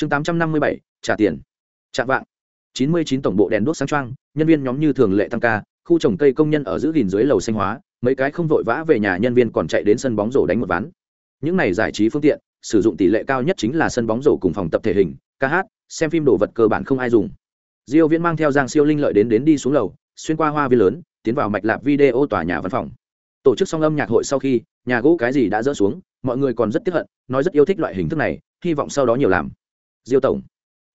chương tám trăm năm mươi bảy, trả tiền. Chạm vạng. chín mươi chín tổng bộ đèn đuốc sáng trăng nhân viên nhóm như thường lệ tăng ca, khu trồng cây công nhân ở giữ gìn dưới lầu xanh hóa, mấy cái không vội vã về nhà nhân viên còn chạy đến sân bóng rổ đánh một ván. Những này giải trí phương tiện, sử dụng tỷ lệ cao nhất chính là sân bóng rổ cùng phòng tập thể hình, ca hát, xem phim đồ vật cơ bản không ai dùng. Diêu viễn mang theo giang siêu linh lợi đến đến đi xuống lầu, xuyên qua hoa viên lớn, tiến vào mạch lạp video tòa nhà văn phòng. Tổ chức xong âm nhạc hội sau khi, nhà gỗ cái gì đã dỡ xuống, mọi người còn rất tiếc hận, nói rất yêu thích loại hình thức này, hy vọng sau đó nhiều làm diêu tổng.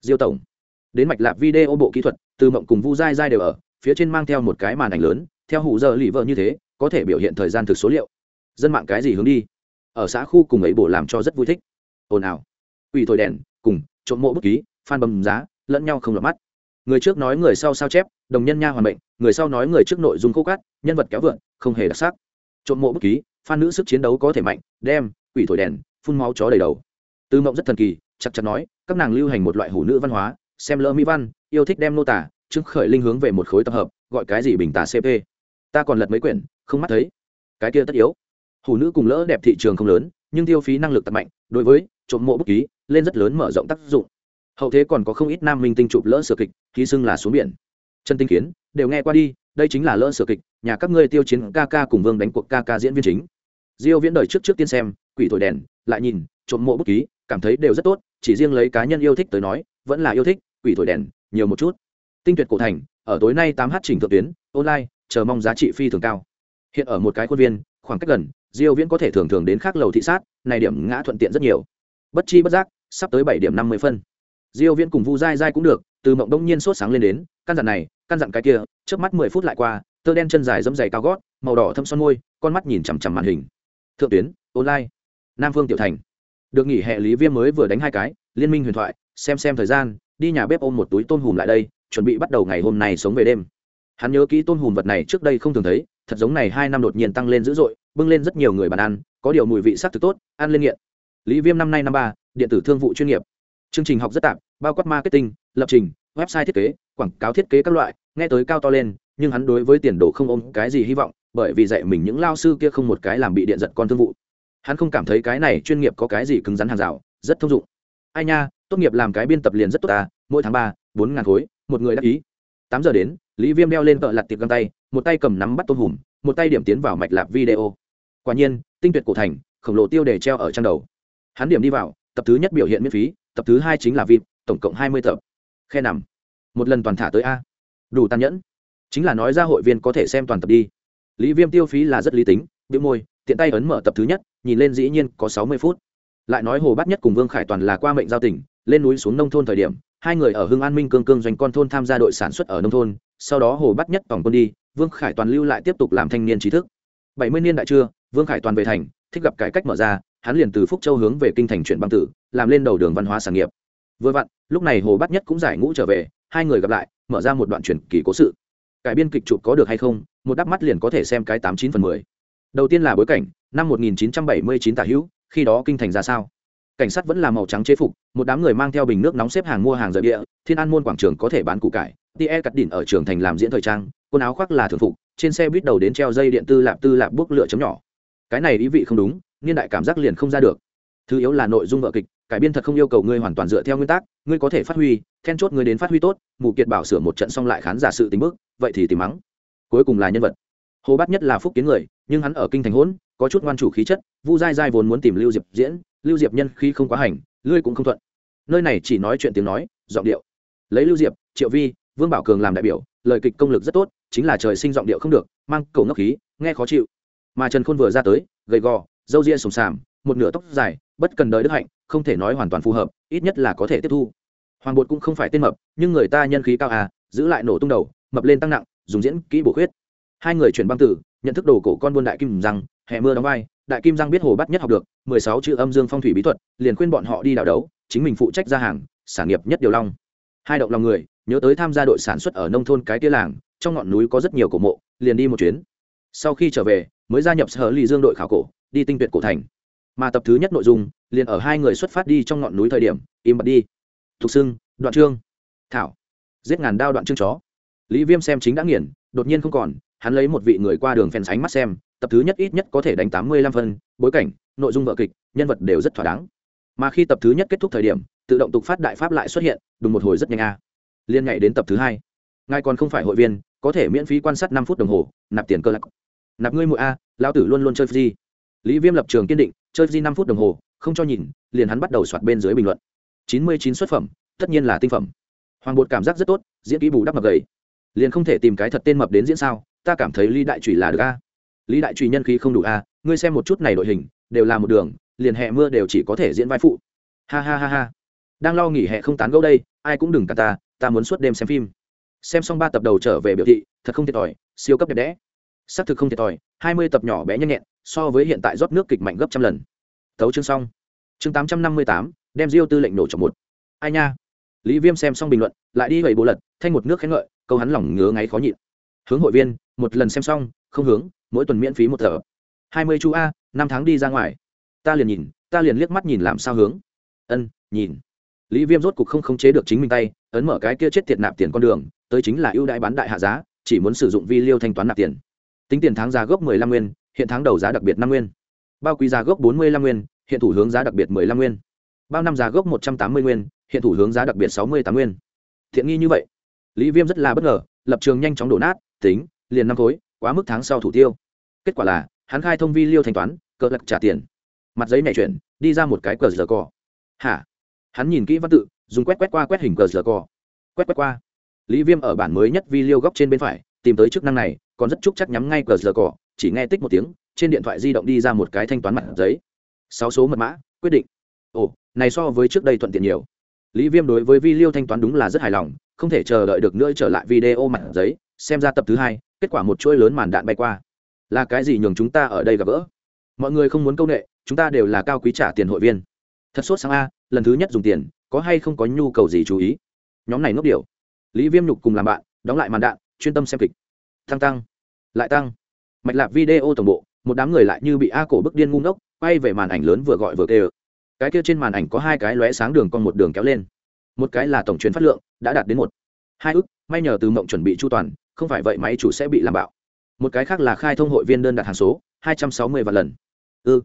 Diêu tổng. Đến mạch lạp video bộ kỹ thuật, từ mộng cùng vu dai dai đều ở, phía trên mang theo một cái màn ảnh lớn, theo hủ giờ lì vợ như thế, có thể biểu hiện thời gian thực số liệu. Dân mạng cái gì hướng đi? Ở xã khu cùng ấy bộ làm cho rất vui thích. Ồn ào. Ủy thổi đèn, cùng, trộm mộ bút ký phan bầm giá, lẫn nhau không lọt mắt. Người trước nói người sau sao chép, đồng nhân nha hoàn bệnh người sau nói người trước nội dung khô cát, nhân vật kéo vượn, không hề đặc sắc. Trộm mộ bút ký phan nữ sức chiến đấu có thể mạnh, đem ủy thổi đèn, phun máu chó đầy đầu. Tư mộng rất thần kỳ chặt chặt nói, các nàng lưu hành một loại hủ nữ văn hóa, xem lỡ mỹ văn, yêu thích đem nô tả chứng khởi linh hướng về một khối tập hợp, gọi cái gì bình tả cp ta còn lật mấy quyển, không mắt thấy. Cái kia tất yếu. Hủ nữ cùng lỡ đẹp thị trường không lớn, nhưng tiêu phí năng lực tập mạnh, đối với, trộm mộ bút ký, lên rất lớn mở rộng tác dụng. Hậu thế còn có không ít nam minh tinh chụp lỡ sửa kịch, ký xưng là xuống biển. Chân tinh kiến, đều nghe qua đi, đây chính là lỡ sửa kịch, nhà các ngươi tiêu chiến ca ca cùng vương đánh cuộc ca ca diễn viên chính. Diêu viễn đời trước trước tiên xem, quỷ thổi đèn, lại nhìn, trộm mộ bút ký, cảm thấy đều rất tốt chỉ riêng lấy cá nhân yêu thích tới nói, vẫn là yêu thích, quỷ thổi đèn, nhiều một chút. Tinh tuyệt cổ thành, ở tối nay 8 h chỉnh thượng tuyến, online, chờ mong giá trị phi thường cao. Hiện ở một cái khuôn viên, khoảng cách gần, diêu viễn có thể thường thường đến khác lầu thị sát, này điểm ngã thuận tiện rất nhiều. Bất chi bất giác, sắp tới 7 điểm 50 phân. Diêu viễn cùng vu dai dai cũng được, từ mộng đông nhiên sốt sáng lên đến, căn dặn này, căn dặn cái kia, trước mắt 10 phút lại qua, tơ đen chân dài dẫm dày cao gót, màu đỏ thâm son môi, con mắt nhìn chằm chằm màn hình. Thượng tuyến, online, nam phương tiểu thành được nghỉ hè lý viêm mới vừa đánh hai cái, liên minh huyền thoại, xem xem thời gian, đi nhà bếp ôm một túi tôm hùm lại đây, chuẩn bị bắt đầu ngày hôm nay sống về đêm. Hắn nhớ kỹ tôm hùm vật này trước đây không thường thấy, thật giống này hai năm đột nhiên tăng lên dữ dội, bưng lên rất nhiều người bàn ăn, có điều mùi vị sắc thực tốt, ăn lên nghiện. Lý viêm năm nay năm ba, điện tử thương vụ chuyên nghiệp. Chương trình học rất tạp, bao quát marketing, lập trình, website thiết kế, quảng cáo thiết kế các loại, nghe tới cao to lên, nhưng hắn đối với tiền đồ không ôm cái gì hy vọng, bởi vì dạy mình những lao sư kia không một cái làm bị điện giật con thương vụ hắn không cảm thấy cái này chuyên nghiệp có cái gì cứng rắn hàng rào, rất thông dụng. Ai nha, tốt nghiệp làm cái biên tập liền rất tốt ta, mỗi tháng ba, bốn ngàn khối, một người đắc ý. Tám giờ đến, lý viêm đeo lên tợ lặt tiệp găng tay, một tay cầm nắm bắt tôm hùm, một tay điểm tiến vào mạch lạc video. Quả nhiên, tinh tuyệt cổ thành, khổng lồ tiêu đề treo ở trang đầu. Hắn điểm đi vào, tập thứ nhất biểu hiện miễn phí, tập thứ hai chính là vip tổng cộng hai mươi tập. Khe nằm. Một lần toàn thả tới a. Đủ tàn nhẫn. Chính là nói ra hội viên có thể xem toàn tập đi. Lý viêm tiêu phí là rất lý tính biếu môi, tiện tay ấn mở tập thứ nhất nhìn lên dĩ nhiên có sáu mươi phút. Lại nói hồ bát nhất cùng vương khải toàn là qua mệnh giao tỉnh lên núi xuống nông thôn thời điểm, hai người ở hưng an minh cương cương doanh con thôn tham gia đội sản xuất ở nông thôn, sau đó hồ bát nhất tổng quân đi, vương khải toàn lưu lại tiếp tục làm thanh niên trí thức. Bảy mươi niên đại trưa, vương khải toàn về thành, thích gặp cải cách mở ra, hắn liền từ phúc châu hướng về kinh thành chuyển băng tử, làm lên đầu đường văn hóa sản nghiệp. Vừa vặn, lúc này hồ bát nhất cũng giải ngũ trở về, hai người gặp lại, mở ra một đoạn truyền kỳ cố sự. Cải biên kịch chụp có được hay không, một đắp mắt liền có thể xem cái tám chín phần mười đầu tiên là bối cảnh, năm một nghìn chín trăm bảy mươi chín tả hữu, khi đó kinh thành ra sao? Cảnh sát vẫn là màu trắng chế phục, một đám người mang theo bình nước nóng xếp hàng mua hàng rời địa, thiên an môn quảng trường có thể bán củ cải. Tie cắt đỉnh ở trường thành làm diễn thời trang, quần áo khoác là thường phục, trên xe buýt đầu đến treo dây điện tư lạp tư lạp bước lửa chấm nhỏ. Cái này ý vị không đúng, niên đại cảm giác liền không ra được. Thứ yếu là nội dung vợ kịch, cải biên thật không yêu cầu ngươi hoàn toàn dựa theo nguyên tắc, ngươi có thể phát huy, then chốt ngươi đến phát huy tốt, mù kiệt bảo sửa một trận xong lại khán giả sự tính bước, vậy thì tìm mắng. Cuối cùng là nhân vật hồ bát nhất là phúc kiến người, nhưng hắn ở kinh thành hỗn, có chút ngoan chủ khí chất, vu dai dai vốn muốn tìm lưu diệp diễn, lưu diệp nhân khi không quá hành lươi cũng không thuận. Nơi này chỉ nói chuyện tiếng nói, giọng điệu. Lấy lưu diệp, triệu vi, vương bảo cường làm đại biểu, lời kịch công lực rất tốt, chính là trời sinh giọng điệu không được, mang cầu ngốc khí, nghe khó chịu. Mà trần khôn vừa ra tới, gầy gò dâu ria sùng sàm, một nửa tóc dài, bất cần đời đức hạnh, không thể nói hoàn toàn phù hợp, ít nhất là có thể tiếp thu. Hoàng bột cũng không phải tên mập, nhưng người ta nhân khí cao à giữ lại nổ tung đầu, mập lên tăng nặng, dùng diễn kỹ bổ khuyết hai người chuyển băng tử, nhận thức đồ cổ con buôn đại kim rằng hè mưa đóng vai, đại kim giang biết hồ bắt nhất học được, mười sáu chữ âm dương phong thủy bí thuật, liền khuyên bọn họ đi đảo đấu, chính mình phụ trách ra hàng, sản nghiệp nhất điều long. Hai động lòng người, nhớ tới tham gia đội sản xuất ở nông thôn cái tia làng, trong ngọn núi có rất nhiều cổ mộ, liền đi một chuyến. Sau khi trở về, mới gia nhập sở lì dương đội khảo cổ, đi tinh tuyệt cổ thành. Mà tập thứ nhất nội dung, liền ở hai người xuất phát đi trong ngọn núi thời điểm, im bật đi. Thục xưng đoạn trương, thảo, giết ngàn đao đoạn trương chó. Lý viêm xem chính đã nghiền đột nhiên không còn, hắn lấy một vị người qua đường phèn sánh mắt xem, tập thứ nhất ít nhất có thể đánh tám mươi lăm phân, bối cảnh, nội dung vợ kịch, nhân vật đều rất thỏa đáng. Mà khi tập thứ nhất kết thúc thời điểm, tự động tục phát đại pháp lại xuất hiện, đùng một hồi rất nhanh a. Liên nhảy đến tập thứ hai. Ngài còn không phải hội viên, có thể miễn phí quan sát năm phút đồng hồ, nạp tiền cơ lạc. Nạp ngươi mụi a, lão tử luôn luôn chơi phi lý viêm lập trường kiên định, chơi phi năm phút đồng hồ, không cho nhìn, liền hắn bắt đầu soạt bên dưới bình luận. Chín mươi chín xuất phẩm, tất nhiên là tinh phẩm. Hoàng bột cảm giác rất tốt, diễn kỹ bù đắp mập gầy liền không thể tìm cái thật tên mập đến diễn sao? Ta cảm thấy lý đại trùy là được a. Lý đại trùy nhân khí không đủ a, ngươi xem một chút này đội hình, đều là một đường, liền hè mưa đều chỉ có thể diễn vai phụ. Ha ha ha ha. Đang lo nghỉ hè không tán gẫu đây, ai cũng đừng cả ta ta muốn suốt đêm xem phim. Xem xong ba tập đầu trở về biểu thị, thật không thiệt thòi, siêu cấp đẹp đẽ. Xác thực không thiệt thòi, hai mươi tập nhỏ bé nhanh nhẹn, so với hiện tại rót nước kịch mạnh gấp trăm lần. Tấu chương xong. Chương tám trăm năm mươi tám, đem diêu tư lệnh nổ trọng một. Ai nha? Lý viêm xem xong bình luận, lại đi gầy bộ lật, thanh một nước khen ngợi câu hắn lòng ngứa ngáy khó nhịn. Hướng hội viên, một lần xem xong, không hướng, mỗi tuần miễn phí một tờ hai mươi chu a, năm tháng đi ra ngoài. Ta liền nhìn, ta liền liếc mắt nhìn làm sao hướng. Ân, nhìn. Lý viêm rốt cục không khống chế được chính mình tay, ấn mở cái kia chết tiệt nạp tiền con đường, tới chính là ưu đãi bán đại hạ giá, chỉ muốn sử dụng vi liêu thanh toán nạp tiền. Tính tiền tháng giá gốc mười lăm nguyên, hiện tháng đầu giá đặc biệt năm nguyên. Bao quý giá gốc bốn mươi lăm nguyên, hiện thủ hướng giá đặc biệt mười lăm nguyên. Bao năm giá gốc một trăm tám mươi nguyên, hiện thủ hướng giá đặc biệt sáu mươi tám nguyên. Thiện nghi như vậy lý viêm rất là bất ngờ, lập trường nhanh chóng đổ nát, tính, liền năm khối, quá mức tháng sau thủ tiêu. Kết quả là, hắn khai thông vi liêu thanh toán, cờ lật trả tiền. Mặt giấy nhảy chuyển, đi ra một cái cờ giờ cò. Hả? Hắn nhìn kỹ văn tự, dùng quét quét qua quét hình cờ giờ cò. Quét quét qua. Lý viêm ở bản mới nhất vi liêu góc trên bên phải, tìm tới chức năng này, còn rất chúc chắc nhắm ngay cờ giờ cò, chỉ nghe tích một tiếng, trên điện thoại di động đi ra một cái thanh toán mặt giấy. Sáu số mật mã, quyết định. Ồ, này so với trước đây thuận tiện nhiều lý viêm đối với video thanh toán đúng là rất hài lòng, không thể chờ đợi được nữa trở lại video mặt giấy, xem ra tập thứ hai, kết quả một chuỗi lớn màn đạn bay qua. Là cái gì nhường chúng ta ở đây gặp gỡ? Mọi người không muốn công nghệ chúng ta đều là cao quý trả tiền hội viên. Thật sốt sáng a, lần thứ nhất dùng tiền, có hay không có nhu cầu gì chú ý? Nhóm này ngốc điều lý viêm nhục cùng làm bạn, đóng lại màn đạn, chuyên tâm xem kịch. Tăng tăng, lại tăng. Mạch lạc video tổng bộ, một đám người lại như bị a cổ bức điên ngu ngốc, quay về màn ảnh lớn vừa gọi vừa kêu cái kia trên màn ảnh có hai cái lóe sáng đường con một đường kéo lên. Một cái là tổng chuyến phát lượng, đã đạt đến một. Hai ức may nhờ từ mộng chuẩn bị chu toàn, không phải vậy máy chủ sẽ bị làm bạo. Một cái khác là khai thông hội viên đơn đặt hàng số, hai trăm sáu mươi vạn lần. Ư ừ.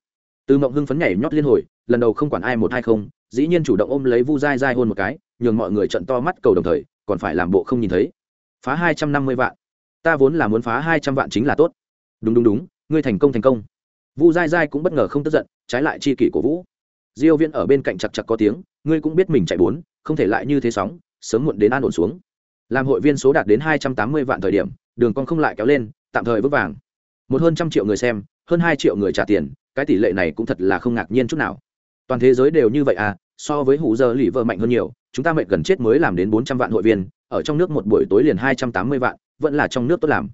từ mộng hưng phấn nhảy nhót liên hồi, lần đầu không quản ai một hai không, dĩ nhiên chủ động ôm lấy vu dai dai hôn một cái, nhường mọi người trận to mắt cầu đồng thời, còn phải làm bộ không nhìn thấy. Phá hai trăm năm mươi vạn. Ta vốn là muốn phá hai trăm vạn chính là tốt. Đúng đúng đúng, ngươi thành công thành công. Vu dai dai cũng bất ngờ không tức giận, trái lại chi kỷ của vũ diêu viễn ở bên cạnh chặt chặt có tiếng, ngươi cũng biết mình chạy bốn, không thể lại như thế sóng, sớm muộn đến an ổn xuống. Làm hội viên số đạt đến hai trăm tám mươi vạn thời điểm, đường con không lại kéo lên, tạm thời vững vàng. Một hơn trăm triệu người xem, hơn hai triệu người trả tiền, cái tỷ lệ này cũng thật là không ngạc nhiên chút nào. Toàn thế giới đều như vậy à so với hủ giờ lì vợ mạnh hơn nhiều, chúng ta mệt gần chết mới làm đến bốn trăm vạn hội viên, ở trong nước một buổi tối liền hai trăm tám mươi vạn, vẫn là trong nước tốt làm.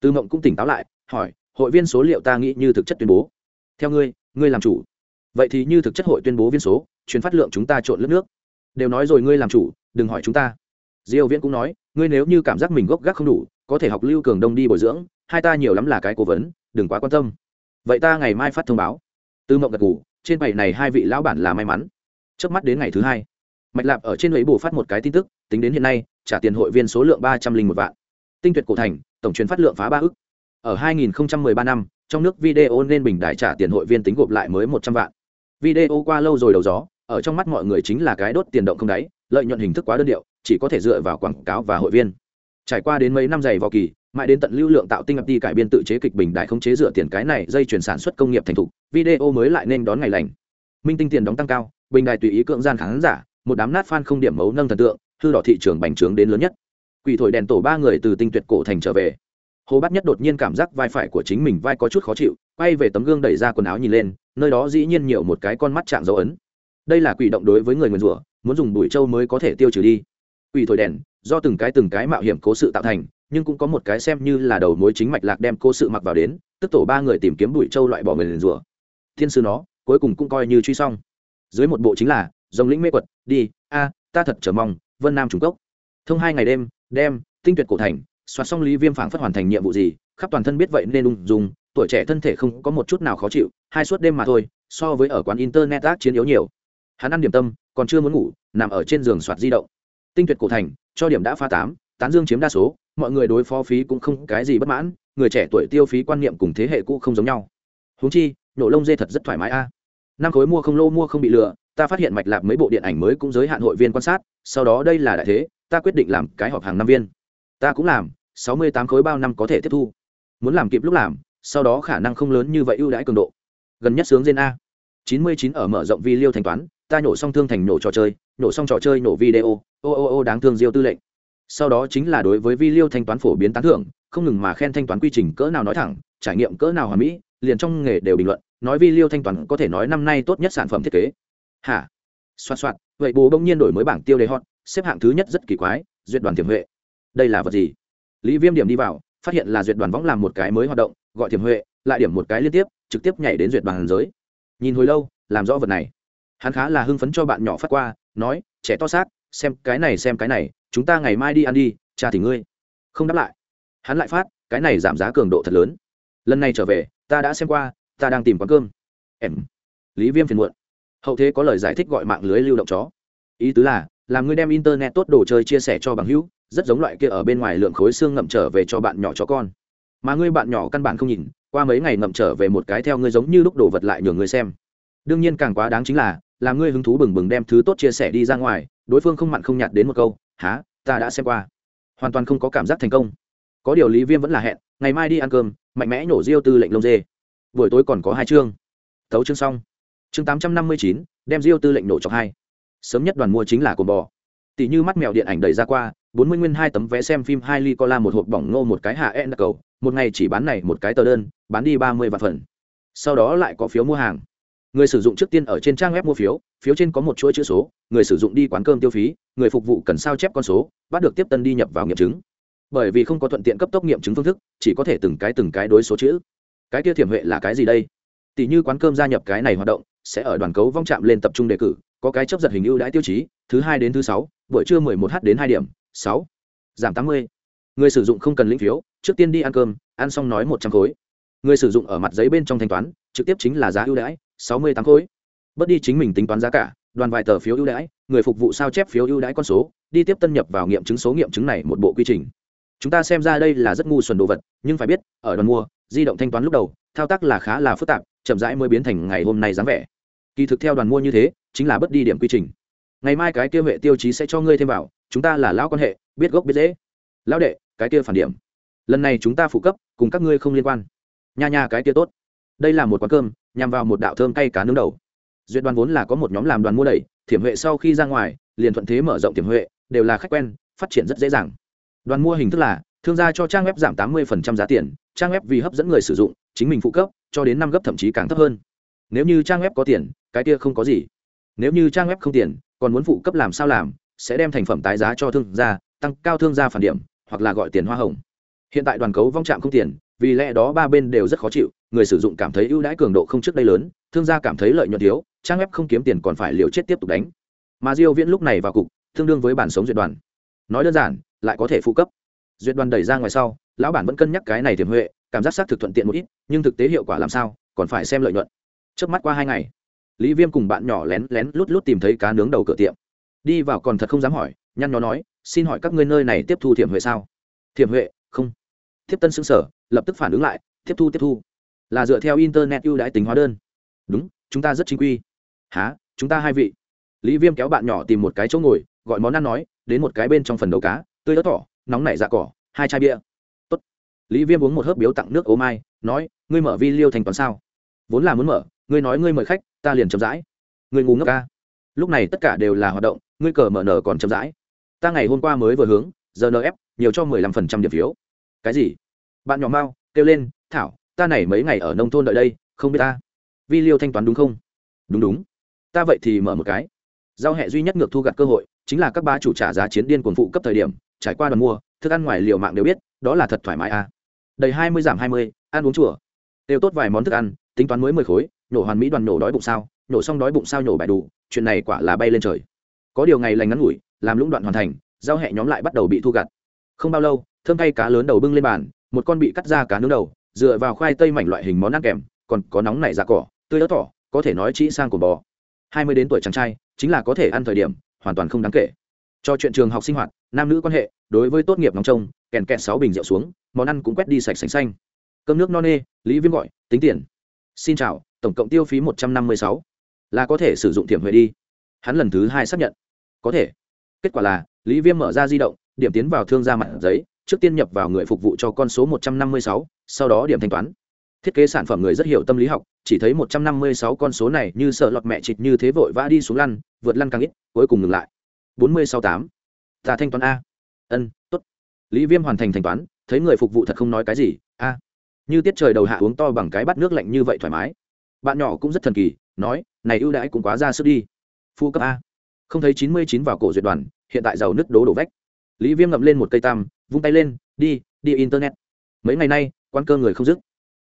Tư mộng cũng tỉnh táo lại, hỏi, hội viên số liệu ta nghĩ như thực chất tuyên bố. Theo ngươi ngươi làm chủ vậy thì như thực chất hội tuyên bố viên số, chuyến phát lượng chúng ta trộn lướt nước. Đều nói rồi ngươi làm chủ, đừng hỏi chúng ta. Diêu viễn cũng nói, ngươi nếu như cảm giác mình gốc gác không đủ, có thể học lưu cường đông đi bồi dưỡng, hai ta nhiều lắm là cái cố vấn, đừng quá quan tâm. Vậy ta ngày mai phát thông báo. Tư mộng gật ngủ trên bảy này hai vị lão bản là may mắn. Trước mắt đến ngày thứ hai, mạch lạp ở trên lấy bù phát một cái tin tức, tính đến hiện nay, trả tiền hội viên số lượng ba trăm linh một vạn. Tinh tuyệt cổ thành, tổng chuyến phát lượng phá ba ức. Ở 2013 năm, trong nước video nên bình đại trả tiền hội viên tính gộp lại mới một trăm vạn video qua lâu rồi đầu gió, ở trong mắt mọi người chính là cái đốt tiền động không đáy, lợi nhuận hình thức quá đơn điệu, chỉ có thể dựa vào quảng cáo và hội viên. Trải qua đến mấy năm dày vào kỳ, mãi đến tận lưu lượng tạo tinh ập đi cải biên tự chế kịch bình đại không chế dựa tiền cái này dây chuyển sản xuất công nghiệp thành thục, video mới lại nên đón ngày lành. Minh tinh tiền đóng tăng cao, bình đài tùy ý cưỡng gian khán giả, một đám nát fan không điểm mấu nâng thần tượng, hư đỏ thị trường bành trướng đến lớn nhất. Quỷ thổi đèn tổ ba người từ tinh tuyệt cổ thành trở về. Hồ bát nhất đột nhiên cảm giác vai phải của chính mình vai có chút khó chịu, quay về tấm gương đẩy ra quần áo nhìn lên nơi đó dĩ nhiên nhiều một cái con mắt chạm dấu ấn. Đây là quỷ động đối với người nguyền rủa, muốn dùng bụi trâu mới có thể tiêu trừ đi. Quỷ thổi đèn, do từng cái từng cái mạo hiểm cố sự tạo thành, nhưng cũng có một cái xem như là đầu mối chính mạch lạc đem cố sự mặc vào đến, tức tổ ba người tìm kiếm bụi trâu loại bỏ người nguyền rủa. Thiên sư nó, cuối cùng cũng coi như truy xong. Dưới một bộ chính là, dòng lĩnh mê quật, đi, a, ta thật chờ mong, vân nam trung cốc. Thông hai ngày đêm, đem, tinh tuyệt cổ thành, soạt xong lý viêm phảng phất hoàn thành nhiệm vụ gì, khắp toàn thân biết vậy nên ung dùng tuổi trẻ thân thể không có một chút nào khó chịu, hai suốt đêm mà thôi, so với ở quán internet ác chiến yếu nhiều. Hắn ăn điểm tâm, còn chưa muốn ngủ, nằm ở trên giường soạt di động. Tinh tuyệt cổ thành, cho điểm đã pha tám, tán dương chiếm đa số, mọi người đối phó phí cũng không cái gì bất mãn, người trẻ tuổi tiêu phí quan niệm cùng thế hệ cũ không giống nhau. Húng chi, nổ lông dê thật rất thoải mái a. Năm khối mua không lô mua không bị lừa, ta phát hiện mạch lạc mấy bộ điện ảnh mới cũng giới hạn hội viên quan sát, sau đó đây là đại thế, ta quyết định làm cái họp hàng năm viên. Ta cũng làm, sáu mươi tám khối bao năm có thể tiếp thu. Muốn làm kịp lúc làm sau đó khả năng không lớn như vậy ưu đãi cường độ. Gần nhất sướng trên a. Chín mươi chín ở mở rộng vi liêu thanh toán, ta nhổ xong thương thành nhổ trò chơi, nhổ xong trò chơi nhổ video, ô ô ô đáng thương diêu tư lệnh. Sau đó chính là đối với vi liêu thanh toán phổ biến tán thưởng, không ngừng mà khen thanh toán quy trình cỡ nào nói thẳng, trải nghiệm cỡ nào hòa mỹ, liền trong nghề đều bình luận, nói vi liêu thanh toán có thể nói năm nay tốt nhất sản phẩm thiết kế. Hả? Xoạt xoạt, vậy bố bỗng nhiên đổi mới bảng tiêu đề hot, xếp hạng thứ nhất rất kỳ quái, duyệt đoàn tiềm huệ. Đây là vật gì? Lý viêm điểm đi vào, phát hiện là duyệt đoàn võng làm một cái mới hoạt động gọi Thiểm huệ, lại điểm một cái liên tiếp, trực tiếp nhảy đến duyệt đoàn giới. Nhìn hồi lâu, làm rõ vật này. Hắn khá là hưng phấn cho bạn nhỏ phát qua, nói, trẻ to xác, xem cái này xem cái này, chúng ta ngày mai đi ăn đi, cha thì ngươi. Không đáp lại. Hắn lại phát, cái này giảm giá cường độ thật lớn. Lần này trở về, ta đã xem qua, ta đang tìm quán cơm. Em. Lý viêm phiền muộn. Hậu thế có lời giải thích gọi mạng lưới lưu động chó. Ý tứ là, làm ngươi đem internet tốt đồ chơi chia sẻ cho bằng hữu, rất giống loại kia ở bên ngoài lượng khối xương ngậm trở về cho bạn nhỏ chó con mà ngươi bạn nhỏ căn bản không nhìn, qua mấy ngày ngậm trở về một cái theo ngươi giống như lúc đồ vật lại nhường ngươi xem. Đương nhiên càng quá đáng chính là làm ngươi hứng thú bừng bừng đem thứ tốt chia sẻ đi ra ngoài, đối phương không mặn không nhạt đến một câu há ta đã xem qua. Hoàn toàn không có cảm giác thành công. Có điều lý viêm vẫn là hẹn, ngày mai đi ăn cơm, mạnh mẽ nổ riêu tư lệnh lông dê. Buổi tối còn có hai chương. Tấu chương xong. Chương tám trăm năm mươi chín, đem riêu tư lệnh nổ chọc hai. Sớm nhất đoàn mua chính là cồn bò. Tỷ như mắt mèo điện ảnh đẩy ra qua bốn mươi nguyên hai tấm vé xem phim hai ly cola một hộp bỏng ngô một cái hạ en đặc cầu. Một ngày chỉ bán này một cái tờ đơn, bán đi ba mươi vạn phần. Sau đó lại có phiếu mua hàng. Người sử dụng trước tiên ở trên trang web mua phiếu phiếu trên có một chuỗi chữ số, người sử dụng đi quán cơm tiêu phí, người phục vụ cần sao chép con số, bắt được tiếp tân đi nhập vào nghiệm chứng. Bởi vì không có thuận tiện cấp tốc nghiệm chứng phương thức, chỉ có thể từng cái từng cái đối số chữ. Cái kia thiểm huệ là cái gì đây? Tỷ như quán cơm gia nhập cái này hoạt động, sẽ ở đoàn cấu vong chạm lên tập trung đề cử, có cái chấp giật hình ưu đãi tiêu chí, thứ hai đến thứ sáu, buổi trưa mười một h đến hai điểm sáu, giảm tám mươi. Người sử dụng không cần lĩnh phiếu, trước tiên đi ăn cơm, ăn xong nói một trăm khối. Người sử dụng ở mặt giấy bên trong thanh toán, trực tiếp chính là giá ưu đãi, sáu mươi tám khối. Bớt đi chính mình tính toán giá cả, đoàn vài tờ phiếu ưu đãi, người phục vụ sao chép phiếu ưu đãi con số, đi tiếp tân nhập vào nghiệm chứng số nghiệm chứng này một bộ quy trình. Chúng ta xem ra đây là rất ngu xuẩn đồ vật, nhưng phải biết, ở đoàn mua, di động thanh toán lúc đầu, thao tác là khá là phức tạp, chậm rãi mới biến thành ngày hôm nay dáng vẻ. Kỳ thực theo đoàn mua như thế, chính là bất đi điểm quy trình ngày mai cái kia huệ tiêu chí sẽ cho ngươi thêm vào, chúng ta là lão quan hệ, biết gốc biết dễ lão đệ, cái kia phản điểm. Lần này chúng ta phụ cấp, cùng các ngươi không liên quan. Nha nha cái kia tốt. Đây là một quán cơm, nhằm vào một đạo thơm cay cá nướng đầu. Duyệt đoàn vốn là có một nhóm làm đoàn mua đẩy, thiểm huệ sau khi ra ngoài, liền thuận thế mở rộng thiểm huệ, đều là khách quen, phát triển rất dễ dàng. Đoàn mua hình thức là, thương gia cho trang web giảm tám mươi giá tiền, trang web vì hấp dẫn người sử dụng, chính mình phụ cấp, cho đến năm gấp thậm chí càng thấp hơn. Nếu như trang web có tiền, cái kia không có gì. Nếu như trang web không tiền còn muốn phụ cấp làm sao làm, sẽ đem thành phẩm tái giá cho thương gia, tăng cao thương gia phản điểm, hoặc là gọi tiền hoa hồng. Hiện tại đoàn cấu vong trạm không tiền, vì lẽ đó ba bên đều rất khó chịu, người sử dụng cảm thấy ưu đãi cường độ không trước đây lớn, thương gia cảm thấy lợi nhuận thiếu, trang web không kiếm tiền còn phải liều chết tiếp tục đánh. Mà diêu viễn lúc này vào cục, tương đương với bản sống duyệt đoàn. Nói đơn giản, lại có thể phụ cấp. Duyệt đoàn đẩy ra ngoài sau, lão bản vẫn cân nhắc cái này tiềm huệ, cảm giác xác thực thuận tiện một ít, nhưng thực tế hiệu quả làm sao, còn phải xem lợi nhuận. Trước mắt qua hai ngày lý viêm cùng bạn nhỏ lén lén lút lút tìm thấy cá nướng đầu cửa tiệm. Đi vào còn thật không dám hỏi nhăn nhó nói xin hỏi các ngươi nơi này tiếp thu thiểm huệ sao? Thiểm huệ? Không. Thiếp tân xứng sở lập tức phản ứng lại tiếp thu tiếp thu. Là dựa theo internet ưu đãi tính hóa đơn. Đúng chúng ta rất chính quy. Há chúng ta hai vị? Lý viêm kéo bạn nhỏ tìm một cái chỗ ngồi gọi món ăn nói đến một cái bên trong phần đầu cá tươi ớt tỏ, nóng nảy dạ cỏ hai chai bia. Tốt. lý viêm uống một hớp biếu tặng nước ô mai nói ngươi mở vi liêu thành toán sao? Vốn là muốn mở ngươi nói ngươi mời khách, ta liền chậm rãi. Ngươi ngu ngốc ca. Lúc này tất cả đều là hoạt động, ngươi cờ mở nở còn chậm rãi. Ta ngày hôm qua mới vừa hướng, giờ nf nhiều cho mười lăm phần trăm điểm phiếu. Cái gì? Bạn nhỏ mao kêu lên, thảo, ta này mấy ngày ở nông thôn đợi đây, không biết ta. Vi liêu thanh toán đúng không? Đúng đúng. Ta vậy thì mở một cái. Giao hẹ duy nhất ngược thu gặt cơ hội, chính là các ba chủ trả giá chiến điên cuồng phụ cấp thời điểm, trải qua đoàn mua, thức ăn ngoài liều mạng đều biết, đó là thật thoải mái à. Đầy hai mươi giảm hai mươi, ăn uống chùa. Đều tốt vài món thức ăn, tính toán mới mười khối nhổ hoàn mỹ đoàn nổ đói bụng sao, nổ xong đói bụng sao nhổ bài đủ, chuyện này quả là bay lên trời. Có điều ngày lành ngắn ngủi, làm lũng đoạn hoàn thành, giao hẹ nhóm lại bắt đầu bị thu gặt. Không bao lâu, thơm cay cá lớn đầu bưng lên bàn, một con bị cắt ra cá nướng đầu, dựa vào khoai tây mảnh loại hình món ăn kèm, còn có nóng nảy ra cỏ, tươi ớt tỏ có thể nói chỉ sang của bò. Hai mươi đến tuổi chàng trai, chính là có thể ăn thời điểm, hoàn toàn không đáng kể. Cho chuyện trường học sinh hoạt, nam nữ quan hệ, đối với tốt nghiệp nóng trông, kèn kẹt sáu bình rượu xuống, món ăn cũng quét đi sạch sành xanh. Cơm nước no nê, lý viêm gọi, tính tiền. Xin chào tổng cộng tiêu phí một trăm năm mươi sáu. Là có thể sử dụng thiểm huệ đi. Hắn lần thứ hai xác nhận. Có thể. Kết quả là, lý viêm mở ra di động, điểm tiến vào thương gia mặt giấy, trước tiên nhập vào người phục vụ cho con số một trăm năm mươi sáu, sau đó điểm thanh toán. Thiết kế sản phẩm người rất hiểu tâm lý học, chỉ thấy một trăm năm mươi sáu con số này như sợ lọt mẹ chịt như thế vội vã đi xuống lăn, vượt lăn càng ít, cuối cùng ngừng lại. Bốn mươi sáu tám. Ta thanh toán a. Ân t ố t lý viêm hoàn thành thanh toán, thấy người phục vụ thật không nói cái gì, a. Như tiết trời đầu hạ uống to bằng cái bát nước lạnh như vậy thoải mái bạn nhỏ cũng rất thần kỳ, nói, này ưu đãi cũng quá ra sức đi. Phu cấp a. Không thấy chín mươi chín vào cổ duyệt đoàn, hiện tại giàu nứt đố đổ vách. Lý viêm ngậm lên một cây tam, vung tay lên, đi đi internet. Mấy ngày nay quan cơ người không dứt.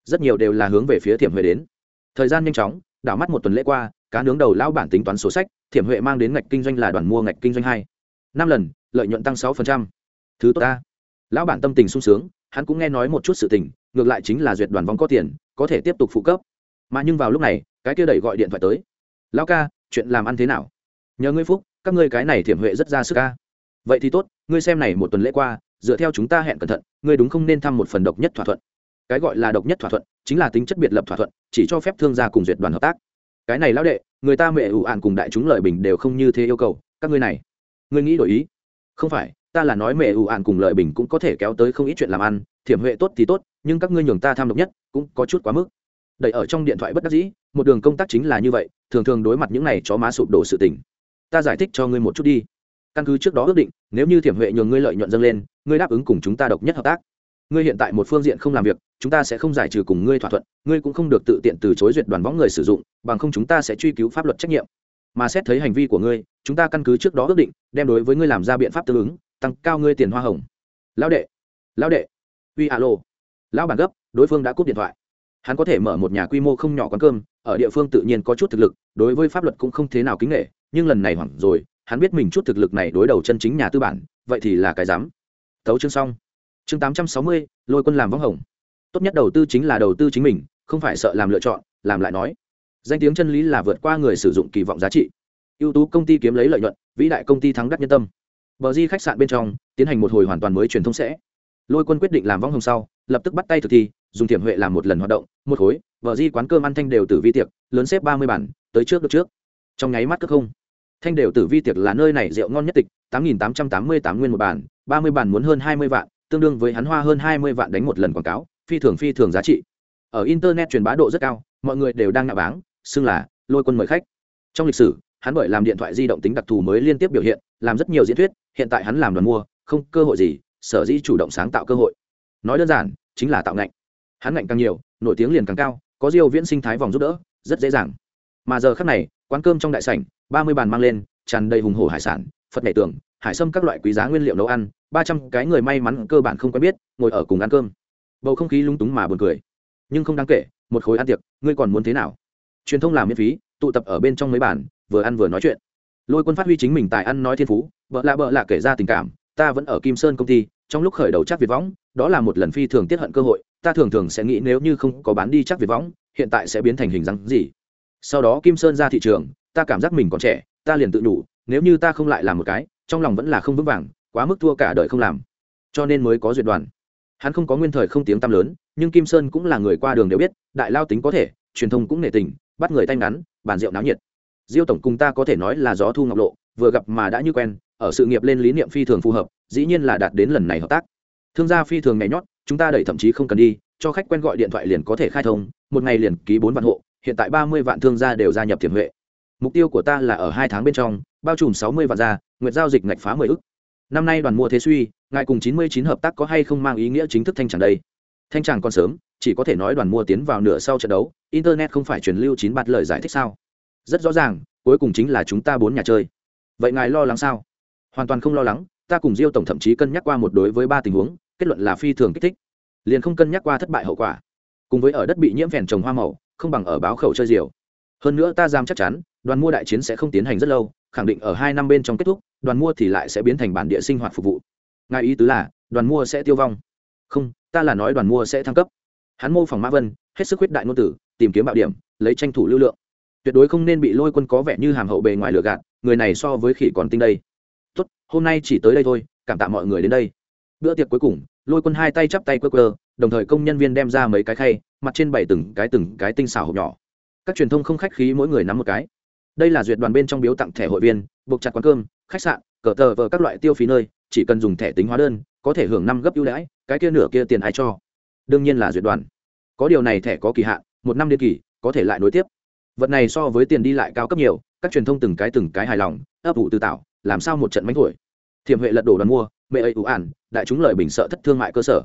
Rất nhiều đều là hướng về phía thiểm huệ đến. Thời gian nhanh chóng, đảo mắt một tuần lễ qua, cá nướng đầu lão bản tính toán sổ sách, thiểm huệ mang đến ngạch kinh doanh là đoàn mua ngạch kinh doanh hai. Năm lần, lợi nhuận tăng sáu thứ tốt ta lão bản tâm tình sung sướng, hắn cũng nghe nói một chút sự tình, ngược lại chính là duyệt đoàn vong có tiền, có thể tiếp tục phụ cấp mà nhưng vào lúc này, cái kia đẩy gọi điện thoại tới. Lão ca, chuyện làm ăn thế nào? Nhờ ngươi, phúc, các ngươi cái này thiểm huệ rất ra sức ca vậy thì tốt, ngươi xem này một tuần lễ qua, dựa theo chúng ta hẹn cẩn thận, ngươi đúng không nên thăm một phần độc nhất thỏa thuận. Cái gọi là độc nhất thỏa thuận, chính là tính chất biệt lập thỏa thuận, chỉ cho phép thương gia cùng duyệt đoàn hợp tác. Cái này lão đệ, người ta mẹ ủ ạn cùng đại chúng lợi bình đều không như thế yêu cầu, các ngươi này, ngươi nghĩ đổi ý. Không phải, ta là nói mẹ ủ ạn cùng lợi bình cũng có thể kéo tới không ít chuyện làm ăn, thiểm huệ tốt thì tốt, nhưng các ngươi nhường ta tham độc nhất, cũng có chút quá mức đẩy ở trong điện thoại bất đắc dĩ, một đường công tác chính là như vậy, thường thường đối mặt những này chó má sụp đổ sự tình. Ta giải thích cho ngươi một chút đi. Căn cứ trước đó ước định, nếu như thiểm huệ nhường ngươi lợi nhuận dâng lên, ngươi đáp ứng cùng chúng ta độc nhất hợp tác. Ngươi hiện tại một phương diện không làm việc, chúng ta sẽ không giải trừ cùng ngươi thỏa thuận, ngươi cũng không được tự tiện từ chối duyệt đoàn võng người sử dụng, bằng không chúng ta sẽ truy cứu pháp luật trách nhiệm. Mà xét thấy hành vi của ngươi, chúng ta căn cứ trước đó ước định, đem đối với ngươi làm ra biện pháp tương ứng, tăng cao ngươi tiền hoa hồng. Lão đệ lão đệ. Uy alo. Lão bản gấp, đối phương đã cúp điện thoại hắn có thể mở một nhà quy mô không nhỏ quán cơm, ở địa phương tự nhiên có chút thực lực, đối với pháp luật cũng không thế nào kính nghệ nhưng lần này hoảng rồi, hắn biết mình chút thực lực này đối đầu chân chính nhà tư bản, vậy thì là cái dám tấu chương xong. Chương tám trăm sáu mươi, lôi quân làm vắng hồng. Tốt nhất đầu tư chính là đầu tư chính mình, không phải sợ làm lựa chọn, làm lại nói. Danh tiếng chân lý là vượt qua người sử dụng kỳ vọng giá trị. Ưu tú công ty kiếm lấy lợi nhuận, vĩ đại công ty thắng đắc nhân tâm. Bờ di khách sạn bên trong, tiến hành một hồi hoàn toàn mới truyền thông sẽ. Lôi quân quyết định làm vong hồng sau, lập tức bắt tay thực thi dùng thiểm huệ làm một lần hoạt động, một khối, vợ di quán cơm ăn thanh đều tử vi tiệc, lớn xếp ba mươi bản tới trước được trước. Trong nháy mắt cất không. Thanh đều tử vi tiệc là nơi này rượu ngon nhất tịch, tám nghìn tám trăm tám mươi tám nguyên một bản ba mươi bản muốn hơn hai mươi vạn, tương đương với hắn hoa hơn hai mươi vạn đánh một lần quảng cáo, phi thường phi thường giá trị. Ở internet truyền bá độ rất cao, mọi người đều đang nạ báng, xưng là lôi quân mời khách. Trong lịch sử, hắn bởi làm điện thoại di động tính đặc thù mới liên tiếp biểu hiện, làm rất nhiều diễn thuyết, hiện tại hắn làm đoàn mua, không cơ hội gì, sở dĩ chủ động sáng tạo cơ hội. Nói đơn giản, chính là tạo ngạnh hắn ngạnh càng nhiều, nổi tiếng liền càng cao, có diêu viễn sinh thái vòng giúp đỡ, rất dễ dàng. Mà giờ khắc này, quán cơm trong đại sảnh, ba mươi bàn mang lên, tràn đầy hùng hổ hải sản, phật nhảy tường, hải sâm các loại quý giá nguyên liệu nấu ăn, ba trăm cái người may mắn cơ bản không quen biết, ngồi ở cùng ăn cơm. Bầu không khí lung túng mà buồn cười. Nhưng không đáng kể, một khối ăn tiệc, ngươi còn muốn thế nào? Truyền thông làm miễn phí, tụ tập ở bên trong mấy bàn, vừa ăn vừa nói chuyện. Lôi quân phát huy chính mình tài ăn nói thiên phú vợ lạ vợ lạ kể ra tình cảm, ta vẫn ở kim sơn công ty trong lúc khởi đầu chắc việt võng, đó là một lần phi thường tiết hận cơ hội, ta thường thường sẽ nghĩ nếu như không có bán đi chắc việt võng, hiện tại sẽ biến thành hình dáng gì? Sau đó kim sơn ra thị trường, ta cảm giác mình còn trẻ, ta liền tự đủ nếu như ta không lại làm một cái, trong lòng vẫn là không vững vàng, quá mức thua cả đời không làm. Cho nên mới có duyệt đoàn. Hắn không có nguyên thời không tiếng tăm lớn, nhưng kim sơn cũng là người qua đường đều biết, đại lao tính có thể, truyền thông cũng nể tình, bắt người tay ngắn, bàn rượu náo nhiệt. Diêu tổng cùng ta có thể nói là gió thu ngọc lộ, vừa gặp mà đã như quen ở sự nghiệp lên lý niệm phi thường phù hợp, dĩ nhiên là đạt đến lần này hợp tác. Thương gia phi thường nhảy nhót, chúng ta đẩy thậm chí không cần đi, cho khách quen gọi điện thoại liền có thể khai thông, một ngày liền ký bốn vạn hộ, hiện tại ba mươi vạn thương gia đều gia nhập thiểm huệ. Mục tiêu của ta là ở hai tháng bên trong, bao trùm sáu mươi vạn gia, nguyện giao dịch ngạch phá mười ức. Năm nay đoàn mua thế suy, ngài cùng chín mươi chín hợp tác có hay không mang ý nghĩa chính thức thanh tràng đây? Thanh tràng còn sớm, chỉ có thể nói đoàn mua tiến vào nửa sau trận đấu, internet không phải truyền lưu chín bạt lời giải thích sao? Rất rõ ràng, cuối cùng chính là chúng ta bốn nhà chơi. Vậy ngài lo lắng sao? Hoàn toàn không lo lắng ta cùng diêu tổng thậm chí cân nhắc qua một đối với ba tình huống kết luận là phi thường kích thích liền không cân nhắc qua thất bại hậu quả cùng với ở đất bị nhiễm phèn trồng hoa màu không bằng ở báo khẩu chơi diều hơn nữa ta giam chắc chắn đoàn mua đại chiến sẽ không tiến hành rất lâu khẳng định ở hai năm bên trong kết thúc đoàn mua thì lại sẽ biến thành bản địa sinh hoạt phục vụ ngài ý tứ là đoàn mua sẽ tiêu vong không ta là nói đoàn mua sẽ thăng cấp hắn mô phỏng mã vân hết sức huyết đại ngôn tử tìm kiếm bạo điểm lấy tranh thủ lưu lượng tuyệt đối không nên bị lôi quân có vẻ như hàm hậu bề ngoài lừa gạt người này so với khỉ còn tinh đây tốt, hôm nay chỉ tới đây thôi, cảm tạ mọi người đến đây. Bữa tiệc cuối cùng, lôi quân hai tay chắp tay quơ quơ, đồng thời công nhân viên đem ra mấy cái khay, mặt trên bảy từng cái từng cái tinh xảo hộp nhỏ. Các truyền thông không khách khí mỗi người nắm một cái. Đây là duyệt đoàn bên trong biếu tặng thẻ hội viên, buộc chặt quán cơm, khách sạn, cờ tờ vờ các loại tiêu phí nơi, chỉ cần dùng thẻ tính hóa đơn, có thể hưởng năm gấp ưu đãi, cái kia nửa kia tiền ai cho. Đương nhiên là duyệt đoàn. Có điều này thẻ có kỳ hạn, một năm điên kỳ, có thể lại nối tiếp. Vật này so với tiền đi lại cao cấp nhiều, các truyền thông từng cái từng cái hài lòng, ấp ủ từ tạo làm sao một trận mánh thổi? Thiểm huệ lật đổ đoàn mua, mẹ ấy ủ ản, đại chúng lời bình sợ thất thương mại cơ sở.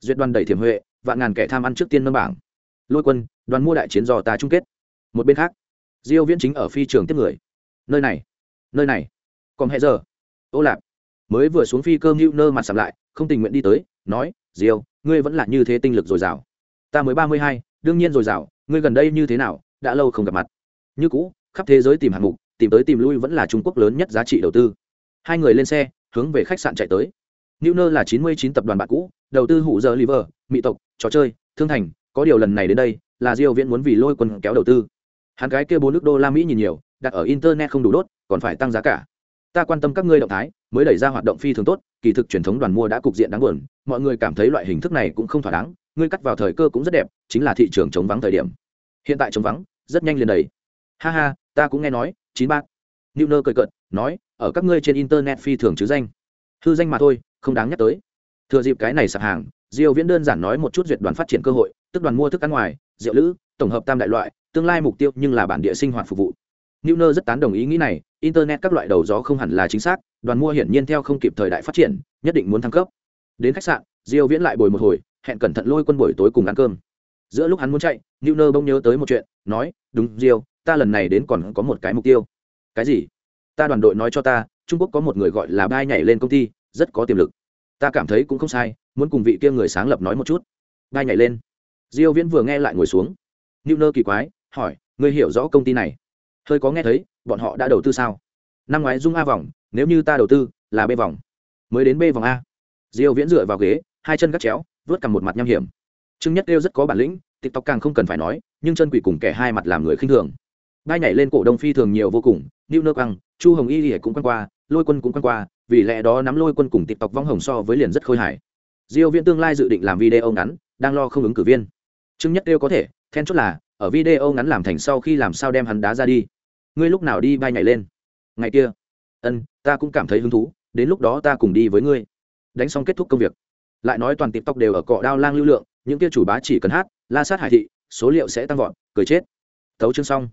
Duyệt đoàn đẩy thiểm huệ, vạn ngàn kẻ tham ăn trước tiên nâng bảng. Lôi quân, đoàn mua đại chiến do ta chung kết. Một bên khác, diêu viễn chính ở phi trường tiếp người. Nơi này nơi này. Còn hẹn giờ. Ô lạp, mới vừa xuống phi cơ hữu nơ mặt sầm lại, không tình nguyện đi tới, nói, diêu, ngươi vẫn là như thế tinh lực dồi dào. Ta mới ba mươi hai, đương nhiên dồi dào, ngươi gần đây như thế nào, đã lâu không gặp mặt. Như cũ, khắp thế giới tìm hạng mục tìm tới tìm lui vẫn là trung quốc lớn nhất giá trị đầu tư hai người lên xe hướng về khách sạn chạy tới New Nơ là chín mươi chín tập đoàn bạn cũ, đầu tư hụ giờ liver, mỹ tộc, trò chơi, thương thành, có điều lần này đến đây, là Diêu Viễn muốn vì lôi quân kéo đầu tư. Hắn cái kia bốn nước đô la Mỹ nhìn nhiều, đặt ở internet không đủ đốt, còn phải tăng giá cả. Ta quan tâm các ngươi động thái, mới đẩy ra hoạt động phi thường tốt, kỳ thực truyền thống đoàn mua đã cục diện đáng buồn, mọi người cảm thấy loại hình thức này cũng không thỏa đáng, ngươi cắt vào thời cơ cũng rất đẹp, chính là thị trường chống vắng thời điểm. Hiện tại chống vắng, rất nhanh liền đầy. Ha ha, ta cũng nghe nói, chín bát nữ nơ cười cợt, nói, ở các ngươi trên internet phi thường chứ danh. Hư danh mà thôi, không đáng nhắc tới. Thừa dịp cái này sạp hàng, Diêu Viễn đơn giản nói một chút duyệt đoàn phát triển cơ hội, tức đoàn mua thức ăn ngoài, rượu lữ, tổng hợp tam đại loại, tương lai mục tiêu nhưng là bản địa sinh hoạt phục vụ. Newner rất tán đồng ý nghĩ này, internet các loại đầu gió không hẳn là chính xác, đoàn mua hiển nhiên theo không kịp thời đại phát triển, nhất định muốn thăng cấp. Đến khách sạn, Diêu Viễn lại bồi một hồi, hẹn cẩn thận lôi quân buổi tối cùng ăn cơm. Giữa lúc hắn muốn chạy, Newner bỗng nhớ tới một chuyện, nói, "Đúng, Diêu, ta lần này đến còn có một cái mục tiêu." "Cái gì?" "Ta đoàn đội nói cho ta, Trung Quốc có một người gọi là Bai nhảy lên công ty, rất có tiềm lực." Ta cảm thấy cũng không sai, muốn cùng vị kia người sáng lập nói một chút. Bai nhảy lên. Diêu Viễn vừa nghe lại ngồi xuống. Newner kỳ quái, hỏi, "Ngươi hiểu rõ công ty này?" Hơi có nghe thấy, bọn họ đã đầu tư sao? Năm ngoái Dung A vòng, nếu như ta đầu tư, là B vòng. Mới đến B vòng a. Diêu Viễn dựa vào ghế, hai chân gắt chéo, vớt cầm một mặt nham hiểm. Trương Nhất Đêu rất có bản lĩnh, TikTok càng không cần phải nói, nhưng chân quỷ cùng kẻ hai mặt làm người khinh thường ngay nhảy lên cổ đông phi thường nhiều vô cùng, New Nước ăn, Chu Hồng Y Lệ cũng quan qua, Lôi Quân cũng quan qua, vì lẽ đó nắm Lôi Quân cùng tộc vong hồng so với liền rất khôi hài. Diêu Viễn tương lai dự định làm video ngắn, đang lo không ứng cử viên. chứng Nhất Đêu có thể, then chốt là ở video ngắn làm thành sau khi làm sao đem hắn đá ra đi. Ngươi lúc nào đi bay nhảy lên? Ngày kia. Ân, ta cũng cảm thấy hứng thú, đến lúc đó ta cùng đi với ngươi. Đánh xong kết thúc công việc lại nói toàn tộc đều ở cọ đao lang lưu lượng những kia chủ bá chỉ cần hát la sát hải thị số liệu sẽ tăng vọt cười chết tấu chương xong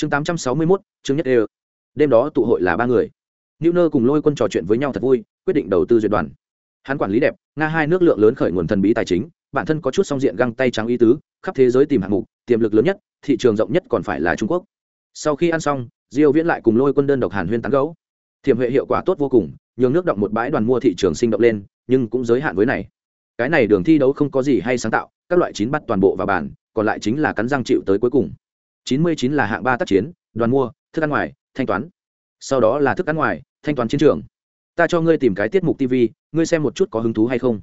chương tám trăm sáu mươi mốt, chương nhất đều. Đêm đó tụ hội là ba người. Newner Nơ cùng lôi quân trò chuyện với nhau thật vui, quyết định đầu tư duyệt đoàn. Hắn quản lý đẹp, nga hai nước lượng lớn khởi nguồn thần bí tài chính, bản thân có chút song diện găng tay trắng ý tứ, khắp thế giới tìm hạng mục, tiềm lực lớn nhất, thị trường rộng nhất còn phải là trung quốc. Sau khi ăn xong, diêu viễn lại cùng lôi quân đơn độc hàn huyên tán gấu thiểm huệ hiệu quả tốt vô cùng, nhường nước động một bãi đoàn mua thị trường sinh động lên, nhưng cũng giới hạn với này. Cái này đường thi đấu không có gì hay sáng tạo, các loại chín bắt toàn bộ vào bàn, còn lại chính là cắn răng chịu tới cuối cùng chín mươi chín là hạng ba tác chiến, đoàn mua, thức ăn ngoài, thanh toán. Sau đó là thức ăn ngoài, thanh toán chiến trường. Ta cho ngươi tìm cái tiết mục tv ngươi xem một chút có hứng thú hay không.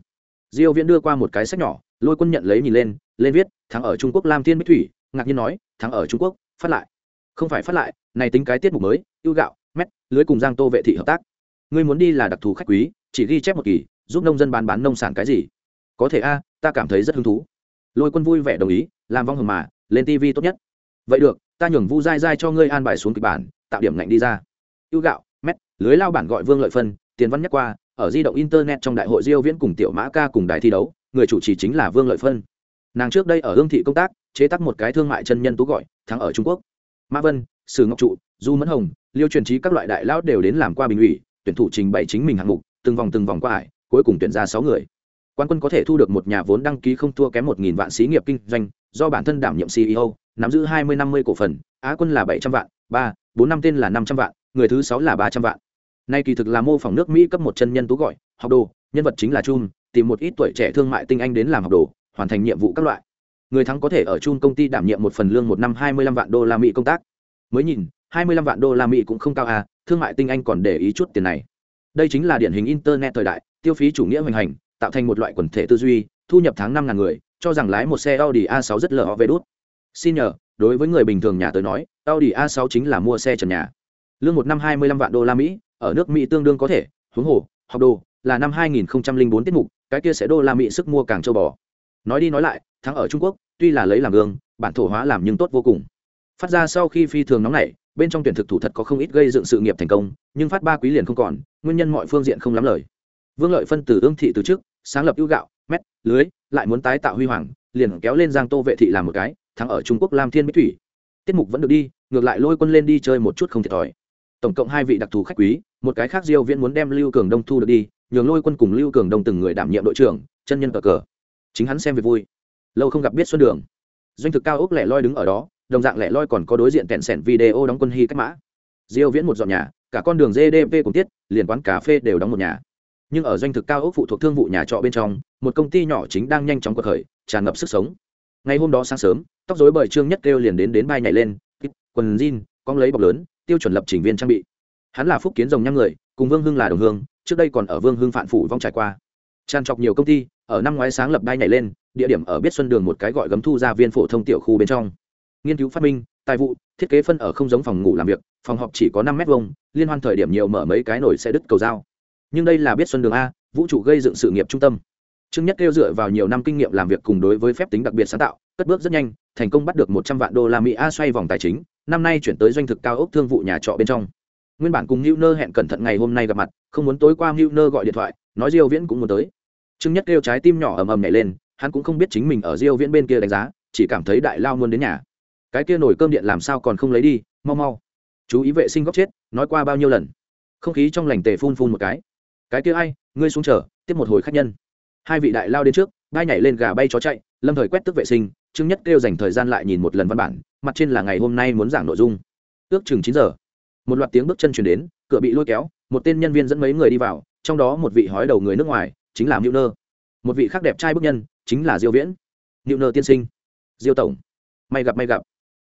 Diêu viễn đưa qua một cái sách nhỏ, lôi quân nhận lấy nhìn lên lên viết, thắng ở trung quốc lam thiên bích thủy. Ngạc nhiên nói, thắng ở trung quốc, phát lại. Không phải phát lại, này tính cái tiết mục mới, ưu gạo, mét, lưới cùng giang tô vệ thị hợp tác. Ngươi muốn đi là đặc thù khách quý, chỉ ghi chép một kỳ, giúp nông dân bán bán nông sản cái gì? Có thể a, ta cảm thấy rất hứng thú. Lôi quân vui vẻ đồng ý, làm vong hồng mà, lên tv tốt nhất vậy được, ta nhường vu dai dai cho ngươi an bài xuống kịch bản, tạo điểm ngạnh đi ra. Ưu gạo, mét, lưới lao bản gọi vương lợi phân, tiền văn nhắc qua, ở di động internet trong đại hội diêu viễn cùng tiểu mã ca cùng đài thi đấu, người chủ trì chính là vương lợi phân. Nàng trước đây ở hương thị công tác, chế tác một cái thương mại chân nhân tú gọi, thắng ở trung quốc. Mã vân, sử ngọc trụ, du mẫn hồng, liêu truyền trí các loại đại lão đều đến làm qua bình ủy, tuyển thủ trình bày chính mình hạng mục, từng vòng từng vòng qua ải, cuối cùng tuyển ra sáu người. Quan quân có thể thu được một nhà vốn đăng ký không thua kém một nghìn vạn xí nghiệp kinh doanh, do bản thân đảm nhiệm ceo nắm giữ hai mươi năm mươi cổ phần, á quân là bảy trăm vạn, ba, bốn năm tên là năm trăm vạn, người thứ sáu là ba trăm vạn. Nay kỳ thực là mô phỏng nước mỹ cấp một chân nhân tú gọi, học đồ, nhân vật chính là chum tìm một ít tuổi trẻ thương mại tinh anh đến làm học đồ, hoàn thành nhiệm vụ các loại. Người thắng có thể ở chum công ty đảm nhiệm một phần lương một năm hai mươi lăm vạn đô la mỹ công tác. Mới nhìn, hai mươi lăm vạn đô la mỹ cũng không cao à thương mại tinh anh còn để ý chút tiền này. Đây chính là điển hình internet thời đại, tiêu phí chủ nghĩa hoành hành, tạo thành một loại quần thể tư duy, thu nhập tháng năm ngàn người, cho rằng lái một xe audi a 6 rất lờ về đốt xin nhờ, đối với người bình thường nhà tới nói, audi a 6 chính là mua xe trần nhà. Lương một năm hai mươi lăm vạn đô la mỹ, ở nước mỹ tương đương có thể, huống hồ, học đồ, là năm hai nghìn bốn tiết mục, cái kia sẽ đô la mỹ sức mua càng châu bò. Nói đi nói lại, thắng ở trung quốc, tuy là lấy làm gương, bản thổ hóa làm nhưng tốt vô cùng. Phát ra sau khi phi thường nóng nảy, bên trong tuyển thực thủ thật có không ít gây dựng sự nghiệp thành công, nhưng phát ba quý liền không còn, nguyên nhân mọi phương diện không lắm lời. Vương lợi phân từ ương thị từ trước, sáng lập ưu gạo, mét, lưới, lại muốn tái tạo huy hoàng, liền kéo lên giang tô vệ thị làm một cái thắng ở trung quốc lam thiên mỹ thủy. Tiết mục vẫn được đi, ngược lại lôi quân lên đi chơi một chút không thiệt thòi. Tổng cộng hai vị đặc thù khách quý, một cái khác diêu viễn muốn đem lưu cường đông thu được đi, nhường lôi quân cùng lưu cường đông từng người đảm nhiệm đội trưởng, chân nhân cờ cờ. Chính hắn xem về vui. Lâu không gặp biết xuân đường. Doanh thực cao ốc lẻ loi đứng ở đó, đồng dạng lẻ loi còn có đối diện kẹn sẻn video đóng quân hy cách mã. Diêu viễn một dọn nhà, cả con đường gdp cùng tiết, liền quán cà phê đều đóng một nhà. Nhưng ở doanh thực cao ốc phụ thuộc thương vụ nhà trọ bên trong, một công ty nhỏ chính đang nhanh chóng cuộc khởi, tràn ngập sức sống ngày hôm đó sáng sớm, tóc rối bời trương nhất kêu liền đến đến bay nhảy lên quần jean, con lấy bọc lớn, tiêu chuẩn lập trình viên trang bị. Hắn là phúc kiến rồng nhăm người, cùng vương hưng là đồng hương, trước đây còn ở vương hưng phản phủ vong trải qua. Tràn trọc nhiều công ty, ở năm ngoái sáng lập bay nhảy lên, địa điểm ở biết xuân đường một cái gọi gấm thu gia viên phổ thông tiểu khu bên trong. Nghiên cứu phát minh, tài vụ, thiết kế phân ở không giống phòng ngủ làm việc, phòng họp chỉ có năm mét vuông, liên hoan thời điểm nhiều mở mấy cái nổi sẽ đứt cầu dao. Nhưng đây là biết xuân đường a, vũ trụ gây dựng sự nghiệp trung tâm trương nhất kêu dựa vào nhiều năm kinh nghiệm làm việc cùng đối với phép tính đặc biệt sáng tạo, cất bước rất nhanh, thành công bắt được một trăm vạn đô la mỹ a xoay vòng tài chính, năm nay chuyển tới doanh thực cao ốc thương vụ nhà trọ bên trong. Nguyên bản cùng Newner hẹn cẩn thận ngày hôm nay gặp mặt, không muốn tối qua Newner gọi điện thoại, nói diêu viễn cũng muốn tới. Trương nhất kêu trái tim nhỏ ầm ầm nhảy lên, hắn cũng không biết chính mình ở diêu viễn bên kia đánh giá, chỉ cảm thấy đại lao muốn đến nhà. Cái kia nổi cơm điện làm sao còn không lấy đi, mau mau. Chú ý vệ sinh góc chết, nói qua bao nhiêu lần. Không khí trong lành tề phun phun một cái. Cái kia ai, ngươi xuống chờ, tiếp một hồi khách nhân hai vị đại lao đến trước ngay nhảy lên gà bay chó chạy, lâm thời quét tức vệ sinh, trương nhất kêu dành thời gian lại nhìn một lần văn bản, mặt trên là ngày hôm nay muốn giảng nội dung. Ước chừng chín giờ, một loạt tiếng bước chân chuyển đến, cửa bị lôi kéo, một tên nhân viên dẫn mấy người đi vào, trong đó một vị hói đầu người nước ngoài, chính là mưu nơ. Một vị khác đẹp trai bức nhân, chính là diêu viễn. Mưu nơ tiên sinh. Diêu tổng. May gặp may gặp.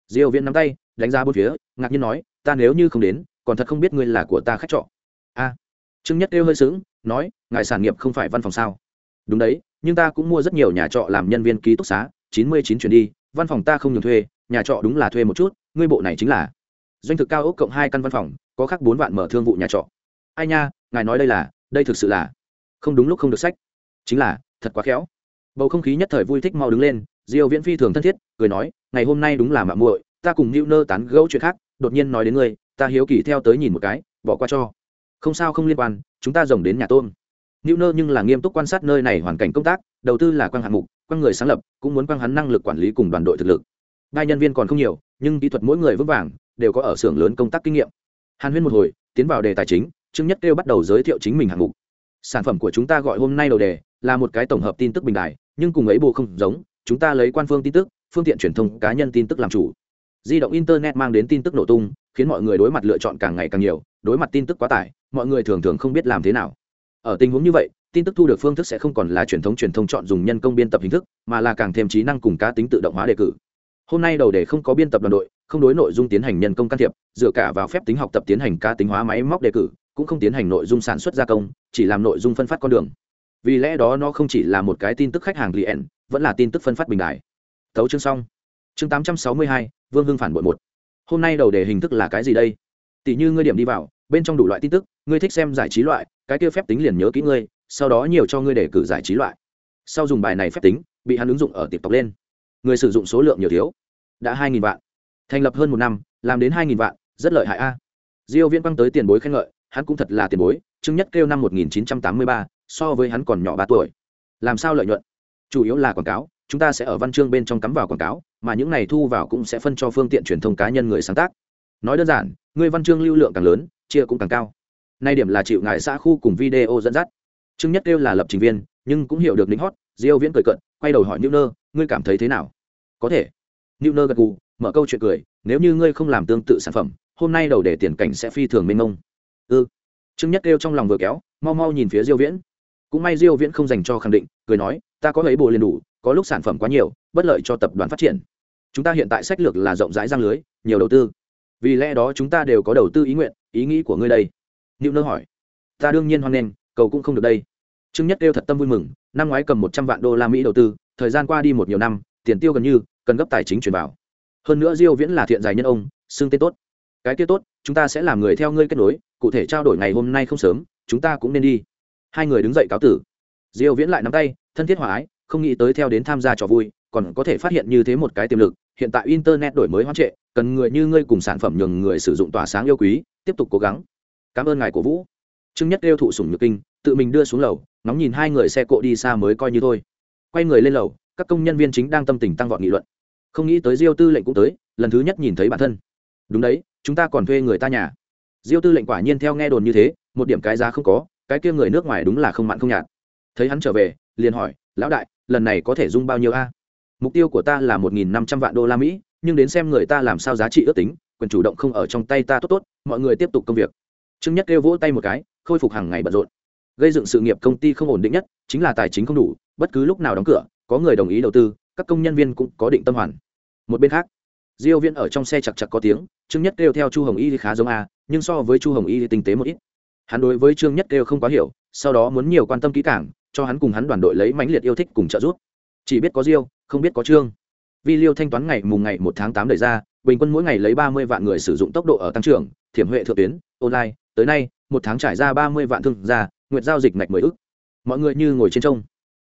Diêu viễn nắm tay, đánh ra bốn phía, ngạc nhiên nói, ta nếu như không đến, còn thật không biết ngươi là của ta khách trọ. A. Trương nhất kêu hơi sướng nói, ngài sản nghiệp không phải văn phòng sao? Đúng đấy, nhưng ta cũng mua rất nhiều nhà trọ làm nhân viên ký túc xá, chín mươi chín chuyển đi, văn phòng ta không nhường thuê, nhà trọ đúng là thuê một chút, ngươi bộ này chính là doanh thực cao ốc cộng hai căn văn phòng, có khác bốn vạn mở thương vụ nhà trọ. Ai nha, ngài nói đây là, đây thực sự là không đúng lúc không được sách. Chính là, thật quá khéo. Bầu không khí nhất thời vui thích mau đứng lên, diêu viễn phi thường thân thiết, cười nói, ngày hôm nay đúng là mạng muội, ta cùng Nưu Nơ tán gẫu chuyện khác, đột nhiên nói đến ngươi, ta hiếu kỳ theo tới nhìn một cái, bỏ qua cho. Không sao không liên quan, chúng ta rồng đến nhà tôm. Nưu Nơ nhưng là nghiêm túc quan sát nơi này hoàn cảnh công tác, đầu tư là quang hạng mục, quang người sáng lập, cũng muốn quang hắn năng lực quản lý cùng đoàn đội thực lực. Ba nhân viên còn không nhiều, nhưng kỹ thuật mỗi người vững vàng, đều có ở xưởng lớn công tác kinh nghiệm. Hàn huyên một hồi, tiến vào đề tài chính, trương nhất kêu bắt đầu giới thiệu chính mình hạng mục. Sản phẩm của chúng ta gọi hôm nay đầu đề, là một cái tổng hợp tin tức bình đại nhưng cùng ấy bộ không giống, chúng ta lấy quan phương tin tức, phương tiện truyền thông, cá nhân tin tức làm chủ. Di động internet mang đến tin tức nổ tung, khiến mọi người đối mặt lựa chọn càng ngày càng nhiều, đối mặt tin tức quá tải, mọi người thường thường không biết làm thế nào ở tình huống như vậy, tin tức thu được phương thức sẽ không còn là truyền thống truyền thông chọn dùng nhân công biên tập hình thức, mà là càng thêm trí năng cùng cá tính tự động hóa đề cử. Hôm nay đầu đề không có biên tập đoàn đội, không đối nội dung tiến hành nhân công can thiệp, dựa cả vào phép tính học tập tiến hành cá tính hóa máy móc đề cử, cũng không tiến hành nội dung sản xuất gia công, chỉ làm nội dung phân phát con đường. Vì lẽ đó nó không chỉ là một cái tin tức khách hàng liền vẫn là tin tức phân phát bình đại thấu chương xong. Chương tám trăm sáu mươi hai, vương hưng phản bội một. Hôm nay đầu đề hình thức là cái gì đây? Tỷ như ngươi điểm đi vào, bên trong đủ loại tin tức, ngươi thích xem giải trí loại cái kia phép tính liền nhớ kỹ ngươi sau đó nhiều cho ngươi để cử giải trí loại. Sau dùng bài này phép tính bị hắn ứng dụng ở tiktok lên. Người sử dụng số lượng nhiều thiếu. Đã hai nghìn vạn. Thành lập hơn một năm làm đến hai nghìn vạn rất lợi hại a. Diêu viễn quăng tới tiền bối khen ngợi hắn cũng thật là tiền bối chứng nhất kêu năm 1983, so với hắn còn nhỏ ba tuổi. Làm sao lợi nhuận? Chủ yếu là quảng cáo chúng ta sẽ ở văn chương bên trong cắm vào quảng cáo mà những này thu vào cũng sẽ phân cho phương tiện truyền thông cá nhân người sáng tác. Nói đơn giản người văn chương lưu lượng càng lớn chia cũng càng cao nay điểm là chịu ngài xã khu cùng video dẫn dắt. Chứng nhất kêu là lập trình viên, nhưng cũng hiểu được lính hót diêu viễn cười cận quay đầu hỏi nữ nơ ngươi cảm thấy thế nào? Có thể. Nữ nơ gật gù, mở câu chuyện cười, nếu như ngươi không làm tương tự sản phẩm, hôm nay đầu để tiền cảnh sẽ phi thường mênh mông. Ư ừ. chứng nhất kêu trong lòng vừa kéo, mau mau nhìn phía diêu viễn. Cũng may diêu viễn không dành cho khẳng định, cười nói, ta có lấy bộ liền đủ, có lúc sản phẩm quá nhiều, bất lợi cho tập đoàn phát triển. Chúng ta hiện tại sách lược là rộng rãi răng lưới, nhiều đầu tư. Vì lẽ đó chúng ta đều có đầu tư ý nguyện, ý nghĩ của ngươi đây nữ nơ hỏi. Ta đương nhiên hoan nghênh, cầu cũng không được đây. Trương nhất kêu thật tâm vui mừng, năm ngoái cầm một trăm vạn đô la mỹ đầu tư, thời gian qua đi một nhiều năm, tiền tiêu gần như, cần gấp tài chính chuyển vào. Hơn nữa diêu viễn là thiện giải nhân ông xương tên tốt. Cái kia tốt, chúng ta sẽ làm người theo ngươi kết nối, cụ thể trao đổi ngày hôm nay không sớm, chúng ta cũng nên đi. Hai người đứng dậy cáo tử. Diêu viễn lại nắm tay, thân thiết hòa ái, không nghĩ tới theo đến tham gia trò vui, còn có thể phát hiện như thế một cái tiềm lực, hiện tại internet đổi mới hoang trệ, cần người như ngươi cùng sản phẩm nhường người sử dụng tỏa sáng yêu quý, tiếp tục cố gắng cảm ơn ngài cổ vũ. Trương nhất kêu thụ sủng nhược kinh, tự mình đưa xuống lầu, ngóng nhìn hai người xe cộ đi xa mới coi như thôi. Quay người lên lầu, các công nhân viên chính đang tâm tình tăng vọt nghị luận. Không nghĩ tới diêu tư lệnh cũng tới, lần thứ nhất nhìn thấy bản thân. Đúng đấy, chúng ta còn thuê người ta nhà. Diêu tư lệnh quả nhiên theo nghe đồn như thế, một điểm cái giá không có, cái kia người nước ngoài đúng là không mặn không nhạt. Thấy hắn trở về, liền hỏi, lão đại, lần này có thể dung bao nhiêu a? Mục tiêu của ta là một nghìn năm trăm vạn đô la mỹ, nhưng đến xem người ta làm sao giá trị ước tính, quyền chủ động không ở trong tay ta tốt tốt, mọi người tiếp tục công việc trương nhất kêu vỗ tay một cái, khôi phục hàng ngày bận rộn. Gây dựng sự nghiệp công ty không ổn định nhất chính là tài chính không đủ, bất cứ lúc nào đóng cửa, có người đồng ý đầu tư, các công nhân viên cũng có định tâm hoàn. Một bên khác, diêu viễn ở trong xe chặt chặt có tiếng, trương nhất kêu theo chu hồng y khá giống a, nhưng so với chu hồng y thì tinh tế một ít. Hắn đối với trương nhất kêu không quá hiểu, sau đó muốn nhiều quan tâm kỹ càng, cho hắn cùng hắn đoàn đội lấy mãnh liệt yêu thích cùng trợ giúp. Chỉ biết có diêu, không biết có trương. Vi liêu thanh toán ngày mùng ngày một tháng tám đẩy ra, bình quân mỗi ngày lấy ba mươi vạn người sử dụng tốc độ ở tăng trưởng, thiểm huệ thượng tuyến, online tới nay, một tháng trải ra ba mươi vạn thương gia, nguyệt giao dịch ngạch mười ức. Mọi người như ngồi trên trông.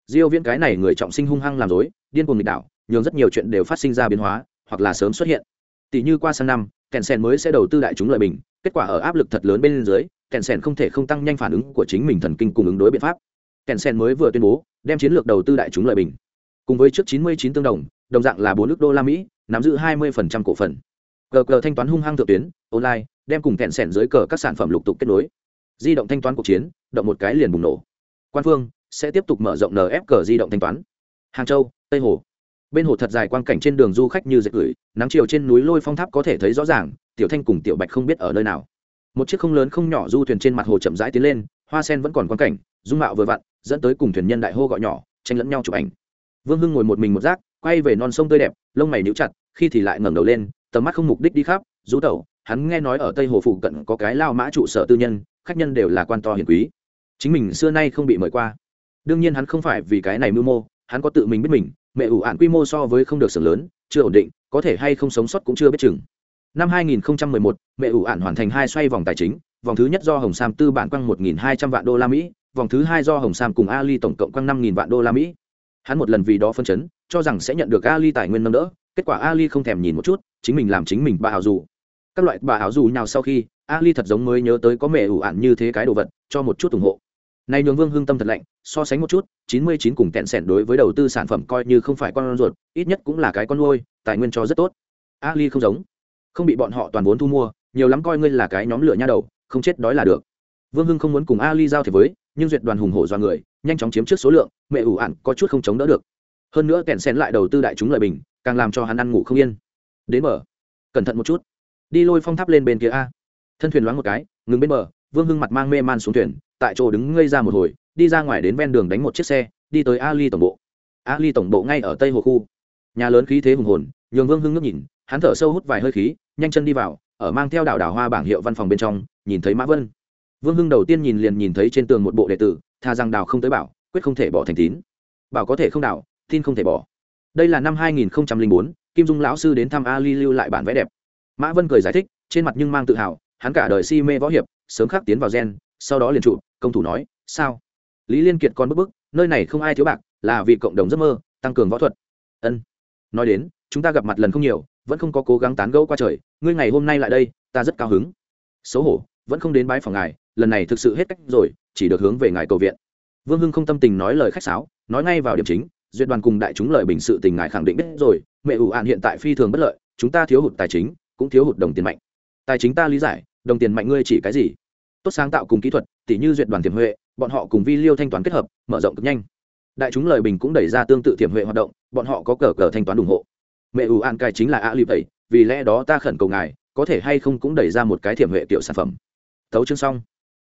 Diêu viễn cái này người trọng sinh hung hăng làm dối điên cuồng nghịch đảo, nhường rất nhiều chuyện đều phát sinh ra biến hóa, hoặc là sớm xuất hiện. Tỷ như qua sang năm kèn sen mới sẽ đầu tư đại chúng lợi bình, kết quả ở áp lực thật lớn bên dưới kèn sen không thể không tăng nhanh phản ứng của chính mình thần kinh cùng ứng đối biện pháp. Kèn sen mới vừa tuyên bố, đem chiến lược đầu tư đại chúng lợi bình. Cùng với trước 99 tương đồng đồng dạng là bốn nước đô la mỹ, nắm giữ 20% cổ phần. Gờ gờ thanh toán hung hăng thượng tuyến, online đem cùng kẹn sẻn dưới cờ các sản phẩm lục tục kết nối. Di động thanh toán cuộc chiến, động một cái liền bùng nổ. Quan phương sẽ tiếp tục mở rộng nf cờ di động thanh toán. Hàng châu, tây hồ. Bên hồ thật dài quang cảnh trên đường du khách như dệt gửi, nắng chiều trên núi lôi phong tháp có thể thấy rõ ràng, tiểu thanh cùng tiểu bạch không biết ở nơi nào. Một chiếc không lớn không nhỏ du thuyền trên mặt hồ chậm rãi tiến lên, hoa sen vẫn còn quang cảnh, dung mạo vừa vặn, dẫn tới cùng thuyền nhân đại hô gọi nhỏ, tranh lẫn nhau chụp ảnh. Vương hưng ngồi một mình một rác quay về non sông tươi đẹp, lông mày níu chặt, khi thì lại ngẩng đầu lên, tầm mắt không mục đích đi khắp, rú tẩu hắn nghe nói ở tây hồ phụ cận có cái lao mã trụ sở tư nhân khách nhân đều là quan to hiền quý. Chính mình xưa nay không bị mời qua. Đương nhiên hắn không phải vì cái này mưu mô hắn có tự mình biết mình mẹ ủ ạn quy mô so với không được sưởng lớn chưa ổn định có thể hay không sống sót cũng chưa biết chừng. Năm 2011, mẹ ủ ạn hoàn thành hai xoay vòng tài chính vòng thứ nhất do hồng sam tư bản quăng 1.200 vạn đô la mỹ vòng thứ hai do hồng sam cùng ali tổng cộng quăng 5.000 vạn đô la mỹ. Hắn một lần vì đó phân chấn cho rằng sẽ nhận được ali tài nguyên nâng đỡ kết quả ali không thèm nhìn một chút chính mình làm chính mình bà hào dù các loại bà áo dù nào sau khi, ali thật giống mới nhớ tới có mẹ ủ ạn như thế cái đồ vật, cho một chút ủng hộ. Này nhường vương hưng tâm thật lạnh, so sánh một chút, chín mươi chín cùng kẹn sẻn đối với đầu tư sản phẩm coi như không phải con ruột, ít nhất cũng là cái con nuôi, tài nguyên cho rất tốt. Ali không giống. Không bị bọn họ toàn vốn thu mua, nhiều lắm coi ngươi là cái nhóm lửa nha đầu, không chết đói là được. Vương hưng không muốn cùng ali giao thiệp với, nhưng duyệt đoàn hùng hổ do người, nhanh chóng chiếm trước số lượng, mẹ ủ ạn có chút không chống đỡ được. Hơn nữa kẹn sen lại đầu tư đại chúng lợi bình, càng làm cho hắn ăn ngủ không yên. Đến mở. Cẩn thận một chút đi lôi phong tháp lên bên kia a. Thân thuyền loáng một cái ngừng bên bờ vương hưng mặt mang mê man xuống thuyền tại chỗ đứng ngây ra một hồi đi ra ngoài đến ven đường đánh một chiếc xe đi tới ali tổng bộ. Ali tổng bộ ngay ở tây hồ khu. Nhà lớn khí thế hùng hồn nhường vương hưng ngước nhìn hắn thở sâu hút vài hơi khí nhanh chân đi vào ở mang theo đảo đảo hoa bảng hiệu văn phòng bên trong nhìn thấy mã vân. Vương hưng đầu tiên nhìn liền nhìn thấy trên tường một bộ đệ tử tha rằng đào không tới bảo quyết không thể bỏ thành tín. Bảo có thể không đào tin không thể bỏ. Đây là năm 2004, kim dung lão sư đến thăm ali lưu lại bản vẽ đẹp mã vân cười giải thích, trên mặt nhưng mang tự hào, hắn cả đời si mê võ hiệp, sớm khắc tiến vào gen, sau đó liền trụ, công thủ nói, sao? Lý liên kiệt còn bức bức, nơi này không ai thiếu bạc, là vì cộng đồng giấc mơ, tăng cường võ thuật. Ân. Nói đến, chúng ta gặp mặt lần không nhiều, vẫn không có cố gắng tán gẫu qua trời, ngươi ngày hôm nay lại đây, ta rất cao hứng. Xấu hổ, vẫn không đến bái phòng ngài, lần này thực sự hết cách rồi, chỉ được hướng về ngài cầu viện. Vương hưng không tâm tình nói lời khách sáo, nói ngay vào điểm chính, duyệt đoàn cùng đại chúng lời bình sự tình ngài khẳng định biết rồi, mẹ ủ ạn hiện tại phi thường bất lợi, chúng ta thiếu hụt tài chính cũng thiếu hụt đồng tiền mạnh. Tài chính ta lý giải, đồng tiền mạnh ngươi chỉ cái gì? Tốt sáng tạo cùng kỹ thuật tỷ như duyệt đoàn tiềm huệ, bọn họ cùng vi liêu thanh toán kết hợp, mở rộng cực nhanh. Đại chúng lời bình cũng đẩy ra tương tự tiềm huệ hoạt động, bọn họ có cờ cờ thanh toán ủng hộ. Mẹ ủ an cai chính là a lip tẩy vì lẽ đó ta khẩn cầu ngài, có thể hay không cũng đẩy ra một cái tiềm huệ tiểu sản phẩm. Thấu chương xong.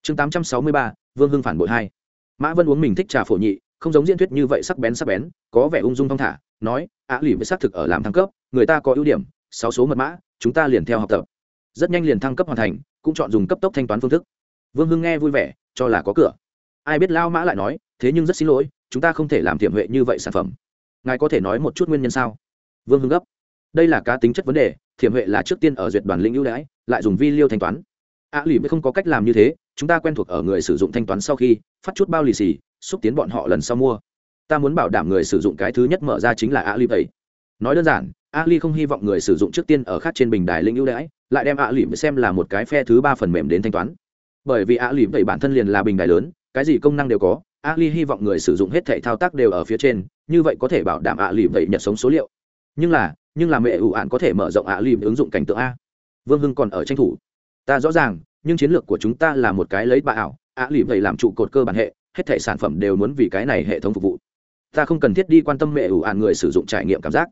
Chương tám trăm sáu mươi ba, vương hưng phản bội hai. Mã vân uống mình thích trà phổ nhị, không giống diễn thuyết như vậy sắc bén sắc bén, có vẻ ung dung thong thả, nói a lì với xác thực ở làm thăng cấp, người ta có ưu điểm, sáu số mật mã chúng ta liền theo học tập. Rất nhanh liền thăng cấp hoàn thành, cũng chọn dùng cấp tốc thanh toán phương thức. Vương hưng nghe vui vẻ, cho là có cửa. Ai biết lao mã lại nói, thế nhưng rất xin lỗi, chúng ta không thể làm tiệm huệ như vậy sản phẩm. Ngài có thể nói một chút nguyên nhân sao? Vương hưng gấp. Đây là cá tính chất vấn đề thiểm huệ là trước tiên ở duyệt đoàn lĩnh ưu đãi, lại dùng vi liêu thanh toán. A lì mới không có cách làm như thế, chúng ta quen thuộc ở người sử dụng thanh toán sau khi, phát chút bao lì xì, xúc tiến bọn họ lần sau mua. Ta muốn bảo đảm người sử dụng cái thứ nhất mở ra chính là a lì vậy nói đơn giản, ali không hy vọng người sử dụng trước tiên ở khác trên bình đài linh ưu đãi, lại đem ạ lỉm xem là một cái phe thứ ba phần mềm đến thanh toán. Bởi vì ạ lỉm vậy bản thân liền là bình đài lớn, cái gì công năng đều có, ali hy vọng người sử dụng hết thảy thao tác đều ở phía trên, như vậy có thể bảo đảm ạ lỉm vậy nhật sống số liệu. Nhưng là nhưng là mẹ ủ ạn có thể mở rộng ạ lỉm ứng dụng cảnh tượng a. Vương hưng còn ở tranh thủ. Ta rõ ràng, nhưng chiến lược của chúng ta là một cái lấy bà ảo ạ lỉm vậy làm trụ cột cơ bản hệ, hết thảy sản phẩm đều muốn vì cái này hệ thống phục vụ. Ta không cần thiết đi quan tâm mẹ ủ ạn người sử dụng trải nghiệm cảm giác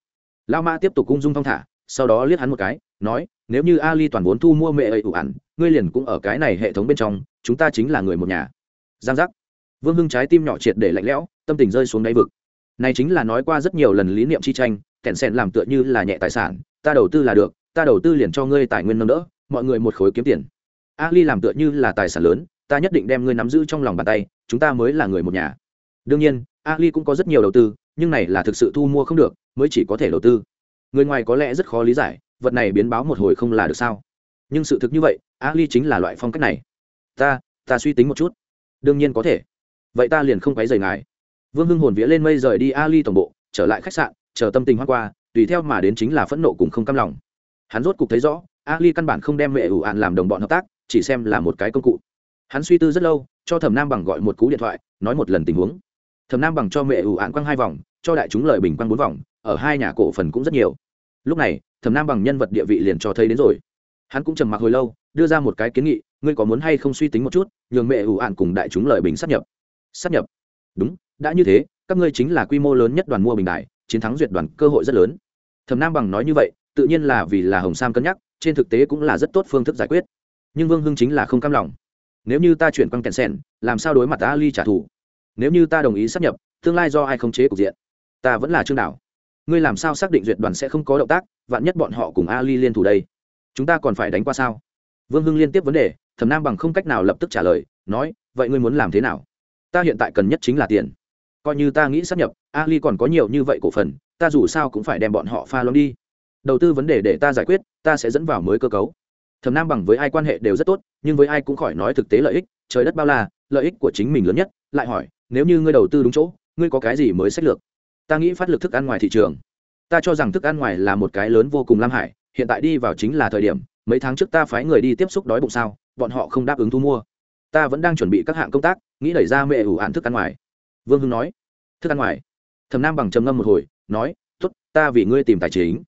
lao ma tiếp tục cung dung thong thả, sau đó liếc hắn một cái, nói, nếu như ali toàn vốn thu mua mẹ ấy ủ ạn ngươi liền cũng ở cái này hệ thống bên trong, chúng ta chính là người một nhà. Giang giác. Vương hưng trái tim nhỏ triệt để lạnh lẽo, tâm tình rơi xuống đáy vực. Này chính là nói qua rất nhiều lần lý niệm chi tranh, kẹn xẹn làm tựa như là nhẹ tài sản, ta đầu tư là được, ta đầu tư liền cho ngươi tài nguyên nâng đỡ, mọi người một khối kiếm tiền. Ali làm tựa như là tài sản lớn, ta nhất định đem ngươi nắm giữ trong lòng bàn tay, chúng ta mới là người một nhà. Đương nhiên, ali cũng có rất nhiều đầu tư, nhưng này là thực sự thu mua không được mới chỉ có thể đầu tư. Người ngoài có lẽ rất khó lý giải, vật này biến báo một hồi không là được sao? Nhưng sự thực như vậy, ali chính là loại phong cách này. Ta ta suy tính một chút. Đương nhiên có thể. Vậy ta liền không quấy rầy ngài. Vương hưng hồn vía lên mây rời đi ali tổng bộ, trở lại khách sạn, chờ tâm tình hoa qua, tùy theo mà đến chính là phẫn nộ cùng không cam lòng. Hắn rốt cục thấy rõ, ali căn bản không đem mẹ ủ ạn làm đồng bọn hợp tác, chỉ xem là một cái công cụ. Hắn suy tư rất lâu, cho thẩm nam bằng gọi một cú điện thoại, nói một lần tình huống. Thẩm nam bằng cho mẹ ủ ạn quăng hai vòng, cho đại chúng lời bình quăng bốn vòng ở hai nhà cổ phần cũng rất nhiều. Lúc này, thẩm nam bằng nhân vật địa vị liền cho thấy đến rồi. Hắn cũng trầm mặc hồi lâu, đưa ra một cái kiến nghị, ngươi có muốn hay không suy tính một chút, nhường mẹ ủ ạn cùng đại chúng lợi bình sát nhập? Sát nhập? Đúng, đã như thế, các ngươi chính là quy mô lớn nhất đoàn mua bình đại, chiến thắng duyệt đoàn cơ hội rất lớn. Thẩm nam bằng nói như vậy, tự nhiên là vì là hồng sam cân nhắc, trên thực tế cũng là rất tốt phương thức giải quyết. Nhưng vương hưng chính là không cam lòng. Nếu như ta chuyển quăng kèn sen làm sao đối mặt ali trả thù? Nếu như ta đồng ý sắp nhập, tương lai do ai khống chế cục diện? Ta vẫn là trương đảo ngươi làm sao xác định duyệt đoàn sẽ không có động tác, vạn nhất bọn họ cùng ali liên thủ đây? Chúng ta còn phải đánh qua sao? Vương hưng liên tiếp vấn đề, thẩm nam bằng không cách nào lập tức trả lời, nói, vậy ngươi muốn làm thế nào? Ta hiện tại cần nhất chính là tiền. Coi như ta nghĩ sắp nhập, ali còn có nhiều như vậy cổ phần, ta dù sao cũng phải đem bọn họ pha lông đi. Đầu tư vấn đề để ta giải quyết, ta sẽ dẫn vào mới cơ cấu. Thẩm nam bằng với ai quan hệ đều rất tốt, nhưng với ai cũng khỏi nói thực tế lợi ích, trời đất bao la, lợi ích của chính mình lớn nhất, lại hỏi, nếu như ngươi đầu tư đúng chỗ, ngươi có cái gì mới sách lược? Ta nghĩ phát lực thức ăn ngoài thị trường. Ta cho rằng thức ăn ngoài là một cái lớn vô cùng lam hải, hiện tại đi vào chính là thời điểm, mấy tháng trước ta phái người đi tiếp xúc đói bụng sao, bọn họ không đáp ứng thu mua. Ta vẫn đang chuẩn bị các hạng công tác, nghĩ đẩy ra mẹ ủ hạn thức ăn ngoài. Vương hưng nói, thức ăn ngoài? Thầm nam bằng trầm ngâm một hồi, nói t ố t ta vì ngươi tìm tài chính.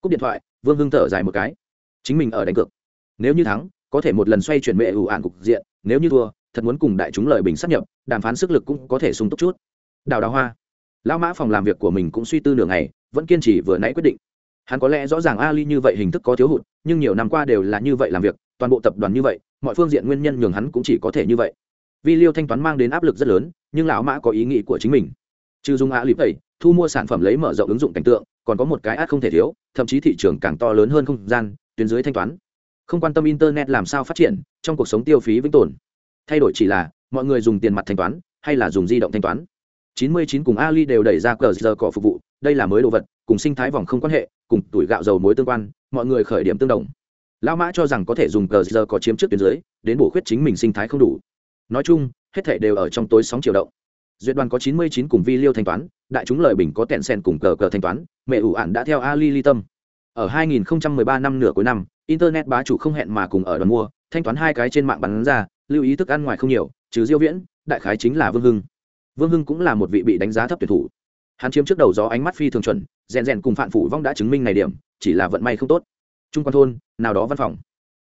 Cúp điện thoại, vương hưng thở dài một cái. Chính mình ở đánh cược. Nếu như thắng, có thể một lần xoay chuyển mẹ ủ ạn cục diện, nếu như thua, thật muốn cùng đại chúng lời bình sắp nhập, đàm phán sức lực cũng có thể sung túc chút. Đào đào hoa lão mã phòng làm việc của mình cũng suy tư nửa ngày, vẫn kiên trì vừa nãy quyết định. Hắn có lẽ rõ ràng ali như vậy hình thức có thiếu hụt, nhưng nhiều năm qua đều là như vậy làm việc, toàn bộ tập đoàn như vậy, mọi phương diện nguyên nhân nhường hắn cũng chỉ có thể như vậy. Vì liêu thanh toán mang đến áp lực rất lớn, nhưng lão mã có ý nghĩ của chính mình. Trừ dùng a lip ấy thu mua sản phẩm lấy mở rộng ứng dụng cảnh tượng, còn có một cái át không thể thiếu, thậm chí thị trường càng to lớn hơn không gian, tuyến dưới thanh toán. Không quan tâm internet làm sao phát triển, trong cuộc sống tiêu phí vĩnh tồn. Thay đổi chỉ là, mọi người dùng tiền mặt thanh toán, hay là dùng di động thanh toán. 99 cùng ali đều đẩy ra cờ giờ cỏ phục vụ, đây là mới đồ vật, cùng sinh thái vòng không quan hệ, cùng tuổi gạo dầu mối tương quan, mọi người khởi điểm tương đồng. Lão mã cho rằng có thể dùng cờ giờ có chiếm trước tuyến dưới, đến bổ khuyết chính mình sinh thái không đủ. Nói chung, hết thảy đều ở trong tối sóng chiều động. Duyệt đoàn có 99 cùng vi liêu thanh toán, đại chúng lời bình có tẹn sen cùng cờ cờ thanh toán, mẹ ủ ản đã theo ali ly tâm. Ở 2013 năm nửa cuối năm, internet bá chủ không hẹn mà cùng ở đoàn mua, thanh toán hai cái trên mạng bắn ra, lưu ý thức ăn ngoài không nhiều, trừ diêu viễn, đại khái chính là vương hưng vương hưng cũng là một vị bị đánh giá thấp tuyển thủ. Hắn chiếm trước đầu gió ánh mắt phi thường chuẩn, rèn rèn cùng phạm phủ vong đã chứng minh này điểm, chỉ là vận may không tốt. Trung quan thôn, nào đó văn phòng.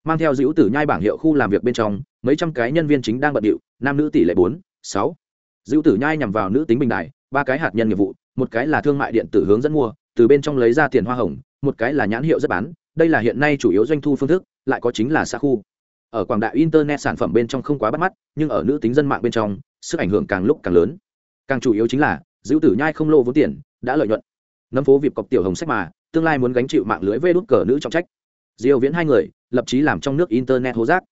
Mang theo dữ tử nhai bảng hiệu khu làm việc bên trong, mấy trăm cái nhân viên chính đang bận điệu, nam nữ tỷ lệ bốn, sáu. Dữ tử nhai nhằm vào nữ tính bình đại ba cái hạt nhân nghiệp vụ, một cái là thương mại điện tử hướng dẫn mua, từ bên trong lấy ra tiền hoa hồng, một cái là nhãn hiệu rất bán, đây là hiện nay chủ yếu doanh thu phương thức, lại có chính là xa khu. Ở quảng đại internet sản phẩm bên trong không quá bắt mắt, nhưng ở nữ tính dân mạng bên trong, sức ảnh hưởng càng lúc càng lớn càng chủ yếu chính là, giữ tử nhai không lô vốn tiền, đã lợi nhuận. Nấm phố vịp cọc tiểu hồng sách mà, tương lai muốn gánh chịu mạng lưới vê đốt cờ nữ trọng trách. Diều viễn hai người, lập chí làm trong nước internet hố rác.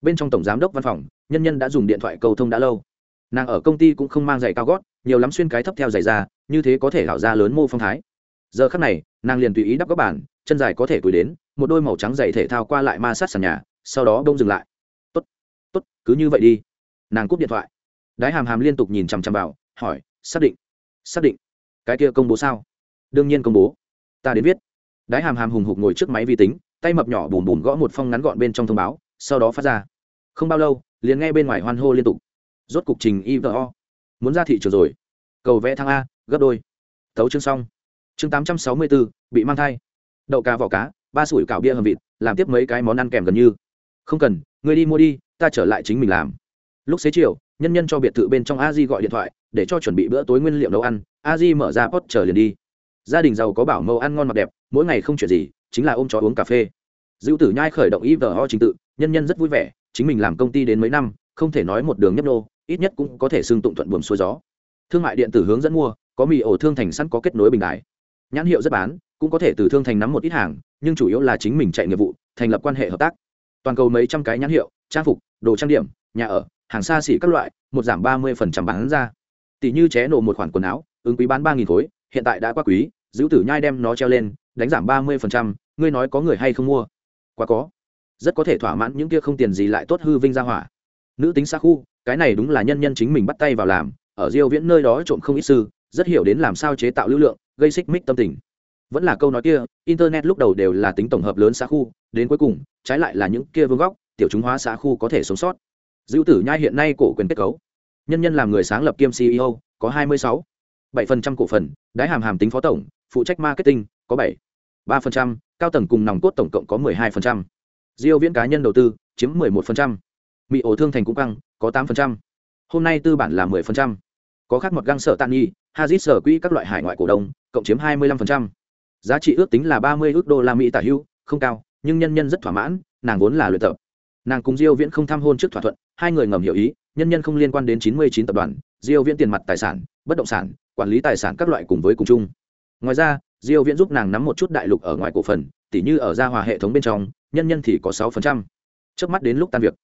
Bên trong tổng giám đốc văn phòng, nhân nhân đã dùng điện thoại cầu thông đã lâu. Nàng ở công ty cũng không mang giày cao gót, nhiều lắm xuyên cái thấp theo giày ra, như thế có thể tạo ra lớn mô phong thái. Giờ khắc này, nàng liền tùy ý đắp các bản chân dài có thể cúi đến, một đôi màu trắng giày thể thao qua lại ma sát sàn nhà, sau đó bông dừng lại. Tốt tốt, cứ như vậy đi. Nàng cúp điện thoại. Đái hàm hàm liên tục nhìn chằm chằm vào hỏi, xác định xác định, cái kia công bố sao? Đương nhiên công bố. Ta đến viết. Đái hàm hàm hùng hục ngồi trước máy vi tính, tay mập nhỏ bùm bùm gõ một phong ngắn gọn bên trong thông báo, sau đó phát ra. Không bao lâu, liền nghe bên ngoài hoan hô liên tục. Rốt cục trình ivo muốn ra thị trường rồi. Cầu vẽ thang a, gấp đôi. Tấu chương xong. Chương tám trăm sáu mươi bốn bị mang thai. Đậu cá vỏ cá, ba sủi cảo bia hầm vịt, làm tiếp mấy cái món ăn kèm gần như. Không cần người đi mua đi, ta trở lại chính mình làm. Lúc xế chiều nhân nhân cho biệt thự bên trong a di gọi điện thoại, để cho chuẩn bị bữa tối nguyên liệu nấu ăn, a di mở ra pot chờ liền đi. Gia đình giàu có bảo mẫu ăn ngon mặc đẹp, mỗi ngày không chuyện gì, chính là ôm chó uống cà phê. Dữ tử nhai khởi động ivo trình tự, nhân nhân rất vui vẻ, chính mình làm công ty đến mấy năm, không thể nói một đường nhấp nô, ít nhất cũng có thể xưng tụng thuận buồm xuôi gió. Thương mại điện tử hướng dẫn mua, có mì ổ thương thành sẵn có kết nối bình đại. Nhãn hiệu rất bán, cũng có thể từ thương thành nắm một ít hàng, nhưng chủ yếu là chính mình chạy nghiệp vụ, thành lập quan hệ hợp tác. Toàn cầu mấy trăm cái nhãn hiệu, trang phục, đồ trang điểm, nhà ở hàng xa xỉ các loại, một giảm ba mươi bán ra. Tỷ như ché nổ một khoản quần áo, ứng quý bán ba nghìn khối, hiện tại đã qua quý, giữ tử nhai đem nó treo lên, đánh giảm ba mươi ngươi nói có người hay không mua? Quá có. Rất có thể thỏa mãn những kia không tiền gì lại tốt hư vinh ra hỏa. Nữ tính xa khu, cái này đúng là nhân nhân chính mình bắt tay vào làm, ở diêu viễn nơi đó trộm không ít sư, rất hiểu đến làm sao chế tạo lưu lượng, gây xích mích tâm tình. Vẫn là câu nói kia, internet lúc đầu đều là tính tổng hợp lớn xã khu, đến cuối cùng, trái lại là những kia vương góc, tiểu chúng hóa xã khu có thể sống sót dữ tử nhai hiện nay cổ quyền kết cấu nhân nhân làm người sáng lập kiêm ceo có 26 7% cổ phần đái hàm hàm tính phó tổng phụ trách marketing có 7 3%, cao tầng cùng nòng cốt tổng cộng có 12%. Diêu Viễn cá nhân đầu tư chiếm 11%. Mỹ ổ thương thành cũng căng, có 8%. Hôm nay tư bản là 10%. Có khác một găng sở tạn nghi, Hazit sở quỹ các loại hải ngoại cổ đông, cộng chiếm 25%. Giá trị ước tính là 30 ước đô la Mỹ tả hữu, không cao, nhưng nhân nhân rất thỏa mãn, nàng vốn là luyện tập. Nàng cùng Diêu Viễn không tham hôn trước thỏa thuận, hai người ngầm hiểu ý, nhân nhân không liên quan đến 99 tập đoàn, Diêu Viễn tiền mặt tài sản, bất động sản, quản lý tài sản các loại cùng với cùng chung. Ngoài ra, Diêu Viễn giúp nàng nắm một chút đại lục ở ngoài cổ phần, tỉ như ở gia hòa hệ thống bên trong, nhân nhân thì có 6%. Trước mắt đến lúc tan việc,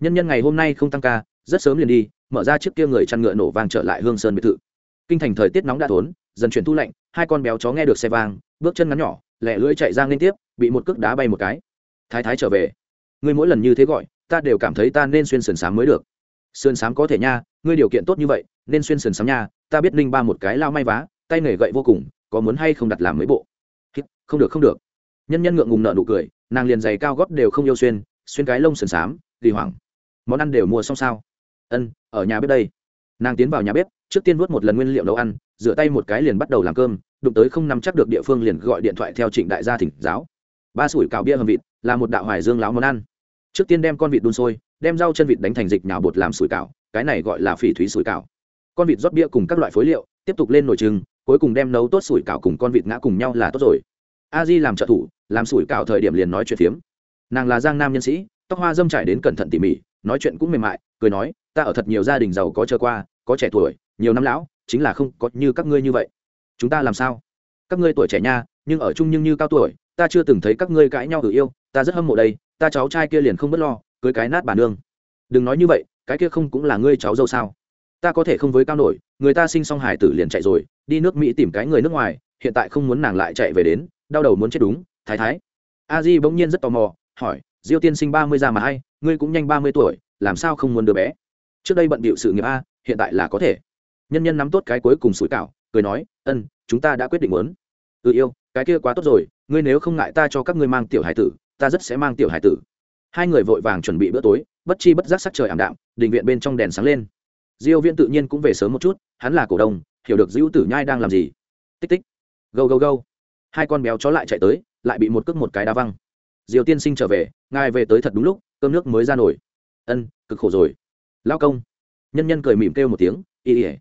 nhân nhân ngày hôm nay không tăng ca, rất sớm liền đi, mở ra chiếc kia người chăn ngựa nổ vang trở lại Hương Sơn biệt thự. Kinh thành thời tiết nóng đã thốn, dần chuyển thu lạnh, hai con béo chó nghe được xe vang, bước chân ngắn nhỏ, lẹ lưỡi chạy ra liên tiếp, bị một cước đá bay một cái. Thái thái trở về. Ngươi mỗi lần như thế gọi, ta đều cảm thấy ta nên xuyên sườn sám mới được. Sườn sám có thể nha, ngươi điều kiện tốt như vậy, nên xuyên sườn sám nha, ta biết ninh ba một cái lao may vá, tay nghề gậy vô cùng, có muốn hay không đặt làm mấy bộ? Không được không được. Nhân nhân ngượng ngùng nợ nụ cười nàng liền giày cao gót đều không yêu xuyên xuyên cái lông sườn xám ghi hoảng. Món ăn đều mua xong sao? Ân ở nhà bếp đây. Nàng tiến vào nhà bếp trước tiên vuốt một lần nguyên liệu nấu ăn rửa tay một cái liền bắt đầu làm cơm đụng tới không nắm chắc được địa phương liền gọi điện thoại theo trịnh đại gia thỉnh giáo. Ba sủi cào bia hầm vịt là một đạo hoài dương láo món ăn trước tiên đem con vịt đun sôi đem rau chân vịt đánh thành dịch nhào bột làm sủi cảo cái này gọi là phỉ thúy sủi cảo. Con vịt rót bia cùng các loại phối liệu tiếp tục lên nồi trưng, cuối cùng đem nấu tốt sủi cảo cùng con vịt ngã cùng nhau là tốt rồi. A di làm trợ thủ làm sủi cảo thời điểm liền nói chuyện phiếm. Nàng là giang nam nhân sĩ tóc hoa dâm trải đến cẩn thận tỉ mỉ nói chuyện cũng mềm mại cười nói ta ở thật nhiều gia đình giàu có chờ qua có trẻ tuổi nhiều năm lão chính là không có như các ngươi như vậy. Chúng ta làm sao? Các ngươi tuổi trẻ nha nhưng ở chung nhưng như cao tuổi ta chưa từng thấy các ngươi cãi nhau tự yêu ta rất hâm mộ đây ta cháu trai kia liền không bớt lo, cưới cái nát bà nương. Đừng nói như vậy, cái kia không cũng là ngươi cháu dâu sao? Ta có thể không với cao nổi, người ta sinh xong hải tử liền chạy rồi, đi nước mỹ tìm cái người nước ngoài, hiện tại không muốn nàng lại chạy về đến, đau đầu muốn chết đúng, thái thái. A di bỗng nhiên rất tò mò, hỏi, diêu tiên sinh ba mươi ra mà hay, ngươi cũng nhanh ba mươi tuổi, làm sao không muốn đứa bé? Trước đây bận bịu sự nghiệp a, hiện tại là có thể. Nhân nhân nắm tốt cái cuối cùng sủi cảo, cười nói, ân, chúng ta đã quyết định muốn. Ừ yêu, cái kia quá tốt rồi, ngươi nếu không ngại ta cho các ngươi mang tiểu hải tử ta rất sẽ mang tiểu hải tử. Hai người vội vàng chuẩn bị bữa tối, bất chi bất giác sắc trời ảm đạm, đình viện bên trong đèn sáng lên. Diêu viễn tự nhiên cũng về sớm một chút, hắn là cổ đông, hiểu được Diêu tử nhai đang làm gì. Tích tích. Gâu gâu gâu. Hai con béo chó lại chạy tới, lại bị một cước một cái đá văng. Diêu tiên sinh trở về, ngài về tới thật đúng lúc, cơm nước mới ra nổi. Ân, cực khổ rồi. Lao công. Nhân nhân cười mỉm kêu một tiếng, y ỉa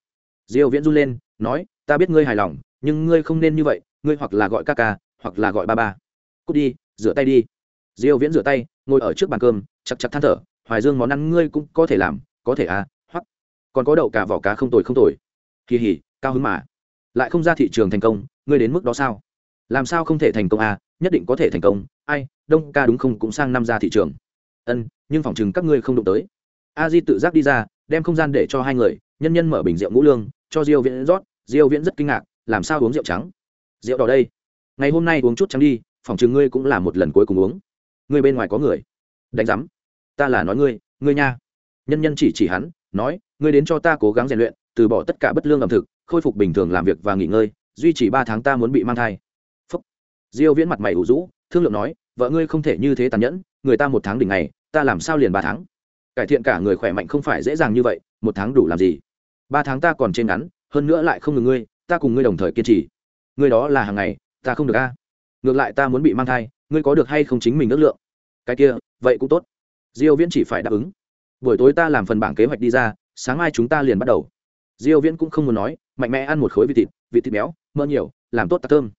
diêu viễn run lên, nói, ta biết ngươi hài lòng, nhưng ngươi không nên như vậy, ngươi hoặc là gọi ca ca, hoặc là gọi ba ba. Cút đi, rửa tay đi diêu viễn rửa tay, ngồi ở trước bàn cơm chặt chặt than thở, hoài dương món ăn ngươi cũng có thể làm, có thể à còn có đậu cả vỏ cá không tồi không tồi. Kỳ hỉ, cao hứng mà. Lại không ra thị trường thành công, ngươi đến mức đó sao? Làm sao không thể thành công à nhất định có thể thành công, ai, đông ca đúng không cũng sang năm ra thị trường. Ân, nhưng phòng chừng các ngươi không đụng tới. A di tự giác đi ra, đem không gian để cho hai người, nhân nhân mở bình rượu ngũ lương, cho diêu viễn rót, diêu viễn rất kinh ngạc, làm sao uống rượu trắng? Rượu đỏ đây, ngày hôm nay uống chút trắng đi, phòng chừng ngươi cũng là một lần cuối cùng uống ngươi bên ngoài có người. Đánh giám. Ta là nói ngươi ngươi nha. Nhân nhân chỉ chỉ hắn, nói, ngươi đến cho ta cố gắng rèn luyện, từ bỏ tất cả bất lương ẩm thực, khôi phục bình thường làm việc và nghỉ ngơi, duy trì ba tháng ta muốn bị mang thai. Phúc. diêu viễn mặt mày ủ rũ, thương lượng nói, vợ ngươi không thể như thế tàn nhẫn, người ta một tháng đỉnh ngày, ta làm sao liền ba tháng? Cải thiện cả người khỏe mạnh không phải dễ dàng như vậy, một tháng đủ làm gì? Ba tháng ta còn trên ngắn, hơn nữa lại không ngừng ngươi, ta cùng ngươi đồng thời kiên trì. Ngươi đó là hàng ngày, ta không được a. Ngược lại ta muốn bị mang thai ngươi có được hay không chính mình ước lượng? Cái kia, vậy cũng tốt. Diêu viễn chỉ phải đáp ứng. Buổi tối ta làm phần bảng kế hoạch đi ra, sáng mai chúng ta liền bắt đầu. Diêu viễn cũng không muốn nói, mạnh mẽ ăn một khối vịt thịt vịt thịt béo, mỡ nhiều, làm tốt tạc thơm.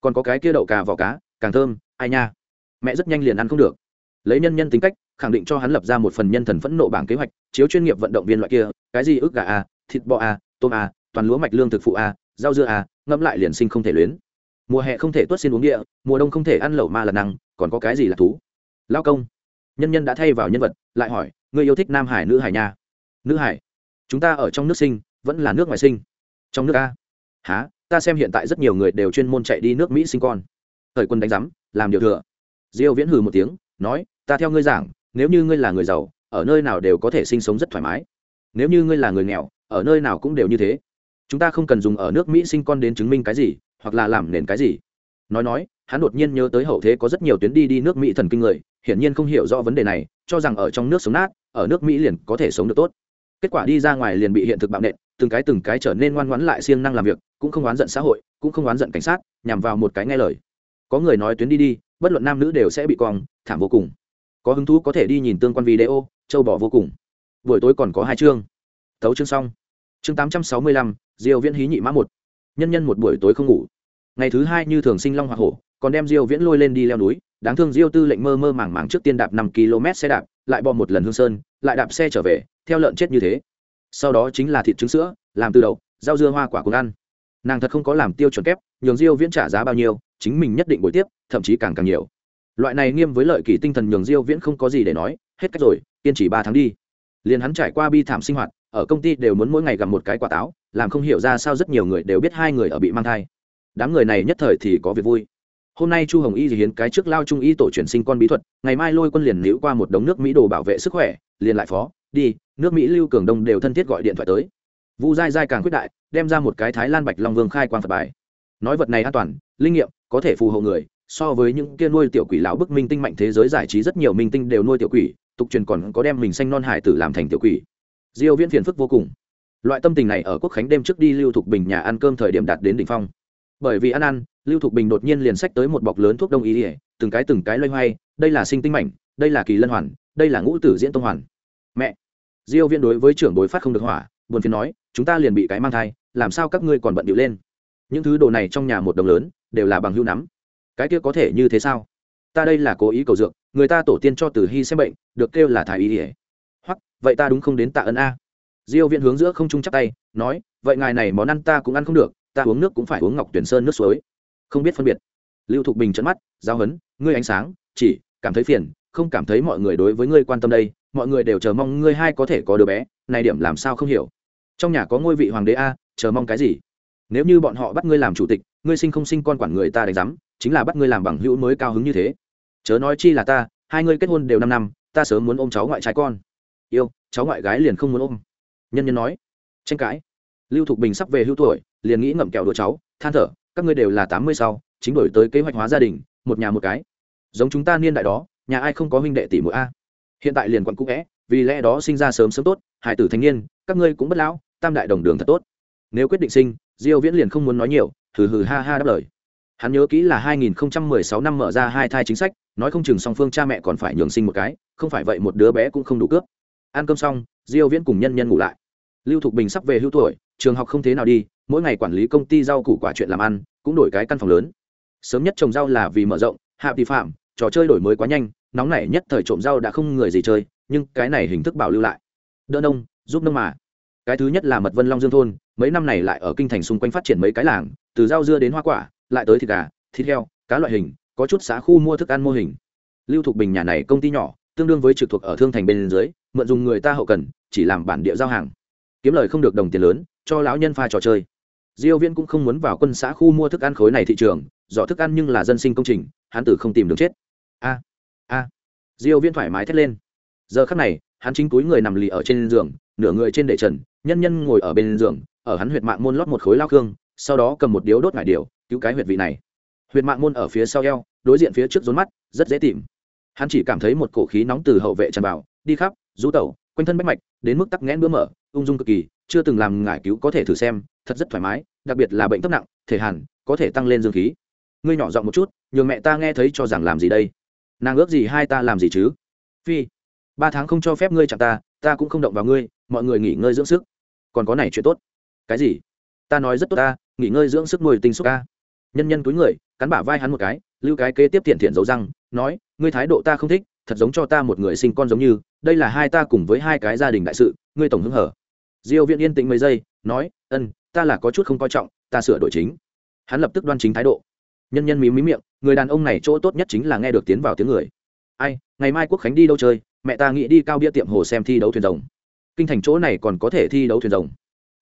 Còn có cái kia đậu cà vỏ cá, càng thơm, ai nha. Mẹ rất nhanh liền ăn không được. Lấy nhân nhân tính cách, khẳng định cho hắn lập ra một phần nhân thần phẫn nộ bảng kế hoạch, chiếu chuyên nghiệp vận động viên loại kia, cái gì ức gà a thịt bò a tôm a toàn lúa mạch lương thực phụ a rau dưa a ngâm lại liền sinh không thể luyến mùa hè không thể tuất xin uống địa, mùa đông không thể ăn lẩu ma là năng, còn có cái gì là thú? Lao công, nhân nhân đã thay vào nhân vật, lại hỏi người yêu thích nam hải nữ hải nha? Nữ hải? Chúng ta ở trong nước sinh, vẫn là nước ngoài sinh. Trong nước a? Há ta xem hiện tại rất nhiều người đều chuyên môn chạy đi nước mỹ sinh con. Thời quân đánh giám, làm điều thừa. Diêu viễn hừ một tiếng, nói, ta theo ngươi giảng, nếu như ngươi là người giàu, ở nơi nào đều có thể sinh sống rất thoải mái. Nếu như ngươi là người nghèo, ở nơi nào cũng đều như thế. Chúng ta không cần dùng ở nước mỹ sinh con đến chứng minh cái gì hoặc là làm nền cái gì. Nói nói, hắn đột nhiên nhớ tới hậu thế có rất nhiều tuyến đi đi nước mỹ thần kinh người, hiển nhiên không hiểu rõ vấn đề này, cho rằng ở trong nước sống nát, ở nước mỹ liền có thể sống được tốt. Kết quả đi ra ngoài liền bị hiện thực bạo nện, từng cái từng cái trở nên ngoan ngoãn lại siêng năng làm việc, cũng không oán giận xã hội, cũng không oán giận cảnh sát, nhằm vào một cái nghe lời. Có người nói tuyến đi đi, bất luận nam nữ đều sẽ bị cong, thảm vô cùng. Có hứng thú có thể đi nhìn tương quan video, châu bỏ vô cùng. Buổi tối còn có hai chương. Tấu chương xong. Chương tám trăm sáu mươi lăm diều viễn hí nhị mã một. Nhân nhân một buổi tối không ngủ ngày thứ hai như thường sinh long hoa hổ, còn đem diêu viễn lôi lên đi leo núi. Đáng thương diêu tư lệnh mơ mơ màng màng trước tiên đạp năm km xe đạp, lại bò một lần hương sơn, lại đạp xe trở về, theo lợn chết như thế. Sau đó chính là thịt trứng sữa, làm từ đậu, rau dưa hoa quả cùng ăn. Nàng thật không có làm tiêu chuẩn kép, nhường diêu viễn trả giá bao nhiêu, chính mình nhất định buổi tiếp, thậm chí càng càng nhiều. Loại này nghiêm với lợi kỳ tinh thần nhường diêu viễn không có gì để nói, hết cách rồi, kiên trì ba tháng đi. Liền hắn trải qua bi thảm sinh hoạt, ở công ty đều muốn mỗi ngày gặp một cái quả táo, làm không hiểu ra sao rất nhiều người đều biết hai người ở bị mang thai đám người này nhất thời thì có việc vui. Hôm nay chu hồng y thì hiến cái trước lao trung y tổ truyền sinh con bí thuật, ngày mai lôi quân liền liễu qua một đống nước mỹ đồ bảo vệ sức khỏe, liền lại phó, đi, nước mỹ lưu cường đông đều thân thiết gọi điện thoại tới. Vu dai dai càng quyết đại, đem ra một cái thái lan bạch long vương khai quang phật bài. Nói vật này an toàn, linh nghiệm, có thể phù hộ người, so với những kia nuôi tiểu quỷ lão bức minh tinh mạnh thế giới giải trí rất nhiều minh tinh đều nuôi tiểu quỷ, tục truyền còn có đem mình xanh non hải tử làm thành tiểu quỷ. Diêu viễn phiền phức vô cùng. Loại tâm tình này ở quốc khánh đêm trước đi lưu thục bình nhà ăn cơm thời điểm đạt đến đỉnh phong bởi vì ăn ăn, lưu thục bình đột nhiên liền sách tới một bọc lớn thuốc đông y ỉa từng cái từng cái loay hoay, đây là sinh tinh mảnh, đây là kỳ lân hoàn, đây là ngũ tử diễn tông hoàn. Mẹ! Diêu viên đối với trưởng đối phát không được hỏa, buồn phiền nói, chúng ta liền bị cái mang thai, làm sao các ngươi còn bận điệu lên? Những thứ đồ này trong nhà một đồng lớn, đều là bằng hưu nắm. Cái kia có thể như thế sao? Ta đây là cố ý cầu dược, người ta tổ tiên cho tử hy xem bệnh, được kêu là thái y ỉa hoặc vậy ta đúng không đến tạ ơn a? Diêu viên hướng giữa không trung chắp tay, nói, vậy ngài này món ăn ta cũng ăn không được ta uống nước cũng phải uống ngọc tuyển sơn nước suối. Không biết phân biệt. Lưu thục bình trận mắt, giao hấn, ngươi ánh sáng, chỉ, cảm thấy phiền, không cảm thấy mọi người đối với ngươi quan tâm đây, mọi người đều chờ mong ngươi hai có thể có đứa bé, này điểm làm sao không hiểu. Trong nhà có ngôi vị hoàng đế a, chờ mong cái gì? Nếu như bọn họ bắt ngươi làm chủ tịch, ngươi sinh không sinh con quản người ta đánh giám, chính là bắt ngươi làm bằng hữu mới cao hứng như thế. Chớ nói chi là ta, hai ngươi kết hôn đều năm năm, ta sớm muốn ôm cháu ngoại trai con. Yêu, cháu ngoại gái liền không muốn ôm. Nhân nhân nói. Tranh cãi. Lưu thục bình sắp về hưu tuổi liền nghĩ ngậm kẹo đùa cháu, than thở, các ngươi đều là tám mươi sau, chính đổi tới kế hoạch hóa gia đình, một nhà một cái. Giống chúng ta niên đại đó, nhà ai không có huynh đệ tỷ mỗi a? Hiện tại liền quận cũ vẽ vì lẽ đó sinh ra sớm sớm tốt, hải tử thanh niên, các ngươi cũng bất lão, tam đại đồng đường thật tốt. Nếu quyết định sinh, diêu viễn liền không muốn nói nhiều, hừ hừ ha ha đáp lời. Hắn nhớ kỹ là 2016 năm mở ra hai thai chính sách, nói không chừng song phương cha mẹ còn phải nhường sinh một cái, không phải vậy một đứa bé cũng không đủ cướp. Ăn cơm xong, diêu viễn cùng nhân nhân ngủ lại lưu thục bình sắp về hưu tuổi, trường học không thế nào đi, mỗi ngày quản lý công ty rau củ quả chuyện làm ăn, cũng đổi cái căn phòng lớn. Sớm nhất trồng rau là vì mở rộng, hạ vi phạm, trò chơi đổi mới quá nhanh, nóng nảy nhất thời trộm rau đã không người gì chơi, nhưng cái này hình thức bảo lưu lại. Đỡ nông, giúp nông mà. Cái thứ nhất là mật vân long dương thôn, mấy năm này lại ở kinh thành xung quanh phát triển mấy cái làng, từ rau dưa đến hoa quả, lại tới thịt gà, thịt heo, cá loại hình, có chút xã khu mua thức ăn mô hình. Lưu thục bình nhà này công ty nhỏ, tương đương với trực thuộc ở thương thành bên dưới, mượn dùng người ta hậu cần, chỉ làm bản địa giao hàng kiếm lời không được đồng tiền lớn, cho lão nhân pha trò chơi. Diêu viễn cũng không muốn vào quân xã khu mua thức ăn khối này thị trường, dọ thức ăn nhưng là dân sinh công trình, hắn tử không tìm được chết. A a. Diêu viễn thoải mái thét lên. Giờ khắc này, hắn chính túi người nằm lì ở trên giường, nửa người trên để trần, nhân nhân ngồi ở bên giường, ở hắn huyệt mạng môn lót một khối lao khương, sau đó cầm một điếu đốt ngải điều cứu cái huyệt vị này. Huyệt mạng môn ở phía sau eo, đối diện phía trước rốn mắt, rất dễ tìm. Hắn chỉ cảm thấy một cổ khí nóng từ hậu vệ tràn vào, đi khắp, rú tẩu, quanh thân bách mạch đến mức tắc nghẽn bữa mở, ung dung cực kỳ, chưa từng làm ngải cứu có thể thử xem, thật rất thoải mái, đặc biệt là bệnh thấp nặng, thể hàn, có thể tăng lên dương khí. Ngươi nhỏ giọng một chút, nhường mẹ ta nghe thấy cho rằng làm gì đây? Nàng ước gì hai ta làm gì chứ? Phi, ba tháng không cho phép ngươi chặn ta ta cũng không động vào ngươi, mọi người nghỉ ngơi dưỡng sức. Còn có này chuyện tốt. Cái gì? Ta nói rất tốt ta, nghỉ ngơi dưỡng sức nuôi tinh xúc ca. Nhân nhân túi người, cắn bả vai hắn một cái, lưu cái kế tiếp tiện thiện dấu răng, nói, ngươi thái độ ta không thích, thật giống cho ta một người sinh con giống như đây là hai ta cùng với hai cái gia đình đại sự, ngươi tổng hứng hở. Diêu viện yên tĩnh mấy giây, nói, ân, ta là có chút không coi trọng, ta sửa đổi chính. Hắn lập tức đoan chính thái độ. Nhân nhân mí mí miệng, người đàn ông này chỗ tốt nhất chính là nghe được tiến vào tiếng người. Ai, ngày mai quốc khánh đi đâu chơi, mẹ ta nghĩ đi cao bia tiệm hồ xem thi đấu thuyền rồng. Kinh thành chỗ này còn có thể thi đấu thuyền rồng.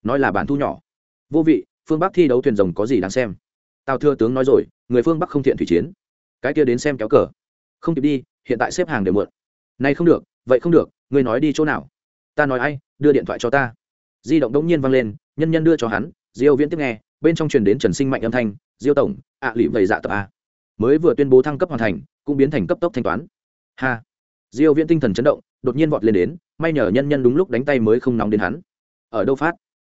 Nói là bản thu nhỏ. Vô vị, phương bắc thi đấu thuyền rồng có gì đáng xem? Tào thưa tướng nói rồi, người phương bắc không thiện thủy chiến. Cái kia đến xem kéo cờ. Không kịp đi, hiện tại xếp hàng đều mượn nay không được vậy không được người nói đi chỗ nào? Ta nói ai, đưa điện thoại cho ta. Di động đống nhiên vang lên, nhân nhân đưa cho hắn, diêu viễn tiếp nghe, bên trong truyền đến trần sinh mạnh âm thanh, diêu tổng, ạ lụy vầy dạ tập a. Mới vừa tuyên bố thăng cấp hoàn thành, cũng biến thành cấp tốc thanh toán. Ha! Diêu viễn tinh thần chấn động, đột nhiên vọt lên đến, may nhờ nhân nhân đúng lúc đánh tay mới không nóng đến hắn. Ở đâu phát?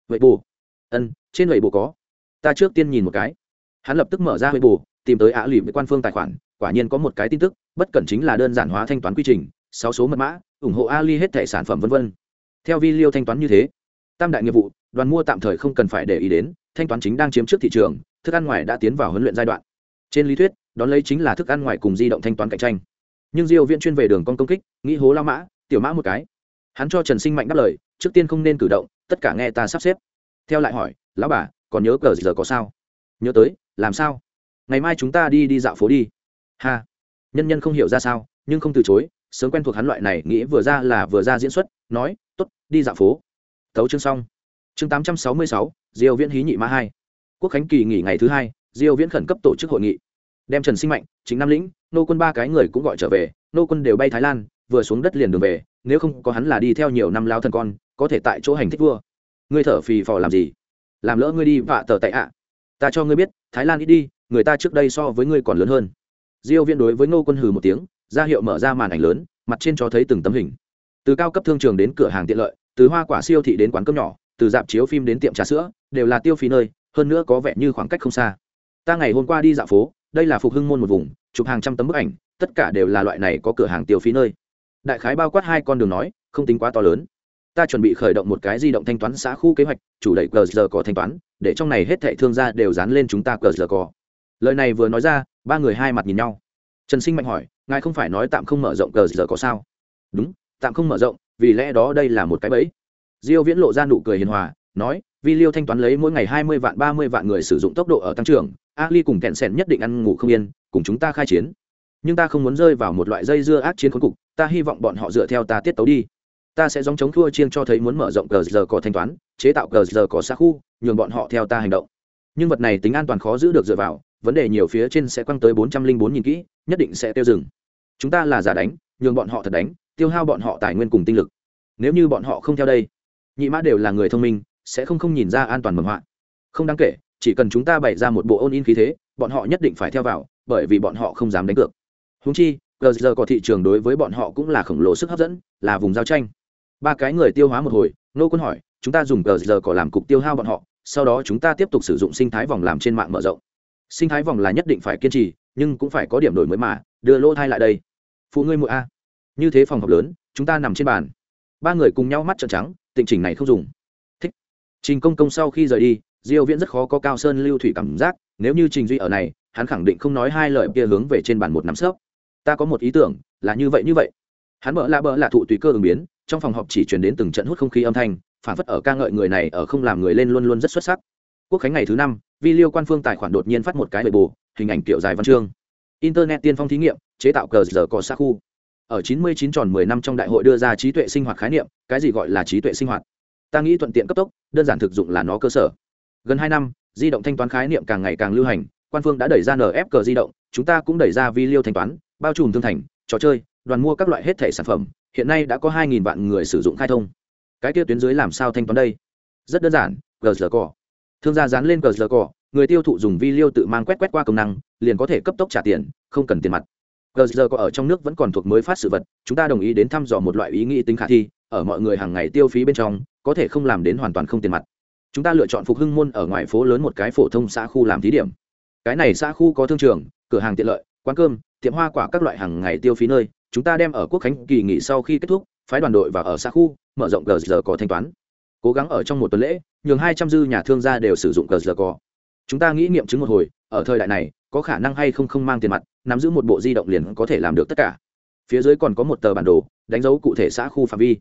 Vậy bù. Ân, trên vậy bù có. Ta trước tiên nhìn một cái. Hắn lập tức mở ra vậy bù, tìm tới ạ lụy với quan phương tài khoản, quả nhiên có một cái tin tức, bất cẩn chính là đơn giản hóa thanh toán quy trình sáu số mật mã, ủng hộ ali hết thẻ sản phẩm vân vân. Theo vi liêu thanh toán như thế, tam đại nghiệp vụ, đoàn mua tạm thời không cần phải để ý đến, thanh toán chính đang chiếm trước thị trường, thức ăn ngoài đã tiến vào huấn luyện giai đoạn. Trên lý thuyết, đón lấy chính là thức ăn ngoài cùng di động thanh toán cạnh tranh. Nhưng diêu viễn chuyên về đường con công kích, nghĩ hố lao mã, tiểu mã một cái. Hắn cho trần sinh mạnh đáp lời, trước tiên không nên cử động, tất cả nghe ta sắp xếp. Theo lại hỏi, lão bà, còn nhớ cờ giờ có sao? Nhớ tới, làm sao? Ngày mai chúng ta đi đi dạo phố đi. Ha. Nhân nhân không hiểu ra sao, nhưng không từ chối sớm quen thuộc hắn loại này, nghĩ vừa ra là vừa ra diễn xuất, nói, tốt, đi dạo phố. Tấu chương xong. Chương tám trăm sáu mươi sáu, diêu viễn hí nhị mã hai. Quốc khánh kỳ nghỉ ngày thứ hai, diêu viễn khẩn cấp tổ chức hội nghị. Đem trần sinh mạnh chính nam lĩnh, nô quân ba cái người cũng gọi trở về, nô quân đều bay thái lan, vừa xuống đất liền đường về, nếu không có hắn là đi theo nhiều năm lao thân con, có thể tại chỗ hành thích vua. Ngươi thở phì phò làm gì? Làm lỡ ngươi đi vạ tờ tại ạ. Ta cho ngươi biết, thái lan ít đi, người ta trước đây so với ngươi còn lớn hơn. Diêu viễn đối với nô quân hừ một tiếng ra hiệu mở ra màn ảnh lớn, mặt trên cho thấy từng tấm hình. Từ cao cấp thương trường đến cửa hàng tiện lợi, từ hoa quả siêu thị đến quán cơm nhỏ, từ dạp chiếu phim đến tiệm trà sữa, đều là tiêu phí nơi, hơn nữa có vẻ như khoảng cách không xa. Ta ngày hôm qua đi dạo phố, đây là phục hưng môn một vùng, chụp hàng trăm tấm bức ảnh, tất cả đều là loại này có cửa hàng tiêu phí nơi. Đại khái bao quát hai con đường nói, không tính quá to lớn. Ta chuẩn bị khởi động một cái di động thanh toán xã khu kế hoạch, chủ đẩy cờ giờ có thanh toán, để trong này hết thệ thương gia đều dán lên chúng ta cờ giờ có lời này vừa nói ra, ba người hai mặt nhìn nhau. Trần sinh mạnh hỏi ngài không phải nói tạm không mở rộng cờ giờ có sao? Đúng, tạm không mở rộng, vì lẽ đó đây là một cái bẫy. Diêu viễn lộ ra nụ cười hiền hòa, nói, vi liêu thanh toán lấy mỗi ngày 20 vạn 30 vạn người sử dụng tốc độ ở tăng trưởng, ali cùng kẹn sẹn nhất định ăn ngủ không yên, cùng chúng ta khai chiến. Nhưng ta không muốn rơi vào một loại dây dưa ác chiến khốn cục, ta hy vọng bọn họ dựa theo ta tiết tấu đi. Ta sẽ giống chống thua chiêng cho thấy muốn mở rộng cờ giờ có thanh toán, chế tạo cờ giờ có xa khu, nhường bọn họ theo ta hành động. Nhưng vật này tính an toàn khó giữ được dựa vào, vấn đề nhiều phía trên sẽ quăng tới bốn trăm linh bốn nghìn kỹ, nhất định sẽ tiêu dừng chúng ta là giả đánh, nhường bọn họ thật đánh, tiêu hao bọn họ tài nguyên cùng tinh lực. Nếu như bọn họ không theo đây, nhị mã đều là người thông minh, sẽ không không nhìn ra an toàn mầm họa. Không đáng kể, chỉ cần chúng ta bày ra một bộ ôn in khí thế, bọn họ nhất định phải theo vào, bởi vì bọn họ không dám đánh cược. Húng chi gờ giờ có thị trường đối với bọn họ cũng là khổng lồ sức hấp dẫn, là vùng giao tranh. Ba cái người tiêu hóa một hồi nô quân hỏi, chúng ta dùng gờ giờ có làm cục tiêu hao bọn họ, sau đó chúng ta tiếp tục sử dụng sinh thái vòng làm trên mạng mở rộng. Sinh thái vòng là nhất định phải kiên trì, nhưng cũng phải có điểm đổi mới mà, đưa lỗ thai lại đây phụ ngươi muội a. Như thế phòng học lớn, chúng ta nằm trên bàn. Ba người cùng nhau mắt trợn trắng tình trình này không dùng. Thích. Trình công công sau khi rời đi, diêu viễn rất khó có cao sơn lưu thủy cảm giác, nếu như trình duy ở này, hắn khẳng định không nói hai lời kia hướng về trên bàn một nắm sấp. Ta có một ý tưởng, là như vậy như vậy. Hắn bỡ lạ bỡ lạ thụ tùy cơ ứng biến, trong phòng họp chỉ truyền đến từng trận hút không khí âm thanh, phản phất ở ca ngợi người này ở không làm người lên luôn luôn rất xuất sắc. Quốc khánh ngày thứ năm, vi liêu quan phương tài khoản đột nhiên phát một cái bề bù, hình ảnh kiểu dài văn chương internet tiên phong thí nghiệm, chế tạo cờ giờ có xa khu. Ở 99 tròn 10 năm trong đại hội đưa ra trí tuệ sinh hoạt khái niệm, cái gì gọi là trí tuệ sinh hoạt? Ta nghĩ thuận tiện cấp tốc, đơn giản thực dụng là nó cơ sở. Gần hai năm, di động thanh toán khái niệm càng ngày càng lưu hành, quan phương đã đẩy ra nf cờ di động, chúng ta cũng đẩy ra vi liêu thanh toán, bao trùm thương thành, trò chơi, đoàn mua các loại hết thẻ sản phẩm, hiện nay đã có 2.000 vạn người sử dụng khai thông. Cái kia tuyến dưới làm sao thanh toán đây? Rất đơn giản gờ cỏ thương gia dán lên gờ cỏ người tiêu thụ dùng vi liêu tự mang quét quét qua công năng liền có thể cấp tốc trả tiền, không cần tiền mặt. Gờ giờ có ở trong nước vẫn còn thuộc mới phát sự vật, chúng ta đồng ý đến thăm dò một loại ý nghĩ tính khả thi, ở mọi người hàng ngày tiêu phí bên trong, có thể không làm đến hoàn toàn không tiền mặt. Chúng ta lựa chọn phục hưng môn ở ngoài phố lớn một cái phổ thông xã khu làm thí điểm. Cái này xã khu có thương trường, cửa hàng tiện lợi, quán cơm, tiệm hoa quả các loại hàng ngày tiêu phí nơi, chúng ta đem ở quốc khánh kỳ nghỉ sau khi kết thúc, phái đoàn đội và ở xã khu, mở rộng gờ giờ có thanh toán. Cố gắng ở trong một tuần lễ, nhường hai trăm dư nhà thương gia đều sử dụng cờ giờ có. Chúng ta nghĩ nghiệm chứng một hồi, ở thời đại này có khả năng hay không không mang tiền mặt, nắm giữ một bộ di động liền có thể làm được tất cả. Phía dưới còn có một tờ bản đồ, đánh dấu cụ thể xã khu phạm vi.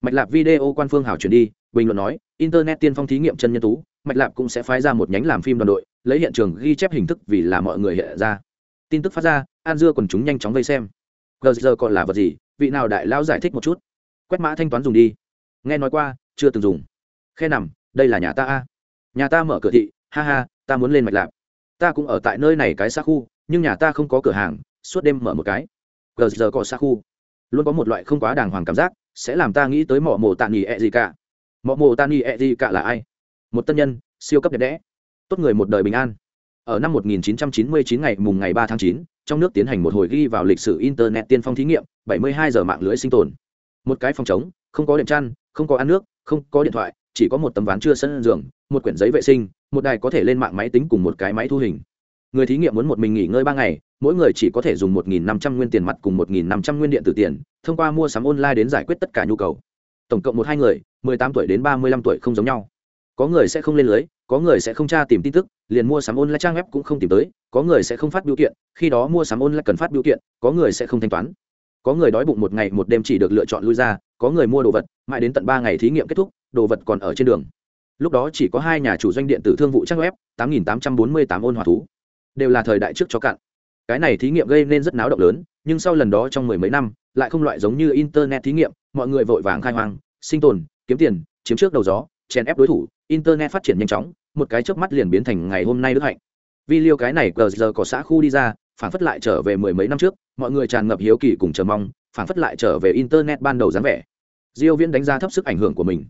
Mạch lạp video quan phương hảo chuyển đi, bình luận nói, internet tiên phong thí nghiệm chân nhân tú, mạch lạp cũng sẽ phái ra một nhánh làm phim đoàn đội, lấy hiện trường ghi chép hình thức vì là mọi người hiện ra. Tin tức phát ra, an dưa còn chúng nhanh chóng vây xem. Gờ, giờ còn là vật gì? Vị nào đại lao giải thích một chút? Quét mã thanh toán dùng đi. Nghe nói qua, chưa từng dùng. Khe nằm, đây là nhà ta a. Nhà ta mở cửa thị, ha ha, ta muốn lên mạch lạp ta cũng ở tại nơi này cái xa khu nhưng nhà ta không có cửa hàng suốt đêm mở một cái. Gờ giờ có xa khu. Luôn có một loại không quá đàng hoàng cảm giác sẽ làm ta nghĩ tới mỏ mồ tạ nghỉ ẹ gì cả. Mỏ mồ tạ nghỉ ẹ gì cả là ai? Một tân nhân siêu cấp đẹp đẽ. Tốt người một đời bình an. Ở năm 1999 ngày mùng ngày 3 tháng 9, trong nước tiến hành một hồi ghi vào lịch sử internet tiên phong thí nghiệm 72 giờ mạng lưới sinh tồn. Một cái phòng chống không có điện chăn không có ăn nước không có điện thoại chỉ có một tấm ván chưa sân giường một quyển giấy vệ sinh một đài có thể lên mạng máy tính cùng một cái máy thu hình. Người thí nghiệm muốn một mình nghỉ ngơi ba ngày, mỗi người chỉ có thể dùng một nghìn năm trăm nguyên tiền mặt cùng một nghìn năm trăm nguyên điện tử tiền, thông qua mua sắm online đến giải quyết tất cả nhu cầu. Tổng cộng một hai người, mười tám tuổi đến ba mươi lăm tuổi không giống nhau. Có người sẽ không lên lưới, có người sẽ không tra tìm tin tức, liền mua sắm online trang web cũng không tìm tới, có người sẽ không phát biểu kiện, khi đó mua sắm online cần phát biểu kiện, có người sẽ không thanh toán. Có người đói bụng một ngày một đêm chỉ được lựa chọn lui ra, có người mua đồ vật, mãi đến tận ba ngày thí nghiệm kết thúc, đồ vật còn ở trên đường lúc đó chỉ có hai nhà chủ doanh điện tử thương vụ trang web, tám nghìn tám trăm bốn mươi tám ôn hòa thú. Đều là thời đại trước cho cạn. Cái này thí nghiệm gây nên rất náo động lớn, nhưng sau lần đó trong mười mấy năm, lại không loại giống như internet thí nghiệm, mọi người vội vàng khai hoang, sinh tồn, kiếm tiền, chiếm trước đầu gió, chèn ép đối thủ, internet phát triển nhanh chóng, một cái chớp mắt liền biến thành ngày hôm nay đức hạnh. Vì liêu cái này cờ giờ có xã khu đi ra, phản phất lại trở về mười mấy năm trước, mọi người tràn ngập hiếu kỳ cùng chờ mong, phản phất lại trở về internet ban đầu dáng vẻ. Diêu viễn đánh giá thấp sức ảnh hưởng của mình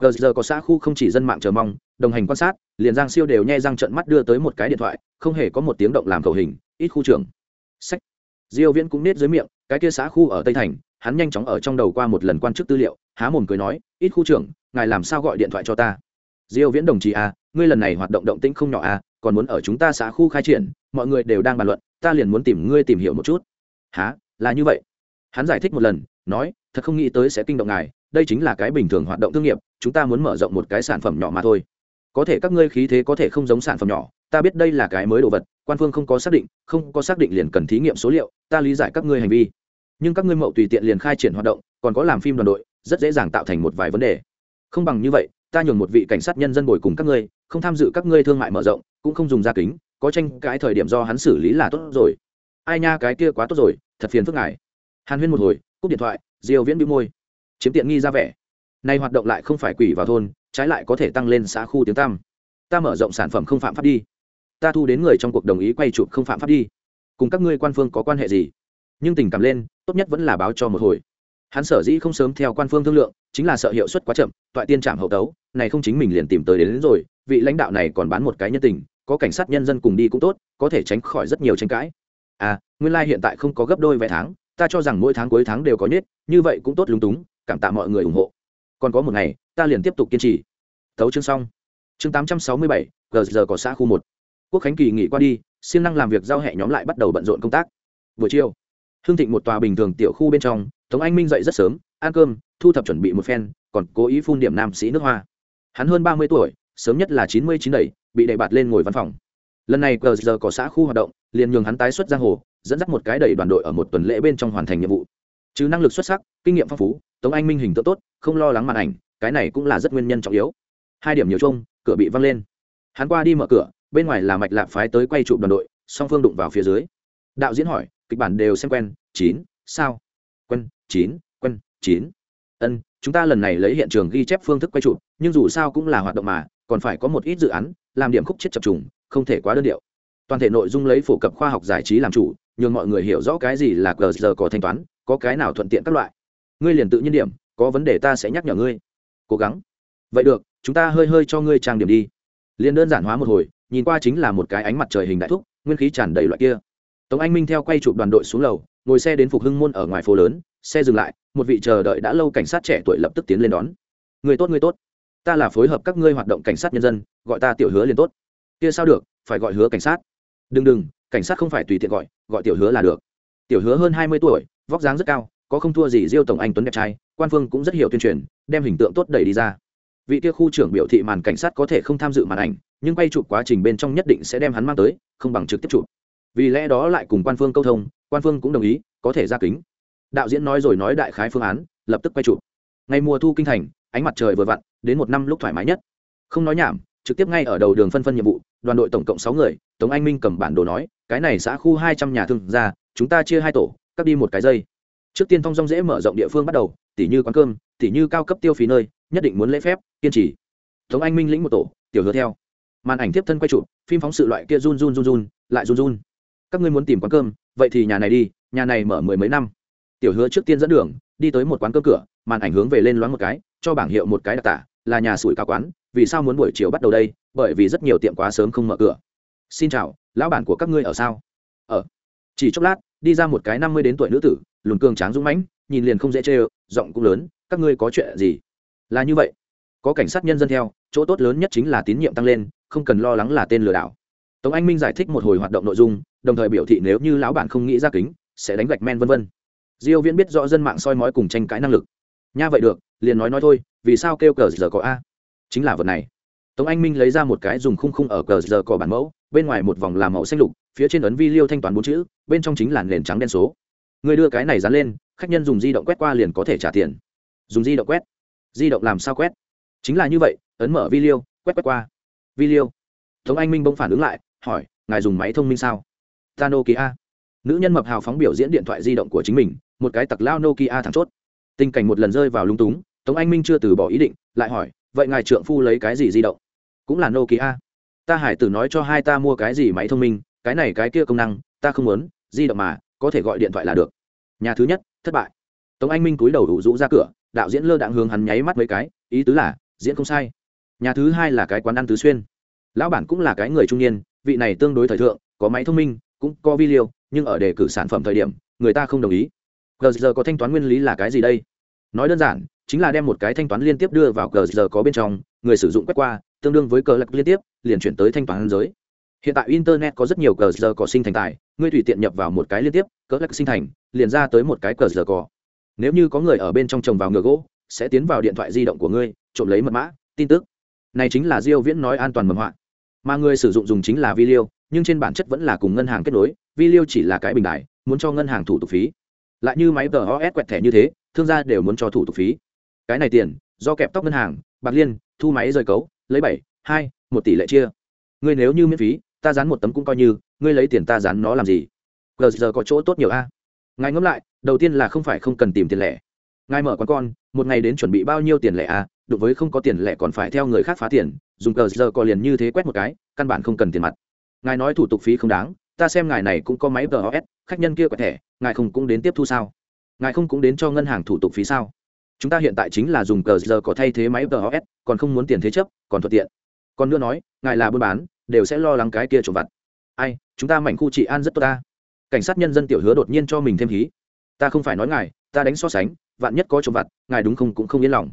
gờ giờ có xã khu không chỉ dân mạng chờ mong đồng hành quan sát liền giang siêu đều nhai răng trận mắt đưa tới một cái điện thoại không hề có một tiếng động làm khẩu hình ít khu trưởng. Sách. Diêu viễn cũng nết dưới miệng cái kia xã khu ở tây thành hắn nhanh chóng ở trong đầu qua một lần quan chức tư liệu há mồm cười nói ít khu trưởng ngài làm sao gọi điện thoại cho ta? Diêu viễn đồng chí à, ngươi lần này hoạt động động tĩnh không nhỏ à, còn muốn ở chúng ta xã khu khai triển mọi người đều đang bàn luận ta liền muốn tìm ngươi tìm hiểu một chút. Há là như vậy. Hắn giải thích một lần nói thật không nghĩ tới sẽ kinh động ngài đây chính là cái bình thường hoạt động thương nghiệp, chúng ta muốn mở rộng một cái sản phẩm nhỏ mà thôi. Có thể các ngươi khí thế có thể không giống sản phẩm nhỏ, ta biết đây là cái mới đồ vật, quan phương không có xác định, không có xác định liền cần thí nghiệm số liệu, ta lý giải các ngươi hành vi. Nhưng các ngươi mậu tùy tiện liền khai triển hoạt động, còn có làm phim đoàn đội, rất dễ dàng tạo thành một vài vấn đề. Không bằng như vậy, ta nhường một vị cảnh sát nhân dân bồi cùng các ngươi, không tham dự các ngươi thương mại mở rộng, cũng không dùng da kính, có tranh cãi thời điểm do hắn xử lý là tốt rồi. Ai nha, cái kia quá tốt rồi, thật phiền phức ngài. Hàn huyên một hồi, cúp điện thoại, diêu viễn bĩu môi chiếm tiện nghi ra vẻ. Nay hoạt động lại không phải quỷ vào thôn trái lại có thể tăng lên xã khu tiếng tam ta mở rộng sản phẩm không phạm pháp đi. Ta thu đến người trong cuộc đồng ý quay chụp không phạm pháp đi. Cùng các ngươi quan phương có quan hệ gì? Nhưng tình cảm lên tốt nhất vẫn là báo cho một hồi. Hắn sở dĩ không sớm theo quan phương thương lượng chính là sợ hiệu suất quá chậm toại tiên trạm hậu tấu này không chính mình liền tìm tới đến, đến rồi vị lãnh đạo này còn bán một cái nhân tình có cảnh sát nhân dân cùng đi cũng tốt có thể tránh khỏi rất nhiều tranh cãi. À nguyên lai hiện tại không có gấp đôi vé tháng ta cho rằng mỗi tháng cuối tháng đều có nhất như vậy cũng tốt lúng túng cảm tạ mọi người ủng hộ. Còn có một ngày, ta liền tiếp tục kiên trì. Tấu chương xong. Chương tám trăm sáu mươi bảy gờ giờ có xã khu một. Quốc khánh kỳ nghỉ qua đi, siêng năng làm việc giao hẹ nhóm lại bắt đầu bận rộn công tác. Buổi chiều hương thịnh một tòa bình thường tiểu khu bên trong, tống anh minh dậy rất sớm, ăn cơm, thu thập chuẩn bị một phen, còn cố ý phun điểm nam sĩ nước hoa. Hắn hơn ba mươi tuổi, sớm nhất là chín mươi chín đẩy bị đẩy bạt lên ngồi văn phòng. Lần này cờ giờ có xã khu hoạt động, liền nhường hắn tái xuất giang hồ, dẫn dắt một cái đẩy đoàn đội ở một tuần lễ bên trong hoàn thành nhiệm vụ chứ năng lực xuất sắc, kinh nghiệm phong phú, tống anh minh hình tượng tốt, không lo lắng màn ảnh, cái này cũng là rất nguyên nhân trọng yếu. Hai điểm nhiều chung, cửa bị văng lên. Hắn qua đi mở cửa, bên ngoài là mạch lạp phái tới quay trụ đoàn đội, song phương đụng vào phía dưới. Đạo diễn hỏi, kịch bản đều xem quen, chín, sao? Quen, chín quen, chín. Ân, chúng ta lần này lấy hiện trường ghi chép phương thức quay trụ nhưng dù sao cũng là hoạt động mà, còn phải có một ít dự án, làm điểm khúc chết chập trùng, không thể quá đơn điệu. Toàn thể nội dung lấy phổ cập khoa học giải trí làm chủ, nhường mọi người hiểu rõ cái gì là cờ giờ có thanh toán có cái nào thuận tiện các loại. Ngươi liền tự nhiên điểm, có vấn đề ta sẽ nhắc nhở ngươi. Cố gắng. Vậy được, chúng ta hơi hơi cho ngươi trang điểm đi. Liền đơn giản hóa một hồi, nhìn qua chính là một cái ánh mặt trời hình đại thúc, nguyên khí tràn đầy loại kia. Tống anh minh theo quay chụp đoàn đội xuống lầu, ngồi xe đến phục hưng môn ở ngoài phố lớn, xe dừng lại, một vị chờ đợi đã lâu cảnh sát trẻ tuổi lập tức tiến lên đón. Người tốt người tốt. Ta là phối hợp các ngươi hoạt động cảnh sát nhân dân, gọi ta tiểu hứa liền tốt. Kia sao được, phải gọi hứa cảnh sát. Đừng đừng, cảnh sát không phải tùy tiện gọi gọi tiểu hứa là được. Tiểu hứa hơn hai mươi tuổi vóc dáng rất cao, có không thua gì diêu tổng anh tuấn đẹp trai, quan phương cũng rất hiểu tuyên truyền, đem hình tượng tốt đầy đi ra. Vị kia khu trưởng biểu thị màn cảnh sát có thể không tham dự màn ảnh, nhưng quay chụp quá trình bên trong nhất định sẽ đem hắn mang tới, không bằng trực tiếp chụp. Vì lẽ đó lại cùng quan phương câu thông, quan phương cũng đồng ý, có thể ra kính. Đạo diễn nói rồi nói đại khái phương án, lập tức quay chụp. Ngày mùa thu kinh thành, ánh mặt trời vừa vặn, đến một năm lúc thoải mái nhất. Không nói nhảm, trực tiếp ngay ở đầu đường phân phân nhiệm vụ, đoàn đội tổng cộng sáu người, tống anh minh cầm bản đồ nói, cái này xã khu hai trăm nhà thương ra chúng ta chia hai tổ cắt đi một cái dây. Trước tiên thông dong dễ mở rộng địa phương bắt đầu, tỉ như quán cơm, tỉ như cao cấp tiêu phí nơi, nhất định muốn lễ phép, kiên trì. Tống anh minh lĩnh một tổ, tiểu hứa theo. Màn ảnh tiếp thân quay chụp, phim phóng sự loại kia run run run run, lại run run. Các ngươi muốn tìm quán cơm, vậy thì nhà này đi, nhà này mở mười mấy năm. Tiểu hứa trước tiên dẫn đường, đi tới một quán cơm cửa, màn ảnh hướng về lên loáng một cái, cho bảng hiệu một cái đặc tả, là nhà sủi cao quán, vì sao muốn buổi chiều bắt đầu đây? Bởi vì rất nhiều tiệm quá sớm không mở cửa. Xin chào, lão bản của các ngươi ở sao? Ở. Chỉ chốc lát đi ra một cái năm mươi đến tuổi nữ tử lùn cường tráng dũng mãnh, nhìn liền không dễ chê giọng cũng lớn, các ngươi có chuyện gì? Là như vậy. Có cảnh sát nhân dân theo, chỗ tốt lớn nhất chính là tín nhiệm tăng lên, không cần lo lắng là tên lừa đảo. Tống anh minh giải thích một hồi hoạt động nội dung, đồng thời biểu thị nếu như lão bản không nghĩ ra kính, sẽ đánh gạch men vân vân. Diêu viễn biết rõ dân mạng soi mói cùng tranh cãi năng lực. Nha vậy được, liền nói nói thôi, vì sao kêu cờ giờ có a? Chính là vật này. Tống anh minh lấy ra một cái dùng khung khung ở cờ giờ có bản mẫu, bên ngoài một vòng làm màu xanh lục phía trên ấn vi liêu thanh toán bốn chữ, bên trong chính là nền trắng đen số. Người đưa cái này dán lên, khách nhân dùng di động quét qua liền có thể trả tiền. Dùng di động quét. Di động làm sao quét? Chính là như vậy, ấn mở vi liêu, quét quét qua. Vi liêu. Tống anh minh bỗng phản ứng lại, hỏi, ngài dùng máy thông minh sao? Ta nokia. Nữ nhân mập hào phóng biểu diễn điện thoại di động của chính mình, một cái tặc lao nokia thẳng chốt. Tình cảnh một lần rơi vào lung túng, tống anh minh chưa từ bỏ ý định, lại hỏi, vậy ngài trượng phu lấy cái gì di động? Cũng là nokia. Ta hải tử nói cho hai ta mua cái gì máy thông minh cái này cái kia công năng, ta không muốn, di động mà, có thể gọi điện thoại là được. Nhà thứ nhất, thất bại. Tống anh minh cúi đầu đủ rũ ra cửa, đạo diễn lơ đạn hướng hắn nháy mắt mấy cái, ý tứ là, diễn không sai. Nhà thứ hai là cái quán ăn tứ xuyên. Lão bản cũng là cái người trung niên, vị này tương đối thời thượng, có máy thông minh, cũng có video, nhưng ở đề cử sản phẩm thời điểm, người ta không đồng ý. Gờ giờ có thanh toán nguyên lý là cái gì đây? Nói đơn giản, chính là đem một cái thanh toán liên tiếp đưa vào gờ giờ có bên trong, người sử dụng quét qua, tương đương với cờ lạc liên tiếp, liền chuyển tới thanh toán giới hiện tại internet có rất nhiều cờ giờ cỏ sinh thành tài, ngươi tùy tiện nhập vào một cái liên tiếp, cỡ lắc sinh thành, liền ra tới một cái cờ giờ cỏ nếu như có người ở bên trong trồng vào ngựa gỗ, sẽ tiến vào điện thoại di động của ngươi, trộm lấy mật mã, tin tức. Này chính là diêu viễn nói an toàn mầm họa mà người sử dụng dùng chính là video, nhưng trên bản chất vẫn là cùng ngân hàng kết nối, video chỉ là cái bình đại muốn cho ngân hàng thủ tục phí. Lại như máy os quẹt thẻ như thế, thương gia đều muốn cho thủ tục phí. Cái này tiền, do kẹp tóc ngân hàng, bạc liên, thu máy rời cấu, lấy bảy, hai, một tỷ lệ chia. Ngươi nếu như miễn phí ta dán một tấm cũng coi như, ngươi lấy tiền ta dán nó làm gì? Gờ giờ có chỗ tốt nhiều a. Ngài ngẫm lại, đầu tiên là không phải không cần tìm tiền lẻ. Ngài mở quán con, một ngày đến chuẩn bị bao nhiêu tiền lẻ a đối với không có tiền lẻ còn phải theo người khác phá tiền, dùng cờ giờ có liền như thế quét một cái, căn bản không cần tiền mặt. Ngài nói thủ tục phí không đáng, ta xem ngài này cũng có máy pos khách nhân kia có thẻ, ngài không cũng đến tiếp thu sao? Ngài không cũng đến cho ngân hàng thủ tục phí sao? Chúng ta hiện tại chính là dùng cờ giờ có thay thế máy pos còn không muốn tiền thế chấp, còn thuận tiện. Còn nữa nói, ngài là buôn bán đều sẽ lo lắng cái kia trộm vặt. Ai, chúng ta mảnh khu trị an rất tốt ta. Cảnh sát nhân dân tiểu hứa đột nhiên cho mình thêm hí. Ta không phải nói ngài, ta đánh so sánh, vạn nhất có trộm vặt, ngài đúng không cũng không yên lòng.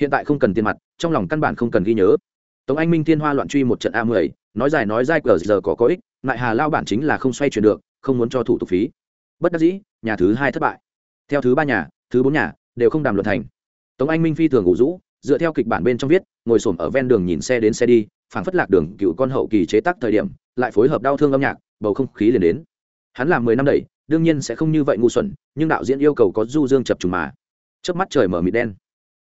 Hiện tại không cần tiền mặt, trong lòng căn bản không cần ghi nhớ. Tống anh minh thiên hoa loạn truy một trận a mười, nói dài nói dai cờ giờ có có ích lại hà lao bản chính là không xoay chuyển được, không muốn cho thủ tục phí. Bất đắc dĩ, nhà thứ hai thất bại. Theo thứ ba nhà, thứ bốn nhà, đều không đàm luận thành. Tống anh minh phi thường ngủ rũ, dựa theo kịch bản bên trong viết, ngồi s ở ven đường nhìn xe đến xe đi phản phất lạc đường cựu con hậu kỳ chế tác thời điểm, lại phối hợp đau thương âm nhạc, bầu không khí liền đến. Hắn làm mười năm đẩy đương nhiên sẽ không như vậy ngu xuẩn, nhưng đạo diễn yêu cầu có du dương chập trùng mà. Trước mắt trời mở mịt đen.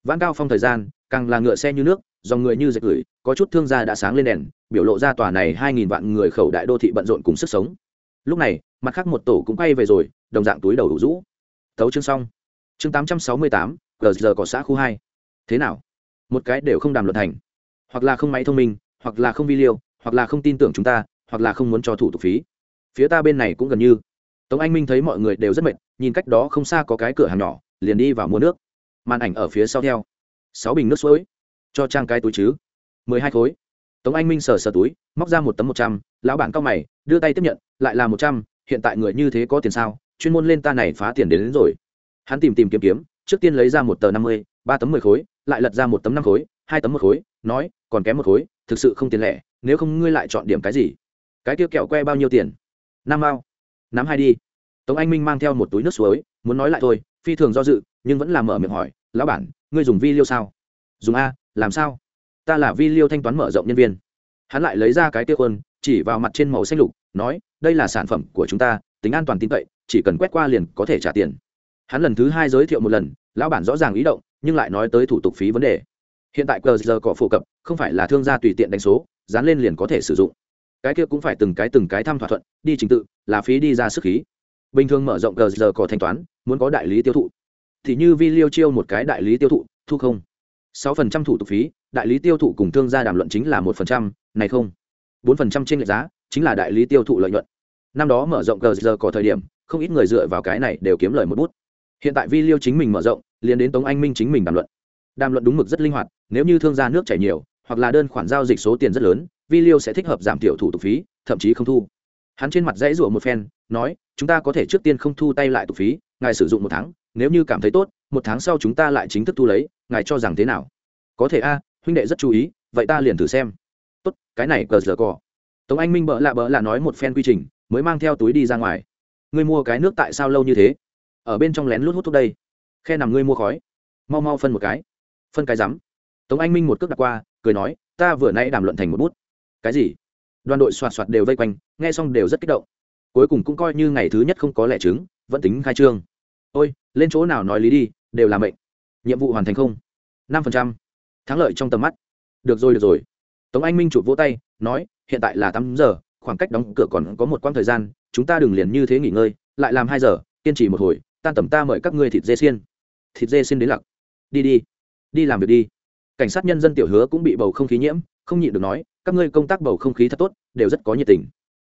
Vãn cao phong thời gian, càng là ngựa xe như nước, dòng người như dệt gửi có chút thương gia đã sáng lên đèn, biểu lộ ra tòa này hai nghìn vạn người khẩu đại đô thị bận rộn cùng sức sống. Lúc này, mặt khác một tổ cũng quay về rồi, đồng dạng túi đầu đủ rũ. Thấu chương xong. Chương tám trăm sáu mươi tám gờ giờ có xã khu hai. Thế nào? Một cái đều không đàm luận thành. Hoặc là không máy thông minh hoặc là không video hoặc là không tin tưởng chúng ta hoặc là không muốn cho thủ tục phí. Phía ta bên này cũng gần như. Tống anh minh thấy mọi người đều rất mệt nhìn cách đó không xa có cái cửa hàng nhỏ liền đi vào mua nước. Màn ảnh ở phía sau theo. Sáu bình nước suối. Cho trang cái túi chứ. Mười hai khối. Tống anh minh sờ sờ túi móc ra một tấm một trăm lão bản cao mày đưa tay tiếp nhận lại là một trăm hiện tại người như thế có tiền sao? Chuyên môn lên ta này phá tiền đến, đến rồi. Hắn tìm tìm kiếm kiếm trước tiên lấy ra một tờ năm mươi ba tấm mười khối lại lật ra một tấm năm khối hai tấm một khối nói còn kém một khối thực sự không tiền lẻ nếu không ngươi lại chọn điểm cái gì? Cái kia kẹo que bao nhiêu tiền? Năm mao, nắm hai đi. Tống anh minh mang theo một túi nước suối muốn nói lại thôi phi thường do dự nhưng vẫn làm mở miệng hỏi lão bản ngươi dùng vi liêu sao? Dùng a làm sao? Ta là vi liêu thanh toán mở rộng nhân viên. Hắn lại lấy ra cái tiêu khuôn chỉ vào mặt trên màu xanh lục nói đây là sản phẩm của chúng ta tính an toàn tin cậy chỉ cần quét qua liền có thể trả tiền. Hắn lần thứ hai giới thiệu một lần lão bản rõ ràng ý động nhưng lại nói tới thủ tục phí vấn đề hiện tại cờ giờ cỏ phổ cập, không phải là thương gia tùy tiện đánh số, dán lên liền có thể sử dụng. Cái kia cũng phải từng cái từng cái thăm thỏa thuận, đi trình tự, là phí đi ra sức khí. Bình thường mở rộng cờ giờ cỏ thanh toán, muốn có đại lý tiêu thụ. Thì như vi liêu chiêu một cái đại lý tiêu thụ, thu không. sáu phần trăm thủ tục phí, đại lý tiêu thụ cùng thương gia đàm luận chính là một phần trăm, này không. bốn phần trăm trên lệch giá, chính là đại lý tiêu thụ lợi nhuận. Năm đó mở rộng cờ giờ có thời điểm, không ít người dựa vào cái này đều kiếm lời một bút. Hiện tại vi liêu chính mình mở rộng, liền đến tống anh minh chính mình đàm luận. Đàm luận đúng mực rất linh hoạt nếu như thương gia nước chảy nhiều, hoặc là đơn khoản giao dịch số tiền rất lớn vi liêu sẽ thích hợp giảm thiểu thủ tục phí, thậm chí không thu. Hắn trên mặt dãy rủa một phen, nói, chúng ta có thể trước tiên không thu tay lại tục phí, ngài sử dụng một tháng, nếu như cảm thấy tốt, một tháng sau chúng ta lại chính thức thu lấy, ngài cho rằng thế nào? Có thể a, huynh đệ rất chú ý, vậy ta liền thử xem. Tốt, cái này cờ giờ cỏ tống anh minh bợ lạ bợ lạ nói một phen quy trình, mới mang theo túi đi ra ngoài. Ngươi mua cái nước tại sao lâu như thế? Ở bên trong lén lút hút thuốc đây. Khe nằm ngươi mua khói. Mau mau phân một cái. Phân cái rắm tống anh minh một cước đặt qua, cười nói, ta vừa nãy đàm luận thành một bút. Cái gì? Đoàn đội soạt soạt đều vây quanh, nghe xong đều rất kích động. Cuối cùng cũng coi như ngày thứ nhất không có lẻ chứng vẫn tính khai trương. Ôi, lên chỗ nào nói lý đi, đều là mệnh. Nhiệm vụ hoàn thành không? Năm phần trăm. Thắng lợi trong tầm mắt. Được rồi được rồi. Tống anh minh chụp vỗ tay, nói, hiện tại là tám giờ, khoảng cách đóng cửa còn có một quãng thời gian, chúng ta đừng liền như thế nghỉ ngơi, lại làm hai giờ, kiên trì một hồi, tan tầm ta mời các ngươi thịt dê xiên. Thịt dê xiên đến lặc. Đi đi đi làm việc đi cảnh sát nhân dân tiểu hứa cũng bị bầu không khí nhiễm, không nhịn được nói, các ngươi công tác bầu không khí thật tốt, đều rất có nhiệt tình.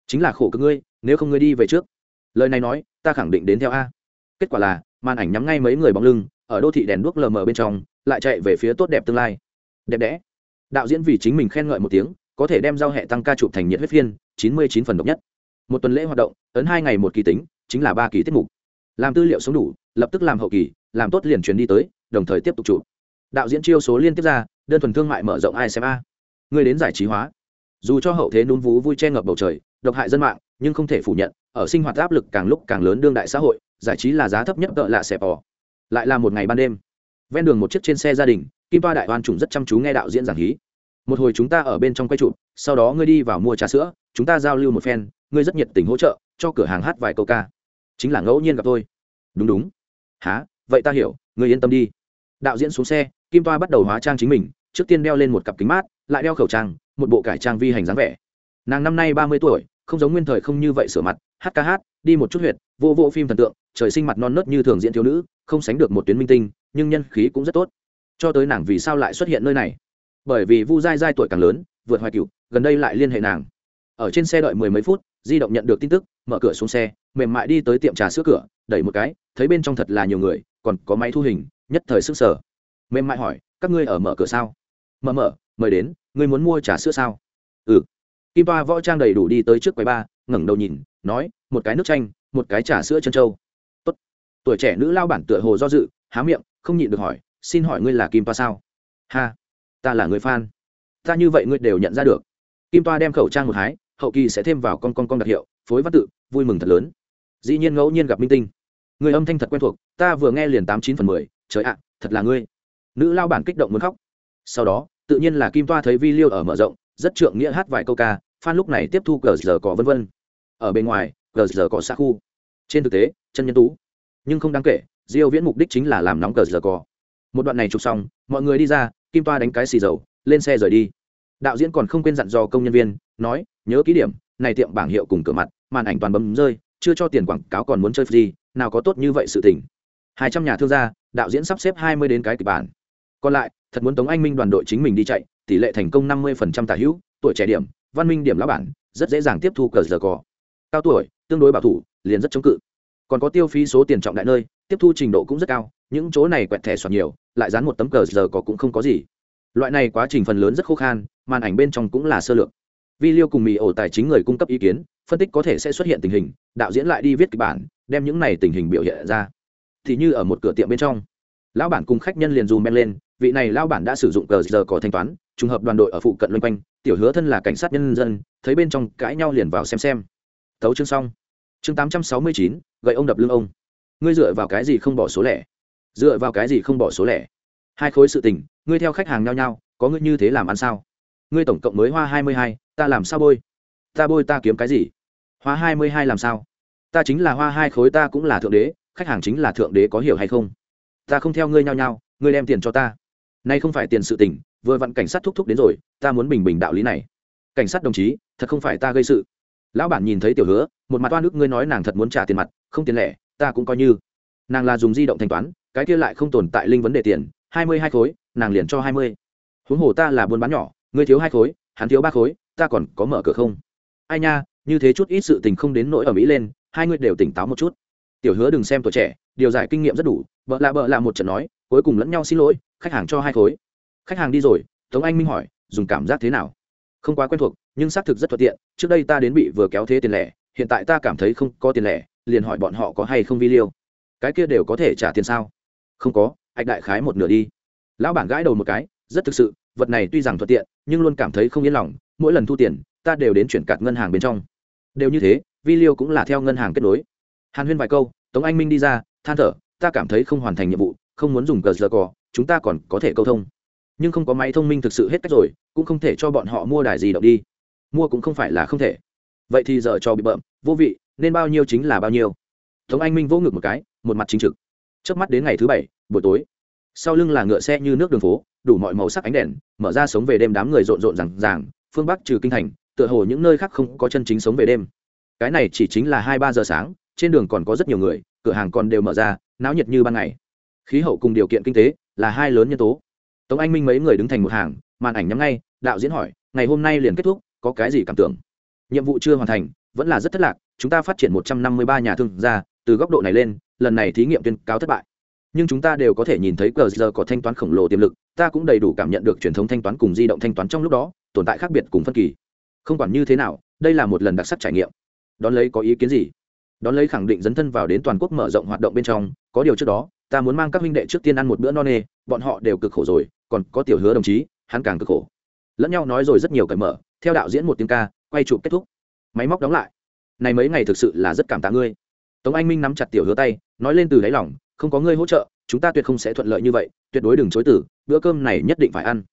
Chính là khổ cực ngươi, nếu không ngươi đi về trước. Lời này nói, ta khẳng định đến theo a. Kết quả là, màn ảnh nhắm ngay mấy người bóng lưng, ở đô thị đèn đuốc lờ mờ bên trong, lại chạy về phía tốt đẹp tương lai. Đẹp đẽ. Đạo diễn vì chính mình khen ngợi một tiếng, có thể đem giao hệ tăng ca chụp thành nhiệt huyết phiên, chín mươi chín phần độc nhất. Một tuần lễ hoạt động, ấn hai ngày một kỳ tính, chính là ba kỳ tiết mục. Làm tư liệu sống đủ, lập tức làm hậu kỳ, làm tốt liền chuyển đi tới, đồng thời tiếp tục chụp đạo diễn chiêu số liên tiếp ra, đơn thuần thương mại mở rộng ai xem a. Người đến giải trí hóa. Dù cho hậu thế núm vú vui che ngập bầu trời, độc hại dân mạng, nhưng không thể phủ nhận, ở sinh hoạt áp lực càng lúc càng lớn đương đại xã hội, giải trí là giá thấp nhất tợ lạ xẹp bò. Lại là một ngày ban đêm. Ven đường một chiếc trên xe gia đình, kim toa đại oan trùng rất chăm chú nghe đạo diễn giảng hí. Một hồi chúng ta ở bên trong quay trụ sau đó ngươi đi vào mua trà sữa, chúng ta giao lưu một phen, ngươi rất nhiệt tình hỗ trợ, cho cửa hàng hát vài câu ca. Chính là ngẫu nhiên gặp tôi. Đúng đúng. Há vậy ta hiểu, ngươi yên tâm đi đạo diễn xuống xe, kim toa bắt đầu hóa trang chính mình, trước tiên đeo lên một cặp kính mát, lại đeo khẩu trang, một bộ cải trang vi hành dáng vẻ. Nàng năm nay ba mươi tuổi, không giống nguyên thời không như vậy sửa mặt, hát ca hát, đi một chút huyệt, vô vô phim thần tượng, trời sinh mặt non nớt như thường diễn thiếu nữ, không sánh được một tuyến minh tinh, nhưng nhân khí cũng rất tốt. Cho tới nàng vì sao lại xuất hiện nơi này? Bởi vì vu dai dai tuổi càng lớn, vượt hoài cựu gần đây lại liên hệ nàng. Ở trên xe đợi mười mấy phút, di động nhận được tin tức, mở cửa xuống xe, mềm mại đi tới tiệm trà sữa cửa, đẩy một cái, thấy bên trong thật là nhiều người, còn có máy thu hình nhất thời sức sở. Mềm mại hỏi, các ngươi ở mở cửa sao? Mở mở, mời đến, ngươi muốn mua trà sữa sao? Ừ. Kim toa võ trang đầy đủ đi tới trước quầy ba ngẩng đầu nhìn, nói, một cái nước chanh, một cái trà sữa chân trâu tốt. Tuổi trẻ nữ lao bản tựa hồ do dự, há miệng, không nhịn được hỏi, xin hỏi ngươi là kim toa sao? Ha, ta là người fan. Ta như vậy ngươi đều nhận ra được. Kim toa đem khẩu trang một hái, hậu kỳ sẽ thêm vào con con con đặc hiệu, phối văn tự, vui mừng thật lớn. Dĩ nhiên ngẫu nhiên gặp minh tinh. Người âm thanh thật quen thuộc, ta vừa nghe liền tám chín phần mười trời ạ, thật là ngươi. Nữ lao bản kích động muốn khóc. Sau đó, tự nhiên là kim toa thấy vi liêu ở mở rộng, rất trượng nghĩa hát vài câu ca Phan lúc này tiếp thu cờ giờ cỏ vân vân. Ở bên ngoài, cờ giờ cỏ xa khu. Trên thực tế, chân nhân tú. Nhưng không đáng kể, diêu viễn mục đích chính là làm nóng cờ giờ cỏ. Một đoạn này chụp xong, mọi người đi ra, kim toa đánh cái xì dầu, lên xe rời đi. Đạo diễn còn không quên dặn dò công nhân viên, nói, nhớ kỹ điểm, này tiệm bảng hiệu cùng cửa mặt, màn ảnh toàn bấm rơi, chưa cho tiền quảng cáo còn muốn chơi gì nào có tốt như vậy sự tình. Hai trăm nhà thương gia đạo diễn sắp xếp hai mươi đến cái kịch bản. Còn lại, thật muốn tống anh minh đoàn đội chính mình đi chạy, tỷ lệ thành công năm mươi phần trăm tả hữu, tuổi trẻ điểm, văn minh điểm lão bản, rất dễ dàng tiếp thu cờ giờ cò. Cao tuổi, tương đối bảo thủ, liền rất chống cự. Còn có tiêu phí số tiền trọng đại nơi, tiếp thu trình độ cũng rất cao, những chỗ này quẹt thẻ soạt nhiều, lại dán một tấm cờ giờ có cũng không có gì. Loại này quá trình phần lớn rất khô khan, màn ảnh bên trong cũng là sơ lược. Vi liêu cùng mì ổ tài chính người cung cấp ý kiến, phân tích có thể sẽ xuất hiện tình hình, đạo diễn lại đi viết kịch bản, đem những này tình hình biểu hiện ra thì như ở một cửa tiệm bên trong. Lão bản cùng khách nhân liền dùm men lên, vị này lão bản đã sử dụng cờ giờ có thanh toán, trùng hợp đoàn đội ở phụ cận loanh quanh, tiểu hứa thân là cảnh sát nhân dân, thấy bên trong cãi nhau liền vào xem xem. Thấu chương xong. Chương tám trăm sáu mươi chín, gậy ông đập lưng ông. Ngươi dựa vào cái gì không bỏ số lẻ? Dựa vào cái gì không bỏ số lẻ? Hai khối sự tình, ngươi theo khách hàng nhau nhau, có ngươi như thế làm ăn sao? Ngươi tổng cộng mới hoa hai mươi hai, ta làm sao bôi? Ta bôi ta kiếm cái gì? Hoa hai mươi hai làm sao? Ta chính là hoa hai khối ta cũng là thượng đế khách hàng chính là thượng đế có hiểu hay không? Ta không theo ngươi nhau nhau ngươi đem tiền cho ta. Nay không phải tiền sự tình, vừa vặn cảnh sát thúc thúc đến rồi, ta muốn bình bình đạo lý này. Cảnh sát đồng chí, thật không phải ta gây sự. Lão bản nhìn thấy tiểu hứa, một mặt oan ức ngươi nói nàng thật muốn trả tiền mặt, không tiền lẻ, ta cũng coi như. Nàng là dùng di động thanh toán, cái kia lại không tồn tại linh vấn đề tiền, hai mươi hai khối, nàng liền cho hai mươi. Huống hồ ta là buôn bán nhỏ, ngươi thiếu hai khối, hắn thiếu ba khối, ta còn có mở cửa không? Ai nha, như thế chút ít sự tình không đến nỗi ở mỹ lên, hai người đều tỉnh táo một chút tiểu hứa đừng xem tuổi trẻ, điều giải kinh nghiệm rất đủ vợ lạ vợ lạ một trận nói, cuối cùng lẫn nhau xin lỗi, khách hàng cho hai khối. Khách hàng đi rồi, tống anh minh hỏi, dùng cảm giác thế nào? Không quá quen thuộc, nhưng xác thực rất thuận tiện, trước đây ta đến bị vừa kéo thế tiền lẻ, hiện tại ta cảm thấy không có tiền lẻ, liền hỏi bọn họ có hay không vi liêu cái kia đều có thể trả tiền sao? Không có, anh đại khái một nửa đi. Lão bản gãi đầu một cái, rất thực sự, vật này tuy rằng thuận tiện, nhưng luôn cảm thấy không yên lòng, mỗi lần thu tiền, ta đều đến chuyển cạt ngân hàng bên trong. Đều như thế vi liêu cũng là theo ngân hàng kết nối hàn huyên vài câu, tống anh minh đi ra, than thở, ta cảm thấy không hoàn thành nhiệm vụ, không muốn dùng cờ giờ cò, chúng ta còn có thể câu thông. Nhưng không có máy thông minh thực sự hết cách rồi, cũng không thể cho bọn họ mua đài gì động đi. Mua cũng không phải là không thể. Vậy thì giờ cho bị bợm, vô vị, nên bao nhiêu chính là bao nhiêu. Tống anh minh vỗ ngực một cái, một mặt chính trực. Trước mắt đến ngày thứ bảy, buổi tối. Sau lưng là ngựa xe như nước đường phố, đủ mọi màu sắc ánh đèn, mở ra sống về đêm đám người rộn rộn rằng ràng, phương bắc trừ kinh thành, tựa hồ những nơi khác không có chân chính sống về đêm. Cái này chỉ chính là hai ba giờ sáng trên đường còn có rất nhiều người, cửa hàng còn đều mở ra, náo nhiệt như ban ngày. Khí hậu cùng điều kiện kinh tế là hai lớn nhân tố. Tống anh minh mấy người đứng thành một hàng, màn ảnh nhắm ngay, đạo diễn hỏi, ngày hôm nay liền kết thúc, có cái gì cảm tưởng? Nhiệm vụ chưa hoàn thành, vẫn là rất thất lạc, chúng ta phát triển một trăm năm mươi ba nhà thương gia, từ góc độ này lên, lần này thí nghiệm tuyên cáo thất bại. Nhưng chúng ta đều có thể nhìn thấy cờ giờ có thanh toán khổng lồ tiềm lực, ta cũng đầy đủ cảm nhận được truyền thống thanh toán cùng di động thanh toán trong lúc đó, tồn tại khác biệt cùng phân kỳ. Không quản như thế nào, đây là một lần đặc sắc trải nghiệm. Đón lấy có ý kiến gì? Đón lấy khẳng định dấn thân vào đến toàn quốc mở rộng hoạt động bên trong, có điều trước đó, ta muốn mang các huynh đệ trước tiên ăn một bữa no nê, bọn họ đều cực khổ rồi, còn có tiểu hứa đồng chí, hắn càng cực khổ. Lẫn nhau nói rồi rất nhiều cởi mở, theo đạo diễn một tiếng ca, quay chụp kết thúc. Máy móc đóng lại. Này mấy ngày thực sự là rất cảm tạ ngươi. Tống anh minh nắm chặt tiểu hứa tay, nói lên từ đáy lòng, không có ngươi hỗ trợ, chúng ta tuyệt không sẽ thuận lợi như vậy, tuyệt đối đừng chối tử bữa cơm này nhất định phải ăn.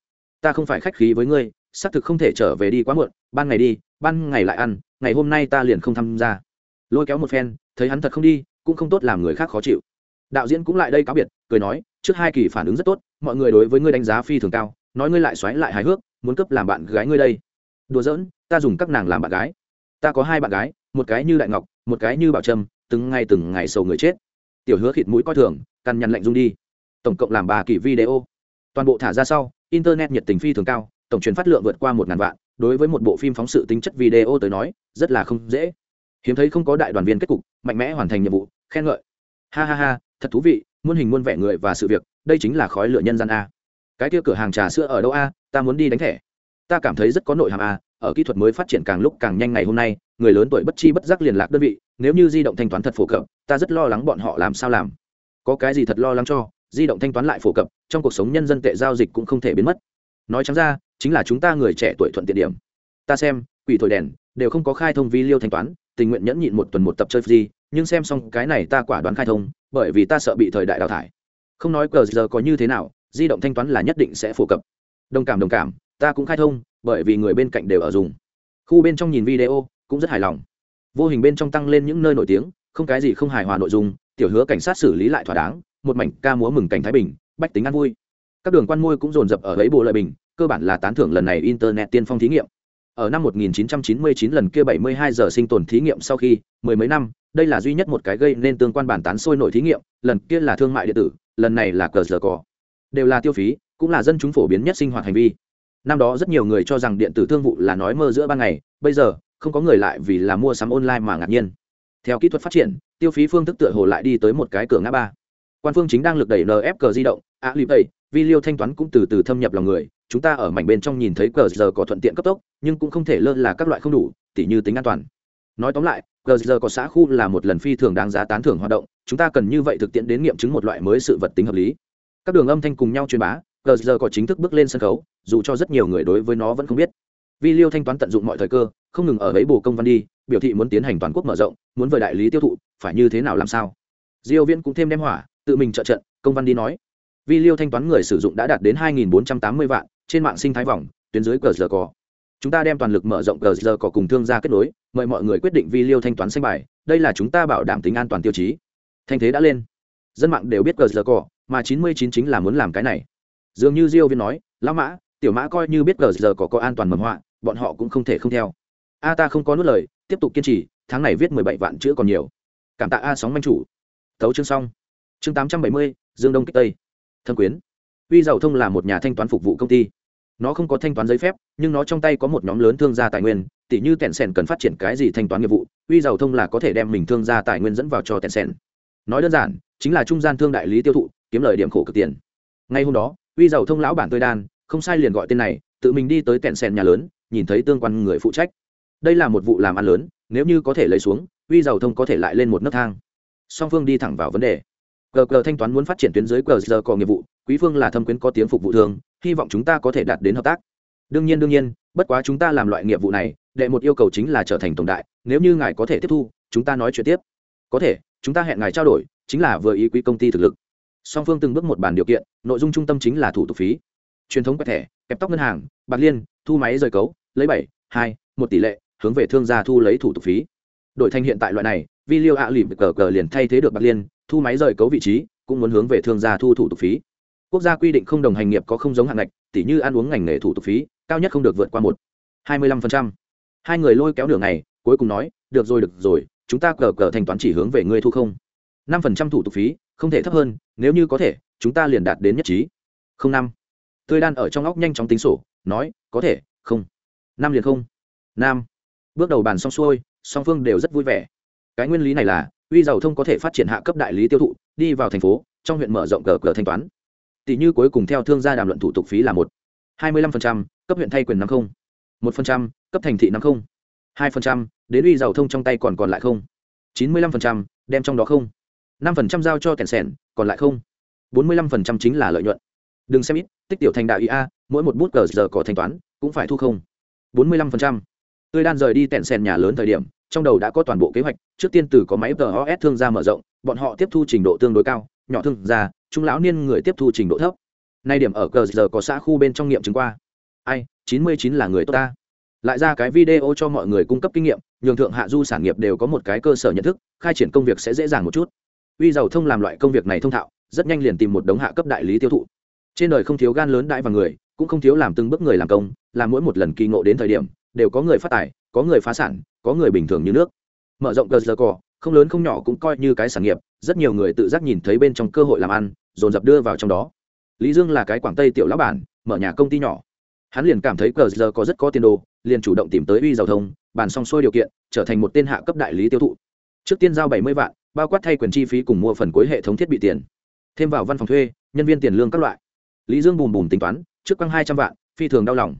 Ta không phải khách khí với ngươi, xác thực không thể trở về đi quá muộn, ban ngày đi, ban ngày lại ăn, ngày hôm nay ta liền không tham gia lôi kéo một phen, thấy hắn thật không đi, cũng không tốt làm người khác khó chịu. Đạo diễn cũng lại đây cáo biệt, cười nói, trước hai kỳ phản ứng rất tốt, mọi người đối với ngươi đánh giá phi thường cao, nói ngươi lại xoáy lại hài hước, muốn cấp làm bạn gái ngươi đây. Đùa giỡn, ta dùng các nàng làm bạn gái. Ta có hai bạn gái, một cái như đại ngọc, một cái như bảo trâm, từng ngày từng ngày sầu người chết. Tiểu hứa khịt mũi coi thường, căn nhằn lạnh dung đi. Tổng cộng làm ba kỳ video. Toàn bộ thả ra sau, internet nhiệt tình phi thường cao, tổng truyền phát lượng vượt qua một ngàn vạn, đối với một bộ phim phóng sự tính chất video tới nói, rất là không dễ hiếm thấy không có đại đoàn viên kết cục, mạnh mẽ hoàn thành nhiệm vụ, khen ngợi. Ha ha ha, thật thú vị, muôn hình muôn vẻ người và sự việc, đây chính là khói lửa nhân gian a. Cái kia cửa hàng trà sữa ở đâu a? Ta muốn đi đánh thẻ. Ta cảm thấy rất có nội hàm a, ở kỹ thuật mới phát triển càng lúc càng nhanh ngày hôm nay, người lớn tuổi bất chi bất giác liên lạc đơn vị, nếu như di động thanh toán thật phổ cập, ta rất lo lắng bọn họ làm sao làm. Có cái gì thật lo lắng cho, di động thanh toán lại phổ cập, trong cuộc sống nhân dân tệ giao dịch cũng không thể biến mất. Nói chẳng ra, chính là chúng ta người trẻ tuổi thuận tiện điểm. Ta xem, quỷ thổi đèn, đều không có khai thông vi liêu thanh toán tình nguyện nhẫn nhịn một tuần một tập chơi gì, nhưng xem xong cái này ta quả đoán khai thông, bởi vì ta sợ bị thời đại đào thải. Không nói cờ giờ có như thế nào, di động thanh toán là nhất định sẽ phổ cập. Đồng cảm đồng cảm, ta cũng khai thông, bởi vì người bên cạnh đều ở dùng. Khu bên trong nhìn video, cũng rất hài lòng. Vô hình bên trong tăng lên những nơi nổi tiếng, không cái gì không hài hòa nội dung, tiểu hứa cảnh sát xử lý lại thỏa đáng, một mảnh ca múa mừng cảnh thái bình, bách tính ăn vui. Các đường quan môi cũng dồn dập ở lấy bộ lợi bình, cơ bản là tán thưởng lần này internet tiên phong thí nghiệm ở năm 1999 lần kia 72 giờ sinh tồn thí nghiệm sau khi, mười mấy năm, đây là duy nhất một cái gây nên tương quan bản tán sôi nổi thí nghiệm, lần kia là thương mại điện tử, lần này là cờ giờ cỏ đều là tiêu phí, cũng là dân chúng phổ biến nhất sinh hoạt hành vi. Năm đó rất nhiều người cho rằng điện tử thương vụ là nói mơ giữa ban ngày, bây giờ, không có người lại vì là mua sắm online mà ngạc nhiên. Theo kỹ thuật phát triển, tiêu phí phương thức tựa hồ lại đi tới một cái cửa ngã ba. Quan phương chính đang lực đẩy NFC cờ di động, alipay vi liêu thanh toán cũng từ từ thâm nhập lòng người, chúng ta ở mảnh bên trong nhìn thấy cờ giờ có thuận tiện cấp tốc, nhưng cũng không thể lơ là các loại không đủ, tỉ như tính an toàn. Nói tóm lại, cờ giờ có xã khu là một lần phi thường đáng giá tán thưởng hoạt động, chúng ta cần như vậy thực tiễn đến nghiệm chứng một loại mới sự vật tính hợp lý. Các đường âm thanh cùng nhau truyền bá, cờ giờ có chính thức bước lên sân khấu, dù cho rất nhiều người đối với nó vẫn không biết. Vi liêu thanh toán tận dụng mọi thời cơ, không ngừng ở ấy bồ công văn đi, biểu thị muốn tiến hành toàn quốc mở rộng, muốn với đại lý tiêu thụ, phải như thế nào làm sao? Diêu viễn cũng thêm đem hỏa, tự mình trợ trận, công văn đi nói vi liêu thanh toán người sử dụng đã đạt đến 2.480 vạn trên mạng sinh thái vòng tuyến dưới cờ giờ có chúng ta đem toàn lực mở rộng cờ giờ có cùng thương gia kết nối mời mọi người quyết định vi liêu thanh toán xanh bài đây là chúng ta bảo đảm tính an toàn tiêu chí. Thanh thế đã lên. Dân mạng đều biết cờ giờ có mà 99 chính là muốn làm cái này. Dường như diêu viên nói lão mã tiểu mã coi như biết cờ giờ có có an toàn mầm họa bọn họ cũng không thể không theo. A ta không có nuốt lời tiếp tục kiên trì tháng này viết 17 vạn chữ còn nhiều. Cảm tạ a sóng manh chủ. Tấu chương xong. Chương 870, dương đông kích tây thâm quyến. Uy giàu thông là một nhà thanh toán phục vụ công ty. Nó không có thanh toán giấy phép, nhưng nó trong tay có một nhóm lớn thương gia tài nguyên tỷ như tẹn sẻn cần phát triển cái gì thanh toán nghiệp vụ, uy giàu thông là có thể đem mình thương gia tài nguyên dẫn vào cho tẹn sẻn nói đơn giản, chính là trung gian thương đại lý tiêu thụ, kiếm lời điểm khổ cực tiền. Ngay hôm đó, uy giàu thông lão bản tôi đan, không sai liền gọi tên này, tự mình đi tới tẹn sẻn nhà lớn, nhìn thấy tương quan người phụ trách. Đây là một vụ làm ăn lớn, nếu như có thể lấy xuống, uy giàu thông có thể lại lên một nấc thang. Song phương đi thẳng vào vấn đề gờ gờ thanh toán muốn phát triển tuyến dưới gờ giờ có nghiệp vụ, quý phương là thâm quyến có tiếng phục vụ thường, hy vọng chúng ta có thể đạt đến hợp tác. Đương nhiên đương nhiên, bất quá chúng ta làm loại nghiệp vụ này, đệ một yêu cầu chính là trở thành tổng đại, nếu như ngài có thể tiếp thu, chúng ta nói chuyện tiếp. Có thể, chúng ta hẹn ngài trao đổi, chính là vừa ý quý công ty thực lực. Song phương từng bước một bàn điều kiện, nội dung trung tâm chính là thủ tục phí. Truyền thống quẹt thẻ, kẹp tóc ngân hàng, bạc liên, thu máy rời cấu, lấy bảy, hai, một tỷ lệ, hướng về thương gia thu lấy thủ tục phí. Đổi thành hiện tại loại này vi liêu ạ lìm cờ cờ liền thay thế được bạc liên thu máy rời cấu vị trí, cũng muốn hướng về thương gia thu thủ tục phí. Quốc gia quy định không đồng hành nghiệp có không giống hạng ngạch, tỉ như ăn uống ngành nghề thủ tục phí, cao nhất không được vượt qua một, hai mươi lăm phần trăm. Hai người lôi kéo đường này cuối cùng nói, được rồi được rồi, chúng ta cờ cờ thanh toán chỉ hướng về ngươi thu không. năm phần trăm thủ tục phí, không thể thấp hơn, nếu như có thể, chúng ta liền đạt đến nhất trí. Không năm. Tươi đan ở trong óc nhanh chóng tính sổ, nói, có thể, không. Năm liền không. Năm bước đầu bàn xong xuôi, song phương đều rất vui vẻ. Cái nguyên lý này là uy giàu thông có thể phát triển hạ cấp đại lý tiêu thụ, đi vào thành phố, trong huyện mở rộng cờ cờ thanh toán. Tỷ như cuối cùng theo thương gia đàm luận thủ tục phí là một. Hai mươi lăm cấp huyện thay quyền năm không. Một cấp thành thị năm không. Hai đến uy giàu thông trong tay còn còn lại không. Chín mươi lăm đem trong đó không. Năm giao cho kèn sẻn, còn lại không. Bốn mươi lăm chính là lợi nhuận. Đừng xem ít, tích tiểu thành đạo ý a, mỗi một bút cờ giờ có thanh toán, cũng phải thu không. Bốn mươi lăm tươi đan rời đi tẹn sèn nhà lớn thời điểm trong đầu đã có toàn bộ kế hoạch, trước tiên từ có máy tos thương gia mở rộng, bọn họ tiếp thu trình độ tương đối cao, nhỏ thương gia, trung lão niên người tiếp thu trình độ thấp. Nay điểm ở cờ giờ có xã khu bên trong nghiệm chứng qua. Ai, chín mươi chín là người tốt ta. Lại ra cái video cho mọi người cung cấp kinh nghiệm, nhường thượng hạ du sản nghiệp đều có một cái cơ sở nhận thức, khai triển công việc sẽ dễ dàng một chút. Uy giàu thông làm loại công việc này thông thạo, rất nhanh liền tìm một đống hạ cấp đại lý tiêu thụ. Trên đời không thiếu gan lớn đại và người, cũng không thiếu làm từng bước người làm công, làm mỗi một lần kỳ ngộ đến thời điểm, đều có người phát tài có người phá sản, có người bình thường như nước. Mở rộng cờ giờ cỏ không lớn không nhỏ cũng coi như cái sản nghiệp, rất nhiều người tự giác nhìn thấy bên trong cơ hội làm ăn, dồn dập đưa vào trong đó. Lý dương là cái quảng tây tiểu lão bản, mở nhà công ty nhỏ. Hắn liền cảm thấy cờ giờ có rất có tiền đồ, liền chủ động tìm tới uy giao thông, bàn xong xuôi điều kiện, trở thành một tên hạ cấp đại lý tiêu thụ. Trước tiên giao bảy mươi vạn, bao quát thay quyền chi phí cùng mua phần cuối hệ thống thiết bị tiền. Thêm vào văn phòng thuê, nhân viên tiền lương các loại. Lý dương bùm bùm tính toán, trước quăng hai trăm vạn, phi thường đau lòng.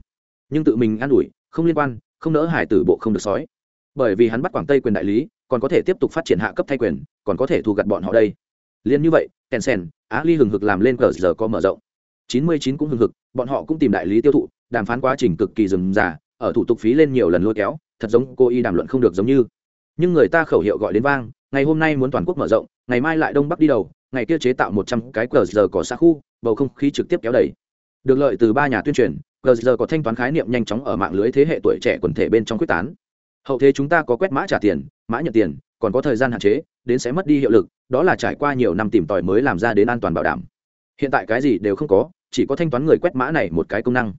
Nhưng tự mình an ủi, không liên quan không nỡ hải tử bộ không được sói. Bởi vì hắn bắt quảng tây quyền đại lý còn có thể tiếp tục phát triển hạ cấp thay quyền còn có thể thu gặt bọn họ đây. Liên như vậy tencent á ly hừng hực làm lên cờ giờ có mở rộng. Chín mươi chín cũng hừng hực bọn họ cũng tìm đại lý tiêu thụ đàm phán quá trình cực kỳ rườm rà ở thủ tục phí lên nhiều lần lôi kéo thật giống cô y đàm luận không được giống như. Nhưng người ta khẩu hiệu gọi đến vang ngày hôm nay muốn toàn quốc mở rộng ngày mai lại đông bắc đi đầu ngày kia chế tạo một trăm cái cờ giờ có xa khu bầu không khí trực tiếp kéo đẩy, được lợi từ ba nhà tuyên truyền gờ giờ có thanh toán khái niệm nhanh chóng ở mạng lưới thế hệ tuổi trẻ quần thể bên trong quyết tán. Hậu thế chúng ta có quét mã trả tiền, mã nhận tiền, còn có thời gian hạn chế, đến sẽ mất đi hiệu lực, đó là trải qua nhiều năm tìm tòi mới làm ra đến an toàn bảo đảm. Hiện tại cái gì đều không có, chỉ có thanh toán người quét mã này một cái công năng.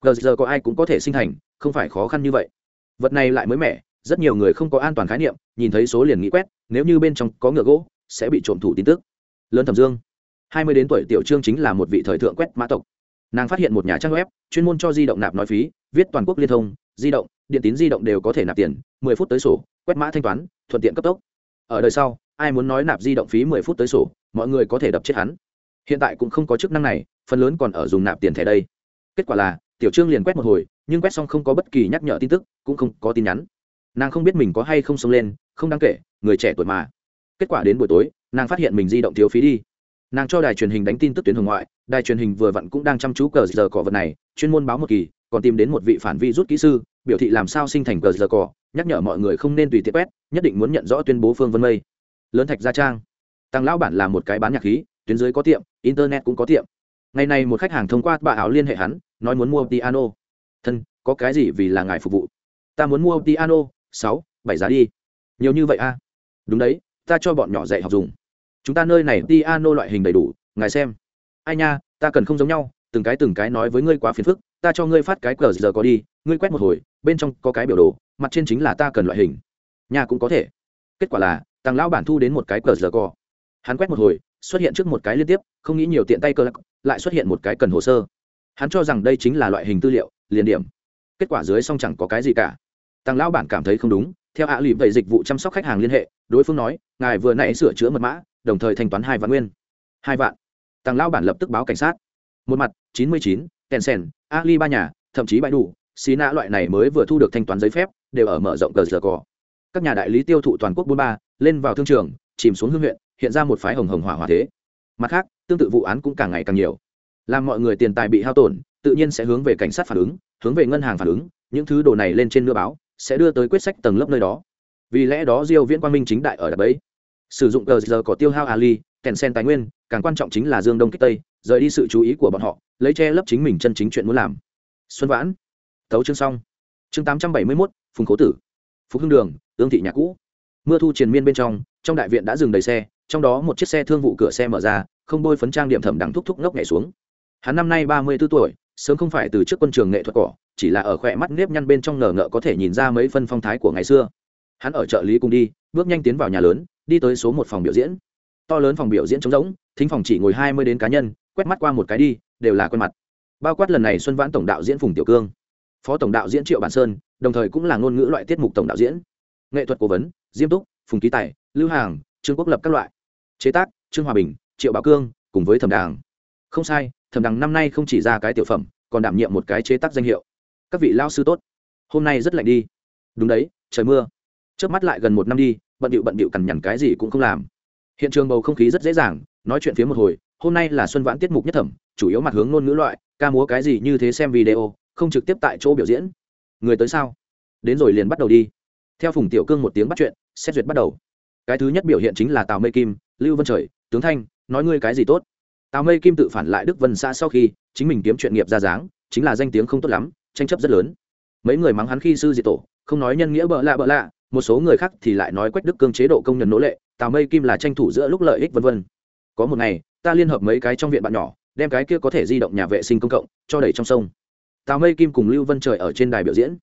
Gờ giờ có ai cũng có thể sinh thành, không phải khó khăn như vậy. Vật này lại mới mẻ, rất nhiều người không có an toàn khái niệm, nhìn thấy số liền nghĩ quét, nếu như bên trong có ngựa gỗ, sẽ bị trộm thủ tin tức. Lớn thẩm dương. Hai mươi đến tuổi tiểu trương chính là một vị thời thượng quét mã tộc nàng phát hiện một nhà trang web, chuyên môn cho di động nạp nói phí, viết toàn quốc liên thông, di động, điện tín di động đều có thể nạp tiền, mười phút tới sổ, quét mã thanh toán, thuận tiện cấp tốc. Ở đời sau, ai muốn nói nạp di động phí mười phút tới sổ, mọi người có thể đập chết hắn. Hiện tại cũng không có chức năng này, phần lớn còn ở dùng nạp tiền thẻ đây. Kết quả là, tiểu trương liền quét một hồi, nhưng quét xong không có bất kỳ nhắc nhở tin tức, cũng không có tin nhắn. Nàng không biết mình có hay không xông lên, không đáng kể, người trẻ tuổi mà. Kết quả đến buổi tối, nàng phát hiện mình di động thiếu phí đi nàng cho đài truyền hình đánh tin tức tuyến hồng ngoại, đài truyền hình vừa vặn cũng đang chăm chú cờ giờ cỏ vật này, chuyên môn báo một kỳ, còn tìm đến một vị phản vi rút kỹ sư, biểu thị làm sao sinh thành cờ giờ cỏ, nhắc nhở mọi người không nên tùy tiện quét, nhất định muốn nhận rõ tuyên bố phương vân mây. Lớn thạch gia trang. Tăng lão bản là một cái bán nhạc khí, tuyến dưới có tiệm, internet cũng có tiệm. Ngày nay một khách hàng thông qua bà áo liên hệ hắn, nói muốn mua piano. Thân, có cái gì vì là ngài phục vụ? Ta muốn mua piano, sáu, bảy giá đi. Nhiều như vậy a à? đúng đấy, ta cho bọn nhỏ dạy học dùng chúng ta nơi này piano loại hình đầy đủ, ngài xem. Ai nha, ta cần không giống nhau, từng cái từng cái nói với ngươi quá phiền phức, ta cho ngươi phát cái cờ giờ có đi, ngươi quét một hồi, bên trong có cái biểu đồ, mặt trên chính là ta cần loại hình. Nhà cũng có thể. Kết quả là tăng lão bản thu đến một cái cờ giờ co hắn quét một hồi, xuất hiện trước một cái liên tiếp, không nghĩ nhiều tiện tay cơ lắc, lại xuất hiện một cái cần hồ sơ. Hắn cho rằng đây chính là loại hình tư liệu, liền điểm. Kết quả dưới xong chẳng có cái gì cả. Tăng lão bản cảm thấy không đúng, theo ạ lụy vậy dịch vụ chăm sóc khách hàng liên hệ, đối phương nói, ngài vừa nãy sửa chữa mật mã đồng thời thanh toán hai vạn nguyên. Hai vạn. Tăng lao bản lập tức báo cảnh sát. Một mặt, chín mươi chín, tencent ali ba nhà thậm chí bãi đủ xí nã loại này mới vừa thu được thanh toán giấy phép, đều ở mở rộng cờ giờ cỏ các nhà đại lý tiêu thụ toàn quốc bốn ba, lên vào thương trường, chìm xuống hương huyện, hiện ra một phái hồng hồng hỏa hỏa thế. Mặt khác, tương tự vụ án cũng càng ngày càng nhiều. Làm mọi người tiền tài bị hao tổn, tự nhiên sẽ hướng về cảnh sát phản ứng, hướng về ngân hàng phản ứng, những thứ đồ này lên trên đưa báo, sẽ đưa tới quyết sách tầng lớp nơi đó. Vì lẽ đó diêu viễn quang minh chính đại ở đập ấy sử dụng cờ giờ có tiêu hao à ali kèn sen tài nguyên càng quan trọng chính là dương đông kích tây rời đi sự chú ý của bọn họ lấy che lấp chính mình chân chính chuyện muốn làm. Xuân vãn thấu chương xong. Chương 871, phùng cố tử. Phúc hưng đường ương thị nhà cũ. Mưa thu triền miên bên trong trong đại viện đã dừng đầy xe trong đó một chiếc xe thương vụ cửa xe mở ra không bôi phấn trang điểm thẩm đằng thúc thúc ngốc nhảy xuống. Hắn năm nay ba mươi b ố tuổi sớm không phải từ trước quân trường nghệ thuật cỏ chỉ là ở khoe mắt nếp nhăn bên trong ngờ ngợ có thể nhìn ra mấy phân phong thái của ngày xưa. Hắn ở trợ lý cùng đi bước nhanh tiến vào nhà lớn đi tới số một phòng biểu diễn. To lớn phòng biểu diễn trống rỗng, thính phòng chỉ ngồi hai mươi đến cá nhân, quét mắt qua một cái đi, đều là quen mặt. Bao quát lần này xuân vãn tổng đạo diễn phùng tiểu cương, phó tổng đạo diễn triệu bản sơn, đồng thời cũng là ngôn ngữ loại tiết mục tổng đạo diễn. Nghệ thuật cố vấn, diêm túc, phùng ký tài, lưu hàng, trương quốc lập các loại. Chế tác, trương hòa bình, triệu bảo cương, cùng với thẩm đàng. Không sai, thẩm đằng năm nay không chỉ ra cái tiểu phẩm, còn đảm nhiệm một cái chế tác danh hiệu. Các vị lao sư tốt. Hôm nay rất lạnh đi. Đúng đấy, trời mưa. Trước mắt lại gần một năm đi bận điệu bận điệu cằn nhằn cái gì cũng không làm. Hiện trường bầu không khí rất dễ dàng, nói chuyện phía một hồi, hôm nay là xuân vãn tiết mục nhất thẩm, chủ yếu mặt hướng ngôn ngữ loại, ca múa cái gì như thế xem video, không trực tiếp tại chỗ biểu diễn. Người tới sao? Đến rồi liền bắt đầu đi. Theo phùng tiểu cương một tiếng bắt chuyện, xét duyệt bắt đầu. Cái thứ nhất biểu hiện chính là tào mây kim, lưu vân trời, tướng thanh, nói ngươi cái gì tốt. Tào mây kim tự phản lại đức vân xã sau khi, chính mình kiếm chuyện nghiệp ra dáng, chính là danh tiếng không tốt lắm, tranh chấp rất lớn. Mấy người mắng hắn khi sư diệt tổ, không nói nhân nghĩa bợ lạ bợ lạ một số người khác thì lại nói quách đức cương chế độ công nhân nỗ lệ, tào mây kim là tranh thủ giữa lúc lợi ích vân vân. Có một ngày, ta liên hợp mấy cái trong viện bạn nhỏ, đem cái kia có thể di động nhà vệ sinh công cộng, cho đẩy trong sông. Tào mây kim cùng lưu vân trời ở trên đài biểu diễn.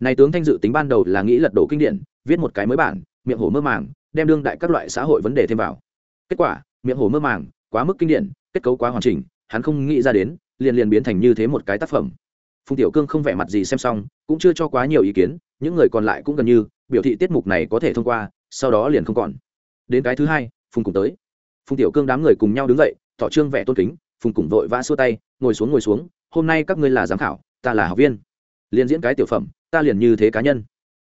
Này tướng thanh dự tính ban đầu là nghĩ lật đổ kinh điển, viết một cái mới bản, miệng hổ mơ màng, đem đương đại các loại xã hội vấn đề thêm vào. Kết quả, miệng hổ mơ màng, quá mức kinh điển, kết cấu quá hoàn chỉnh, hắn không nghĩ ra đến, liền liền biến thành như thế một cái tác phẩm. Phùng tiểu cương không vẻ mặt gì xem xong, cũng chưa cho quá nhiều ý kiến, những người còn lại cũng gần như biểu thị tiết mục này có thể thông qua, sau đó liền không còn. Đến cái thứ hai, phùng cùng tới. Phùng tiểu cương đám người cùng nhau đứng dậy tỏ trương vẻ tôn kính, phùng cùng vội vã xua tay, ngồi xuống ngồi xuống, hôm nay các ngươi là giám khảo, ta là học viên. Liền diễn cái tiểu phẩm, ta liền như thế cá nhân.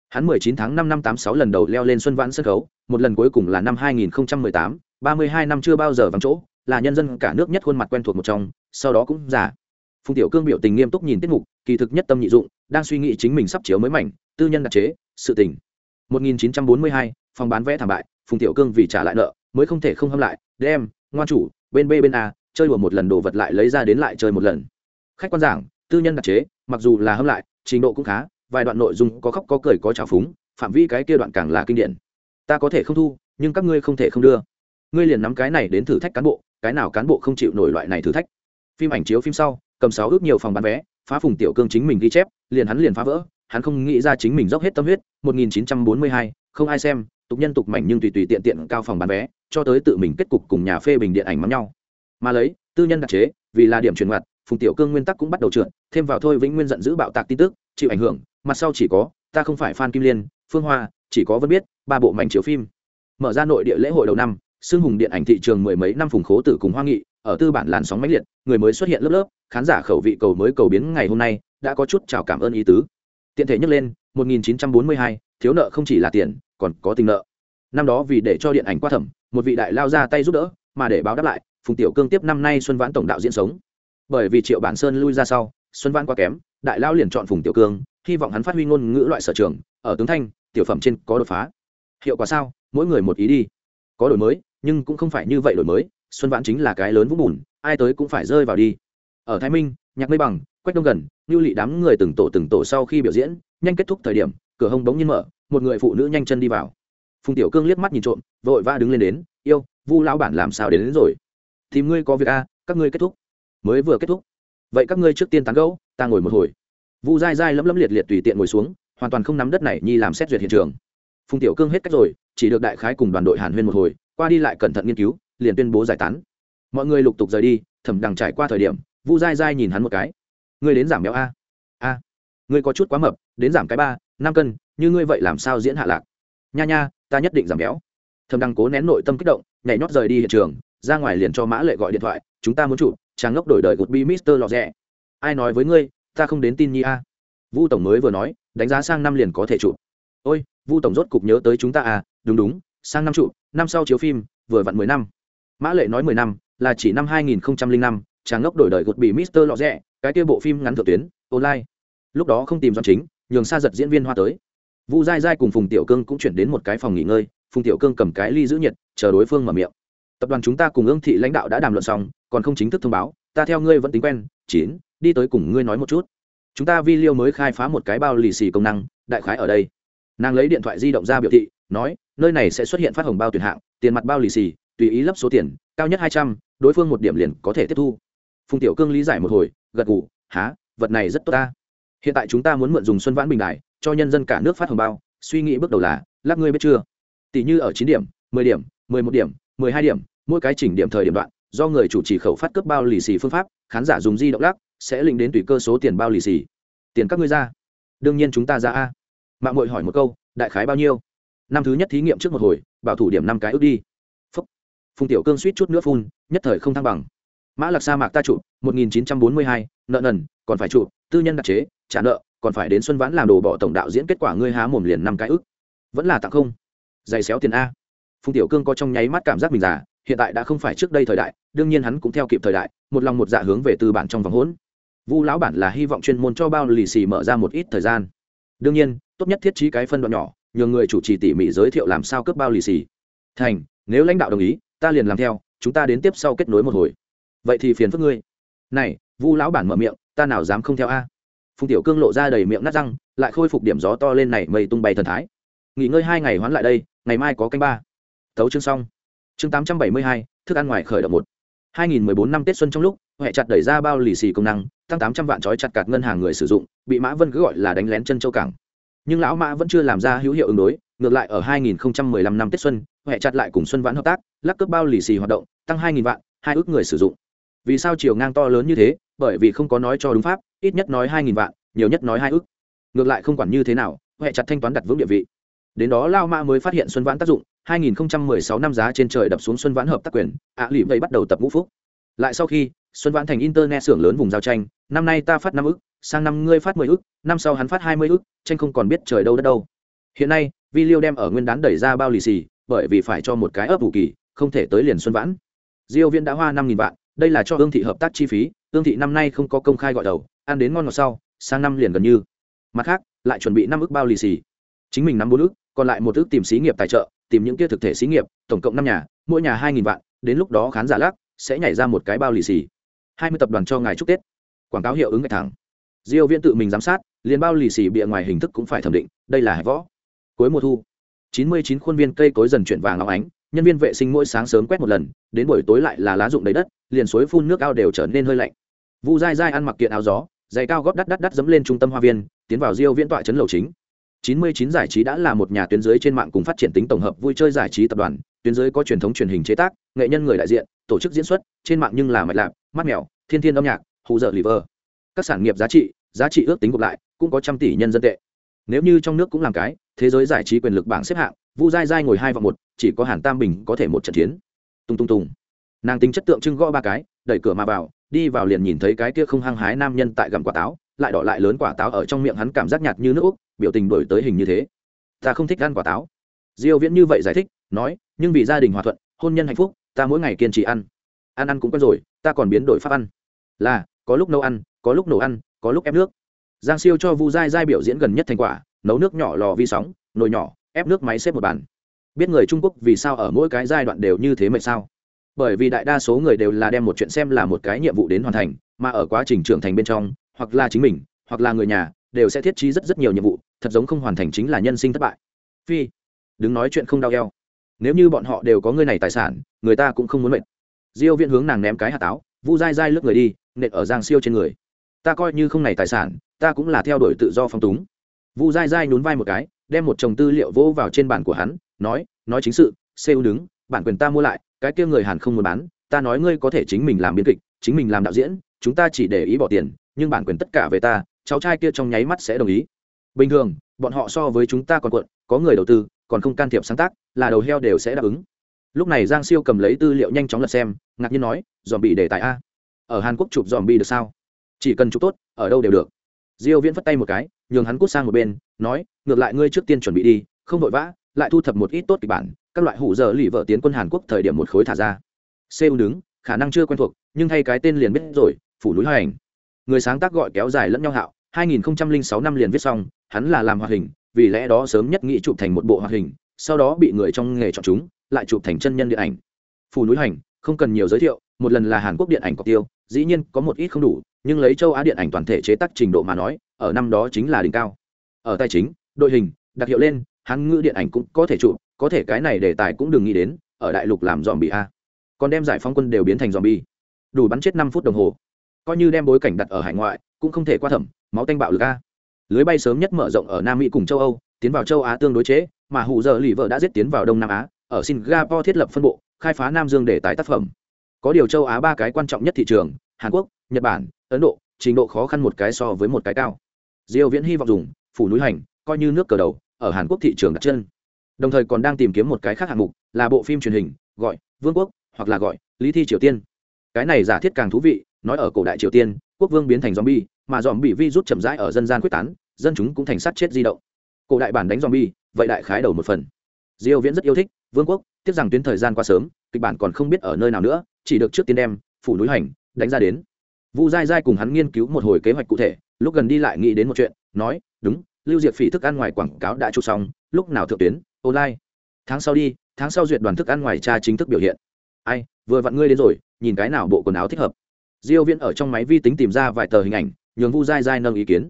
Hắn mười chín tháng năm năm tám sáu lần đầu leo lên xuân vãn sân khấu, một lần cuối cùng là năm hai nghìn tám, ba mươi hai năm chưa bao giờ vắng chỗ, là nhân dân cả nước nhất khuôn mặt quen thuộc một trong, sau đó cũng giả phùng tiểu cương biểu tình nghiêm túc nhìn tiết mục, kỳ thực nhất tâm nhị dụng, đang suy nghĩ chính mình sắp chiếu mới mảnh, tư nhân đặc chế, sự tình. 1942, phòng bán vé thảm bại phùng tiểu cương vì trả lại nợ mới không thể không hâm lại đem ngoan chủ bên b bên a chơi đùa một lần đồ vật lại lấy ra đến lại chơi một lần. Khách quan giảng tư nhân đặc chế mặc dù là hâm lại trình độ cũng khá vài đoạn nội dung có khóc có cười có trào phúng phạm vi cái kia đoạn càng là kinh điển. Ta có thể không thu nhưng các ngươi không thể không đưa. Ngươi liền nắm cái này đến thử thách cán bộ cái nào cán bộ không chịu nổi loại này thử thách. Phim ảnh chiếu phim sau cầm sáu ước nhiều phòng bán vé phá phùng tiểu cương chính mình ghi chép liền hắn liền phá vỡ hắn không nghĩ ra chính mình dốc hết tâm huyết 1942, không ai xem tục nhân tục mảnh nhưng tùy tùy tiện tiện cao phòng bán vé cho tới tự mình kết cục cùng nhà phê bình điện ảnh mắm nhau. Mà lấy tư nhân đặc chế vì là điểm truyền mặt phùng tiểu cương nguyên tắc cũng bắt đầu trượt thêm vào thôi vĩnh nguyên giận dữ bạo tạc tin tức chịu ảnh hưởng mặt sau chỉ có ta không phải phan kim liên phương hoa chỉ có vẫn biết ba bộ mảnh chiếu phim. Mở ra nội địa lễ hội đầu năm xương hùng điện ảnh thị trường mười mấy năm phùng khố tử cùng hoa nghị ở tư bản làn sóng mãnh liệt người mới xuất hiện lớp lớp khán giả khẩu vị cầu mới cầu biến ngày hôm nay đã có chút chào cảm ơn ý tứ tiện thể nhắc lên 1942, thiếu nợ không chỉ là tiền còn có tình nợ. Năm đó vì để cho điện ảnh qua thẩm một vị đại lao ra tay giúp đỡ mà để báo đáp lại phùng tiểu cương tiếp năm nay xuân vãn tổng đạo diễn sống. Bởi vì triệu bản sơn lui ra sau xuân vãn quá kém đại lao liền chọn phùng tiểu cương hy vọng hắn phát huy ngôn ngữ loại sở trường ở tướng thanh tiểu phẩm trên có đột phá. Hiệu quả sao? Mỗi người một ý đi. Có đổi mới nhưng cũng không phải như vậy đổi mới xuân vãn chính là cái lớn vũng bùn ai tới cũng phải rơi vào đi. Ở thái minh nhạc mây bằng quách đông gần như lị đám người từng tổ từng tổ sau khi biểu diễn nhanh kết thúc thời điểm cửa hông bỗng nhiên mở một người phụ nữ nhanh chân đi vào. Phùng tiểu cương liếc mắt nhìn trộm vội vã đứng lên đến yêu vu lão bản làm sao đến, đến rồi? Thì ngươi có việc a các ngươi kết thúc. Mới vừa kết thúc. Vậy các ngươi trước tiên tán gẫu ta ngồi một hồi. Vu dai dai lấm lấm liệt liệt tùy tiện ngồi xuống hoàn toàn không nắm đất này nhi làm xét duyệt hiện trường. Phùng tiểu cương hết cách rồi chỉ được đại khái cùng đoàn đội hàn huyên một hồi qua đi lại cẩn thận nghiên cứu liền tuyên bố giải tán. Mọi người lục tục rời đi thẩm đằng trải qua thời điểm vu dai dai nhìn hắn một cái ngươi đến giảm béo a. A, ngươi có chút quá mập, đến giảm cái ba, năm cân, như ngươi vậy làm sao diễn hạ lạc? Nha nha, ta nhất định giảm béo. Thầm đăng cố nén nội tâm kích động, nhảy nhót rời đi hiện trường, ra ngoài liền cho mã lệ gọi điện thoại, chúng ta muốn chụp Trang ngốc đổi đời gột bi mister lò rẽ ai nói với ngươi, ta không đến tin nhi a. Vu tổng mới vừa nói, đánh giá sang năm liền có thể chụp. Ôi, vu tổng rốt cục nhớ tới chúng ta à đúng đúng, sang năm chụp, năm sau chiếu phim, vừa vặn mười năm. Mã lệ nói mười năm, là chỉ năm hai nghìn năm Trang ngốc đổi đời gột bị mister lò rẽ cái kia bộ phim ngắn thượng tuyến, online. Lúc đó không tìm do chính, nhường xa giật diễn viên hoa tới. Vu dai dai cùng phùng tiểu cương cũng chuyển đến một cái phòng nghỉ ngơi, phùng tiểu cương cầm cái ly giữ nhiệt, chờ đối phương mở miệng. Tập đoàn chúng ta cùng ương thị lãnh đạo đã đàm luận xong, còn không chính thức thông báo, ta theo ngươi vẫn tính quen, chín, đi tới cùng ngươi nói một chút. Chúng ta vi liêu mới khai phá một cái bao lì xì công năng, đại khái ở đây. Nàng lấy điện thoại di động ra biểu thị, nói, nơi này sẽ xuất hiện phát hồng bao tuyển hạng, tiền mặt bao lì xì, tùy ý lấp số tiền, cao nhất hai trăm, đối phương một điểm liền có thể tiếp thu phùng tiểu cương lý giải một hồi gật gù, há vật này rất tốt ta. Hiện tại chúng ta muốn mượn dùng xuân vãn bình đại cho nhân dân cả nước phát hồng bao. Suy nghĩ bước đầu là lắc ngươi biết chưa? Tỷ như ở chín điểm mười điểm mười một điểm mười hai điểm mỗi cái chỉnh điểm thời điểm đoạn do người chủ trì khẩu phát cướp bao lì xì phương pháp khán giả dùng di động lắc sẽ lĩnh đến tùy cơ số tiền bao lì xì. Tiền các ngươi ra. Đương nhiên chúng ta ra a. Mạng mội hỏi một câu đại khái bao nhiêu? Năm thứ nhất thí nghiệm trước một hồi bảo thủ điểm năm cái ước đi. Phúc. phùng tiểu cương suýt chút nữa phun nhất thời không thăng bằng mã lạc sa mạc ta chụp 1942, nợ nần còn phải trụ tư nhân đặc chế trả nợ còn phải đến xuân vãn làm đồ bỏ tổng đạo diễn kết quả ngươi há mồm liền năm cái ức. Vẫn là tặng không? Giày xéo tiền a. Phùng tiểu cương có trong nháy mắt cảm giác mình già hiện tại đã không phải trước đây thời đại đương nhiên hắn cũng theo kịp thời đại một lòng một dạ hướng về tư bản trong vòng hỗn. Vu lão bản là hy vọng chuyên môn cho bao lì xì mở ra một ít thời gian. Đương nhiên tốt nhất thiết trí cái phân đoạn nhỏ nhờ người chủ trì tỉ mỉ giới thiệu làm sao cướp bao lì xì. Thành nếu lãnh đạo đồng ý ta liền làm theo chúng ta đến tiếp sau kết nối một hồi vậy thì phiền phức ngươi. Này, vu lão bản mở miệng, ta nào dám không theo a? Phùng tiểu cương lộ ra đầy miệng nát răng, lại khôi phục điểm gió to lên này mây tung bay thần thái. Nghỉ ngơi hai ngày hoán lại đây, ngày mai có canh ba. Thấu chương xong. Chương tám trăm bảy mươi hai, thức ăn ngoài khởi động một. hai nghìn mười bốn năm tết xuân trong lúc huệ chặt đẩy ra bao lì xì công năng, tăng tám trăm vạn trói chặt cạt ngân hàng người sử dụng, bị mã vân cứ gọi là đánh lén chân châu cảng. Nhưng lão mã vẫn chưa làm ra hữu hiệu ứng đối, ngược lại ở 2015 năm tết xuân huệ chặt lại cùng xuân vãn hợp tác lắc cướp bao lì xì hoạt động, tăng 2.000 vạn, hai ước người sử dụng vì sao chiều ngang to lớn như thế bởi vì không có nói cho đúng pháp ít nhất nói 2.000 vạn nhiều nhất nói hai ước ngược lại không quản như thế nào huệ chặt thanh toán đặt vững địa vị. Đến đó lao mã mới phát hiện xuân vãn tác dụng 2016 năm giá trên trời đập xuống xuân vãn hợp tác quyền ạ à, lì vậy bắt đầu tập ngũ phúc. Lại sau khi xuân vãn thành internet xưởng lớn vùng giao tranh năm nay ta phát năm ức sang năm ngươi phát mười ức năm sau hắn phát hai mươi ức tranh không còn biết trời đâu đất đâu. Hiện nay vi liêu đem ở nguyên đán đẩy ra bao lì xì bởi vì phải cho một cái ấp ủ kỳ không thể tới liền xuân vãn. Diêu viên đã hoa năm nghìn vạn đây là cho ương thị hợp tác chi phí, ương thị năm nay không có công khai gọi đầu, ăn đến ngon ngọt sau, sang năm liền gần như. Mặt khác, lại chuẩn bị năm ước bao lì xì. Chính mình năm bốn ước, còn lại một ước tìm xí nghiệp tài trợ, tìm những kia thực thể xí nghiệp, tổng cộng năm nhà, mỗi nhà hai nghìn vạn, đến lúc đó khán giả lắc, sẽ nhảy ra một cái bao lì xì. Hai mươi tập đoàn cho ngài chúc tết. Quảng cáo hiệu ứng ngày thẳng. Diêu viễn tự mình giám sát, liền bao lì xì bìa ngoài hình thức cũng phải thẩm định, đây là hải võ. Cuối mùa thu 99 khuôn viên cây cối dần chuyển vàng óng ánh nhân viên vệ sinh mỗi sáng sớm quét một lần, đến buổi tối lại là lá rụng đầy đất, liền suối phun nước ao đều trở nên hơi lạnh. Vu dai dai ăn mặc kiện áo gió, giày cao gót đắt đắt đắt dẫm lên trung tâm hoa viên, tiến vào diêu viễn tọa trấn lầu chính. 99 giải trí đã là một nhà tuyến dưới trên mạng cùng phát triển tính tổng hợp vui chơi giải trí tập đoàn, tuyến dưới có truyền thống truyền hình chế tác, nghệ nhân người đại diện, tổ chức diễn xuất, trên mạng nhưng là mạch lạc, mắt mèo, thiên thiên âm nhạc, hù dở liver các sản nghiệp giá trị giá trị ước tính gộp lại, cũng có trăm tỷ nhân dân tệ. Nếu như trong nước cũng làm cái, thế giới giải trí quyền lực bảng xếp hạng vu dai dai ngồi hai vào một chỉ có hàn tam bình có thể một trận chiến. Tung tung tung, nàng tính chất tượng trưng gõ ba cái đẩy cửa mà vào đi vào liền nhìn thấy cái kia không hăng hái nam nhân tại gặm quả táo lại đỏ lại lớn quả táo ở trong miệng hắn cảm giác nhạt như nước úc biểu tình đổi tới hình như thế. Ta không thích ăn quả táo. Diêu viễn như vậy giải thích nói nhưng vì gia đình hòa thuận hôn nhân hạnh phúc ta mỗi ngày kiên trì ăn. Ăn ăn cũng quen rồi ta còn biến đổi pháp ăn. Là có lúc nấu ăn có lúc nổ ăn có lúc ép nước. Giang siêu cho vu dai dai biểu diễn gần nhất thành quả nấu nước nhỏ lò vi sóng nồi nhỏ ép nước máy xếp một bàn. Biết người trung quốc vì sao ở mỗi cái giai đoạn đều như thế mệt sao? Bởi vì đại đa số người đều là đem một chuyện xem là một cái nhiệm vụ đến hoàn thành, mà ở quá trình trưởng thành bên trong, hoặc là chính mình, hoặc là người nhà, đều sẽ thiết trí rất rất nhiều nhiệm vụ, thật giống không hoàn thành chính là nhân sinh thất bại. Phi đứng nói chuyện không đau eo. Nếu như bọn họ đều có người này tài sản, người ta cũng không muốn mệt. Diêu viện hướng nàng ném cái hạt táo, vu dai dai lướt người đi, nện ở giang siêu trên người. Ta coi như không này tài sản, ta cũng là theo đuổi tự do phong túng. Vu dai dai nhún vai một cái đem một chồng tư liệu vỗ vào trên bàn của hắn, nói nói chính sự siêu đứng, bản quyền ta mua lại, cái kia người hàn không muốn bán, ta nói ngươi có thể chính mình làm biên kịch, chính mình làm đạo diễn, chúng ta chỉ để ý bỏ tiền, nhưng bản quyền tất cả về ta, cháu trai kia trong nháy mắt sẽ đồng ý. Bình thường, bọn họ so với chúng ta còn cuộn, có người đầu tư, còn không can thiệp sáng tác, là đầu heo đều sẽ đáp ứng. Lúc này giang siêu cầm lấy tư liệu nhanh chóng lật xem, ngạc nhiên nói dòm bị đề tài a. Ở hàn quốc chụp dòm bị được sao? Chỉ cần chụp tốt, ở đâu đều được diêu viễn phất tay một cái, nhường hắn cút sang một bên, nói, ngược lại ngươi trước tiên chuẩn bị đi, không vội vã, lại thu thập một ít tốt kịch bản, các loại hủ giờ lì vợ tiến quân hàn quốc thời điểm một khối thả ra. Seoul đứng, khả năng chưa quen thuộc, nhưng thay cái tên liền biết rồi, phủ núi hoành. Người sáng tác gọi kéo dài lẫn nhau hạo 2006 năm liền viết xong, hắn là làm hoạt hình, vì lẽ đó sớm nhất nghĩ chụp thành một bộ hoạt hình, sau đó bị người trong nghề chọn chúng, lại chụp thành chân nhân điện ảnh. Phủ núi hoành, không cần nhiều giới thiệu, một lần là hàn quốc điện ảnh cọc tiêu, dĩ nhiên có một ít không đủ nhưng lấy châu á điện ảnh toàn thể chế tác trình độ mà nói, ở năm đó chính là đỉnh cao. Ở tài chính, đội hình, đặc hiệu lên, hán ngữ điện ảnh cũng có thể chụp có thể cái này đề tài cũng đừng nghĩ đến, ở đại lục làm dòm bị a. Còn đem giải phóng quân đều biến thành dòm bi đủ bắn chết năm phút đồng hồ. Coi như đem bối cảnh đặt ở hải ngoại, cũng không thể qua thẩm, máu tanh bạo lực a. Lưới bay sớm nhất mở rộng ở nam mỹ cùng châu âu, tiến vào châu á tương đối chế, mà hụ giờ lì vợ đã giết tiến vào đông nam á, ở singapore thiết lập phân bộ, khai phá nam dương để tái tác phẩm. Có điều châu á ba cái quan trọng nhất thị trường hàn quốc, nhật bản, ấn độ, trình độ khó khăn một cái so với một cái cao. Diêu viễn hy vọng dùng, phủ núi hành, coi như nước cờ đầu, ở hàn quốc thị trường đặt chân. Đồng thời còn đang tìm kiếm một cái khác hạng mục, là bộ phim truyền hình, gọi vương quốc, hoặc là gọi lý thi triều tiên. Cái này giả thiết càng thú vị, nói ở cổ đại triều tiên, quốc vương biến thành zombie, mà zombie vi rút chậm rãi ở dân gian quyết tán, dân chúng cũng thành sát chết di động. Cổ đại bản đánh zombie, vậy đại khái đầu một phần. Diêu viễn rất yêu thích vương quốc, tiếc rằng tuyến thời gian qua sớm, kịch bản còn không biết ở nơi nào nữa, chỉ được trước tiên đem, phủ núi hành đánh ra đến. Vu dai dai cùng hắn nghiên cứu một hồi kế hoạch cụ thể, lúc gần đi lại nghĩ đến một chuyện, nói, đúng, lưu diệt phỉ thức ăn ngoài quảng cáo đã chụp xong, lúc nào thượng tuyến, online. Tháng sau đi, tháng sau duyệt đoàn thức ăn ngoài cha chính thức biểu hiện. Ai, vừa vặn ngươi đến rồi, nhìn cái nào bộ quần áo thích hợp. Diêu viễn ở trong máy vi tính tìm ra vài tờ hình ảnh, nhường vu dai dai nâng ý kiến.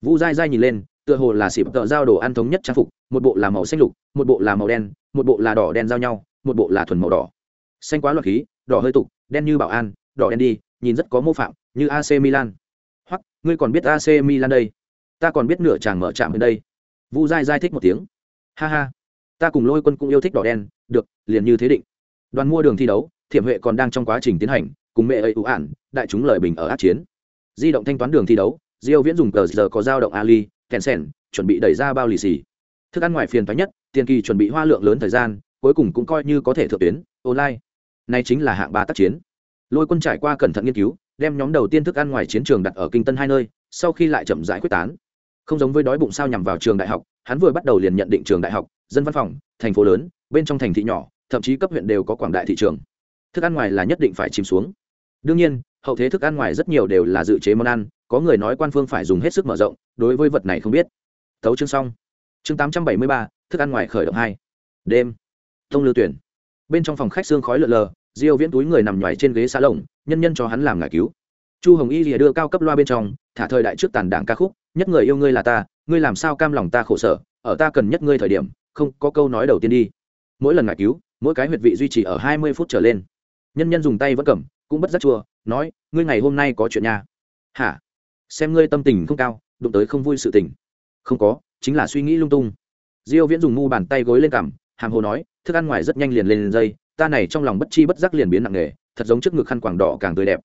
Vu dai dai nhìn lên, tựa hồ là xịp tợ giao đồ ăn thống nhất trang phục, một bộ là màu xanh lục, một bộ là màu đen, một bộ là đỏ đen giao nhau, một bộ là thuần màu đỏ. Xanh quá loạn khí, đỏ hơi tục, đen như bảo an đỏ đen đi, nhìn rất có mô phạm, như ac milan. Hoặc, ngươi còn biết ac milan đây? Ta còn biết nửa chàng mở trạm bên đây. Vu dai dai thích một tiếng. Ha ha. Ta cùng lôi quân cũng yêu thích đỏ đen, được, liền như thế định. Đoàn mua đường thi đấu, thiểm huệ còn đang trong quá trình tiến hành, cùng mẹ ấy ủ ản đại chúng lời bình ở át chiến. Di động thanh toán đường thi đấu, diêu viễn dùng cờ giờ có dao động ali kèn sen chuẩn bị đẩy ra bao lì xì. Thức ăn ngoài phiền toái nhất, tiền kỳ chuẩn bị hoa lượng lớn thời gian, cuối cùng cũng coi như có thể thượng tuyến, online. Này chính là hạng ba tác chiến lôi quân trải qua cẩn thận nghiên cứu, đem nhóm đầu tiên thức ăn ngoài chiến trường đặt ở kinh tân hai nơi, sau khi lại chậm rãi quyết tán. Không giống với đói bụng sao nhằm vào trường đại học, hắn vừa bắt đầu liền nhận định trường đại học, dân văn phòng, thành phố lớn, bên trong thành thị nhỏ, thậm chí cấp huyện đều có quảng đại thị trường. Thức ăn ngoài là nhất định phải chìm xuống. Đương nhiên, hậu thế thức ăn ngoài rất nhiều đều là dự chế món ăn, có người nói quan phương phải dùng hết sức mở rộng, đối với vật này không biết. Tấu chương xong. Chương tám trăm bảy mươi ba, thức ăn ngoài khởi động hai. Đêm. Thông lưu tuyển. Bên trong phòng khách xương khói lợn lờ diêu viễn túi người nằm nhoài trên ghế xá lồng, nhân nhân cho hắn làm ngải cứu. Chu hồng y lìa đưa cao cấp loa bên trong, thả thời đại trước tàn đảng ca khúc, nhất người yêu ngươi là ta, ngươi làm sao cam lòng ta khổ sở, ở ta cần nhất ngươi thời điểm, không có câu nói đầu tiên đi. Mỗi lần ngải cứu, mỗi cái huyệt vị duy trì ở hai mươi phút trở lên. Nhân nhân dùng tay vẫn cầm, cũng bất giác chua, nói, ngươi ngày hôm nay có chuyện nha. Hả? Xem ngươi tâm tình không cao, đụng tới không vui sự tình. Không có, chính là suy nghĩ lung tung. Diêu viễn dùng mu bàn tay gối lên cằm, hàm hồ nói, thức ăn ngoài rất nhanh liền lên dây ta này trong lòng bất chi bất giác liền biến nặng nề, thật giống trước ngực khăn quàng đỏ càng tươi đẹp.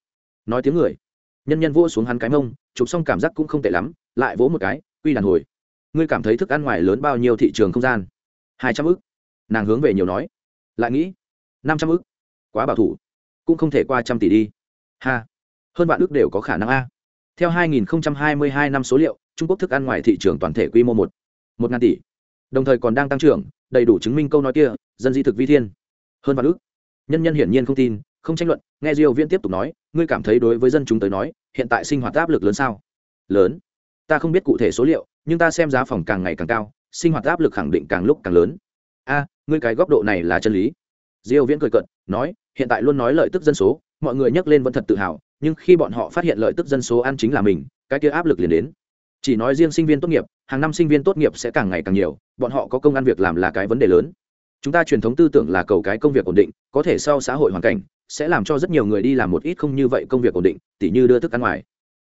Nói tiếng người, nhân nhân vỗ xuống hắn cái mông, chụp xong cảm giác cũng không tệ lắm, lại vỗ một cái, quy đàn hồi. Ngươi cảm thấy thức ăn ngoài lớn bao nhiêu thị trường không gian? Hai trăm ức. Nàng hướng về nhiều nói. Lại nghĩ, năm trăm ức. Quá bảo thủ. Cũng không thể qua trăm tỷ đi. Ha. Hơn vạn ước đều có khả năng a. Theo 2022 năm số liệu, trung quốc thức ăn ngoài thị trường toàn thể quy mô một. Một ngàn tỷ. Đồng thời còn đang tăng trưởng, đầy đủ chứng minh câu nói kia, dân di thực vi thiên hơn vạn ước. Nhân nhân hiển nhiên không tin, không tranh luận, nghe diêu viễn tiếp tục nói, ngươi cảm thấy đối với dân chúng tới nói, hiện tại sinh hoạt áp lực lớn sao? Lớn. Ta không biết cụ thể số liệu, nhưng ta xem giá phòng càng ngày càng cao, sinh hoạt áp lực khẳng định càng lúc càng lớn. A, ngươi cái góc độ này là chân lý. Diêu viễn cười cợt, nói, hiện tại luôn nói lợi tức dân số, mọi người nhắc lên vẫn thật tự hào, nhưng khi bọn họ phát hiện lợi tức dân số ăn chính là mình, cái kia áp lực liền đến. Chỉ nói riêng sinh viên tốt nghiệp, hàng năm sinh viên tốt nghiệp sẽ càng ngày càng nhiều, bọn họ có công ăn việc làm là cái vấn đề lớn chúng ta truyền thống tư tưởng là cầu cái công việc ổn định, có thể sau xã hội hoàn cảnh, sẽ làm cho rất nhiều người đi làm một ít không như vậy công việc ổn định, tỉ như đưa thức ăn ngoài.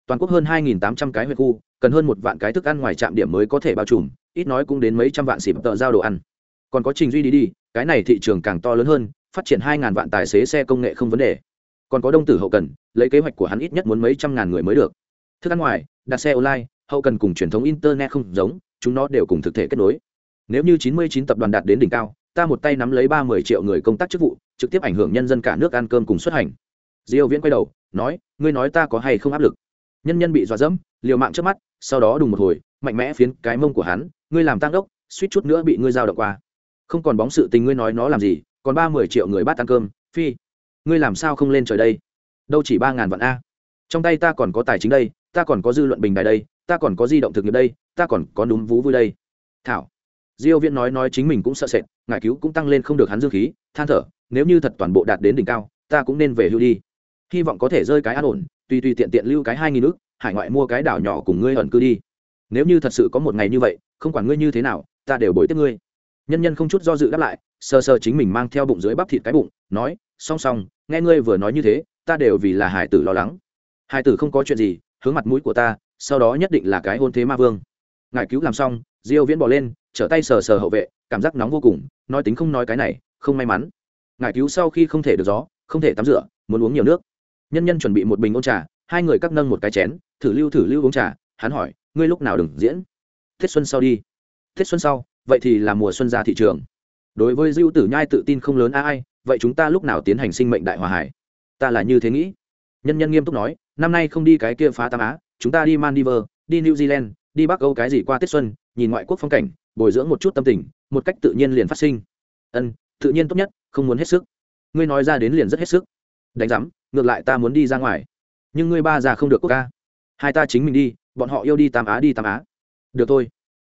Toàn quốc hơn 2.800 cái huyện khu, cần hơn một vạn cái thức ăn ngoài trạm điểm mới có thể bao trùm, ít nói cũng đến mấy trăm vạn xịp tợ giao đồ ăn. Còn có trình duy đi đi, cái này thị trường càng to lớn hơn, phát triển 2.000 vạn tài xế xe công nghệ không vấn đề. Còn có đông tử hậu cần, lấy kế hoạch của hắn ít nhất muốn mấy trăm ngàn người mới được. Thức ăn ngoài, đặt xe online, hậu cần cùng truyền thống internet không giống, chúng nó đều cùng thực thể kết nối. Nếu như 99 tập đoàn đạt đến đỉnh cao ta một tay nắm lấy ba mươi triệu người công tác chức vụ, trực tiếp ảnh hưởng nhân dân cả nước ăn cơm cùng xuất hành. Diêu viễn quay đầu, nói, ngươi nói ta có hay không áp lực? Nhân nhân bị dọa dẫm, liều mạng trước mắt, sau đó đùng một hồi, mạnh mẽ phiến cái mông của hắn, ngươi làm tăng đốc, suýt chút nữa bị ngươi giao động qua. Không còn bóng sự tình ngươi nói nó làm gì, còn ba mươi triệu người bắt ăn cơm, phi. Ngươi làm sao không lên trời đây? Đâu chỉ ba ngàn vạn a. Trong tay ta còn có tài chính đây, ta còn có dư luận bình đài đây, ta còn có di động thực nghiệp đây, ta còn có núm vú vui đây. Thảo diêu viễn nói nói chính mình cũng sợ sệt, ngài cứu cũng tăng lên không được hắn dương khí, than thở, nếu như thật toàn bộ đạt đến đỉnh cao, ta cũng nên về hưu đi. Hy vọng có thể rơi cái an ổn, tùy tùy tiện tiện lưu cái hai nghìn nước hải ngoại mua cái đảo nhỏ cùng ngươi ẩn cư đi. Nếu như thật sự có một ngày như vậy, không quản ngươi như thế nào, ta đều bồi tiếp ngươi. Nhân nhân không chút do dự đáp lại sơ sơ chính mình mang theo bụng dưới bắp thịt cái bụng, nói, song song, nghe ngươi vừa nói như thế, ta đều vì là hải tử lo lắng. Hải tử không có chuyện gì, hướng mặt mũi của ta, sau đó nhất định là cái hôn thế ma vương. Ngài cứu làm xong, diêu viễn bỏ lên trở tay sờ sờ hậu vệ, cảm giác nóng vô cùng, nói tính không nói cái này, không may mắn. Ngài cứu sau khi không thể được gió, không thể tắm rửa, muốn uống nhiều nước. Nhân nhân chuẩn bị một bình ôn trà, hai người cắt nâng một cái chén, thử lưu thử lưu uống trà, hắn hỏi, ngươi lúc nào đừng diễn? Tết xuân sau đi. Tết xuân sau, vậy thì là mùa xuân ra thị trường. Đối với diêu tử nhai tự tin không lớn ai, vậy chúng ta lúc nào tiến hành sinh mệnh đại hòa hải? Ta là như thế nghĩ. Nhân nhân nghiêm túc nói, năm nay không đi cái kia phá tam á, chúng ta đi maldives, đi new zealand, đi bắc âu cái gì qua tết xuân, nhìn ngoại quốc phong cảnh bồi dưỡng một chút tâm tình, một cách tự nhiên liền phát sinh. Ân, tự nhiên tốt nhất, không muốn hết sức. Ngươi nói ra đến liền rất hết sức. Đánh giám, ngược lại ta muốn đi ra ngoài. Nhưng ngươi ba già không được quốc ca. Hai ta chính mình đi, bọn họ yêu đi tam á đi tam á. Được thôi.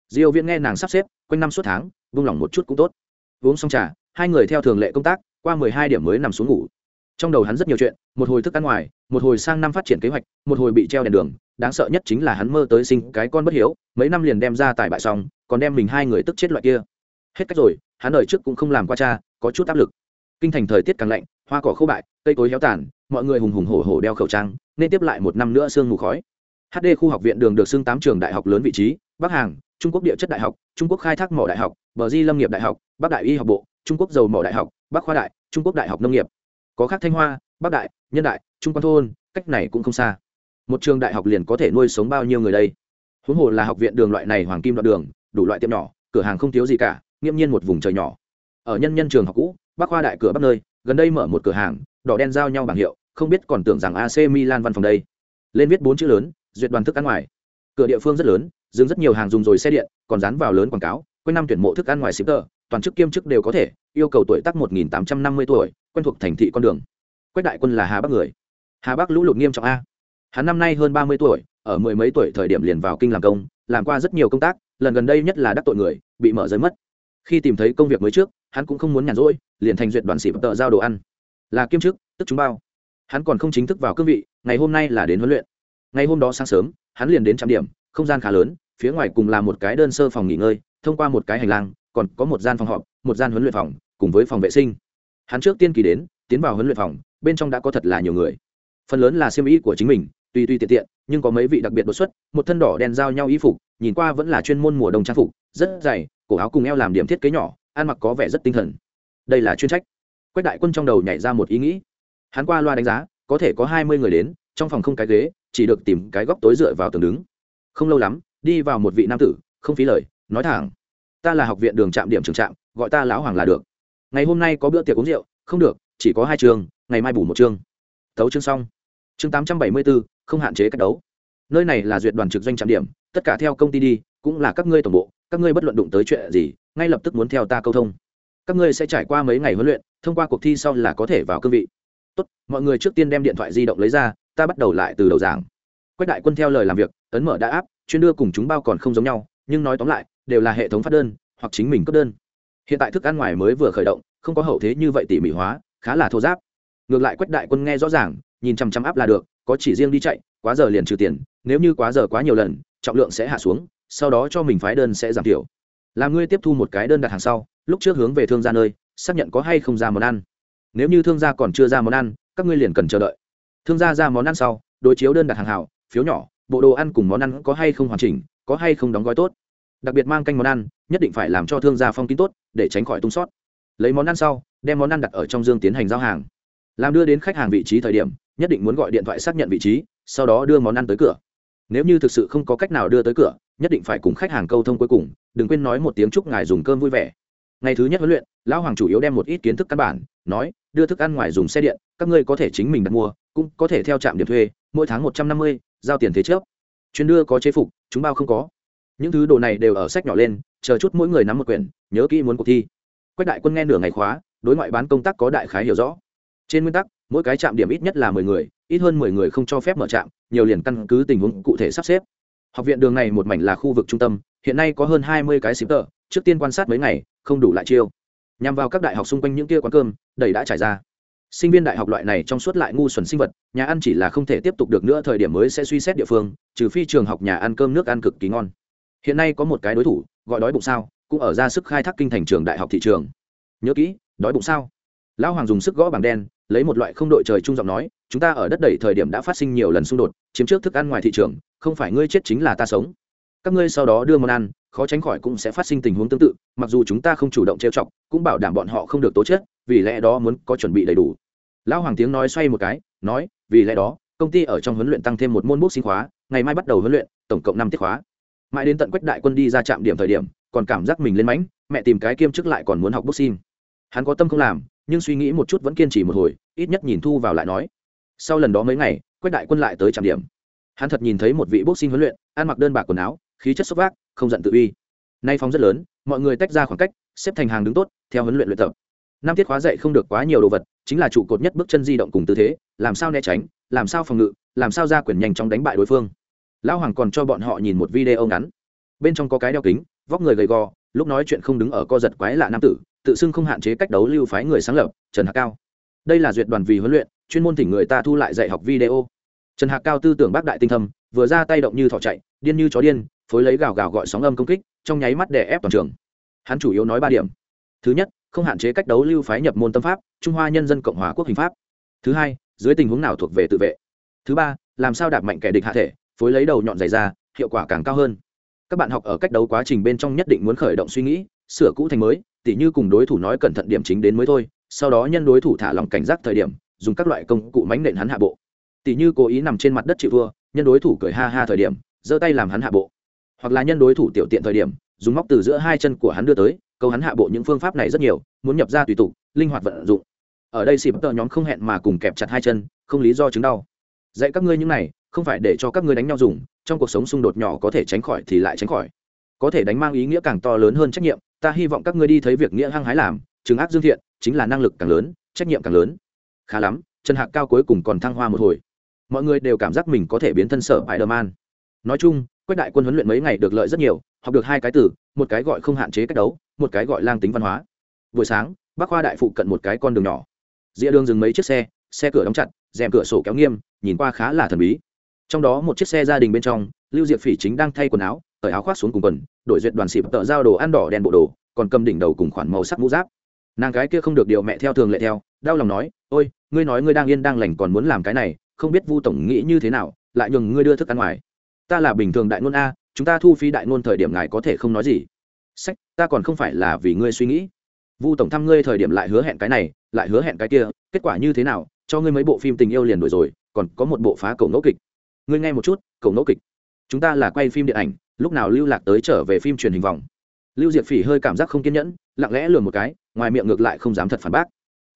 Diêu viễn nghe nàng sắp xếp, quanh năm suốt tháng, vung lòng một chút cũng tốt. Uống xong trà, hai người theo thường lệ công tác, qua 12 điểm mới nằm xuống ngủ. Trong đầu hắn rất nhiều chuyện, một hồi thức ăn ngoài, một hồi sang năm phát triển kế hoạch, một hồi bị treo đèn đường đáng sợ nhất chính là hắn mơ tới sinh cái con bất hiếu, mấy năm liền đem ra tài bại xong, còn đem mình hai người tức chết loại kia. Hết cách rồi, hắn đời trước cũng không làm qua cha, có chút áp lực. Kinh thành thời tiết càng lạnh, hoa cỏ khô bại, cây cối héo tàn, mọi người hùng hùng hổ hổ đeo khẩu trang, nên tiếp lại một năm nữa sương mù khói. Hd khu học viện đường được xưng tám trường đại học lớn vị trí, bắc hàng, trung quốc địa chất đại học, trung quốc khai thác mỏ đại học, bờ di lâm nghiệp đại học, bắc đại y học bộ, trung quốc dầu mỏ đại học, bắc khoa đại, trung quốc đại học nông nghiệp. Có khác thanh hoa, bắc đại, nhân đại, trung quan thôn, cách này cũng không xa một trường đại học liền có thể nuôi sống bao nhiêu người đây? Huống hồ là học viện đường loại này hoàng kim đoạn đường, đủ loại tiệm nhỏ, cửa hàng không thiếu gì cả nghiêm nhiên một vùng trời nhỏ. Ở nhân nhân trường học cũ, bắc khoa đại cửa bắc nơi, gần đây mở một cửa hàng, đỏ đen giao nhau bảng hiệu, không biết còn tưởng rằng ac milan văn phòng đây. Lên viết bốn chữ lớn, duyệt đoàn thức ăn ngoài. Cửa địa phương rất lớn dừng rất nhiều hàng dùng rồi xe điện, còn dán vào lớn quảng cáo, quanh năm tuyển mộ thức ăn ngoài xịp tờ toàn chức kiêm chức đều có thể, yêu cầu tuổi tác một nghìn tám trăm năm mươi tuổi, quen thuộc thành thị con đường. Quách đại quân là hà bắc người. Hà bắc lũ lụt nghiêm trọng a hắn năm nay hơn ba mươi tuổi, ở mười mấy tuổi thời điểm liền vào kinh làm công, làm qua rất nhiều công tác, lần gần đây nhất là đắc tội người, bị mở giới mất. Khi tìm thấy công việc mới trước, hắn cũng không muốn nhàn rỗi, liền thành duyệt đoàn xịp tợ giao đồ ăn. Là kiêm chức, tức chúng bao. Hắn còn không chính thức vào cương vị, ngày hôm nay là đến huấn luyện. Ngày hôm đó sáng sớm, hắn liền đến trạm điểm, không gian khá lớn, phía ngoài cùng là một cái đơn sơ phòng nghỉ ngơi, thông qua một cái hành lang, còn có một gian phòng họp, một gian huấn luyện phòng, cùng với phòng vệ sinh. Hắn trước tiên kỳ đến, tiến vào huấn luyện phòng, bên trong đã có thật là nhiều người. Phần lớn là siêm ý của chính mình tuy tuy tiện tiện nhưng có mấy vị đặc biệt đột xuất một thân đỏ đen giao nhau y phục nhìn qua vẫn là chuyên môn mùa đông trang phục rất dày cổ áo cùng eo làm điểm thiết kế nhỏ ăn mặc có vẻ rất tinh thần. Đây là chuyên trách. Quách đại quân trong đầu nhảy ra một ý nghĩ. Hắn qua loa đánh giá có thể có hai mươi người đến trong phòng không cái ghế chỉ được tìm cái góc tối dựa vào tường đứng. Không lâu lắm đi vào một vị nam tử không phí lời nói thẳng. Ta là học viện đường trạm điểm trường trạm gọi ta lão hoàng là được. Ngày hôm nay có bữa tiệc uống rượu không được chỉ có hai trường, ngày mai bù một chương tấu chương xong chương tám trăm bảy mươi bốn, không hạn chế cách đấu. Nơi này là duyệt đoàn trực doanh trạm điểm, tất cả theo công ty đi, cũng là các ngươi tổng bộ, các ngươi bất luận đụng tới chuyện gì, ngay lập tức muốn theo ta câu thông. Các ngươi sẽ trải qua mấy ngày huấn luyện, thông qua cuộc thi sau là có thể vào cương vị. Tốt, mọi người trước tiên đem điện thoại di động lấy ra, ta bắt đầu lại từ đầu giảng. Quách đại quân theo lời làm việc, ấn mở đã áp, chuyên đưa cùng chúng bao còn không giống nhau, nhưng nói tóm lại, đều là hệ thống phát đơn, hoặc chính mình cấp đơn. Hiện tại thức ăn ngoài mới vừa khởi động, không có hậu thế như vậy tỉ mỉ hóa, khá là thô giáp. Ngược lại quách đại quân nghe rõ ràng nhìn chăm chăm áp là được, có chỉ riêng đi chạy, quá giờ liền trừ tiền, nếu như quá giờ quá nhiều lần, trọng lượng sẽ hạ xuống, sau đó cho mình phái đơn sẽ giảm thiểu. Làm ngươi tiếp thu một cái đơn đặt hàng sau, lúc trước hướng về thương gia nơi, xác nhận có hay không ra món ăn. Nếu như thương gia còn chưa ra món ăn, các ngươi liền cần chờ đợi. Thương gia ra món ăn sau, đối chiếu đơn đặt hàng hảo, phiếu nhỏ, bộ đồ ăn cùng món ăn có hay không hoàn chỉnh, có hay không đóng gói tốt. Đặc biệt mang canh món ăn, nhất định phải làm cho thương gia phong kín tốt, để tránh khỏi tung sót. Lấy món ăn sau, đem món ăn đặt ở trong dương tiến hành giao hàng. Làm đưa đến khách hàng vị trí thời điểm nhất định muốn gọi điện thoại xác nhận vị trí, sau đó đưa món ăn tới cửa. Nếu như thực sự không có cách nào đưa tới cửa, nhất định phải cùng khách hàng câu thông cuối cùng, đừng quên nói một tiếng chúc ngài dùng cơm vui vẻ. Ngày thứ nhất huấn luyện, lão hoàng chủ yếu đem một ít kiến thức căn bản, nói, đưa thức ăn ngoài dùng xe điện, các ngươi có thể chính mình đặt mua, cũng có thể theo trạm điểm thuê, mỗi tháng một trăm năm mươi, giao tiền thế trước chuyến đưa có chế phục, chúng bao không có. Những thứ đồ này đều ở sách nhỏ lên, chờ chút mỗi người nắm một quyển, nhớ kỹ muốn cuộc thi. Quách đại quân nghe nửa ngày khóa, đối ngoại bán công tác có đại khái hiểu rõ. Trên nguyên tắc mỗi cái trạm điểm ít nhất là mười người, ít hơn mười người không cho phép mở trạm, nhiều liền căn cứ tình huống cụ thể sắp xếp. Học viện đường này một mảnh là khu vực trung tâm, hiện nay có hơn hai mươi cái xịp tờ trước tiên quan sát mấy ngày, không đủ lại chiêu. Nhằm vào các đại học xung quanh những kia quán cơm, đầy đã trải ra. Sinh viên đại học loại này trong suốt lại ngu xuẩn sinh vật, nhà ăn chỉ là không thể tiếp tục được nữa, thời điểm mới sẽ suy xét địa phương, trừ phi trường học nhà ăn cơm nước ăn cực kỳ ngon. Hiện nay có một cái đối thủ, gọi đói bụng sao, cũng ở ra sức khai thác kinh thành trường đại học thị trường. Nhớ kỹ, đói bụng sao? Lão hoàng dùng sức gõ bảng đen lấy một loại không đội trời trung giọng nói chúng ta ở đất đẩy thời điểm đã phát sinh nhiều lần xung đột chiếm trước thức ăn ngoài thị trường không phải ngươi chết chính là ta sống. Các ngươi sau đó đưa món ăn khó tránh khỏi cũng sẽ phát sinh tình huống tương tự mặc dù chúng ta không chủ động trêu chọc cũng bảo đảm bọn họ không được tố chết vì lẽ đó muốn có chuẩn bị đầy đủ. Lão hoàng tiếng nói xoay một cái nói vì lẽ đó công ty ở trong huấn luyện tăng thêm một môn bốc sinh khóa ngày mai bắt đầu huấn luyện tổng cộng năm tiết khóa. Mãi đến tận quách đại quân đi ra trạm điểm thời điểm còn cảm giác mình lên mánh, mẹ tìm cái kiêm chức lại còn muốn học boxing. Hắn có tâm không làm nhưng suy nghĩ một chút vẫn kiên trì một hồi, ít nhất nhìn thu vào lại nói, sau lần đó mấy ngày, quách đại quân lại tới trạm điểm. Hắn thật nhìn thấy một vị boxing huấn luyện, ăn mặc đơn bạc quần áo, khí chất xúc vác, không giận tự uy. Nay phóng rất lớn, mọi người tách ra khoảng cách, xếp thành hàng đứng tốt, theo huấn luyện luyện tập. Năm tiết khóa dạy không được quá nhiều đồ vật, chính là trụ cột nhất bước chân di động cùng tư thế, làm sao né tránh, làm sao phòng ngự, làm sao ra quyền nhanh chóng đánh bại đối phương. Lão hoàng còn cho bọn họ nhìn một video ngắn. Bên trong có cái đeo kính, vóc người gầy gò, lúc nói chuyện không đứng ở co giật quái lạ nam tử tự xưng không hạn chế cách đấu lưu phái người sáng lập, trần hạc cao. Đây là duyệt đoàn vì huấn luyện, chuyên môn thỉnh người ta thu lại dạy học video. Trần hạc cao tư tưởng bác đại tinh thâm, vừa ra tay động như thỏ chạy, điên như chó điên, phối lấy gào gào gọi sóng âm công kích, trong nháy mắt đè ép toàn trường. Hắn chủ yếu nói ba điểm. Thứ nhất, không hạn chế cách đấu lưu phái nhập môn tâm pháp, trung hoa nhân dân cộng hòa quốc hình pháp. Thứ hai, dưới tình huống nào thuộc về tự vệ. Thứ ba, làm sao đạp mạnh kẻ địch hạ thể, phối lấy đầu nhọn dày ra, hiệu quả càng cao hơn. Các bạn học ở cách đấu quá trình bên trong nhất định muốn khởi động suy nghĩ, sửa cũ thành mới tỉ như cùng đối thủ nói cẩn thận điểm chính đến mới thôi, sau đó nhân đối thủ thả lòng cảnh giác thời điểm, dùng các loại công cụ mánh nện hắn hạ bộ. Tỉ như cố ý nằm trên mặt đất chịu thua, nhân đối thủ cười ha ha thời điểm, giơ tay làm hắn hạ bộ. Hoặc là nhân đối thủ tiểu tiện thời điểm, dùng móc từ giữa hai chân của hắn đưa tới, câu hắn hạ bộ những phương pháp này rất nhiều, muốn nhập ra tùy tục, linh hoạt vận dụng. Ở đây xịp tờ nhóm không hẹn mà cùng kẹp chặt hai chân, không lý do chứng đau. Dạy các ngươi những này, không phải để cho các ngươi đánh nhau dùng, trong cuộc sống xung đột nhỏ có thể tránh khỏi thì lại tránh khỏi. Có thể đánh mang ý nghĩa càng to lớn hơn trách nhiệm ta hy vọng các ngươi đi thấy việc nghĩa hăng hái làm, chứng ác dương thiện, chính là năng lực càng lớn, trách nhiệm càng lớn. Khá lắm, trần hạc cao cuối cùng còn thăng hoa một hồi. Mọi người đều cảm giác mình có thể biến thân sở bãi đờ man nói chung, quách đại quân huấn luyện mấy ngày được lợi rất nhiều, học được hai cái từ, một cái gọi không hạn chế cách đấu, một cái gọi lang tính văn hóa. Buổi sáng bác khoa đại phụ cận một cái con đường nhỏ. Dĩa đường dừng mấy chiếc xe xe cửa đóng chặt, rèm cửa sổ kéo nghiêm, nhìn qua khá là thần bí. Trong đó một chiếc xe gia đình bên trong, lưu diệp phỉ chính đang thay quần áo, cởi áo khoác xuống cùng quần đổi duyệt đoàn xịp tợ giao đồ ăn đỏ đen bộ đồ, còn cầm đỉnh đầu cùng khoản màu sắc mũ giáp. Nàng gái kia không được điều mẹ theo thường lệ theo, đau lòng nói, ôi, ngươi nói ngươi đang yên đang lành còn muốn làm cái này, không biết vu tổng nghĩ như thế nào, lại nhường ngươi đưa thức ăn ngoài. Ta là bình thường đại ngôn a, chúng ta thu phí đại ngôn thời điểm ngài có thể không nói gì. Sách, ta còn không phải là vì ngươi suy nghĩ. Vu tổng thăm ngươi thời điểm lại hứa hẹn cái này, lại hứa hẹn cái kia, kết quả như thế nào, cho ngươi mấy bộ phim tình yêu liền đổi rồi, còn có một bộ phá cầu ngẫu kịch. Ngươi nghe một chút cầu ngẫu kịch. Chúng ta là quay phim điện ảnh lúc nào lưu lạc tới trở về phim truyền hình vòng. Lưu diệp phỉ hơi cảm giác không kiên nhẫn, lặng lẽ lừa một cái, ngoài miệng ngược lại không dám thật phản bác.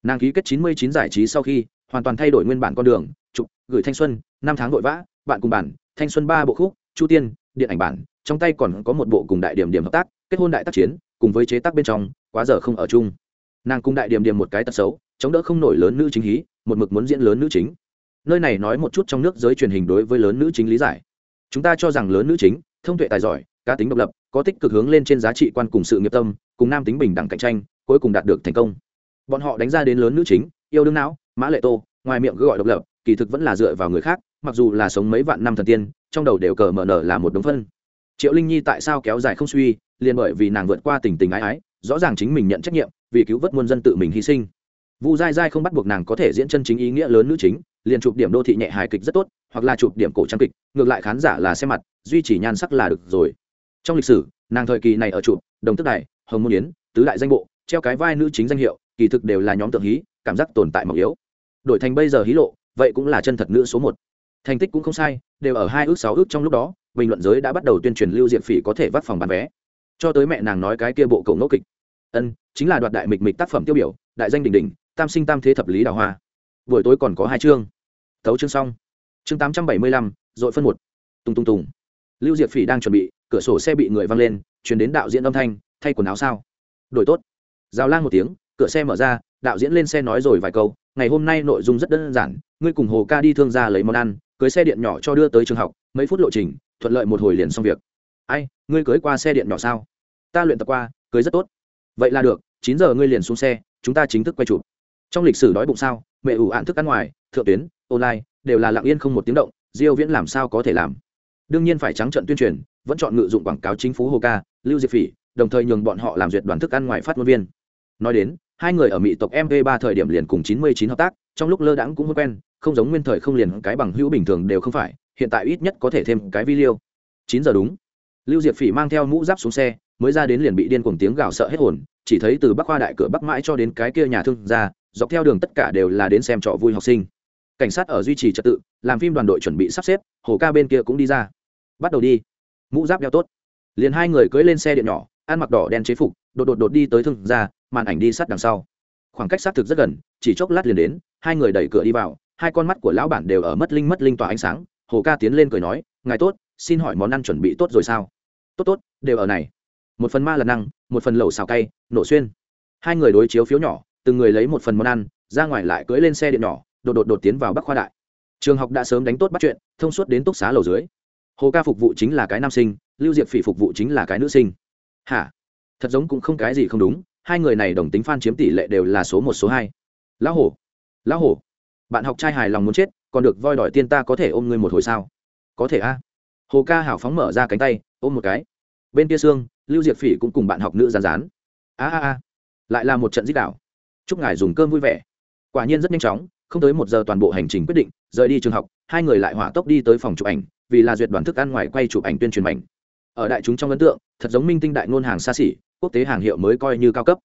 Nàng ký kết chín mươi chín giải trí sau khi, hoàn toàn thay đổi nguyên bản con đường, chụp, gửi thanh xuân, năm tháng vội vã, bạn cùng bản, thanh xuân ba bộ khúc, chu tiên, điện ảnh bản, trong tay còn có một bộ cùng đại điểm điểm hợp tác, kết hôn đại tác chiến, cùng với chế tác bên trong, quá giờ không ở chung. Nàng cùng đại điểm điểm một cái tật xấu, chống đỡ không nổi lớn nữ chính hí, một mực muốn diễn lớn nữ chính. Nơi này nói một chút trong nước giới truyền hình đối với lớn nữ chính lý giải. Chúng ta cho rằng lớn nữ chính thông tuệ tài giỏi, cá tính độc lập, có tích cực hướng lên trên giá trị quan cùng sự nghiệp tâm, cùng nam tính bình đẳng cạnh tranh, cuối cùng đạt được thành công. Bọn họ đánh ra đến lớn nữ chính, yêu đương não, mã lệ tô, ngoài miệng cứ gọi độc lập, kỳ thực vẫn là dựa vào người khác, mặc dù là sống mấy vạn năm thần tiên, trong đầu đều cờ mở nở là một đống phân. Triệu linh nhi tại sao kéo dài không suy, liền bởi vì nàng vượt qua tình tình ái ái, rõ ràng chính mình nhận trách nhiệm, vì cứu vớt muôn dân tự mình hy sinh vu dai dai không bắt buộc nàng có thể diễn chân chính ý nghĩa lớn nữ chính liền chụp điểm đô thị nhẹ hài kịch rất tốt hoặc là chụp điểm cổ trang kịch ngược lại khán giả là xem mặt duy trì nhan sắc là được rồi. Trong lịch sử nàng thời kỳ này ở chụp đồng tức này, hồng môn yến tứ đại danh bộ treo cái vai nữ chính danh hiệu kỳ thực đều là nhóm tượng hí cảm giác tồn tại mỏng yếu. Đổi thành bây giờ hí lộ vậy cũng là chân thật nữ số một. Thành tích cũng không sai đều ở hai ước sáu ước trong lúc đó bình luận giới đã bắt đầu tuyên truyền lưu diệp phỉ có thể vắt phòng bán vé. Cho tới mẹ nàng nói cái kia bộ cầu ngẫu kịch. Ân chính là đoạt đại mịch mịch tác phẩm tiêu biểu đại danh đình đình tam sinh tam thế thập lý đào hoa. Buổi tối còn có hai chương. Thấu chương xong. Chương tám trăm bảy mươi lăm, dội phân một. Tùng tùng tùng. Lưu diệp phỉ đang chuẩn bị, cửa sổ xe bị người văng lên chuyển đến đạo diễn âm thanh, thay quần áo sao? Đổi tốt. Giao lang một tiếng, cửa xe mở ra, đạo diễn lên xe nói rồi vài câu, ngày hôm nay nội dung rất đơn giản, ngươi cùng hồ ca đi thương gia lấy món ăn, cưới xe điện nhỏ cho đưa tới trường học, mấy phút lộ trình, thuận lợi một hồi liền xong việc. Ai, ngươi cưới qua xe điện nhỏ sao? Ta luyện tập qua, cưới rất tốt. Vậy là được, chín giờ ngươi liền xuống xe, chúng ta chính thức quay chụp trong lịch sử đói bụng sao, mẹ ủ ạn thức ăn ngoài, thượng tuyến, online, đều là lặng yên không một tiếng động, diêu viễn làm sao có thể làm? Đương nhiên phải trắng trận tuyên truyền, vẫn chọn ngự dụng quảng cáo chính phủ hồ ca, lưu diệp phỉ, đồng thời nhường bọn họ làm duyệt đoàn thức ăn ngoài phát ngôn viên. Nói đến, hai người ở mỹ tộc mv ba thời điểm liền cùng 99 hợp tác, trong lúc lơ đãng cũng hơi quen, không giống nguyên thời không liền cái bằng hữu bình thường đều không phải, hiện tại ít nhất có thể thêm cái video. Chín giờ đúng. Lưu diệp phỉ mang theo mũ giáp xuống xe, mới ra đến liền bị điên cuồng tiếng gào sợ hết hồn, chỉ thấy từ bắc khoa đại cửa bắc mãi cho đến cái kia nhà thương ra dọc theo đường tất cả đều là đến xem trò vui học sinh. Cảnh sát ở duy trì trật tự, làm phim đoàn đội chuẩn bị sắp xếp, hồ ca bên kia cũng đi ra. Bắt đầu đi. Mũ giáp đeo tốt. Liền hai người cưỡi lên xe điện nhỏ, ăn mặc đỏ đen chế phục, đột đột đột đi tới thương ra màn ảnh đi sát đằng sau. Khoảng cách xác thực rất gần, chỉ chốc lát liền đến, hai người đẩy cửa đi vào, hai con mắt của lão bản đều ở mất linh mất linh tỏa ánh sáng, hồ ca tiến lên cười nói, ngài tốt, xin hỏi món ăn chuẩn bị tốt rồi sao? Tốt tốt, đều ở này. Một phần ma là năng, một phần lẩu xào cay, nổ xuyên. Hai người đối chiếu phiếu nhỏ từng người lấy một phần món ăn, ra ngoài lại cưỡi lên xe điện nhỏ, đột đột đột tiến vào bắc khoa đại. Trường học đã sớm đánh tốt bắt chuyện, thông suốt đến túc xá lầu dưới. Hồ ca phục vụ chính là cái nam sinh, lưu diệp phỉ phục vụ chính là cái nữ sinh. Hả? Thật giống cũng không cái gì không đúng, hai người này đồng tính f a n chiếm tỷ lệ đều là số một, số hai. Lão hổ! Lão hổ! Bạn học trai hài lòng muốn chết, còn được voi đòi tiên ta có thể ôm ngươi một hồi sao? Có thể a. Hồ ca hảo phóng mở ra cánh tay, ôm một cái. Bên kia xương, lưu diệp phỉ cũng cùng bạn học nữ rán rán a a a. Lại là một trận dích đảo chúc ngài dùng cơm vui vẻ. Quả nhiên rất nhanh chóng, không tới một giờ toàn bộ hành trình quyết định, rời đi trường học, hai người lại hỏa tốc đi tới phòng chụp ảnh, vì là duyệt đoàn thức ăn ngoài quay chụp ảnh tuyên truyền ảnh ở đại chúng trong ấn tượng, thật giống minh tinh đại ngôn hàng xa xỉ, quốc tế hàng hiệu mới coi như cao cấp.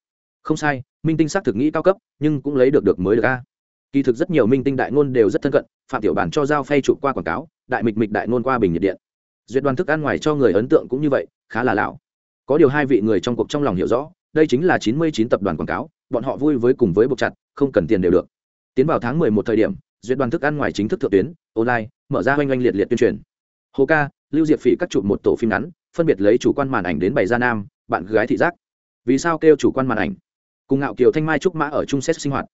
Không sai, minh tinh xác thực nghĩ cao cấp, nhưng cũng lấy được được mới được a. Kỳ thực rất nhiều minh tinh đại ngôn đều rất thân cận, phạm tiểu bản cho giao phay chụp qua quảng cáo, đại mịch mịch đại ngôn qua bình nhiệt điện. Duyệt đoàn thức ăn ngoài cho người ấn tượng cũng như vậy, khá là lão. Có điều hai vị người trong cuộc trong lòng hiểu rõ đây chính là chín mươi chín tập đoàn quảng cáo, bọn họ vui với cùng với buộc chặt, không cần tiền đều được. Tiến vào tháng mười một thời điểm, duyệt đoàn thức ăn ngoài chính thức thượng tuyến, online, mở ra oanh oanh liệt liệt tuyên truyền. Hồ ca, lưu diệp phỉ cắt chụp một tổ phim ngắn, phân biệt lấy chủ quan màn ảnh đến bày gia nam, bạn gái thị giác. Vì sao kêu chủ quan màn ảnh? Cùng ngạo kiều thanh mai trúc mã ở chung xét sinh hoạt.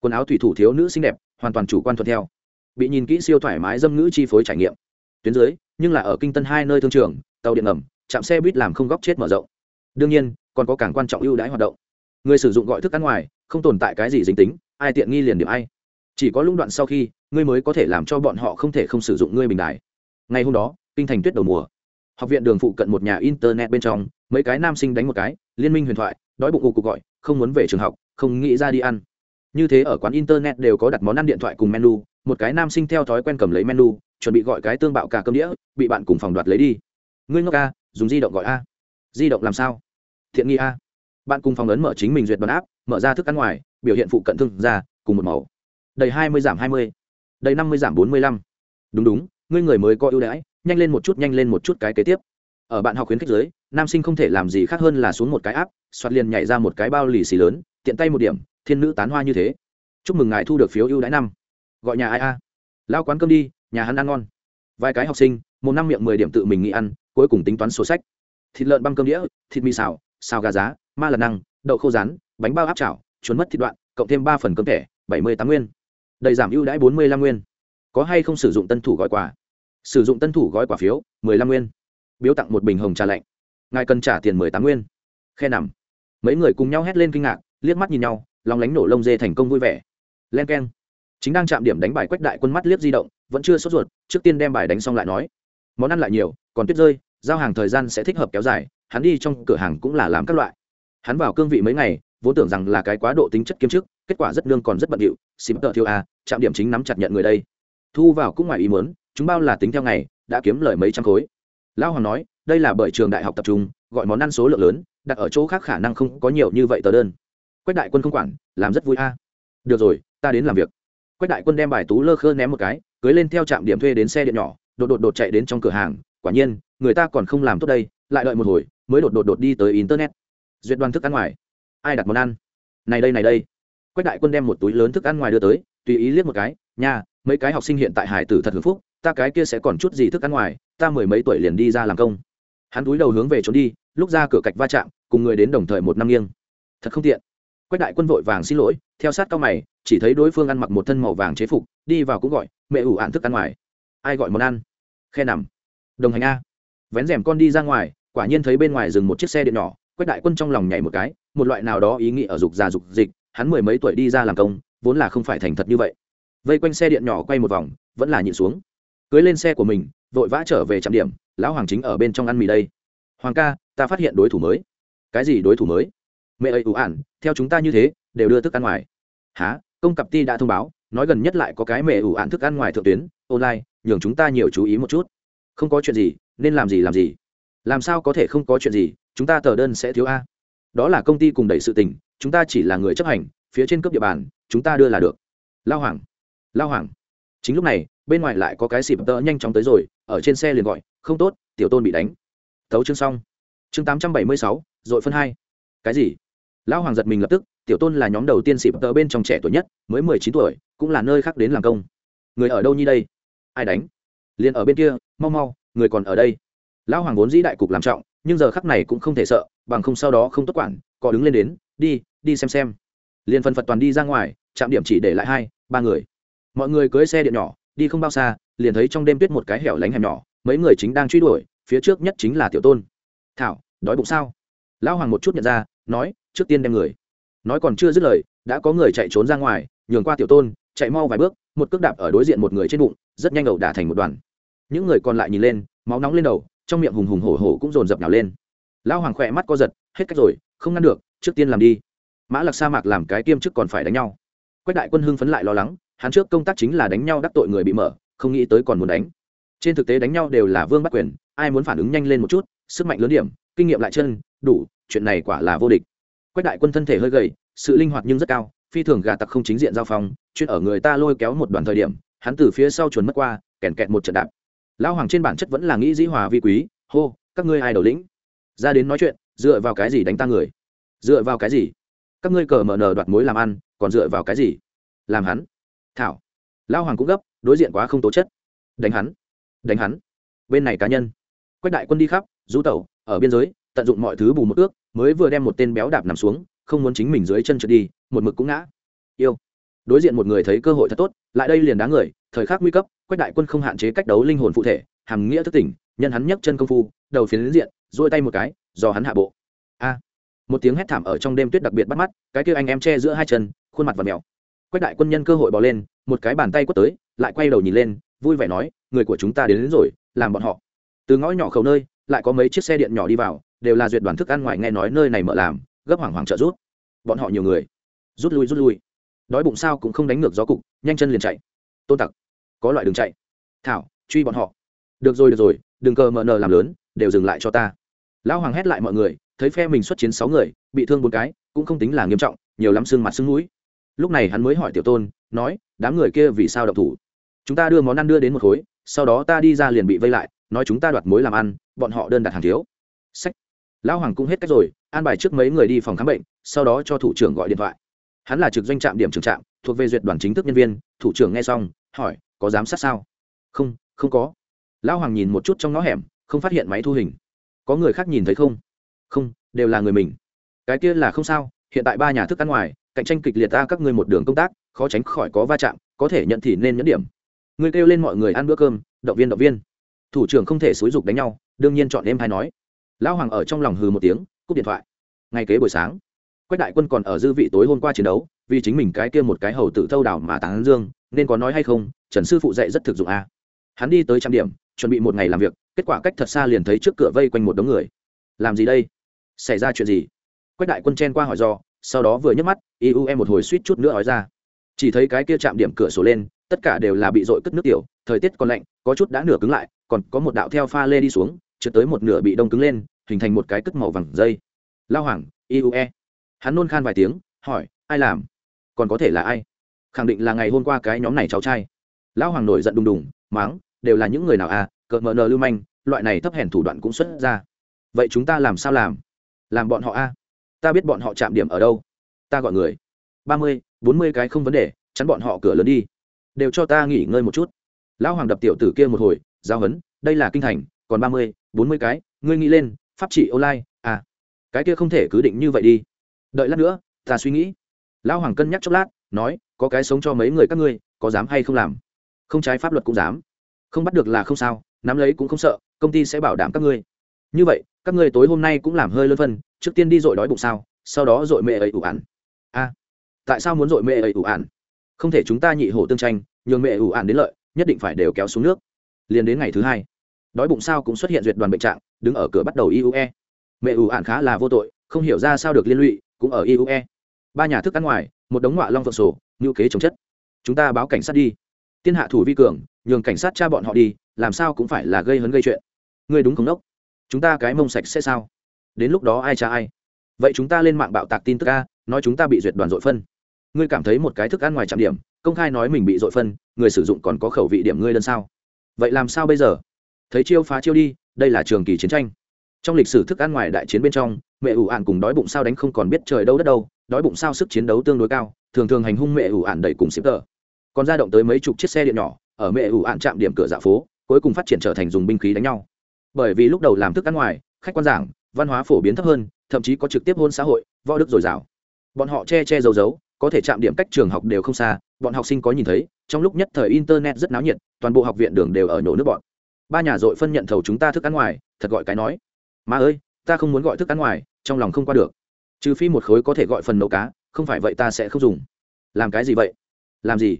Quần áo thủy thủ thiếu nữ xinh đẹp, hoàn toàn chủ quan thuận theo. Bị nhìn kỹ siêu thoải mái dâm ngữ chi phối trải nghiệm. Tuyến dưới, nhưng là ở kinh tân hai nơi thương trường, tàu điện ngầm, chạm xe buýt làm không góc chết mở rộng. Đương nhiên còn có càng quan trọng ưu đãi hoạt động. Người sử dụng gọi thức ăn ngoài, không tồn tại cái gì dính tính, ai tiện nghi liền điểm ai. Chỉ có lũng đoạn sau khi, ngươi mới có thể làm cho bọn họ không thể không sử dụng ngươi bình đại. ngày hôm đó, kinh thành tuyết đầu mùa. Học viện đường phụ cận một nhà internet bên trong, mấy cái nam sinh đánh một cái, liên minh huyền thoại, đói bụng ụ cuộc gọi, không muốn về trường học, không nghĩ ra đi ăn. Như thế ở quán internet đều có đặt món ăn điện thoại cùng menu, một cái nam sinh theo thói quen cầm lấy menu, chuẩn bị gọi cái tương bạo cả cơm đĩa, bị bạn cùng phòng đoạt lấy đi. Ngươi ngốc a dùng di động gọi a. Di động làm sao? Thiện nghi a. Bạn cùng phòng ấn mở chính mình duyệt đoàn áp, mở ra thức ăn ngoài, biểu hiện phụ cận thương ra cùng một màu. Đầy hai mươi giảm hai mươi. Đầy năm mươi giảm bốn mươi lăm. Đúng đúng, ngươi người mới có ưu đãi, nhanh lên một chút, nhanh lên một chút cái kế tiếp. Ở bạn học khuyến khích giới, nam sinh không thể làm gì khác hơn là xuống một cái áp xoát liền nhảy ra một cái bao lì xì lớn, tiện tay một điểm, thiên nữ tán hoa như thế. Chúc mừng ngài thu được phiếu ưu đãi năm. Gọi nhà ai a? Lao quán cơm đi, nhà hắn ăn ngon. Vài cái học sinh, một năm miệng mười điểm tự mình nghĩ ăn, cuối cùng tính toán sổ sách. Thịt lợn băng cơm đĩa, thịt mì xào xào gà giá, ma lật năng, đậu khô rán, bánh bao áp chảo chuốn mất thịt đoạn, cộng thêm ba phần cơm thẻ, bảy mươi tám nguyên. Đầy giảm ưu đãi bốn mươi năm nguyên. Có hay không sử dụng tân thủ gói quà? Sử dụng tân thủ gói quả phiếu, mười lăm nguyên. Biếu tặng một bình hồng trà lạnh. Ngài cần trả tiền mười tám nguyên. Khe nằm. Mấy người cùng nhau hét lên kinh ngạc, liếc mắt nhìn nhau, lòng lánh nổ lông dê thành công vui vẻ. Len k e n chính đang chạm điểm đánh bài quách đại quân mắt liếc di động, vẫn chưa sốt ruột, trước tiên đem bài đánh xong lại nói. Món ăn lại nhiều, còn tuyết rơi, giao hàng thời gian sẽ thích hợp kéo dài hắn đi trong cửa hàng cũng là làm các loại. Hắn vào cương vị mấy ngày, vốn tưởng rằng là cái quá độ tính chất kiêm chức, kết quả rất nương còn rất bận điệu xịp tợ thiêu a trạm điểm chính nắm chặt nhận người đây. Thu vào cũng ngoài ý muốn, chúng bao là tính theo ngày, đã kiếm lời mấy trăm khối. Lão hoàng nói, đây là bởi trường đại học tập trung, gọi món ăn số lượng lớn, đặt ở chỗ khác khả năng không có nhiều như vậy tờ đơn. Quách đại quân không quản, làm rất vui a. Được rồi, ta đến làm việc. Quách đại quân đem bài tú lơ khơ ném một cái, cưới lên theo trạm điểm thuê đến xe điện nhỏ, đột đột đột chạy đến trong cửa hàng. Quả nhiên, người ta còn không làm tốt đây, lại đợi một hồi mới đột đột đột đi tới internet. Duyệt đoàn thức ăn ngoài. Ai đặt món ăn? Này đây này đây. Quách đại quân đem một túi lớn thức ăn ngoài đưa tới, tùy ý liếc một cái, nha, mấy cái học sinh hiện tại hải tử thật hưởng phúc, ta cái kia sẽ còn chút gì thức ăn ngoài, ta mười mấy tuổi liền đi ra làm công. Hắn túi đầu hướng về trốn đi, lúc ra cửa cạch va chạm, cùng người đến đồng thời một năm nghiêng. Thật không tiện. Quách đại quân vội vàng xin lỗi, theo sát cao mày, chỉ thấy đối phương ăn mặc một thân màu vàng chế phục, đi vào cũng gọi, mẹ ủ ạn thức ăn ngoài. Ai gọi món ăn? Khe nằm. Đồng hành a. Vén rèm con đi ra ngoài quả nhiên thấy bên ngoài dừng một chiếc xe điện nhỏ, quách đại quân trong lòng nhảy một cái, một loại nào đó ý nghĩ ở dục già dục dịch, hắn mười mấy tuổi đi ra làm công, vốn là không phải thành thật như vậy. Vây quanh xe điện nhỏ quay một vòng, vẫn là nhịn xuống. Cưới lên xe của mình, vội vã trở về trạm điểm, lão hoàng chính ở bên trong ăn mì đây. Hoàng ca, ta phát hiện đối thủ mới. Cái gì đối thủ mới? Mẹ ấy ủ ản, theo chúng ta như thế, đều đưa thức ăn ngoài. Há công cặp ti đã thông báo, nói gần nhất lại có cái mẹ ủ ản thức ăn ngoài thượng tuyến, online, nhường chúng ta nhiều chú ý một chút. Không có chuyện gì, nên làm gì làm gì làm sao có thể không có chuyện gì, chúng ta tờ đơn sẽ thiếu a. Đó là công ty cùng đẩy sự tình, chúng ta chỉ là người chấp hành, phía trên cấp địa bàn, chúng ta đưa là được. Lao hoàng lao hoàng. Chính lúc này, bên ngoài lại có cái xịp tơ nhanh chóng tới rồi, ở trên xe liền gọi, không tốt, tiểu tôn bị đánh. Tấu chương xong. Chương tám trăm bảy mươi sáu, dội phân hai. Cái gì? Lão hoàng giật mình lập tức, tiểu tôn là nhóm đầu tiên xịp tơ bên trong trẻ tuổi nhất, mới mười chín tuổi, cũng là nơi khác đến làm công. Người ở đâu như đây? Ai đánh? Liền ở bên kia, mau mau, người còn ở đây lão hoàng vốn dĩ đại cục làm trọng, nhưng giờ khắc này cũng không thể sợ, bằng không sau đó không tốt quản có đứng lên đến, đi đi xem xem. Liền phân phật toàn đi ra ngoài, trạm điểm chỉ để lại hai, ba người. Mọi người cưới xe điện nhỏ, đi không bao xa, liền thấy trong đêm tuyết một cái hẻo lánh hẻm nhỏ, mấy người chính đang truy đuổi, phía trước nhất chính là tiểu tôn. Thảo, đói bụng sao? Lão hoàng một chút nhận ra, nói, trước tiên đem người. Nói còn chưa dứt lời, đã có người chạy trốn ra ngoài, nhường qua tiểu tôn, chạy mau vài bước, một cước đạp ở đối diện một người trên bụng, rất nhanh ẩu đả thành một đoàn. Những người còn lại nhìn lên, máu nóng lên đầu trong miệng hùng hùng hổ hổ cũng dồn dập nhào lên. Lão hoàng khỏe mắt co giật, hết cách rồi, không ngăn được, trước tiên làm đi. Mã lặc sa mạc làm cái tiêm chức còn phải đánh nhau. Quách đại quân hưng phấn lại lo lắng, hắn trước công tác chính là đánh nhau đắc tội người bị mở, không nghĩ tới còn muốn đánh. Trên thực tế đánh nhau đều là vương bắt quyền, ai muốn phản ứng nhanh lên một chút, sức mạnh lớn điểm, kinh nghiệm lại chân, đủ, chuyện này quả là vô địch. Quách đại quân thân thể hơi gầy, sự linh hoạt nhưng rất cao, phi thường gà tặc không chính diện giao phong, chuyện ở người ta lôi kéo một đoạn thời điểm, hắn từ phía sau chuồn mất qua, kèn kẹt một trận đạp lão hoàng trên bản chất vẫn là nghĩ dĩ hòa vi quý, hô, các ngươi ai đầu lĩnh? Ra đến nói chuyện, dựa vào cái gì đánh ta người? Dựa vào cái gì? Các ngươi cờ mở nờ đoạt mối làm ăn, còn dựa vào cái gì? Làm hắn. Thảo. Lão hoàng cũng gấp, đối diện quá không tố chất. Đánh hắn. Đánh hắn. Bên này cá nhân. Quách đại quân đi khắp, rú tẩu, ở biên giới, tận dụng mọi thứ bù một ước, mới vừa đem một tên béo đạp nằm xuống, không muốn chính mình dưới chân trượt đi, một mực cũng ngã. Yêu. Đối diện một người thấy cơ hội thật tốt, lại đây liền đá người, thời khắc nguy cấp quách đại quân không hạn chế cách đấu linh hồn phụ thể hàm nghĩa thức tỉnh nhân hắn nhấc chân công phu đầu phiến diện dôi tay một cái do hắn hạ bộ. A. Một tiếng hét thảm ở trong đêm tuyết đặc biệt bắt mắt cái kia anh em che giữa hai chân khuôn mặt và mèo. Quách đại quân nhân cơ hội bỏ lên một cái bàn tay quất tới lại quay đầu nhìn lên vui vẻ nói người của chúng ta đến, đến rồi làm bọn họ. Từ ngõ nhỏ khẩu nơi lại có mấy chiếc xe điện nhỏ đi vào đều là duyệt đoàn thức ăn ngoài nghe nói nơi này mở làm gấp hoảng hoảng trợ rút bọn họ nhiều người. Rút lui rút lui. Đói bụng sao cũng không đánh ngược gió cục nhanh chân liền chạy. Tôn tặc có loại đường chạy. Thảo, truy bọn họ. Được rồi được rồi, đừng cờ mờ nờ làm lớn, đều dừng lại cho ta. Lão hoàng hét lại mọi người, thấy phe mình xuất chiến sáu người, bị thương bốn cái, cũng không tính là nghiêm trọng, nhiều lắm xương mặt xương mũi. Lúc này hắn mới hỏi tiểu tôn, nói, đám người kia vì sao độc thủ? Chúng ta đưa món ăn đưa đến một khối, sau đó ta đi ra liền bị vây lại, nói chúng ta đoạt mối làm ăn, bọn họ đơn đặt hàng thiếu. Sách lão hoàng cũng hết cách rồi, an bài trước mấy người đi phòng khám bệnh, sau đó cho thủ trưởng gọi điện thoại. Hắn là trực doanh trạm điểm trường trạm, thuộc về duyệt đoàn chính thức nhân viên, thủ trưởng nghe xong, hỏi có giám sát sao? Không không có. Lão hoàng nhìn một chút trong ngõ hẻm, không phát hiện máy thu hình. Có người khác nhìn thấy không? Không, đều là người mình. Cái kia là không sao, hiện tại ba nhà thức ăn ngoài, cạnh tranh kịch liệt ta các ngươi một đường công tác, khó tránh khỏi có va chạm, có thể nhận thì nên nhẫn điểm. Ngươi kêu lên mọi người ăn bữa cơm, động viên động viên. Thủ trưởng không thể xúi dục đánh nhau, đương nhiên chọn em hay nói. Lão hoàng ở trong lòng hừ một tiếng, cúp điện thoại. Ngay kế buổi sáng, quách đại quân còn ở dư vị tối hôm qua chiến đấu, vì chính mình cái kia một cái hầu tự thâu đảo mà tán dương, nên có nói hay không trần sư phụ dạy rất thực dụng a. Hắn đi tới trăm điểm, chuẩn bị một ngày làm việc, kết quả cách thật xa liền thấy trước cửa vây quanh một đống người. Làm gì đây? Xảy ra chuyện gì? Quách đại quân chen qua hỏi do, sau đó vừa nhấc mắt iu em một hồi suýt chút nữa nói ra. Chỉ thấy cái kia chạm điểm cửa sổ lên, tất cả đều là bị dội cất nước tiểu, thời tiết còn lạnh, có chút đã nửa cứng lại, còn có một đạo theo pha lê đi xuống, trượt tới một nửa bị đông cứng lên, hình thành một cái cất màu vàng dây. Lao hoàng iue hắn nôn khan vài tiếng, hỏi, ai làm? Còn có thể là ai? Khẳng định là ngày hôm qua cái nhóm này cháu trai lão hoàng nổi giận đùng đùng, máng, đều là những người nào à? Cợt mờ nờ lưu manh, loại này thấp hèn thủ đoạn cũng xuất ra. Vậy chúng ta làm sao làm? Làm bọn họ a? Ta biết bọn họ chạm điểm ở đâu. Ta gọi người. Ba mươi, bốn mươi cái không vấn đề, chắn bọn họ cửa lớn đi. Đều cho ta nghỉ ngơi một chút. Lão hoàng đập tiểu tử kia một hồi, giao hấn, đây là kinh thành, còn ba mươi, bốn mươi cái, ngươi nghĩ lên, pháp trị online à? Cái kia không thể cứ định như vậy đi. Đợi lát nữa, ta suy nghĩ. Lão hoàng cân nhắc chốc lát, nói, có cái sống cho mấy người các ngươi, có dám hay không làm? Không trái pháp luật cũng dám. Không bắt được là không sao, nắm lấy cũng không sợ, công ty sẽ bảo đảm các ngươi. Như vậy, các ngươi tối hôm nay cũng làm hơi lân phân, trước tiên đi dội đói bụng sao, sau đó dội mẹ ấy ủ ản. A, tại sao muốn dội mẹ ấy ủ ản? Không thể chúng ta nhị hổ tương tranh, nhường mẹ ủ ản đến lợi, nhất định phải đều kéo xuống nước. Liền đến ngày thứ hai, đói bụng sao cũng xuất hiện duyệt đoàn bệnh trạng, đứng ở cửa bắt đầu iue mẹ ủ ản khá là vô tội, không hiểu ra sao được liên lụy, cũng ở iue ba nhà thức ăn ngoài, một đống ngoại long phượng sổ, ngữ kế chống chất. Chúng ta báo cảnh sát đi tiên hạ thủ vi cường, nhường cảnh sát cha bọn họ đi, làm sao cũng phải là gây hấn gây chuyện. Ngươi đúng không đốc? Chúng ta cái mông sạch sẽ sao? Đến lúc đó ai cha ai? Vậy chúng ta lên mạng bạo tạc tin tức a, nói chúng ta bị duyệt đoàn dội phân. Ngươi cảm thấy một cái thức ăn ngoài trạm điểm, công khai nói mình bị dội phân, người sử dụng còn có khẩu vị điểm ngươi đơn sao? Vậy làm sao bây giờ? Thấy chiêu phá chiêu đi, đây là trường kỳ chiến tranh. Trong lịch sử thức ăn ngoài đại chiến bên trong, mẹ ủ ạn cùng đói bụng sao đánh không còn biết trời đâu đất đâu, đói bụng sao sức chiến đấu tương đối cao, thường thường hành hung mẹ ủ ạn đẩy cùng xếp tờ còn ra động tới mấy chục chiếc xe điện nhỏ, ở mẹ ủ ạn chạm điểm cửa dạ phố, cuối cùng phát triển trở thành dùng binh khí đánh nhau. Bởi vì lúc đầu làm thức ăn ngoài, khách quan giảng, văn hóa phổ biến thấp hơn, thậm chí có trực tiếp hôn xã hội, võ đức dồi dào. Bọn họ che che giấu giấu, có thể chạm điểm cách trường học đều không xa, bọn học sinh có nhìn thấy, trong lúc nhất thời internet rất náo nhiệt, toàn bộ học viện đường đều ở nhổ nước bọn. Ba nhà dội phân nhận thầu chúng ta thức ăn ngoài, thật gọi cái nói. Mà ơi, ta không muốn gọi thức ăn ngoài, trong lòng không qua được. Trừ phi một khối có thể gọi phần nấu cá, không phải vậy ta sẽ không dùng. Làm cái gì vậy? Làm gì?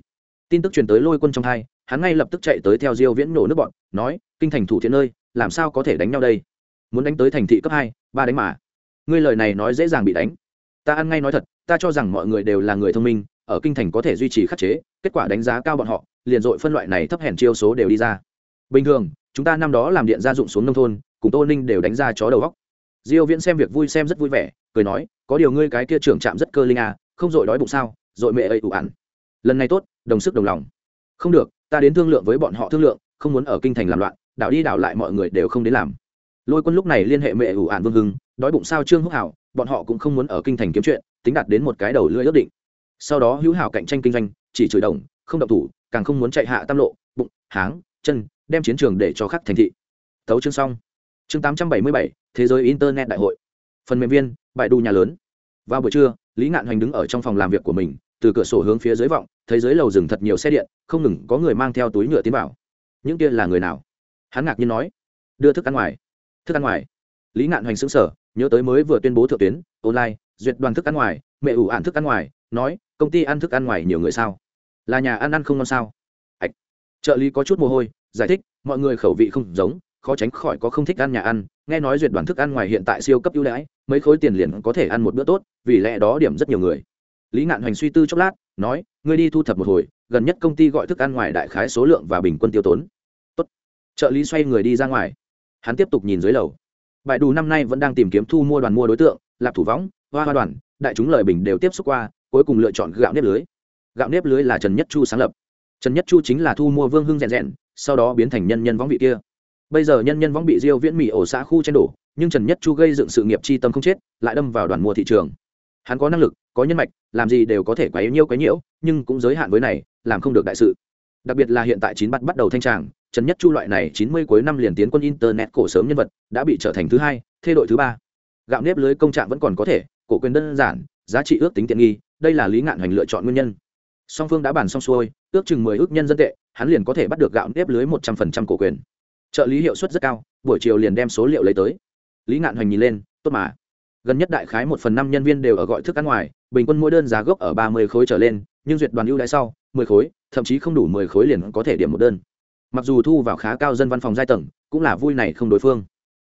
Tin tức truyền tới lôi quân trong hai, hắn ngay lập tức chạy tới theo diêu viễn nổ nước bọn, nói, kinh thành thủ thiện nơi, làm sao có thể đánh nhau đây? Muốn đánh tới thành thị cấp hai, ba đánh mà. Ngươi lời này nói dễ dàng bị đánh. Ta ăn ngay nói thật, ta cho rằng mọi người đều là người thông minh, ở kinh thành có thể duy trì khắc chế, kết quả đánh giá cao bọn họ, liền dội phân loại này thấp hèn chiêu số đều đi ra. Bình thường, chúng ta năm đó làm điện gia dụng xuống nông thôn, cùng tô ninh đều đánh ra chó đầu góc diêu viễn xem việc vui xem rất vui vẻ, cười nói, có điều ngươi cái kia trưởng trạm rất cơ linh à không dội đói bụng sao, dội mẹ ấy ủ ẩn lần này tốt đồng sức đồng lòng. Không được, ta đến thương lượng với bọn họ thương lượng, không muốn ở kinh thành làm loạn, đảo đi đảo lại mọi người đều không đến làm. Lôi quân lúc này liên hệ mẹ ủ ạn vương hưng, đói bụng sao trương húc hảo, bọn họ cũng không muốn ở kinh thành kiếm chuyện, tính đặt đến một cái đầu lưỡi ước định. Sau đó hữu hảo cạnh tranh kinh doanh, chỉ chửi đồng, không động thủ, càng không muốn chạy hạ tam lộ, bụng, háng, chân, đem chiến trường để cho khắc thành thị. Thấu chương xong. Chương tám trăm bảy mươi bảy, thế giới internet đại hội. Phần mềm viên bại đu nhà lớn. Vào buổi trưa, lý ngạn hoành đứng ở trong phòng làm việc của mình, từ cửa sổ hướng phía dưới vọng thấy dưới lầu rừng thật nhiều xe điện, không ngừng có người mang theo túi nhựa tiến vào. Những kia là người nào? Hắn ngạc nhiên nói. Đưa thức ăn ngoài. Thức ăn ngoài. Lý ngạn hoành xứng sở nhớ tới mới vừa tuyên bố thượng tuyến, online, duyệt đoàn thức ăn ngoài, mẹ ủ ạn thức ăn ngoài, nói, công ty ăn thức ăn ngoài nhiều người sao? Là nhà ăn ăn không ngon sao? Ạch. Trợ lý có chút mồ hôi, giải thích, mọi người khẩu vị không giống, khó tránh khỏi có không thích ăn nhà ăn. Nghe nói duyệt đoàn thức ăn ngoài hiện tại siêu cấp ưu đãi, mấy khối tiền liền có thể ăn một bữa tốt, vì lẽ đó điểm rất nhiều người. Lý ngạn hoành suy tư chốc lát nói, ngươi đi thu thập một hồi, gần nhất công ty gọi thức ăn ngoài đại khái số lượng và bình quân tiêu tốn. Tốt. trợ lý xoay người đi ra ngoài. Hắn tiếp tục nhìn dưới lầu. Bãi đủ năm nay vẫn đang tìm kiếm thu mua đoàn mua đối tượng, lạp thủ võng, hoa hoa đoàn, đại chúng lời bình đều tiếp xúc qua, cuối cùng lựa chọn gạo nếp lưới. Gạo nếp lưới là trần nhất chu sáng lập. Trần nhất chu chính là thu mua vương hưng rèn rèn, sau đó biến thành nhân nhân võng vị kia. Bây giờ nhân nhân võng bị diêu viễn mỹ ổ xã khu chen đổ, nhưng trần nhất chu gây dựng sự nghiệp chi tâm không chết, lại đâm vào đoàn mua thị trường. Hắn có năng lực có nhân mạch, làm gì đều có thể quấy nhiễu quấy nhiễu, nhưng cũng giới hạn với này, làm không được đại sự. Đặc biệt là hiện tại chín bắt bắt đầu thanh tràng, trần nhất chu loại này chín mươi cuối năm liền tiến quân internet cổ sớm nhân vật, đã bị trở thành thứ hai thê đội thứ ba. Gạo nếp lưới công trạng vẫn còn có thể, cổ quyền đơn giản, giá trị ước tính tiện nghi, đây là lý ngạn hoành lựa chọn nguyên nhân. Song phương đã bàn xong xuôi, ước chừng mười ước nhân dân tệ, hắn liền có thể bắt được gạo nếp lưới một trăm phần trăm cổ quyền. Trợ lý hiệu suất rất cao, buổi chiều liền đem số liệu lấy tới. Lý ngạn hoành nhìn lên, tốt mà. Gần nhất đại khái một phần năm nhân viên đều ở gọi thức ăn ngoài bình quân mỗi đơn giá gốc ở ba mươi khối trở lên, nhưng duyệt đoàn ưu đãi sau, mười khối, thậm chí không đủ mười khối liền có thể điểm một đơn. Mặc dù thu vào khá cao dân văn phòng giai tầng, cũng là vui này không đối phương.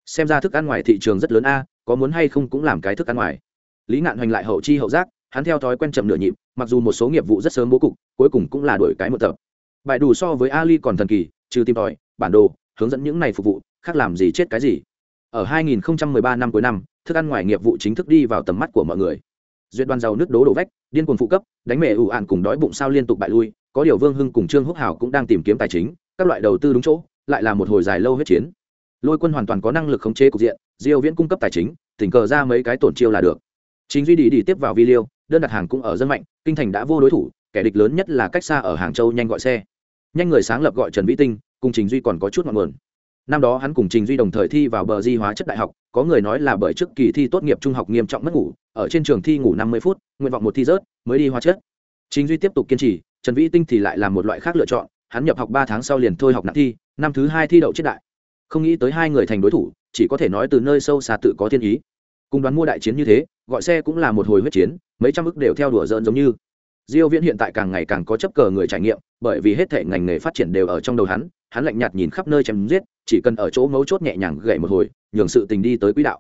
Xem ra thức ăn ngoài thị trường rất lớn a, có muốn hay không cũng làm cái thức ăn ngoài. Lý ngạn hoành lại hậu chi hậu giác, hắn theo thói quen chậm nửa nhịp, mặc dù một số nghiệp vụ rất sớm bố cục, cuối cùng cũng là đổi cái một tập. Bài đủ so với ali còn thần kỳ, trừ tìm tòi, bản đồ, hướng dẫn những này phục vụ, khác làm gì chết cái gì. Ở 2013 năm cuối năm, thức ăn ngoài nghiệp vụ chính thức đi vào tầm mắt của mọi người duyệt đoàn giàu nước đố đổ vách, điên cuồng phụ cấp, đánh mẹ ủ ạn cùng đói bụng sao liên tục bại lui, có điều vương hưng cùng trương húc hảo cũng đang tìm kiếm tài chính, các loại đầu tư đúng chỗ, lại là một hồi dài lâu huyết chiến. Lôi quân hoàn toàn có năng lực khống chế cục diện, diêu viễn cung cấp tài chính, tình cờ ra mấy cái tổn chiêu là được. Chính duy đi đi tiếp vào video, đơn đặt hàng cũng ở dân mạnh, kinh thành đã vô đối thủ, kẻ địch lớn nhất là cách xa ở hàng châu nhanh gọi xe. Nhanh người sáng lập gọi trần vĩ tinh, cùng trình duy còn có chút ngọn nguồn. Năm đó hắn cùng trình duy đồng thời thi vào bờ di hóa chất đại học, có người nói là bởi trước kỳ thi tốt nghiệp trung học nghiêm trọng mất ngủ ở trên trường thi ngủ năm mươi phút, nguyện vọng một thi rớt, mới đi hóa chất. Trình duy tiếp tục kiên trì, trần vĩ tinh thì lại làm một loại khác lựa chọn, hắn nhập học ba tháng sau liền thôi học nặng thi, năm thứ hai thi đậu chết đại. Không nghĩ tới hai người thành đối thủ, chỉ có thể nói từ nơi sâu xa tự có thiên ý. Cùng đoán mua đại chiến như thế, gọi xe cũng là một hồi huyết chiến, mấy trăm ức đều theo đùa dỡn giống như. Diêu viễn hiện tại càng ngày càng có chấp cờ người trải nghiệm, bởi vì hết thể ngành nghề phát triển đều ở trong đầu hắn hắn lạnh nhạt nhìn khắp nơi chém giết, chỉ cần ở chỗ mấu chốt nhẹ nhàng gậy một hồi, nhường sự tình đi tới quỹ đạo.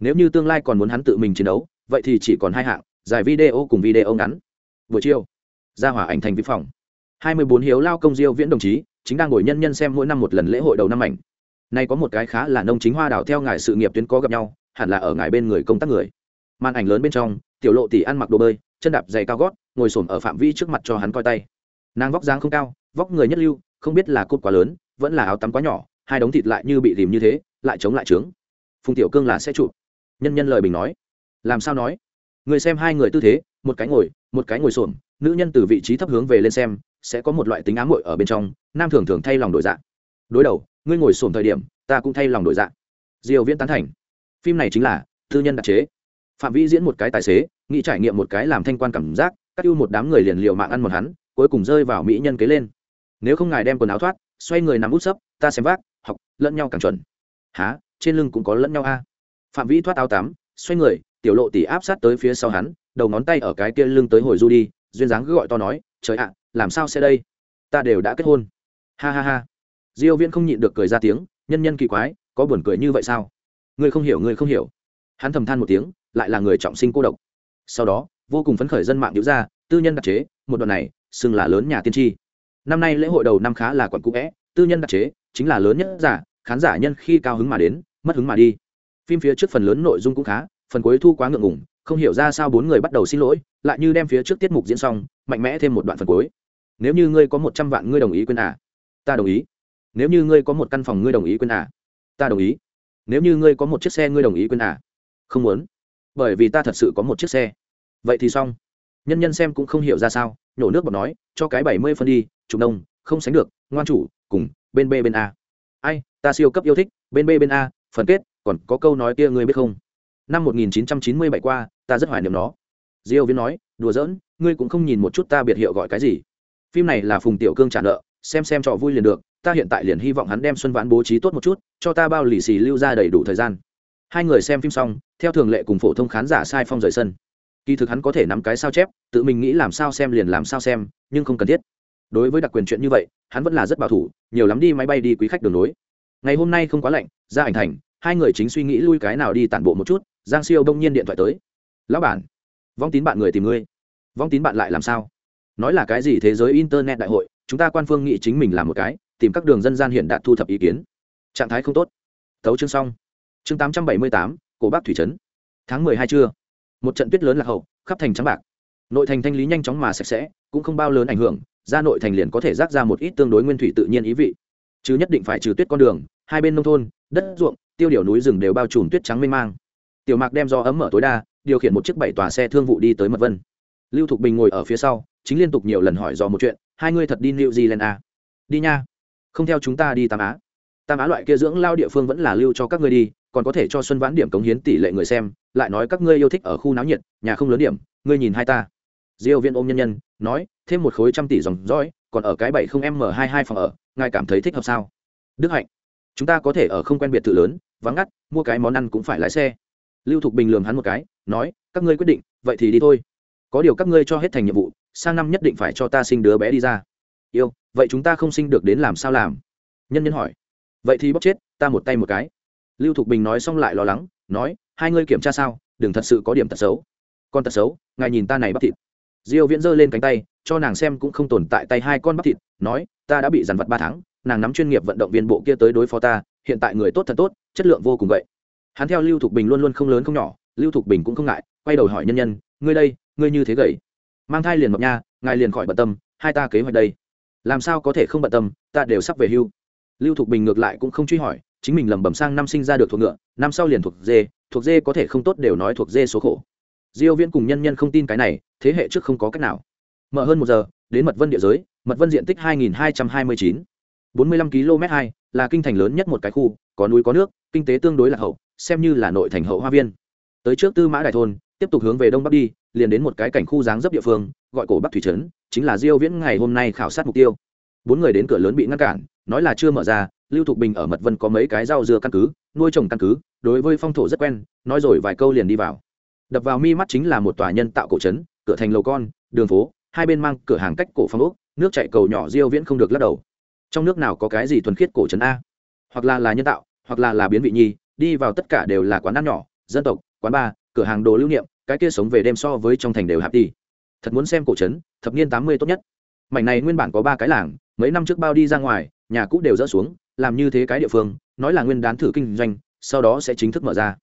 Nếu như tương lai còn muốn hắn tự mình chiến đấu vậy thì chỉ còn hai hạng, dài video cùng video ngắn. Buổi chiều, ra hỏa ảnh thành vi phòng. 24 hiếu lao công diêu viễn đồng chí, chính đang ngồi nhân nhân xem mỗi năm một lần lễ hội đầu năm ảnh. Nay có một cái khá là nông chính hoa đào theo ngài sự nghiệp tuyến có gặp nhau, hẳn là ở ngài bên người công tác người. Màn ảnh lớn bên trong, tiểu lộ tỷ ăn mặc đồ bơi, chân đạp giày cao gót, ngồi xổm ở phạm vi trước mặt cho hắn coi tay. Nàng vóc dáng không cao, vóc người nhất lưu, không biết là cốt quá lớn, vẫn là áo tắm quá nhỏ, hai đống thịt lại như bị rìm như thế, lại chống lại trướng. Phùng tiểu cương là sẽ chụp. Nhân nhân lời bình nói làm sao nói? Người xem hai người tư thế, một cái ngồi, một cái ngồi xổm, nữ nhân từ vị trí thấp hướng về lên xem, sẽ có một loại tính ám muội ở bên trong, nam thường thường thay lòng đổi dạng. Đối đầu, ngươi ngồi xổm thời điểm, ta cũng thay lòng đổi dạng. Diều viễn tán thành. Phim này chính là tư nhân đặc chế. Phạm vĩ diễn một cái tài xế, nghĩ trải nghiệm một cái làm thanh quan cảm giác, cắt ưu một đám người liền liều mạng ăn một hắn, cuối cùng rơi vào mỹ nhân kế lên. Nếu không ngài đem quần áo thoát, xoay người nằm út sấp, ta xem vác, học, lẫn nhau càng chuẩn. Há trên lưng cũng có lẫn nhau a. Phạm vĩ thoát áo tắm, xoay người tiểu lộ tỷ áp sát tới phía sau hắn, đầu ngón tay ở cái kia lưng tới hồi du đi, duyên dáng cứ gọi to nói, trời ạ, làm sao sẽ đây? Ta đều đã kết hôn. Ha ha ha. Diêu viễn không nhịn được cười ra tiếng, nhân nhân kỳ quái, có buồn cười như vậy sao? Ngươi không hiểu, ngươi không hiểu. Hắn thầm than một tiếng, lại là người trọng sinh cô độc. Sau đó, vô cùng phấn khởi dân mạng điếu ra, tư nhân đặc chế, một đoạn này, xưng là lớn nhà tiên tri. Năm nay lễ hội đầu năm khá là quận cũ vẽ, tư nhân đặc chế, chính là lớn nhất giả, khán giả nhân khi cao hứng mà đến, mất hứng mà đi. Phim phía trước phần lớn nội dung cũng khá phần cuối thu quá ngượng ngùng, không hiểu ra sao bốn người bắt đầu xin lỗi, lại như đem phía trước tiết mục diễn xong, mạnh mẽ thêm một đoạn phần cuối. Nếu như ngươi có một trăm vạn ngươi đồng ý quên à? Ta đồng ý. Nếu như ngươi có một căn phòng ngươi đồng ý quên à? Ta đồng ý. Nếu như ngươi có một chiếc xe ngươi đồng ý quên à? Không muốn. Bởi vì ta thật sự có một chiếc xe. Vậy thì xong. Nhân nhân xem cũng không hiểu ra sao, nhổ nước bọt nói, cho cái bảy mươi phân đi trục đông không sánh được, ngoan chủ, cùng, bên b bên a. Ai, ta siêu cấp yêu thích, bên b bên a, phần kết, còn có câu nói kia ngươi biết không? Năm một nghìn chín trăm chín mươi bảy qua, ta rất hoài niệm nó. Diêu viên nói, đùa giỡn, ngươi cũng không nhìn một chút ta biệt hiệu gọi cái gì. Phim này là phùng tiểu cương trả nợ, xem xem trò vui liền được, ta hiện tại liền hy vọng hắn đem xuân vãn bố trí tốt một chút, cho ta bao lì xì lưu ra đầy đủ thời gian. Hai người xem phim xong, theo thường lệ cùng phổ thông khán giả sai phong rời sân. Kỳ thực hắn có thể nắm cái sao chép, tự mình nghĩ làm sao xem liền làm sao xem, nhưng không cần thiết. Đối với đặc quyền chuyện như vậy, hắn vẫn là rất bảo thủ, nhiều lắm đi máy bay đi quý khách đường nối. Ngày hôm nay không quá lạnh, ra ảnh thành hai người chính suy nghĩ lui cái nào đi tản bộ một chút, giang siêu đông nhiên điện thoại tới. Lão bản, vong tín bạn người tìm ngươi. Vong tín bạn lại làm sao? Nói là cái gì thế giới internet đại hội, chúng ta quan phương nghĩ chính mình làm một cái, tìm các đường dân gian hiện đạt thu thập ý kiến. Trạng thái không tốt. Thấu chương xong. Chương tám trăm bảy mươi tám, cổ bắc thủy trấn. Tháng mười hai trưa. Một trận tuyết lớn lạc hậu, khắp thành trắng bạc. Nội thành thanh lý nhanh chóng mà sạch sẽ, cũng không bao lớn ảnh hưởng, ra nội thành liền có thể rác ra một ít tương đối nguyên thủy tự nhiên ý vị. Chứ nhất định phải trừ tuyết con đường hai bên nông thôn, đất ruộng, tiêu điều núi rừng đều bao trùm tuyết trắng mênh mang. Tiểu mạc đem do ấm mở tối đa, điều khiển một chiếc bảy tòa xe thương vụ đi tới mật vân. Lưu thục bình ngồi ở phía sau, chính liên tục nhiều lần hỏi dò một chuyện, hai ngươi thật đi new zealand à? đi nha, không theo chúng ta đi tam á. Tam á loại kia dưỡng lao địa phương vẫn là lưu cho các ngươi đi, còn có thể cho xuân vãn điểm cống hiến tỷ lệ người xem, lại nói các ngươi yêu thích ở khu náo nhiệt, nhà không lớn điểm, ngươi nhìn hai ta. Diêu viên ôm nhân nhân, nói, thêm một khối trăm tỷ dòng dõi, còn ở cái bảy không m hai hai phòng ở, ngài cảm thấy thích hợp sao? Đức hạnh chúng ta có thể ở không quen biệt thự lớn, vắng ngắt, mua cái món ăn cũng phải lái xe. Lưu thục bình lường hắn một cái, nói, các ngươi quyết định, vậy thì đi thôi. Có điều các ngươi cho hết thành nhiệm vụ, sang năm nhất định phải cho ta sinh đứa bé đi ra. Yêu, vậy chúng ta không sinh được đến làm sao làm? Nhân nhân hỏi. Vậy thì bóc chết, ta một tay một cái. Lưu thục bình nói xong lại lo lắng, nói, hai ngươi kiểm tra sao, đừng thật sự có điểm tật xấu. Con tật xấu, ngài nhìn ta này bắp thịt. Diêu viễn giơ lên cánh tay, cho nàng xem cũng không tồn tại tay hai con bắp thịt, nói, ta đã bị dằn vặt ba tháng nàng nắm chuyên nghiệp vận động viên bộ kia tới đối phó ta, hiện tại người tốt thật tốt, chất lượng vô cùng vậy. Hắn theo lưu thục bình luôn luôn không lớn không nhỏ, lưu thục bình cũng không ngại, quay đầu hỏi nhân nhân, ngươi đây, ngươi như thế gầy? Mang thai liền mập nha, ngài liền khỏi bận tâm, hai ta kế hoạch đây. Làm sao có thể không bận tâm, ta đều sắp về hưu. Lưu thục bình ngược lại cũng không truy hỏi, chính mình lầm bẩm sang năm sinh ra được thuộc ngựa, năm sau liền thuộc dê thuộc dê có thể không tốt đều nói thuộc dê số khổ. Diêu viễn cùng nhân nhân không tin cái này, thế hệ trước không có cách nào. Mở hơn một giờ, đến mật vân địa giới, mật vân diện tích 2.229 45 km 2 là kinh thành lớn nhất một cái khu, có núi có nước, kinh tế tương đối là hậu, xem như là nội thành hậu hoa viên. Tới trước tư mã đại thôn, tiếp tục hướng về đông bắc đi, liền đến một cái cảnh khu dáng dấp địa phương, gọi cổ bắc thủy trấn, chính là diêu viễn ngày hôm nay khảo sát mục tiêu. Bốn người đến cửa lớn bị ngăn cản, nói là chưa mở ra, lưu thục bình ở mật vân có mấy cái rau dưa căn cứ, nuôi trồng căn cứ, đối với phong thổ rất quen, nói rồi vài câu liền đi vào. Đập vào mi mắt chính là một tòa nhân tạo cổ trấn, cửa thành lầu con, đường phố, hai bên mang cửa hàng cách cổ phong ốc, nước chảy cầu nhỏ diêu viễn không được lắc đầu trong nước nào có cái gì thuần khiết cổ trấn a? Hoặc là là nhân tạo, hoặc là là biến vị nhi, đi vào tất cả đều là quán ăn nhỏ, dân tộc, quán bar, cửa hàng đồ lưu niệm, cái kia sống về đêm so với trong thành đều hạp đi. Thật muốn xem cổ trấn, thập niên tám mươi tốt nhất. Mảnh này nguyên bản có ba cái làng, mấy năm trước bao đi ra ngoài, nhà cũ đều dỡ xuống, làm như thế cái địa phương, nói là nguyên đán thử kinh doanh, sau đó sẽ chính thức mở ra.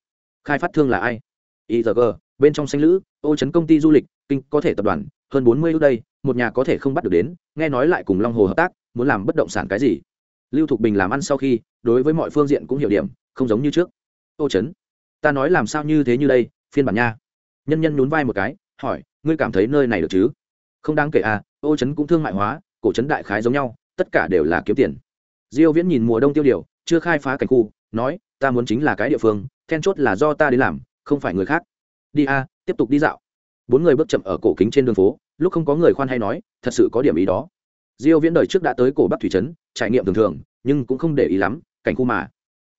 Khai phát thương là ai? Igg bên trong xanh lữ, ô chấn công ty du lịch, kinh có thể tập đoàn, hơn bốn mươi ước đây, một nhà có thể không bắt được đến, nghe nói lại cùng long hồ hợp tác muốn làm bất động sản cái gì? Lưu thục bình làm ăn sau khi, đối với mọi phương diện cũng hiểu điểm, không giống như trước. Ô chấn, ta nói làm sao như thế như đây, phiên bản nha. Nhân nhân nhún vai một cái, hỏi, ngươi cảm thấy nơi này được chứ? Không đáng kể à ô chấn cũng thương mại hóa, cổ chấn đại khái giống nhau, tất cả đều là kiếm tiền. Diêu viễn nhìn mùa đông tiêu điều, chưa khai phá cảnh khu, nói, ta muốn chính là cái địa phương, then chốt là do ta đến làm, không phải người khác. Đi a, tiếp tục đi dạo. Bốn người bước chậm ở cổ kính trên đường phố, lúc không có người khoan hay nói, thật sự có điểm ý đó diêu viễn đời trước đã tới cổ bắc thủy trấn, trải nghiệm thường thường, nhưng cũng không để ý lắm, cảnh khu mà.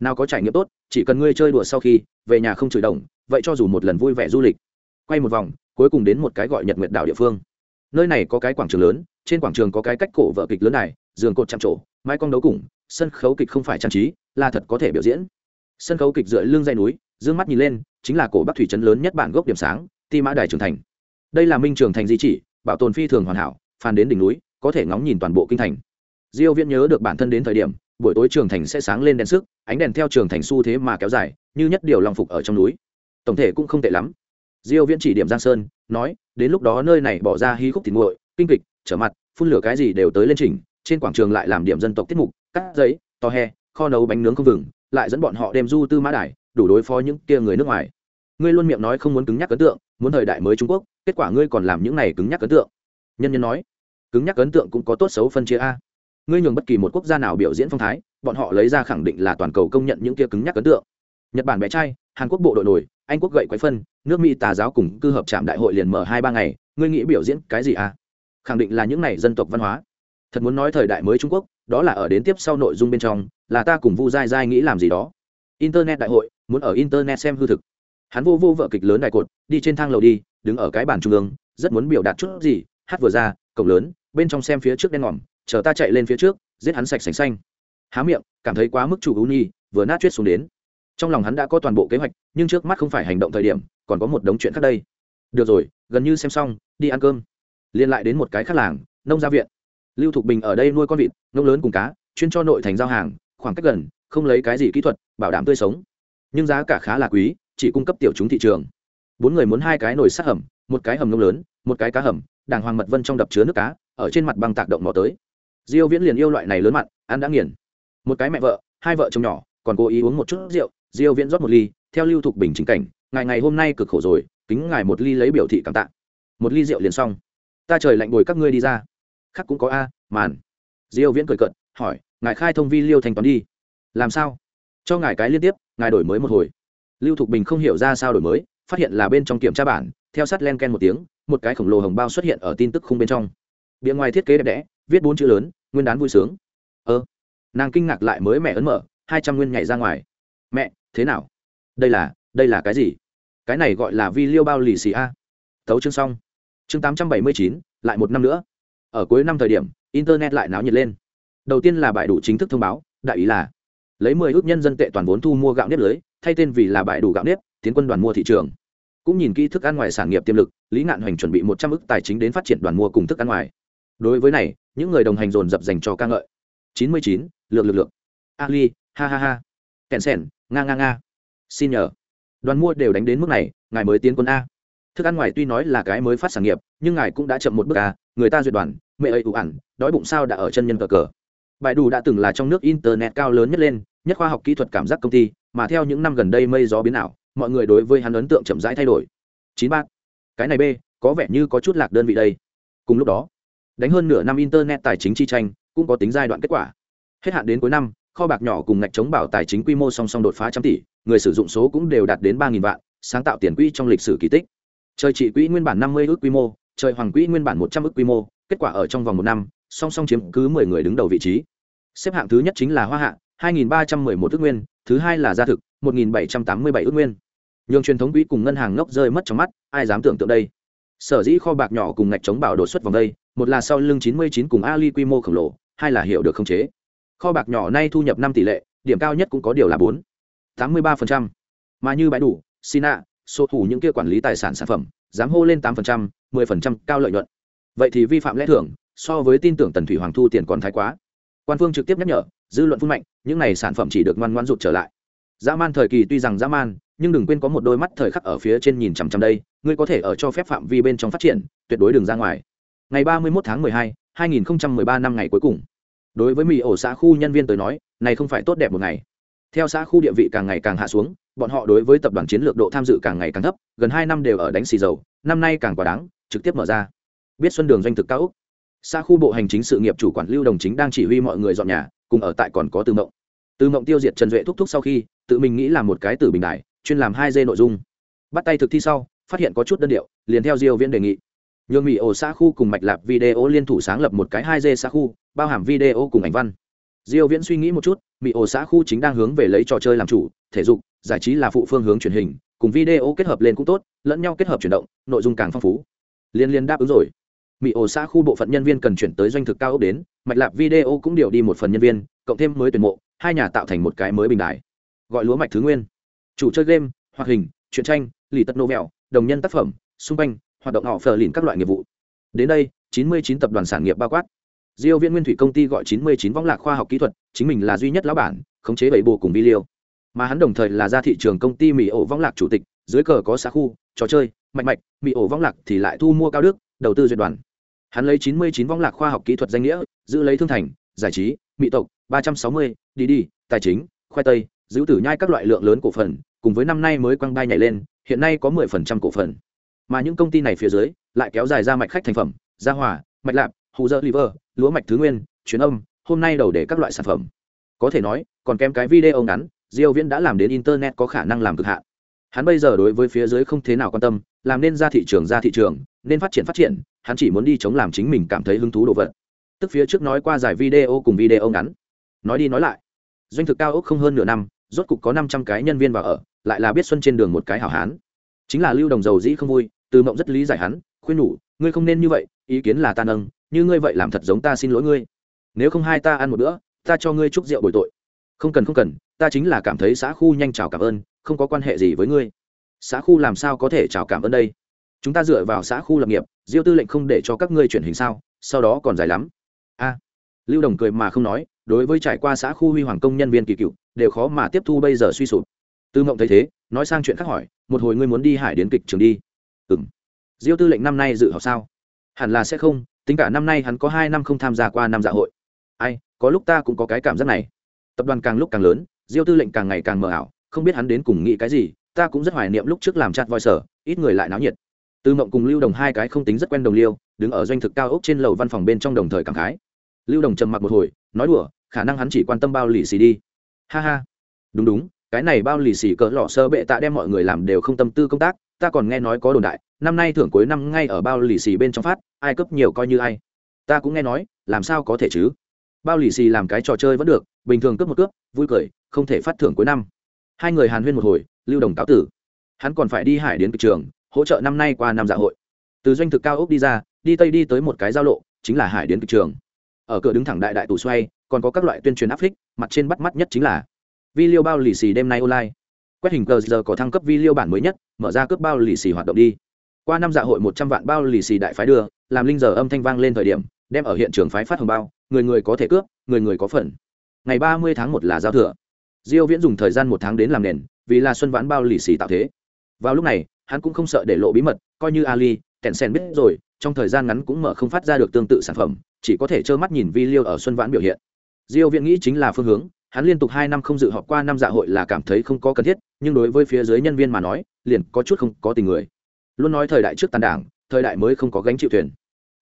Nào có trải nghiệm tốt, chỉ cần ngươi chơi đùa sau khi, về nhà không chửi đồng vậy cho dù một lần vui vẻ du lịch. Quay một vòng, cuối cùng đến một cái gọi nhật nguyệt đảo địa phương. Nơi này có cái quảng trường lớn, trên quảng trường có cái cách cổ vợ kịch lớn này, giường cột chạm trổ, mái cong đấu cùng, sân khấu kịch không phải trang trí, là thật có thể biểu diễn. Sân khấu kịch dựa lưng dây núi, dương mắt nhìn lên, chính là cổ bắc thủy trấn lớn nhất bản gốc điểm sáng, ti mã đài trưởng thành. Đây là minh trường thành di chỉ, bảo tồn phi thường hoàn hảo phàn đến đỉnh núi có thể ngóng nhìn toàn bộ kinh thành. Diêu viễn nhớ được bản thân đến thời điểm, buổi tối trường thành sẽ sáng lên đèn sức, ánh đèn theo trường thành xu thế mà kéo dài, như nhất điều lòng phục ở trong núi. Tổng thể cũng không tệ lắm. Diêu viễn chỉ điểm giang sơn, nói, đến lúc đó nơi này bỏ ra hí khúc thịt nguội kinh kịch, trở mặt, phun lửa cái gì đều tới lên trình, trên quảng trường lại làm điểm dân tộc tiết mục, cắt giấy, to he, kho nấu bánh nướng không vừng, lại dẫn bọn họ đem du tư mã đài, đủ đối phó những kia người nước ngoài. Ngươi luôn miệng nói không muốn cứng nhắc ấn tượng, muốn thời đại mới trung quốc, kết quả ngươi còn làm những này cứng nhắc ấn tượng. Nhân nhân nói cứng nhắc ấn tượng cũng có tốt xấu phân chia a. Ngươi nhường bất kỳ một quốc gia nào biểu diễn phong thái, bọn họ lấy ra khẳng định là toàn cầu công nhận những kia cứng nhắc ấn tượng. Nhật bản bé trai hàn quốc bộ đội nổi, anh quốc gậy quái phân, nước mỹ tà giáo cùng cư hợp trạm đại hội liền mở hai ba ngày, ngươi nghĩ biểu diễn cái gì a? khẳng định là những này dân tộc văn hóa. Thật muốn nói thời đại mới trung quốc, đó là ở đến tiếp sau nội dung bên trong, là ta cùng vu dai dai nghĩ làm gì đó. Internet đại hội, muốn ở internet xem hư thực. Hắn vô vô vợ kịch lớn đại cột, đi trên thang lầu đi, đứng ở cái bàn trung ương, rất muốn biểu đạt chút gì, hát vừa ra, cổng lớn bên trong xem phía trước đen ngòm, chờ ta chạy lên phía trước, giết hắn sạch sành xanh. Há miệng, cảm thấy quá mức chủ u nhi, vừa nát chuyết xuống đến. Trong lòng hắn đã có toàn bộ kế hoạch, nhưng trước mắt không phải hành động thời điểm, còn có một đống chuyện khác đây. Được rồi, gần như xem xong, đi ăn cơm. Liên lại đến một cái khác làng, nông gia viện. Lưu thục bình ở đây nuôi con vịt, nông lớn cùng cá, chuyên cho nội thành giao hàng, khoảng cách gần, không lấy cái gì kỹ thuật, bảo đảm tươi sống. Nhưng giá cả khá là quý, chỉ cung cấp tiểu chúng thị trường. Bốn người muốn hai cái nồi sát hầm, một cái hầm nông lớn, một cái cá hầm, đàng hoàng mật vân trong đập chứa nước cá ở trên mặt băng tạc động mò tới. Diêu viễn liền yêu loại này lớn mặn, ăn đã nghiền. Một cái mẹ vợ, hai vợ chồng nhỏ, còn cố ý uống một chút rượu. Diêu viễn rót một ly, theo lưu thục bình chính cảnh ngày ngày hôm nay cực khổ rồi, kính ngài một ly lấy biểu thị cảm tạ. Một ly rượu liền xong. Ta trời lạnh bồi các ngươi đi ra. Khác cũng có a, màn. Diêu viễn cười cợt, hỏi, ngài khai thông vi liêu thanh toán đi. Làm sao? Cho ngài cái liên tiếp, ngài đổi mới một hồi. Lưu thục bình không hiểu ra sao đổi mới, phát hiện là bên trong kiểm tra bản, theo sát len ken một tiếng, một cái khổng lồ hồng bao xuất hiện ở tin tức khung bên trong bìa ngoài thiết kế đẹp đẽ, viết bốn chữ lớn, nguyên đán vui sướng. Ơ, nàng kinh ngạc lại mới mẹ ấn mở, hai trăm nguyên nhảy ra ngoài. Mẹ, thế nào? Đây là đây là cái gì? Cái này gọi là vi liêu bao lì xì a. Tấu chương xong. Chương tám trăm bảy mươi chín, lại một năm nữa. Ở cuối năm thời điểm, internet lại náo nhiệt lên. Đầu tiên là bãi đủ chính thức thông báo, đại ý là lấy mười ước nhân dân tệ toàn vốn thu mua gạo nếp lưới, thay tên vì là bãi đủ gạo nếp, tiến quân đoàn mua thị trường. Cũng nhìn kỹ thức ăn ngoài sản nghiệp tiềm lực, lý ngạn hoành chuẩn bị một trăm ước tài chính đến phát triển đoàn mua cùng thức ăn ngoài đối với này, những người đồng hành dồn dập dành cho ca ngợi. Chín mươi chín lượng lực lượng ali, ha ha ha. Kèn sèn nga nga nga. Xin nhờ. Đoàn mua đều đánh đến mức này, ngài mới tiến quân a. Thức ăn ngoài tuy nói là cái mới phát sản nghiệp, nhưng ngài cũng đã chậm một bước a, người ta duyệt đoàn, mẹ ấy ủ ẩn đói bụng sao đã ở chân nhân cờ cờ. Bài đủ đã từng là trong nước internet cao lớn nhất lên, nhất khoa học kỹ thuật cảm giác công ty, mà theo những năm gần đây mây gió biến ảo, mọi người đối với hắn ấn tượng chậm rãi thay đổi. Chín bát cái này b, có vẻ như có chút lạc đơn vị đây. Cùng lúc đó đánh hơn nửa năm internet tài chính chi tranh, cũng có tính giai đoạn kết quả. Hết hạn đến cuối năm, kho bạc nhỏ cùng ngạch chống bảo tài chính quy mô song song đột phá trăm tỷ, người sử dụng số cũng đều đạt đến ba vạn, sáng tạo tiền quỹ trong lịch sử kỳ tích. Trời trị quỹ nguyên bản năm mươi ước quy mô, trời hoàng quỹ nguyên bản một trăm ước quy mô, kết quả ở trong vòng một năm, song song chiếm cứ mười người đứng đầu vị trí. Xếp hạng thứ nhất chính là hoa hạ, hai nghìn ba trăm mười một ước nguyên, thứ hai là gia thực, một nghìn bảy trăm tám mươi bảy ước nguyên. Nhường truyền thống quỹ cùng ngân hàng ngốc rơi mất trong mắt, ai dám tưởng tượng đây? Sở dĩ kho bạc nhỏ cùng ngạch chống bảo đột xuất vòng đây một là sau lưng chín mươi chín cùng ali quy mô khổng lồ, hai là hiểu được khống chế. Kho bạc nhỏ nay thu nhập năm tỷ lệ, điểm cao nhất cũng có điều là bốn. tám mươi ba mà như bãi đủ, sina số thủ những kia quản lý tài sản sản phẩm, dám hô lên tám mười cao lợi nhuận. Vậy thì vi phạm lẽ thưởng so với tin tưởng tần thủy hoàng thu tiền còn thái quá. Quan phương trực tiếp nhắc nhở, dư luận phun mạnh, những này sản phẩm chỉ được ngoan ngoãn rụt trở lại. Dã man thời kỳ tuy rằng dã man, nhưng đừng quên có một đôi mắt thời khắc ở phía trên nhìn chằm chằm đây, ngươi có thể ở cho phép phạm vi bên trong phát triển, tuyệt đối đừng ra ngoài ngày ba mươi 31 tháng 12, 2013 năm ngày cuối cùng. Đối với mỹ ổ xã khu nhân viên tới nói này không phải tốt đẹp một ngày. Theo xã khu địa vị càng ngày càng hạ xuống bọn họ đối với tập đoàn chiến lược độ tham dự càng ngày càng thấp gần hai năm đều ở đánh xì dầu năm nay càng quá đáng trực tiếp mở ra. Biết xuân đường doanh thực cao úc xã khu bộ hành chính sự nghiệp chủ quản lưu đồng chính đang chỉ huy mọi người dọn nhà cùng ở tại còn có từ mộng. Từ mộng tiêu diệt trần duệ thúc thúc sau khi tự mình nghĩ làm một cái tử bình đại chuyên làm hai dê nội dung. Bắt tay thực thi sau phát hiện có chút đơn điệu liền theo diêu viễn đề nghị nhường mỹ ổ xã khu cùng mạch lạp video liên thủ sáng lập một cái hai d xã khu, bao hàm video cùng ảnh văn. Diêu viễn suy nghĩ một chút mỹ ổ xã khu chính đang hướng về lấy trò chơi làm chủ, thể dục, giải trí là phụ phương hướng truyền hình, cùng video kết hợp lên cũng tốt, lẫn nhau kết hợp chuyển động, nội dung càng phong phú. Liên liên đáp ứng rồi. Mỹ ổ xã khu bộ phận nhân viên cần chuyển tới doanh thực cao ốc đến, mạch lạp video cũng điều đi một phần nhân viên, cộng thêm mới tuyển mộ, hai nhà tạo thành một cái mới bình đại gọi lúa mạch thứ nguyên. Chủ chơi game, hoạt hình, truyện tranh, lì tật nô mèo đồng nhân tác phẩm, xung quanh hoạt động họ phờ lìn các loại nghiệp vụ. Đến đây 99 tập đoàn sản nghiệp bao quát. Diêu viên nguyên thủy công ty gọi 99 võng lạc khoa học kỹ thuật chính mình là duy nhất lão bản khống chế bảy bộ cùng video. Mà hắn đồng thời là ra thị trường công ty mỹ ổ võng lạc chủ tịch dưới cờ có xã khu trò chơi mạnh mạch mỹ ổ võng lạc thì lại thu mua cao đức đầu tư duyệt đoàn. Hắn lấy 99 võng lạc khoa học kỹ thuật danh nghĩa giữ lấy thương thành giải trí mỹ tộc 360, đi đi tài chính khoai tây giữ tử nhai các loại lượng lớn cổ phần cùng với năm nay mới quăng bay nhảy lên hiện nay có 10% cổ phần mà những công ty này phía dưới lại kéo dài ra mạch khách thành phẩm, gia hòa, mạch lạp hụ dơ, liver, lúa mạch thứ nguyên chuyến âm, hôm nay đầu để các loại sản phẩm. Có thể nói, còn kém cái video ngắn, diêu viễn đã làm đến internet có khả năng làm cực hạn. Hắn bây giờ đối với phía dưới không thế nào quan tâm, làm nên ra thị trường ra thị trường, nên phát triển phát triển, hắn chỉ muốn đi chống làm chính mình cảm thấy hứng thú đồ vật. Tức phía trước nói qua giải video cùng video ngắn. Nói đi nói lại. Doanh thực cao ốc không hơn nửa năm, rốt cục có 500 cái nhân viên vào ở, lại là biết xuân trên đường một cái hảo hán chính là lưu đồng dầu dĩ không vui, từ mộng rất lý giải hắn, khuyên nhủ, ngươi không nên như vậy, ý kiến là ta nâng, như ngươi vậy làm thật giống ta xin lỗi ngươi. Nếu không hai ta ăn một bữa, ta cho ngươi chúc rượu bồi tội. Không cần không cần, ta chính là cảm thấy xã khu nhanh chào cảm ơn, không có quan hệ gì với ngươi. Xã khu làm sao có thể chào cảm ơn đây? Chúng ta dựa vào xã khu lập nghiệp, diêu tư lệnh không để cho các ngươi chuyển hình sao, sau đó còn dài lắm. A. Lưu đồng cười mà không nói, đối với trải qua xã khu huy hoàng công nhân viên kỳ cựu, đều khó mà tiếp thu bây giờ suy sụp. Tư mộng thấy thế nói sang chuyện khác hỏi, một hồi ngươi muốn đi hải đến kịch trường đi. Ừ m diêu tư lệnh năm nay dự học sao? Hẳn là sẽ không, tính cả năm nay hắn có hai năm không tham gia qua năm dạ hội. Ai, có lúc ta cũng có cái cảm giác này. Tập đoàn càng lúc càng lớn, diêu tư lệnh càng ngày càng mờ ảo, không biết hắn đến cùng nghĩ cái gì, ta cũng rất hoài niệm lúc trước làm chặt voi sở ít người lại náo nhiệt. Tư mộng cùng lưu đồng hai cái không tính rất quen đồng liêu, đứng ở doanh thực cao ốc trên lầu văn phòng bên trong đồng thời cảm khái. Lưu đồng trầm mặc một hồi, nói đùa, khả năng hắn chỉ quan tâm bao lì xì đi. Ha ha. Đúng đúng cái này bao lì xì cỡ lọ sơ bệ tạ đem mọi người làm đều không tâm tư công tác, ta còn nghe nói có đồn đại, năm nay thưởng cuối năm ngay ở bao lì xì bên trong phát, ai cấp nhiều coi như ai. Ta cũng nghe nói, làm sao có thể chứ? Bao lì xì làm cái trò chơi vẫn được, bình thường cướp một cướp, vui cười, không thể phát thưởng cuối năm. Hai người hàn huyên một hồi, lưu đồng cáo tử. Hắn còn phải đi hải đến kịch trường, hỗ trợ năm nay qua năm dạ hội. Từ doanh thực cao ốc đi ra, đi tây đi tới một cái giao lộ, chính là hải đến kịch trường. Ở cửa đứng thẳng đại đại tủ xoay, còn có các loại tuyên truyền áp phích, mặt trên bắt mắt nhất chính là vi liêu bao lì xì đêm nay online. Quét hình cờ giờ có thăng cấp vi liêu bản mới nhất, mở ra cướp bao lì xì hoạt động đi. Qua năm dạ hội một trăm vạn bao lì xì đại phái đưa, làm linh giờ âm thanh vang lên thời điểm, đem ở hiện trường phái phát hồng bao, người người có thể cướp, người người có phần. Ngày ba mươi tháng một là giao thừa. Diêu viễn dùng thời gian một tháng đến làm nền, vì là xuân vãn bao lì xì tạo thế. Vào lúc này, hắn cũng không sợ để lộ bí mật, coi như ali kèn sen biết rồi, trong thời gian ngắn cũng mở không phát ra được tương tự sản phẩm, chỉ có thể trơ mắt nhìn vi liêu ở xuân vãn biểu hiện. Diêu viễn nghĩ chính là phương hướng hắn liên tục hai năm không dự họp qua năm dạ hội là cảm thấy không có cần thiết, nhưng đối với phía dưới nhân viên mà nói, liền có chút không có tình người. Luôn nói thời đại trước tàn đảng, thời đại mới không có gánh chịu thuyền.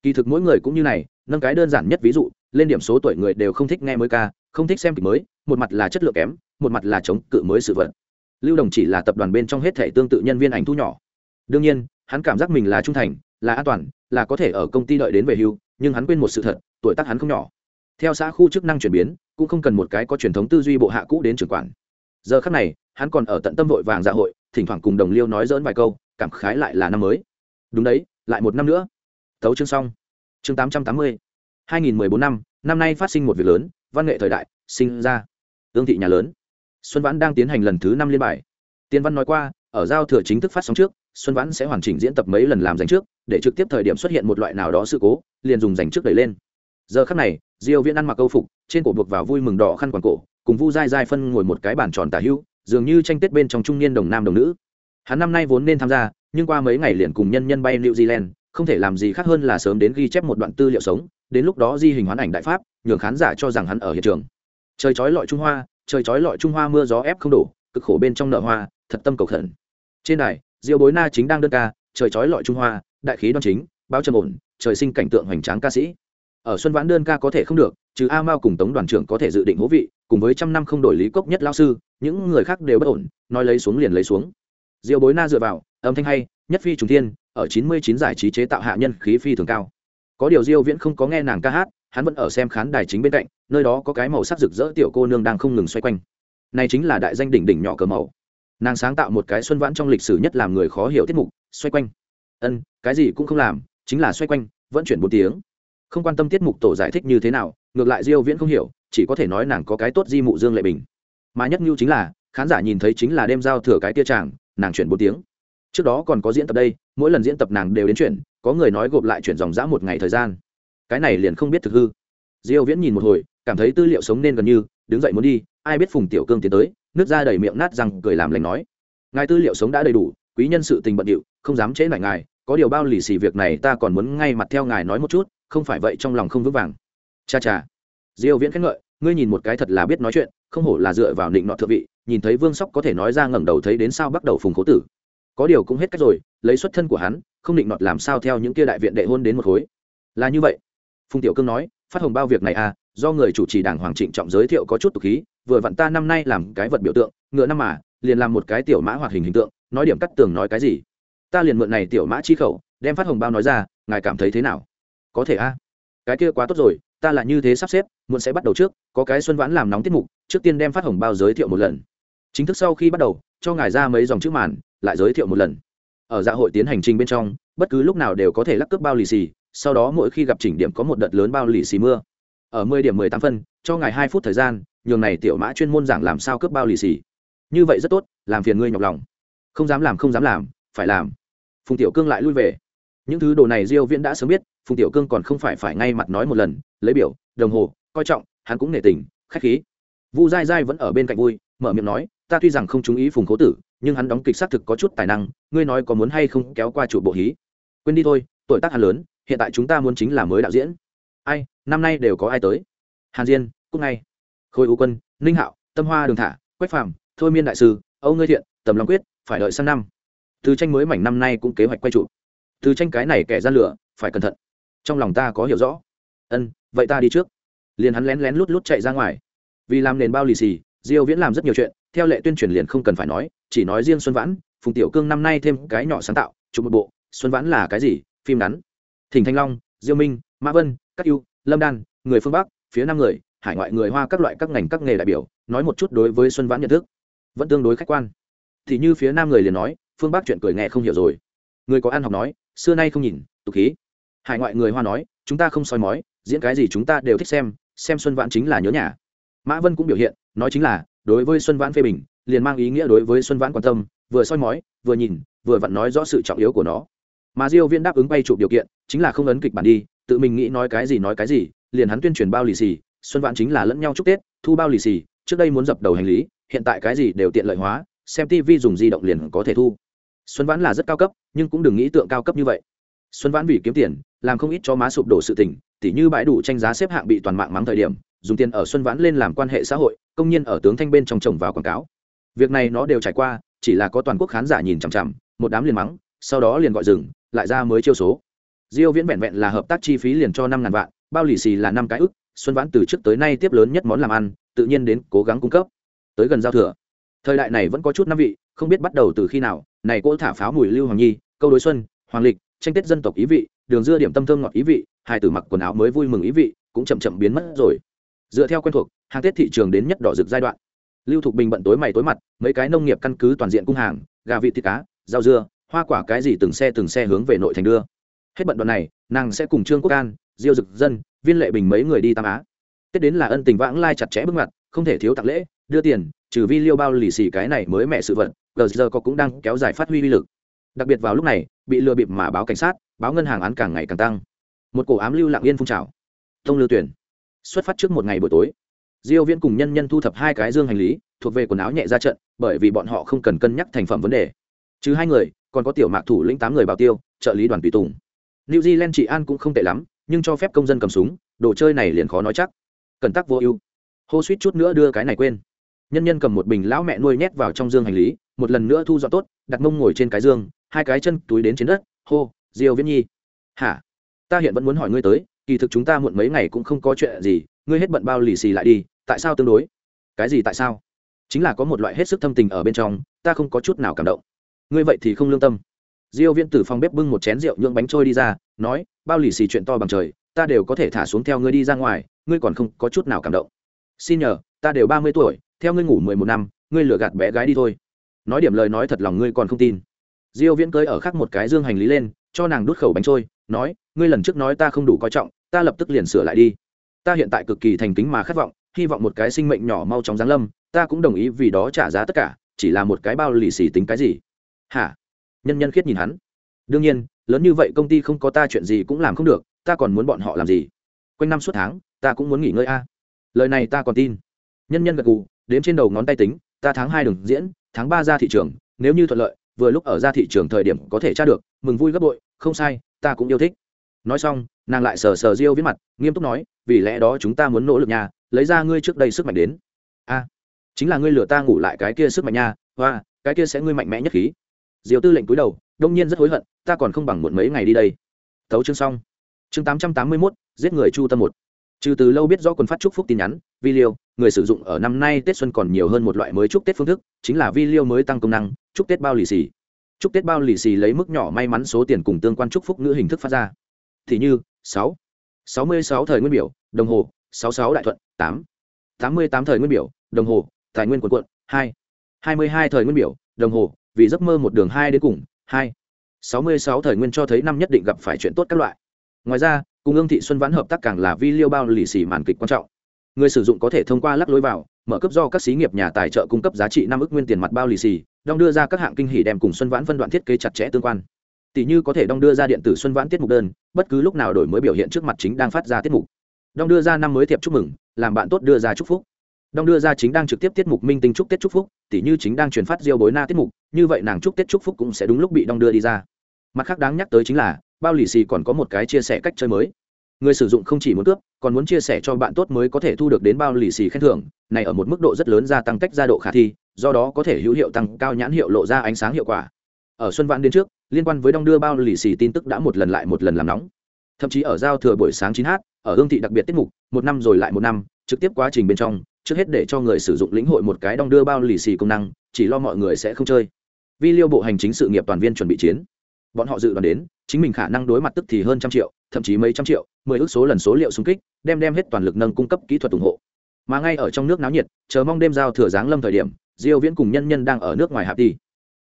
Kỳ thực mỗi người cũng như này, nâng cái đơn giản nhất ví dụ, lên điểm số tuổi người đều không thích nghe mới ca, không thích xem kịch mới, một mặt là chất lượng kém, một mặt là chống cự mới sự vật. Lưu đồng chỉ là tập đoàn bên trong hết thể tương tự nhân viên ảnh thu nhỏ. Đương nhiên, hắn cảm giác mình là trung thành, là an toàn, là có thể ở công ty đợi đến về hưu, nhưng hắn quên một sự thật, tuổi tác hắn không nhỏ theo xã khu chức năng chuyển biến, cũng không cần một cái có truyền thống tư duy bộ hạ cũ đến trưởng quản. Giờ khắc này, hắn còn ở tận tâm vội vàng dạ hội, thỉnh thoảng cùng đồng liêu nói dỡn vài câu, cảm khái lại là năm mới. Đúng đấy, lại một năm nữa. Thấu chương xong. Chương tám trăm tám mươi. hai nghìn mười bốn năm năm nay phát sinh một việc lớn, văn nghệ thời đại, sinh ra. Ương thị nhà lớn. Xuân vãn đang tiến hành lần thứ năm liên bài. Tiên văn nói qua, ở giao thừa chính thức phát sóng trước, xuân vãn sẽ hoàn chỉnh diễn tập mấy lần làm dành trước, để trực tiếp thời điểm xuất hiện một loại nào đó sự cố, liền dùng dành trước đẩy lên. Giờ khắc này diêu viễn ăn mặc câu phục, trên cổ buộc vào vui mừng đỏ khăn quàng cổ, cùng vu dai dai phân ngồi một cái bàn tròn tả hữu, dường như tranh tết bên trong trung niên đồng nam đồng nữ. Hắn năm nay vốn nên tham gia, nhưng qua mấy ngày liền cùng nhân nhân bay new zealand, không thể làm gì khác hơn là sớm đến ghi chép một đoạn tư liệu sống, đến lúc đó di hình hoán ảnh đại pháp, nhường khán giả cho rằng hắn ở hiện trường. Trời chói lọi trung hoa, trời chói lọi trung hoa mưa gió ép không đổ, cực khổ bên trong nợ hoa, thật tâm cầu khẩn. Trên đài, diêu bối na chính đang đơn ca, trời chói lọi trung hoa, đại khí đoan chính bao trầm ổn, trời sinh cảnh tượng hoành tráng ca sĩ ở xuân vãn đơn ca có thể không được, trừ a mao cùng tống đoàn trưởng có thể dự định hố vị, cùng với trăm năm không đổi lý cốc nhất lao sư, những người khác đều bất ổn, nói lấy xuống liền lấy xuống. Diêu bối na dựa vào, âm thanh hay, nhất phi trùng thiên, ở chín mươi chín giải trí chế tạo hạ nhân khí phi thường cao. Có điều diêu viễn không có nghe nàng ca hát, hắn vẫn ở xem khán đài chính bên cạnh, nơi đó có cái màu sắc rực rỡ tiểu cô nương đang không ngừng xoay quanh. Này chính là đại danh đỉnh đỉnh nhỏ cờ màu. Nàng sáng tạo một cái xuân vãn trong lịch sử nhất làm người khó hiểu tiết mục, xoay quanh. Ân, cái gì cũng không làm, chính là xoay quanh vẫn chuyển bốn tiếng không quan tâm tiết mục tổ giải thích như thế nào, ngược lại diêu viễn không hiểu, chỉ có thể nói nàng có cái tốt di mụ dương lệ bình. Mà nhất như chính là, khán giả nhìn thấy chính là đêm giao thừa cái tia chàng, nàng chuyển bốn tiếng. Trước đó còn có diễn tập đây, mỗi lần diễn tập nàng đều đến chuyển, có người nói gộp lại chuyển dòng dã một ngày thời gian. Cái này liền không biết thực hư. Diêu viễn nhìn một hồi, cảm thấy tư liệu sống nên gần như, đứng dậy muốn đi, ai biết phùng tiểu cương tiến tới, nước ra đầy miệng nát răng, cười làm lành nói. Ngài tư liệu sống đã đầy đủ, quý nhân sự tình bận điệu, không dám chế lại ngài, có điều bao lì xì việc này ta còn muốn ngay mặt theo ngài nói một chút không phải vậy trong lòng không vững vàng. Cha cha. Diêu viễn khen ngợi, ngươi nhìn một cái thật là biết nói chuyện, không hổ là dựa vào định nọ thượng vị, nhìn thấy vương sóc có thể nói ra ngẩng đầu thấy đến sao bắt đầu phùng cố tử. Có điều cũng hết cách rồi, lấy xuất thân của hắn, không định nọt làm sao theo những kia đại viện đệ hôn đến một khối. Là như vậy. Phùng tiểu cương nói, phát hồng bao việc này à do người chủ trì đảng hoàng trịnh trọng giới thiệu có chút tục khí, vừa vặn ta năm nay làm cái vật biểu tượng, ngựa năm mà, liền làm một cái tiểu mã hoạt hình hình tượng, nói điểm cắt tường nói cái gì. Ta liền mượn này tiểu mã chi khẩu, đem phát hồng bao nói ra, ngài cảm thấy thế nào? Có thể a. À? cái kia quá tốt rồi, ta là như thế sắp xếp, muốn sẽ bắt đầu trước, có cái xuân vãn làm nóng tiết mục, trước tiên đem phát hồng bao giới thiệu một lần. Chính thức sau khi bắt đầu, cho ngài ra mấy dòng chữ màn, lại giới thiệu một lần. Ở dạ hội tiến hành trình bên trong, bất cứ lúc nào đều có thể lắc cướp bao lì xì, sau đó mỗi khi gặp chỉnh điểm có một đợt lớn bao lì xì mưa. Ở mười điểm mười tám phân, cho ngài hai phút thời gian, nhường này tiểu mã chuyên môn giảng làm sao cướp bao lì xì. Như vậy rất tốt, làm phiền ngươi nhọc lòng. Không dám làm, không dám làm, phải làm. Phùng tiểu cương lại lui về. Những thứ đồ này diêu viễn đã sớm biết phùng tiểu cương còn không phải phải ngay mặt nói một lần, lấy biểu, đồng hồ, coi trọng, hắn cũng nể tình, khách khí. Vu dai dai vẫn ở bên cạnh vui, mở miệng nói, ta tuy rằng không chú ý phùng cố tử, nhưng hắn đóng kịch xác thực có chút tài năng, ngươi nói có muốn hay không kéo qua chủ bộ hí? Quên đi thôi, tuổi tác hắn lớn, hiện tại chúng ta muốn chính là mới đạo diễn. Ai, năm nay đều có ai tới? Hàn diên cúc ngay. Khôi U quân, ninh hạo, tâm hoa đường thả, quách phàm, thôi miên đại sư, âu ngươi thiện, tầm long quyết, phải đợi sang năm. Từ tranh mới mảnh năm nay cũng kế hoạch quay trụ. Từ tranh cái này kẻ gian lửa, phải cẩn thận trong lòng ta có hiểu rõ. Ân, vậy ta đi trước. Liền hắn lén lén lút lút chạy ra ngoài. Vì làm nền bao lì xì, diêu viễn làm rất nhiều chuyện, theo lệ tuyên truyền liền không cần phải nói, chỉ nói riêng xuân vãn, phùng tiểu cương năm nay thêm cái nhỏ sáng tạo, chụp một bộ, xuân vãn là cái gì, phim ngắn. Thỉnh thanh long, diêu minh, mã vân các yêu lâm đan, người phương bắc, phía nam người, hải ngoại người hoa các loại các ngành các nghề đại biểu, nói một chút đối với xuân vãn nhận thức. Vẫn tương đối khách quan. Thì như phía nam người liền nói, phương bắc chuyện cười nghe không hiểu rồi. Người có ăn học nói, xưa nay không nhìn, tục khí hải ngoại người hoa nói, chúng ta không soi mói, diễn cái gì chúng ta đều thích xem xem xuân vãn chính là nhớ nhà. Mã vân cũng biểu hiện, nói chính là, đối với xuân vãn phê bình, liền mang ý nghĩa đối với xuân vãn quan tâm, vừa soi mói, vừa nhìn, vừa vặn nói rõ sự trọng yếu của nó. Mà diêu viên đáp ứng bay chụp điều kiện, chính là không ấn kịch bản đi, tự mình nghĩ nói cái gì nói cái gì, liền hắn tuyên truyền bao lì xì, xuân vãn chính là lẫn nhau chúc tết, thu bao lì xì, trước đây muốn dập đầu hành lý, hiện tại cái gì đều tiện lợi hóa, xem tv dùng di động liền có thể thu. Xuân vãn là rất cao cấp, nhưng cũng đừng nghĩ tượng cao cấp như vậy. Xuân vãn vì kiếm tiền làm không ít cho má sụp đổ sự tình, tỉ như bãi đủ tranh giá xếp hạng bị toàn mạng mắng thời điểm, dùng tiền ở xuân vãn lên làm quan hệ xã hội, công nhân ở tướng thanh bên trong trồng vào quảng cáo. Việc này nó đều trải qua, chỉ là có toàn quốc khán giả nhìn chằm chằm, một đám liền mắng, sau đó liền gọi dừng, lại ra mới chiêu số. Diêu viễn vẹn vẹn là hợp tác chi phí liền cho năm ngàn vạn, bao lì xì là năm cái ức, xuân vãn từ trước tới nay tiếp lớn nhất món làm ăn, tự nhiên đến cố gắng cung cấp. Tới gần giao thừa. Thời đại này vẫn có chút năm vị, không biết bắt đầu từ khi nào, này cỗ thả pháo mùi lưu hoàng nhi, câu đối xuân, hoàng lịch, tranh tết dân tộc ý vị đường dưa điểm tâm thơm ngọt ý vị, hai tử mặc quần áo mới vui mừng ý vị, cũng chậm chậm biến mất rồi. Dựa theo quen thuộc, hàng tết thị trường đến nhất đỏ rực giai đoạn. Lưu thục bình bận tối mày tối mặt, mấy cái nông nghiệp căn cứ toàn diện cung hàng, gà vịt thịt cá, rau dưa, hoa quả cái gì từng xe từng xe hướng về nội thành đưa. Hết bận đoạn này, nàng sẽ cùng trương quốc an, diêu dực dân, viên lệ bình mấy người đi tam á. Tết đến là ân tình vãng lai chặt chẽ bước mặt, không thể thiếu tặng lễ, đưa tiền, trừ vi liêu bao lì xì cái này mới mẹ sự vật gờ giờ có cũng đang kéo dài phát huy uy lực đặc biệt vào lúc này, bị lừa bịp mà báo cảnh sát, báo ngân hàng án càng ngày càng tăng. Một cổ ám lưu lặng yên phun trào. Tông lưu tuyển, xuất phát trước một ngày buổi tối. Diêu viễn cùng nhân nhân thu thập hai cái dương hành lý, thuộc về quần áo nhẹ ra trận, bởi vì bọn họ không cần cân nhắc thành phẩm vấn đề. Chứ hai người, còn có tiểu mạc thủ lĩnh tám người bảo tiêu, trợ lý đoàn tùy tùng. New zealand trị an cũng không tệ lắm, nhưng cho phép công dân cầm súng, đồ chơi này liền khó nói chắc. Cần tắc vô ưu. Hô suýt chút nữa đưa cái này quên. Nhân nhân cầm một bình lão mẹ nuôi nhét vào trong dương hành lý, một lần nữa thu dọn tốt, đặt mông ngồi trên cái dương hai cái chân túi đến trên đất, hô, diêu viễn nhi. Hả? Ta hiện vẫn muốn hỏi ngươi tới, kỳ thực chúng ta muộn mấy ngày cũng không có chuyện gì, ngươi hết bận bao lì xì lại đi, tại sao tương đối? Cái gì tại sao? Chính là có một loại hết sức thâm tình ở bên trong, ta không có chút nào cảm động. Ngươi vậy thì không lương tâm. Diêu viễn từ phòng bếp bưng một chén rượu nhượng bánh trôi đi ra, nói, bao lì xì chuyện to bằng trời, ta đều có thể thả xuống theo ngươi đi ra ngoài, ngươi còn không có chút nào cảm động. Xin nhờ, ta đều ba mươi tuổi, theo ngươi ngủ mười một năm, ngươi lừa gạt bé gái đi thôi. Nói điểm lời nói thật lòng ngươi còn không tin diêu viễn cưới ở khác một cái dương hành lý lên, cho nàng đút khẩu bánh trôi, nói, ngươi lần trước nói ta không đủ coi trọng, ta lập tức liền sửa lại đi. Ta hiện tại cực kỳ thành kính mà khát vọng, hy vọng một cái sinh mệnh nhỏ mau chóng giáng lâm, ta cũng đồng ý vì đó trả giá tất cả, chỉ là một cái bao lì xì tính cái gì? Hả? Nhân nhân khiết nhìn hắn. Đương nhiên, lớn như vậy công ty không có ta chuyện gì cũng làm không được, ta còn muốn bọn họ làm gì? Quanh năm suốt tháng, ta cũng muốn nghỉ ngơi a. Lời này ta còn tin. Nhân nhân gật gù, đếm trên đầu ngón tay tính, ta tháng hai đường diễn, tháng ba ra thị trường, nếu như thuận lợi vừa lúc ở ra thị trường thời điểm có thể tra được, mừng vui gấp bội, không sai, ta cũng yêu thích. Nói xong, nàng lại sờ sờ riêu viết mặt, nghiêm túc nói, vì lẽ đó chúng ta muốn nỗ lực nhà lấy ra ngươi trước đây sức mạnh đến. A, chính là ngươi lừa ta ngủ lại cái kia sức mạnh nha, hoa, cái kia sẽ ngươi mạnh mẽ nhất khí. Diều tư lệnh cúi đầu, đông nhiên rất hối hận, ta còn không bằng một mấy ngày đi đây. Thấu chương xong. Chương tám trăm tám mươi mốt, giết người chu tâm một. Trừ từ lâu biết rõ quần phát chúc phúc tin nhắn, vi liêu, người sử dụng ở năm nay tết xuân còn nhiều hơn một loại mới chúc tết phương thức, chính là vi liêu mới tăng công năng chúc tết bao lì xì. Chúc tết bao lì xì lấy mức nhỏ may mắn số tiền cùng tương quan chúc phúc ngữ hình thức phát ra. Thì như, sáu. Sáu mươi sáu thời nguyên biểu, đồng hồ, sáu sáu đại thuận, tám. Tám mươi tám thời nguyên biểu, đồng hồ, tài nguyên quần quận hai. Hai mươi hai thời nguyên biểu, đồng hồ, vì giấc mơ một đường hai đến cùng, hai. Sáu mươi sáu thời nguyên cho thấy năm nhất định gặp phải chuyện tốt các loại. Ngoài ra, cùng ương thị xuân vãn hợp tác càng là vi liêu bao lì xì màn kịch quan trọng. Người sử dụng có thể thông qua lắc lối vào, mở cấp do các xí nghiệp nhà tài trợ cung cấp giá trị năm ước nguyên tiền mặt bao lì xì đong đưa ra các hạng kinh hỉ đem cùng xuân vãn phân đoạn thiết kế chặt chẽ tương quan. Tỷ như có thể đong đưa ra điện tử xuân vãn tiết mục đơn, bất cứ lúc nào đổi mới biểu hiện trước mặt chính đang phát ra tiết mục. Đong đưa ra năm mới thiệp chúc mừng, làm bạn tốt đưa ra chúc phúc. Đong đưa ra chính đang trực tiếp tiết mục minh tinh chúc tết chúc phúc, tỷ như chính đang truyền phát diêu bối na tiết mục, như vậy nàng chúc tết chúc phúc cũng sẽ đúng lúc bị đong đưa đi ra. Mặt khác đáng nhắc tới chính là, bao lì xì còn có một cái chia sẻ cách chơi mới. Người sử dụng không chỉ muốn cướp, còn muốn chia sẻ cho bạn tốt mới có thể thu được đến bao lì xì khen thưởng, này ở một mức độ rất lớn gia tăng cách gia độ khả thi do đó có thể hữu hiệu tăng cao nhãn hiệu lộ ra ánh sáng hiệu quả. Ở xuân vãn đến trước, liên quan với đong đưa bao lì xì tin tức đã một lần lại một lần làm nóng. Thậm chí ở giao thừa buổi sáng chín h ở hương thị đặc biệt tiết mục, một năm rồi lại một năm, trực tiếp quá trình bên trong, trước hết để cho người sử dụng lĩnh hội một cái đong đưa bao lì xì công năng, chỉ lo mọi người sẽ không chơi. Vi liêu bộ hành chính sự nghiệp toàn viên chuẩn bị chiến. Bọn họ dự đoán đến, chính mình khả năng đối mặt tức thì hơn trăm triệu, thậm chí mấy trăm triệu, mười ước số lần số liệu xung kích, đem đem hết toàn lực nâng cung cấp kỹ thuật ủng hộ. Mà ngay ở trong nước náo nhiệt, chờ mong đêm giao thừa giáng lâm thời điểm diêu viễn cùng nhân nhân đang ở nước ngoài hạp đi.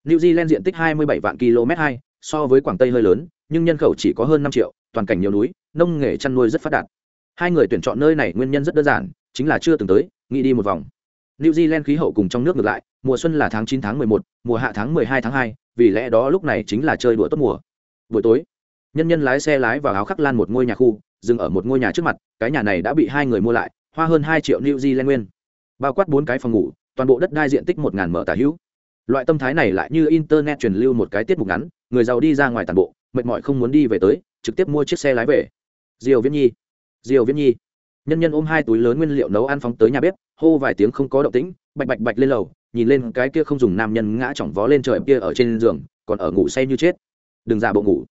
New zealand diện tích 27 vạn km 2 so với quảng tây hơi lớn nhưng nhân khẩu chỉ có hơn 5 triệu toàn cảnh nhiều núi nông nghề chăn nuôi rất phát đạt. Hai người tuyển chọn nơi này nguyên nhân rất đơn giản chính là chưa từng tới nghĩ đi một vòng. New zealand khí hậu cùng trong nước ngược lại mùa xuân là tháng 9 tháng 11, mùa hạ tháng 12 tháng 2, vì lẽ đó lúc này chính là chơi đùa tốt mùa. Buổi tối nhân nhân lái xe lái vào áo khắc lan một ngôi nhà khu dừng ở một ngôi nhà trước mặt cái nhà này đã bị hai người mua lại hoa hơn hai triệu new zealand nguyên. Bao quát bốn cái phòng ngủ toàn bộ đất đai diện tích một ngàn mở tả hữu. Loại tâm thái này lại như internet truyền lưu một cái tiết mục ngắn, người giàu đi ra ngoài toàn bộ, mệt mỏi không muốn đi về tới, trực tiếp mua chiếc xe lái về. Diều viễn nhi. Diều viễn nhi. Nhân nhân ôm hai túi lớn nguyên liệu nấu ăn phóng tới nhà bếp, hô vài tiếng không có động tĩnh, bạch bạch bạch lên lầu, nhìn lên cái kia không dùng nam nhân ngã chỏng vó lên trời kia ở trên giường, còn ở ngủ say như chết. Đừng giả bộ ngủ.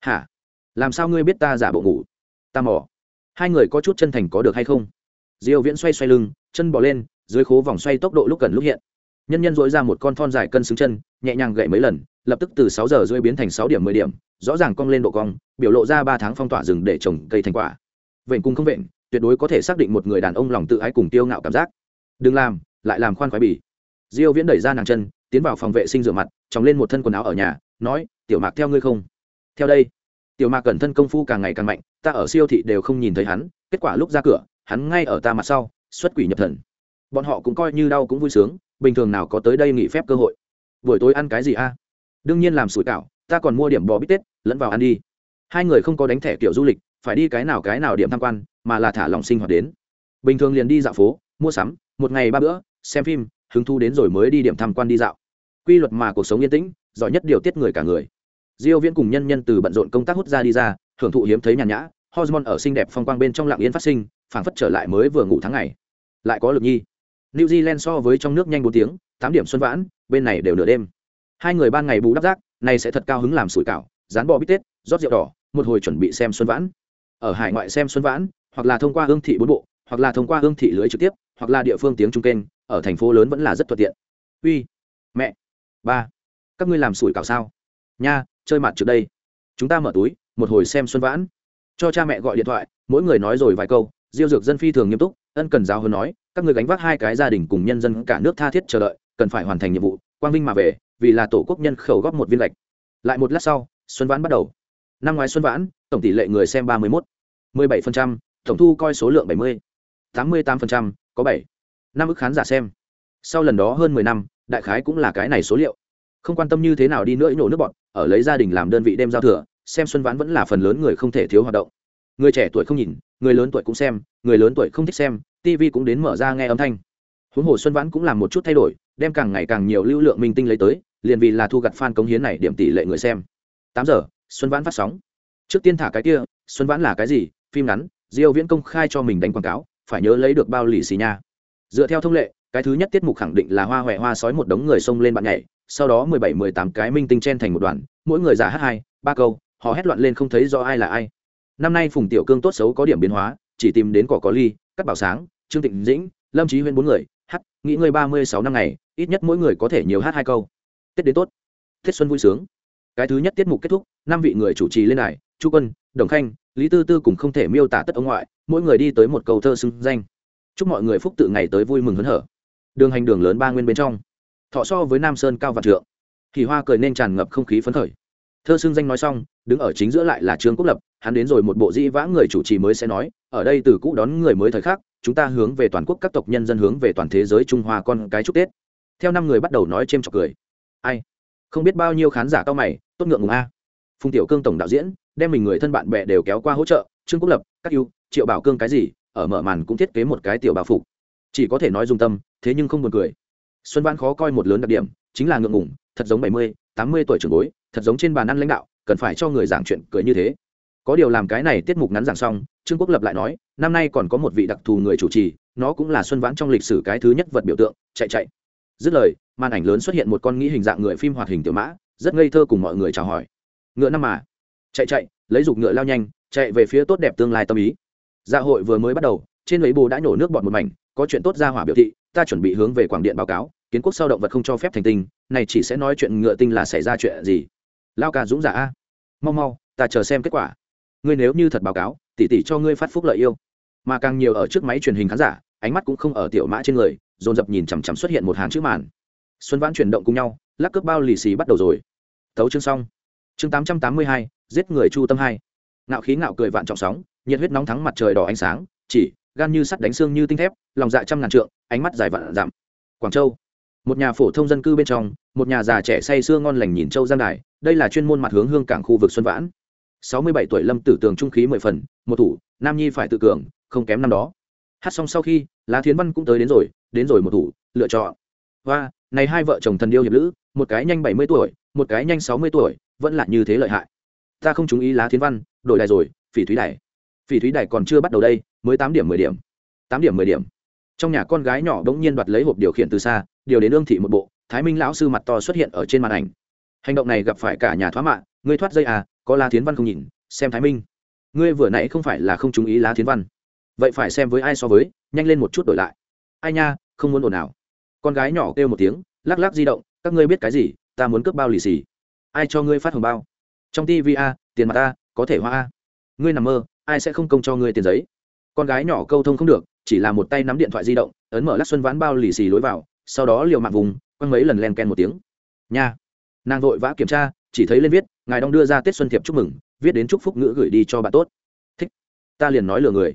Hả? Làm sao ngươi biết ta giả bộ ngủ? Ta mỏ hai người có chút chân thành có được hay không? Diều viễn xoay xoay lưng, chân bỏ lên dưới khố vòng xoay tốc độ lúc cần lúc hiện. Nhân nhân dội ra một con thon dài cân xứng chân, nhẹ nhàng gậy mấy lần, lập tức từ sáu giờ rưỡi biến thành sáu điểm, mười điểm, rõ ràng cong lên độ cong, biểu lộ ra ba tháng phong tỏa rừng để trồng cây thành quả. Vệnh cung không vệnh tuyệt đối có thể xác định một người đàn ông lòng tự ái cùng tiêu ngạo cảm giác. Đừng làm, lại làm khoan khoái bỉ. Diêu viễn đẩy ra nàng chân, tiến vào phòng vệ sinh rửa mặt chóng lên một thân quần áo ở nhà, nói, tiểu mạc theo ngươi không? Theo đây. Tiểu mạc cẩn thân công phu càng ngày càng mạnh, ta ở siêu thị đều không nhìn thấy hắn, kết quả lúc ra cửa, hắn ngay ở ta mặt sau, xuất quỷ nhập thần bọn họ cũng coi như đau cũng vui sướng, bình thường nào có tới đây nghỉ phép cơ hội. Buổi tối ăn cái gì a? Đương nhiên làm sủi cảo, ta còn mua điểm bò bít tết, lẫn vào ăn đi. Hai người không có đánh thẻ kiểu du lịch, phải đi cái nào cái nào điểm tham quan, mà là thả lòng sinh hoạt đến. Bình thường liền đi dạo phố, mua sắm, một ngày ba bữa, xem phim, hứng thu đến rồi mới đi điểm tham quan đi dạo. Quy luật mà cuộc sống yên tĩnh, giỏi nhất điều tiết người cả người. Diêu viễn cùng nhân nhân từ bận rộn công tác hút ra đi ra, hưởng thụ hiếm thấy nhàn nhã, hormone ở xinh đẹp phong quang bên trong lặng yên phát sinh, phảng phất trở lại mới vừa ngủ tháng ngày. Lại có lực nhi new zealand so với trong nước nhanh bốn tiếng, tám điểm xuân vãn, bên này đều nửa đêm. Hai người ban ngày bù đắp rác này sẽ thật cao hứng làm sủi cảo, dán bò bít tết, rót rượu đỏ, một hồi chuẩn bị xem xuân vãn. Ở hải ngoại xem xuân vãn, hoặc là thông qua hương thị bốn bộ, hoặc là thông qua hương thị lưới trực tiếp, hoặc là địa phương tiếng trung kênh, ở thành phố lớn vẫn là rất thuận tiện. Uy, mẹ, ba, các ngươi làm sủi cảo sao? Nha, chơi mặt trước đây. Chúng ta mở túi, một hồi xem xuân vãn. Cho cha mẹ gọi điện thoại, mỗi người nói rồi vài câu, diêu dược dân phi thường nghiêm túc, ân cần giáo hơn nói các người gánh vác hai cái gia đình cùng nhân dân cả nước tha thiết chờ đợi, cần phải hoàn thành nhiệm vụ, quang vinh mà về, vì là tổ quốc nhân khẩu góp một viên lệch. Lại một lát sau, xuân vãn bắt đầu. Năm ngoái xuân vãn, tổng tỷ lệ người xem ba mươi một mười bảy phần trăm, tổng thu coi số lượng bảy mươi, tám mươi tám phần trăm, có bảy. Năm ức khán giả xem. Sau lần đó hơn mười năm, đại khái cũng là cái này số liệu. Không quan tâm như thế nào đi nữa nhổ nước bọn, ở lấy gia đình làm đơn vị đêm giao thừa, xem xuân vãn vẫn là phần lớn người không thể thiếu hoạt động. Người trẻ tuổi không nhìn người lớn tuổi cũng xem, người lớn tuổi không thích xem tv cũng đến mở ra nghe âm thanh. Huống hồ xuân vãn cũng làm một chút thay đổi, đem càng ngày càng nhiều lưu lượng minh tinh lấy tới, liền vì là thu gặt fan cống hiến này điểm tỷ lệ người xem. Tám giờ, xuân vãn phát sóng. Trước tiên thả cái kia, xuân vãn là cái gì? Phim ngắn, diêu viễn công khai cho mình đánh quảng cáo, phải nhớ lấy được bao lì xì nha. Dựa theo thông lệ, cái thứ nhất tiết mục khẳng định là hoa huệ hoa sói một đống người xông lên bạn nhảy, sau đó mười bảy mười tám cái minh tinh chen thành một đoàn, mỗi người giả hát hai, ba câu họ hét loạn lên không thấy do ai là ai năm nay phùng tiểu cương tốt xấu có điểm biến hóa chỉ tìm đến cỏ có ly cắt bảo sáng trương tịnh dĩnh lâm trí huyên bốn người hát nghĩ người ba mươi sáu năm ngày ít nhất mỗi người có thể nhiều hát hai câu. Tết đến tốt. Tết xuân vui sướng. Cái thứ nhất tiết mục kết thúc năm vị người chủ trì lên đài, chu quân đồng khanh lý tư tư cùng không thể miêu tả tất ông ngoại mỗi người đi tới một câu thơ xưng danh. Chúc mọi người phúc tự ngày tới vui mừng hớn hở. Đường hành đường lớn ba nguyên bên trong. Thọ so với nam sơn cao vạn trượng. Kỳ hoa cười nên tràn ngập không khí phấn khởi. Thơ xưng danh nói xong đứng ở chính giữa lại là trương quốc lập, hắn đến rồi một bộ dĩ vã người chủ trì mới sẽ nói, ở đây từ cũ đón người mới thời khắc, chúng ta hướng về toàn quốc các tộc nhân dân hướng về toàn thế giới trung hoa con cái chúc tết. Theo năm người bắt đầu nói c h cười. Ai? Không biết bao nhiêu khán giả cao mày, tốt ngượng ngùng a. Phùng tiểu cương tổng đạo diễn, đem mình người thân bạn bè đều kéo qua hỗ trợ, trương quốc lập, các ưu triệu bảo cương cái gì, ở mở màn cũng thiết kế một cái tiểu bảo phục. Chỉ có thể nói dung tâm, thế nhưng không buồn cười. Xuân văn khó coi một lớn đặc điểm, chính là ngượng ngùng, thật giống bảy mươi, tám mươi tuổi trưởng bối, thật giống trên bàn ăn lãnh đạo cần phải cho người giảng chuyện cười như thế. Có điều làm cái này tiết mục ngắn giảng xong, trương quốc lập lại nói, năm nay còn có một vị đặc thù người chủ trì, nó cũng là xuân vãn trong lịch sử cái thứ nhất vật biểu tượng, chạy chạy. Dứt lời, màn ảnh lớn xuất hiện một con nghĩ hình dạng người phim hoạt hình tiểu mã, rất ngây thơ cùng mọi người chào hỏi. Ngựa năm mà. Chạy chạy, lấy dục ngựa lao nhanh, chạy về phía tốt đẹp tương lai tâm ý. Dạ hội vừa mới bắt đầu, trên lấy bồ đã nhổ nước bọt một mảnh, có chuyện tốt ra hỏa biểu thị, ta chuẩn bị hướng về quảng điện báo cáo, kiến quốc sau động vật không cho phép thành tinh, này chỉ sẽ nói chuyện ngựa tinh là xảy ra chuyện gì lao ca dũng giả a. Mau mau, ta chờ xem kết quả. Ngươi nếu như thật báo cáo, tỷ tỷ cho ngươi phát phúc lợi yêu. Mà càng nhiều ở trước máy truyền hình khán giả, ánh mắt cũng không ở tiểu mã trên người, dồn dập nhìn chằm chằm xuất hiện một hàng chữ màn. Xuân vãn chuyển động cùng nhau, lắc cướp bao lì xì bắt đầu rồi. Thấu chương xong. Chương tám trăm tám mươi hai, giết người chu tâm hai. Ngạo khí ngạo cười vạn trọng sóng, nhiệt huyết nóng thắng mặt trời đỏ ánh sáng, chỉ, gan như sắt đánh xương như tinh thép, lòng dạ trăm ngàn trượng, ánh mắt dài vạn dặm. Quảng châu. Một nhà phổ thông dân cư bên trong, một nhà già trẻ say sưa ngon lành nhìn châu giang đài đây là chuyên môn mặt hướng hương cảng khu vực xuân vãn. Sáu mươi bảy tuổi lâm tử tường trung khí mười phần, một thủ, nam nhi phải tự cường, không kém năm đó. Hát xong sau khi, lá thiến văn cũng tới đến rồi đến rồi một thủ, lựa chọn. Và, này hai vợ chồng thần điêu hiệp lữ, một cái nhanh bảy mươi tuổi, một cái nhanh sáu mươi tuổi, vẫn là như thế lợi hại. Ta không chú ý lá thiến văn, đổi đài rồi, phỉ thúy đài. Phỉ thúy đài còn chưa bắt đầu đây, mới tám điểm mười điểm. Tám điểm mười điểm. Trong nhà con gái nhỏ bỗng nhiên đoạt lấy hộp điều khiển từ xa, điều đến ương thị một bộ, thái minh lão sư mặt to xuất hiện ở trên màn ảnh hành động này gặp phải cả nhà thoá mạng ngươi thoát dây à có la thiến văn không nhìn, xem thái minh. Ngươi vừa nãy không phải là không chú ý lá thiến văn. Vậy phải xem với ai so với, nhanh lên một chút đổi lại. Ai nha, không muốn ồn nào con gái nhỏ kêu một tiếng, lắc lắc di động, các ngươi biết cái gì, ta muốn cướp bao lì xì. Ai cho ngươi phát hồng bao? Trong tv a, tiền mặt a, có thể hoa a. Ngươi nằm mơ, ai sẽ không công cho ngươi tiền giấy? Con gái nhỏ câu thông không được, chỉ là một tay nắm điện thoại di động, ấn mở lắc xuân ván bao lì xì lối vào, sau đó liều mạng vùng, quăng mấy lần len ken một tiếng. Nha nàng vội vã kiểm tra, chỉ thấy lên viết, ngài đong đưa ra tết xuân thiệp chúc mừng, viết đến chúc phúc ngữ gửi đi cho bạn tốt. Thích. Ta liền nói lừa người.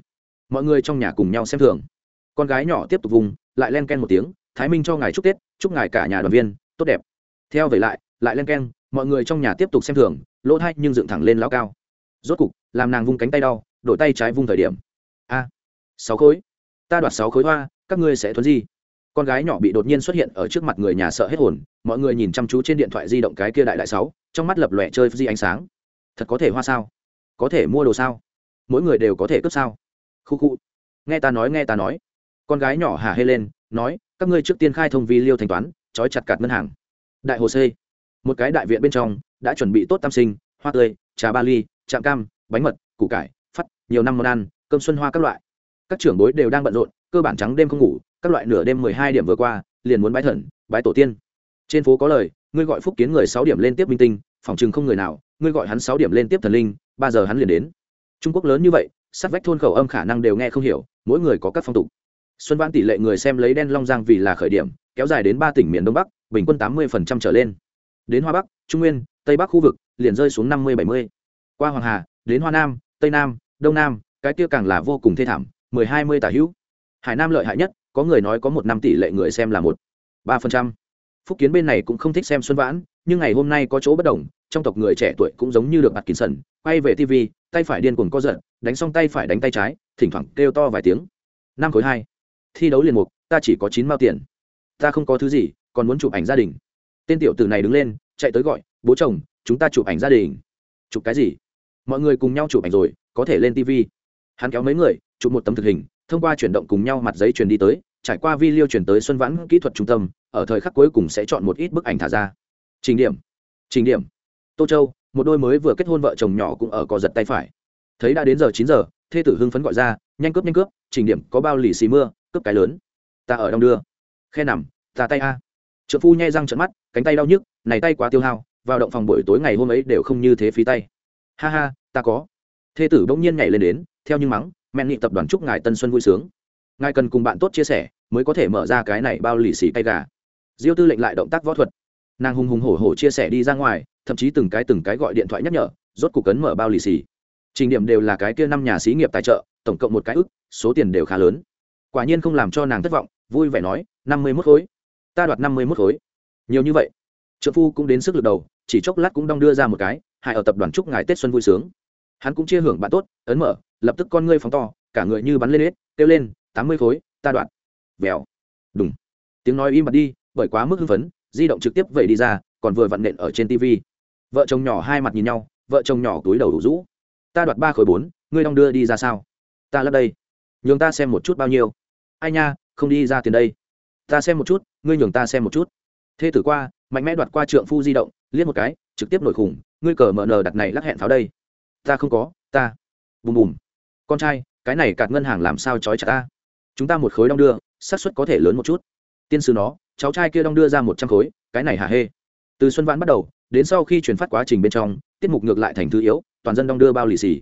Mọi người trong nhà cùng nhau xem thường. Con gái nhỏ tiếp tục vùng, lại len ken một tiếng, thái minh cho ngài chúc tết, chúc ngài cả nhà đoàn viên, tốt đẹp. Theo về lại lại len ken, mọi người trong nhà tiếp tục xem thường, lỗ thay nhưng dựng thẳng lên lao cao. Rốt cục, làm nàng vung cánh tay đau, đổi tay trái vung thời điểm. A, sáu khối. Ta đoạt sáu khối hoa, các ngươi sẽ thuấn gì con gái nhỏ bị đột nhiên xuất hiện ở trước mặt người nhà sợ hết hồn, mọi người nhìn chăm chú trên điện thoại di động cái kia đại đại sáu, trong mắt lập lòe chơi di ánh sáng. Thật có thể hoa sao? Có thể mua đồ sao? Mỗi người đều có thể cướp sao? Khu khu. Nghe ta nói, nghe ta nói. Con gái nhỏ hà hê lên, nói, các ngươi trước tiên khai thông vi liêu thanh toán, trói chặt cạt ngân hàng. Đại hồ c một cái đại viện bên trong, đã chuẩn bị tốt tam sinh, hoa tươi, trà ba ly, trạm cam, bánh mật, củ cải phát nhiều năm món ăn, cơm xuân hoa các loại. Các trưởng bối đều đang bận rộn cơ bản trắng đêm không ngủ, các loại nửa đêm mười hai điểm vừa qua, liền muốn bái thần, bái tổ tiên. Trên phố có lời, ngươi gọi phúc kiến người sáu điểm lên tiếp minh tinh, phòng chừng không người nào, ngươi gọi hắn sáu điểm lên tiếp thần linh, ba giờ hắn liền đến. Trung quốc lớn như vậy, sát vách thôn khẩu âm khả năng đều nghe không hiểu, mỗi người có các phong tục. Xuân văn tỷ lệ người xem lấy đen long giang vì là khởi điểm, kéo dài đến ba tỉnh miền đông bắc, bình quân tám mươi trở lên. Đến hoa bắc, trung nguyên, tây bắc khu vực, liền rơi xuống năm mươi, bảy mươi. Qua hoàng hà, đến hoa nam, tây nam, đông nam, cái kia càng là vô cùng thê thảm, mười hai mươi tả hữu hải nam lợi hại nhất, có người nói có một năm tỷ lệ người xem là một, ba phần trăm. Phúc kiến bên này cũng không thích xem xuân vãn, nhưng ngày hôm nay có chỗ bất đồng, trong tộc người trẻ tuổi cũng giống như được bạt kín sần, quay về tv tay phải điên cuồng co giật, đánh xong tay phải đánh tay trái, thỉnh thoảng kêu to vài tiếng. Năm khối hai. Thi đấu liền mục, ta chỉ có chín mao tiền. Ta không có thứ gì, còn muốn chụp ảnh gia đình. Tên tiểu tử này đứng lên, chạy tới gọi, bố chồng, chúng ta chụp ảnh gia đình. Chụp cái gì? Mọi người cùng nhau chụp ảnh rồi, có thể lên tv hắn kéo mấy người, chụp một tấm thực hình thông qua chuyển động cùng nhau mặt giấy truyền đi tới, trải qua video chuyển tới xuân vãn kỹ thuật trung tâm, ở thời khắc cuối cùng sẽ chọn một ít bức ảnh thả ra. Trình điểm. Trình điểm. Tô châu, một đôi mới vừa kết hôn vợ chồng nhỏ cũng ở cò giật tay phải. Thấy đã đến giờ chín giờ, thê tử hưng phấn gọi ra, nhanh cướp nhanh cướp, trình điểm, có bao lì xì mưa, cướp cái lớn. Ta ở đông đưa. Khe nằm, ta tay a. Trợ phu nhai răng trận mắt, cánh tay đau nhức, này tay quá tiêu hao, vào động phòng buổi tối ngày hôm ấy đều không như thế phí tay. Ha ha, ta có. Thê tử bỗng nhiên nhảy lên đến, theo như mắng mẹ nghị tập đoàn chúc ngài tân xuân vui sướng. Ngài cần cùng bạn tốt chia sẻ, mới có thể mở ra cái này bao lì xì tay gà. Diêu tư lệnh lại động tác võ thuật. Nàng hùng hùng hổ hổ chia sẻ đi ra ngoài, thậm chí từng cái từng cái gọi điện thoại nhắc nhở, rốt cuộc cấn mở bao lì xì. Trình điểm đều là cái kia năm nhà xí nghiệp tài trợ, tổng cộng một cái ức, số tiền đều khá lớn. Quả nhiên không làm cho nàng thất vọng, vui vẻ nói, năm mươi mốt khối. Ta đoạt năm mươi mốt khối. Nhiều như vậy trợ phu cũng đến sức lực đầu, chỉ chốc lát cũng đong đưa ra một cái hại ở tập đoàn chúc ngài tết xuân vui sướng hắn cũng chia hưởng bạn tốt, ấn mở, lập tức con ngươi phóng to, cả người như bắn lên hết, kêu lên, tám mươi khối, ta đoạn vèo. Đúng tiếng nói im bặt đi, bởi quá mức hưng phấn, di động trực tiếp vậy đi ra, còn vừa vặn nện ở trên tv vợ chồng nhỏ hai mặt nhìn nhau, vợ chồng nhỏ túi đầu đủ rũ. Ta đoạt ba khối bốn, ngươi đong đưa đi ra sao? Ta lấp đây. Nhường ta xem một chút bao nhiêu. Ai nha, không đi ra tiền đây. Ta xem một chút, ngươi nhường ta xem một chút. Thế tử qua, mạnh mẽ đoạt qua trượng phu di động, liếc một cái, trực tiếp nổi khủng, ngươi cờ mờ nờ đặt này lắc hẹn pháo đây ta không có, ta. Bùm bùm. Con trai, cái này cạt ngân hàng làm sao trói chặt ta? Chúng ta một khối đong đưa, xác suất có thể lớn một chút. Tiên sư nó, cháu trai kia đong đưa ra một trăm khối, cái này hả hê? Từ xuân vãn bắt đầu, đến sau khi chuyển phát quá trình bên trong, tiết mục ngược lại thành thứ yếu, toàn dân đong đưa bao lì xì.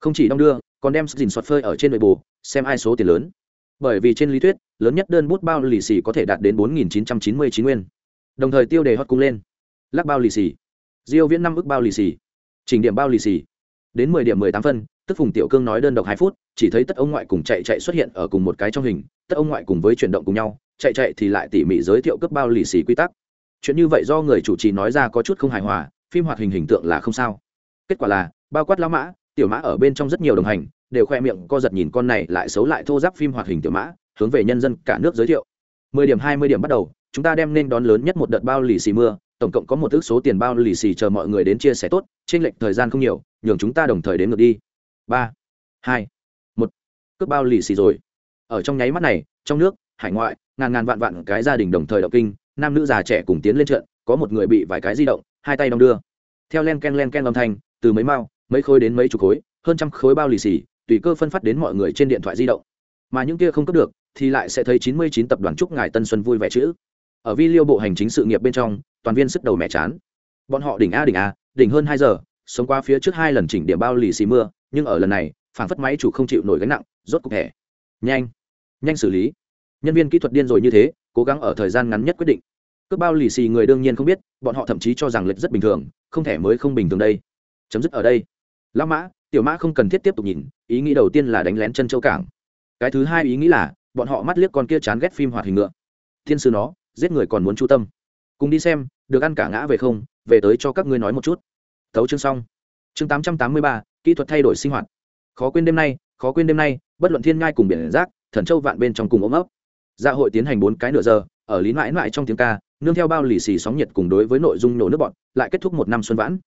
Không chỉ đong đưa, còn đem dình soạt phơi ở trên nội bù xem ai số tiền lớn. Bởi vì trên lý thuyết, lớn nhất đơn bút bao lì xì có thể đạt đến bốn nghìn chín trăm chín mươi chín nguyên. Đồng thời tiêu đề hót cung lên. Lắc bao lì xì. Diêu viễn năm ức bao lì xì. Chỉnh điểm bao lì xì đến mười điểm mười tám phân, tức phùng tiểu cương nói đơn độc hai phút, chỉ thấy tất ông ngoại cùng chạy chạy xuất hiện ở cùng một cái trong hình, tất ông ngoại cùng với chuyển động cùng nhau, chạy chạy thì lại tỉ mỉ giới thiệu cấp bao lì xì quy tắc. Chuyện như vậy do người chủ trì nói ra có chút không hài hòa, phim hoạt hình hình tượng là không sao. Kết quả là, bao quát lão mã, tiểu mã ở bên trong rất nhiều đồng hành, đều khoe miệng co giật nhìn con này lại xấu lại thô giáp phim hoạt hình tiểu mã, hướng về nhân dân cả nước giới thiệu. Mười điểm hai mươi điểm bắt đầu, chúng ta đem nên đón lớn nhất một đợt bao lì xì mưa tổng cộng có một ước số tiền bao lì xì chờ mọi người đến chia sẻ tốt trên lệch thời gian không nhiều, nhường chúng ta đồng thời đến ngược đi. Ba, hai, một, cướp bao lì xì rồi. Ở trong nháy mắt này, trong nước, hải ngoại, ngàn ngàn vạn vạn cái gia đình đồng thời động kinh, nam nữ già trẻ cùng tiến lên trận, có một người bị vài cái di động, hai tay đong đưa. Theo len ken len ken âm thanh, từ mấy mao, mấy khối đến mấy chục khối, hơn trăm khối bao lì xì, tùy cơ phân phát đến mọi người trên điện thoại di động. Mà những kia không cấp được, thì lại sẽ thấy chín mươi chín tập đoàn chúc ngài tân xuân vui vẻ chữ ở vi liêu bộ hành chính sự nghiệp bên trong, toàn viên sức đầu mẹ chán. Bọn họ đỉnh a đỉnh a, đỉnh hơn hai giờ, sống qua phía trước hai lần chỉnh điểm bao lì xì mưa, nhưng ở lần này phản phất máy chủ không chịu nổi gánh nặng, rốt cục thẻ nhanh nhanh xử lý. Nhân viên kỹ thuật điên rồi như thế, cố gắng ở thời gian ngắn nhất quyết định. Cướp bao lì xì người đương nhiên không biết, bọn họ thậm chí cho rằng lệch rất bình thường, không thể mới không bình thường đây. Chấm dứt ở đây. Lão mã, tiểu mã không cần thiết tiếp tục nhìn, ý nghĩ đầu tiên là đánh lén chân châu cảng. Cái thứ hai ý nghĩ là, bọn họ mắt liếc con kia chán ghét phim hoạt hình ngựa. Thiên sư nó giết người còn muốn chu tâm. Cùng đi xem, được ăn cả ngã về không, về tới cho các ngươi nói một chút. Tấu chương xong. Chương tám trăm tám mươi ba, kỹ thuật thay đổi sinh hoạt. Khó quên đêm nay, khó quên đêm nay, bất luận thiên ngai cùng biển rác, thần châu vạn bên trong cùng ôm ấp. Dạ hội tiến hành bốn cái nửa giờ, ở lý mãi mãi trong tiếng ca, nương theo bao lì xì sóng nhiệt cùng đối với nội dung nổ nước bọn, lại kết thúc một năm xuân vãn.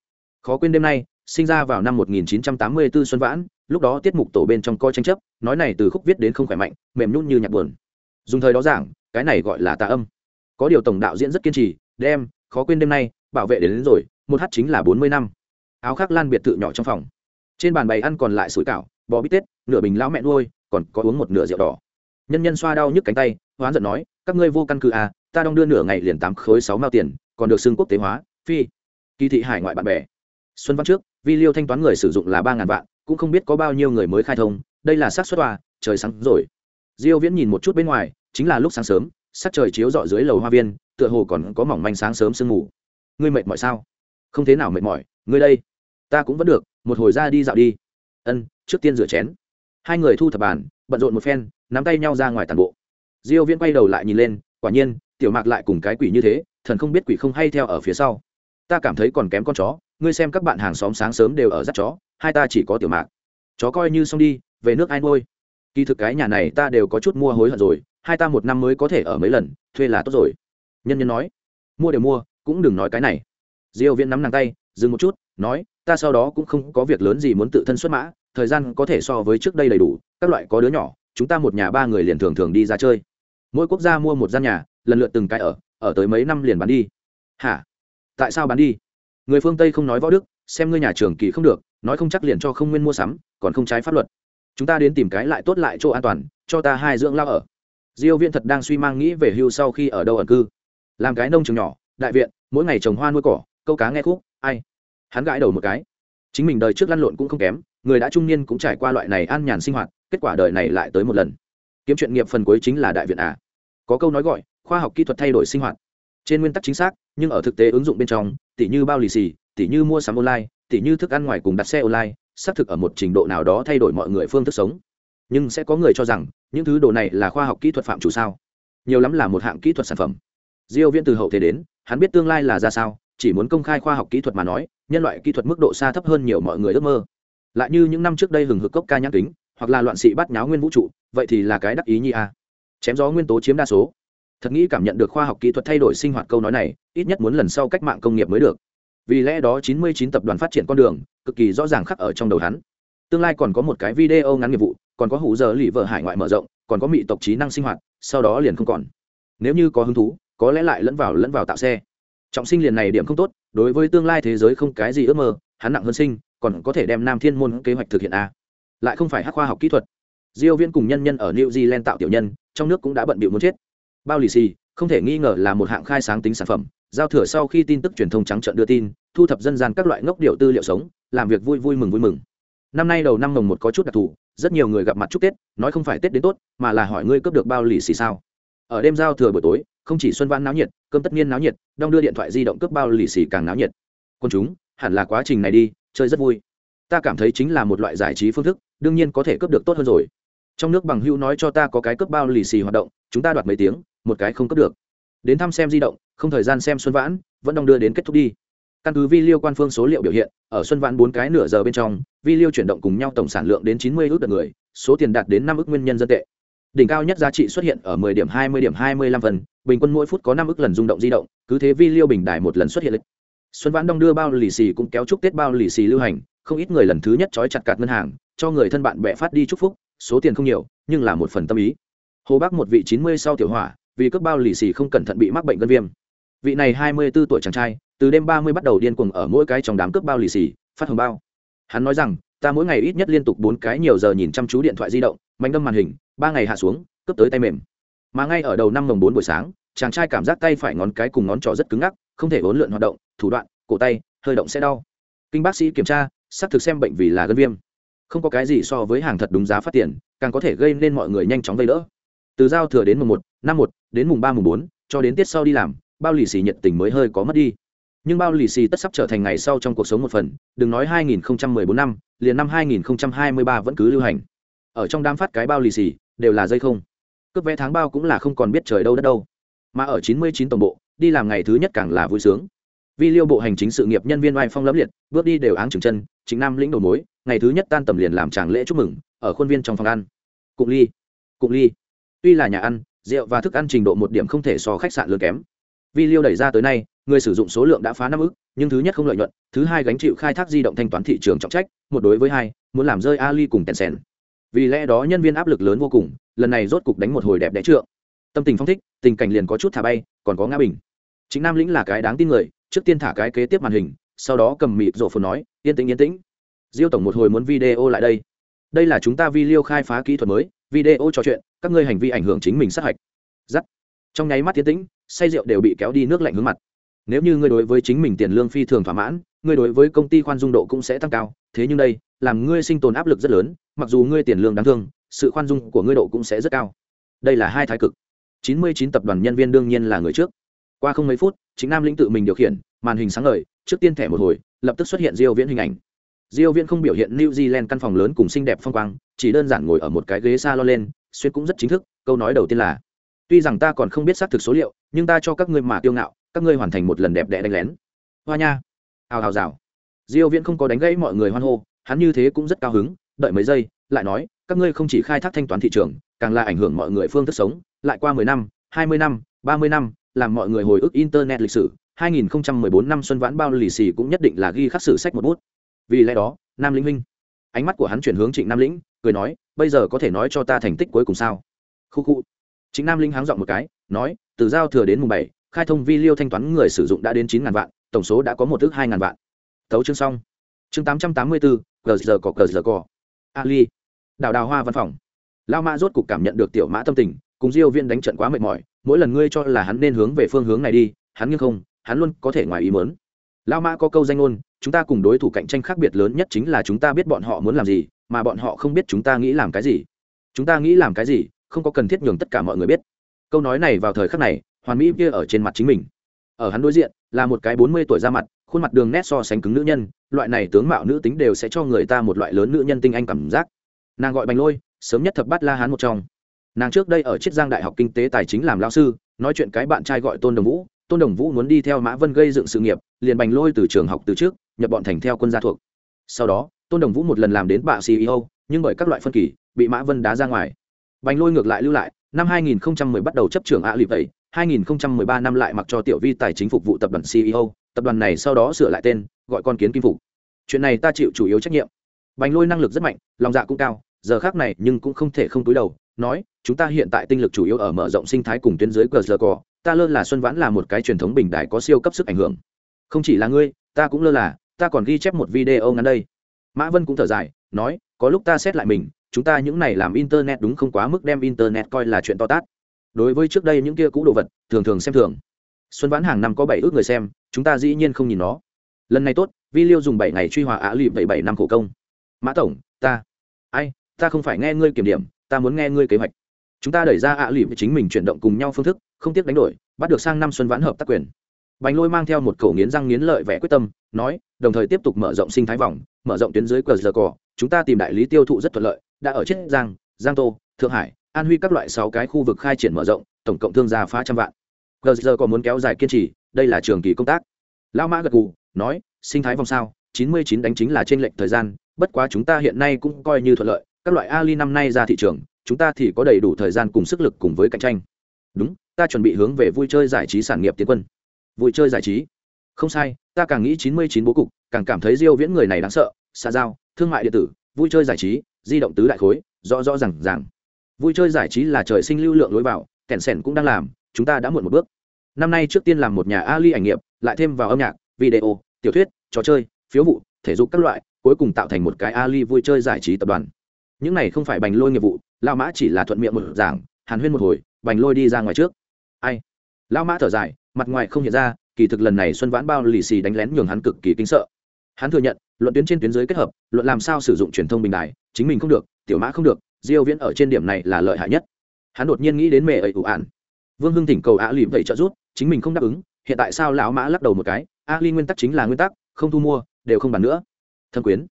Khó quên đêm nay, sinh ra vào năm 1984 xuân vãn, lúc đó tiết mục tổ bên trong coi tranh chấp, nói này từ khúc viết đến không khỏe mạnh, mềm nhún như nhạc buồn. Dùng thời đó giảng, cái này gọi là tà âm có điều tổng đạo diễn rất kiên trì đem khó quên đêm nay bảo vệ đến, đến rồi một hát chính là bốn mươi năm. Áo khác lan biệt thự nhỏ trong phòng. Trên bàn bày ăn còn lại sủi cảo bò bít tết nửa bình lão mẹ nuôi còn có uống một nửa rượu đỏ. Nhân nhân xoa đau nhức cánh tay hoán giận nói các ngươi vô căn cứ à ta đong đưa nửa ngày liền tám khối sáu mao tiền còn được xưng quốc tế hóa phi. Kỳ thị hải ngoại bạn bè. Xuân văn trước vi liêu thanh toán người sử dụng là ba ngàn vạn cũng không biết có bao nhiêu người mới khai thông đây là xác suất tòa trời sáng rồi. Diêu viễn nhìn một chút bên ngoài chính là lúc sáng sớm sắc trời chiếu rọi dưới lầu hoa viên, tựa hồ còn có mỏng manh sáng sớm sương mù. Ngươi mệt mỏi sao? Không thế nào mệt mỏi, ngươi đây. Ta cũng vẫn được, một hồi ra đi dạo đi. Ân, trước tiên rửa chén. Hai người thu thập bàn, bận rộn một phen, nắm tay nhau ra ngoài tàn bộ. Diêu viễn quay đầu lại nhìn lên, quả nhiên, tiểu mạc lại cùng cái quỷ như thế, thần không biết quỷ không hay theo ở phía sau. Ta cảm thấy còn kém con chó, ngươi xem các bạn hàng xóm sáng sớm đều ở dắt chó, hai ta chỉ có tiểu mạc. Chó coi như xong đi, về nước ai nuôi. Kỳ thực cái nhà này ta đều có chút mua hối hận rồi hai ta một năm mới có thể ở mấy lần, thuê là tốt rồi. Nhân nhân nói, mua đều mua, cũng đừng nói cái này. Diêu viễn nắm nàng tay, dừng một chút, nói, ta sau đó cũng không có việc lớn gì muốn tự thân xuất mã, thời gian có thể so với trước đây đầy đủ, các loại có đứa nhỏ, chúng ta một nhà ba người liền thường thường đi ra chơi. Mỗi quốc gia mua một gian nhà, lần lượt từng cái ở ở tới mấy năm liền bán đi. Hả? Tại sao bán đi? Người phương tây không nói võ đức, xem ngươi nhà trường kỳ không được, nói không chắc liền cho không nguyên mua sắm, còn không trái pháp luật. Chúng ta đến tìm cái lại tốt lại chỗ an toàn, cho ta hai dưỡng lao ở diêu viện thật đang suy mang nghĩ về hưu sau khi ở đâu ẩn cư. Làm cái nông trường nhỏ, đại viện, mỗi ngày trồng hoa nuôi cỏ, câu cá nghe khúc, ai? Hắn gãi đầu một cái. Chính mình đời trước lăn lộn cũng không kém, người đã trung niên cũng trải qua loại này an nhàn sinh hoạt, kết quả đời này lại tới một lần. Kiếm chuyện nghiệp phần cuối chính là đại viện à? Có câu nói gọi, khoa học kỹ thuật thay đổi sinh hoạt. Trên nguyên tắc chính xác, nhưng ở thực tế ứng dụng bên trong, tỉ như bao lì xì, tỉ như mua sắm online, tỉ như thức ăn ngoài cùng đặt xe online, xác thực ở một trình độ nào đó thay đổi mọi người phương thức sống. Nhưng sẽ có người cho rằng những thứ đồ này là khoa học kỹ thuật phạm chủ sao? Nhiều lắm là một hạng kỹ thuật sản phẩm. Diêu viễn từ hậu thế đến, hắn biết tương lai là ra sao, chỉ muốn công khai khoa học kỹ thuật mà nói, nhân loại kỹ thuật mức độ xa thấp hơn nhiều mọi người ước mơ. Lại như những năm trước đây hừng hực cốc ca nhãn kính, hoặc là loạn sĩ bắt nháo nguyên vũ trụ, vậy thì là cái đắc ý nhi a. Chém gió nguyên tố chiếm đa số. Thật nghĩ cảm nhận được khoa học kỹ thuật thay đổi sinh hoạt câu nói này, ít nhất muốn lần sau cách mạng công nghiệp mới được. Vì lẽ đó 99 tập đoàn phát triển con đường, cực kỳ rõ ràng khắc ở trong đầu hắn tương lai còn có một cái video ngắn nghiệp vụ, còn có hủ giờ lì vợ hải ngoại mở rộng, còn có mỹ tộc trí năng sinh hoạt, sau đó liền không còn. Nếu như có hứng thú, có lẽ lại lẫn vào lẫn vào tạo xe. Trọng sinh liền này điểm không tốt, đối với tương lai thế giới không cái gì ước mơ, hắn nặng hơn sinh, còn có thể đem nam thiên môn kế hoạch thực hiện a lại không phải hắc khoa học kỹ thuật. Diêu viễn cùng nhân nhân ở new zealand tạo tiểu nhân, trong nước cũng đã bận bịu muốn chết. Bao lì xì, không thể nghi ngờ là một hạng khai sáng tính sản phẩm, giao thừa sau khi tin tức truyền thông trắng trợn đưa tin, thu thập dân gian các loại ngốc điệu tư liệu sống, làm việc vui vui mừng vui mừng năm nay đầu năm mồng một có chút đặc thù, rất nhiều người gặp mặt chúc tết, nói không phải tết đến tốt, mà là hỏi ngươi cướp được bao lì xì sao? Ở đêm giao thừa buổi tối, không chỉ xuân vãn náo nhiệt, cơm tất niên náo nhiệt đong đưa điện thoại di động cướp bao lì xì càng náo nhiệt. Quân chúng, hẳn là quá trình này đi, chơi rất vui. Ta cảm thấy chính là một loại giải trí phương thức, đương nhiên có thể cướp được tốt hơn rồi. Trong nước bằng hữu nói cho ta có cái cướp bao lì xì hoạt động, chúng ta đoạt mấy tiếng, một cái không cướp được. Đến thăm xem di động, không thời gian xem xuân vãn, vẫn đong đưa đến kết thúc đi căn cứ vi liêu quan phương số liệu biểu hiện, ở xuân vãn bốn cái nửa giờ bên trong vi liêu chuyển động cùng nhau tổng sản lượng đến chín mươi ước đợt người, số tiền đạt đến năm ước nguyên nhân dân tệ. Đỉnh cao nhất giá trị xuất hiện ở 10 điểm 20 điểm 25 phần, bình quân mỗi phút có năm ước lần rung động di động, cứ thế vi liêu bình đài một lần xuất hiện lịch. Xuân vãn đông đưa bao lì xì cũng kéo chúc tết bao lì xì lưu hành, không ít người lần thứ nhất trói chặt cạt ngân hàng, cho người thân bạn bè phát đi chúc phúc, số tiền không nhiều, nhưng là một phần tâm ý. Hồ bắc một vị 90 sau tiểu hỏa, vì cướp bao lì xì không cẩn thận bị mắc bệnh gân viêm. Vị này 24 tuổi chàng trai từ đêm 30 bắt đầu điên cuồng ở mỗi cái trong đám cướp bao lì xì, phát hồng bao. Hắn nói rằng, ta mỗi ngày ít nhất liên tục bốn cái nhiều giờ nhìn chăm chú điện thoại di động mạnh đâm màn hình, ba ngày hạ xuống, cướp tới tay mềm. Mà ngay ở đầu năm mồng bốn buổi sáng, chàng trai cảm giác tay phải ngón cái cùng ngón trỏ rất cứng ngắc, không thể uốn lượn hoạt động, thủ đoạn, cổ tay, hơi động sẽ đau. Kinh bác sĩ kiểm tra, xác thực xem bệnh vì là gân viêm. Không có cái gì so với hàng thật đúng giá phát tiền, càng có thể gây nên mọi người nhanh chóng vây đỡ. Từ giao thừa đến mùng một, năm một, đến mùng ba mùng bốn, cho đến tiết sau đi làm, bao lì xì nhiệt tình mới hơi có mất đi nhưng bao lì xì tất sắp trở thành ngày sau trong cuộc sống một phần, đừng nói 2014 năm, liền năm 2023 vẫn cứ lưu hành. Ở trong đám phát cái bao lì xì, đều là dây không. Cướp vé tháng bao cũng là không còn biết trời đâu đất đâu. Mà ở 99 tổng bộ, đi làm ngày thứ nhất càng là vui sướng. Vì liêu bộ hành chính sự nghiệp nhân viên oai phong lẫm liệt, bước đi đều áng trừng chân chính nam lĩnh đầu mối, ngày thứ nhất tan tầm liền làm tràng lễ chúc mừng, ở khuôn viên trong phòng ăn. Cụng ly cụng ly. Tuy là nhà ăn, rượu và thức ăn trình độ một điểm không thể so khách sạn lớn kém. Vì liêu đẩy ra tới nay người sử dụng số lượng đã phá năm ức nhưng thứ nhất không lợi nhuận, thứ hai gánh chịu khai thác di động thanh toán thị trường trọng trách, một đối với hai, muốn làm rơi ali cùng tèn sen vì lẽ đó nhân viên áp lực lớn vô cùng, lần này rốt cục đánh một hồi đẹp đẽ trượng. Tâm tình phong thích, tình cảnh liền có chút thả bay, còn có ngã bình. Chính nam lĩnh là cái đáng tin người, trước tiên thả cái kế tiếp màn hình, sau đó cầm mịt rổ phồn nói, yên tĩnh yên tĩnh. Diêu tổng một hồi muốn video lại đây. Đây là chúng ta video khai phá kỹ thuật mới, video trò chuyện, các ngươi hành vi ảnh hưởng chính mình sát hạch. Giắt. Trong nháy mắt tiến tĩnh, say rượu đều bị kéo đi nước lạnh hướng mặt nếu như ngươi đối với chính mình tiền lương phi thường thỏa mãn, ngươi đối với công ty khoan dung độ cũng sẽ tăng cao, thế nhưng đây, làm ngươi sinh tồn áp lực rất lớn, mặc dù ngươi tiền lương đáng thương, sự khoan dung của ngươi độ cũng sẽ rất cao. Đây là hai thái cực. 99 tập đoàn nhân viên đương nhiên là người trước. Qua không mấy phút chính nam lĩnh tự mình điều khiển, màn hình sáng ngời, trước tiên thẻ một hồi, lập tức xuất hiện diêu viễn hình ảnh. Diêu viễn không biểu hiện new zealand căn phòng lớn cùng xinh đẹp phong quang, chỉ đơn giản ngồi ở một cái ghế salon lên, xuyên cũng rất chính thức, câu nói đầu tiên là, tuy rằng ta còn không biết xác thực số liệu, nhưng ta cho các ngươi mà tiêu ngạo các ngươi hoàn thành một lần đẹp đẽ đánh lén. Hoa nha. Hào hào rào. Diêu viễn không có đánh gãy mọi người hoan hô, hắn như thế cũng rất cao hứng, đợi mấy giây, lại nói, các ngươi không chỉ khai thác thanh toán thị trường, càng là ảnh hưởng mọi người phương thức sống, lại qua 10 năm 20 năm 30 năm, làm mọi người hồi ức internet lịch sử 2014 năm xuân vãn bao lì xì cũng nhất định là ghi khắc sử sách một bút. Vì lẽ đó, nam lĩnh huynh ánh mắt của hắn chuyển hướng trịnh nam lĩnh, cười nói, bây giờ có thể nói cho ta thành tích cuối cùng sao? Khu khu. Chính nam lĩnh háng dọn một cái, nói, từ giao thừa đến mùng bảy khai thông vi liêu thanh toán người sử dụng đã đến chín ngàn vạn, tổng số đã có một thước hai ngàn vạn. Thấu chương xong. Chương tám trăm tám mươi bốn gờ giờ cỏ gờ giờ cỏ ali. Đào đào hoa văn phòng. Lao mã rốt cục cảm nhận được tiểu mã tâm tình, cùng diêu viên đánh trận quá mệt mỏi, mỗi lần ngươi cho là hắn nên hướng về phương hướng này đi, hắn nghiêng không, hắn luôn có thể ngoài ý muốn. Lao mã có câu danh ngôn, chúng ta cùng đối thủ cạnh tranh khác biệt lớn nhất chính là chúng ta biết bọn họ muốn làm gì, mà bọn họ không biết chúng ta nghĩ làm cái gì. Chúng ta nghĩ làm cái gì, không có cần thiết nhường tất cả mọi người biết. Câu nói này vào thời khắc này hoàn mỹ kia ở trên mặt chính mình. Ở hắn đối diện, là một cái bốn mươi tuổi ra mặt, khuôn mặt đường nét so sánh cứng nữ nhân, loại này tướng mạo nữ tính đều sẽ cho người ta một loại lớn nữ nhân tinh anh cảm giác. Nàng gọi bành lôi, sớm nhất thập bát la hán một trong. Nàng trước đây ở chiết giang đại học kinh tế tài chính làm lao sư, nói chuyện cái bạn trai gọi tôn đồng vũ. Tôn đồng vũ muốn đi theo mã vân gây dựng sự nghiệp, liền bành lôi từ trường học từ trước, nhập bọn thành theo quân gia thuộc. Sau đó, tôn đồng vũ một lần làm đến bạ ceo nhưng bởi các loại phân kỳ, bị mã vân đá ra ngoài. Bành lôi ngược lại lưu lại, năm 2010 bắt đầu chấp trưởng ạ lì ấy 2013 năm lại mặc cho tiểu vi tài chính phục vụ tập đoàn ceo tập đoàn này sau đó sửa lại tên, gọi con kiến kim phục. Chuyện này ta chịu chủ yếu trách nhiệm. Bành lôi năng lực rất mạnh, lòng dạ cũng cao, giờ khác này nhưng cũng không thể không túi đầu, nói, chúng ta hiện tại tinh lực chủ yếu ở mở rộng sinh thái cùng tuyến dưới cờ cỏ ta lơ là xuân vãn là một cái truyền thống bình đại có siêu cấp sức ảnh hưởng. Không chỉ là ngươi, ta cũng lơ là, ta còn ghi chép một video ngắn đây. Mã vân cũng thở dài, nói, có lúc ta xét lại mình, chúng ta những này làm internet đúng không quá mức đem internet coi là chuyện to tát đối với trước đây những kia cũ đồ vật, thường thường xem thường. Xuân vãn hàng năm có bảy ước người xem, chúng ta dĩ nhiên không nhìn nó. Lần này tốt, vi liêu dùng bảy ngày truy hòa ạ lụy bảy bảy năm khổ công. Mã tổng, ta. Ai, ta không phải nghe ngươi kiểm điểm, ta muốn nghe ngươi kế hoạch. Chúng ta đẩy ra ạ lụy chính mình chuyển động cùng nhau phương thức, không tiếc đánh đổi, bắt được sang năm xuân vãn hợp tác quyền. Bánh lôi mang theo một cổ nghiến răng nghiến lợi vẻ quyết tâm, nói, đồng thời tiếp tục mở rộng sinh thái vòng, mở rộng tuyến dưới cờ giờ cỏ chúng ta tìm đại lý tiêu thụ rất thuận lợi, đã ở chiết giang giang tô, thượng hải an huy các loại sáu cái khu vực khai triển mở rộng, tổng cộng thương gia phá trăm vạn. Gờ giờ còn muốn kéo dài kiên trì, đây là trường kỳ công tác. Lao mã gật gù, nói, sinh thái vòng sao, chín mươi chín đánh chính là trên lệnh thời gian, bất quá chúng ta hiện nay cũng coi như thuận lợi, các loại ali năm nay ra thị trường, chúng ta thì có đầy đủ thời gian cùng sức lực cùng với cạnh tranh. Đúng, ta chuẩn bị hướng về vui chơi giải trí sản nghiệp tiến quân. Vui chơi giải trí? Không sai, ta càng nghĩ chín mươi chín bố cục, càng cảm thấy diêu viễn người này đáng sợ, xa giao, thương mại điện tử, vui chơi giải trí, di động tứ đại khối, rõ rõ ràng ràng vui chơi giải trí là trời sinh lưu lượng lối vào kèn sèn cũng đang làm, chúng ta đã muộn một bước. Năm nay trước tiên làm một nhà ali ảnh nghiệp, lại thêm vào âm nhạc, video, tiểu thuyết, trò chơi, phiếu vụ, thể dục các loại, cuối cùng tạo thành một cái ali vui chơi giải trí tập đoàn. Những này không phải bành lôi nghiệp vụ lao mã chỉ là thuận miệng một giảng, hàn huyên một hồi, bành lôi đi ra ngoài trước. Ai? Lao mã thở dài, mặt ngoài không hiện ra, kỳ thực lần này xuân vãn bao lì xì đánh lén nhường hắn cực kỳ kinh sợ. Hắn thừa nhận, luận tuyến trên tuyến dưới kết hợp, luận làm sao sử dụng truyền thông bình đài, chính mình không được, tiểu mã không được diêu viễn ở trên điểm này là lợi hại nhất. Hắn đột nhiên nghĩ đến mẹ ấy ủ ạn vương hưng thỉnh cầu a lì vậy trợ giúp, chính mình không đáp ứng, hiện tại sao lão mã lắc đầu một cái, a ly nguyên tắc chính là nguyên tắc, không thu mua, đều không bàn nữa. Thâm quyến.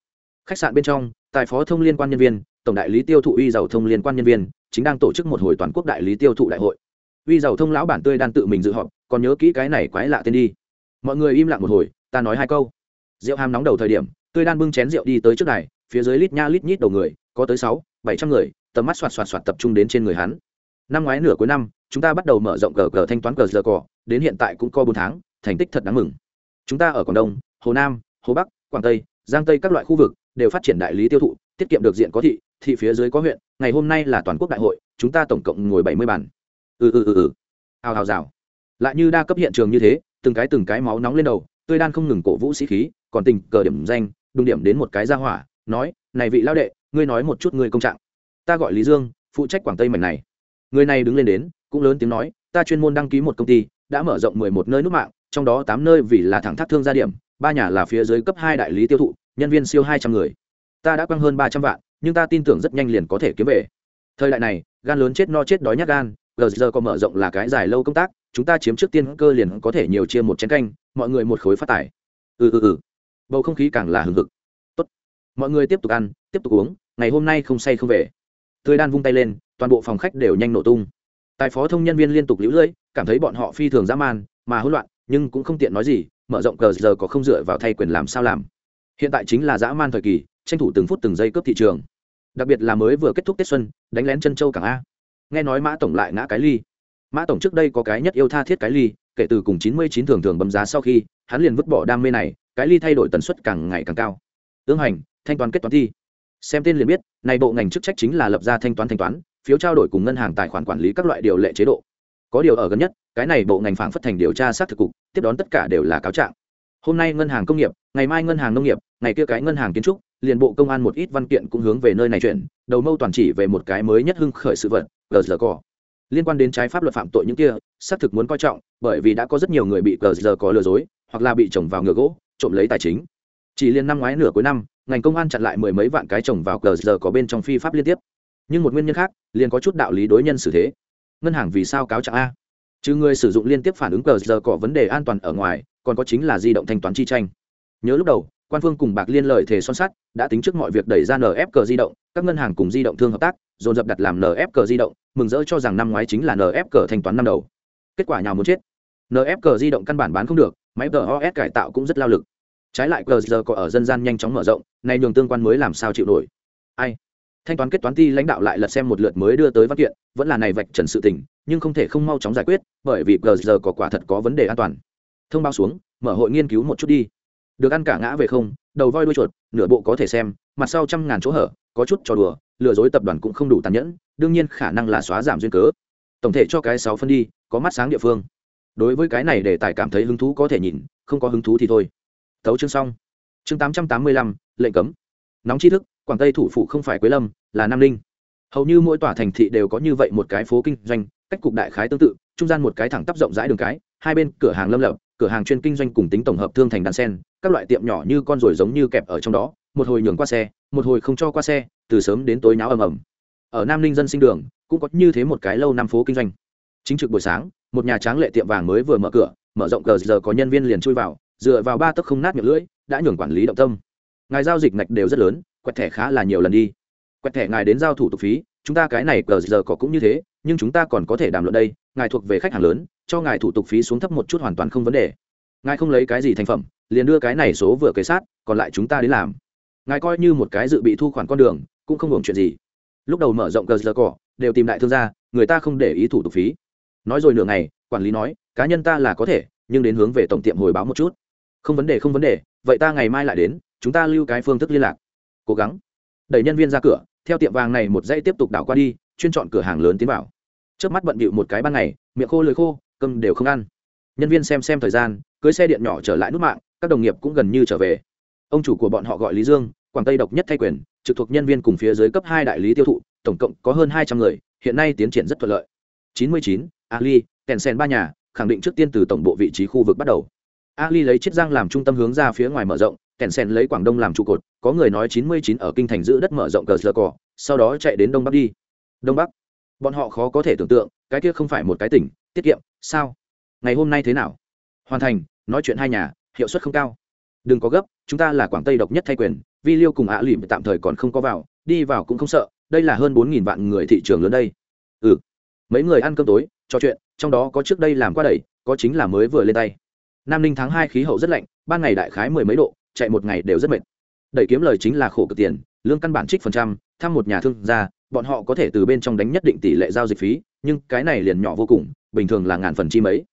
Khách sạn bên trong, tài phó thông liên quan nhân viên, tổng đại lý tiêu thụ uy giàu thông liên quan nhân viên, chính đang tổ chức một hồi toàn quốc đại lý tiêu thụ đại hội. Uy giàu thông lão bản tươi đang tự mình dự họp, còn nhớ kỹ cái này quái lạ tên đi. Mọi người im lặng một hồi, ta nói hai câu. Rượu ham nóng đầu thời điểm, tươi đan bưng chén rượu đi tới trước này phía dưới lít nha lít nhít đầu người có tới sáu, bảy trăm người, tầm mắt xoạt xoạt xoạt tập trung đến trên người hắn. Năm ngoái nửa cuối năm, chúng ta bắt đầu mở rộng cờ cờ thanh toán cờ giờ cỏ, đến hiện tại cũng có bốn tháng, thành tích thật đáng mừng. Chúng ta ở quảng đông, hồ nam, hồ bắc, quảng tây, giang tây các loại khu vực đều phát triển đại lý tiêu thụ, tiết kiệm được diện có thị thị phía dưới có huyện, ngày hôm nay là toàn quốc đại hội, chúng ta tổng cộng ngồi bảy mươi bàn. ừ ừ ừ ừ. Hào hào rào lại như đa cấp hiện trường như thế, từng cái từng cái máu nóng lên đầu, tươi đan không ngừng cổ vũ sĩ khí, còn tình cờ điểm danh đung điểm đến một cái ra hỏa, nói, này vị lao đệ ngươi nói một chút ngươi công trạng. Ta gọi lý dương, phụ trách quảng tây mảnh này. Người này đứng lên đến, cũng lớn tiếng nói, ta chuyên môn đăng ký một công ty, đã mở rộng mười một nơi nút mạng, trong đó tám nơi vì là thẳng thác thương gia điểm, ba nhà là phía dưới cấp hai đại lý tiêu thụ, nhân viên siêu hai trăm người. Ta đã quăng hơn ba trăm vạn, nhưng ta tin tưởng rất nhanh liền có thể kiếm về. Thời đại này, gan lớn chết no chết đói nhát gan, gờ giờ có mở rộng là cái dài lâu công tác, chúng ta chiếm trước tiên cơ liền có thể nhiều chia một chén canh, mọi người một khối phát tài. Ừ ừ ừ. Bầu không khí càng là hừng hực. Tốt. Mọi người tiếp tục ăn tiếp tục uống, ngày hôm nay không say không về. Tươi đan vung tay lên, toàn bộ phòng khách đều nhanh nổ tung. Tài phó thông nhân viên liên tục lũ lưỡi, cảm thấy bọn họ phi thường dã man, mà hỗn loạn, nhưng cũng không tiện nói gì, mở rộng cờ giờ có không dựa vào thay quyền làm sao làm. Hiện tại chính là dã man thời kỳ, tranh thủ từng phút từng giây cướp thị trường. Đặc biệt là mới vừa kết thúc tết xuân, đánh lén chân châu cảng a. Nghe nói mã tổng lại ngã cái ly. Mã tổng trước đây có cái nhất yêu tha thiết cái ly, kể từ cùng chín mươi chín thường thường bấm giá sau khi, hắn liền vứt bỏ đam mê này, cái ly thay đổi tần suất càng ngày càng cao. Ương hành, thanh toán kết toán thi xem tên liền biết, này bộ ngành chức trách chính là lập ra thanh toán thanh toán, phiếu trao đổi cùng ngân hàng tài khoản quản lý các loại điều lệ chế độ. Có điều ở gần nhất, cái này bộ ngành phản phất thành điều tra xác thực cục, tiếp đón tất cả đều là cáo trạng. Hôm nay ngân hàng công nghiệp, ngày mai ngân hàng nông nghiệp, ngày kia cái ngân hàng kiến trúc, liền bộ công an một ít văn kiện cũng hướng về nơi này chuyển, đầu mâu toàn chỉ về một cái mới nhất hưng khởi sự vật gờ giờ cỏ liên quan đến trái pháp luật phạm tội những kia, xác thực muốn coi trọng, bởi vì đã có rất nhiều người bị gờ giờ cỏ lừa dối, hoặc là bị trồng vào ngựa gỗ, trộm lấy tài chính chỉ liên năm ngoái nửa cuối năm, ngành công an chặn lại mười mấy vạn cái trồng vào cờ giờ có bên trong phi pháp liên tiếp. Nhưng một nguyên nhân khác, liền có chút đạo lý đối nhân xử thế. Ngân hàng vì sao cáo trạng a? Chứ người sử dụng liên tiếp phản ứng cờ giờ có vấn đề an toàn ở ngoài, còn có chính là di động thanh toán chi tranh. Nhớ lúc đầu, quan phương cùng bạc liên lợi thể son sắt, đã tính trước mọi việc đẩy ra nf cờ di động, các ngân hàng cùng di động thương hợp tác, dồn dập đặt làm nf cờ di động, mừng rỡ cho rằng năm ngoái chính là nf cờ thanh toán năm đầu. Kết quả nhào muốn chết. Nf cờ di động căn bản bán không được, máy tos cải tạo cũng rất lao lực trái lại cờ giờ có ở dân gian nhanh chóng mở rộng, nay nhường tương quan mới làm sao chịu nổi. Ai? Thanh toán kết toán ti lãnh đạo lại lật xem một lượt mới đưa tới văn kiện, vẫn là này vạch trần sự tình, nhưng không thể không mau chóng giải quyết, bởi vì cờ giờ có quả thật có vấn đề an toàn. Thông báo xuống, mở hội nghiên cứu một chút đi. Được ăn cả ngã về không, đầu voi đuôi chuột, nửa bộ có thể xem, mặt sau trăm ngàn chỗ hở, có chút trò đùa, lừa dối tập đoàn cũng không đủ tàn nhẫn, đương nhiên khả năng là xóa giảm duyên cớ. Tổng thể cho cái sáu phân đi, có mắt sáng địa phương. Đối với cái này để tài cảm thấy hứng thú có thể nhìn, không có hứng thú thì thôi thấu chương xong. Chương tám trăm tám mươi lăm, lệnh cấm. Nóng tri thức, quảng tây thủ phủ không phải quế lâm, là nam ninh. Hầu như mỗi tòa thành thị đều có như vậy một cái phố kinh doanh, cách cục đại khái tương tự, trung gian một cái thẳng tắp rộng rãi đường cái, hai bên cửa hàng lâm lập, cửa hàng chuyên kinh doanh cùng tính tổng hợp thương thành đàn sen, các loại tiệm nhỏ như con ruồi giống như kẹp ở trong đó, một hồi nhường qua xe, một hồi không cho qua xe, từ sớm đến tối náo ầm ầm. Ở nam ninh dân sinh đường, cũng có như thế một cái lâu năm phố kinh doanh. Chính trực buổi sáng, một nhà tráng lệ tiệm vàng mới vừa mở cửa, mở rộng cờ giờ có nhân viên liền chui vào dựa vào ba tấc không nát miệng lưỡi, đã nhường quản lý động tâm. Ngài giao dịch ngạch đều rất lớn, quẹt thẻ khá là nhiều lần đi. Quẹt thẻ ngài đến giao thủ tục phí, chúng ta cái này cờ giờ có cũng như thế, nhưng chúng ta còn có thể đàm luận đây, ngài thuộc về khách hàng lớn, cho ngài thủ tục phí xuống thấp một chút hoàn toàn không vấn đề. Ngài không lấy cái gì thành phẩm, liền đưa cái này số vừa kế sát, còn lại chúng ta đến làm. Ngài coi như một cái dự bị thu khoản con đường, cũng không hưởng chuyện gì. Lúc đầu mở rộng cờ giờ cỏ đều tìm đại thương gia, người ta không để ý thủ tục phí. Nói rồi nửa ngày, quản lý nói, cá nhân ta là có thể, nhưng đến hướng về tổng tiệm hồi báo một chút không vấn đề, không vấn đề, vậy ta ngày mai lại đến, chúng ta lưu cái phương thức liên lạc. Cố gắng. Đẩy nhân viên ra cửa, theo tiệm vàng này một dãy tiếp tục đảo qua đi, chuyên chọn cửa hàng lớn tiến vào. Trước mắt bận bịu một cái ban ngày, miệng khô lưỡi khô, cơm đều không ăn. Nhân viên xem xem thời gian, cưới xe điện nhỏ trở lại nút mạng, các đồng nghiệp cũng gần như trở về. Ông chủ của bọn họ gọi lý dương, quảng tây độc nhất thay quyền, trực thuộc nhân viên cùng phía dưới cấp hai đại lý tiêu thụ, tổng cộng có hơn hai trăm người, hiện nay tiến triển rất thuận lợi. Chín mươi chín, ali, kèn sen ba nhà, khẳng định trước tiên từ tổng bộ vị trí khu vực bắt đầu ali lấy chiết giang làm trung tâm hướng ra phía ngoài mở rộng, kèn sen lấy quảng đông làm trụ cột, có người nói chín mươi chín ở kinh thành giữ đất mở rộng cờ sơ cỏ sau đó chạy đến đông bắc đi. Đông bắc? Bọn họ khó có thể tưởng tượng, cái kia không phải một cái tỉnh, tiết kiệm, sao? Ngày hôm nay thế nào? Hoàn thành, nói chuyện hai nhà, hiệu suất không cao. Đừng có gấp, chúng ta là quảng tây độc nhất thay quyền, vi liêu cùng ạ à tạm thời còn không có vào, đi vào cũng không sợ, đây là hơn bốn nghìn vạn người thị trường lớn đây. Ừ. Mấy người ăn cơm tối, trò chuyện, trong đó có trước đây làm qua đẩy, có chính là mới vừa lên tay nam ninh tháng hai khí hậu rất lạnh, ban ngày đại khái mười mấy độ, chạy một ngày đều rất mệt. Đẩy kiếm lời chính là khổ cực tiền, lương căn bản trích phần trăm, thăm một nhà thương gia, bọn họ có thể từ bên trong đánh nhất định tỷ lệ giao dịch phí, nhưng cái này liền nhỏ vô cùng, bình thường là ngàn phần chi mấy.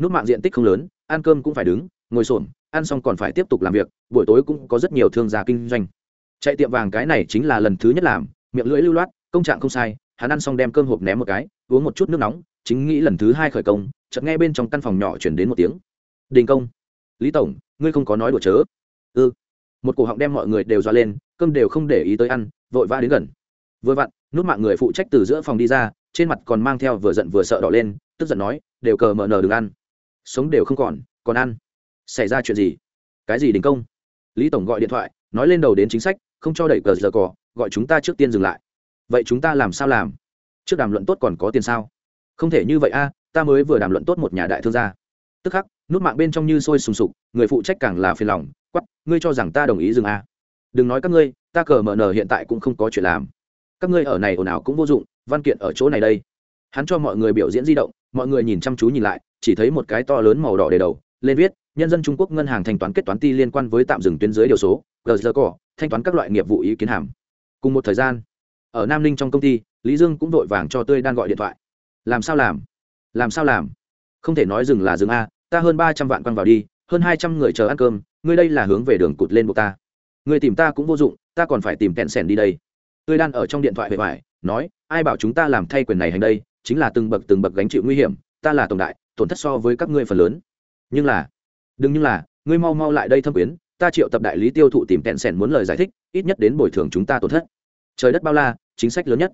Nút mạng diện tích không lớn, ăn cơm cũng phải đứng, ngồi xổm, ăn xong còn phải tiếp tục làm việc, buổi tối cũng có rất nhiều thương gia kinh doanh. Chạy tiệm vàng cái này chính là lần thứ nhất làm, miệng lưỡi lưu loát, công trạng không sai, hắn ăn xong đem cơm hộp ném một cái, uống một chút nước nóng, chính nghĩ lần thứ hai khởi công, chợt nghe bên trong căn phòng nhỏ chuyển đến một tiếng đình công. Lý tổng, ngươi không có nói đùa chớ. Ư ừ. một cổ họng đem mọi người đều dọa lên, cơm đều không để ý tới ăn, vội vã đến gần. Vừa vặn, nút mạng người phụ trách từ giữa phòng đi ra, trên mặt còn mang theo vừa giận vừa sợ đỏ lên, tức giận nói, đều cờ mờ nờ đừng ăn. Sống đều không còn còn ăn. Xảy ra chuyện gì? Cái gì đình công? Lý tổng gọi điện thoại, nói lên đầu đến chính sách, không cho đẩy cờ giờ cỏ gọi chúng ta trước tiên dừng lại. Vậy chúng ta làm sao làm? Trước đàm luận tốt còn có tiền sao? Không thể như vậy a, ta mới vừa đàm luận tốt một nhà đại thương gia. Tức khắc nút mạng bên trong như sôi sùng sục, người phụ trách càng là phiền lòng quắp ngươi cho rằng ta đồng ý dừng a đừng nói các ngươi, ta cờ mở nở hiện tại cũng không có chuyện làm. Các ngươi ở này ồn ào cũng vô dụng, văn kiện ở chỗ này đây. Hắn cho mọi người biểu diễn di động, mọi người nhìn chăm chú nhìn lại, chỉ thấy một cái to lớn màu đỏ để đầu, lên viết, nhân dân trung quốc ngân hàng thanh toán kết toán ti liên quan với tạm dừng tuyến dưới điều số, gờ cỏ, thanh toán các loại nghiệp vụ ý kiến hàm. Cùng một thời gian, ở nam ninh trong công ty, lý dương cũng vội vàng cho tươi đang gọi điện thoại. Làm sao làm? Làm sao làm? Không thể nói dừng là dừng a ta hơn ba trăm vạn quăng vào đi, hơn hai trăm người chờ ăn cơm, ngươi đây là hướng về đường cụt lên bộ ta. Người tìm ta cũng vô dụng, ta còn phải tìm kẹn sẻn đi đây. Tươi đan ở trong điện thoại về vải nói, ai bảo chúng ta làm thay quyền này hành đây, chính là từng bậc từng bậc gánh chịu nguy hiểm, ta là tổng đại, tổn thất so với các ngươi phần lớn. Nhưng là, đừng như là, ngươi mau mau lại đây thâm quyến, ta triệu tập đại lý tiêu thụ tìm kẹn sẻn muốn lời giải thích, ít nhất đến bồi thường chúng ta tổn thất. Trời đất bao la, chính sách lớn nhất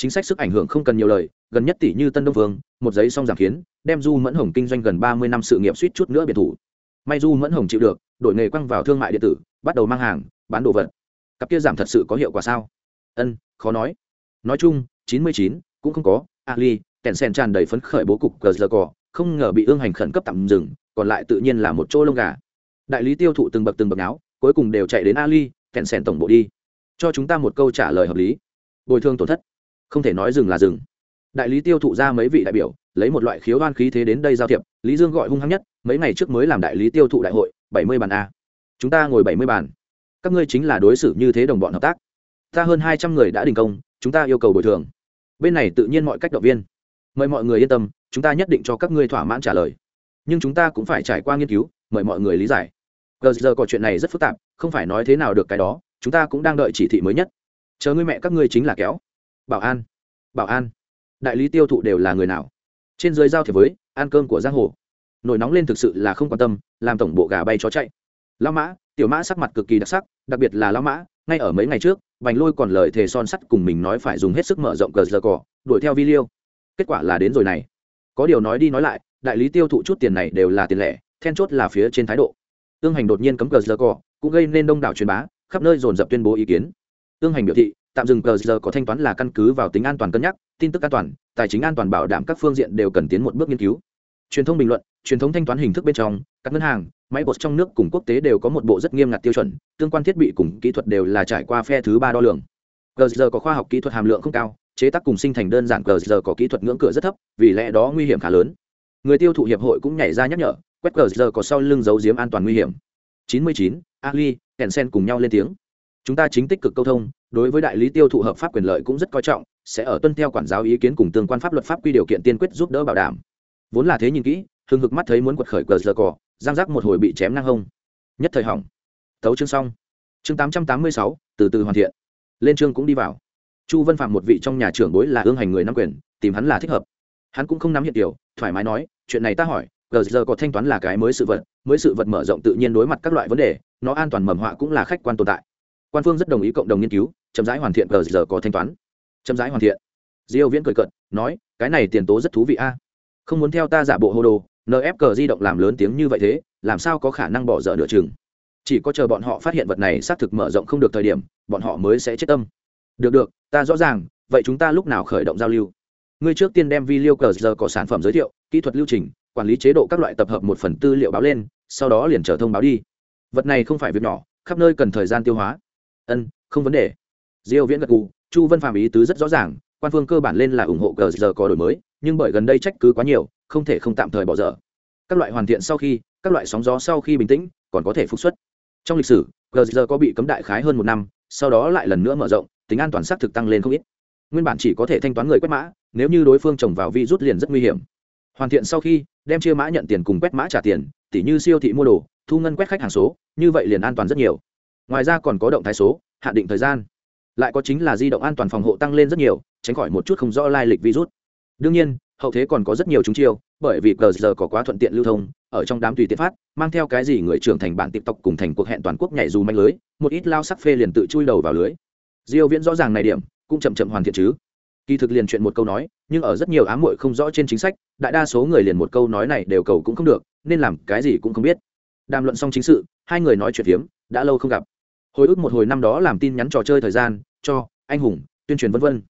chính sách sức ảnh hưởng không cần nhiều lời, gần nhất tỷ như tân đông vương, một giấy xong giảm khiến đem du mẫn hồng kinh doanh gần ba mươi năm sự nghiệp suýt chút nữa biệt thủ. May du mẫn hồng chịu được đổi nghề quăng vào thương mại điện tử, bắt đầu mang hàng, bán đồ vật. Cặp kia giảm thật sự có hiệu quả sao? Ân, khó nói. Nói chung, chín mươi chín, cũng không có. Ali kèn sen tràn đầy phấn khởi bố cục cờ giờ cỏ không ngờ bị ương hành khẩn cấp tạm dừng, còn lại tự nhiên là một chỗ lông gà. Đại lý tiêu thụ từng bậc từng bậc áo, cuối cùng đều chạy đến ali kèn sen tổng bộ đi. Cho chúng ta một câu trả lời hợp lý. Bồi thường tổn thất không thể nói dừng là dừng. Đại lý tiêu thụ ra mấy vị đại biểu, lấy một loại khiếu đoan khí thế đến đây giao thiệp, lý dương gọi hung hăng nhất, mấy ngày trước mới làm đại lý tiêu thụ đại hội, bảy mươi bàn a. Chúng ta ngồi bảy mươi bàn. Các ngươi chính là đối xử như thế đồng bọn hợp tác. Ta hơn hai trăm người đã đình công, chúng ta yêu cầu bồi thường. Bên này tự nhiên mọi cách động viên. Mời mọi người yên tâm, chúng ta nhất định cho các ngươi thỏa mãn trả lời. Nhưng chúng ta cũng phải trải qua nghiên cứu, mời mọi người lý giải. Gờ giờ có chuyện này rất phức tạp, không phải nói thế nào được cái đó, chúng ta cũng đang đợi chỉ thị mới nhất. Chờ ngươi mẹ các ngươi chính là kéo bảo an bảo an. Đại lý tiêu thụ đều là người nào? Trên dưới giao thiệp với, ăn cơm của giang hồ. Nổi nóng lên thực sự là không quan tâm, làm tổng bộ gà bay chó chạy. Lao mã, tiểu mã sắc mặt cực kỳ đặc sắc, đặc biệt là lao mã, ngay ở mấy ngày trước vành lôi còn lời thề son sắt cùng mình nói phải dùng hết sức mở rộng cờ giờ cỏ đuổi theo vi liêu. Kết quả là đến rồi này. Có điều nói đi nói lại, đại lý tiêu thụ chút tiền này đều là tiền lẻ, then chốt là phía trên thái độ. Tương hành đột nhiên cấm cờ giờ cỏ cũng gây nên đông đảo truyền bá, khắp nơi dồn dập tuyên bố ý kiến. Tương hành biểu thị tạm dừng cờ giờ có thanh toán là căn cứ vào tính an toàn cân nhắc tin tức an toàn tài chính an toàn bảo đảm các phương diện đều cần tiến một bước nghiên cứu. Truyền thông bình luận truyền thống thanh toán hình thức bên trong các ngân hàng máy bột trong nước cùng quốc tế đều có một bộ rất nghiêm ngặt tiêu chuẩn tương quan thiết bị cùng kỹ thuật đều là trải qua phe thứ ba đo lường. Cờ giờ có khoa học kỹ thuật hàm lượng không cao chế tác cùng sinh thành đơn giản cờ giờ có kỹ thuật ngưỡng cửa rất thấp vì lẽ đó nguy hiểm khá lớn. Người tiêu thụ hiệp hội cũng nhảy ra nhắc nhở quét cờ giờ có sau lưng giấu giếm an toàn nguy hiểm. 99, ali kèn sen cùng nhau lên tiếng chúng ta chính tích cực câu thông, đối với đại lý tiêu thụ hợp pháp quyền lợi cũng rất coi trọng, sẽ ở tuân theo quản giáo ý kiến cùng tương quan pháp luật pháp quy điều kiện tiên quyết giúp đỡ bảo đảm. Vốn là thế nhìn kỹ, hưng hực mắt thấy muốn quật khởi cờ giờ cỏ giang giác một hồi bị chém năng hông. Nhất thời hỏng. Thấu chương xong. Chương tám trăm tám mươi sáu, từ từ hoàn thiện. Lên chương cũng đi vào. Chu vân phạm một vị trong nhà trưởng bối là ương hành người nắm quyền, tìm hắn là thích hợp. Hắn cũng không nắm hiện điều thoải mái nói, chuyện này ta hỏi gờ giờ có thanh toán là cái mới sự vật, mới sự vật mở rộng tự nhiên đối mặt các loại vấn đề, nó an toàn mầm họa cũng là khách quan tồn tại quan phương rất đồng ý cộng đồng nghiên cứu, chậm rãi hoàn thiện cờ giờ có thanh toán. Chậm rãi hoàn thiện. Diêu viễn cười cợt, nói, cái này tiền tố rất thú vị a. Không muốn theo ta giả bộ hồ đồ nf cờ di động làm lớn tiếng như vậy thế, làm sao có khả năng bỏ dở nửa chừng? Chỉ có chờ bọn họ phát hiện vật này xác thực mở rộng không được thời điểm, bọn họ mới sẽ chết tâm. Được được, ta rõ ràng, vậy chúng ta lúc nào khởi động giao lưu? Ngươi trước tiên đem video cờ giờ có sản phẩm giới thiệu, kỹ thuật lưu trình, quản lý chế độ các loại tập hợp một phần tư liệu báo lên, sau đó liền trở thông báo đi. Vật này không phải việc nhỏ, khắp nơi cần thời gian tiêu hóa ân, không vấn đề. Diêu viễn gật gù, chu vân phạm ý tứ rất rõ ràng, quan phương cơ bản lên là ủng hộ cờ giờ có đổi mới, nhưng bởi gần đây trách cứ quá nhiều, không thể không tạm thời bỏ dở. Các loại hoàn thiện sau khi, các loại sóng gió sau khi bình tĩnh, còn có thể phục xuất. Trong lịch sử, cờ giờ có bị cấm đại khái hơn một năm, sau đó lại lần nữa mở rộng, tính an toàn xác thực tăng lên không ít. Nguyên bản chỉ có thể thanh toán người quét mã, nếu như đối phương trồng vào vi rút liền rất nguy hiểm. Hoàn thiện sau khi, đem chia mã nhận tiền cùng quét mã trả tiền, tỉ như siêu thị mua đồ, thu ngân quét khách hàng số, như vậy liền an toàn rất nhiều ngoài ra còn có động thái số hạn định thời gian. Lại có chính là di động an toàn phòng hộ tăng lên rất nhiều, tránh khỏi một chút không rõ lai lịch virus. Đương nhiên, hậu thế còn có rất nhiều chúng chiêu, bởi vì cờ giờ có quá thuận tiện lưu thông, ở trong đám tùy tiện phát, mang theo cái gì người trưởng thành bản tiktok cùng thành cuộc hẹn toàn quốc nhảy dù manh lưới, một ít lao sắc phê liền tự chui đầu vào lưới. Diêu viễn rõ ràng này điểm, cũng chậm chậm hoàn thiện chứ. Kỳ thực liền chuyện một câu nói, nhưng ở rất nhiều ám muội không rõ trên chính sách, đại đa số người liền một câu nói này đều cầu cũng không được, nên làm cái gì cũng không biết. Đàm luận xong chính sự, hai người nói chuyện hiếm đã lâu không gặp hồi ức một hồi năm đó làm tin nhắn trò chơi thời gian, cho, anh hùng, tuyên truyền vân vân.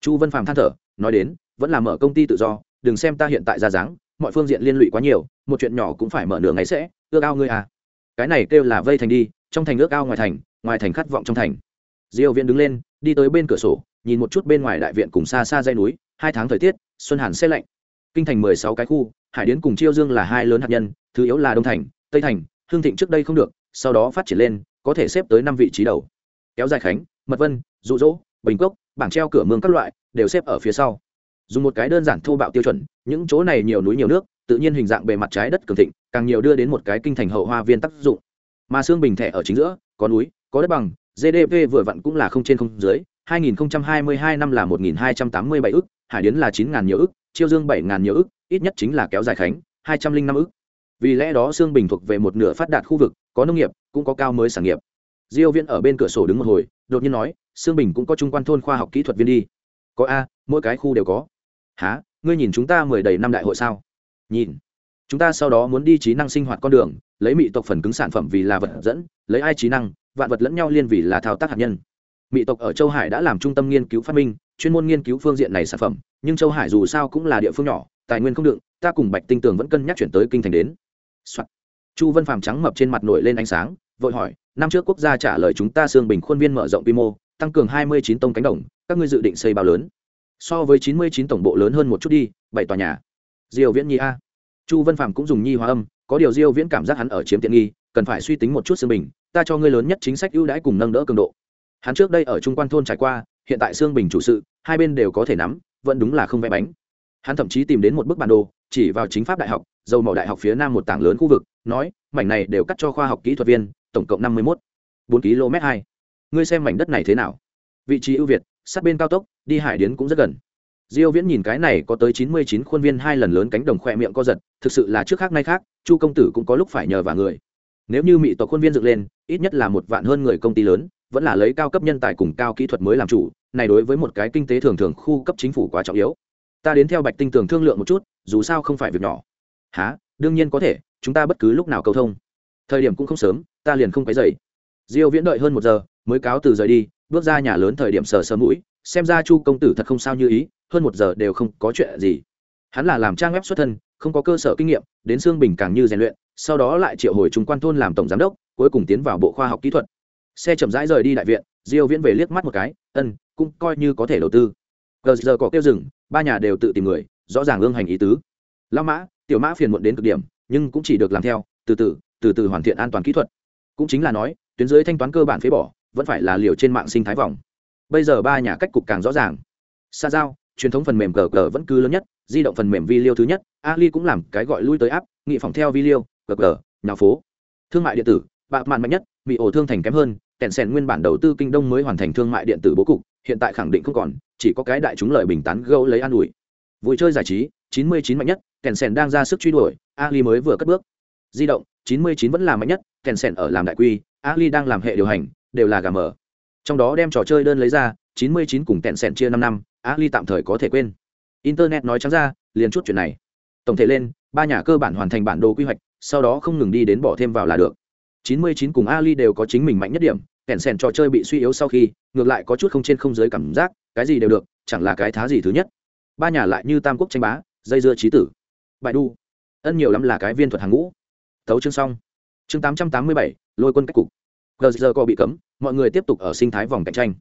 Chu vân phàm than thở, nói đến, vẫn là mở công ty tự do, đừng xem ta hiện tại ra dáng, mọi phương diện liên lụy quá nhiều, một chuyện nhỏ cũng phải mở nửa ngày sẽ, ước ao ngươi à. Cái này kêu là vây thành đi, trong thành ước ao ngoài thành ngoài thành khát vọng trong thành. Diêu Viên đứng lên, đi tới bên cửa sổ, nhìn một chút bên ngoài đại viện cùng xa xa dây núi, hai tháng thời tiết, xuân hàn xe lạnh. Kinh thành mười sáu cái khu, hải điến cùng chiêu dương là hai lớn hạt nhân, thứ yếu là đông thành, tây thành, hương thịnh trước đây không được, sau đó phát triển lên có thể xếp tới năm vị trí đầu. Kéo dài khánh, mật vân rụ rỗ bình cốc, bảng treo cửa mương các loại, đều xếp ở phía sau. Dùng một cái đơn giản thô bạo tiêu chuẩn, những chỗ này nhiều núi nhiều nước, tự nhiên hình dạng bề mặt trái đất cường thịnh, càng nhiều đưa đến một cái kinh thành hậu hoa viên tác dụng. Mà xương bình thẻ ở chính giữa, có núi, có đất bằng gdp vừa vặn cũng là không trên không dưới 2022 năm là 1287 ức, hải điến là 9.000 nhiều ức, chiêu dương 7.000 nhiều ức, ít nhất chính là kéo dài khánh 205 ức vì lẽ đó xương bình thuộc về một nửa phát đạt khu vực, có nông nghiệp, cũng có cao mới sản nghiệp. Diêu viễn ở bên cửa sổ đứng một hồi, đột nhiên nói, xương bình cũng có trung quan thôn khoa học kỹ thuật viên đi. Có a, mỗi cái khu đều có. Há ngươi nhìn chúng ta mười đầy năm đại hội sao? Nhìn. Chúng ta sau đó muốn đi trí năng sinh hoạt con đường, lấy mị tộc phần cứng sản phẩm vì là vật dẫn, lấy ai trí năng, vạn vật lẫn nhau liên vì là thao tác hạt nhân. Mị tộc ở châu hải đã làm trung tâm nghiên cứu phát minh, chuyên môn nghiên cứu phương diện này sản phẩm, nhưng châu hải dù sao cũng là địa phương nhỏ, tài nguyên không đựng, ta cùng bạch tinh tường vẫn cân nhắc chuyển tới kinh thành đến、Soạn. chu vân phàm trắng mập trên mặt nổi lên ánh sáng, vội hỏi, năm trước quốc gia trả lời chúng ta xương bình khuôn viên mở rộng quy mô, tăng cường hai mươi chín tông cánh đồng, các ngươi dự định xây bao lớn? So với chín mươi chín tổng bộ lớn hơn một chút đi, bảy tòa nhà. Diêu viễn nhi a. Chu vân Phàm cũng dùng nhi hóa âm, có điều diêu viễn cảm giác hắn ở chiếm tiện nghi, cần phải suy tính một chút xương bình, ta cho ngươi lớn nhất chính sách ưu đãi cùng nâng đỡ cường độ. Hắn trước đây ở trung quan thôn trải qua, hiện tại xương bình chủ sự, hai bên đều có thể nắm, vẫn đúng là không vẽ bánh. Hắn thậm chí tìm đến một bức bản đồ, chỉ vào chính pháp đại học dầu mỏ đại học phía nam một tảng lớn khu vực nói mảnh này đều cắt cho khoa học kỹ thuật viên tổng cộng năm mươi một, bốn km hai. Ngươi xem mảnh đất này thế nào? Vị trí ưu việt sát bên cao tốc đi hải điến cũng rất gần. Diêu viễn nhìn cái này có tới 99 khuôn viên hai lần lớn cánh đồng khoe miệng co giật thực sự là trước khác nay khác chu công tử cũng có lúc phải nhờ vào người. Nếu như mỹ tộc khuôn viên dựng lên ít nhất là một vạn hơn người công ty lớn vẫn là lấy cao cấp nhân tài cùng cao kỹ thuật mới làm chủ này đối với một cái kinh tế thường thường khu cấp chính phủ quá trọng yếu. Ta đến theo bạch tinh tường thương lượng một chút dù sao không phải việc nhỏ há đương nhiên có thể, chúng ta bất cứ lúc nào cầu thông. Thời điểm cũng không sớm, ta liền không quấy dậy diêu viễn đợi hơn một giờ, mới cáo từ rời đi, bước ra nhà lớn thời điểm sờ sờ mũi, xem ra chu công tử thật không sao như ý, hơn một giờ đều không có chuyện gì. Hắn là làm trang web xuất thân, không có cơ sở kinh nghiệm, đến xương bình càng như rèn luyện, sau đó lại triệu hồi trung quan thôn làm tổng giám đốc, cuối cùng tiến vào bộ khoa học kỹ thuật. Xe chậm rãi rời đi đại viện, diêu viễn về liếc mắt một cái, ân, cũng coi như có thể đầu tư. Gờ giờ có kêu rừng ba nhà đều tự tìm người, rõ ràng ương hành ý tứ. Lao mã tiểu mã phiền muộn đến cực điểm, nhưng cũng chỉ được làm theo, từ từ từ từ hoàn thiện an toàn kỹ thuật. Cũng chính là nói, tuyến dưới thanh toán cơ bản phế bỏ, vẫn phải là liều trên mạng sinh thái vòng. Bây giờ ba nhà cách cục càng rõ ràng. Xa giao, truyền thống phần mềm gg vẫn cứ lớn nhất, di động phần mềm vi liêu thứ nhất, ali cũng làm cái gọi lui tới áp nghị phòng theo vi liêu gg nhà phố. Thương mại điện tử, bạc mạn mạnh nhất, bị ổ thương thành kém hơn kèn sèn nguyên bản đầu tư kinh đông mới hoàn thành thương mại điện tử bố cục, hiện tại khẳng định không còn, chỉ có cái đại chúng lợi bình tán gâu lấy an ủi. Vui chơi giải trí 99 mạnh nhất kèn sèn đang ra sức truy đuổi, ali mới vừa cất bước. Di động 99 vẫn là mạnh nhất kèn sèn ở làm đại quy, ali đang làm hệ điều hành, đều là gà mở trong đó đem trò chơi đơn lấy ra 99 cùng kèn sèn chia năm năm, ali tạm thời có thể quên. Internet nói trắng ra, liền chút chuyện này. Tổng thể lên, ba nhà cơ bản hoàn thành bản đồ quy hoạch, sau đó không ngừng đi đến bỏ thêm vào là được. 99 cùng ali đều có chính mình mạnh nhất điểm kèn sèn trò chơi bị suy yếu sau khi, ngược lại có chút không trên không dưới cảm giác, cái gì đều được, chẳng là cái thá gì thứ nhất. Ba nhà lại như tam quốc tranh bá, dây dưa trí tử bại đu. Ân nhiều lắm là cái viên thuật hàng ngũ. Thấu chương xong. Chương 887, lôi quân cách cục. Gờ giờ co bị cấm mọi người tiếp tục ở sinh thái vòng cạnh tranh.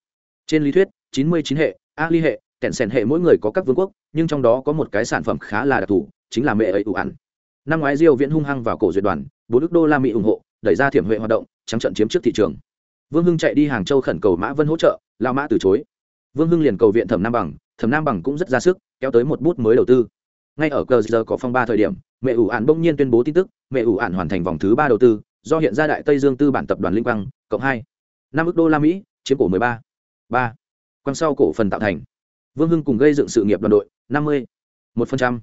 Trên lý thuyết 99 hệ a ly hệ kẹn sẻn hệ mỗi người có các vương quốc nhưng trong đó có một cái sản phẩm khá là đặc thù chính là mẹ ấy ủ ẩn năm ngoái diêu viễn hung hăng vào cổ duyệt đoàn bốn đức đô la mỹ ủng hộ đẩy ra thiểm huệ hoạt động trắng trận chiếm trước thị trường. Vương hưng chạy đi hàng châu khẩn cầu mã vân hỗ trợ lao mã từ chối. Vương hưng liền cầu viện thẩm nam bằng thẩm nam bằng cũng rất ra sức kéo tới một bút mới đầu tư ngay ở cờ giờ có phong ba thời điểm, mẹ ủ ạn bỗng nhiên tuyên bố tin tức, mẹ ủ ạn hoàn thành vòng thứ ba đầu tư, do hiện ra đại tây dương tư bản tập đoàn linh quang, cộng hai. Năm ước đô la mỹ, chiếm cổ mười ba. Ba. Quang sau cổ phần tạo thành. Vương hưng cùng gây dựng sự nghiệp đoàn đội, năm mươi. Một phần trăm.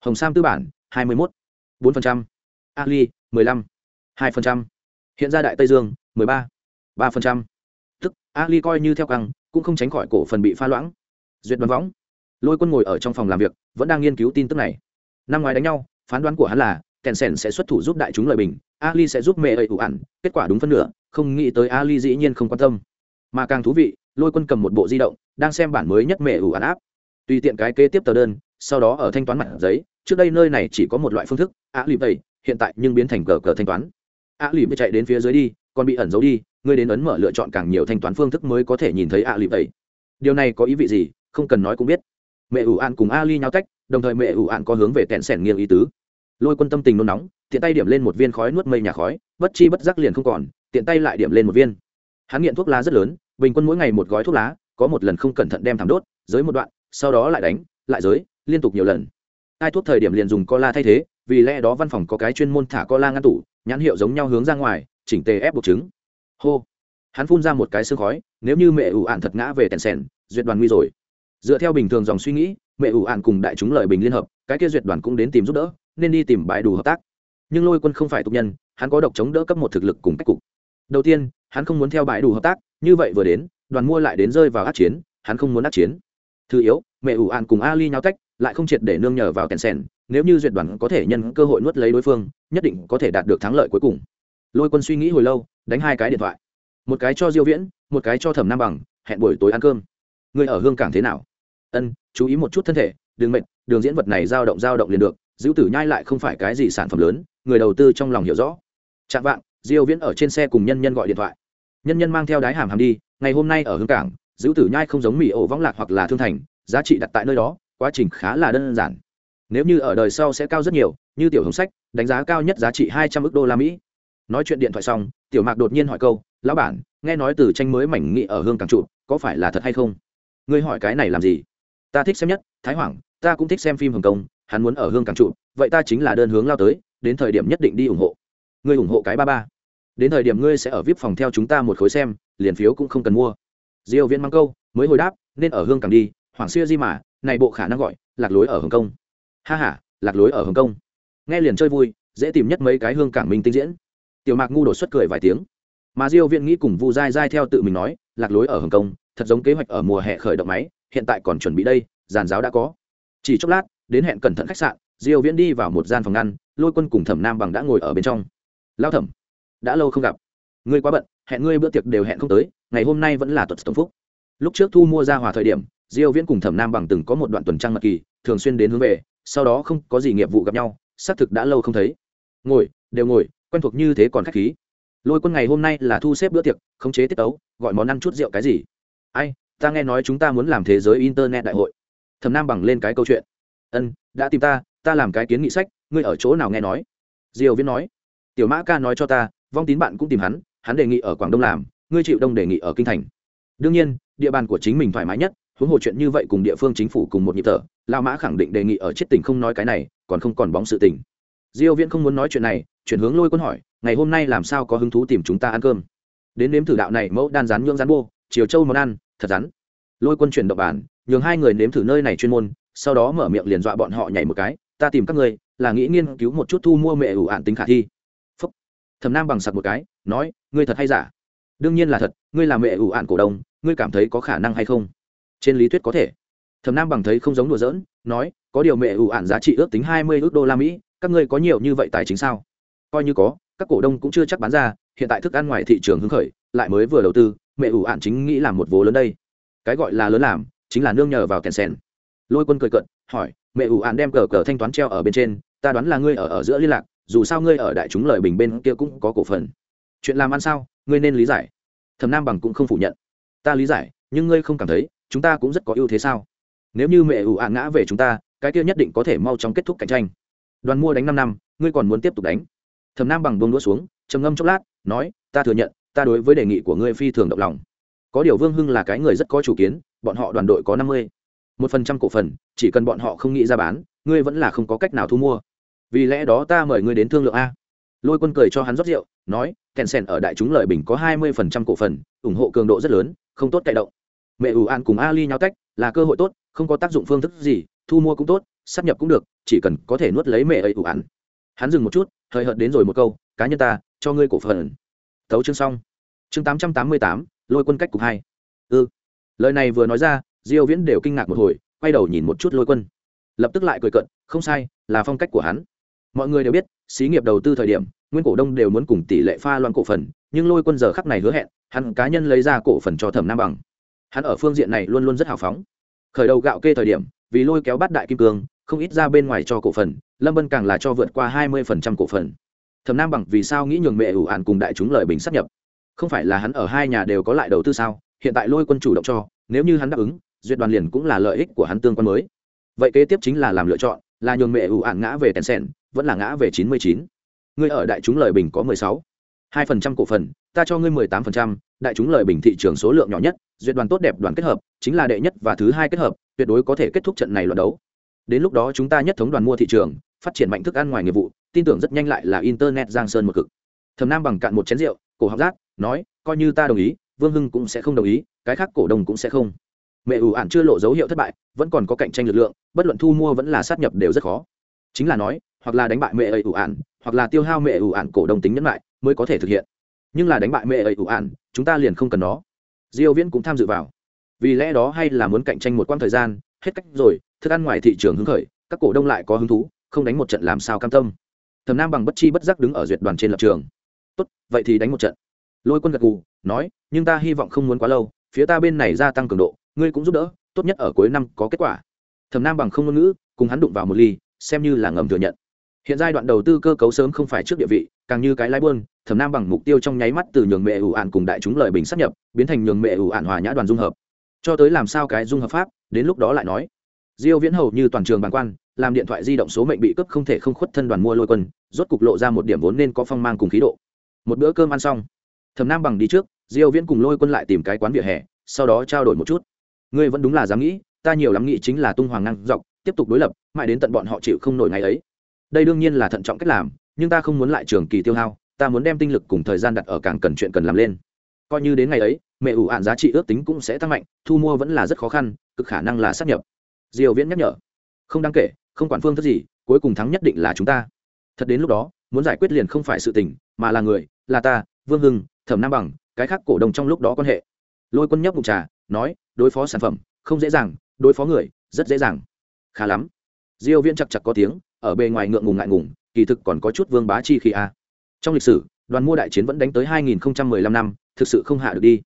Hồng sam tư bản, hai mươi một bốn phần trăm. Ali, mười lăm. Hai phần trăm. Hiện ra đại tây dương, mười ba. Ba phần trăm. Tức, ali coi như theo căng, cũng không tránh khỏi cổ phần bị pha loãng. Duyệt đoàn võng lôi quân ngồi ở trong phòng làm việc, vẫn đang nghiên cứu tin tức này. Năm ngoái đánh nhau, phán đoán của hắn là, kèn sèn sẽ xuất thủ giúp đại chúng lời bình, ali sẽ giúp mẹ ấy ủ ẩn kết quả đúng phân nửa, không nghĩ tới ali dĩ nhiên không quan tâm. Mà càng thú vị, lôi quân cầm một bộ di động, đang xem bản mới nhất mẹ ủ ẩn áp. Tùy tiện cái kế tiếp tờ đơn, sau đó ở thanh toán mặt giấy, trước đây nơi này chỉ có một loại phương thức á lì tẩy hiện tại nhưng biến thành cờ cờ thanh toán. Á lì chạy đến phía dưới đi, còn bị ẩn giấu đi ngươi đến ấn mở lựa chọn càng nhiều thanh toán phương thức mới có thể nhìn thấy ạ lì tẩy điều này có ý vị gì, không cần nói cũng biết mẹ ủ ạn cùng ali nhau tách, đồng thời mẹ ủ ạn có hướng về tẹn sẻn nghiêng ý tứ. Lôi quân tâm tình nôn nóng, tiện tay điểm lên một viên khói nuốt mây nhà khói, bất chi bất giác liền không còn, tiện tay lại điểm lên một viên. Hắn nghiện thuốc lá rất lớn, bình quân mỗi ngày một gói thuốc lá, có một lần không cẩn thận đem thảm đốt dưới một đoạn, sau đó lại đánh, lại giới, liên tục nhiều lần. Ai thuốc thời điểm liền dùng cola thay thế, vì lẽ đó văn phòng có cái chuyên môn thả cola ngăn tủ, nhãn hiệu giống nhau hướng ra ngoài, chỉnh tề ép buộc trứng. Hô. Hắn phun ra một cái xương khói, nếu như mẹ ủ ạn thật ngã về tèn sèn duyệt đoàn nguy rồi dựa theo bình thường dòng suy nghĩ, mẹ ủ ạn cùng đại chúng lợi bình liên hợp, cái kia duyệt đoàn cũng đến tìm giúp đỡ, nên đi tìm bãi đủ hợp tác. Nhưng lôi quân không phải tục nhân, hắn có độc chống đỡ cấp một thực lực cùng cách cục. Đầu tiên, hắn không muốn theo bãi đủ hợp tác, như vậy vừa đến, đoàn mua lại đến rơi vào át chiến, hắn không muốn át chiến. Thứ yếu, mẹ ủ ạn cùng ali nhau tách, lại không triệt để nương nhờ vào kèn sèn, nếu như duyệt đoàn có thể nhân cơ hội nuốt lấy đối phương, nhất định có thể đạt được thắng lợi cuối cùng. Lôi quân suy nghĩ hồi lâu, đánh hai cái điện thoại. Một cái cho diêu viễn, một cái cho thẩm nam bằng, hẹn buổi tối ăn cơm. Người ở hương cảng thế nào? Ân, chú ý một chút thân thể, đường mệnh, đường diễn vật này dao động dao động liền được giữ tử nhai lại không phải cái gì sản phẩm lớn, người đầu tư trong lòng hiểu rõ. Chạm vạng, diêu viễn ở trên xe cùng nhân nhân gọi điện thoại. Nhân nhân mang theo đái hàm hàm đi, ngày hôm nay ở hương cảng giữ tử nhai không giống mỹ ổ võng lạc hoặc là thương thành, giá trị đặt tại nơi đó, quá trình khá là đơn giản. Nếu như ở đời sau sẽ cao rất nhiều, như tiểu hồng sách, đánh giá cao nhất giá trị hai trăm ước đô la mỹ. Nói chuyện điện thoại xong, tiểu mạc đột nhiên hỏi câu, lão bản, nghe nói từ tranh mới mảnh nghị ở hương Cảng trụ, có phải là thật hay không? Ngươi hỏi cái này làm gì? Ta thích xem nhất, thái hoàng, ta cũng thích xem phim hồng kông, hắn muốn ở hương càng trụ, vậy ta chính là đơn hướng lao tới, đến thời điểm nhất định đi ủng hộ. Ngươi ủng hộ cái ba ba. Đến thời điểm ngươi sẽ ở vip phòng theo chúng ta một khối xem, liền phiếu cũng không cần mua. Diêu viễn mang câu, mới hồi đáp, nên ở hương càng đi, hoàng xưa di mà, này bộ khả năng gọi, lạc lối ở hồng kông. Ha ha, lạc lối ở hồng kông. Nghe liền chơi vui, dễ tìm nhất mấy cái hương cảng minh tinh diễn. Tiểu mạc ngu đột xuất cười vài tiếng. Mà diêu viễn nghĩ cùng vu dai dai theo tự mình nói, lạc lối ở hồng kông, thật giống kế hoạch ở mùa hè khởi động máy hiện tại còn chuẩn bị đây, giàn giáo đã có. Chỉ chốc lát, đến hẹn cẩn thận khách sạn, diêu viễn đi vào một gian phòng ngăn, lôi quân cùng thẩm nam bằng đã ngồi ở bên trong. Lao thẩm, đã lâu không gặp. Ngươi quá bận, hẹn ngươi bữa tiệc đều hẹn không tới, ngày hôm nay vẫn là tuần tổng phúc. Lúc trước thu mua ra hòa thời điểm, diêu viễn cùng thẩm nam bằng từng có một đoạn tuần trăng mật kỳ, thường xuyên đến hướng về, sau đó không có gì nghiệp vụ gặp nhau, xác thực đã lâu không thấy. Ngồi, đều ngồi, quen thuộc như thế còn khách khí. Lôi quân ngày hôm nay là thu xếp bữa tiệc, khống chế tiết tấu, gọi món ăn chút rượu cái gì? Ai ta nghe nói chúng ta muốn làm thế giới internet đại hội. Thầm nam bằng lên cái câu chuyện. Ân, đã tìm ta ta làm cái kiến nghị sách, ngươi ở chỗ nào nghe nói? Diều viễn nói. Tiểu mã ca nói cho ta, vong tín bạn cũng tìm hắn hắn đề nghị ở quảng đông làm, ngươi chịu đông đề nghị ở kinh thành. Đương nhiên, địa bàn của chính mình thoải mái nhất, huống hồ chuyện như vậy cùng địa phương chính phủ cùng một nhịp thở lao mã khẳng định đề nghị ở chết tỉnh không nói cái này, còn không còn bóng sự tình. Diêu viễn không muốn nói chuyện này, chuyển hướng lôi quân hỏi, ngày hôm nay làm sao có hứng thú tìm chúng ta ăn cơm? Đến nếm thử đạo này mẫu đan rán nhưỡng rán bô chiều châu món ăn, thật rắn. Lôi quân chuyển động bản nhường hai người nếm thử nơi này chuyên môn, sau đó mở miệng liền dọa bọn họ nhảy một cái, ta tìm các ngươi, là nghĩ nghiên cứu một chút thu mua mẹ ủ ạn tính khả thi. Phúc. Thẩm nam bằng sặc một cái, nói, ngươi thật hay giả? Đương nhiên là thật, ngươi là mẹ ủ ạn cổ đông, ngươi cảm thấy có khả năng hay không? Trên lý thuyết có thể. Thẩm nam bằng thấy không giống đùa giỡn, nói, có điều mẹ ủ ạn giá trị ước tính hai mươi ước đô la mỹ, các ngươi có nhiều như vậy tài chính sao? Coi như có, các cổ đông cũng chưa chắc bán ra, hiện tại thức ăn ngoài thị trường hứng khởi, lại mới vừa đầu tư mẹ ủ ạn chính nghĩ làm một vố lớn đây. Cái gọi là lớn làm, chính là nương nhờ vào kèn sen lôi quân cười cận hỏi, mẹ ủ ạn đem cờ cờ thanh toán treo ở bên trên, ta đoán là ngươi ở ở giữa liên lạc, dù sao ngươi ở đại chúng lợi bình bên kia cũng có cổ phần. Chuyện làm ăn sao, ngươi nên lý giải. Thầm nam bằng cũng không phủ nhận. Ta lý giải, nhưng ngươi không cảm thấy, chúng ta cũng rất có ưu thế sao? Nếu như mẹ ủ ạn ngã về chúng ta, cái kia nhất định có thể mau chóng kết thúc cạnh tranh. Đoàn mua đánh năm năm, ngươi còn muốn tiếp tục đánh. Thầm nam bằng buông đũa xuống, trầm ngâm chốc lát, nói, ta thừa nhận ta đối với đề nghị của ngươi phi thường động lòng. Có điều vương hưng là cái người rất có chủ kiến, bọn họ đoàn đội có năm mươi. Một phần trăm cổ phần, chỉ cần bọn họ không nghĩ ra bán, ngươi vẫn là không có cách nào thu mua. Vì lẽ đó ta mời ngươi đến thương lượng a. Lôi quân cười cho hắn rót rượu, nói, kèn sèn ở đại chúng lợi bình có hai mươi phần trăm cổ phần, ủng hộ cường độ rất lớn, không tốt cậy động. Mẹ ủ an cùng ali nhau tách, là cơ hội tốt, không có tác dụng phương thức gì, thu mua cũng tốt sắp nhập cũng được, chỉ cần có thể nuốt lấy mẹ ấy ủ an. hắn dừng một chút, hơi hợt đến rồi một câu, cá nhân ta, cho ngươi cổ phần thấu chương xong. Chương tám trăm tám mươi tám, lôi quân cách cục hai. Ư ừ. lời này vừa nói ra, diêu viễn đều kinh ngạc một hồi, quay đầu nhìn một chút lôi quân. Lập tức lại cười cận không sai, là phong cách của hắn. Mọi người đều biết, xí nghiệp đầu tư thời điểm, nguyên cổ đông đều muốn cùng tỷ lệ pha loan cổ phần, nhưng lôi quân giờ khắc này hứa hẹn, hắn cá nhân lấy ra cổ phần cho thẩm nam bằng. Hắn ở phương diện này luôn luôn rất hào phóng. Khởi đầu gạo kê thời điểm, vì lôi kéo bắt đại kim cương, không ít ra bên ngoài cho cổ phần, lâm bân càng là cho vượt qua hai mươi cổ phần thẩm nam bằng vì sao nghĩ nhường mẹ ủ ạn cùng đại chúng lời bình sắp nhập? Không phải là hắn ở hai nhà đều có lại đầu tư sao? Hiện tại lôi quân chủ động cho, nếu như hắn đáp ứng, duyệt đoàn liền cũng là lợi ích của hắn tương quan mới. Vậy kế tiếp chính là làm lựa chọn, là nhường mẹ ủ ạn ngã về tèn sèn, vẫn là ngã về chín mươi chín. Ngươi ở đại chúng lời bình có mười sáu. hai phần trăm cổ phần, ta cho ngươi mười tám phần trăm. Đại chúng lời bình thị trường số lượng nhỏ nhất, duyệt đoàn tốt đẹp đoàn kết hợp, chính là đệ nhất và thứ hai kết hợp, tuyệt đối có thể kết thúc trận này luận đấu. Đến lúc đó chúng ta nhất thống đoàn mua thị trường, phát triển mạnh thức ăn ngoài nghiệp vụ tin tưởng rất nhanh lại là internet giang sơn một cực. Thầm nam bằng cạn một chén rượu, cổ học giác nói, coi như ta đồng ý, vương hưng cũng sẽ không đồng ý, cái khác cổ đông cũng sẽ không. Mẹ ủ ạn chưa lộ dấu hiệu thất bại, vẫn còn có cạnh tranh lực lượng, bất luận thu mua vẫn là sát nhập đều rất khó. Chính là nói, hoặc là đánh bại mẹ ấy ủ ạn hoặc là tiêu hao mẹ ủ ạn cổ đông tính nhẫn lại, mới có thể thực hiện. Nhưng là đánh bại mẹ ấy ủ ạn chúng ta liền không cần nó. Diêu viễn cũng tham dự vào. Vì lẽ đó hay là muốn cạnh tranh một quãng thời gian, hết cách rồi, thức ăn ngoài thị trường hứng khởi, các cổ đông lại có hứng thú, không đánh một trận làm sao cam tâm thẩm nam bằng bất chi bất giác đứng ở duyệt đoàn trên lập trường. Tốt, vậy thì đánh một trận. Lôi quân gật gù, nói, nhưng ta hy vọng không muốn quá lâu, phía ta bên này gia tăng cường độ, ngươi cũng giúp đỡ, tốt nhất ở cuối năm có kết quả. Thẩm nam bằng không ngôn ngữ, cùng hắn đụng vào một ly, xem như là ngầm thừa nhận. Hiện giai đoạn đầu tư cơ cấu sớm không phải trước địa vị, càng như cái lái buôn, thẩm nam bằng mục tiêu trong nháy mắt từ nhường mẹ ủ ạn cùng đại chúng lợi bình sắp nhập, biến thành nhường mẹ ủ ạn hòa nhã đoàn dung hợp. Cho tới làm sao cái dung hợp pháp, đến lúc đó lại nói. Diêu viễn hầu như toàn trường bàn quan làm điện thoại di động số mệnh bị cướp không thể không khuất thân đoàn mua lôi quân, rốt cục lộ ra một điểm vốn nên có phong mang cùng khí độ. Một bữa cơm ăn xong thầm nam bằng đi trước, diêu viễn cùng lôi quân lại tìm cái quán vỉa hè, sau đó trao đổi một chút. Ngươi vẫn đúng là dám nghĩ, ta nhiều lắm nghĩ chính là tung hoàng năng dọc, tiếp tục đối lập, mãi đến tận bọn họ chịu không nổi ngày ấy. Đây đương nhiên là thận trọng cách làm, nhưng ta không muốn lại trường kỳ tiêu hao, ta muốn đem tinh lực cùng thời gian đặt ở càng cần chuyện cần làm lên. Coi như đến ngày ấy, mẹ ủ ạn giá trị ước tính cũng sẽ tăng mạnh, thu mua vẫn là rất khó khăn, cực khả năng là sắp nhập. Diều viễn nhắc nhở. Không đáng kể không quản phương thức gì, cuối cùng thắng nhất định là chúng ta. Thật đến lúc đó, muốn giải quyết liền không phải sự tình, mà là người, là ta, vương hưng, thẩm nam bằng, cái khác cổ đông trong lúc đó quan hệ. Lôi quân nhấp bụng trà, nói, đối phó sản phẩm, không dễ dàng, đối phó người, rất dễ dàng. Khá lắm. Diêu viễn chặt chặt có tiếng, ở bề ngoài ngượng ngùng ngại ngùng, kỳ thực còn có chút vương bá chi khi a. Trong lịch sử, đoàn mua đại chiến vẫn đánh tới 2015 năm, thực sự không hạ được đi.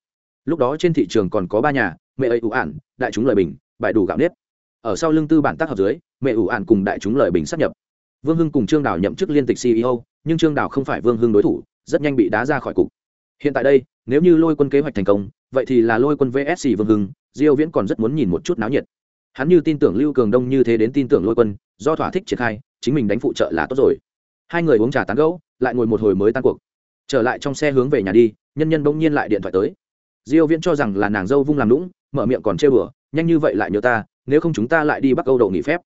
Lúc đó trên thị trường còn có ba nhà, mẹ ấy ủ ản đại chúng lời bình bài đủ gạo nếp ở sau lưng tư bản tác hợp dưới, mẹ ủ ạn cùng đại chúng lời bình sắp nhập. Vương hưng cùng trương đào nhậm chức liên tịch ceo nhưng trương đào không phải vương hưng đối thủ, rất nhanh bị đá ra khỏi cục. Hiện tại đây, nếu như lôi quân kế hoạch thành công, vậy thì là lôi quân vsc vương hưng, diêu viễn còn rất muốn nhìn một chút náo nhiệt. Hắn như tin tưởng lưu cường đông như thế đến tin tưởng lôi quân, do thỏa thích triển khai, chính mình đánh phụ trợ là tốt rồi. Hai người uống trà tán gẫu, lại ngồi một hồi mới tan cuộc. Trở lại trong xe hướng về nhà đi, nhân nhân bỗng nhiên lại điện thoại tới. Diêu viễn cho rằng là nàng dâu vung làm lũng mở miệng còn chê bừa, nhanh như vậy lại nhớ ta nếu không chúng ta lại đi bắc âu độ nghỉ phép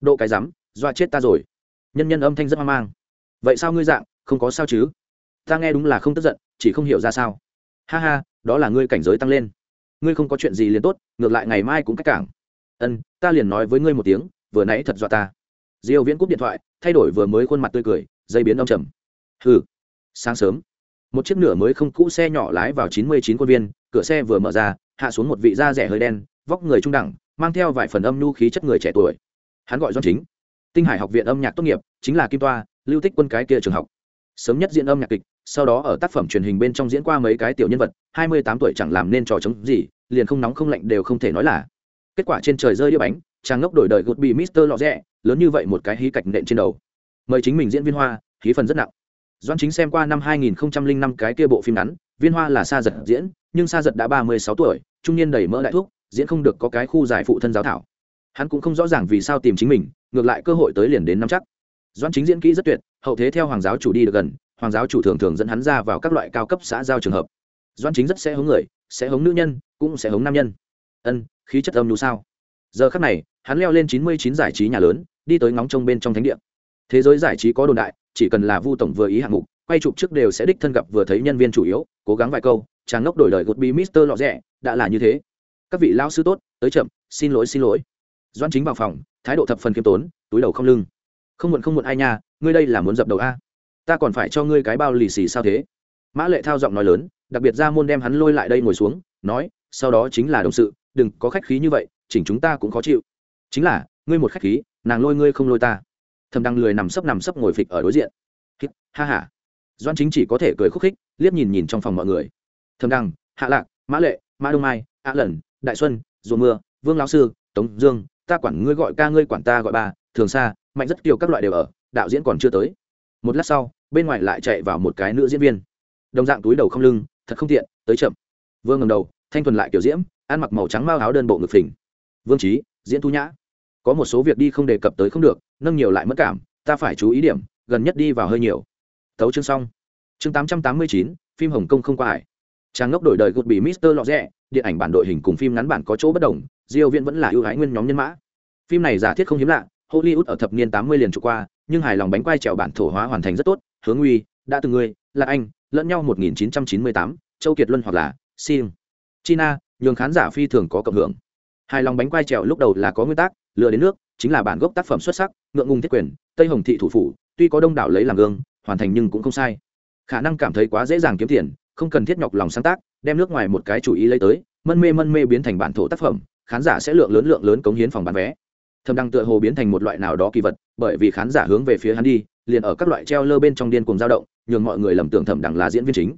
độ cái rắm doa chết ta rồi nhân nhân âm thanh rất hoang mang vậy sao ngươi dạng không có sao chứ ta nghe đúng là không tức giận chỉ không hiểu ra sao ha ha đó là ngươi cảnh giới tăng lên ngươi không có chuyện gì liền tốt ngược lại ngày mai cũng cách cảng ân ta liền nói với ngươi một tiếng vừa nãy thật dọa ta diêu viễn cúp điện thoại thay đổi vừa mới khuôn mặt tươi cười dây biến đông trầm hừ sáng sớm một chiếc nửa mới không cũ xe nhỏ lái vào 99 quân viên cửa xe vừa mở ra hạ xuống một vị da rẻ hơi đen vóc người trung đẳng mang theo vài phần âm nhu khí chất người trẻ tuổi. Hắn gọi doan chính. Tinh hải học viện âm nhạc tốt nghiệp, chính là kim toa, lưu tích quân cái kia trường học. Sớm nhất diễn âm nhạc kịch, sau đó ở tác phẩm truyền hình bên trong diễn qua mấy cái tiểu nhân vật, hai mươi tám tuổi chẳng làm nên trò chống gì, liền không nóng không lạnh đều không thể nói là. Kết quả trên trời rơi đĩa bánh trang ngốc đổi đời gột bị mister lọ rẽ lớn như vậy một cái hí cạch nện trên đầu. Mời chính mình diễn viên hoa, khí phần rất nặng. Doan chính xem qua năm hai nghìn năm cái kia bộ phim ngắn, viên hoa là sa giật diễn, nhưng sa giật đã ba mươi sáu tuổi, trung niên đầy mỡ đại thuốc diễn không được có cái khu giải phụ thân giáo thảo. Hắn cũng không rõ ràng vì sao tìm chính mình ngược lại cơ hội tới liền đến năm chắc. Doan chính diễn kỹ rất tuyệt hậu thế theo hoàng giáo chủ đi được gần hoàng giáo chủ thường thường dẫn hắn ra vào các loại cao cấp xã giao trường hợp. Doan chính rất sẽ hống người sẽ hống nữ nhân cũng sẽ hống nam nhân. Ân khí chất âm nhu sao? Giờ khắc này hắn leo lên chín mươi chín giải trí nhà lớn đi tới ngóng trông bên trong thánh địa. Thế giới giải trí có đồn đại chỉ cần là vu tổng vừa ý hạng mục quay chụp trước đều sẽ đích thân gặp vừa thấy nhân viên chủ yếu cố gắng vài câu chàng ngốc đổi đời gột bí mister lọ rẻ, đã là như thế các vị lao sư tốt, tới chậm, xin lỗi xin lỗi. Doan chính vào phòng, thái độ thập phần kiêm tốn, túi đầu không lưng. Không muộn không muộn ai nha, ngươi đây là muốn dập đầu a? Ta còn phải cho ngươi cái bao lì xì sao thế? Mã lệ thao giọng nói lớn, đặc biệt ra môn đem hắn lôi lại đây ngồi xuống, nói, sau đó chính là đồng sự, đừng có khách khí như vậy, chỉnh chúng ta cũng khó chịu. Chính là, ngươi một khách khí, nàng lôi ngươi không lôi ta. Thầm đăng lười nằm sấp nằm sấp ngồi phịch ở đối diện. Ha h a doan chính chỉ có thể cười khúc khích, liếc nhìn nhìn trong phòng mọi người. Thầm đăng, hạ lạc, mã lệ, mã đông mai, a lần đại xuân dù mưa vương lão sư tống dương ta quản ngươi gọi ca ngươi quản ta gọi bà, thường xa mạnh rất kiều các loại đều ở đạo diễn còn chưa tới. Một lát sau bên ngoài lại chạy vào một cái nữ diễn viên. Đồng dạng túi đầu không lưng thật không tiện tới chậm. Vương ngầm đầu thanh thuần lại kiểu diễm ăn mặc màu trắng mao áo đơn bộ ngực phình. Vương trí diễn thu nhã. Có một số việc đi không đề cập tới không được nâng nhiều lại mất cảm ta phải chú ý điểm gần nhất đi vào hơi nhiều. Thấu chương xong. Chương tám trăm tám mươi chín phim hồng kông không qua hải trang ngốc đổi đời gột bị mister lọ Rẹ, điện ảnh bản đội hình cùng phim ngắn bản có chỗ bất đồng diêu viễn vẫn là ưu ái nguyên nhóm nhân mã. Phim này giả thiết không hiếm lạ hollywood ở thập niên 80 liền trục qua nhưng hài lòng bánh quai trèo bản thổ hóa hoàn thành rất tốt hướng uy đã từng người là anh lẫn nhau 1998, châu kiệt luân hoặc là sim china nhường khán giả phi thường có cộng hưởng. Hài lòng bánh quai trèo lúc đầu là có nguyên tắc lừa đến nước chính là bản gốc tác phẩm xuất sắc ngượng ngùng thiết quyền tây hồng thị thủ phủ tuy có đông đảo lấy làm gương hoàn thành nhưng cũng không sai. Khả năng cảm thấy quá dễ dàng kiếm tiền không cần thiết nhọc lòng sáng tác, đem nước ngoài một cái chủ ý lấy tới, mân mê mân mê biến thành bản thổ tác phẩm, khán giả sẽ lượng lớn lượng lớn cống hiến phòng bán vé. Thầm đăng tựa hồ biến thành một loại nào đó kỳ vật, bởi vì khán giả hướng về phía hắn đi, liền ở các loại treo lơ bên trong điên cùng dao động, nhường mọi người lầm tưởng thẩm đằng là diễn viên chính.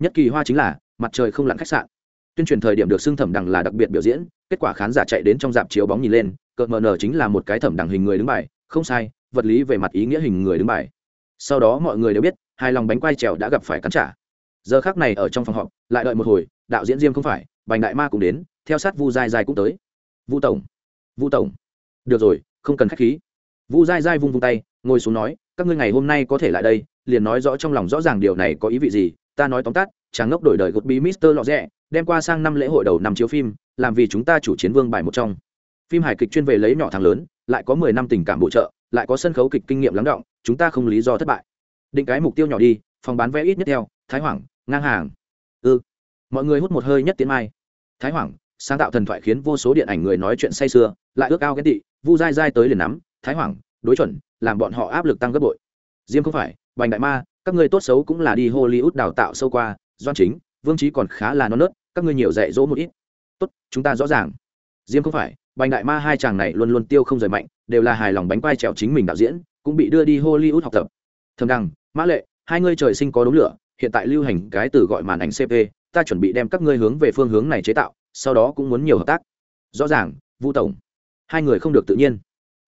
Nhất kỳ hoa chính là, mặt trời không lặn khách sạn. Tuyên truyền thời điểm được xưng thẩm đằng là đặc biệt biểu diễn, kết quả khán giả chạy đến trong dạp chiếu bóng nhìn lên, cợt mờ nở chính là một cái thẩm đằng hình người đứng bài, không sai, vật lý về mặt ý nghĩa hình người đứng bài. Sau đó mọi người đều biết hai lòng bánh quai trèo đã gặp phải cắn trả giờ khác này ở trong phòng họp, lại đợi một hồi, đạo diễn diêm không phải, bành đại ma cũng đến, theo sát vu dai dai cũng tới. Vu tổng vu tổng. Được rồi, không cần k h á c h khí. Vu dai dai vung vung tay, ngồi xuống nói, các ngươi ngày hôm nay có thể lại đây, liền nói rõ trong lòng rõ ràng điều này có ý vị gì, ta nói tóm tắt, chàng ngốc đổi đời gột bí mister lọ rẽ đem qua sang năm lễ hội đầu năm chiếu phim, làm vì chúng ta chủ chiến vương bài một trong. Phim hài kịch chuyên về lấy nhỏ thằng lớn, lại có mười năm tình cảm bổ trợ, lại có sân khấu kịch kinh nghiệm lắng động, chúng ta không lý do thất bại. Định cái mục tiêu nhỏ đi, phòng bán vé ít nhất theo, thái hoàng ngang hàng. Ư ừ. mọi người hút một hơi nhất tiến mai. Thái hoàng sáng tạo thần thoại khiến vô số điện ảnh người nói chuyện say sưa, lại ước ao ghen tị, vu dai dai tới liền nắm. Thái hoàng đối chuẩn, làm bọn họ áp lực tăng gấp bội. Diêm không phải, bành đại ma, các người tốt xấu cũng là đi hollywood đào tạo sâu qua, doan chính, vương trí còn khá là non nớt, các ngươi nhiều dạy dỗ một ít. Tốt, chúng ta rõ ràng. Diêm không phải, bành đại ma hai chàng này luôn luôn tiêu không rời mạnh, đều là hài lòng bánh quai trèo chính mình đạo diễn, cũng bị đưa đi hollywood học tập. Thầm đăng mã lệ, hai ngươi trời sinh có đống lửa hiện tại lưu hành cái từ gọi màn ảnh cp ta chuẩn bị đem các ngươi hướng về phương hướng này chế tạo, sau đó cũng muốn nhiều hợp tác. Rõ ràng, vu tổng, hai người không được tự nhiên.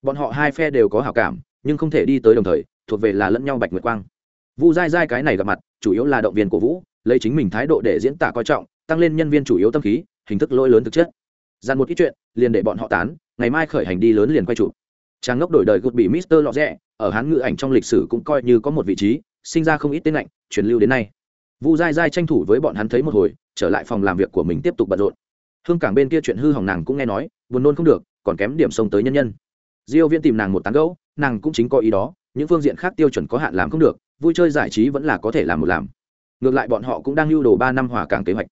Bọn họ hai phe đều có hảo cảm, nhưng không thể đi tới đồng thời, thuộc về là lẫn nhau bạch nguyệt quang. Vu dai dai cái này gặp mặt, chủ yếu là động viên của vũ, lấy chính mình thái độ để diễn tả coi trọng, tăng lên nhân viên chủ yếu tâm khí, hình thức lỗi lớn thực chất. Dàn một ít chuyện, liền để bọn họ tán, ngày mai khởi hành đi lớn liền quay chụp. Trang ngốc đổi đời gột bị mister lọ rẽ ở hán ngữ ảnh trong lịch sử cũng coi như có một vị trí sinh ra không ít tên lạnh, truyền lưu đến nay. Vu dai dai tranh thủ với bọn hắn thấy một hồi, trở lại phòng làm việc của mình tiếp tục bận rộn. Hương cảng bên kia chuyện hư hỏng nàng cũng nghe nói, buồn nôn không được, còn kém điểm sông tới nhân nhân. Diêu viễn tìm nàng một tán gẫu, nàng cũng chính có ý đó, những phương diện khác tiêu chuẩn có hạn làm không được, vui chơi giải trí vẫn là có thể làm một làm. Ngược lại bọn họ cũng đang lưu đồ ba năm hòa cảng kế hoạch.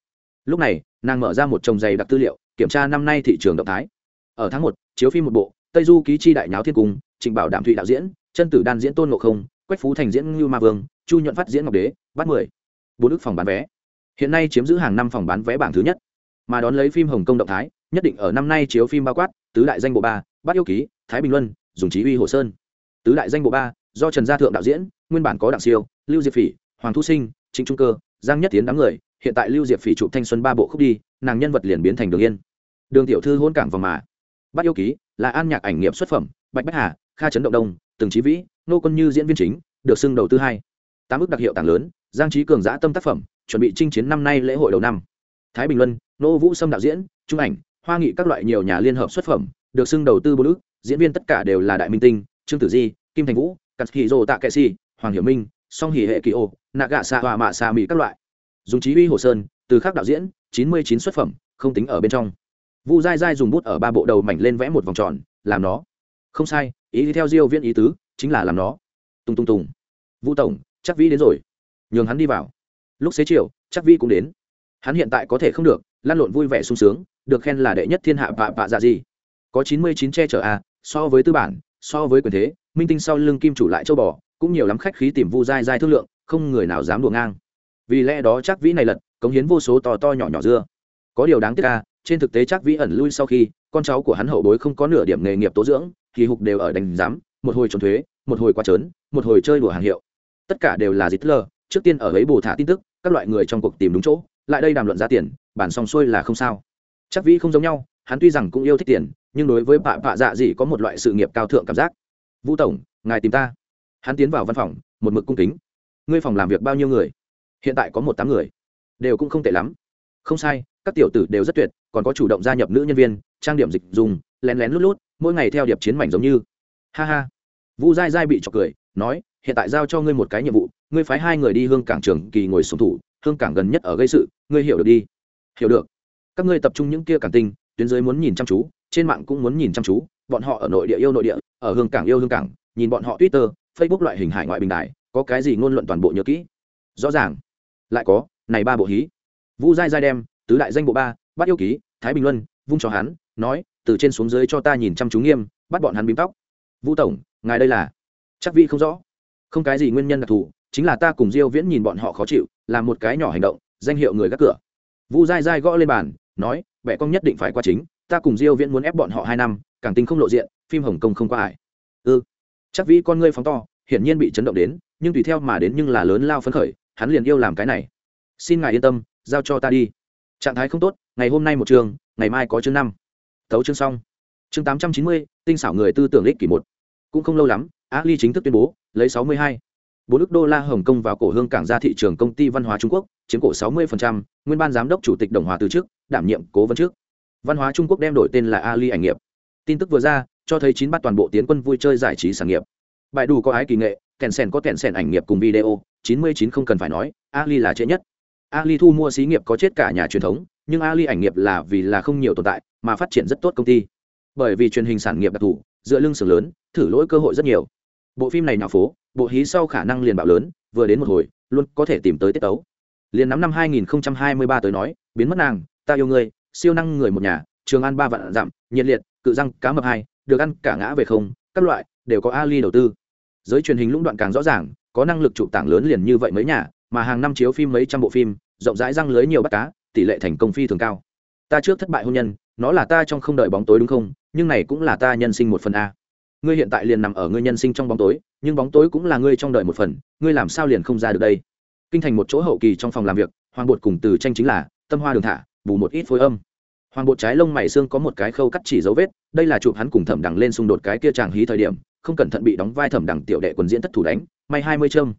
Lúc này, nàng mở ra một chồng giày đặc tư liệu, kiểm tra năm nay thị trường động thái. Ở tháng một, chiếu phim một bộ, tây du ký chi đại nháo thiên cung Trình bảo đạm thụy đạo diễn, chân tử đan diễn tôn ngộ không quách phú thành diễn ngưu ma vương, chu nhuận phát diễn ngọc đế, bắt mười. Bốn ước phòng bán vé. Hiện nay chiếm giữ hàng năm phòng bán vé bảng thứ nhất. Mà đón lấy phim hồng kông động thái, nhất định ở năm nay chiếu phim bao quát, tứ đại danh bộ ba bắt yêu ký, thái bình luân, dùng chí uy hồ sơn. Tứ đại danh bộ ba, do trần gia thượng đạo diễn, nguyên bản có đặng siêu, lưu diệp phỉ, hoàng thu sinh, trịnh trung cơ, giang nhất tiến đám người, hiện tại lưu diệp phỉ chụp thanh xuân ba bộ khúc đi, nàng nhân vật liền biến thành đường yên. Đường tiểu thư hôn cảng vòng mà. Bắt yêu ký là an nhạc ảnh nghiệp xuất phẩm, bạch bách hà, kha trấn động đông từng trí vĩ, nô quân như diễn viên chính, được xưng đầu tư hai. Tám ước đặc hiệu tảng lớn, giang trí cường giã tâm tác phẩm, chuẩn bị chinh chiến năm nay lễ hội đầu năm. Thái bình luân, nô vũ sâm đạo diễn, trung ảnh, hoa nghị các loại nhiều nhà liên hợp xuất phẩm, được xưng đầu tư bốn ước. Diễn viên tất cả đều là đại minh tinh, trương tử di, kim thành vũ cắt hì rồ tạ kệ si hoàng hiểu minh, song hỉ hệ kỳ ô nạ gạ xạ hòa mạ xạ mỹ các loại. Dùng chí uy hồ sơn, từ Khác đạo diễn, chín mươi chín xuất phẩm, không tính ở bên trong. Vu dai dai dùng bút ở ba bộ đầu mảnh lên vẽ một vòng tròn, làm nó. Không sai ý theo diêu viên ý tứ, chính là làm nó. Tung tung tung vu tổng, chắc vĩ đến rồi. Nhường hắn đi vào. Lúc xế chiều, chắc vĩ cũng đến. Hắn hiện tại có thể không được lan lộn vui vẻ sung sướng, được khen là đệ nhất thiên hạ vạ vạ dạ gì. Có chín mươi chín che chở a, so với tư bản, so với quyền thế, minh tinh sau lưng kim chủ lại châu bò, cũng nhiều lắm khách khí tìm vu dai dai thương lượng, không người nào dám đùa ngang. Vì lẽ đó chắc vĩ này lật, cống hiến vô số to to nhỏ nhỏ dưa. Có điều đáng tiếc ca trên thực tế chắc vĩ ẩn lui sau khi, con cháu của hắn hậu bối không có nửa điểm nghề nghiệp tố dưỡng thì hục đều ở đánh giám, một hồi trốn thuế, một hồi qua trớn, một hồi chơi đùa hàng hiệu. Tất cả đều là dít lơ trước tiên ở ấy bù thả tin tức, các loại người trong cuộc tìm đúng chỗ, lại đây đàm luận giá tiền, bản xong xuôi là không sao. Chắc vĩ không giống nhau, hắn tuy rằng cũng yêu thích tiền, nhưng đối với bạ bạ dạ gì có một loại sự nghiệp cao thượng cảm giác. Vũ tổng, ngài tìm ta. Hắn tiến vào văn phòng, một mực cung kính. Ngươi phòng làm việc bao nhiêu người? Hiện tại có một tám người. Đều cũng không tệ lắm. Không sai, các tiểu tử đều rất tuyệt, còn có chủ động gia nhập nữ nhân viên, trang điểm dịch dùng lén lén lút lút, mỗi ngày theo điệp chiến mảnh giống như. Ha ha. Vu dai dai bị trọc cười, nói, hiện tại giao cho ngươi một cái nhiệm vụ, ngươi phái hai người đi hương cảng trường kỳ ngồi sùng thủ, hương cảng gần nhất ở gây sự, ngươi hiểu được đi. Hiểu được. Các ngươi tập trung những kia cảng tinh tuyến dưới muốn nhìn chăm chú, trên mạng cũng muốn nhìn chăm chú, bọn họ ở nội địa yêu nội địa, ở hương cảng yêu hương cảng, nhìn bọn họ twitter, facebook loại hình hải ngoại bình đại, có cái gì ngôn luận toàn bộ nhớ kỹ. Rõ ràng. Lại có, này ba bộ hí. Vu dai dai đem, tứ đại danh bộ ba, bắt yêu ký, thái bình luân, vung cho hắn, nói từ trên xuống dưới cho ta nhìn chăm chú nghiêm, bắt bọn hắn bím tóc. Vu tổng, ngài đây là? Chắc vị không rõ. Không cái gì nguyên nhân đặc thù, chính là ta cùng diêu viễn nhìn bọn họ khó chịu làm một cái nhỏ hành động, danh hiệu người gác cửa. Vu dai dai gõ lên bàn, nói vẻ con nhất định phải qua chính, ta cùng diêu viễn muốn ép bọn họ hai năm, càng tinh không lộ diện, phim hồng kông không qua ải ư ừ. chắc vi con ngươi phóng to, hiển nhiên bị chấn động đến, nhưng tùy theo mà đến nhưng là lớn lao phấn khởi, hắn liền yêu làm cái này. Xin ngài yên tâm, giao cho ta đi. Trạng thái không tốt, ngày hôm nay một trường, ngày mai có chương năm thấu chương xong. Chương tám trăm chín mươi, tinh xảo người tư tưởng ích kỷ một. Cũng không lâu lắm ali chính thức tuyên bố, lấy sáu mươi hai. Bốn ước đô la hồng kông vào cổ hương cảng ra thị trường công ty văn hóa trung quốc, chiếm cổ sáu mươi nguyên ban giám đốc chủ tịch đồng hòa từ trước đảm nhiệm cố vấn trước. Văn hóa trung quốc đem đổi tên là ali ảnh nghiệp. Tin tức vừa ra, cho thấy chín bắt toàn bộ tiến quân vui chơi giải trí sản nghiệp. Bài đủ có ái kỳ nghệ, kèn sèn có kèn sèn ảnh nghiệp cùng video, chín mươi chín không cần phải nói ali là trễ nhất. Ali thu mua xí nghiệp có chết cả nhà truyền thống nhưng ali ảnh nghiệp là vì là không nhiều tồn tại, mà phát triển rất tốt công ty. Bởi vì truyền hình sản nghiệp đặc thù, dựa lưng sưởng lớn, thử lỗi cơ hội rất nhiều. Bộ phim này nhà phố, bộ hí sau khả năng liền bạo lớn, vừa đến một hồi, luôn có thể tìm tới tiết tấu. Liền năm năm 2023 tới nói, biến mất nàng, ta yêu ngươi, siêu năng người một nhà, trường ăn ba vạn dặm, nhiệt liệt, cự răng, cá mập hai, được ăn cả ngã về không, các loại, đều có ali đầu tư. Giới truyền hình lũng đoạn càng rõ ràng, có năng lực chụp tảng lớn liền như vậy mấy nhà, mà hàng năm chiếu phim mấy trăm bộ phim, rộng rãi răng lưới nhiều bắt cá tỷ lệ thành công phi thường cao. Ta trước thất bại hôn nhân, nó là ta trong không đợi bóng tối đúng không? Nhưng này cũng là ta nhân sinh một phần a. Ngươi hiện tại liền nằm ở ngươi nhân sinh trong bóng tối, nhưng bóng tối cũng là ngươi trong đợi một phần, ngươi làm sao liền không ra được đây? Kinh thành một chỗ hậu kỳ trong phòng làm việc, hoàng bột cùng từ tranh chính là tâm hoa đường thả, bù một ít phối âm. Hoàng bột trái lông mày xương có một cái khâu cắt chỉ dấu vết, đây là chụp hắn cùng thẩm đằng lên xung đột cái kia chàng hí thời điểm, không cẩn thận bị đóng vai thẩm đằng tiểu đệ quần diễn thất thủ đánh, may hai mươi trâm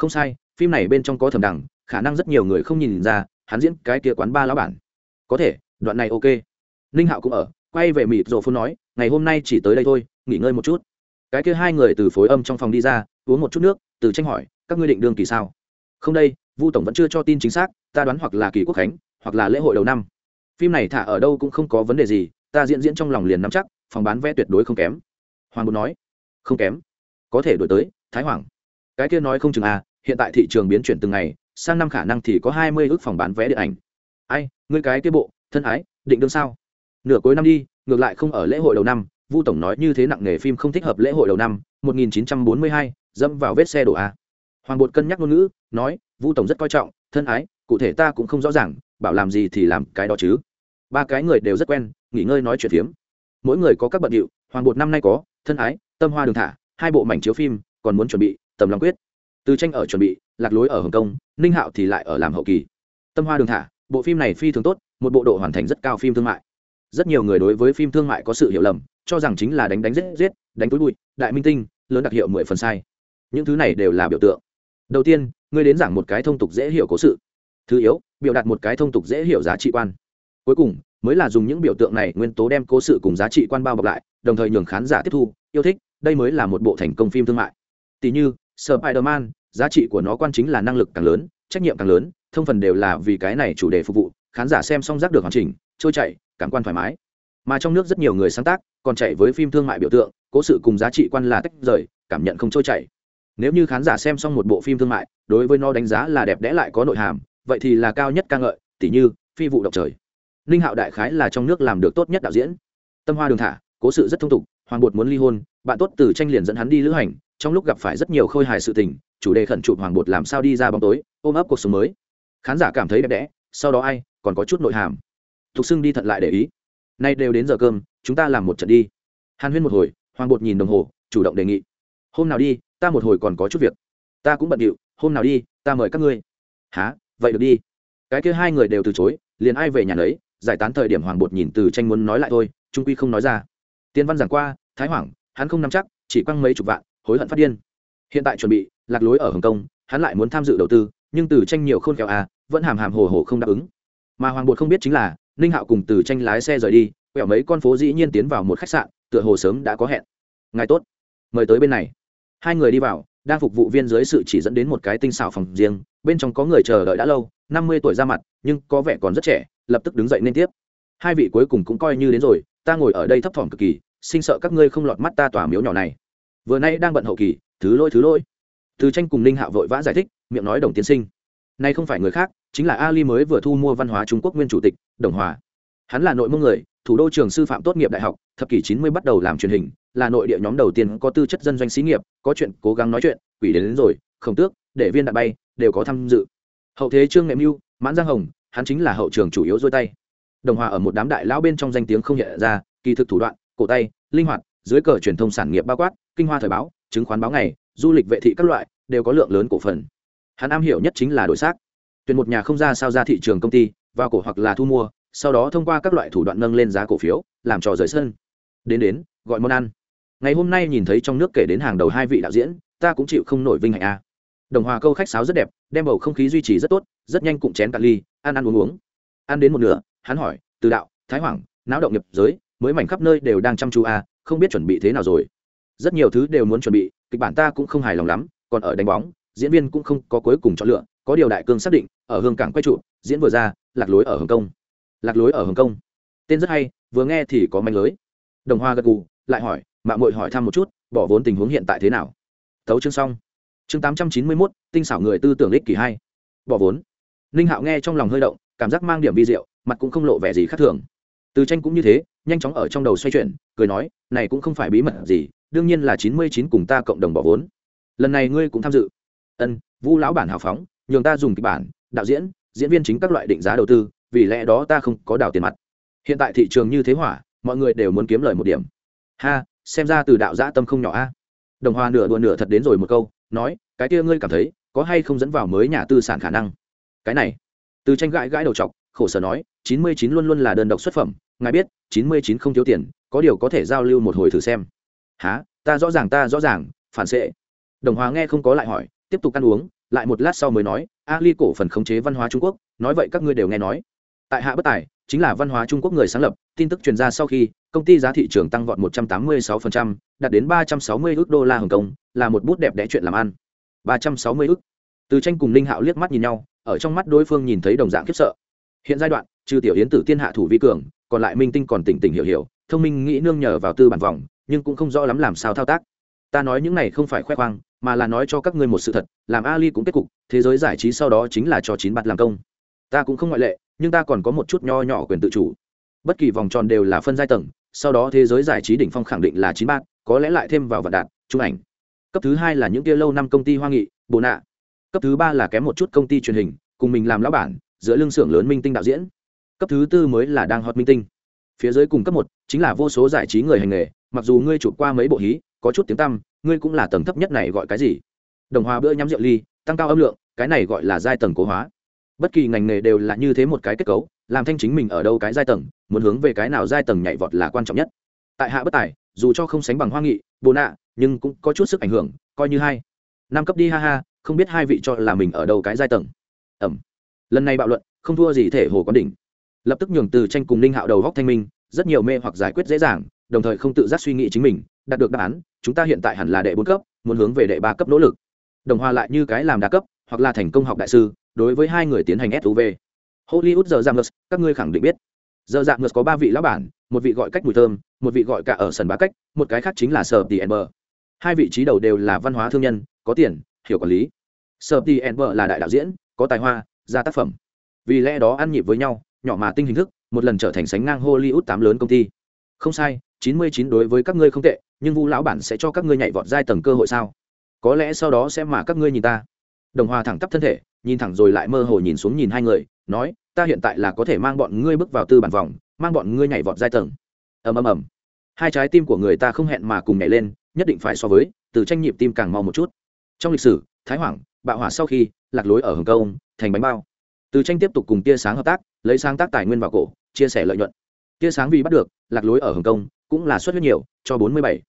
không sai, phim này bên trong có thẩm đằng, khả năng rất nhiều người không nhìn ra hắn diễn cái kia quán ba lão bản. Có thể, đoạn này ok. Ninh hạo cũng ở, quay về mịt rồ phun nói, ngày hôm nay chỉ tới đây thôi, nghỉ ngơi một chút. Cái kia hai người từ phối âm trong phòng đi ra, uống một chút nước, từ tranh hỏi, các ngươi định đương kỳ sao? Không đây, vu tổng vẫn chưa cho tin chính xác, ta đoán hoặc là kỳ quốc khánh, hoặc là lễ hội đầu năm. Phim này thả ở đâu cũng không có vấn đề gì, ta diễn diễn trong lòng liền nắm chắc, phòng bán vé tuyệt đối không kém. Hoàng bột nói, không kém. Có thể đổi tới, thái hoàng. Cái kia nói không chừng à hiện tại thị trường biến chuyển từng ngày sang năm khả năng thì có hai mươi ước phòng bán vé điện ảnh. Ai ngươi cái kia bộ thân ái định đương sao? Nửa cuối năm đi ngược lại không ở lễ hội đầu năm vu tổng nói như thế nặng nghề phim không thích hợp lễ hội đầu năm 1942, dẫm vào vết xe đổ a. Hoàng bột cân nhắc ngôn ngữ nói vu tổng rất coi trọng thân ái cụ thể ta cũng không rõ ràng bảo làm gì thì làm cái đó chứ. Ba cái người đều rất quen nghỉ ngơi nói chuyện phiếm. Mỗi người có các bận điệu hoàng bột năm nay có thân ái tâm hoa đường thả hai bộ mảnh chiếu phim còn muốn chuẩn bị tầm lòng quyết từ tranh ở chuẩn bị, lạc lối ở hồng kông, ninh hạo thì lại ở làm hậu kỳ. Tâm hoa đường thả, bộ phim này phi thường tốt, một bộ độ hoàn thành rất cao phim thương mại. Rất nhiều người đối với phim thương mại có sự hiểu lầm, cho rằng chính là đánh đánh giết giết, đánh túi bụi, đại minh tinh, lớn đặc hiệu mười phần sai. Những thứ này đều là biểu tượng. Đầu tiên, ngươi đến giảng một cái thông tục dễ hiểu cố sự. Thứ yếu, biểu đạt một cái thông tục dễ hiểu giá trị quan. Cuối cùng, mới là dùng những biểu tượng này nguyên tố đem cố sự cùng giá trị quan bao bọc lại, đồng thời nhường khán giả tiếp thu, yêu thích, đây mới là một bộ thành công phim thương mại. Tỷ như spider-man, giá trị của nó quan chính là năng lực càng lớn, trách nhiệm càng lớn, thông phần đều là vì cái này chủ đề phục vụ, khán giả xem xong rác được hoàn chỉnh, trôi chảy, cảm quan thoải mái. Mà trong nước rất nhiều người sáng tác, còn chạy với phim thương mại biểu tượng, cố sự cùng giá trị quan là tách rời, cảm nhận không trôi chảy. Nếu như khán giả xem xong một bộ phim thương mại, đối với nó đánh giá là đẹp đẽ lại có nội hàm, vậy thì là cao nhất ca ngợi tỷ như, phi vụ độc trời. Ninh hạo đại khái là trong nước làm được tốt nhất đạo diễn. Tâm hoa đường thả, cố sự rất thông tục, hoàng bột muốn ly hôn, bạn tốt từ tranh liền dẫn hắn đi lữ hành trong lúc gặp phải rất nhiều khôi hài sự tình, chủ đề khẩn chụp hoàng bột làm sao đi ra bóng tối, ôm ấp cuộc sống mới. Khán giả cảm thấy đẹp đẽ, sau đó ai, còn có chút nội hàm. Thục xưng đi thận lại để ý. Nay đều đến giờ cơm, chúng ta làm một trận đi. Hàn huyên một hồi, hoàng bột nhìn đồng hồ, chủ động đề nghị. Hôm nào đi, ta một hồi còn có chút việc. Ta cũng bận điệu, hôm nào đi, ta mời các ngươi. Há vậy được đi. Cái kia hai người đều từ chối, liền ai về nhà lấy giải tán thời điểm hoàng bột nhìn từ tranh muốn nói lại thôi, trung quy không nói ra. Tiên văn giảng qua, thái hoàng hắn không nắm chắc, chỉ quăng mấy chục vạn hối hận phát điên. Hiện tại chuẩn bị, lạc lối ở hồng kông, hắn lại muốn tham dự đầu tư, nhưng từ tranh nhiều khôn khéo à vẫn hàm hàm hồ hồ không đáp ứng. Mà hoàng bột không biết chính là, ninh hạo cùng từ tranh lái xe rời đi, quẹo mấy con phố dĩ nhiên tiến vào một khách sạn, tựa hồ sớm đã có hẹn. Ngài tốt. Mời tới bên này. Hai người đi vào, đang phục vụ viên dưới sự chỉ dẫn đến một cái tinh xảo phòng riêng, bên trong có người chờ đợi đã lâu, năm mươi tuổi ra mặt, nhưng có vẻ còn rất trẻ, lập tức đứng dậy nên tiếp. Hai vị cuối cùng cũng coi như đến rồi, ta ngồi ở đây thấp thỏm cực kỳ sinh sợ các ngươi không lọt mắt ta tỏa miếu nhỏ này vừa nay đang bận hậu kỳ thứ lỗi thứ lỗi. Từ tranh cùng ninh hạo vội vã giải thích miệng nói đồng tiến sinh. Nay không phải người khác chính là ali mới vừa thu mua văn hóa trung quốc nguyên chủ tịch đồng hòa. Hắn là nội mông người thủ đô trường sư phạm tốt nghiệp đại học thập kỷ chín mươi bắt đầu làm truyền hình là nội địa nhóm đầu tiên có tư chất dân doanh xí nghiệp có chuyện cố gắng nói chuyện quỷ đến, đến rồi khổng tước để viên đại bay đều có tham dự. Hậu thế trương nghệ mưu mãn giang hồng hắn chính là hậu trường chủ yếu dôi tay. Đồng hòa ở một đám đại lão bên trong danh tiếng không hiện ra kỳ thực thủ đoạn cổ tay linh hoạt dưới cờ truyền thông sản nghiệp bao quát kinh hoa thời báo, chứng khoán báo ngày, du lịch vệ thị các loại, đều có lượng lớn cổ phần. Hắn am hiểu nhất chính là đổi xác. Tuyển một nhà không ra sao ra thị trường công ty, vào cổ hoặc là thu mua, sau đó thông qua các loại thủ đoạn nâng lên giá cổ phiếu, làm trò rời sân. Đến đến, gọi món ăn. Ngày hôm nay nhìn thấy trong nước kể đến hàng đầu hai vị đạo diễn, ta cũng chịu không nổi vinh hạnh a. Đồng hòa câu khách sáo rất đẹp, đem bầu không khí duy trì rất tốt, rất nhanh cụm chén cạn ly, ăn ăn uống uống. Ăn đến một nửa, hắn hỏi, từ đạo, thái hoàng, náo động nhập giới, mới mảnh khắp nơi đều đang chăm chú a không biết chuẩn bị thế nào rồi? Rất nhiều thứ đều muốn chuẩn bị, kịch bản ta cũng không hài lòng lắm, còn ở đánh bóng, diễn viên cũng không có cuối cùng chọn lựa, có điều đại cương xác định, ở hương cảng quay trụ, diễn vừa ra, lạc lối ở hồng kông. Lạc lối ở hồng kông. Tên rất hay, vừa nghe thì có manh lưới. Đồng hoa gật gù, lại hỏi mạng mội hỏi thăm một chút, bỏ vốn tình huống hiện tại thế nào? Tấu chương xong. Chương tám trăm chín mươi mốt, tinh xảo người tư tưởng ích kỷ hai. Bỏ vốn. Ninh hạo nghe trong lòng hơi động, cảm giác mang điểm vi diệu, mặt cũng không lộ vẻ gì khác thường. Từ tranh cũng như thế, nhanh chóng ở trong đầu xoay chuyển, cười nói, này cũng không phải bí mật gì đương nhiên là chín mươi chín cùng ta cộng đồng bỏ vốn. Lần này ngươi cũng tham dự. Ân, vu lão bản hào phóng, nhường ta dùng kịch bản, đạo diễn diễn viên chính các loại định giá đầu tư, vì lẽ đó ta không có đào tiền mặt. Hiện tại thị trường như thế hỏa, mọi người đều muốn kiếm lời một điểm. Ha, xem ra từ đạo giã tâm không nhỏ a. Đồng hòa nửa đùa nửa thật đến rồi một câu, nói, cái kia ngươi cảm thấy, có hay không dẫn vào mới nhà tư sản khả năng? Cái này, từ tranh gãi gãi đầu chọc, khổ sở nói, chín mươi chín luôn luôn là đơn độc xuất phẩm, ngài biết, chín mươi chín không thiếu tiền, có điều có thể giao lưu một hồi thử xem há ta rõ ràng ta rõ ràng phản xệ. Đồng hóa nghe không có lại hỏi tiếp tục ăn uống lại một lát sau mới nói ali cổ phần khống chế văn hóa trung quốc nói vậy các ngươi đều nghe nói. Tại hạ bất tài chính là văn hóa trung quốc người sáng lập tin tức truyền ra sau khi công ty giá thị trường tăng vọt 186%, đạt đến 360 ức đô la hồng kông là một bút đẹp đẽ chuyện làm ăn. 360 ức từ tranh cùng linh hạo liếc mắt nhìn nhau ở trong mắt đối phương nhìn thấy đồng dạng khiếp sợ. Hiện giai đoạn trừ tiểu yến tử tiên hạ thủ vi cường còn lại minh tinh còn tỉnh tỉnh hiểu hiểu thông minh nghĩ nương nhờ vào tư bản vòng nhưng cũng không rõ lắm làm sao thao tác. Ta nói những này không phải khoe khoang, mà là nói cho các ngươi một sự thật, làm ali cũng kết cục, thế giới giải trí sau đó chính là cho chín bạt làm công. Ta cũng không ngoại lệ, nhưng ta còn có một chút nho nhỏ quyền tự chủ. Bất kỳ vòng tròn đều là phân giai tầng, sau đó thế giới giải trí đỉnh phong khẳng định là chín bát có lẽ lại thêm vào vạn đạt, trung ảnh. Cấp thứ hai là những kia lâu năm công ty hoa nghị bộ nạ. Cấp thứ ba là kém một chút công ty truyền hình, cùng mình làm lão bản, giữa lưng xưởng lớn minh tinh đạo diễn. Cấp thứ tư mới là đang hot minh tinh. Phía dưới cùng cấp một chính là vô số giải trí người hành nghề mặc dù ngươi chụp qua mấy bộ hí, có chút tiếng tăm, ngươi cũng là tầng thấp nhất này gọi cái gì? Đồng hòa bữa nhắm rượu ly, tăng cao âm lượng, cái này gọi là giai tầng cố hóa. Bất kỳ ngành nghề đều là như thế một cái kết cấu, làm thanh chính mình ở đâu cái giai tầng, muốn hướng về cái nào giai tầng nhảy vọt là quan trọng nhất. Tại hạ bất tài, dù cho không sánh bằng hoa nghị, bồ nạ, nhưng cũng có chút sức ảnh hưởng, coi như hai. Năm cấp đi ha ha, không biết hai vị cho là mình ở đâu cái giai tầng. Ẩm. Lần này bạo luận, không thua gì thể hồ quán đỉnh. Lập tức nhường từ tranh cùng ninh hạo đầu góc thanh minh, rất nhiều mê hoặc giải quyết dễ dàng đồng thời không tự giác suy nghĩ chính mình, đạt được đáp án, chúng ta hiện tại hẳn là đệ bốn cấp, muốn hướng về đệ ba cấp nỗ lực. Đồng hòa lại như cái làm đa cấp, hoặc là thành công học đại sư, đối với hai người tiến hành suv hollywood giờ giảm ngược các ngươi khẳng định biết. Giờ dạng ngược có ba vị lão bản, một vị gọi cách mùi thơm, một vị gọi cả ở sân bá cách, một cái khác chính là sở tỷ ember hai vị trí đầu đều là văn hóa thương nhân, có tiền, hiểu quản lý. Sở tỷ ember là đại đạo diễn, có tài hoa, ra tác phẩm. Vì lẽ đó ăn nhịp với nhau, nhỏ mà tinh hình thức, một lần trở thành sánh ngang hollywood tám lớn công ty. Không sai chín mươi chín đối với các ngươi không tệ, nhưng vu lão bản sẽ cho các ngươi nhảy vọt giai tầng cơ hội sao? Có lẽ sau đó sẽ mà các ngươi nhìn ta. Đồng hòa thẳng tắp thân thể, nhìn thẳng rồi lại mơ hồ nhìn xuống nhìn hai người, nói, ta hiện tại là có thể mang bọn ngươi bước vào tư bản vòng, mang bọn ngươi nhảy vọt giai tầng. Ầm ầm ầm. Hai trái tim của người ta không hẹn mà cùng nhảy lên, nhất định phải so với, từ tranh nhịp tim càng mau một chút. Trong lịch sử, thái hoàng, bạo hỏa sau khi, lạc lối ở hồng kông, thành bánh bao. Từ tranh tiếp tục cùng tia sáng hợp tác, lấy sáng tác tài nguyên vào cổ, chia sẻ lợi nhuận. Tia sáng vì bắt được, lạc lối ở hồng kông cũng là xuất huyết nhiều, cho bốn mươi bảy,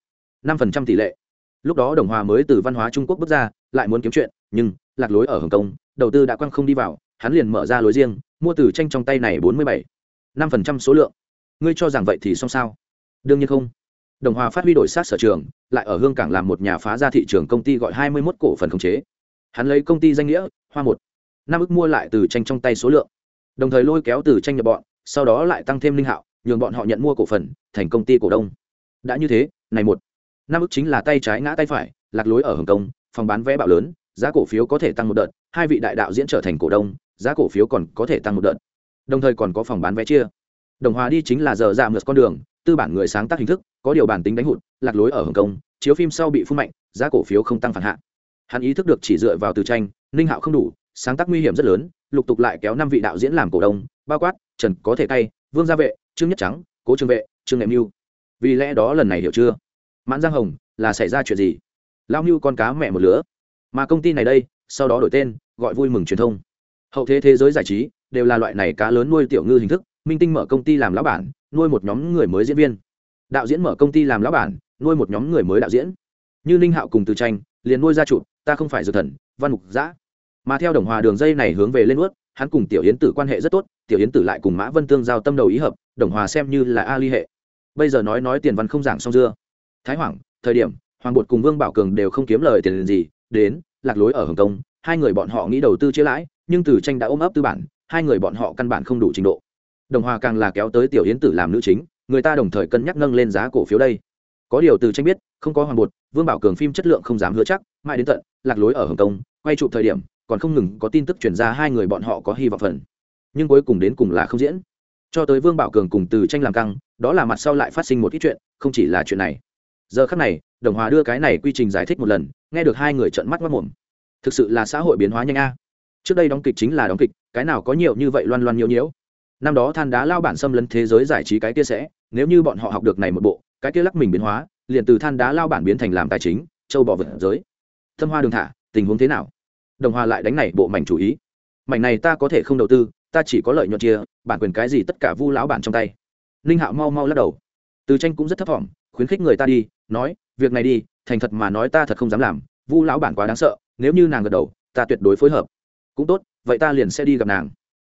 năm phần trăm tỷ lệ. Lúc đó đồng hòa mới từ văn hóa trung quốc bước ra, lại muốn kiếm chuyện, nhưng lạc lối ở hồng kông, đầu tư đã quăng không đi vào, hắn liền mở ra lối riêng, mua từ tranh trong tay này bốn mươi bảy, năm phần trăm số lượng. Ngươi cho rằng vậy thì xong sao? Đương nhiên không. Đồng hòa phát huy đổi sát sở trường, lại ở hương cảng làm một nhà phá ra thị trường công ty gọi hai mươi mốt cổ phần khống chế. Hắn lấy công ty danh nghĩa, hoa một, năm ức mua lại từ tranh trong tay số lượng. Đồng thời lôi kéo từ tranh nhập bọn, sau đó lại tăng thêm linh hạo nhường bọn họ nhận mua cổ phần, thành công ty cổ đông. Đã như thế, này một, năm ức chính là tay trái ngã tay phải, lạc lối ở hồng kông, phòng bán vé bạo lớn, giá cổ phiếu có thể tăng một đợt, hai vị đại đạo diễn trở thành cổ đông, giá cổ phiếu còn có thể tăng một đợt. Đồng thời còn có phòng bán vé chia. Đồng hòa đi chính là giờ dạ ra ngược con đường, tư bản người sáng tác hình thức, có điều bản tính đánh hụt, lạc lối ở hồng kông, chiếu phim sau bị phun mạnh, giá cổ phiếu không tăng phản hạ. Hắn ý thức được chỉ dựa vào từ tranh, ninh hạo không đủ, sáng tác nguy hiểm rất lớn, lục tục lại kéo năm vị đạo diễn làm cổ đông, bao quát, trần có thể tay vương gia vệ trương nhất trắng, cố trương vệ, trương nghệ mưu. Vì lẽ đó lần này hiểu chưa? Mãn giang hồng là xảy ra chuyện gì? Lao mưu con cá mẹ một lứa. Mà công ty này đây, sau đó đổi tên, gọi vui mừng truyền thông. Hậu thế thế giới giải trí đều là loại này cá lớn nuôi tiểu ngư hình thức, minh tinh mở công ty làm lão bản, nuôi một nhóm người mới diễn viên. Đạo diễn mở công ty làm lão bản, nuôi một nhóm người mới đạo diễn. Như ninh hạo cùng từ tranh, liền nuôi ra trụ ta không phải dược thần, văn mục giã. Mà theo đồng hòa đường dây này hướng về lên ướt hắn cùng tiểu yến tử quan hệ rất tốt, tiểu yến tử lại cùng mã vân tương giao tâm đầu ý hợp, đồng hòa xem như là a ly hệ. Bây giờ nói nói tiền văn không giảng xong dưa. Thái hoàng, thời điểm, hoàng bột cùng vương bảo cường đều không kiếm lời tiền gì, đến, lạc lối ở hồng kông, hai người bọn họ nghĩ đầu tư chia lãi, nhưng từ tranh đã ôm ấp tư bản, hai người bọn họ căn bản không đủ trình độ. Đồng hòa càng là kéo tới tiểu yến tử làm nữ chính, người ta đồng thời cân nhắc nâng lên giá cổ phiếu đây. Có điều từ tranh biết, không có hoàng bột, vương bảo cường phim chất lượng không dám hứa chắc, mãi đến tận lạc lối ở hồng kông, quay chụp thời điểm còn không ngừng có tin tức chuyển ra hai người bọn họ có hy vọng phần. Nhưng cuối cùng đến cùng là không diễn. Cho tới vương bảo cường cùng từ tranh làm căng, đó là mặt sau lại phát sinh một ít chuyện, không chỉ là chuyện này. Giờ khắc này, đồng hòa đưa cái này quy trình giải thích một lần, nghe được hai người trợn mắt mất mồm. Thực sự là xã hội biến hóa nhanh a. Trước đây đóng kịch chính là đóng kịch, cái nào có nhiều như vậy loan loan nhiễu nhiễu. Năm đó than đá lao bản xâm lấn thế giới giải trí cái kia sẽ, nếu như bọn họ học được này một bộ, cái kia lắc mình biến hóa, liền từ than đá lao bản biến thành làm tài chính, châu bỏ vật giới. Thâm hoa đường thả, tình huống thế nào? Đồng Hòa lại đánh này bộ mảnh chủ ý. Mảnh này ta có thể không đầu tư, ta chỉ có lợi nhuận chia, bản quyền cái gì tất cả vu lão bản trong tay. Ninh hạo mau mau lắc đầu. Từ tranh cũng rất thấp thỏm, khuyến khích người ta đi, nói, việc này đi, thành thật mà nói ta thật không dám làm, vu lão bản quá đáng sợ, nếu như nàng gật đầu, ta tuyệt đối phối hợp. Cũng tốt, vậy ta liền sẽ đi gặp nàng.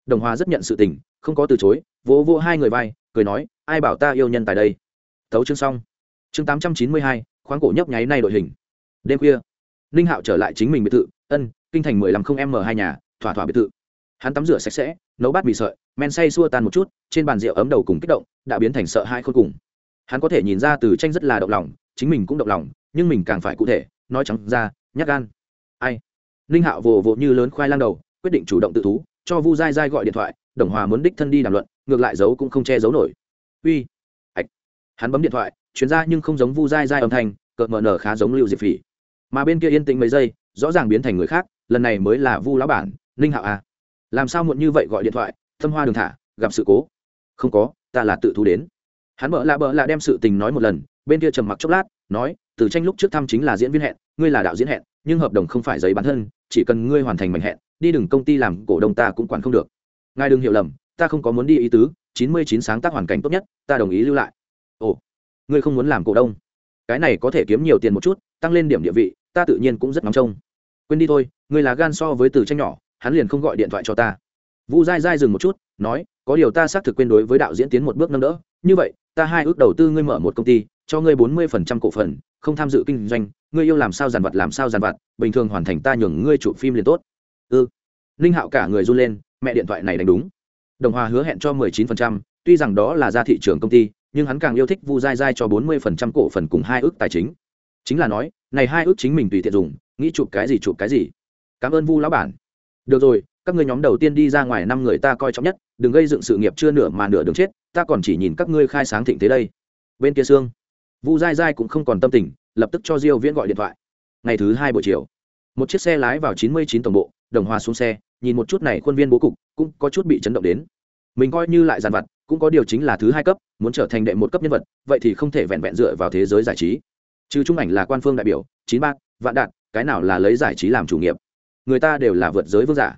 Đồng Hòa rất nhận sự tình, không có từ chối, vỗ vỗ hai người vai, cười nói, ai bảo ta yêu nhân tại đây? Tấu chương xong. Chương tám trăm chín mươi hai, khoáng cổ nhấp nháy nay đội hình. Đêm khuya, ninh hạo trở lại chính mình biệt thự, ân kinh thành mười lăm không m hai nhà, thỏa thỏa biệt thự. Hắn tắm rửa sạch sẽ, nấu bát mì sợi, men say xua tan một chút, trên bàn rượu ấm đầu cùng kích động, đã biến thành sợ hai khôn cùng. Hắn có thể nhìn ra từ tranh rất là động lòng, chính mình cũng động lòng, nhưng mình càng phải cụ thể, nói trắng ra nhắc gan. Ai? Ninh hạo vồ vộ như lớn khoai lang đầu, quyết định chủ động tự thú, cho vu dai dai gọi điện thoại, đồng hòa muốn đích thân đi đàm luận, ngược lại giấu cũng không che giấu nổi. Uy! Ạch hắn bấm điện thoại chuyến ra nhưng không giống vu dai dai âm thanh, cợt mờ nở khá giống lưu diệp phỉ. Mà bên kia yên tĩnh mấy giây, rõ ràng biến thành người khác lần này mới là vu lão bản, ninh hạo à. Làm sao muộn như vậy gọi điện thoại, thâm hoa đường thả, gặp sự cố. Không có, ta là tự thu đến. Hắn bợ lạ bợ lạ đem sự tình nói một lần, bên kia trầm mặc chốc lát, nói, từ tranh lúc trước thăm chính là diễn viên hẹn, ngươi là đạo diễn hẹn, nhưng hợp đồng không phải giấy bán thân, chỉ cần ngươi hoàn thành mảnh hẹn, đi đừng công ty làm cổ đông ta cũng quản không được. Ngài đừng hiểu lầm, ta không có muốn đi ý tứ, chín mươi chín sáng tác hoàn cảnh tốt nhất, ta đồng ý lưu lại. Ồ, ngươi không muốn làm cổ đông. Cái này có thể kiếm nhiều tiền một chút, tăng lên điểm địa vị, ta tự nhiên cũng rất nóng trông quên đi thôi, ngươi là gan so với từ tranh nhỏ, hắn liền không gọi điện thoại cho ta. Vu dai dai dừng một chút, nói, có điều ta xác thực quên đối với đạo diễn tiến một bước nâng đỡ. Như vậy, ta hai ước đầu tư ngươi mở một công ty, cho ngươi bốn mươi phần trăm cổ phần, không tham dự kinh doanh, ngươi yêu làm sao giàn vật làm sao giàn vật bình thường hoàn thành ta nhường ngươi chụp phim liền tốt. Ư ừ. ninh hạo cả người run lên, mẹ điện thoại này đánh đúng. Đồng hòa hứa hẹn cho mười chín phần trăm, tuy rằng đó là ra thị trường công ty, nhưng hắn càng yêu thích vu dai dai cho bốn mươi phần trăm cổ phần cùng hai ước tài chính. Chính là nói, này hai ước chính mình tùy tiện dùng nghĩ chụp cái gì chụp cái gì. Cảm ơn vu lão bản. Được rồi, các ngươi nhóm đầu tiên đi ra ngoài năm người ta coi trọng nhất, đừng gây dựng sự nghiệp chưa nửa mà nửa đường chết, ta còn chỉ nhìn các ngươi khai sáng thịnh thế đây. Bên kia xương vu dai dai cũng không còn tâm tình, lập tức cho diêu viễn gọi điện thoại. Ngày thứ hai buổi chiều, một chiếc xe lái vào 99 tổng bộ, đồng hoa xuống xe, nhìn một chút này khuôn viên bố cục, cũng có chút bị chấn động đến. Mình coi như lại giàn vặt, cũng có điều chính là thứ hai cấp, muốn trở thành đệ một cấp nhân vật, vậy thì không thể vẹn vẹn dựa vào thế giới giải trí. Trừ trung ảnh là quan phương đại biểu, chín ba vạn đạt, cái nào là lấy giải trí làm chủ nghiệp? Người ta đều là vượt giới vương giả.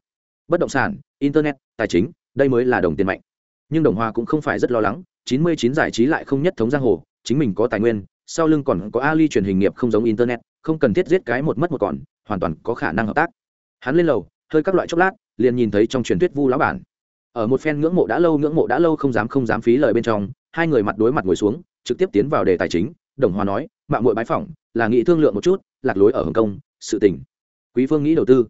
Bất động sản, internet, tài chính, đây mới là đồng tiền mạnh. Nhưng đồng hoa cũng không phải rất lo lắng, chín mươi chín giải trí lại không nhất thống giang hồ, chính mình có tài nguyên, sau lưng còn có ali truyền hình nghiệp không giống internet, không cần thiết giết cái một mất một còn, hoàn toàn có khả năng hợp tác. Hắn lên lầu, hơi các loại chốc lát, liền nhìn thấy trong truyền thuyết vu lão bản. Ở một phen ngưỡng mộ đã lâu, ngưỡng mộ đã lâu không dám không dám phí lời bên trong, hai người mặt đối mặt ngồi xuống, trực tiếp tiến vào đề tài chính. Đồng hoa nói, mạng mội bái phỏng, là nghị thương lượng một chút lạc lối ở hồng kông, sự tình. Quý phương nghĩ đầu tư.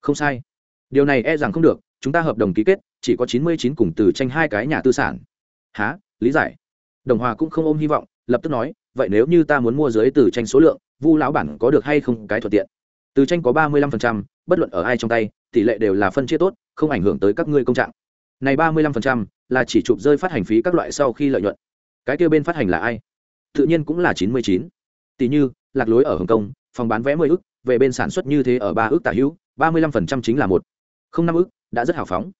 Không sai. Điều này e rằng không được, chúng ta hợp đồng ký kết, chỉ có chín mươi chín cùng từ tranh hai cái nhà tư sản. Há lý giải. Đồng hòa cũng không ôm hy vọng, lập tức nói, vậy nếu như ta muốn mua dưới từ tranh số lượng, vu lão bản có được hay không cái thuận tiện? Từ tranh có ba mươi lăm phần trăm, bất luận ở ai trong tay, tỷ lệ đều là phân chia tốt, không ảnh hưởng tới các ngươi công trạng. Này ba mươi lăm phần trăm là chỉ chụp rơi phát hành phí các loại sau khi lợi nhuận. Cái kêu bên phát hành là ai? Tự nhiên cũng là chín mươi chín. Tỷ như, lạc lối ở hồng kông phòng bán vé mười ức, về bên sản xuất như thế ở ba ước tả hữu, ba mươi lăm phần trăm chính là một. Không năm ước đã rất hào phóng.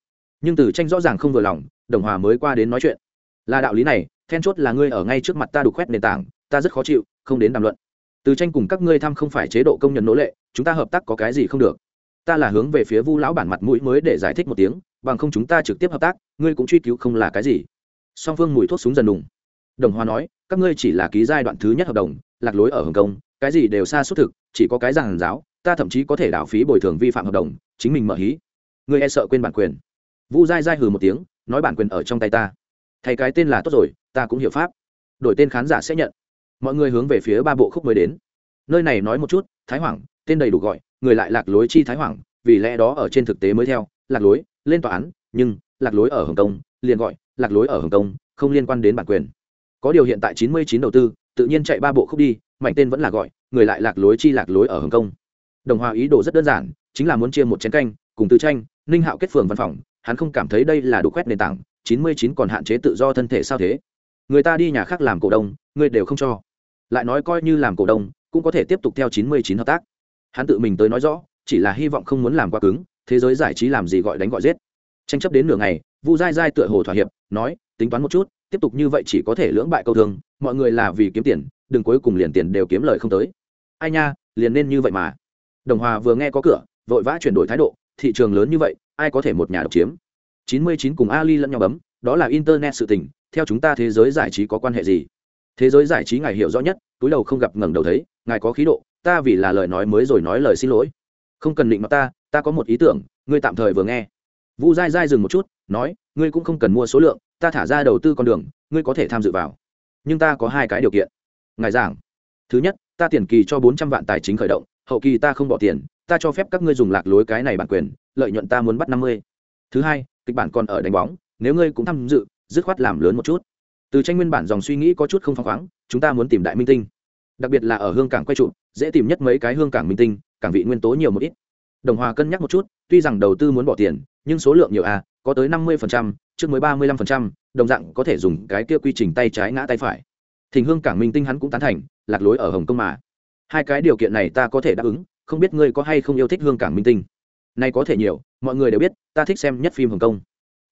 Nhưng từ tranh rõ ràng không vừa lòng, đồng hòa mới qua đến nói chuyện. Là đạo lý này, then chốt là ngươi ở ngay trước mặt ta đục khoét nền tảng, ta rất khó chịu, không đến đàm luận. Từ tranh cùng các ngươi thăm không phải chế độ công nhận nô lệ, chúng ta hợp tác có cái gì không được. Ta là hướng về phía vu lão bản mặt mũi mới để giải thích một tiếng, bằng không chúng ta trực tiếp hợp tác, ngươi cũng truy cứu không là cái gì. Song phương mùi thuốc súng dần đùng. Đồng hoa nói, các ngươi chỉ là ký giai đoạn thứ nhất hợp đồng, lạc lối ở hồng kông cái gì đều xa suốt thực, chỉ có cái giảng giáo, ta thậm chí có thể đảo phí bồi thường vi phạm hợp đồng, chính mình mở hí. Ngươi e sợ quên bản quyền. Vu dai dai hừ một tiếng, nói bản quyền ở trong tay ta. Thay cái tên là tốt rồi, ta cũng hiểu pháp. Đổi tên khán giả sẽ nhận. Mọi người hướng về phía ba bộ khúc mới đến. Nơi này nói một chút, thái hoàng, tên đầy đủ gọi, người lại lạc lối chi thái hoàng, vì lẽ đó ở trên thực tế mới theo, lạc lối, lên tòa án, nhưng, lạc lối ở hồng kông, liền gọi, lạc lối ở hồng kông, không liên quan đến bản quyền có điều hiện tại chín mươi chín đầu tư, tự nhiên chạy ba bộ khúc đi, mảnh tên vẫn là gọi, người lại lạc lối chi lạc lối ở hồng kông. Đồng hòa ý đồ rất đơn giản, chính là muốn chia một chén canh, cùng tư tranh ninh hạo kết phường văn phòng, hắn không cảm thấy đây là đủ quét nền tảng, chín mươi chín còn hạn chế tự do thân thể sao thế? Người ta đi nhà khác làm cổ đông người đều không cho. Lại nói coi như làm cổ đông, cũng có thể tiếp tục theo chín mươi chín hợp tác. Hắn tự mình tới nói rõ, chỉ là hy vọng không muốn làm quá cứng, thế giới giải trí làm gì gọi đánh gọi giết. Tranh chấp đến nửa ngày, vu dai dai tựa hồ thỏa hiệp, nói, tính toán một chút tiếp tục như vậy chỉ có thể lưỡng bại câu thương, mọi người là vì kiếm tiền, đừng cuối cùng liền tiền đều kiếm lời không tới. Ai nha, liền nên như vậy mà. Đồng hòa vừa nghe có cửa, vội vã chuyển đổi thái độ, thị trường lớn như vậy, ai có thể một nhà độc chiếm? 99 cùng ali lẫn nhau bấm, đó là internet sự tình, theo chúng ta thế giới giải trí có quan hệ gì? Thế giới giải trí ngài hiểu rõ nhất, túi đầu không gặp ngẩng đầu thấy, ngài có khí độ, ta vì là lời nói mới rồi nói lời xin lỗi. Không cần định mặt ta ta có một ý tưởng, ngươi tạm thời vừa nghe vu dai dai dừng một chút, nói, ngươi cũng không cần mua số lượng, ta thả ra đầu tư con đường, ngươi có thể tham dự vào. Nhưng ta có hai cái điều kiện. Ngài giảng. Thứ nhất, ta tiền kỳ cho bốn trăm vạn tài chính khởi động, hậu kỳ ta không bỏ tiền, ta cho phép các ngươi dùng lạc lối cái này bản quyền, lợi nhuận ta muốn bắt năm mươi. Thứ hai, kịch bản còn ở đánh bóng, nếu ngươi cũng tham dự, dứt khoát làm lớn một chút. Từ tranh nguyên bản dòng suy nghĩ có chút không phăng khoáng, chúng ta muốn tìm đại minh tinh. Đặc biệt là ở hương cảng quay trụ, dễ tìm nhất mấy cái hương cảng minh tinh, cảng vị nguyên tố nhiều một ít. Đồng hòa cân nhắc một chút, tuy rằng đầu tư muốn bỏ tiền nhưng số lượng nhiều a có tới năm mươi trước mới ba mươi lăm đồng dạng có thể dùng cái kia quy trình tay trái ngã tay phải. Thình hương cảng minh tinh hắn cũng tán thành, lạc lối ở hồng kông mà. Hai cái điều kiện này ta có thể đáp ứng, không biết ngươi có hay không yêu thích hương cảng minh tinh. Nay có thể nhiều, mọi người đều biết, ta thích xem nhất phim hồng kông.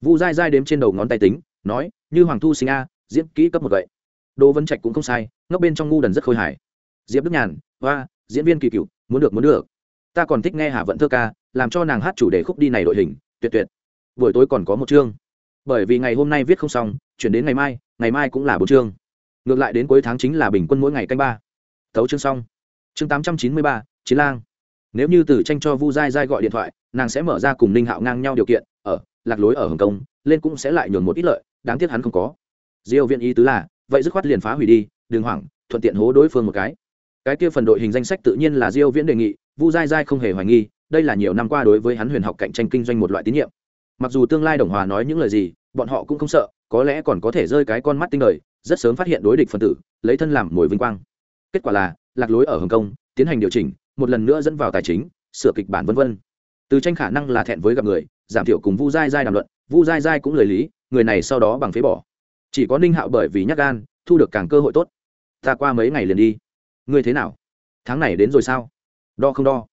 Vu dai dai đếm trên đầu ngón tay tính, nói, như hoàng thu sinh a, diễn kỹ cấp một vậy. Đỗ vân trạch cũng không sai, ngốc bên trong ngu đần rất khôi hài. Diệp đức nhàn hoa diễn viên kỳ cựu, muốn được muốn được. Ta còn thích nghe hà vận thơ ca, làm cho nàng hát chủ đề khúc đi này đội hình tuyệt tuyệt. Buổi tối còn có một chương. Bởi vì ngày hôm nay viết không xong, chuyển đến ngày mai ngày mai cũng là bốn chương. Ngược lại đến cuối tháng chính là bình quân mỗi ngày canh ba. Tấu chương xong. Chương tám trăm chín mươi ba, chiến lang. Nếu như từ tranh cho vu dai dai gọi điện thoại, nàng sẽ mở ra cùng ninh hạo ngang nhau điều kiện, ở lạc lối ở hồng kông, lên cũng sẽ lại nhường một ít lợi, đáng tiếc hắn không có. Diêu viện ý tứ là, vậy dứt khoát liền phá hủy đi, đừng hoảng, thuận tiện hố đối phương một cái. Cái kia phần đội hình danh sách tự nhiên là diêu viễn đề nghị, vu dai dai không hề hoài nghi đây là nhiều năm qua đối với hắn huyền học cạnh tranh kinh doanh một loại tín nhiệm. Mặc dù tương lai đồng hòa nói những lời gì, bọn họ cũng không sợ, có lẽ còn có thể rơi cái con mắt tinh đời, rất sớm phát hiện đối địch phân tử, lấy thân làm mồi vinh quang. Kết quả là, lạc lối ở hồng kông, tiến hành điều chỉnh, một lần nữa dẫn vào tài chính, sửa kịch bản vân vân. Từ tranh khả năng là thẹn với gặp người, giảm thiểu cùng vu dai dai đàm luận, vu dai dai cũng lời lý, người này sau đó bằng phế bỏ. Chỉ có ninh hạo bởi vì nhắc gan, thu được càng cơ hội tốt. Ta qua mấy ngày liền đi. Ngươi thế nào? Tháng này đến rồi sao? Đo không đo?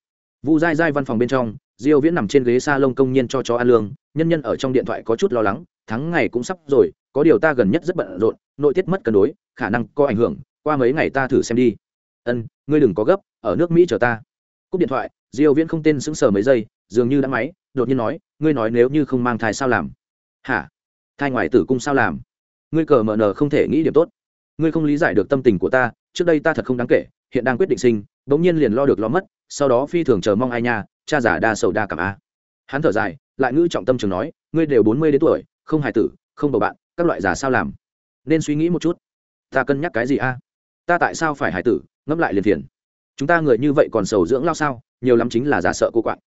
Vu dai dai văn phòng bên trong, diêu viễn nằm trên ghế s a lông công nhiên cho chó ăn lương, nhân nhân ở trong điện thoại có chút lo lắng, tháng ngày cũng sắp rồi, có điều ta gần nhất rất bận rộn, nội tiết mất cân đối, khả năng có ảnh hưởng, qua mấy ngày ta thử xem đi. Ân, ngươi đừng có gấp, ở nước mỹ chờ ta. Cúp điện thoại, diêu viễn không tên sững sờ mấy giây, dường như đã máy, đột nhiên nói, ngươi nói nếu như không mang thai sao làm? Hả? Thai ngoài tử cung sao làm? Ngươi cờ mờ nờ không thể nghĩ điểm tốt. Ngươi không lý giải được tâm tình của ta, trước đây ta thật không đáng kể, hiện đang quyết định sinh bỗng nhiên liền lo được lo mất, sau đó phi thường chờ mong ai nha, cha giả đa sầu đa cảm a. Hắn thở dài, lại ngữ trọng tâm trường nói, ngươi đều bốn mươi đến tuổi, không hài tử, không bầu bạn, các loại giả sao làm? Nên suy nghĩ một chút. Ta cân nhắc cái gì a? Ta tại sao phải hài tử, ngẫm lại liền thiền chúng ta người như vậy còn sầu dưỡng lao sao, nhiều lắm chính là giả sợ cô quạng.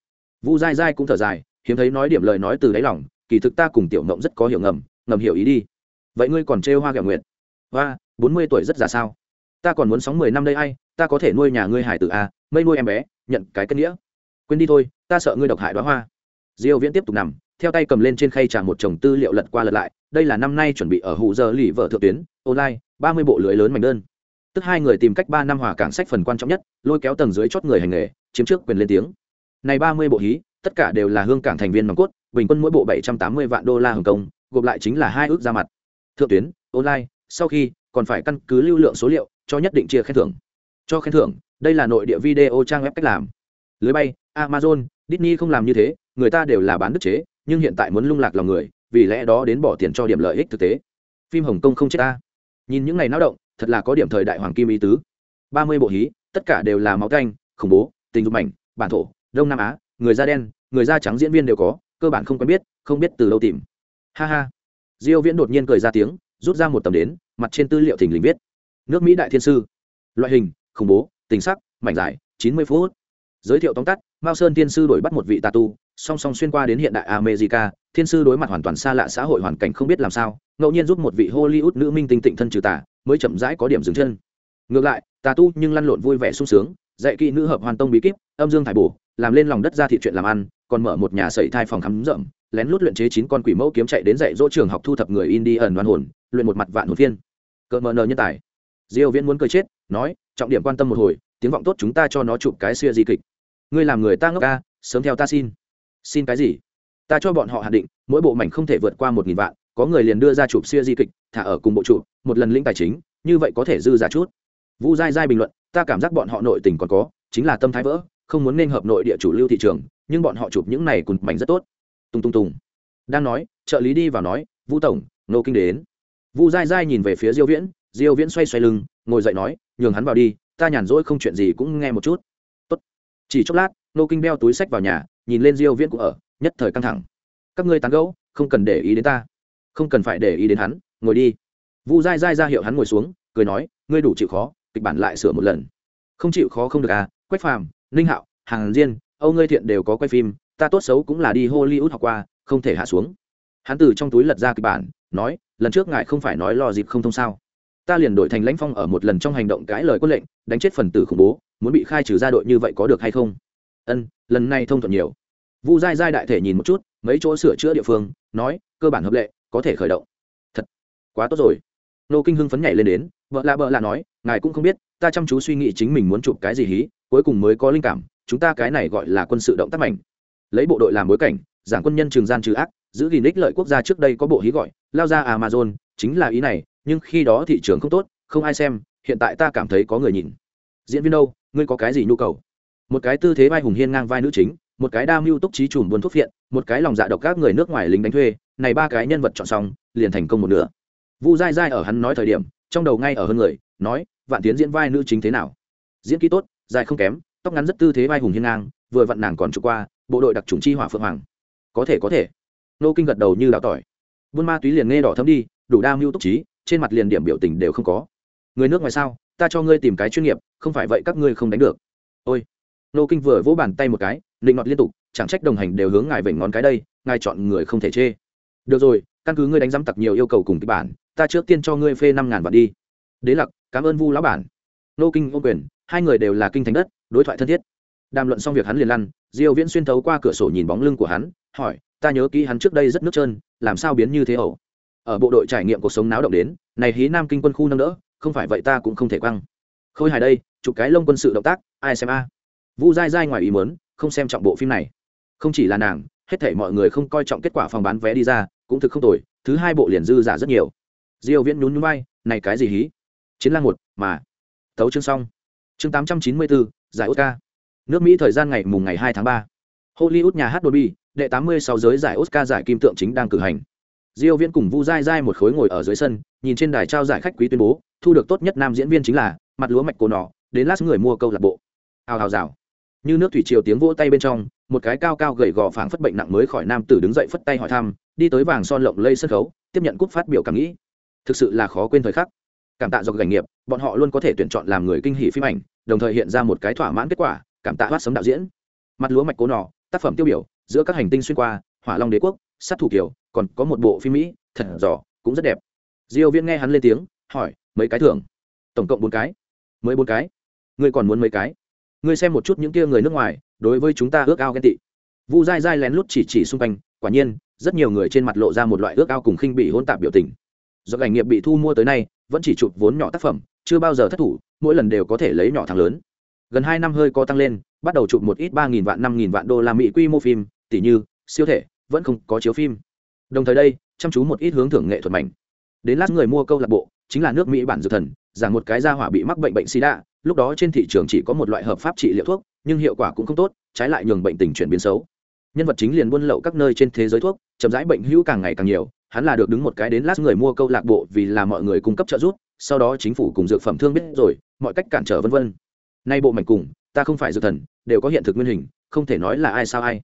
Vu dai dai cũng thở dài, hiếm thấy nói điểm lời nói từ đáy lòng, kỳ thực ta cùng tiểu ngộng rất có hiểu ngầm ngầm hiểu ý đi. Vậy ngươi còn trêu hoa kẹo nguyện hoa, bốn mươi tuổi rất già sao? Ta còn muốn sống mười năm đây ai, ta có thể nuôi nhà ngươi hải tử a mây nuôi em bé, nhận cái cân nghĩa. Quên đi thôi, ta sợ ngươi độc hại đoá hoa. Diêu viễn tiếp tục nằm, theo tay cầm lên trên khay trà một chồng tư liệu lật qua lật lại, đây là năm nay chuẩn bị ở hụ giờ lì vợ thượng tuyến, online, ba mươi bộ lưới lớn mảnh đơn. Tức hai người tìm cách ba năm hòa cảng sách phần quan trọng nhất, lôi kéo tầng dưới chót người hành nghề, chiếm trước quyền lên tiếng. Này ba mươi bộ hí, tất cả đều là hương cảng thành viên nòng cốt, bình quân mỗi bộ bảy trăm tám mươi vạn đô la hồng kông, gộp lại chính là hai ước ra mặt. Thượng tuyến, online, sau khi còn phải căn cứ lưu lượng số liệu cho nhất định chia khen thưởng. Cho khen thưởng, đây là nội địa video trang web cách làm. Lưới bay, amazon, disney không làm như thế, người ta đều là bán đức chế, nhưng hiện tại muốn lung lạc lòng người, vì lẽ đó đến bỏ tiền cho điểm lợi ích thực tế. Phim hồng kông không chết ta. Nhìn những ngày náo động, thật là có điểm thời đại hoàng kim ý tứ. Ba mươi bộ hí, tất cả đều là máu canh, khủng bố, tình dục mảnh, bản thổ, đông nam á, người da đen, người da trắng diễn viên đều có, cơ bản không quen biết, không biết từ đâu tìm. Ha ha. Diêu viễn đột nhiên cười ra tiếng, rút ra một tấm đến, mặt trên tư liệu thỉnh lình viết nước mỹ đại thiên sư. Loại hình, khủng bố, tình sắc, mảnh dài 90 phút. Giới thiệu tóm tắt, mao sơn thiên sư đổi bắt một vị tà tu, song song xuyên qua đến hiện đại america, thiên sư đối mặt hoàn toàn xa lạ xã hội hoàn cảnh không biết làm sao, ngẫu nhiên giúp một vị hollywood nữ minh tinh tịnh thân trừ tà, mới chậm rãi có điểm dừng chân. Ngược lại, tà tu nhưng lăn lộn vui vẻ sung sướng, dạy kỹ nữ hợp hoàn tông bí kíp, âm dương thải bổ, làm lên lòng đất ra thị chuyện làm ăn, còn mở một nhà sẩy thai phòng khám rậm lén lút luyện chế chín con quỷ mẫu kiếm chạy đến dạy dỗ trường học thu thập người Indian ẩn đoan hồn, luyện một mặt vạn hồn phiên. Cỡ mờ nờ nhân tài diêu viễn muốn cười chết, nói, trọng điểm quan tâm một hồi, tiếng vọng tốt chúng ta cho nó chụp cái xưa di kịch. Ngươi làm người ta ngốc ca, sớm theo ta xin. Xin cái gì? Ta cho bọn họ hạn định, mỗi bộ mảnh không thể vượt qua một nghìn vạn, có người liền đưa ra chụp xưa di kịch, thả ở cùng bộ chụp, một lần lĩnh tài chính, như vậy có thể dư giả chút. Vu dai dai bình luận, ta cảm giác bọn họ nội tình còn có, chính là tâm thái vỡ, không muốn nên hợp nội địa chủ lưu thị trường, nhưng bọn họ chụp những này cùng mảnh rất tốt. Tung tung tung đang nói, trợ lý đi vào nói, vu tổng nô kinh đến. Vu dai dai nhìn về phía diêu viễn diêu viễn xoay xoay lưng, ngồi dậy nói, nhường hắn vào đi, ta nhàn rỗi không chuyện gì cũng nghe một chút. Tốt. Chỉ chốc lát, nô kinh đeo túi sách vào nhà, nhìn lên diêu viễn cũng ở, nhất thời căng thẳng. Các ngươi tán gẫu, không cần để ý đến ta. Không cần phải để ý đến hắn, ngồi đi. Vu dai dai ra hiệu hắn ngồi xuống, cười nói, ngươi đủ chịu khó, kịch bản lại sửa một lần. Không chịu khó không được à quách phàm, ninh hạo, hàng diên, âu ngươi thiện đều có quay phim, ta tốt xấu cũng là đi hollywood học qua, không thể hạ xuống. Hắn từ trong túi lật ra kịch bản, nói, lần trước ngài không phải nói lo dịp không thông sao ta liền đổi thành lãnh phong ở một lần trong hành động cãi lời quân lệnh, đánh chết phần tử khủng bố, muốn bị khai trừ ra đội như vậy có được hay không? Ân, lần này thông thuận nhiều. Vu giai giai đại thể nhìn một chút, mấy chỗ sửa chữa địa phương, nói, cơ bản hợp lệ, có thể khởi động. Thật, quá tốt rồi. Nô kinh hưng phấn nhảy lên đến, vợ lạ vợ lạ nói, ngài cũng không biết, ta chăm chú suy nghĩ chính mình muốn chụp cái gì hí, cuối cùng mới có linh cảm, chúng ta cái này gọi là quân sự động tác mạnh. Lấy bộ đội làm bối cảnh, giảng quân nhân trường gian trừ ác, giữ gìn ích lợi quốc gia trước đây có bộ hí gọi, lao ra amazon, chính là ý này nhưng khi đó thị trường không tốt, không ai xem, hiện tại ta cảm thấy có người nhìn. Diễn viên đâu? Ngươi có cái gì nhu cầu? Một cái tư thế vai hùng hiên ngang vai nữ chính, một cái đa mưu túc trí chùm buôn thuốc phiện, một cái lòng dạ độc các người nước ngoài lính đánh thuê, này ba cái nhân vật chọn xong, liền thành công một nửa. Vu dai dai ở hắn nói thời điểm, trong đầu ngay ở hơn người, nói, vạn tiến diễn vai nữ chính thế nào? Diễn kỹ tốt, dài không kém, tóc ngắn rất tư thế vai hùng hiên ngang, vừa vặn nàng còn trục qua, bộ đội đặc trùng chi hỏa phượng hoàng. Có thể có thể. Nô kinh gật đầu như đào tỏi. Buôn ma túy liền nghe đỏ thấm đi, đủ đa mưu túc trí trên mặt liền điểm biểu tình đều không có. Người nước ngoài sao? Ta cho ngươi tìm cái chuyên nghiệp, không phải vậy các ngươi không đánh được. Ôi. Nô kinh vừa vỗ bàn tay một cái định ngọt liên tục, chẳng trách đồng hành đều hướng ngài vểnh ngón cái đây, ngài chọn người không thể chê. Được rồi, căn cứ ngươi đánh giám tặc nhiều yêu cầu cùng kịch bản, ta trước tiên cho ngươi phê năm ngàn vạn đi. Đế lặc, cảm ơn vu lão bản. Nô kinh ô quyền, hai người đều là kinh thành đất, đối thoại thân thiết. Đàm luận xong việc hắn liền lăn, diêu viễn xuyên thấu qua cửa sổ nhìn bóng lưng của hắn, hỏi, ta nhớ kỹ hắn trước đây rất nước trơn, làm sao biến như thế ẩu ở bộ đội trải nghiệm cuộc sống náo động đến này hí nam kinh quân khu nâng đỡ không phải vậy ta cũng không thể quăng. Khôi hài đây chụp cái lông quân sự động tác ai xem a? Vu dai dai ngoài ý muốn không xem trọng bộ phim này. Không chỉ là nàng hết thảy mọi người không coi trọng kết quả phòng bán vé đi ra cũng thực không tồi thứ hai bộ liền dư giả rất nhiều. Diêu viễn nhún nhún vai này cái gì hí? Chiến lang một mà. Tấu chương xong. Chương 894, giải oscar. Nước mỹ thời gian ngày mùng ngày 2 tháng 3. hollywood nhà hát dolby đệ 86 giới giải oscar giải kim tượng chính đang cử hành diêu viễn cùng vu dai dai một khối ngồi ở dưới sân, nhìn trên đài trao giải khách quý tuyên bố, thu được tốt nhất nam diễn viên chính là mặt lúa mạch cổ nọ, đến lát người mua câu lạc bộ. Hào hào rào. Như nước thủy triều tiếng vỗ tay bên trong, một cái cao cao gầy gò phảng phất bệnh nặng mới khỏi nam tử đứng dậy phất tay hỏi thăm, đi tới vàng son lộng lây sân khấu, tiếp nhận cúp phát biểu cảm nghĩ. Thực sự là khó quên thời khắc. Cảm tạ do gành nghiệp, bọn họ luôn có thể tuyển chọn làm người kinh hỷ phim ảnh, đồng thời hiện ra một cái thỏa mãn kết quả, cảm tạ hoát sống đạo diễn. Mặt lúa mạch cố nọ, tác phẩm tiêu biểu, giữa các hành tinh xuyên qua, hỏa long đế quốc, sát thủ kiều còn có một bộ phim mỹ, thật giỏ cũng rất đẹp. Diêu viên nghe hắn lên tiếng, hỏi, mấy cái thưởng? Tổng cộng bốn cái. Mới bốn cái. Ngươi còn muốn mấy cái? Ngươi xem một chút những kia người nước ngoài, đối với chúng ta ước ao ghen tị. Vu dai dai lén lút chỉ chỉ xung quanh, quả nhiên, rất nhiều người trên mặt lộ ra một loại ước ao cùng khinh bị hôn tạp biểu tình. Do ngành nghiệp bị thu mua tới nay, vẫn chỉ chụp vốn nhỏ tác phẩm, chưa bao giờ thất thủ, mỗi lần đều có thể lấy nhỏ thằng lớn. Gần hai năm hơi có tăng lên, bắt đầu chụp một ít ba nghìn vạn, năm nghìn vạn đô la mỹ quy mô phim tỷ như, siêu thể, vẫn không có chiếu phim đồng thời đây, chăm chú một ít hướng thưởng nghệ thuật mảnh. Đến lát người mua câu lạc bộ, chính là nước mỹ bản dược thần, rằng một cái gia hỏa bị mắc bệnh bệnh sida, lúc đó trên thị trường chỉ có một loại hợp pháp trị liệu thuốc, nhưng hiệu quả cũng không tốt, trái lại nhường bệnh tình chuyển biến xấu. Nhân vật chính liền buôn lậu các nơi trên thế giới thuốc, chậm rãi bệnh hữu càng ngày càng nhiều, hắn là được đứng một cái đến lát người mua câu lạc bộ vì là mọi người cung cấp trợ giúp, sau đó chính phủ cùng dược phẩm thương biết rồi, mọi cách cản trở vân vân. Nay bộ mạch cùng, ta không phải dược thần, đều có hiện thực nguyên hình, không thể nói là ai sao ai.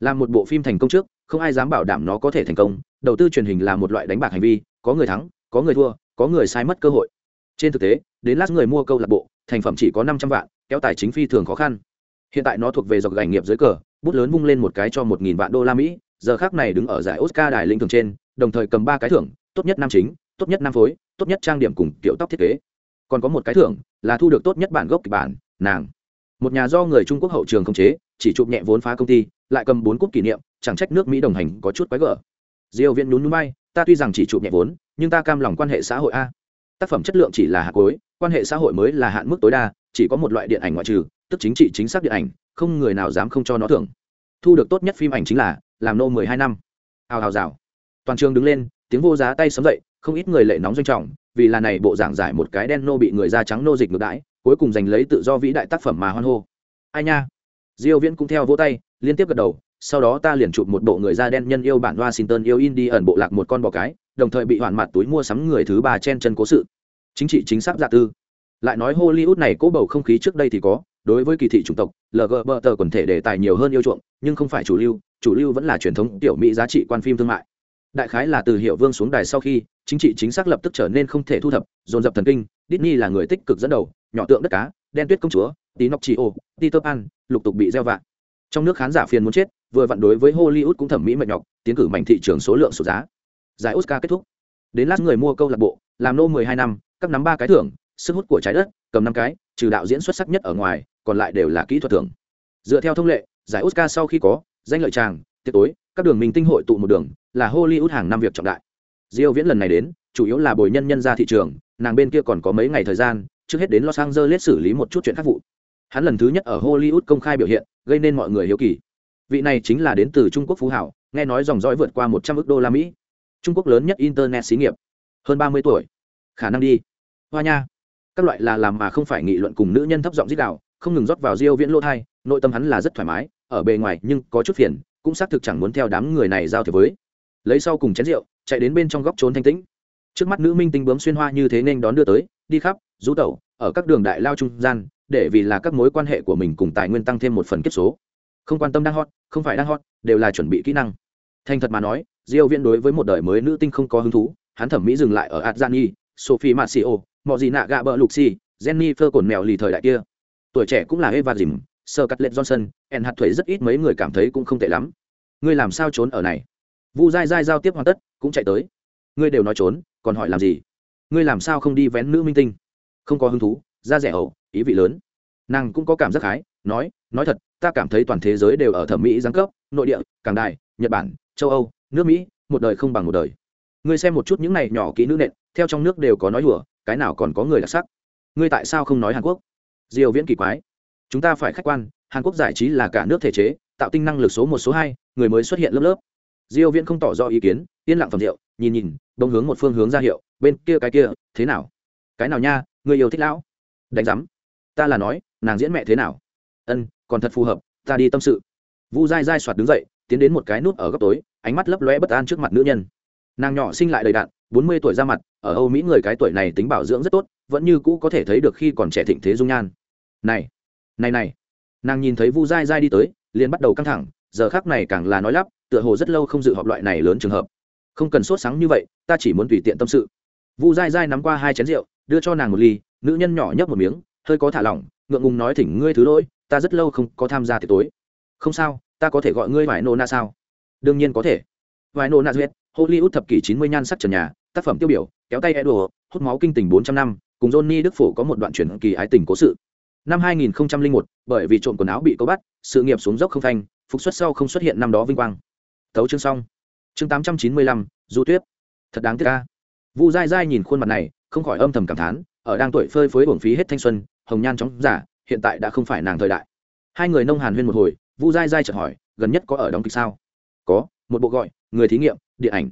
Làm một bộ phim thành công trước không ai dám bảo đảm nó có thể thành công, đầu tư truyền hình là một loại đánh bạc hành vi, có người thắng, có người thua, có người sai mất cơ hội. Trên thực tế, đến lát người mua câu lạc bộ, thành phẩm chỉ có năm trăm vạn, kéo tài chính phi thường khó khăn. Hiện tại nó thuộc về dọc gành nghiệp dưới cờ, bút lớn vung lên một cái cho một nghìn vạn đô la mỹ, giờ khác này đứng ở giải oscar đài linh thường trên, đồng thời cầm ba cái thưởng, tốt nhất nam chính, tốt nhất nam phối, tốt nhất trang điểm cùng kiểu tóc thiết kế. Còn có một cái thưởng, là thu được tốt nhất bản gốc kịch bản, nàng. Một nhà do người trung quốc hậu trường khống chế, chỉ chụp nhẹ vốn phá công ty, lại cầm bốn cúp kỷ niệm chẳng trách nước mỹ đồng hành có chút quái gở. Diêu viễn nhún nhún bay ta tuy rằng chỉ chụp nhẹ vốn, nhưng ta cam lòng quan hệ xã hội a. Tác phẩm chất lượng chỉ là hạt cuối, quan hệ xã hội mới là hạn mức tối đa, chỉ có một loại điện ảnh ngoại trừ, tức chính trị chính xác điện ảnh, không người nào dám không cho nó thưởng. Thu được tốt nhất phim ảnh chính là làm nô mười hai năm. Hào hào rào. Toàn trường đứng lên, tiếng vô giá tay sấm dậy, không ít người lệ nóng doanh trọng, vì là này bộ giảng giải một cái đen nô bị người da trắng nô dịch ngược đãi, cuối cùng giành lấy tự do vĩ đại tác phẩm mà hoan hô. Ai nha? Diêu viễn cũng theo vỗ tay, liên tiếp gật đầu sau đó ta liền chụp một bộ người da đen nhân yêu bản washington yêu in đi ẩn bộ lạc một con bò cái, đồng thời bị hoạn mặt túi mua sắm người thứ ba chen chân cố sự. Chính trị chính xác dạ tư. Lại nói hollywood này cố bầu không khí trước đây thì có, đối với kỳ thị chủng tộc lgbt quần thể đề tài nhiều hơn yêu chuộng, nhưng không phải chủ lưu chủ lưu vẫn là truyền thống tiểu mỹ giá trị quan phim thương mại. Đại khái là từ hiệu vương xuống đài sau khi, chính trị chính xác lập tức trở nên không thể thu thập, dồn dập thần kinh, Disney là người tích cực dẫn đầu, nhỏ tượng đất cá, đen tuyết công chúa tí nóc chi ô peter pan, lục tục bị gieo vạ. Trong nước khán giả phiền muốn chết vừa vặn đối với hollywood cũng thẩm mỹ mệt nhọc, tiến cử mạnh thị trường số lượng sổ giá. Giải oscar kết thúc. Đến lát người mua câu lạc bộ, làm nô mười hai năm, các nắm ba cái thưởng, sức hút của trái đất, cầm năm cái, trừ đạo diễn xuất sắc nhất ở ngoài, còn lại đều là kỹ thuật thưởng. Dựa theo thông lệ, giải oscar sau khi có, danh lợi tràng, tiệc tối, các đường minh tinh hội tụ một đường, là hollywood hàng năm việc trọng đại. Diêu viễn lần này đến, chủ yếu là bồi nhân nhân ra thị trường, nàng bên kia còn có mấy ngày thời gian, trước hết đến los angeles xử lý một chút chuyện khác vụ. Hắn lần thứ nhất ở hollywood công khai biểu hiện, gây nên mọi người hiếu kỳ vị này chính là đến từ trung quốc phú hảo, nghe nói dòng dõi vượt qua một trăm ước đô la mỹ. Trung quốc lớn nhất internet xí nghiệp, hơn ba mươi tuổi. Khả năng đi. Hoa nha. Các loại là làm mà không phải nghị luận cùng nữ nhân thấp giọng dít đạo, không ngừng rót vào diêu viễn lỗ thai, nội tâm hắn là rất thoải mái, ở bề ngoài nhưng có chút phiền, cũng xác thực chẳng muốn theo đám người này giao thiệp với. Lấy sau cùng chén rượu, chạy đến bên trong góc trốn thanh tĩnh. Trước mắt nữ minh tinh bướm xuyên hoa như thế nên đón đưa tới, đi khắp, rú tẩu, ở các đường đại lao trung gian, để vì là các mối quan hệ của mình cùng tài nguyên tăng thêm một phần kết số không quan tâm đang hot, không phải đang hot, đều là chuẩn bị kỹ năng. Thành thật mà nói, diêu viễn đối với một đời mới nữ tinh không có hứng thú, hắn thẩm mỹ dừng lại ở adjani, sophie marcio mọi gì nạ gạ bờ Jenny phơ cồn mèo lì thời đại kia. Tuổi trẻ cũng là eva dìm sơ cắt lệ johnson en hạt thuế rất ít mấy người cảm thấy cũng không tệ lắm. Ngươi làm sao trốn ở này? Vu dai dai giao tiếp hoàn tất, cũng chạy tới. Ngươi đều nói trốn, còn hỏi làm gì? Ngươi làm sao không đi vén nữ minh tinh? Không có hứng thú, da rẻ ẩu ý vị lớn. Nàng cũng có cảm giác khái, nói nói thật, ta cảm thấy toàn thế giới đều ở thẩm mỹ giáng cấp, nội địa, càng đài nhật bản, châu âu, nước mỹ, một đời không bằng một đời. Ngươi xem một chút những này nhỏ kỹ nữ nện, theo trong nước đều có nói hùa cái nào còn có người đặc sắc? Ngươi tại sao không nói hàn quốc? Diều viễn kỳ quái. Chúng ta phải khách quan, hàn quốc giải trí là cả nước thể chế, tạo tinh năng lực số một, số hai, người mới xuất hiện lớp lớp. Diêu viễn không tỏ rõ ý kiến, yên lặng phẩm rượu nhìn nhìn đông hướng một phương hướng ra hiệu, bên kia cái kia, thế nào? Cái nào nha, người yêu thích lão? Đánh giám. Ta là nói, nàng diễn mẹ thế nào? Ân còn thật phù hợp, ta đi tâm sự. Vu dai dai soạt đứng dậy, tiến đến một cái nút ở góc tối, ánh mắt lấp lóe bất an trước mặt nữ nhân. Nàng nhỏ sinh lại đầy đạn bốn mươi tuổi ra mặt, ở âu mỹ người cái tuổi này tính bảo dưỡng rất tốt, vẫn như cũ có thể thấy được khi còn trẻ thịnh thế dung nhan. Này này này. Nàng nhìn thấy vu dai dai đi tới, liền bắt đầu căng thẳng, giờ khác này càng là nói lắp, tựa hồ rất lâu không dự họp loại này lớn trường hợp. Không cần sốt sáng như vậy, ta chỉ muốn tùy tiện tâm sự. Vu dai dai nắm qua hai chén rượu, đưa cho nàng một ly, nữ nhân nhỏ nhấp một miếng, hơi có thả lỏng, ngượng ngùng nói thỉnh ngươi thứ lỗi ta rất lâu không có tham gia tiệc tối. Không sao, ta có thể gọi ngươi vải nô na sao? Đương nhiên có thể. Vải nô na duyệt hollywood thập kỷ chín mươi nhan sắc trần nhà, tác phẩm tiêu biểu, kéo tay edo, hút máu kinh tình bốn trăm năm, cùng johnny đức phổ có một đoạn chuyển kỳ ái tình cố sự. Năm hai nghìn một, bởi vì trộm quần áo bị câu bắt, sự nghiệp xuống dốc không thanh phục xuất sau không xuất hiện năm đó vinh quang. Tấu chương xong. Chương tám trăm chín mươi lăm, du tuyết. Thật đáng tiếc ca vu dai dai nhìn khuôn mặt này, không khỏi âm thầm cảm thán, ở đang tuổi phơi phới uổng phí hết thanh xuân, hồng nhan chóng giả hiện tại đã không phải nàng thời đại. Hai người nông hàn huyên một hồi, vu dai dai chợt hỏi, gần nhất có ở đóng kịch sao? Có, một bộ gọi, người thí nghiệm, điện ảnh.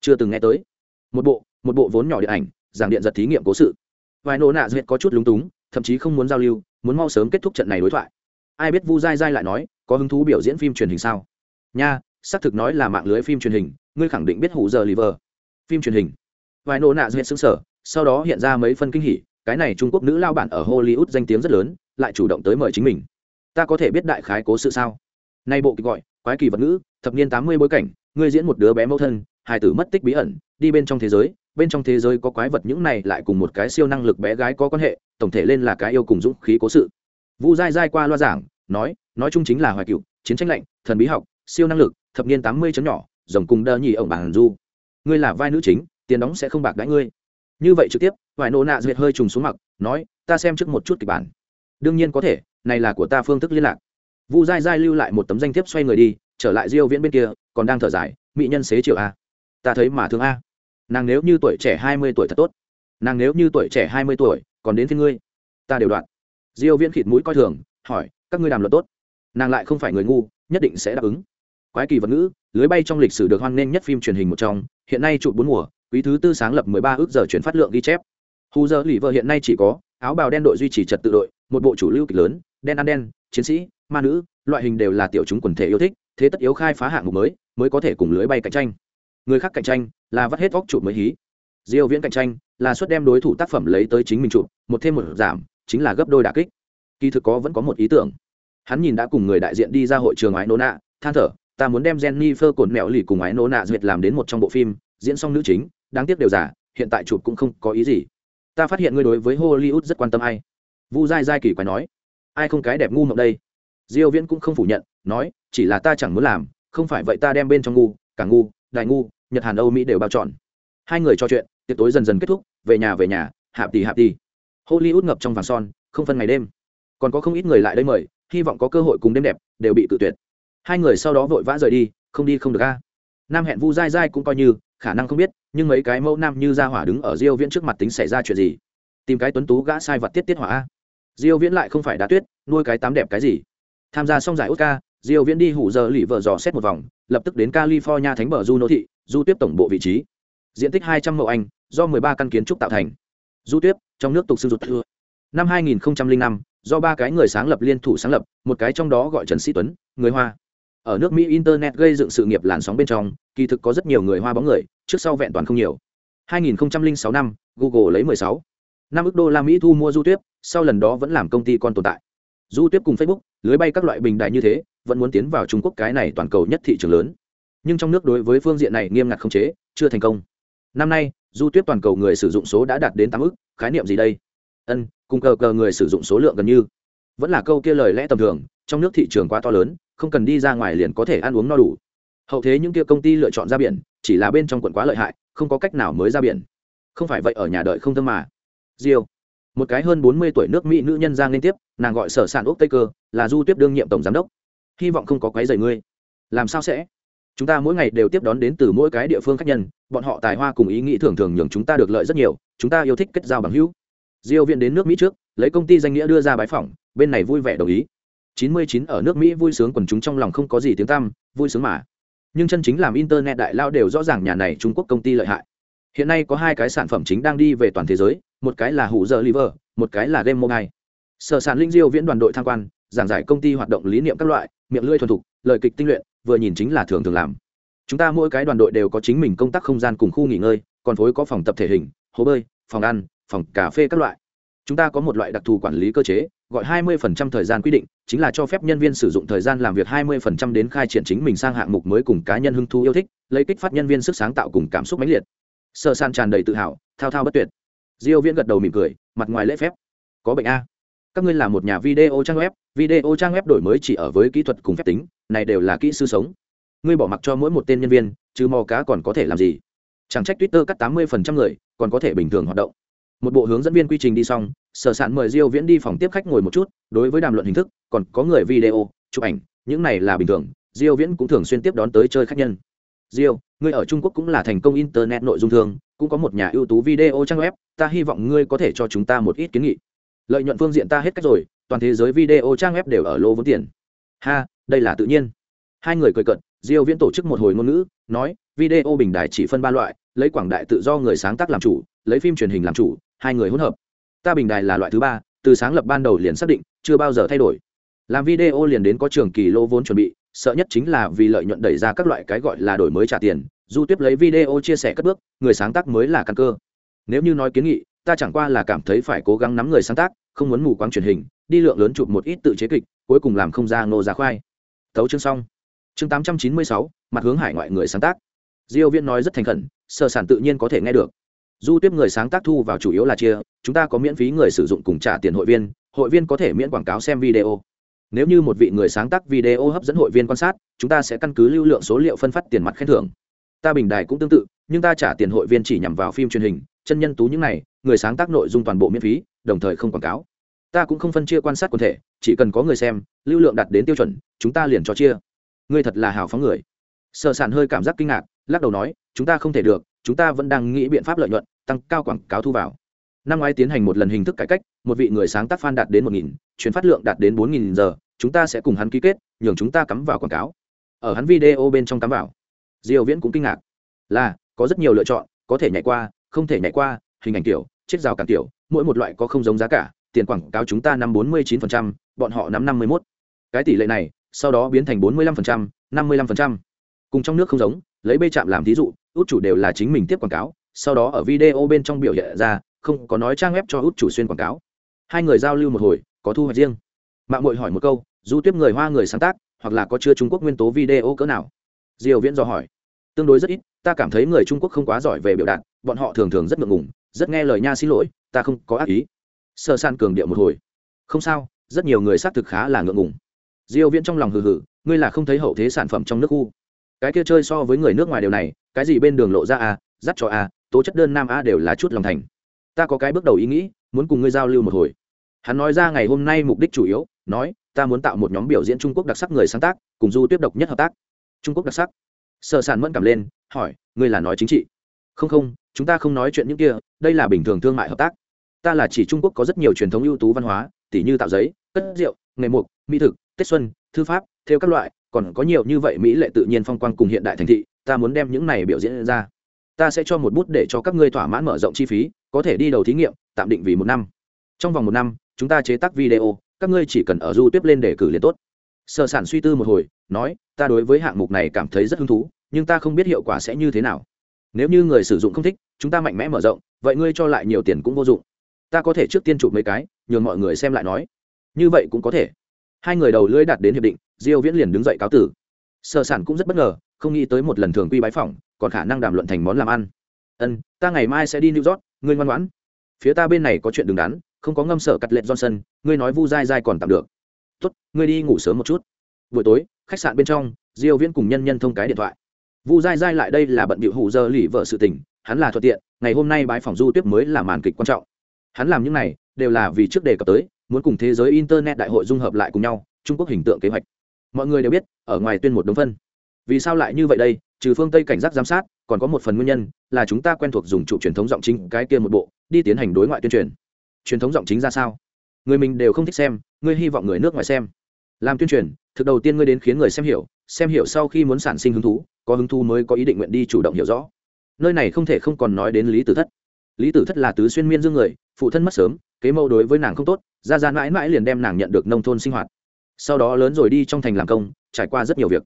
Chưa từng nghe tới. Một bộ một bộ vốn nhỏ điện ảnh, giảng điện giật thí nghiệm cố sự. Vài nô nạ duyệt có chút lúng túng, thậm chí không muốn giao lưu, muốn mau sớm kết thúc trận này đối thoại. Ai biết vu dai dai lại nói, có hứng thú biểu diễn phim truyền hình sao? Nha, xác thực nói là mạng lưới phim truyền hình, ngươi khẳng định biết hủ giờ liver. Phim truyền hình. Vài nô nạ duyệt xứng sở sau đó hiện ra mấy phân kinh hỉ, cái này trung quốc nữ lao bản ở hollywood danh tiếng rất lớn lại chủ động tới mời chính mình. Ta có thể biết đại khái cố sự sao? Nay bộ kịch gọi, quái kỳ vật ngữ, thập niên tám mươi bối cảnh, ngươi diễn một đứa bé mẫu thân, hài tử mất tích bí ẩn, đi bên trong thế giới, bên trong thế giới có quái vật những này lại cùng một cái siêu năng lực bé gái có quan hệ, tổng thể lên là cái yêu cùng dũng khí cố sự. Vu dai dai qua loa giảng, nói nói chung chính là hoài cựu chiến tranh lạnh, thần bí học, siêu năng lực, thập niên tám mươi chấm nhỏ, rồng cùng đơ nhì ổng bản du. Ngươi là vai nữ chính, tiền đóng sẽ không bạc đãi ngươi. Như vậy trực tiếp vài nô nạ duyệt hơi trùng xuống mặt, nói, ta xem trước một chút kịch bản đương nhiên có thể, này là của ta phương thức liên lạc. Vu dai dai lưu lại một tấm danh thiếp xoay người đi, trở lại diêu viễn bên kia, còn đang thở dài, mỹ nhân xế chiều a. Ta thấy mà thương a. Nàng nếu như tuổi trẻ hai mươi tuổi thật tốt. Nàng nếu như tuổi trẻ hai mươi tuổi, còn đến thiên ngươi. Ta đều đoạn. Diêu viễn khịt mũi coi thường, hỏi, các ngươi đàm luật tốt. Nàng lại không phải người ngu, nhất định sẽ đáp ứng. Quái kỳ vật ngữ, lưới bay trong lịch sử được hoan nghênh nhất phim truyền hình một trong, hiện nay chụp bốn mùa, quý thứ tư sáng lập 13 ước giờ chuyển phát lượng ghi chép. Hù giờ lì vợ hiện nay chỉ có, áo bào đen đội duy trì trật tự đội một bộ chủ lưu kịch lớn, đen ăn đen, chiến sĩ, ma nữ, loại hình đều là tiểu chúng quần thể yêu thích, thế tất yếu khai phá hạng mục mới mới có thể cùng lưới bay cạnh tranh. Người khác cạnh tranh là vắt hết góc chụp mới hí. Diêu viễn cạnh tranh là suất đem đối thủ tác phẩm lấy tới chính mình chụp, một thêm một giảm, chính là gấp đôi đả kích. Kỳ thực có vẫn có một ý tưởng. Hắn nhìn đã cùng người đại diện đi ra hội trường ái nô nạ, than thở, ta muốn đem Jennifer cồn mẹo lì cùng ái nô nạ duyệt làm đến một trong bộ phim, diễn xong nữ chính, đáng tiếc đều giả, hiện tại chụp cũng không có ý gì. Ta phát hiện ngươi đối với hollywood rất quan tâm ai vu dai dai kỳ quái nói, ai không cái đẹp ngu mộng đây? Diêu viễn cũng không phủ nhận, nói, chỉ là ta chẳng muốn làm, không phải vậy ta đem bên trong ngu, cả ngu, đại ngu, nhật hàn, âu mỹ đều bao chọn hai người trò chuyện, tiệc tối dần dần kết thúc, về nhà về nhà, hạp tỷ hạp tỷ hollywood ngập trong vàng son, không phân ngày đêm. Còn có không ít người lại đây mời, hy vọng có cơ hội cùng đêm đẹp, đều bị tự tuyệt. Hai người sau đó vội vã rời đi, không đi không được a. Nam hẹn vu dai dai cũng coi như, khả năng không biết, nhưng mấy cái mẫu nam như ra hỏa đứng ở diêu viễn trước mặt tính xảy ra chuyện gì. Tìm cái tuấn tú gã sai vật tiết tiết hỏa a diêu viễn lại không phải đá tuyết, nuôi cái tám đẹp cái gì. Tham gia xong giải oscar, diêu viễn đi hủ giờ lì vợ dò xét một vòng, lập tức đến california thánh bờ du nô thị, du tiếp tổng bộ vị trí. Diện tích 200 mẫu anh, do 13 căn kiến trúc tạo thành. Du tiếp, trong nước tục sư rụt thưa năm 2005 do ba cái người sáng lập liên thủ sáng lập, một cái trong đó gọi trần sĩ tuấn, người hoa. Ở nước mỹ internet gây dựng sự nghiệp làn sóng bên trong, kỳ thực có rất nhiều người hoa bóng người, trước sau vẹn toàn không nhiều. 2006 năm, google lấy 16 năm ước đô la mỹ thu mua du tuyết sau lần đó vẫn làm công ty con tồn tại. Du tuyết cùng facebook, lưới bay các loại bình đại như thế, vẫn muốn tiến vào trung quốc cái này toàn cầu nhất thị trường lớn. Nhưng trong nước đối với phương diện này nghiêm ngặt không chế, chưa thành công. Năm nay, du tuyết toàn cầu người sử dụng số đã đạt đến tám ước, khái niệm gì đây? Ân, cùng cờ cờ người sử dụng số lượng gần như. Vẫn là câu kia lời lẽ tầm thường, trong nước thị trường quá to lớn, không cần đi ra ngoài liền có thể ăn uống no đủ. Hậu thế những kia công ty lựa chọn ra biển, chỉ là bên trong quận quá lợi hại, không có cách nào mới ra biển. Không phải vậy ở nhà đợi không thơm mà diêu. Một cái hơn bốn mươi tuổi nước mỹ nữ nhân giang liên tiếp, nàng gọi sở sản úc tây cơ, là du tiếp đương nhiệm tổng giám đốc. Hy vọng không có quấy rầy ngươi. Làm sao sẽ? Chúng ta mỗi ngày đều tiếp đón đến từ mỗi cái địa phương khác nhân, bọn họ tài hoa cùng ý nghĩ thường thường nhường chúng ta được lợi rất nhiều, chúng ta yêu thích kết giao bằng hữu. Diêu viện đến nước mỹ trước, lấy công ty danh nghĩa đưa ra bái phỏng, bên này vui vẻ đồng ý. 99 ở nước mỹ vui sướng quần chúng trong lòng không có gì tiếng tăm, vui sướng mà. Nhưng chân chính làm internet đại lao đều rõ ràng nhà này trung quốc công ty lợi hại hiện nay có hai cái sản phẩm chính đang đi về toàn thế giới, một cái là hủ giờ liver, một cái là game mobile. Sở sản linh diêu viễn đoàn đội tham quan, giảng giải công ty hoạt động lý niệm các loại, miệng lưỡi thuần thục, lời kịch tinh luyện, vừa nhìn chính là thường thường làm. Chúng ta mỗi cái đoàn đội đều có chính mình công tác không gian cùng khu nghỉ ngơi, còn phối có phòng tập thể hình, hồ bơi, phòng ăn, phòng cà phê các loại. Chúng ta có một loại đặc thù quản lý cơ chế, gọi 20% thời gian quy định, chính là cho phép nhân viên sử dụng thời gian làm việc 20% đến khai triển chính mình sang hạng mục mới cùng cá nhân hứng thú yêu thích, lấy kích phát nhân viên sức sáng tạo cùng cảm xúc mãnh liệt sợ san tràn đầy tự hào, thao thao bất tuyệt. Diêu viễn gật đầu mỉm cười, mặt ngoài lễ phép. Có bệnh a. Các ngươi là một nhà video trang web, video trang web đổi mới chỉ ở với kỹ thuật cùng phép tính, này đều là kỹ sư sống. Ngươi bỏ mặc cho mỗi một tên nhân viên, chứ mò cá còn có thể làm gì? Chẳng trách twitter cắt 80% người, còn có thể bình thường hoạt động. Một bộ hướng dẫn viên quy trình đi xong sở sản mời diêu viễn đi phòng tiếp khách ngồi một chút, đối với đàm luận hình thức, còn có người video, chụp ảnh, những này là bình thường, diêu viễn cũng thường xuyên tiếp đón tới chơi khách nhân diêu, ngươi ở trung quốc cũng là thành công internet nội dung thường cũng có một nhà ưu tú video trang web, ta hy vọng ngươi có thể cho chúng ta một ít kiến nghị. Lợi nhuận phương diện ta hết cách rồi, toàn thế giới video trang web đều ở lô vốn tiền. Ha, đây là tự nhiên. Hai người cười cận diêu viễn tổ chức một hồi ngôn ngữ, nói, video bình đại chỉ phân ba loại, lấy quảng đại tự do người sáng tác làm chủ, lấy phim truyền hình làm chủ, hai người hỗn hợp. Ta bình đài là loại thứ ba, từ sáng lập ban đầu liền xác định, chưa bao giờ thay đổi. Làm video liền đến có trường kỳ lô vốn chuẩn bị sợ nhất chính là vì lợi nhuận đẩy ra các loại cái gọi là đổi mới trả tiền, du tiếp lấy video chia sẻ cất bước, người sáng tác mới là căn cơ. Nếu như nói kiến nghị, ta chẳng qua là cảm thấy phải cố gắng nắm người sáng tác, không muốn mù quáng truyền hình, đi lượng lớn chụp một ít tự chế kịch, cuối cùng làm không ra ngô giá khoai. Tấu chương xong. Chương tám trăm chín mươi sáu, mặt hướng hải ngoại người sáng tác. Diêu viên nói rất thành khẩn, sở sản tự nhiên có thể nghe được. Du tiếp người sáng tác thu vào chủ yếu là chia, chúng ta có miễn phí người sử dụng cùng trả tiền hội viên hội viên có thể miễn quảng cáo xem video nếu như một vị người sáng tác video hấp dẫn hội viên quan sát, chúng ta sẽ căn cứ lưu lượng số liệu phân phát tiền mặt khen thưởng. Ta bình đài cũng tương tự, nhưng ta trả tiền hội viên chỉ nhằm vào phim truyền hình, chân nhân tú những này, người sáng tác nội dung toàn bộ miễn phí, đồng thời không quảng cáo. Ta cũng không phân chia quan sát quần thể, chỉ cần có người xem, lưu lượng đạt đến tiêu chuẩn, chúng ta liền cho chia. Ngươi thật là hào phóng người. Sợ sản hơi cảm giác kinh ngạc, lắc đầu nói, chúng ta không thể được, chúng ta vẫn đang nghĩ biện pháp lợi nhuận, tăng cao quảng cáo thu vào. Năm ngoái tiến hành một lần hình thức cải cách, một vị người sáng tác fan đạt đến một nghìn chuyến phát lượng đạt đến bốn nghìn giờ chúng ta sẽ cùng hắn ký kết nhường chúng ta cắm vào quảng cáo ở hắn video bên trong cắm vào diêu viễn cũng kinh ngạc là có rất nhiều lựa chọn có thể nhảy qua không thể nhảy qua hình ảnh tiểu chiếc rào cản tiểu mỗi một loại có không giống giá cả tiền quảng cáo chúng ta năm 49%, bọn họ nắm 51. cái tỷ lệ này sau đó biến thành 45%, 55%. cùng trong nước không giống lấy bê chạm làm thí dụ út chủ đều là chính mình tiếp quảng cáo sau đó ở video bên trong biểu hiện ra không có nói trang web cho út chủ xuyên quảng cáo hai người giao lưu một hồi có thu hoạch riêng. Mạng mội hỏi một câu, du tiếp người hoa người sáng tác, hoặc là có chưa trung quốc nguyên tố video cỡ nào? Diều viễn do hỏi. Tương đối rất ít, ta cảm thấy người trung quốc không quá giỏi về biểu đạt, bọn họ thường thường rất ngượng ngùng, rất nghe lời nha xin lỗi, ta không có ác ý. Sơ san cường điệu một hồi. Không sao, rất nhiều người xác thực khá là ngượng ngùng. Diêu viễn trong lòng hừ hừ, ngươi là không thấy hậu thế sản phẩm trong nước khu. Cái kia chơi so với người nước ngoài điều này, cái gì bên đường lộ ra a dắt cho a tố chất đơn nam a đều là chút lòng thành. Ta có cái bước đầu ý nghĩ, muốn cùng ngươi giao lưu một hồi hắn nói ra ngày hôm nay mục đích chủ yếu, nói, ta muốn tạo một nhóm biểu diễn trung quốc đặc sắc người sáng tác, cùng du Tuyết độc nhất hợp tác. Trung quốc đặc sắc. Sợ sản mẫn cảm lên, hỏi, ngươi là nói chính trị? Không không, chúng ta không nói chuyện những kia, đây là bình thường thương mại hợp tác. Ta là chỉ trung quốc có rất nhiều truyền thống ưu tú văn hóa, tỉ như tạo giấy, cất rượu, nghề mục mỹ thực, tết xuân, thư pháp, theo các loại, còn có nhiều như vậy mỹ lệ tự nhiên phong quang cùng hiện đại thành thị, ta muốn đem những này biểu diễn ra. Ta sẽ cho một bút để cho các ngươi thỏa mãn mở rộng chi phí, có thể đi đầu thí nghiệm, tạm định vì một năm. Trong vòng một năm chúng ta chế tác video, các ngươi chỉ cần ở du tiếp lên để cử liền tốt. Sở sản suy tư một hồi, nói, ta đối với hạng mục này cảm thấy rất hứng thú, nhưng ta không biết hiệu quả sẽ như thế nào. Nếu như người sử dụng không thích, chúng ta mạnh mẽ mở rộng, vậy ngươi cho lại nhiều tiền cũng vô dụng. Ta có thể trước tiên chụp mấy cái, nhường mọi người xem lại nói. Như vậy cũng có thể. Hai người đầu lưỡi đạt đến hiệp định, diêu viễn liền đứng dậy cáo tử. Sở sản cũng rất bất ngờ, không nghĩ tới một lần thường quy bái phỏng, còn khả năng đàm luận thành món làm ăn. Ân, ta ngày mai sẽ đi new york, ngươi ngoan ngoãn. Phía ta bên này có chuyện đứng đắn không có ngâm sở cắt lệ johnson, ngươi nói vu dai dai còn tạm được. Tốt, ngươi đi ngủ sớm một chút. Buổi tối, khách sạn bên trong, diêu viễn cùng nhân nhân thông cái điện thoại. Vu dai dai lại đây là bận bịu hủ giờ lì vợ sự tình, hắn là thuận tiện, ngày hôm nay bái phòng du tiếp mới là màn kịch quan trọng. Hắn làm những này, đều là vì trước đề cập tới, muốn cùng thế giới internet đại hội dung hợp lại cùng nhau, trung quốc hình tượng kế hoạch. Mọi người đều biết, ở ngoài tuyên một đống phân. Vì sao lại như vậy đây? Trừ phương tây cảnh giác giám sát, còn có một phần nguyên nhân, là chúng ta quen thuộc dùng trụ truyền thống giọng chính cái kia một bộ, đi tiến hành đối ngoại tuyên truyền truyền thống giọng chính ra sao? Người mình đều không thích xem, ngươi hy vọng người nước ngoài xem. Làm tuyên truyền, thực đầu tiên ngươi đến khiến người xem hiểu xem hiểu sau khi muốn sản sinh hứng thú, có hứng thú mới có ý định nguyện đi chủ động hiểu rõ. Nơi này không thể không còn nói đến lý tử thất. Lý tử thất là tứ xuyên miên dương người, phụ thân mất sớm, kế mẫu đối với nàng không tốt, ra ra mãi mãi liền đem nàng nhận được nông thôn sinh hoạt. Sau đó lớn rồi đi trong thành làm công, trải qua rất nhiều việc.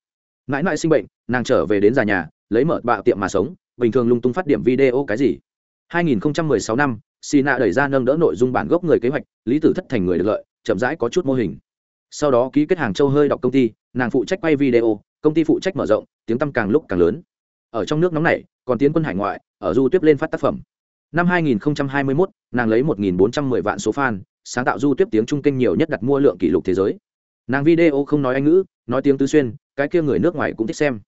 Mãi mãi sinh bệnh, nàng trở về đến già nhà, lấy mở bạo tiệm mà sống, bình thường lung tung phát điểm video cái gì? 2016 năm Sina đẩy ra nâng đỡ nội dung bản gốc người kế hoạch lý tử thất thành người được lợi chậm rãi có chút mô hình. Sau đó ký kết hàng châu hơi đọc công ty nàng phụ trách quay video công ty phụ trách mở rộng tiếng tăm càng lúc càng lớn. Ở trong nước nóng này còn tiến quân hải ngoại ở du tiếp lên phát tác phẩm. Năm 2021, nàng lấy 1.410 vạn số fan sáng tạo du tiếp tiếng trung kinh nhiều nhất đặt mua lượng kỷ lục thế giới. Nàng video không nói anh ngữ nói tiếng tứ xuyên cái kia người nước ngoài cũng thích xem.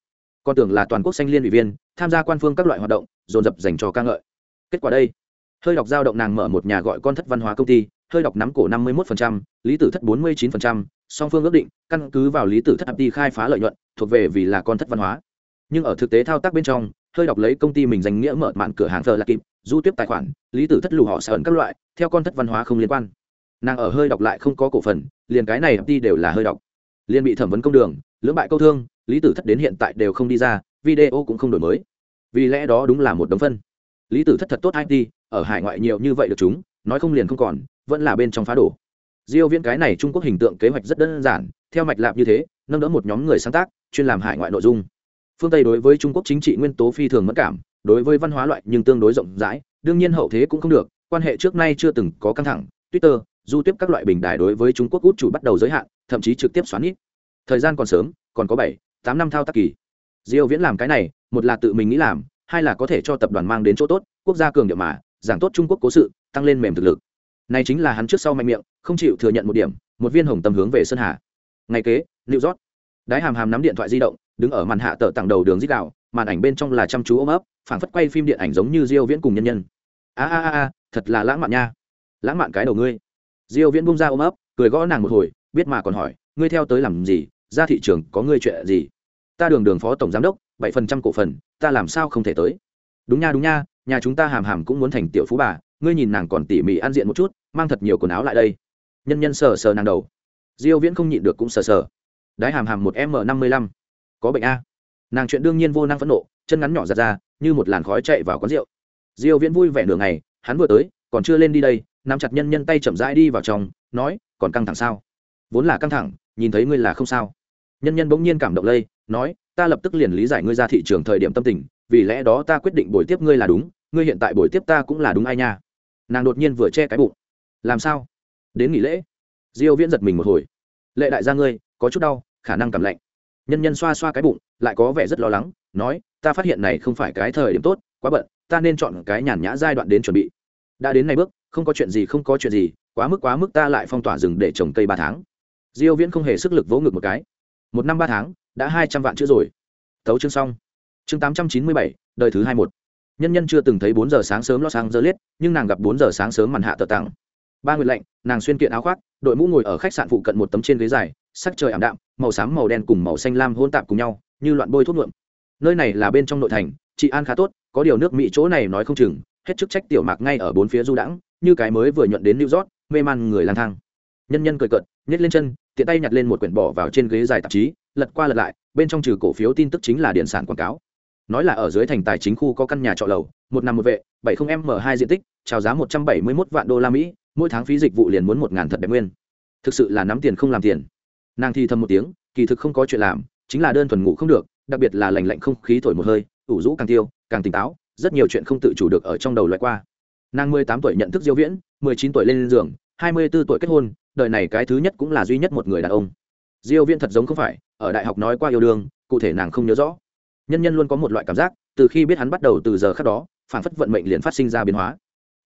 Con tưởng là toàn quốc xanh liên ủy viên tham gia quan phương các loại hoạt động dồn dập dành cho ca ngợi. Kết quả đây hơi đọc giao động nàng mở một nhà gọi con thất văn hóa công ty, hơi đọc nắm cổ năm mươi một lý tử thất bốn mươi chín song phương ước định, căn cứ vào lý tử thất đi khai phá lợi nhuận, thuộc về vì là con thất văn hóa. Nhưng ở thực tế thao tác bên trong, hơi đọc lấy công ty mình danh nghĩa mở mạng cửa hàng thờ là kịp, du tiếp tài khoản, lý tử thất lù họ sở ẩn các loại, theo con thất văn hóa không liên quan. Nàng ở hơi đọc lại không có cổ phần, liền cái này đi đều là hơi đọc. Liền bị thẩm vấn công đường, lưỡng bại câu thương, lý tử thất đến hiện tại đều không đi ra, video cũng không đổi mới. Vì lẽ đó đúng là một đống phân. Lý tử thất thật tốt it ở hải ngoại nhiều như vậy được chúng, nói không liền không còn, vẫn là bên trong phá đổ. Diêu viễn cái này trung quốc hình tượng kế hoạch rất đơn giản, theo mạch lạp như thế, nâng đỡ một nhóm người sáng tác, chuyên làm hải ngoại nội dung. Phương tây đối với trung quốc chính trị nguyên tố phi thường mất cảm, đối với văn hóa loại nhưng tương đối rộng rãi, đương nhiên hậu thế cũng không được, quan hệ trước nay chưa từng có căng thẳng, twitter, du tiếp các loại bình đài đối với trung quốc út chủ bắt đầu giới hạn, thậm chí trực tiếp xoắn ít. Thời gian còn sớm, còn có bảy, tám năm thao tác kỳ. Diêu viễn làm cái này, một là tự mình nghĩ làm, hai là có thể cho tập đoàn mang đến chỗ tốt, quốc gia cường điệu mà giảng tốt trung quốc cố sự, tăng lên mềm thực lực. Này chính là hắn trước sau mạnh miệng, không chịu thừa nhận một điểm, một viên hồng tâm hướng về sơn hà ngày kế, new york. Đái hàm hàm nắm điện thoại di động, đứng ở màn hạ tờ tặng đầu đường dít đạo màn ảnh bên trong là chăm chú ôm ấp, phảng phất quay phim điện ảnh giống như diêu viễn cùng nhân nhân. A a a thật là lãng mạn nha. Lãng mạn cái đầu ngươi. Diêu viễn bung ra ôm ấp, cười gõ nàng một hồi, biết mà còn hỏi, ngươi theo tới làm gì, ra thị trường có ngươi chuyện gì? Ta đường đường phó tổng giám đốc, bảy phần trăm cổ phần, ta làm sao không thể tới? Đúng nha đúng nha nhà chúng ta hàm hàm cũng muốn thành tiểu phú bà, ngươi nhìn nàng còn tỉ mỉ ăn diện một chút, mang thật nhiều quần áo lại đây. Nhân nhân sờ sờ nàng đầu. Diêu viễn không nhịn được cũng sờ sờ. Đái hàm hàm một m năm mươi lăm. Có bệnh a. Nàng chuyện đương nhiên vô năng phẫn nộ, chân ngắn nhỏ giặt ra, như một làn khói chạy vào quán rượu. Diêu viễn vui vẻ nửa ngày, hắn vừa tới, còn chưa lên đi đây, nắm chặt nhân nhân tay chậm rãi đi vào trong, nói, còn căng thẳng sao? Vốn là căng thẳng, nhìn thấy ngươi là không sao. Nhân nhân bỗng nhiên cảm động lây, nói, ta lập tức liền lý giải ngươi ra thị trường thời điểm tâm tình vì lẽ đó ta quyết định buổi tiếp ngươi là đúng, ngươi hiện tại buổi tiếp ta cũng là đúng ai nha? Nàng đột nhiên vừa che cái bụng. Làm sao? Đến nghỉ lễ. Diêu viễn giật mình một hồi. Lệ đại gia ngươi, có chút đau, khả năng cảm lạnh. Nhân nhân xoa xoa cái bụng, lại có vẻ rất lo lắng, nói, ta phát hiện này không phải cái thời điểm tốt, quá bận, ta nên chọn cái nhàn nhã giai đoạn đến chuẩn bị. Đã đến này bước, không có chuyện gì không có chuyện gì, quá mức quá mức ta lại phong tỏa rừng để trồng cây ba tháng. Diêu viễn không hề sức lực vỗ ngực một cái. Một năm ba tháng, đã hai trăm vạn chữ rồi. Thấu chương xong chương tám trăm chín mươi bảy, đời thứ hai một. Nhân nhân chưa từng thấy bốn giờ sáng sớm lo sáng giờ liết, nhưng nàng gặp bốn giờ sáng sớm màn hạ tờ tặng. Ba nguyệt lạnh, nàng xuyên kiện áo khoác, đội mũ ngồi ở khách sạn phụ cận một tấm trên ghế dài, sắc trời ảm đạm, màu xám, màu đen cùng màu xanh lam hôn tạp cùng nhau, như loạn bôi thuốc nhuộm. Nơi này là bên trong nội thành, chị an khá tốt, có điều nước mỹ chỗ này nói không chừng, hết chức trách tiểu mạc ngay ở bốn phía du đãng, như cái mới vừa nhuận đến new york, mê man người lang thang. Nhân nhân cười cợt nhét lên chân, tiện tay nhặt lên một quyển bỏ vào trên ghế dài tạp chí, lật qua lật lại, bên trong trừ cổ phiếu tin tức chính là điện sản quảng cáo nói là ở dưới thành tài chính khu có căn nhà trọ lầu, một năm một vệ, bảy không m hai diện tích, chào giá một trăm bảy mươi một vạn đô la mỹ, mỗi tháng phí dịch vụ liền muốn một ngàn thật đẹp nguyên. Thực sự là nắm tiền không làm tiền. Nàng thi thầm một tiếng, kỳ thực không có chuyện làm, chính là đơn thuần ngủ không được, đặc biệt là lành lạnh không khí thổi một hơi, ủ rũ càng tiêu, càng tỉnh táo, rất nhiều chuyện không tự chủ được ở trong đầu loại qua. Nàng mười tám tuổi nhận thức diêu viễn, mười chín tuổi lên giường, hai mươi 24 tuổi kết hôn, đời này cái thứ nhất cũng là duy nhất một người đàn ông. Diêu viễn thật giống không phải, ở đại học nói qua yêu đương, cụ thể nàng không nhớ rõ nhân nhân luôn có một loại cảm giác, từ khi biết hắn bắt đầu từ giờ khác đó phản phất vận mệnh liền phát sinh ra biến hóa.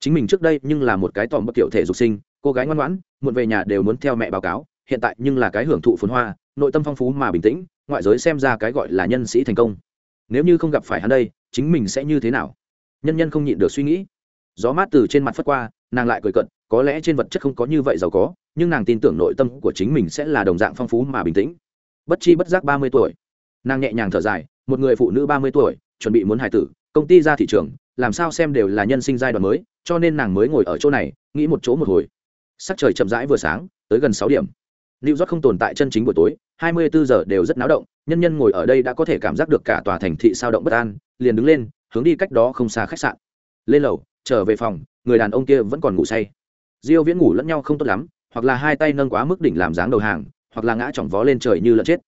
Chính mình trước đây nhưng là một cái tòm bất tiểu thể dục sinh, cô gái ngoan ngoãn, muộn về nhà đều muốn theo mẹ báo cáo, hiện tại nhưng là cái hưởng thụ phồn hoa, nội tâm phong phú mà bình tĩnh, ngoại giới xem ra cái gọi là nhân sĩ thành công. Nếu như không gặp phải hắn đây, chính mình sẽ như thế nào? Nhân nhân không nhịn được suy nghĩ. Gió mát từ trên mặt phất qua, nàng lại cười cận có lẽ trên vật chất không có như vậy giàu có, nhưng nàng tin tưởng nội tâm của chính mình sẽ là đồng dạng phong phú mà bình tĩnh. Bất chi bất giác ba mươi tuổi. Nàng nhẹ nhàng thở dài một người phụ nữ ba mươi tuổi chuẩn bị muốn hài tử công ty ra thị trường làm sao xem đều là nhân sinh giai đoạn mới cho nên nàng mới ngồi ở chỗ này nghĩ một chỗ một hồi sắc trời chậm rãi vừa sáng tới gần sáu điểm New York không tồn tại chân chính buổi tối, 24 giờ đều rất náo động, nhân nhân ngồi ở đây đã có thể cảm giác được cả tòa thành thị sao động bất an, liền đứng lên, hướng đi cách đó không xa khách sạn. Lên lầu, trở về phòng, người đàn ông kia vẫn còn ngủ say. Diêu Viễn ngủ lẫn nhau không tốt lắm, hoặc là hai tay nâng quá mức đỉnh làm dáng đầu hàng, hoặc là ngã chỏng vó lên trời như lợn chết.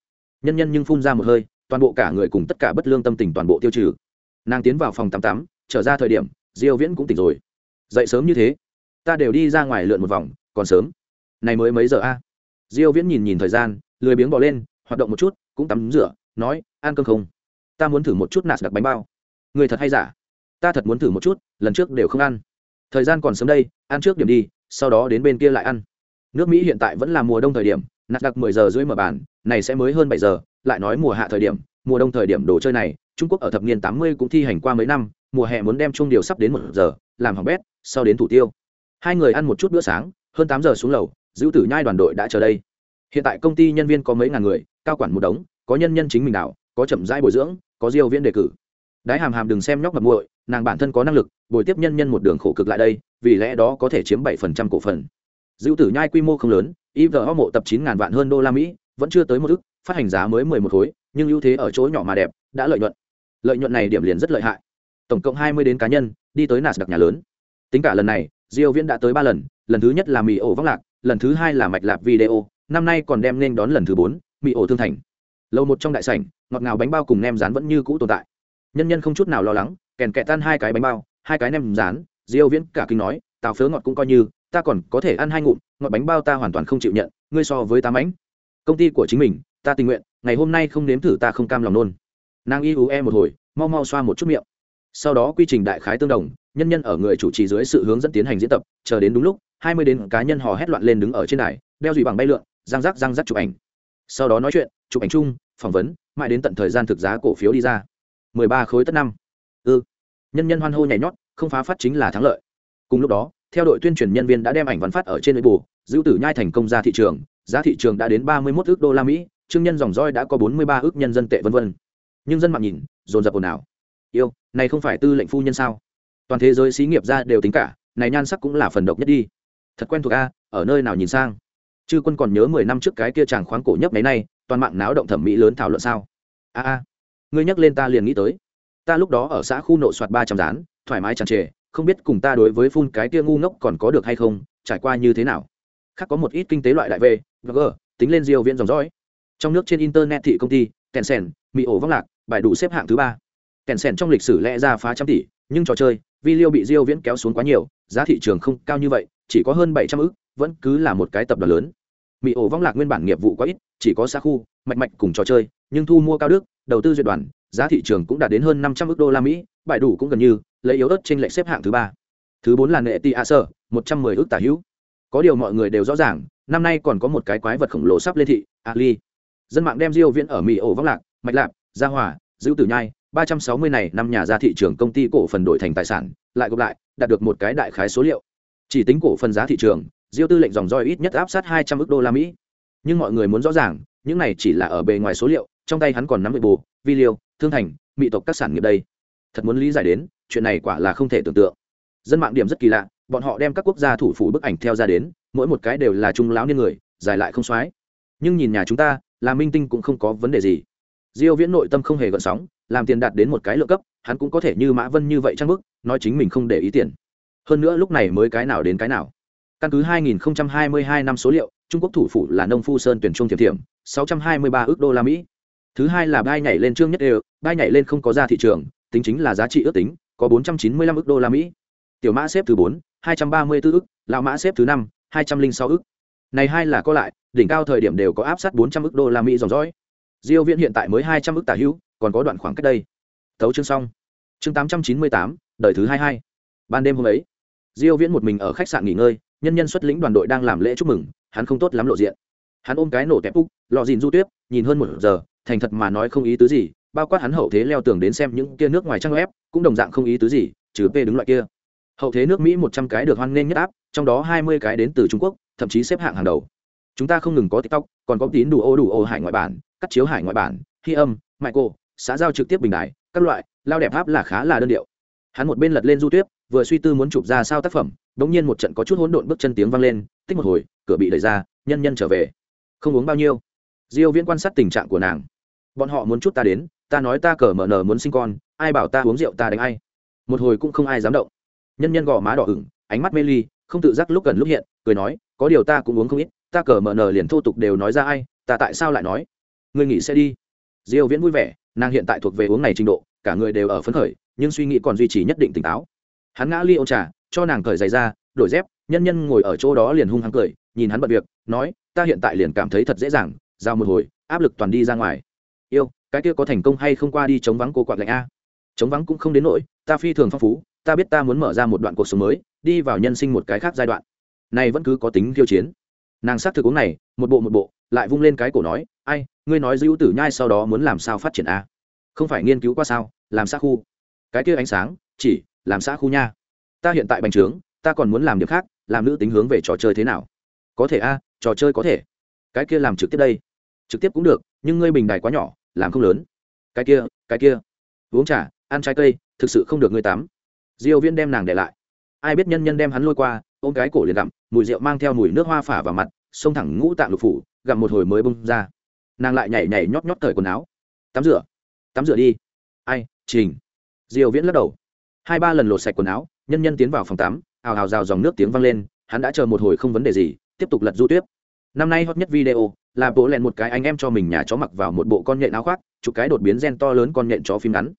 Nhân nhân nhưng phun ra một hơi, toàn bộ cả người cùng tất cả bất lương tâm tình toàn bộ tiêu trừ. Nàng tiến vào phòng tắm tắm, trở ra thời điểm, Diêu Viễn cũng tỉnh rồi. Dậy sớm như thế, ta đều đi ra ngoài lượn một vòng, còn sớm. Này mới mấy giờ a? diêu viễn nhìn nhìn thời gian lười biếng bỏ lên hoạt động một chút cũng tắm rửa nói ăn cơm không ta muốn thử một chút nạt đặc bánh bao người thật hay giả ta thật muốn thử một chút lần trước đều không ăn thời gian còn sớm đây ăn trước điểm đi sau đó đến bên kia lại ăn nước mỹ hiện tại vẫn là mùa đông thời điểm nạt đặc 10 giờ rưỡi mở bàn này sẽ mới hơn 7 giờ lại nói mùa hạ thời điểm, mùa đông thời điểm đồ chơi này, trung quốc ở thập niên 80 cũng thi hành qua mấy năm, mùa hè muốn đem chung điều sắp đến một giờ, làm hỏng bét, sau đến thủ tiêu. Hai người ăn một chút bữa sáng, hơn tám giờ xuống lầu, giữ tử nhai đoàn đội đã chờ đây. Hiện tại công ty nhân viên có mấy ngàn người, cao quản một đống, có nhân nhân chính mình nào có chậm rãi bồi dưỡng, có diêu viễn đề cử. Đái hàm hàm đừng xem nhóc mập muội, nàng bản thân có năng lực, bồi tiếp nhân nhân một đường khổ cực lại đây, vì lẽ đó có thể chiếm 7% cổ phần. Giữ tử nhai quy mô không lớn ivo mộ tập 9 ngàn vạn hơn đô la mỹ, vẫn chưa tới một ức phát hành giá mới 11 khối, nhưng ưu thế ở chỗ nhỏ mà đẹp, đã lợi nhuận. Lợi nhuận này điểm liền rất lợi hại. Tổng cộng 20 đến cá nhân, đi tới nạt đặc nhà lớn. Tính cả lần này, diêu viễn đã tới ba lần lần thứ nhất là mì ổ vắng lạc, lần thứ hai là mạch lạp video, năm nay còn đem nên đón lần thứ bốn mỹ ổ thương thành. Lâu một trong đại sảnh, ngọt ngào bánh bao cùng nem rán vẫn như cũ tồn tại. Nhân nhân không chút nào lo lắng, kèn kẹt tan hai cái bánh bao, hai cái nem rán, diêu viễn cả kinh nói, tào phớ ngọt cũng coi như, ta còn có thể ăn hai ngụm, ngọt bánh bao ta hoàn toàn không chịu nhận, ngươi so với ta mãnh. Công ty của chính mình ta tình nguyện, ngày hôm nay không nếm thử ta không cam lòng nôn. Nàng y ú e một hồi, mau mau xoa một chút miệng. Sau đó quy trình đại khái tương đồng, nhân nhân ở người chủ trì dưới sự hướng dẫn tiến hành diễn tập, chờ đến đúng lúc, hai mươi đến cá nhân hò hét loạn lên đứng ở trên đài, đeo dùy bằng bay lượn, răng rác răng rác chụp ảnh. Sau đó nói chuyện, chụp ảnh chung, phỏng vấn, mãi đến tận thời gian thực giá cổ phiếu đi ra. Mười ba khối tất năm. Ư ừ. nhân nhân hoan hô nhảy nhót, không phá phát chính là thắng lợi. Cùng lúc đó, theo đội tuyên truyền nhân viên đã đem ảnh văn phát ở trên nội bù giữ tử nhai thành công ra thị trường, giá thị trường đã đến ba mươi một ước đô la mỹ trương nhân dòng roi đã có bốn mươi ba ước nhân dân tệ vân vân. Nhưng dân mạng nhìn dồn dập ồn ào. Yêu này không phải tư lệnh phu nhân sao? Toàn thế giới xí nghiệp ra đều tính cả này nhan sắc cũng là phần độc nhất đi. Thật quen thuộc a ở nơi nào nhìn sang? Chư quân còn nhớ mười năm trước cái kia chàng khoáng cổ nhấp mấy này toàn mạng náo động thẩm mỹ lớn thảo luận sao? A a ngươi nhắc lên ta liền nghĩ tới. Ta lúc đó ở xã khu nộ soạt ba trăm rán thoải mái tràn trề không biết cùng ta đối với phun cái kia ngu ngốc còn có được hay không trải qua như thế nào? Khác có một ít kinh tế loại đại về, g tính lên diêu viễn dòng dõi trong nước trên internet thị công ty kèn sèn, mỹ ổ vắng lạc bài đủ xếp hạng thứ ba. Kèn sèn trong lịch sử lẽ ra phá trăm tỷ nhưng trò chơi vi liêu bị diêu viễn kéo xuống quá nhiều giá thị trường không cao như vậy chỉ có hơn 700 ức vẫn cứ là một cái tập đoàn lớn. Mỹ ổ vắng lạc nguyên bản nghiệp vụ quá ít chỉ có xa khu mạch mạch cùng trò chơi nhưng thu mua cao đức đầu tư duyệt đoàn giá thị trường cũng đạt đến hơn 500 ức đô la mỹ bài đủ cũng gần như lấy yếu ớt trên lệch xếp hạng thứ ba. Thứ bốn là nệ ti a sơ một trăm mười tả hữu. Có điều mọi người đều rõ ràng năm nay còn có một cái quái vật khổng lồ sắp lên thị ali dân mạng đem diêu viễn ở mỹ ổ vắng lạc, mạch lạp, gia hòa giữ tử nhai, ba trăm sáu mươi này năm nhà ra thị trường công ty cổ phần đổi thành tài sản, lại gộp lại, đạt được một cái đại khái số liệu. Chỉ tính cổ phần giá thị trường, diêu tư lệnh dòng roi ít nhất áp sát hai trăm đô la mỹ. Nhưng mọi người muốn rõ ràng, những này chỉ là ở bề ngoài số liệu, trong tay hắn còn nắm bị bù, vi liêu, thương thành, mỹ tộc các sản nghiệp đây. Thật muốn lý giải đến, chuyện này quả là không thể tưởng tượng. Dân mạng điểm rất kỳ lạ, bọn họ đem các quốc gia thủ phủ bức ảnh theo ra đến, mỗi một cái đều là trung lão niên người, dài lại không xoái nhưng nhìn nhà chúng ta là minh tinh cũng không có vấn đề gì. Diêu viễn nội tâm không hề gợn sóng, làm tiền đạt đến một cái lượng cấp, hắn cũng có thể như mã vân như vậy trang bức nói chính mình không để ý tiền. Hơn nữa lúc này mới cái nào đến cái nào. Căn cứ 2022 năm số liệu, trung quốc thủ phủ là nông phu sơn tuyển trung thiểm thiểm 623 ước đô la mỹ. Thứ hai là bay nhảy lên trương nhất đều bay nhảy lên không có ra thị trường, tính chính là giá trị ước tính, có 495 ước đô la mỹ. Tiểu mã xếp thứ bốn 234 ước, lão mã xếp thứ năm 206 ước này hai là có lại đỉnh cao thời điểm đều có áp sát 400 ức đô la mỹ dòng dõi. Diêu viễn hiện tại mới 200 ức tả hữu còn có đoạn khoảng cách đây. Thấu chương xong. Chương 898, đời thứ 22. ban đêm hôm ấy diêu viễn một mình ở khách sạn nghỉ ngơi nhân nhân xuất lĩnh đoàn đội đang làm lễ chúc mừng hắn không tốt lắm lộ diện. Hắn ôm cái nổ kẹp úc lọ dìn du tuyết nhìn hơn một giờ thành thật mà nói không ý tứ gì bao quát hắn hậu thế leo tường đến xem những kia nước ngoài trang web cũng đồng dạng không ý tứ gì trừ p đứng loại kia. Hậu thế nước mỹ một trăm cái được hoan nghênh nhất áp trong đó hai mươi cái đến từ trung quốc thậm chí xếp hạng hàng đầu. Chúng ta không ngừng có tiktok, còn có tín đủ ô đủ ô hải ngoại bản, cắt chiếu hải ngoại bản hy âm mại cô xã giao trực tiếp bình đại các loại, lao đẹp pháp là khá là đơn điệu. Hắn một bên lật lên du tuyết, vừa suy tư muốn chụp ra sao tác phẩm đống nhiên một trận có chút hỗn độn bước chân tiếng vang lên, tích một hồi, cửa bị đẩy ra, nhân nhân trở về. Không uống bao nhiêu. Diêu viễn quan sát tình trạng của nàng. Bọn họ muốn chút ta đến, ta nói ta cờ mở nở muốn sinh con, ai bảo ta uống rượu ta đánh ai. Một hồi cũng không ai dám động. Nhân nhân gò má đỏ ửng, ánh mắt mê ly không tự giác lúc gần lúc hiện, cười nói, có điều ta cũng uống không ít, ta cờ mở nở liền thô tục đều nói ra ai, ta tại sao lại nói? Ngươi nghĩ sẽ đi. Diêu viễn vui vẻ, nàng hiện tại thuộc về uống này trình độ, cả người đều ở phấn khởi, nhưng suy nghĩ còn duy trì nhất định tỉnh táo. Hắn ngã ly ô trà, cho nàng cởi giày ra, đổi dép, nhân nhân ngồi ở chỗ đó liền hung hăng cười, nhìn hắn bận việc, nói, ta hiện tại liền cảm thấy thật dễ dàng, giao một hồi, áp lực toàn đi ra ngoài. Yêu, cái kia có thành công hay không qua đi chống vắng cô quạt lạnh a? Chống vắng cũng không đến nỗi, ta phi thường phong phú ta biết ta muốn mở ra một đoạn cuộc sống mới, đi vào nhân sinh một cái khác giai đoạn. Này vẫn cứ có tính khiêu chiến. Nàng sát thực uống này, một bộ một bộ, lại vung lên cái cổ nói, ai, ngươi nói dữ tử nhai sau đó muốn làm sao phát triển a không phải nghiên cứu qua sao, làm xã khu. Cái kia ánh sáng, chỉ, làm xã khu nha. Ta hiện tại bành trướng, ta còn muốn làm việc khác, làm nữ tính hướng về trò chơi thế nào? Có thể a, trò chơi có thể. Cái kia làm trực tiếp đây. Trực tiếp cũng được, nhưng ngươi bình đài quá nhỏ, làm không lớn. Cái kia cái kia. Uống trà, ăn trái cây, thực sự không được ngươi tắm diêu viễn đem nàng để lại. Ai biết nhân nhân đem hắn lôi qua, ôm cái cổ liền gặm, mùi rượu mang theo mùi nước hoa phả vào mặt, xông thẳng ngũ tạng lục phủ, gặm một hồi mới bung ra. Nàng lại nhảy nhảy nhót nhót cởi quần áo. Tắm rửa tắm rửa đi. Ai, trình. Diêu viễn lắc đầu. Hai ba lần lột sạch quần áo, nhân nhân tiến vào phòng tắm, ào ào rào dòng nước tiếng vang lên, hắn đã chờ một hồi không vấn đề gì, tiếp tục lật du tuyết năm nay hot nhất video là bộ lẹn một cái anh em cho mình nhà chó mặc vào một bộ con nhện áo khoác, chụp cái đột biến gen to lớn con nhện chó phim ngắn.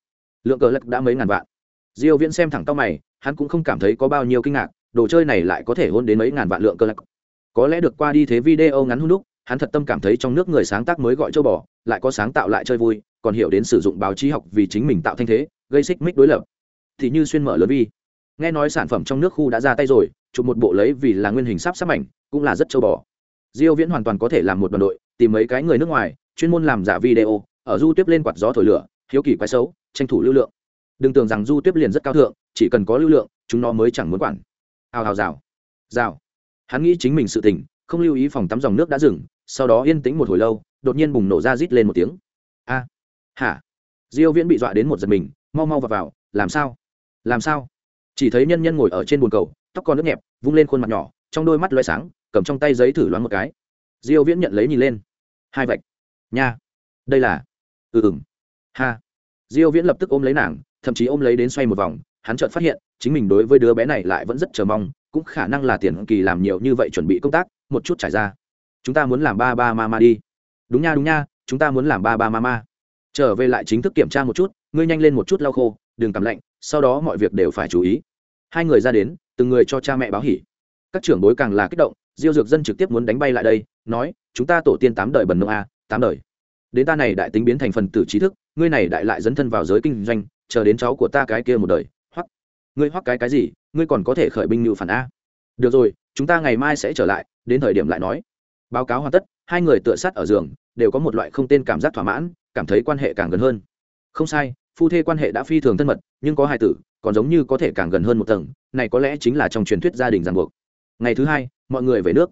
Lượng cờ lật đã mấy ngàn vạn diêu viễn xem thẳng tao mày, hắn cũng không cảm thấy có bao nhiêu kinh ngạc, đồ chơi này lại có thể hôn đến mấy ngàn vạn lượng cơ lạc có lẽ được qua đi thế video ngắn hút đúc, hắn thật tâm cảm thấy trong nước người sáng tác mới gọi châu bò, lại có sáng tạo lại chơi vui, còn hiểu đến sử dụng báo chí học vì chính mình tạo thanh thế, gây xích mích đối lập. Thì như xuyên mở lớn vi. Nghe nói sản phẩm trong nước khu đã ra tay rồi, chụp một bộ lấy vì là nguyên hình sắp sắp ảnh, cũng là rất châu bò. Diêu viễn hoàn toàn có thể làm một đoàn đội, tìm mấy cái người nước ngoài, chuyên môn làm giả video, ở du tiếp lên quạt gió thổi lửa, hiếu kỳ quái xấu, tranh thủ lưu lượng đừng tưởng rằng du tiếp liền rất cao thượng chỉ cần có lưu lượng chúng nó mới chẳng muốn quản. Hào hào rào. Rào. Hắn nghĩ chính mình sự tỉnh, không lưu ý phòng tắm dòng nước đã dừng sau đó yên tĩnh một hồi lâu đột nhiên bùng nổ ra rít lên một tiếng. A. Hả? Diêu viễn bị dọa đến một giật mình mau mau vào vào làm sao? Làm sao? Chỉ thấy nhân nhân ngồi ở trên bồn cầu tóc còn nước nhẹp vung lên khuôn mặt nhỏ trong đôi mắt loé sáng cầm trong tay giấy thử loáng một cái. Diêu viễn nhận lấy nhìn lên. Hai vạch. Nha. Đây là. Ừ ừm. Ha. Diêu viễn lập tức ôm lấy nàng thậm chí ôm lấy đến xoay một vòng, hắn chợt phát hiện, chính mình đối với đứa bé này lại vẫn rất chờ mong, cũng khả năng là tiền kỳ làm nhiều như vậy chuẩn bị công tác, một chút trải ra. Chúng ta muốn làm ba ba mama đi. Đúng nha đúng nha, chúng ta muốn làm ba ba mama trở về lại chính thức kiểm tra một chút, ngươi nhanh lên một chút lau khô, đừng cảm lạnh, sau đó mọi việc đều phải chú ý. Hai người ra đến, từng người cho cha mẹ báo hỉ. Các trưởng bối càng là kích động, diêu dược dân trực tiếp muốn đánh bay lại đây, nói, chúng ta tổ tiên tám đời bần nông a, tám đời. Đến ta này đại tính biến thành phần tử trí thức, ngươi này đại lại dấn thân vào giới kinh doanh chờ đến cháu của ta cái kia một đời hoắc ngươi hoắc cái cái gì, ngươi còn có thể khởi binh như phản a. Được rồi, chúng ta ngày mai sẽ trở lại, đến thời điểm lại nói. Báo cáo hoàn tất, hai người tựa sát ở giường, đều có một loại không tên cảm giác thỏa mãn, cảm thấy quan hệ càng gần hơn. Không sai, phu thê quan hệ đã phi thường thân mật, nhưng có hai tử, còn giống như có thể càng gần hơn một tầng, này có lẽ chính là trong truyền thuyết gia đình ràng buộc. Ngày thứ hai, mọi người về nước.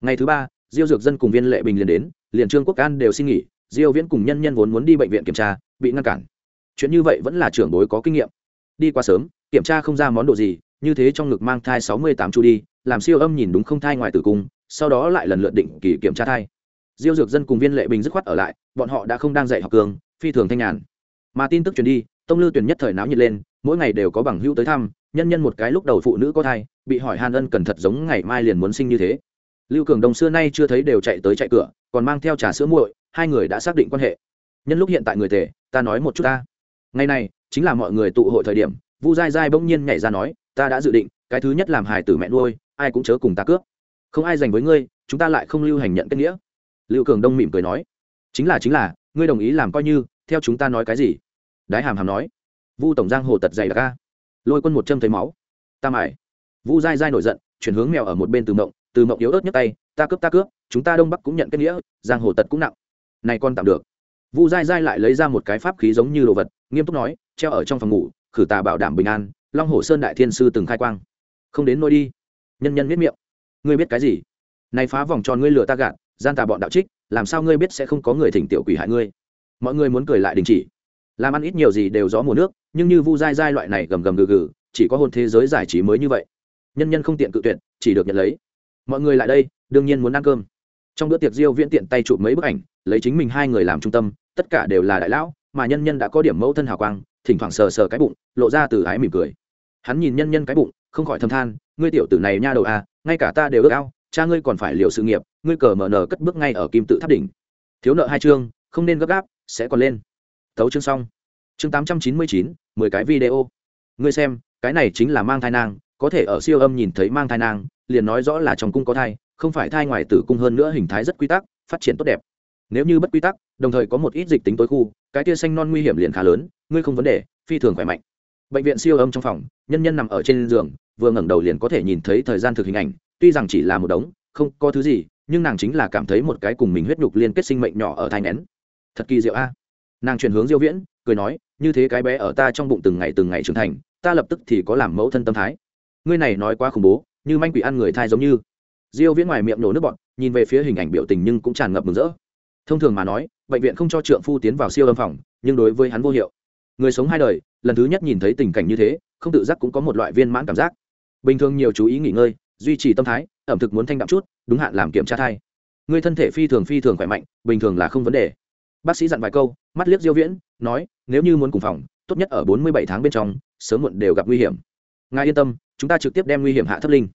Ngày thứ ba, diêu dược dân cùng viên lệ bình liền đến, liền trương quốc an đều xin nghỉ, diêu viễn cùng nhân nhân vốn muốn đi bệnh viện kiểm tra, bị ngăn cản chuyện như vậy vẫn là trưởng bối có kinh nghiệm. Đi qua sớm, kiểm tra không ra món đồ gì, như thế trong ngực mang thai 68 chu đi, làm siêu âm nhìn đúng không thai ngoài tử cung, sau đó lại lần lượt định kỳ kiểm tra thai. Diêu dược dân cùng viên lệ bình dứt khoát ở lại, bọn họ đã không đang dạy học cường, phi thường thanh nhàn. Mà tin tức truyền đi, tông lư tuyển nhất thời náo nhiệt lên, mỗi ngày đều có bằng hữu tới thăm, nhân nhân một cái lúc đầu phụ nữ có thai, bị hỏi hàn ân cẩn thật giống ngày mai liền muốn sinh như thế. Lưu cường đồng xưa nay chưa thấy đều chạy tới chạy cửa, còn mang theo trà sữa muội, hai người đã xác định quan hệ. Nhân lúc hiện tại người tề, ta nói một chút ta ngày này, chính là mọi người tụ hội thời điểm, vu dai dai bỗng nhiên nhảy ra nói, ta đã dự định, cái thứ nhất làm hài tử mẹ nuôi, ai cũng chớ cùng ta cướp. Không ai dành với ngươi, chúng ta lại không lưu hành nhận kết nghĩa. Lưu cường đông mỉm cười nói, chính là chính là, ngươi đồng ý làm coi như, theo chúng ta nói cái gì? Đái hàm hàm nói, vu tổng giang hồ tật dày đặc ca lôi quân một châm thấy máu, ta mải. Vu dai dai nổi giận, chuyển hướng mèo ở một bên từ mộng từ mộng yếu ớt nhất tay, ta cướp ta cướp, chúng ta đông bắc cũng nhận kết nghĩa, giang hồ tật cũng nặng. Này con tạm được. Vu dai dai lại lấy ra một cái pháp khí giống như đồ vật nghiêm túc nói, treo ở trong phòng ngủ, khử tà bảo đảm bình an, long hồ sơn đại thiên sư từng khai quang. Không đến nôi đi. Nhân nhân biết miệng. Ngươi biết cái gì? Này phá vòng tròn ngươi lừa ta gạt, gian tà bọn đạo trích, làm sao ngươi biết sẽ không có người thỉnh tiểu quỷ hại ngươi? Mọi người muốn cười lại đình chỉ. Làm ăn ít nhiều gì đều gió mùa nước, nhưng như vu dai dai loại này gầm gầm gừ gừ, chỉ có hôn thế giới giải trí mới như vậy. Nhân nhân không tiện cự tuyệt, chỉ được nhận lấy. Mọi người lại đây, đương nhiên muốn ăn cơm. Trong bữa tiệc diêu viễn tiện tay chụp mấy bức ảnh, lấy chính mình hai người làm trung tâm, tất cả đều là đại lão mà nhân nhân đã có điểm mẫu thân hào quang, thỉnh thoảng sờ sờ cái bụng, lộ ra từ ái mỉm cười. Hắn nhìn nhân nhân cái bụng, không khỏi thầm than, ngươi tiểu tử này nha đầu à ngay cả ta đều ước ao, cha ngươi còn phải liều sự nghiệp, ngươi cờ mở nở cất bước ngay ở kim tự tháp đỉnh. Thiếu nợ hai chương, không nên gấp gáp, sẽ còn lên. Tấu chương xong. Chương tám trăm chín mươi chín, mười cái video. Ngươi xem, cái này chính là mang thai nang có thể ở siêu âm nhìn thấy mang thai nang liền nói rõ là trong cung có thai, không phải thai ngoài tử cung hơn nữa hình thái rất quy tắc, phát triển tốt đẹp nếu như bất quy tắc, đồng thời có một ít dịch tính tối khu, cái tia xanh non nguy hiểm liền khá lớn, ngươi không vấn đề, phi thường khỏe mạnh. Bệnh viện siêu âm trong phòng, nhân nhân nằm ở trên giường, vừa ngẩng đầu liền có thể nhìn thấy thời gian thực hình ảnh, tuy rằng chỉ là một đống, không có thứ gì, nhưng nàng chính là cảm thấy một cái cùng mình huyết nhục liên kết sinh mệnh nhỏ ở thai nén thật kỳ diệu a. Nàng chuyển hướng diêu viễn, cười nói, như thế cái bé ở ta trong bụng từng ngày từng ngày trưởng thành, ta lập tức thì có làm mẫu thân tâm thái. Ngươi này nói quá khủng bố, như manh quỷ ăn người thai giống như. Diêu viễn ngoài miệng nổ nước bọt, nhìn về phía hình ảnh biểu tình nhưng cũng tràn ngập mừng rỡ thông thường mà nói, bệnh viện không cho trượng phu tiến vào siêu âm phòng, nhưng đối với hắn vô hiệu. Người sống hai đời, lần thứ nhất nhìn thấy tình cảnh như thế, không tự giác cũng có một loại viên mãn cảm giác. Bình thường nhiều chú ý nghỉ ngơi, duy trì tâm thái, ẩm thực muốn thanh đạm chút, đúng hạn làm kiểm tra thai. Người thân thể phi thường phi thường khỏe mạnh, bình thường là không vấn đề. Bác sĩ dặn vài câu, mắt liếc diêu viễn, nói, nếu như muốn cùng phòng, tốt nhất ở 47 tháng bên trong, sớm muộn đều gặp nguy hiểm. Ngài yên tâm, chúng ta trực tiếp đem nguy hiểm hạ thấp linh.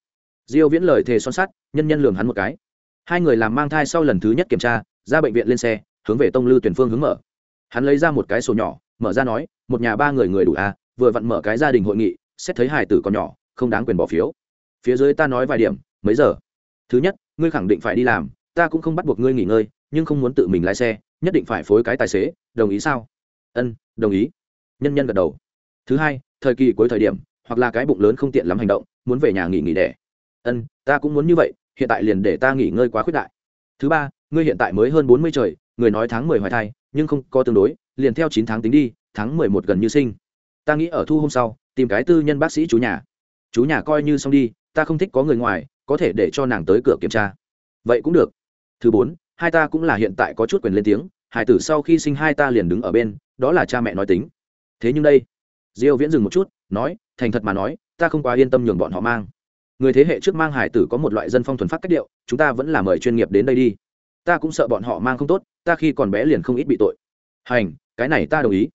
Diêu viễn lời thề son sắt, nhân nhân lường hắn một cái. Hai người làm mang thai sau lần thứ nhất kiểm tra ra bệnh viện lên xe, hướng về tông lư tuyển phương hướng mở. Hắn lấy ra một cái sổ nhỏ, mở ra nói, một nhà ba người người đủ à vừa vặn mở cái gia đình hội nghị, xét thấy hài tử còn nhỏ, không đáng quyền bỏ phiếu. Phía dưới ta nói vài điểm, mấy giờ? Thứ nhất, ngươi khẳng định phải đi làm, ta cũng không bắt buộc ngươi nghỉ ngơi, nhưng không muốn tự mình lái xe, nhất định phải phối cái tài xế, đồng ý sao? Ân, đồng ý. Nhân nhân gật đầu. Thứ hai, thời kỳ cuối thời điểm, hoặc là cái bụng lớn không tiện lắm hành động, muốn về nhà nghỉ nghỉ đẻ. Ân, ta cũng muốn như vậy, hiện tại liền để ta nghỉ ngơi quá khuyết đại. Thứ ba ngươi hiện tại mới hơn bốn mươi trời, người nói tháng mười hoài thai, nhưng không có tương đối, liền theo chín tháng tính đi, tháng mười một gần như sinh. Ta nghĩ ở thu hôm sau, tìm cái tư nhân bác sĩ chú nhà. Chú nhà coi như xong đi, ta không thích có người ngoài, có thể để cho nàng tới cửa kiểm tra. Vậy cũng được. Thứ bốn, hai ta cũng là hiện tại có chút quyền lên tiếng hải tử sau khi sinh hai ta liền đứng ở bên, đó là cha mẹ nói tính. Thế nhưng đây, diêu viễn dừng một chút, nói, thành thật mà nói, ta không quá yên tâm nhường bọn họ mang. Người thế hệ trước mang hải tử có một loại dân phong thuần phát cách điệu, chúng ta vẫn là mời chuyên nghiệp đến đây đi ta cũng sợ bọn họ mang không tốt, ta khi còn bé liền không ít bị tội. Hành, cái này ta đồng ý.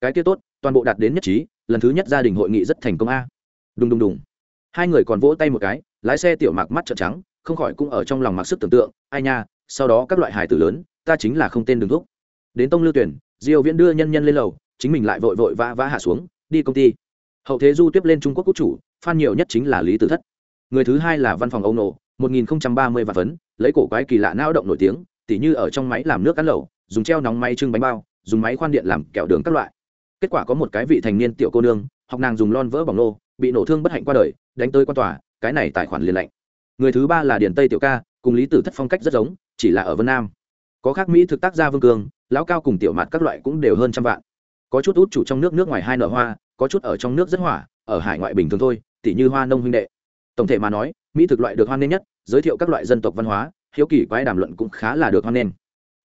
Cái kia tốt, toàn bộ đạt đến nhất trí, lần thứ nhất gia đình hội nghị rất thành công a. Đùng đùng đùng. Hai người còn vỗ tay một cái, lái xe tiểu mạc mắt trợn trắng, không khỏi cũng ở trong lòng mặc sức tưởng tượng, ai nha, sau đó các loại hài tử lớn, ta chính là không tên đường thúc. Đến tông lưu tuyển, diêu viễn đưa nhân nhân lên lầu, chính mình lại vội vội vã vã hạ xuống, đi công ty. Hậu thế du tiếp lên trung quốc quốc chủ, phan nhiều nhất chính là lý tử thất. Người thứ hai là văn phòng 1030 vạn phấn, lấy cổ quái kỳ lạ nao động nổi tiếng, tỉ như ở trong máy làm nước ăn lẩu, dùng treo nóng máy trưng bánh bao, dùng máy khoan điện làm kẹo đường các loại. Kết quả có một cái vị thành niên tiểu cô nương, học nàng dùng lon vỡ bỏng nô, bị nổ thương bất hạnh qua đời, đánh tới quan tòa, cái này tài khoản liền lạnh. Người thứ ba là điền tây tiểu ca, cùng lý tử thất phong cách rất giống, chỉ là ở vân nam. Có khác mỹ thực tác gia vương cương lão cao cùng tiểu mạt các loại cũng đều hơn trăm vạn. Có chút út chủ trong nước nước ngoài hai nở hoa, có chút ở trong nước rất hỏa, ở hải ngoại bình thường thôi, tỉ như hoa nông huynh đệ. Tổng thể mà nói mỹ thực loại được hoan nghênh nhất, giới thiệu các loại dân tộc văn hóa, hiếu kỳ quái đàm luận cũng khá là được hoan nghênh.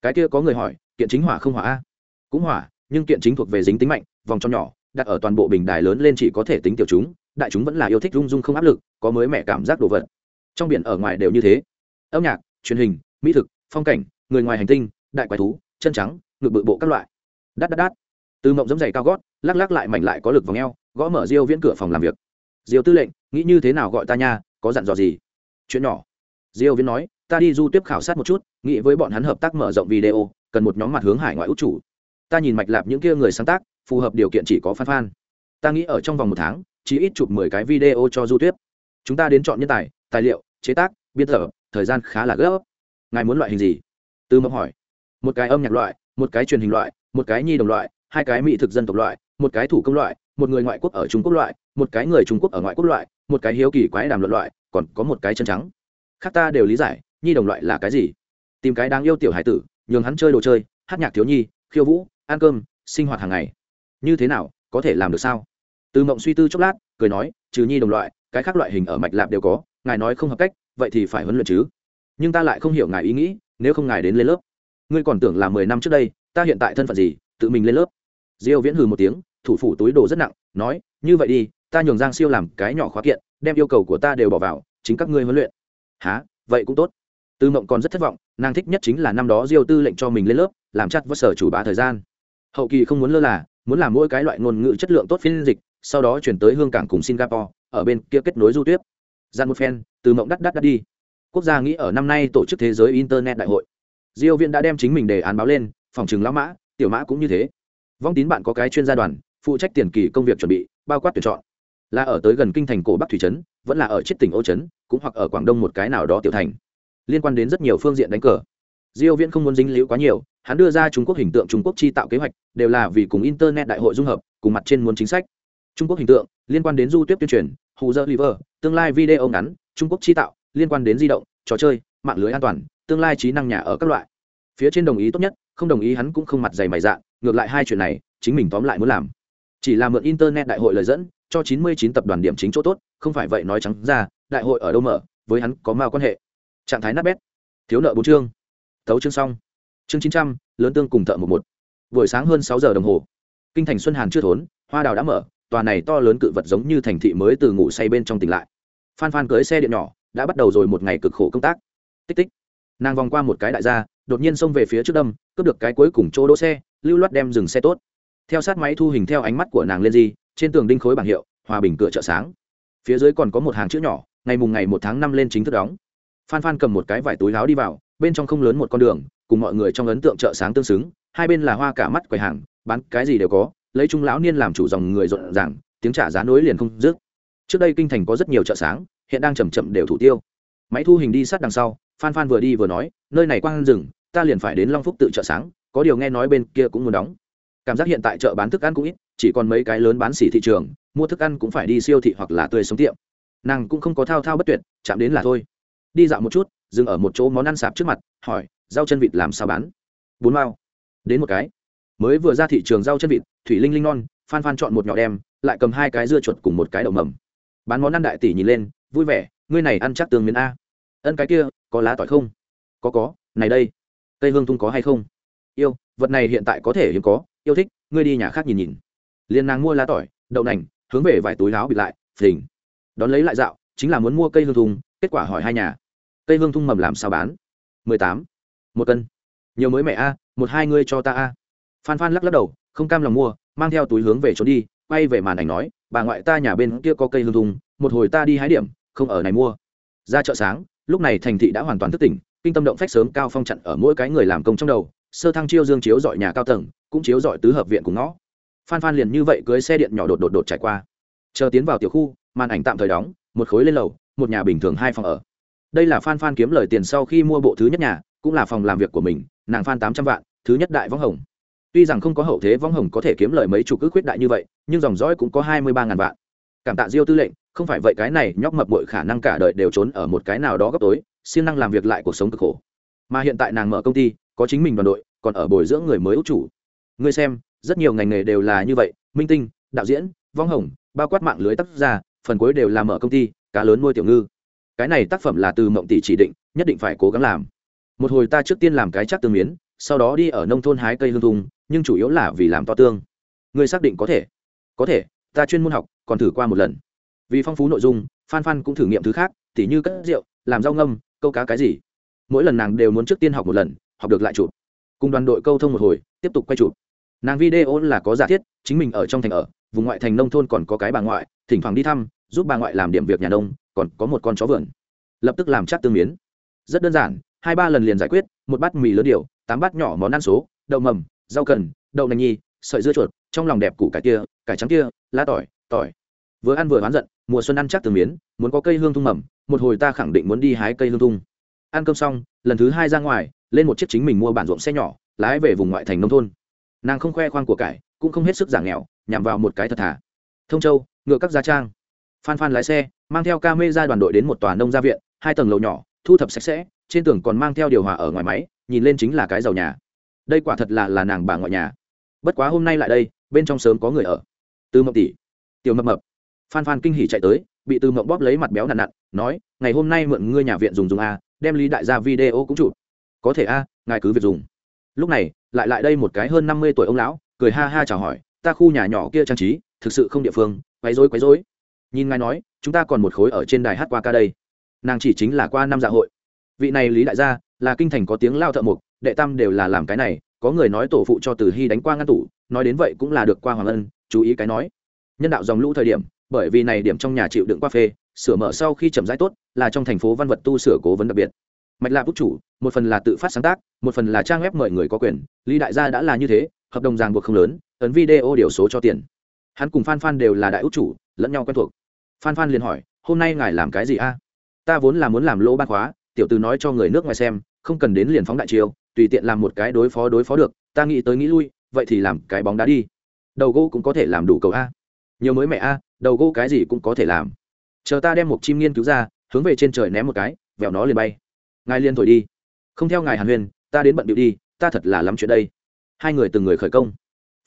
Cái kia có người hỏi, kiện chính hỏa không hỏa a? Cũng hỏa, nhưng kiện chính thuộc về dính tính mạnh, vòng trong nhỏ, đặt ở toàn bộ bình đài lớn lên chỉ có thể tính tiểu chúng, đại chúng vẫn là yêu thích rung rung không áp lực, có mới mẻ cảm giác đồ vật. Trong biển ở ngoài đều như thế. Âm nhạc, truyền hình, mỹ thực, phong cảnh, người ngoài hành tinh, đại quái thú, chân trắng, ngực bự bộ các loại. Đắt đắt đắt từ mộng giống dày cao gót, lắc lắc lại mảnh lại có lực vòng eo, gõ mở diêu viễn cửa phòng làm việc. Diêu tư lệnh, nghĩ như thế nào gọi ta nha? Có dặn dò gì? Chuyện nhỏ. Diêu viễn nói, ta đi du tiếp khảo sát một chút, nghĩ với bọn hắn hợp tác mở rộng video, cần một nhóm mặt hướng hải ngoại út chủ. Ta nhìn mạch lạp những kia người sáng tác, phù hợp điều kiện chỉ có phan phan ta nghĩ ở trong vòng một tháng, chỉ ít chụp mười cái video cho du tiếp. Chúng ta đến chọn nhân tài tài liệu, chế tác, biên tập, thời gian khá là gấp. Ngài muốn loại hình gì? Tư mộng hỏi. Một cái âm nhạc loại, một cái truyền hình loại, một cái nhi đồng loại, hai cái mỹ thực dân tộc loại, một cái thủ công loại, một người ngoại quốc ở trung quốc loại, một cái người trung quốc ở ngoại quốc loại một cái hiếu kỳ quái đàm luận loại, còn có một cái chân trắng. Khác ta đều lý giải, nhi đồng loại là cái gì? Tìm cái đáng yêu tiểu hải tử, nhường hắn chơi đồ chơi, hát nhạc thiếu nhi, khiêu vũ, ăn cơm, sinh hoạt hàng ngày. Như thế nào, có thể làm được sao? Từ mộng suy tư chốc lát, cười nói, trừ nhi đồng loại, cái khác loại hình ở mạch lạp đều có, ngài nói không hợp cách, vậy thì phải huấn luyện chứ. Nhưng ta lại không hiểu ngài ý nghĩ, nếu không ngài đến lên lớp. Ngươi còn tưởng là mười năm trước đây, ta hiện tại thân phận gì, tự mình lên lớp. Diêu viễn hừ một tiếng, thủ phủ túi đồ rất nặng, nói, như vậy đi ta nhường giang siêu làm cái nhỏ khóa kiện, đem yêu cầu của ta đều bỏ vào, chính các ngươi huấn luyện. Há vậy cũng tốt. Tư mộng còn rất thất vọng, nàng thích nhất chính là năm đó diêu tư lệnh cho mình lên lớp, làm chặt vất sở chủ bá thời gian. Hậu kỳ không muốn lơ là, muốn làm mỗi cái loại ngôn ngữ chất lượng tốt phiên dịch, sau đó chuyển tới hương cảng cùng singapore, ở bên kia kết nối du tuyết. Gian một phen từ mộng đắt đắt đắt đi. Quốc gia nghĩ ở năm nay tổ chức thế giới internet đại hội. Diêu viện đã đem chính mình đề án báo lên, phòng trừng lão mã, tiểu mã cũng như thế. Vong tín bạn có cái chuyên gia đoàn, phụ trách tiền kỳ công việc chuẩn bị, bao quát tuyển chọn là ở tới gần kinh thành cổ bắc thủy trấn, vẫn là ở chiết tỉnh ô trấn, cũng hoặc ở quảng đông một cái nào đó tiểu thành. Liên quan đến rất nhiều phương diện đánh cờ. Diêu viễn không muốn dính liễu quá nhiều, hắn đưa ra trung quốc hình tượng trung quốc chi tạo kế hoạch, đều là vì cùng internet đại hội dung hợp, cùng mặt trên muốn chính sách. Trung quốc hình tượng, liên quan đến du tiếp tuyên truyền, hù dơ liver tương lai video ngắn, trung quốc chi tạo, liên quan đến di động, trò chơi, mạng lưới an toàn, tương lai trí năng nhà ở các loại. Phía trên đồng ý tốt nhất, không đồng ý hắn cũng không mặt dày mày dạ ngược lại hai chuyện này, chính mình tóm lại muốn làm chỉ là mượn internet đại hội lời dẫn, cho 99 tập đoàn điểm chính chỗ tốt, không phải vậy nói trắng ra, đại hội ở đâu mở, với hắn có mao quan hệ. Trạng thái nát bét. Thiếu nợ bốn chương. Tấu chương xong. Chương chín trăm, lớn tương cùng thợ một một. Buổi sáng hơn sáu giờ đồng hồ. Kinh thành xuân hàn chưa thốn, hoa đào đã mở, tòa này to lớn cự vật giống như thành thị mới từ ngủ say bên trong tỉnh lại. Phan phan cưới xe điện nhỏ, đã bắt đầu rồi một ngày cực khổ công tác. Tích tích. Nàng vòng qua một cái đại gia, đột nhiên xông về phía trước đâm, cướp được cái cuối cùng chỗ đỗ xe, lưu loát đem dừng xe tốt theo sát máy thu hình theo ánh mắt của nàng lên di, trên tường đinh khối bảng hiệu, hòa bình cửa chợ sáng. Phía dưới còn có một hàng chữ nhỏ, ngày mùng ngày một tháng năm lên chính thức đóng. Phan phan cầm một cái vải túi láo đi vào, bên trong không lớn một con đường, cùng mọi người trong ấn tượng chợ sáng tương xứng, hai bên là hoa cả mắt quầy hàng, bán cái gì đều có, lấy trung lão niên làm chủ dòng người rộn ràng, tiếng trả giá nối liền không dứt. Trước đây kinh thành có rất nhiều chợ sáng, hiện đang chầm chậm đều thủ tiêu. Máy thu hình đi sát đằng sau, phan phan vừa đi vừa nói, nơi này quang rừng, ta liền phải đến long phúc tự chợ sáng, có điều nghe nói bên kia cũng muốn đóng cảm giác hiện tại chợ bán thức ăn cũng ít, chỉ còn mấy cái lớn bán xỉ thị trường, mua thức ăn cũng phải đi siêu thị hoặc là tươi sống tiệm. Nàng cũng không có thao thao bất tuyệt, chạm đến là thôi. Đi dạo một chút, dừng ở một chỗ món ăn sạp trước mặt, hỏi, rau chân vịt làm sao bán? Bốn mao. Đến một cái. Mới vừa ra thị trường rau chân vịt, thủy linh linh non, phan phan chọn một nhỏ đem, lại cầm hai cái dưa chuột cùng một cái đậu mầm. Bán món ăn đại tỷ nhìn lên, vui vẻ, ngươi này ăn chắc tường miền a. Ân cái kia, có lá tỏi không? Có có, này đây. Cây hương tung có hay không? Yêu, vật này hiện tại có thể hiếm có, yêu thích, ngươi đi nhà khác nhìn nhìn. Liền nàng mua lá tỏi, đậu nành, hướng về vài túi láo bịt lại, phình. Đón lấy lại dạo, chính là muốn mua cây hương thùng, kết quả hỏi hai nhà. Cây hương thung mầm làm sao bán? Mười tám. Một cân. Nhiều mới mẹ a, một hai ngươi cho ta a. Phan phan lắc lắc đầu, không cam lòng mua, mang theo túi hướng về trốn đi, quay về màn ảnh nói, bà ngoại ta nhà bên kia có cây hương thùng, một hồi ta đi hái điểm, không ở này mua. Ra chợ sáng, lúc này thành thị đã hoàn toàn thức tỉnh, kinh tâm động phách sớm cao phong chặn ở mỗi cái người làm công trong đầu sơ thăng chiêu dương chiếu dọi nhà cao tầng, cũng chiếu dọi tứ hợp viện cùng ngõ. Phan phan liền như vậy cưới xe điện nhỏ đột đột đột trải qua. Chờ tiến vào tiểu khu, màn ảnh tạm thời đóng, một khối lên lầu, một nhà bình thường hai phòng ở. Đây là phan phan kiếm lời tiền sau khi mua bộ thứ nhất nhà, cũng là phòng làm việc của mình, nàng phan tám trăm vạn, thứ nhất đại võng hồng. Tuy rằng không có hậu thế võng hồng có thể kiếm lời mấy chục ước quyết đại như vậy, nhưng dòng dõi cũng có hai mươi ba ngàn vạn. Cảm tạ diêu tư lệnh, không phải vậy cái này nhóc mập bội khả năng cả đời đều trốn ở một cái nào đó gấp tối, siêng năng làm việc lại cuộc sống cực khổ. Mà hiện tại nàng mở công ty có chính mình đoàn đội, còn ở bồi dưỡng người mới ưu chủ. Ngươi xem, rất nhiều ngành nghề đều là như vậy, minh tinh, đạo diễn, vong hồng, bao quát mạng lưới tác gia, phần cuối đều là mở công ty, cá lớn nuôi tiểu ngư. Cái này tác phẩm là từ mộng tỷ chỉ định, nhất định phải cố gắng làm. Một hồi ta trước tiên làm cái chắc tương miến, sau đó đi ở nông thôn hái cây hương thùng, nhưng chủ yếu là vì làm to tương. Ngươi xác định có thể. Có thể, ta chuyên môn học, còn thử qua một lần. Vì phong phú nội dung, phan phan cũng thử nghiệm thứ khác, tỉ như cất rượu, làm rau ngâm, câu cá cái gì. Mỗi lần nàng đều muốn trước tiên học một lần học được lại chụp. Cùng đoàn đội câu thông một hồi, tiếp tục quay chụp. Nàng video là có giả thiết, chính mình ở trong thành ở, vùng ngoại thành nông thôn còn có cái bà ngoại, thỉnh thoảng đi thăm, giúp bà ngoại làm điểm việc nhà nông, còn có một con chó vườn. Lập tức làm chắc tương miến rất đơn giản, hai ba lần liền giải quyết, một bát mì lớn điều tám bát nhỏ món ăn số, đậu mầm, rau cần, đậu nành nhi, sợi dưa chuột, trong lòng đẹp củ cải kia, cải trắng kia, lá tỏi tỏi. Vừa ăn vừa oán giận, mùa xuân ăn chắc tương miến muốn có cây hương thung mầm, một hồi ta khẳng định muốn đi hái cây hương thung ăn cơm xong, lần thứ hai ra ngoài, lên một chiếc chính mình mua bản ruộng xe nhỏ, lái về vùng ngoại thành nông thôn. Nàng không khoe khoang của cải, cũng không hết sức giả nghèo, nhằm vào một cái thật thà. Thông châu, ngựa các gia trang. Phan phan lái xe, mang theo ca mê ra đoàn đội đến một tòa nông gia viện, hai tầng lầu nhỏ, thu thập sạch sẽ, trên tường còn mang theo điều hòa ở ngoài máy, nhìn lên chính là cái giàu nhà. Đây quả thật là là nàng bà ngoại nhà. Bất quá hôm nay lại đây, bên trong sớm có người ở. Từ mộng tỷ. Tiểu mập mập. Phan phan kinh hỉ chạy tới, bị từ mộng bóp lấy mặt béo nặn nặn, nói, ngày hôm nay mượn ngươi nhà viện dùng dùng a đem lý đại gia video cũng chụp. Có thể a, ngài cứ việc dùng. Lúc này, lại lại đây một cái hơn năm mươi tuổi ông lão, cười ha ha chào hỏi, ta khu nhà nhỏ kia trang trí, thực sự không địa phương, quấy rối quấy rối. Nhìn ngài nói, chúng ta còn một khối ở trên đài hát qua ca đây. Nàng chỉ chính là qua năm dạ hội. Vị này lý đại gia, là kinh thành có tiếng lao thợ mục đệ tam đều là làm cái này, có người nói tổ phụ cho từ hy đánh qua ngăn tủ, nói đến vậy cũng là được qua hoàng ân, chú ý cái nói. Nhân đạo dòng lũ thời điểm, bởi vì này điểm trong nhà chịu đựng qua phê sửa mở sau khi chậm rãi tốt, là trong thành phố văn vật tu sửa cố vấn đặc biệt. Mạch lạc bút chủ, một phần là tự phát sáng tác, một phần là trang web mời người có quyền, lý đại gia đã là như thế, hợp đồng ràng buộc không lớn, ấn video điều số cho tiền. Hắn cùng phan phan đều là đại út chủ, lẫn nhau quen thuộc. Phan phan liền hỏi, hôm nay ngài làm cái gì a? Ta vốn là muốn làm lỗ ban khóa, tiểu từ nói cho người nước ngoài xem, không cần đến liền phóng đại chiêu, tùy tiện làm một cái đối phó đối phó được, ta nghĩ tới nghĩ lui, vậy thì làm cái bóng đá đi. Đầu gỗ cũng có thể làm đủ cầu a. Nhiều mới mẹ a, đầu gỗ cái gì cũng có thể làm chờ ta đem một chim nghiên cứu ra, hướng về trên trời ném một cái, vẹo nó liền bay. Ngài liền thổi đi. Không theo ngài hàn huyền, ta đến bận điệu đi, ta thật là lắm chuyện đây. Hai người từng người khởi công.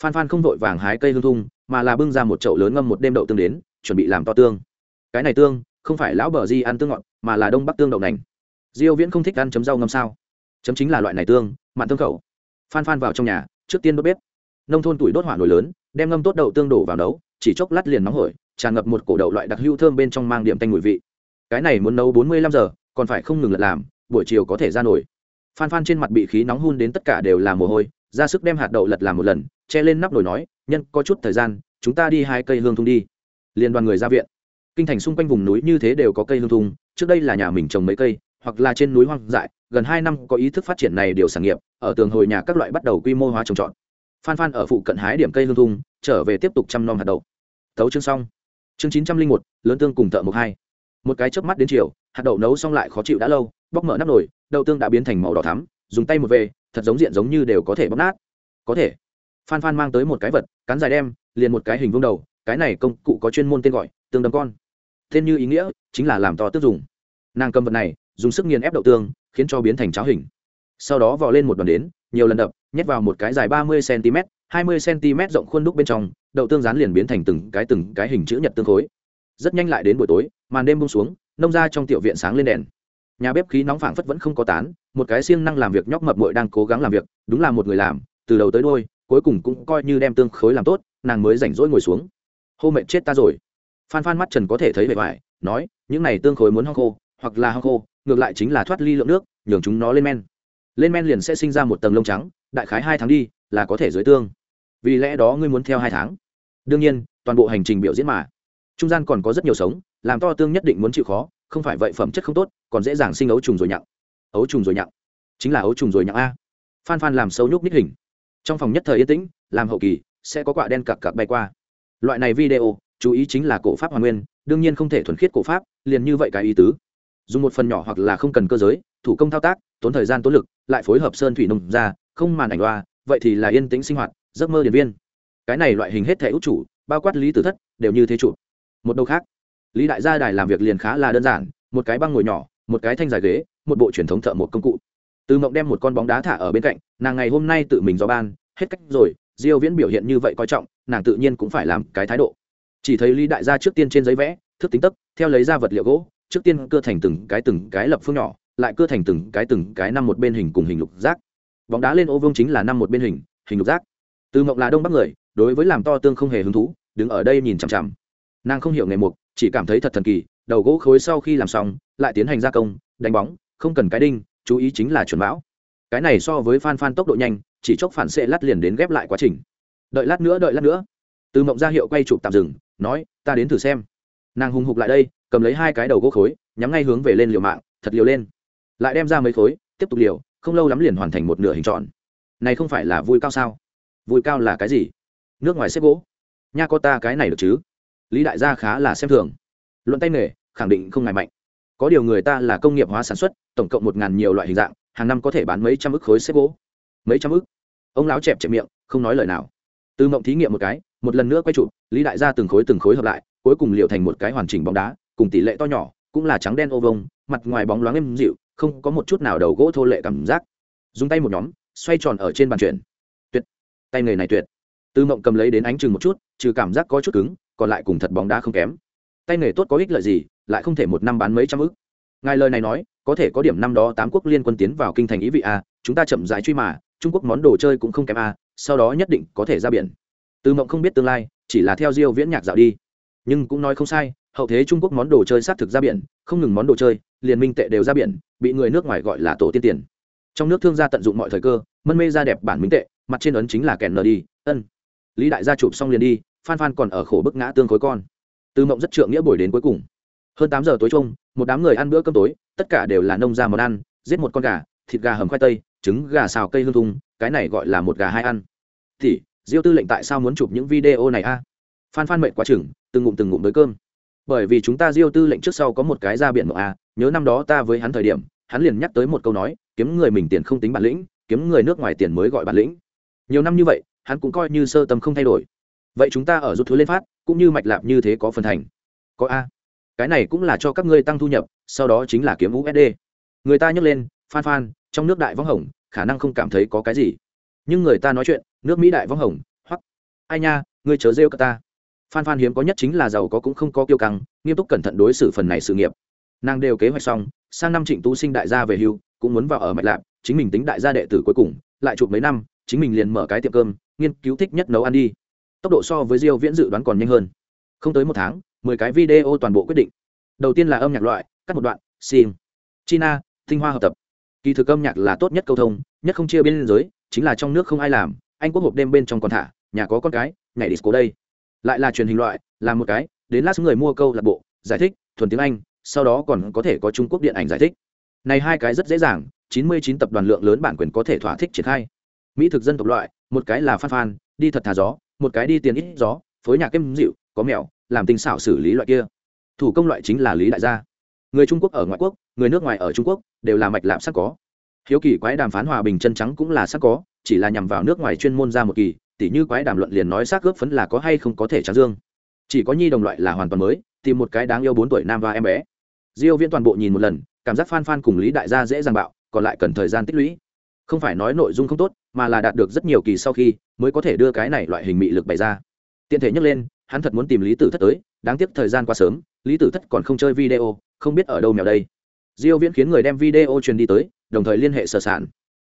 Phan phan không vội vàng hái cây hương thung, mà là bưng ra một chậu lớn ngâm một đêm đậu tương đến, chuẩn bị làm to tương. Cái này tương, không phải lão bờ di ăn tương ngọt, mà là đông bắc tương đậu nành. Diêu viễn không thích ăn chấm rau ngâm sao? Chấm chính là loại này tương, mặn tương khẩu. Phan phan vào trong nhà, trước tiên đốt bếp. Nông thôn tuổi đốt hỏa nồi lớn, đem ngâm tốt đậu tương đổ vào nấu, chỉ chốc lát liền nóng hổi tràn ngập một cổ đậu loại đặc hữu thơm bên trong mang điểm tanh mùi vị. Cái này muốn nấu 45 giờ, còn phải không ngừng lật làm, buổi chiều có thể ra nổi phan phan trên mặt bị khí nóng hun đến tất cả đều là mồ hôi, ra sức đem hạt đậu lật làm một lần, che lên nắp nồi nói, nhân, có chút thời gian, chúng ta đi hai cây hương thung đi. Liên đoàn người ra viện. Kinh thành xung quanh vùng núi như thế đều có cây hương thung, trước đây là nhà mình trồng mấy cây, hoặc là trên núi hoang dại, gần hai năm có ý thức phát triển này điều sản nghiệp, ở tường hồi nhà các loại bắt đầu quy mô hóa trồng trọt. Phan phan ở phụ cận hái điểm cây hương thung, trở về tiếp tục chăm nom hạt đậu. Thấu chương xong chương chín trăm linh một, lớn tương cùng thợ một hai. Một cái chớp mắt đến chiều, hạt đậu nấu xong lại khó chịu đã lâu, bóc mở nắp nồi, đậu tương đã biến thành màu đỏ thắm, dùng tay một về, thật giống diện giống như đều có thể bóc nát. Có thể. Phan phan mang tới một cái vật cắn dài đem, liền một cái hình vuông đầu, cái này công cụ có chuyên môn tên gọi, tương đấm con. Tên như ý nghĩa, chính là làm to tước dùng. Nàng cầm vật này, dùng sức nghiền ép đậu tương, khiến cho biến thành cháo hình. Sau đó vò lên một đoàn đến, nhiều lần đập, nhét vào một cái dài ba mươi cm hai mươi cm rộng khuôn đúc bên trong đậu tương rán liền biến thành từng cái từng cái hình chữ nhật tương khối. Rất nhanh lại đến buổi tối, màn đêm bung xuống, nông ra trong tiểu viện sáng lên đèn. Nhà bếp khí nóng phảng phất vẫn không có tán, một cái siêng năng làm việc nhóc mập mội đang cố gắng làm việc, đúng là một người làm, từ đầu tới đôi cuối cùng cũng coi như đem tương khối làm tốt, nàng mới rảnh rỗi ngồi xuống. Hô mệt chết ta rồi. Phan phan mắt trần có thể thấy vẻ vải, nói, những này tương khối muốn hong khô, hoặc là hong khô, ngược lại chính là thoát ly lượng nước, nhường chúng nó lên men. Lên men liền sẽ sinh ra một tầng lông trắng, đại khái hai tháng đi, là có thể dưới tương. Vì lẽ đó ngươi muốn theo hai tháng đương nhiên toàn bộ hành trình biểu diễn mà. Trung gian còn có rất nhiều sống làm to tương nhất định muốn chịu khó không phải vậy phẩm chất không tốt còn dễ dàng sinh ấu trùng rồi nhặng. Ấu trùng rồi nhặng. Chính là ấu trùng rồi nhặng a. Phan phan làm sâu nhúc ních hình. Trong phòng nhất thời yên tĩnh làm hậu kỳ sẽ có quả đen cặc cặc bay qua. Loại này video chú ý chính là cổ pháp hoàn nguyên đương nhiên không thể thuần khiết cổ pháp liền như vậy cái ý tứ. Dùng một phần nhỏ hoặc là không cần cơ giới thủ công thao tác tốn thời gian tốn lực lại phối hợp sơn thủy nông ra không màn ảnh loa, vậy thì là yên tĩnh sinh hoạt giấc mơ điện viên cái này loại hình hết thể út chủ, bao quát lý tử thất, đều như thế chủ. Một đầu khác, lý đại gia đài làm việc liền khá là đơn giản, một cái băng ngồi nhỏ, một cái thanh dài ghế, một bộ truyền thống thợ một công cụ. Từ mộng đem một con bóng đá thả ở bên cạnh, nàng ngày hôm nay tự mình do ban, hết cách rồi, diêu viễn biểu hiện như vậy coi trọng, nàng tự nhiên cũng phải làm cái thái độ. Chỉ thấy lý đại gia trước tiên trên giấy vẽ thức tính tấc, theo lấy ra vật liệu gỗ, trước tiên cưa thành từng cái từng cái lập phương nhỏ, lại cưa thành từng cái từng cái năm một bên hình cùng hình lục giác. Bóng đá lên ô vương chính là năm một bên hình hình lục giác. Từ mộng là đông bắc người đối với làm to tương không hề hứng thú, đứng ở đây nhìn chằm chằm. Nàng không hiểu nghề mục, chỉ cảm thấy thật thần kỳ, đầu gỗ khối sau khi làm xong, lại tiến hành gia công, đánh bóng, không cần cái đinh, chú ý chính là chuẩn bão cái này so với phan phan tốc độ nhanh, chỉ chốc phản xệ lát liền đến ghép lại quá trình. Đợi lát nữa, đợi lát nữa. Từ mộng ra hiệu quay chụp tạm dừng, nói, ta đến thử xem. Nàng hùng hục lại đây, cầm lấy hai cái đầu gỗ khối, nhắm ngay hướng về lên liều mạng, thật liều lên. Lại đem ra mấy khối, tiếp tục liều, không lâu lắm liền hoàn thành một nửa hình tròn. Này không phải là vui cao sao? Vui cao là cái gì? Nước ngoài xếp gỗ. Nha có ta cái này được chứ? Lý đại gia khá là xem thường. Luận tay nghề, khẳng định không ngại mạnh. Có điều người ta là công nghiệp hóa sản xuất, tổng cộng một ngàn nhiều loại hình dạng, hàng năm có thể bán mấy trăm ức khối xếp gỗ. Mấy trăm ức? Ông lão chẹp chẹp miệng, không nói lời nào. Từ mộng thí nghiệm một cái, một lần nữa quay trụ lý đại gia từng khối từng khối hợp lại, cuối cùng liệu thành một cái hoàn chỉnh bóng đá, cùng tỷ lệ to nhỏ, cũng là trắng đen ô vông mặt ngoài bóng loáng êm dịu, không có một chút nào đầu gỗ thô lệ cảm giác. Dùng tay một nhóm, xoay tròn ở trên bàn chuyển. Tuyệt. Tay nghề này tuyệt tư mộng cầm lấy đến ánh chừng một chút, trừ cảm giác có chút cứng, còn lại cùng thật bóng đá không kém. Tay nghề tốt có ích lợi gì, lại không thể một năm bán mấy trăm ức. Ngài lời này nói, có thể có điểm năm đó tám quốc liên quân tiến vào kinh thành ý vị a, chúng ta chậm rãi truy mà, trung quốc món đồ chơi cũng không kém a, sau đó nhất định có thể ra biển. Từ mộng không biết tương lai, chỉ là theo diêu viễn nhạc dạo đi. Nhưng cũng nói không sai, hậu thế trung quốc món đồ chơi sát thực ra biển, không ngừng món đồ chơi liền minh tệ đều ra biển, bị người nước ngoài gọi là tổ tiên tiền. Trong nước thương gia tận dụng mọi thời cơ, mân mê ra đẹp bản minh tệ, mặt trên ấn chính là kèn nờ đi, ân lý đại gia chụp xong liền đi, phan phan còn ở khổ bức ngã tương khối con. Từ mộng rất trượng nghĩa buổi đến cuối cùng. Hơn tám giờ tối chung, một đám người ăn bữa cơm tối, tất cả đều là nông ra món ăn, giết một con gà, thịt gà hầm khoai tây, trứng gà xào cây hương thung cái này gọi là một gà hai ăn. Thì, diêu tư lệnh tại sao muốn chụp những video này a? Phan phan mệnh quá chừng, từng ngụm từng ngụm với cơm. Bởi vì chúng ta diêu tư lệnh trước sau có một cái ra biển mộng a, nhớ năm đó ta với hắn thời điểm, hắn liền nhắc tới một câu nói, kiếm người mình tiền không tính bản lĩnh, kiếm người nước ngoài tiền mới gọi bản lĩnh. Nhiều năm như vậy hắn cũng coi như sơ tâm không thay đổi. Vậy chúng ta ở rút thứ lên phát, cũng như mạch lạp như thế có phần thành. Có a. Cái này cũng là cho các ngươi tăng thu nhập, sau đó chính là kiếm usd người ta nhấc lên, phan phan, trong nước đại võng hồng, khả năng không cảm thấy có cái gì. Nhưng người ta nói chuyện, nước mỹ đại võng hồng, hoặc, ai nha, ngươi chớ rêu cả ta. Phan phan hiếm có nhất chính là giàu có cũng không có kiêu căng, nghiêm túc cẩn thận đối xử phần này sự nghiệp. Nàng đều kế hoạch xong, sang năm trịnh tú sinh đại gia về hưu, cũng muốn vào ở mạch lạp, chính mình tính đại gia đệ tử cuối cùng, lại chụp mấy năm chính mình liền mở cái tiệm cơm, nghiên cứu thích nhất nấu ăn đi. Tốc độ so với diêu viễn dự đoán còn nhanh hơn. Không tới một tháng, mười cái video toàn bộ quyết định. Đầu tiên là âm nhạc loại, cắt một đoạn sim china, tinh hoa hợp tập. Kỳ thực âm nhạc là tốt nhất câu thông, nhất không chia bên giới, chính là trong nước không ai làm, anh quốc hộp đêm bên trong còn thả, nhà có con cái, nhảy disco đây. Lại là truyền hình loại là một cái, đến lát người mua câu lạc bộ, giải thích, thuần tiếng anh, sau đó còn có thể có trung quốc điện ảnh giải thích. Này hai cái rất dễ dàng 99 tập đoàn lượng lớn bản quyền có thể thỏa thích triển khai mỹ thực dân tộc loại, một cái là phan phan, đi thật thà gió, một cái đi tiền ít gió, phối nhạc kem dịu, có mèo làm tinh xảo xử lý loại kia. Thủ công loại chính là lý đại gia. Người trung quốc ở ngoại quốc, người nước ngoài ở trung quốc, đều là mạch lạp sắc có. Hiếu kỳ quái đàm phán hòa bình chân trắng cũng là sắc có, chỉ là nhằm vào nước ngoài chuyên môn ra một kỳ, tỉ như quái đàm luận liền nói xác gớp phấn là có hay không có thể trắng dương. Chỉ có nhi đồng loại là hoàn toàn mới, tìm một cái đáng yêu bốn tuổi nam và em bé. Diêu viễn toàn bộ nhìn một lần, cảm giác phan phan cùng lý đại gia dễ dàng bạo, còn lại cần thời gian tích lũy. Không phải nói nội dung không tốt mà là đạt được rất nhiều kỳ sau khi mới có thể đưa cái này loại hình mị lực bày ra. Tiện thể nhắc lên hắn thật muốn tìm lý tử thất tới đáng tiếc thời gian qua sớm lý tử thất còn không chơi video không biết ở đâu mèo đây. Diêu viễn khiến người đem video truyền đi tới đồng thời liên hệ sở sản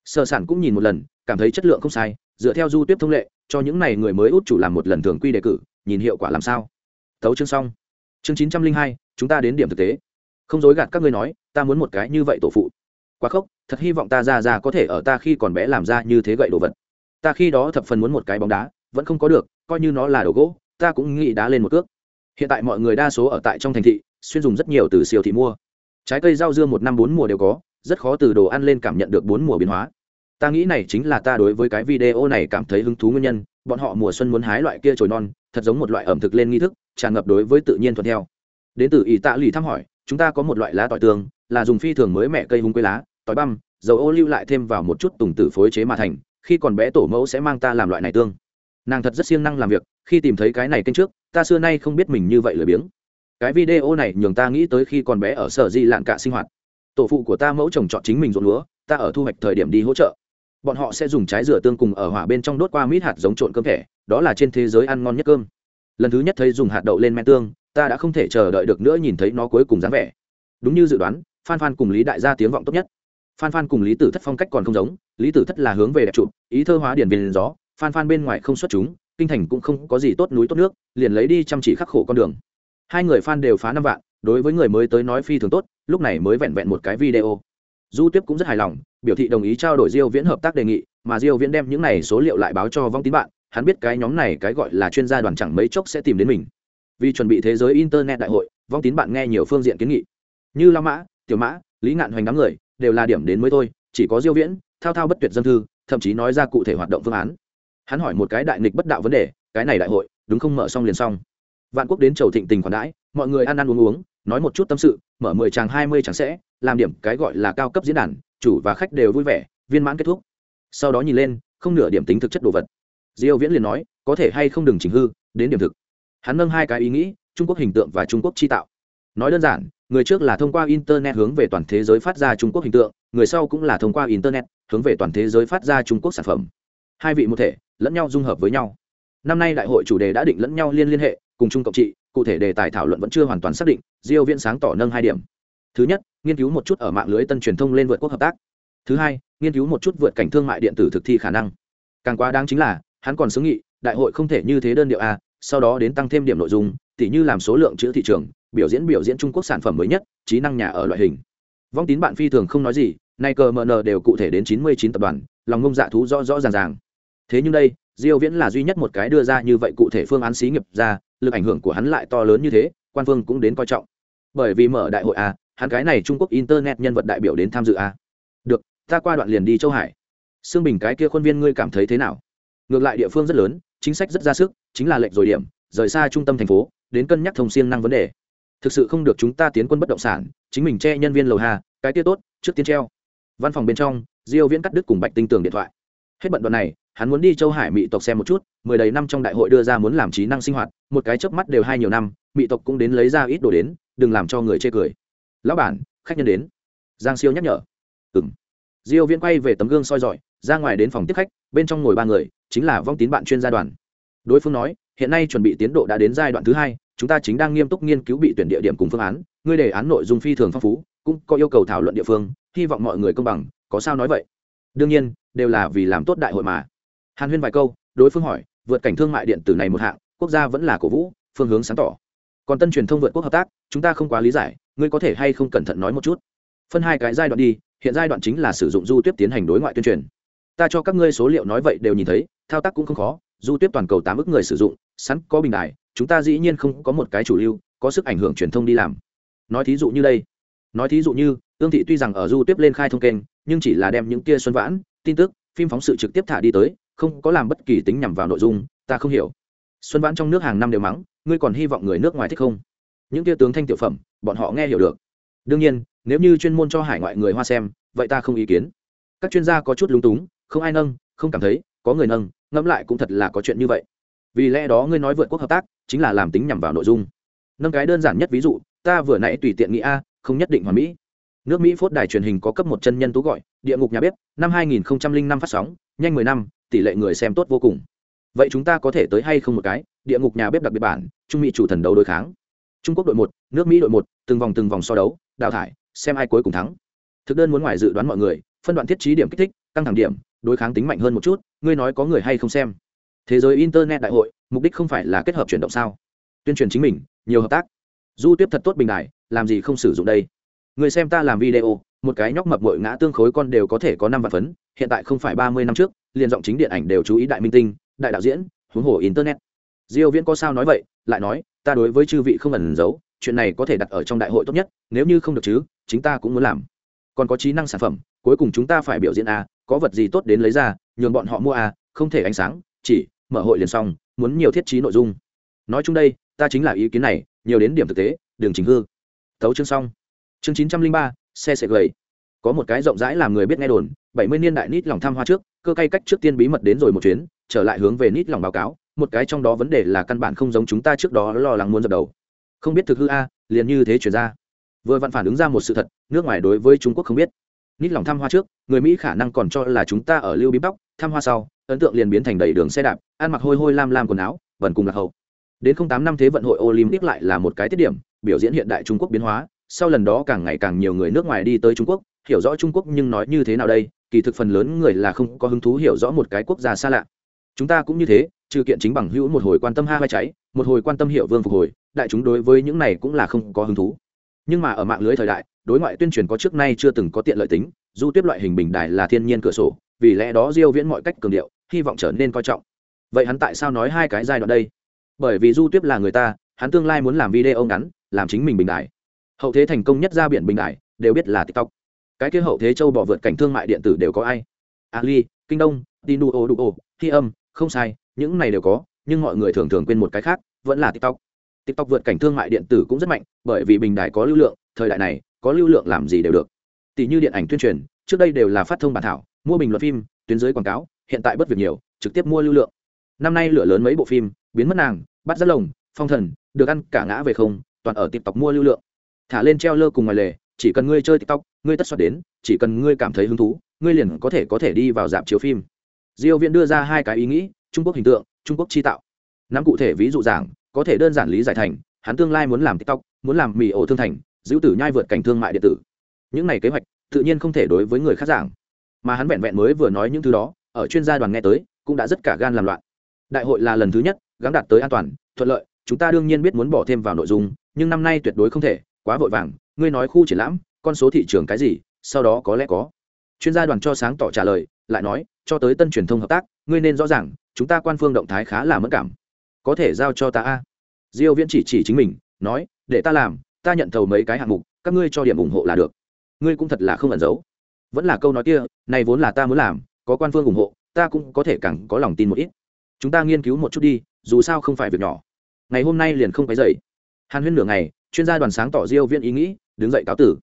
sở sản cũng nhìn một lần cảm thấy chất lượng không sai dựa theo du tiếp thông lệ cho những này người mới út chủ làm một lần thường quy đề cử nhìn hiệu quả làm sao. Thấu chương xong. Chương 902, chúng ta đến điểm thực tế. Không dối gạt các ngươi nói ta muốn một cái như vậy tổ phụ. Quá khốc thật hy vọng ta ra ra có thể ở ta khi còn bé làm ra như thế gậy đồ vật. Ta khi đó thập phần muốn một cái bóng đá, vẫn không có được, coi như nó là đồ gỗ, ta cũng nghĩ đá lên một cước. Hiện tại mọi người đa số ở tại trong thành thị, xuyên dùng rất nhiều từ siêu thị mua. Trái cây rau dưa một năm bốn mùa đều có, rất khó từ đồ ăn lên cảm nhận được bốn mùa biến hóa. Ta nghĩ này chính là ta đối với cái video này cảm thấy hứng thú nguyên nhân, bọn họ mùa xuân muốn hái loại kia trồi non, thật giống một loại ẩm thực lên nghi thức, tràn ngập đối với tự nhiên thuận theo. Đến từ ý tạ lì thăm hỏi, chúng ta có một loại lá tỏi tương, là dùng phi thường mới mẹ cây hung quế lá tỏi băm, dầu ô lưu lại thêm vào một chút tùng tử phối chế mà thành, khi còn bé tổ mẫu sẽ mang ta làm loại này tương. Nàng thật rất siêng năng làm việc, khi tìm thấy cái này kênh trước, ta xưa nay không biết mình như vậy lười biếng. Cái video này nhường ta nghĩ tới khi còn bé ở sở di lạn cả sinh hoạt. Tổ phụ của ta mẫu chồng chọn chính mình ruộng lúa, ta ở thu hoạch thời điểm đi hỗ trợ. Bọn họ sẽ dùng trái rửa tương cùng ở hỏa bên trong đốt qua mít hạt giống trộn cơm thẻ, đó là trên thế giới ăn ngon nhất cơm. Lần thứ nhất thấy dùng hạt đậu lên men tương, ta đã không thể chờ đợi được nữa nhìn thấy nó cuối cùng dáng vẻ. Đúng như dự đoán, phan phan cùng lý đại gia tiếng vọng tốt nhất phan phan cùng lý tử thất phong cách còn không giống, lý tử thất là hướng về đẹp trụ, ý thơ hóa điển viên gió, phan phan bên ngoài không xuất chúng, kinh thành cũng không có gì tốt núi tốt nước, liền lấy đi chăm chỉ khắc khổ con đường. Hai người Phan đều phá năm vạn, đối với người mới tới nói phi thường tốt, lúc này mới vẹn vẹn một cái video. Du tiếp cũng rất hài lòng, biểu thị đồng ý trao đổi diêu viễn hợp tác đề nghị, mà diêu viễn đem những này số liệu lại báo cho vong tín bạn, hắn biết cái nhóm này cái gọi là chuyên gia đoàn chẳng mấy chốc sẽ tìm đến mình. Vì chuẩn bị thế giới internet đại hội, vong tín bạn nghe nhiều phương diện kiến nghị. Như la mã, tiểu mã, lý ngạn hoành đám người đều là điểm đến mới thôi, chỉ có diêu viễn, thao thao bất tuyệt dân thư, thậm chí nói ra cụ thể hoạt động phương án. Hắn hỏi một cái đại nghịch bất đạo vấn đề, cái này đại hội, đúng không mở xong liền xong. Vạn quốc đến chầu thịnh tình khoản đãi, mọi người ăn ăn uống uống, nói một chút tâm sự, mở mười chàng hai mươi chàng sẽ, làm điểm cái gọi là cao cấp diễn đàn, chủ và khách đều vui vẻ, viên mãn kết thúc. Sau đó nhìn lên, không nửa điểm tính thực chất đồ vật. Diêu viễn liền nói, có thể hay không đừng chỉnh hư, đến điểm thực. Hắn nâng hai cái ý nghĩ, trung quốc hình tượng và trung quốc chi tạo. Nói đơn giản người trước là thông qua internet hướng về toàn thế giới phát ra trung quốc hình tượng, người sau cũng là thông qua internet hướng về toàn thế giới phát ra trung quốc sản phẩm. Hai vị một thể, lẫn nhau dung hợp với nhau. Năm nay đại hội chủ đề đã định lẫn nhau liên liên hệ, cùng chung cộng trị, cụ thể đề tài thảo luận vẫn chưa hoàn toàn xác định, diêu viễn sáng tỏ nâng hai điểm. Thứ nhất, nghiên cứu một chút ở mạng lưới tân truyền thông lên vượt quốc hợp tác. Thứ hai, nghiên cứu một chút vượt cảnh thương mại điện tử thực thi khả năng. Càng quá đáng chính là, hắn còn xứng nghị, đại hội không thể như thế đơn điệu a sau đó đến tăng thêm điểm nội dung, tỉ như làm số lượng chữ thị trường biểu diễn biểu diễn trung quốc sản phẩm mới nhất, trí năng nhà ở loại hình. Vong tín bạn phi thường không nói gì nay cờ mờ nờ đều cụ thể đến chín mươi chín tập đoàn, lòng ngông dạ thú rõ rõ ràng ràng. Thế nhưng đây, diêu viễn là duy nhất một cái đưa ra như vậy cụ thể phương án xí nghiệp ra, lực ảnh hưởng của hắn lại to lớn như thế, quan phương cũng đến coi trọng. Bởi vì mở đại hội a, hắn cái này trung quốc internet nhân vật đại biểu đến tham dự a. Được, ta qua đoạn liền đi châu hải. Xương bình cái kia khuôn viên ngươi cảm thấy thế nào? Ngược lại địa phương rất lớn, chính sách rất ra sức, chính là lệnh rồi điểm, rời xa trung tâm thành phố, đến cân nhắc thông siêng năng vấn đề thực sự không được chúng ta tiến quân bất động sản, chính mình che nhân viên lầu hà, cái kia tốt, trước tiên treo. Văn phòng bên trong, diêu viễn cắt đứt cùng bạch tinh tường điện thoại. Hết bận đoạn này, hắn muốn đi châu hải mỹ tộc xem một chút, mười đầy năm trong đại hội đưa ra muốn làm trí năng sinh hoạt, một cái chớp mắt đều hai nhiều năm, mỹ tộc cũng đến lấy ra ít đồ đến, đừng làm cho người chê cười. Lão bản, khách nhân đến. Giang siêu nhắc nhở. Ừm. Diêu viễn quay về tấm gương soi dọi, ra ngoài đến phòng tiếp khách, bên trong ngồi ba người, chính là vong tín bạn chuyên gia đoàn. Đối phương nói, hiện nay chuẩn bị tiến độ đã đến giai đoạn thứ hai chúng ta chính đang nghiêm túc nghiên cứu bị tuyển địa điểm cùng phương án, ngươi đề án nội dung phi thường phong phú, cũng có yêu cầu thảo luận địa phương, hy vọng mọi người công bằng, có sao nói vậy? Đương nhiên, đều là vì làm tốt đại hội mà. Hàn huyên vài câu, đối phương hỏi, vượt cảnh thương mại điện tử này một hạng, quốc gia vẫn là cổ vũ, phương hướng sáng tỏ. Còn tân truyền thông vượt quốc hợp tác, chúng ta không quá lý giải, ngươi có thể hay không cẩn thận nói một chút? Phân hai cái giai đoạn đi, hiện giai đoạn chính là sử dụng du tiếp tiến hành đối ngoại tuyên truyền. Ta cho các ngươi số liệu nói vậy đều nhìn thấy, thao tác cũng không khó, du tiếp toàn cầu tám ước người sử dụng, sẵn có bình đại chúng ta dĩ nhiên không có một cái chủ lưu, có sức ảnh hưởng truyền thông đi làm. Nói thí dụ như đây. Nói thí dụ như ương thị tuy rằng ở du tiếp lên khai thông kênh, nhưng chỉ là đem những kia xuân vãn, tin tức, phim phóng sự trực tiếp thả đi tới, không có làm bất kỳ tính nhằm vào nội dung, ta không hiểu. Xuân vãn trong nước hàng năm đều mắng, ngươi còn hy vọng người nước ngoài thích không? Những kia tướng thanh tiểu phẩm, bọn họ nghe hiểu được. Đương nhiên, nếu như chuyên môn cho hải ngoại người hoa xem, vậy ta không ý kiến. Các chuyên gia có chút lúng túng, không ai nâng, không cảm thấy, có người nâng, ngẫm lại cũng thật là có chuyện như vậy vì lẽ đó ngươi nói vượt quốc hợp tác, chính là làm tính nhằm vào nội dung. Nâng cái đơn giản nhất ví dụ, ta vừa nãy tùy tiện nghĩ a, không nhất định hoàn mỹ. Nước mỹ phốt đài truyền hình có cấp một chân nhân tú gọi, địa ngục nhà bếp, năm 2005 phát sóng, nhanh 10 năm, tỷ lệ người xem tốt vô cùng. Vậy chúng ta có thể tới hay không một cái, địa ngục nhà bếp đặc biệt bản, trung mỹ chủ thần đấu đối kháng. Trung quốc đội một, nước mỹ đội một, từng vòng từng vòng so đấu, đào thải, xem ai cuối cùng thắng. Thực đơn muốn ngoài dự đoán mọi người, phân đoạn thiết trí điểm kích thích, căng thẳng điểm, đối kháng tính mạnh hơn một chút, ngươi nói có người hay không xem? Thế giới internet đại hội, mục đích không phải là kết hợp chuyển động sao? Tuyên truyền chính mình, nhiều hợp tác. Du tiếp thật tốt bình đại làm gì không sử dụng đây? Người xem ta làm video, một cái nhóc mập mội ngã tương khối con đều có thể có năm vạn phấn, hiện tại không phải ba mươi năm trước, liền giọng chính điện ảnh đều chú ý đại minh tinh, đại đạo diễn, huống hồ internet. Diêu viễn có sao nói vậy, lại nói, ta đối với chư vị không ẩn giấu, chuyện này có thể đặt ở trong đại hội tốt nhất, nếu như không được chứ, chính ta cũng muốn làm. Còn có trí năng sản phẩm, cuối cùng chúng ta phải biểu diễn a có vật gì tốt đến lấy ra, nhường bọn họ mua a không thể ánh sáng, chỉ mở hội liền xong, muốn nhiều thiết trí nội dung. Nói chung đây, ta chính là ý kiến này, nhiều đến điểm thực tế đường chính hư. Thấu chương xong. Chương chín trăm linh ba, xe sẽ gầy. Có một cái rộng rãi làm người biết nghe đồn, bảy mươi niên đại nít lòng tham hoa trước, cơ cay cách trước tiên bí mật đến rồi một chuyến, trở lại hướng về nít lòng báo cáo, một cái trong đó vấn đề là căn bản không giống chúng ta trước đó lo lắng muốn dập đầu. Không biết thực hư a, liền như thế chuyển ra. Vừa vặn phản ứng ra một sự thật, nước ngoài đối với trung quốc không biết. Nít lòng tham hoa trước, người mỹ khả năng còn cho là chúng ta ở lưu bí bóc, tham hoa sau ấn tượng liền biến thành đầy đường xe đạp, ăn mặc hôi hôi lam lam quần áo, vần cùng lạc hậu. Đến không tám năm thế vận hội olympic lại là một cái tiết điểm, biểu diễn hiện đại trung quốc biến hóa, sau lần đó càng ngày càng nhiều người nước ngoài đi tới trung quốc, hiểu rõ trung quốc nhưng nói như thế nào đây, kỳ thực phần lớn người là không có hứng thú hiểu rõ một cái quốc gia xa lạ. Chúng ta cũng như thế, trừ kiện chính bằng hữu một hồi quan tâm ha vai cháy, một hồi quan tâm hiệu vương phục hồi, đại chúng đối với những này cũng là không có hứng thú. Nhưng mà ở mạng lưới thời đại, đối ngoại tuyên truyền có trước nay chưa từng có tiện lợi tính, du tiếp loại hình bình đài là thiên nhiên cửa sổ, vì lẽ đó diêu viễn mọi cách cường điệu hy vọng trở nên coi trọng. Vậy hắn tại sao nói hai cái giai đoạn đây? Bởi vì du Tuyết là người ta, hắn tương lai muốn làm video ngắn, làm chính mình bình đại. Hậu thế thành công nhất ra biển bình đại, đều biết là tiktok. Cái kia hậu thế châu bỏ vượt cảnh thương mại điện tử đều có ai? Ali, kinh đông tinuo duo thi âm, không sai, những này đều có, nhưng mọi người thường thường quên một cái khác, vẫn là tiktok. Tiktok vượt cảnh thương mại điện tử cũng rất mạnh, bởi vì bình đại có lưu lượng, thời đại này, có lưu lượng làm gì đều được. Tỷ như điện ảnh tuyên truyền, trước đây đều là phát thông bản thảo, mua bình luận phim, tuyến giới quảng cáo hiện tại bất việc nhiều, trực tiếp mua lưu lượng. Năm nay lửa lớn mấy bộ phim, biến mất nàng, bắt rất lồng, phong thần, được ăn cả ngã về không, toàn ở tiktok mua lưu lượng. Thả lên treo lơ cùng ngoài lề, chỉ cần ngươi chơi tiktok, ngươi tất soát đến, chỉ cần ngươi cảm thấy hứng thú, ngươi liền có thể có thể đi vào dạp chiếu phim. Diêu viện đưa ra hai cái ý nghĩ, trung quốc hình tượng, trung quốc chi tạo. Nắm cụ thể ví dụ giảng, có thể đơn giản lý giải thành, hắn tương lai muốn làm tiktok, muốn làm mì ổ thương thành, giữ tử nhai vượt cảnh thương mại điện tử. Những này kế hoạch, tự nhiên không thể đối với người khác giảng. Mà hắn vẹn vẹn mới vừa nói những thứ đó ở chuyên gia đoàn nghe tới, cũng đã rất cả gan làm loạn. Đại hội là lần thứ nhất gắn đạt tới an toàn, thuận lợi, chúng ta đương nhiên biết muốn bỏ thêm vào nội dung, nhưng năm nay tuyệt đối không thể, quá vội vàng, ngươi nói khu triển lãm, con số thị trường cái gì, sau đó có lẽ có. Chuyên gia đoàn cho sáng tỏ trả lời, lại nói, cho tới tân truyền thông hợp tác, ngươi nên rõ ràng, chúng ta quan phương động thái khá là mất cảm. Có thể giao cho ta a. Diêu viễn chỉ chỉ chính mình, nói, để ta làm, ta nhận thầu mấy cái hạng mục, các ngươi cho điểm ủng hộ là được. Ngươi cũng thật là không ẩn giấu. Vẫn là câu nói kia, này vốn là ta muốn làm có quan phương ủng hộ, ta cũng có thể càng có lòng tin một ít. Chúng ta nghiên cứu một chút đi, dù sao không phải việc nhỏ. Ngày hôm nay liền không phải dậy hàn huyên nửa ngày, chuyên gia đoàn sáng tỏ diêu viễn ý nghĩ, đứng dậy cáo tử.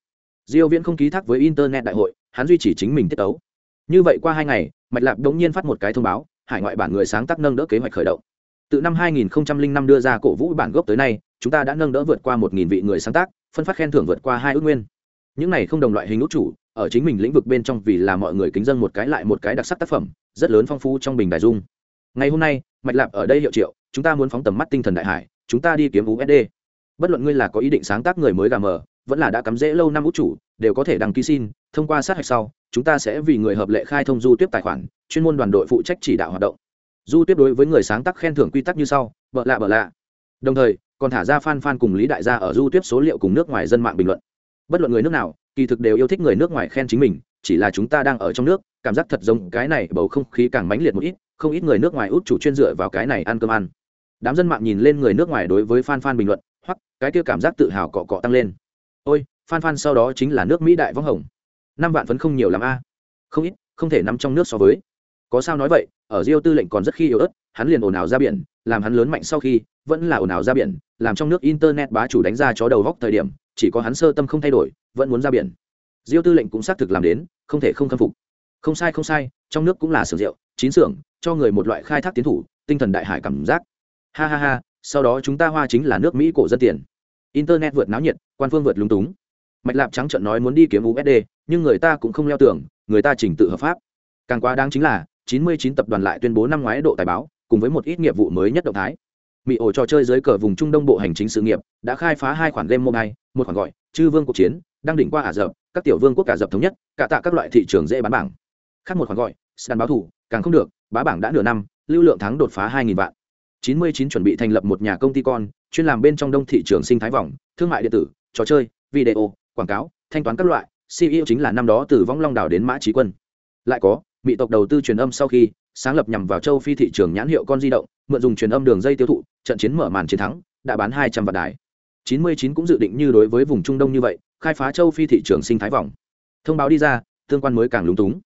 Diêu viễn không ký thác với internet đại hội, hắn duy trì chính mình tiết tấu. Như vậy qua hai ngày, mạch lạp đống nhiên phát một cái thông báo, hải ngoại bản người sáng tác nâng đỡ kế hoạch khởi động. Từ năm 2005 đưa ra cổ vũ bản gốc tới nay, chúng ta đã nâng đỡ vượt qua 1.000 vị người sáng tác, phân phát khen thưởng vượt qua hai ước nguyên. Những này không đồng loại hình út chủ ở chính mình lĩnh vực bên trong vì là mọi người kính dân một cái lại một cái đặc sắc tác phẩm, rất lớn phong phú trong bình đại dung. Ngày hôm nay, mạch lạp ở đây hiệu triệu, chúng ta muốn phóng tầm mắt tinh thần đại hải, chúng ta đi kiếm usd bất luận ngươi là có ý định sáng tác người mới gà mờ, vẫn là đã cắm rễ lâu năm út chủ, đều có thể đăng ký xin, thông qua sát hạch sau, chúng ta sẽ vì người hợp lệ khai thông du tiếp tài khoản, chuyên môn đoàn đội phụ trách chỉ đạo hoạt động. Du tiếp đối với người sáng tác khen thưởng quy tắc như sau, bợ lạ bợ lạ. Đồng thời, còn thả ra fan fan cùng lý đại gia ở du tiếp số liệu cùng nước ngoài dân mạng bình luận. Bất luận người nước nào kỳ thực đều yêu thích người nước ngoài khen chính mình, chỉ là chúng ta đang ở trong nước, cảm giác thật giống cái này bầu không khí càng mãnh liệt một ít, không ít người nước ngoài út chủ chuyên dựa vào cái này ăn cơm ăn. Đám dân mạng nhìn lên người nước ngoài đối với fan fan bình luận, hoặc cái kia cảm giác tự hào cọ cọ tăng lên. Ôi fan fan sau đó chính là nước mỹ đại võng hồng. Năm vạn phấn không nhiều l a. Không ít, không thể nằm trong nước so với. Có sao nói vậy, ở Rio tư lệnh còn rất khi yếu ớt hắn liền ồn ào ra biển, làm hắn lớn mạnh sau khi, vẫn là ồn ào ra biển, làm trong nước internet bá chủ đánh ra chó đầu góc thời điểm, chỉ có hắn sơ tâm không thay đổi, vẫn muốn ra biển. Diêu tư lệnh cũng xác thực làm đến, không thể không khâm phục. Không sai không sai, trong nước cũng là sưởng rượu, chín xưởng, cho người một loại khai thác tiến thủ, tinh thần đại hải cảm giác. Ha ha ha, sau đó chúng ta hoa chính là nước mỹ cổ dân tiền. Internet vượt náo nhiệt, quan phương vượt lúng túng. Mạch lạp trắng trợn nói muốn đi kiếm usd nhưng người ta cũng không leo tưởng người ta trình tự hợp pháp. Càng quá đáng chính là 99 tập đoàn lại tuyên bố năm ngoái độ tài báo cùng với một ít nghiệp vụ mới nhất động thái. Mỹ ổ trò chơi dưới cờ vùng trung đông bộ hành chính sự nghiệp đã khai phá hai khoản game mobile, một khoản gọi, chư vương cuộc chiến, đang đỉnh qua ả rập, các tiểu vương quốc ả rập thống nhất, cả tạ các loại thị trường dễ bán bảng. Khác một khoản gọi sàn báo thủ, càng không được, bá bảng đã nửa năm, lưu lượng thắng đột phá hai nghìn vạn. 99 chuẩn bị thành lập một nhà công ty con, chuyên làm bên trong đông thị trường sinh thái vòng, thương mại điện tử, trò chơi, video, quảng cáo, thanh toán các loại ceo chính là năm đó từ võng long đảo đến mã trí quân. Lại có mỹ tộc đầu tư truyền âm sau khi sáng lập nhằm vào châu phi thị trường nhãn hiệu con di động, mượn dùng truyền âm đường dây tiêu thụ, trận chiến mở màn chiến thắng, đã bán hai trăm vạn đài. 99 cũng dự định như đối với vùng trung đông như vậy, khai phá châu phi thị trường sinh thái vòng. Thông báo đi ra, tương quan mới càng lúng túng.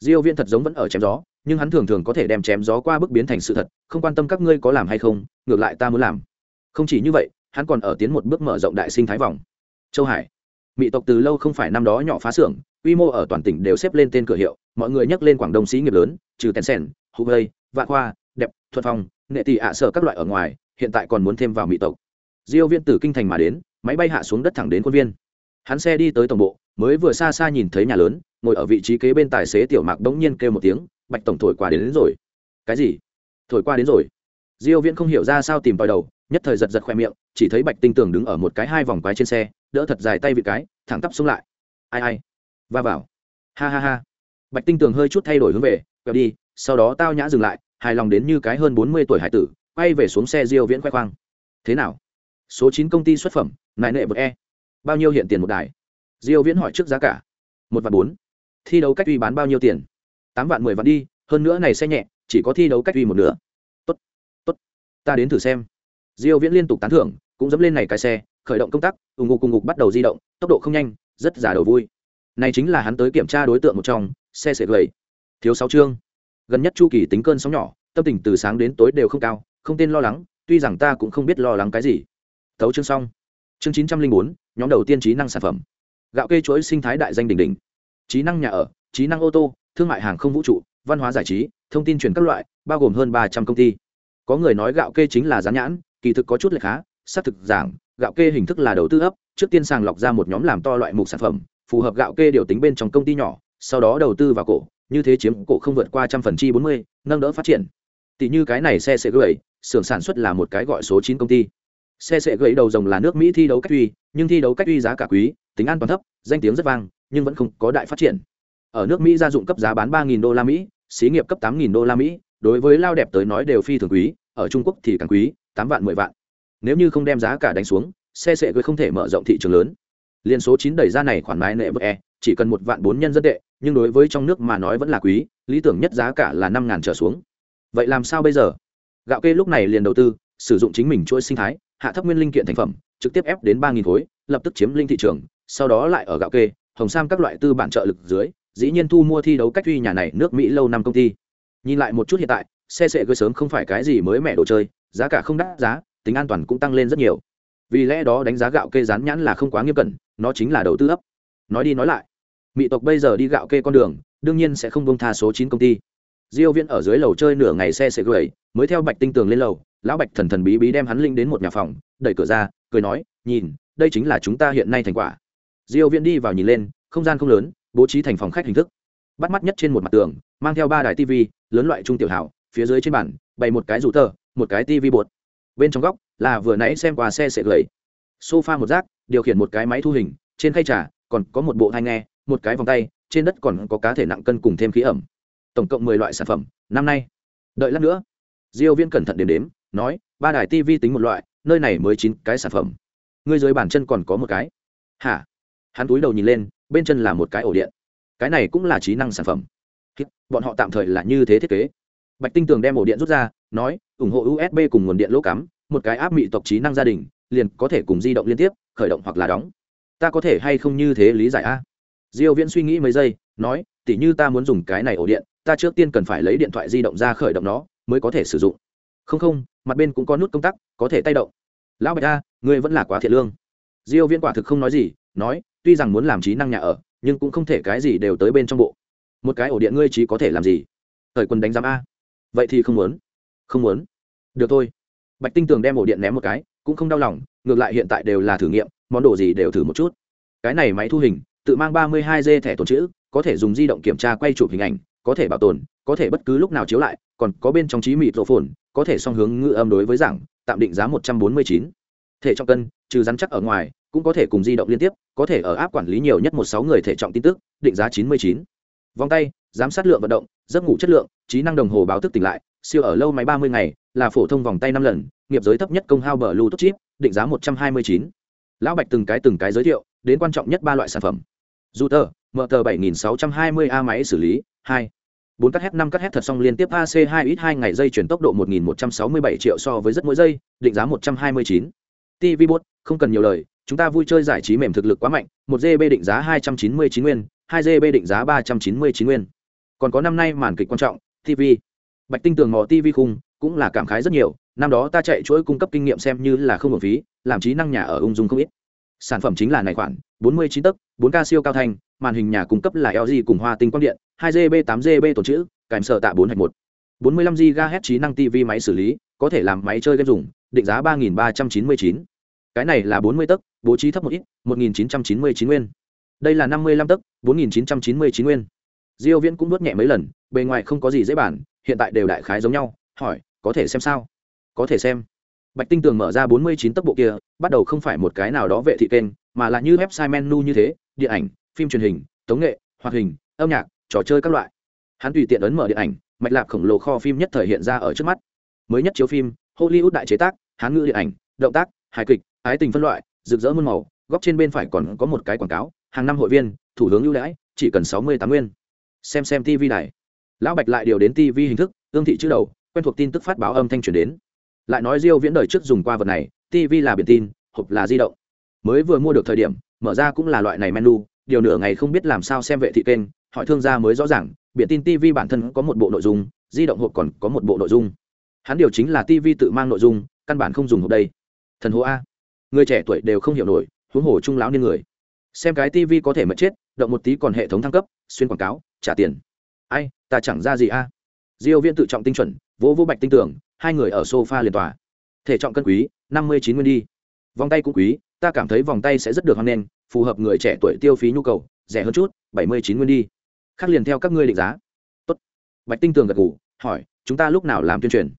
Diêu viên thật giống vẫn ở chém gió, nhưng hắn thường thường có thể đem chém gió qua bước biến thành sự thật, không quan tâm các ngươi có làm hay không, ngược lại ta muốn làm. Không chỉ như vậy, hắn còn ở tiến một bước mở rộng đại sinh thái vòng. Châu hải, mỹ tộc từ lâu không phải năm đó nhỏ phá xưởng, quy mô ở toàn tỉnh đều xếp lên tên cửa hiệu mọi người nhắc lên quảng đông xí nghiệp lớn trừ tèn sen huawei vạn khoa đẹp thuật phong nghệ tỷ ạ sở các loại ở ngoài hiện tại còn muốn thêm vào mỹ tộc. Diêu viên từ kinh thành mà đến máy bay hạ xuống đất thẳng đến quân viên. Hắn xe đi tới tổng bộ mới vừa xa xa nhìn thấy nhà lớn ngồi ở vị trí kế bên tài xế tiểu mạc bỗng nhiên kêu một tiếng bạch tổng thổi qua đến, đến rồi. Cái gì? Thổi qua đến rồi? Diêu viễn không hiểu ra sao tìm tòi đầu nhất thời giật giật khoe miệng chỉ thấy bạch tinh tường đứng ở một cái hai vòng quái trên xe đỡ thật dài tay vị cái thẳng tắp xuống lại. Ai ai? Va vào. Ha ha ha bạch tinh tường hơi chút thay đổi hướng về, quẹo đi, sau đó tao nhã dừng lại, hài lòng đến như cái hơn 40 tuổi hải tử, quay về xuống xe diêu viễn khoe khoang. Thế nào? Số 9 công ty xuất phẩm, nại nệ bậc e. Bao nhiêu hiện tiền một đài? Diêu viễn hỏi trước giá cả. Một vạn bốn. Thi đấu cách uy bán bao nhiêu tiền? Tám vạn mười vạn đi, hơn nữa này xe nhẹ, chỉ có thi đấu cách uy một nửa. Tốt tốt, ta đến thử xem. Diêu viễn liên tục tán thưởng, cũng dẫm lên này cái xe, khởi động công tác ủng ngục cùng ngục bắt đầu di động, tốc độ không nhanh, rất giả đầu vui. Này chính là hắn tới kiểm tra đối tượng một trong xe sệt gầy thiếu sáu chương. Gần nhất chu kỳ tính cơn sóng nhỏ, tâm tình từ sáng đến tối đều không cao, không tên lo lắng, tuy rằng ta cũng không biết lo lắng cái gì. Tấu chương xong. Chương chín trăm linh bốn, nhóm đầu tiên trí năng sản phẩm. Gạo kê chuỗi sinh thái đại danh đỉnh đỉnh. Trí năng nhà ở, trí năng ô tô, thương mại hàng không vũ trụ, văn hóa giải trí, thông tin truyền các loại, bao gồm hơn ba trăm công ty. Có người nói gạo kê chính là rán nhãn, kỳ thực có chút lệch khá, xác thực giảng, gạo kê hình thức là đầu tư ấp, trước tiên sàng lọc ra một nhóm làm to loại mục sản phẩm, phù hợp gạo kê điều tính bên trong công ty nhỏ sau đó đầu tư vào cổ, như thế chiếm cổ không vượt qua trăm phần chi bốn mươi, nâng đỡ phát triển. Tỷ như cái này xe sẽ gửi, xưởng sản xuất là một cái gọi số chín công ty. Xe sẽ gửi đầu dòng là nước mỹ thi đấu cách uy, nhưng thi đấu cách uy giá cả quý, tính an toàn thấp, danh tiếng rất vang, nhưng vẫn không có đại phát triển. Ở nước mỹ gia dụng cấp giá bán ba đô la mỹ, xí nghiệp cấp tám đô la mỹ, đối với lao đẹp tới nói đều phi thường quý, ở trung quốc thì càng quý, tám vạn, mười vạn. Nếu như không đem giá cả đánh xuống, xe sẽ gửi không thể mở rộng thị trường lớn. Liên số chín đẩy ra này khoản mái nệ bậc e chỉ cần một vạn bốn nhân dân tệ, nhưng đối với trong nước mà nói vẫn là quý, lý tưởng nhất giá cả là năm ngàn trở xuống. Vậy làm sao bây giờ? Gạo kê lúc này liền đầu tư, sử dụng chính mình chuỗi sinh thái, hạ thấp nguyên linh kiện thành phẩm, trực tiếp ép đến ba nghìn khối, lập tức chiếm linh thị trường, sau đó lại ở gạo kê, hồng sam các loại tư bản trợ lực dưới, dĩ nhiên thu mua thi đấu cách duy nhà này nước mỹ lâu năm công ty. Nhìn lại một chút hiện tại, xe sệ gơi sớm không phải cái gì mới mẻ đồ chơi, giá cả không đắt, giá, tính an toàn cũng tăng lên rất nhiều. Vì lẽ đó đánh giá gạo kê rán nhãn là không quá nghiêm cẩn, nó chính là đầu tư ấp. Nói đi nói lại mỹ tộc bây giờ đi gạo kê con đường, đương nhiên sẽ không bông tha số chín công ty. Diêu viễn ở dưới lầu chơi nửa ngày xe sẽ gửi, mới theo bạch tinh tường lên lầu, lão bạch thần thần bí bí đem hắn linh đến một nhà phòng, đẩy cửa ra, cười nói, nhìn, đây chính là chúng ta hiện nay thành quả. Diêu viễn đi vào nhìn lên, không gian không lớn, bố trí thành phòng khách hình thức. Bắt mắt nhất trên một mặt tường, mang theo ba đài tivi lớn loại trung tiểu hảo phía dưới trên bàn, bày một cái rủ tờ, một cái tivi bột. Bên trong góc, là vừa nãy xem qua xe sẽ gửi. Sofa một rác, điều khiển một cái máy thu hình, trên khay trà, còn có một bộ thai nghe một cái vòng tay, trên đất còn có cá thể nặng cân cùng thêm khí ẩm. Tổng cộng mười loại sản phẩm, năm nay. Đợi lát nữa, diêu viên cẩn thận đếm đếm, nói, ba đài tv tính một loại, nơi này mới chín cái sản phẩm. Ngươi dưới bàn chân còn có một cái. Hả? Hắn túi đầu nhìn lên, bên chân là một cái ổ điện. Cái này cũng là trí năng sản phẩm. Bọn họ tạm thời là như thế thiết kế. Bạch tinh tường đem ổ điện rút ra, nói, ủng hộ usb cùng nguồn điện lỗ cắm, một cái áp mị tộc trí năng gia đình, liền có thể cùng di động liên tiếp, khởi động hoặc là đóng. Ta có thể hay không như thế lý giải a? Diêu viễn suy nghĩ mấy giây, nói tỉ như ta muốn dùng cái này ổ điện, ta trước tiên cần phải lấy điện thoại di động ra khởi động nó, mới có thể sử dụng. Không không, mặt bên cũng có nút công tắc, có thể tay động. Lão bạch a, ngươi vẫn là quá thiệt lương. Diêu viễn quả thực không nói gì, nói, tuy rằng muốn làm trí năng nhà ở, nhưng cũng không thể cái gì đều tới bên trong bộ. Một cái ổ điện ngươi chỉ có thể làm gì? Thời quân đánh giám a. Vậy thì không muốn. Không muốn. Được thôi. Bạch tinh tường đem ổ điện ném một cái, cũng không đau lòng, ngược lại hiện tại đều là thử nghiệm, món đồ gì đều thử một chút. Cái này máy thu hình tự mang 32 g thẻ tồn chữ, có thể dùng di động kiểm tra quay chụp hình ảnh, có thể bảo tồn, có thể bất cứ lúc nào chiếu lại, còn có bên trong trí mịt rộ phồn, có thể song hướng ngữ âm đối với giảng, tạm định giá 149. thể trọng cân, trừ rắn chắc ở ngoài, cũng có thể cùng di động liên tiếp, có thể ở áp quản lý nhiều nhất một sáu người thể trọng tin tức, định giá 99. vòng tay, giám sát lượng vận động, giấc ngủ chất lượng, trí năng đồng hồ báo thức tỉnh lại, siêu ở lâu máy 30 ngày, là phổ thông vòng tay năm lần, nghiệp giới thấp nhất công hao bờ lưu tốt chip, định giá 129. lão bạch từng cái từng cái giới thiệu, đến quan trọng nhất ba loại sản phẩm dù tờ mở tờ 7620 a máy xử lý 2. 4 cắt hét 5 cắt H thật xong liên tiếp ac 2 ít 2 ngày dây chuyển tốc độ 1167 triệu so với rất mỗi giây, định giá 129. TV bot, không cần nhiều lời, chúng ta vui chơi giải trí mềm thực lực quá mạnh 1 gb định giá 299 nguyên 2 gb định giá 399 nguyên còn có năm nay màn kịch quan trọng tv bạch tinh tường mò tv khung, cũng là cảm khái rất nhiều, năm đó ta chạy chuỗi cung cấp kinh nghiệm xem như là không hưởng phí, làm trí năng nhà ở ung dung không ít sản phẩm chính là này khoản 49 tấc 4K siêu cao thanh màn hình nhà cung cấp là LG cùng Hoa Tinh quang điện 2 gb 8 gb tổ chữ, kèm sở tạ 4 hạch 1 45 GHz trí năng TV máy xử lý có thể làm máy chơi game dùng định giá 3.399 cái này là 40 tấc bố trí thấp một ít 1.999 nguyên. Đây là 55 tấc 4.999 nguyên. Diêu viễn cũng nuốt nhẹ mấy lần bề ngoài không có gì dễ bản hiện tại đều đại khái giống nhau hỏi có thể xem sao? Có thể xem bạch tinh tường mở ra 49 tấc bộ kia, bắt đầu không phải một cái nào đó vệ thị kênh, mà là như website menu như thế, điện ảnh, phim truyền hình, tống nghệ, hoạt hình, âm nhạc, trò chơi các loại. Hắn tùy tiện ấn mở điện ảnh, mạch lạc khổng lồ kho phim nhất thời hiện ra ở trước mắt. Mới nhất chiếu phim, hollywood đại chế tác, hán ngữ điện ảnh, động tác, hài kịch, ái tình phân loại, rực rỡ muôn màu, góc trên bên phải còn có một cái quảng cáo, hàng năm hội viên, thủ hướng ưu đãi, chỉ cần sáu mươi tám nguyên. Xem xem tv này lão bạch lại điều đến tv hình thức, ương thị chữ đầu, quen thuộc tin tức phát báo âm thanh truyền đến lại nói diêu viễn đời trước dùng qua vật này tv là biển tin, hộp là di động. Mới vừa mua được thời điểm, mở ra cũng là loại này menu, điều nửa ngày không biết làm sao xem vệ thị kênh, hỏi thương gia mới rõ ràng, biển tin tv bản thân có một bộ nội dung, di động hộp còn có một bộ nội dung. Hắn điều chính là tv tự mang nội dung, căn bản không dùng hộp đây. Thần hồ a. Người trẻ tuổi đều không hiểu nổi, huống hồ trung lão niên người. Xem cái tv có thể mất chết, động một tí còn hệ thống thăng cấp, xuyên quảng cáo, trả tiền. Ai, ta chẳng ra gì a. Diêu viên tự trọng tinh chuẩn vô vô bạch tinh tưởng hai người ở sofa liền tòa thể trọng cân quý năm mươi chín nguyên đi. Vòng tay cũng quý ta cảm thấy vòng tay sẽ rất được hoan nên, phù hợp người trẻ tuổi tiêu phí nhu cầu rẻ hơn chút bảy mươi chín nguyên đi. Khác liền theo các ngươi định giá. Tốt. bạch tinh tường gật gù hỏi chúng ta lúc nào làm tuyên truyền?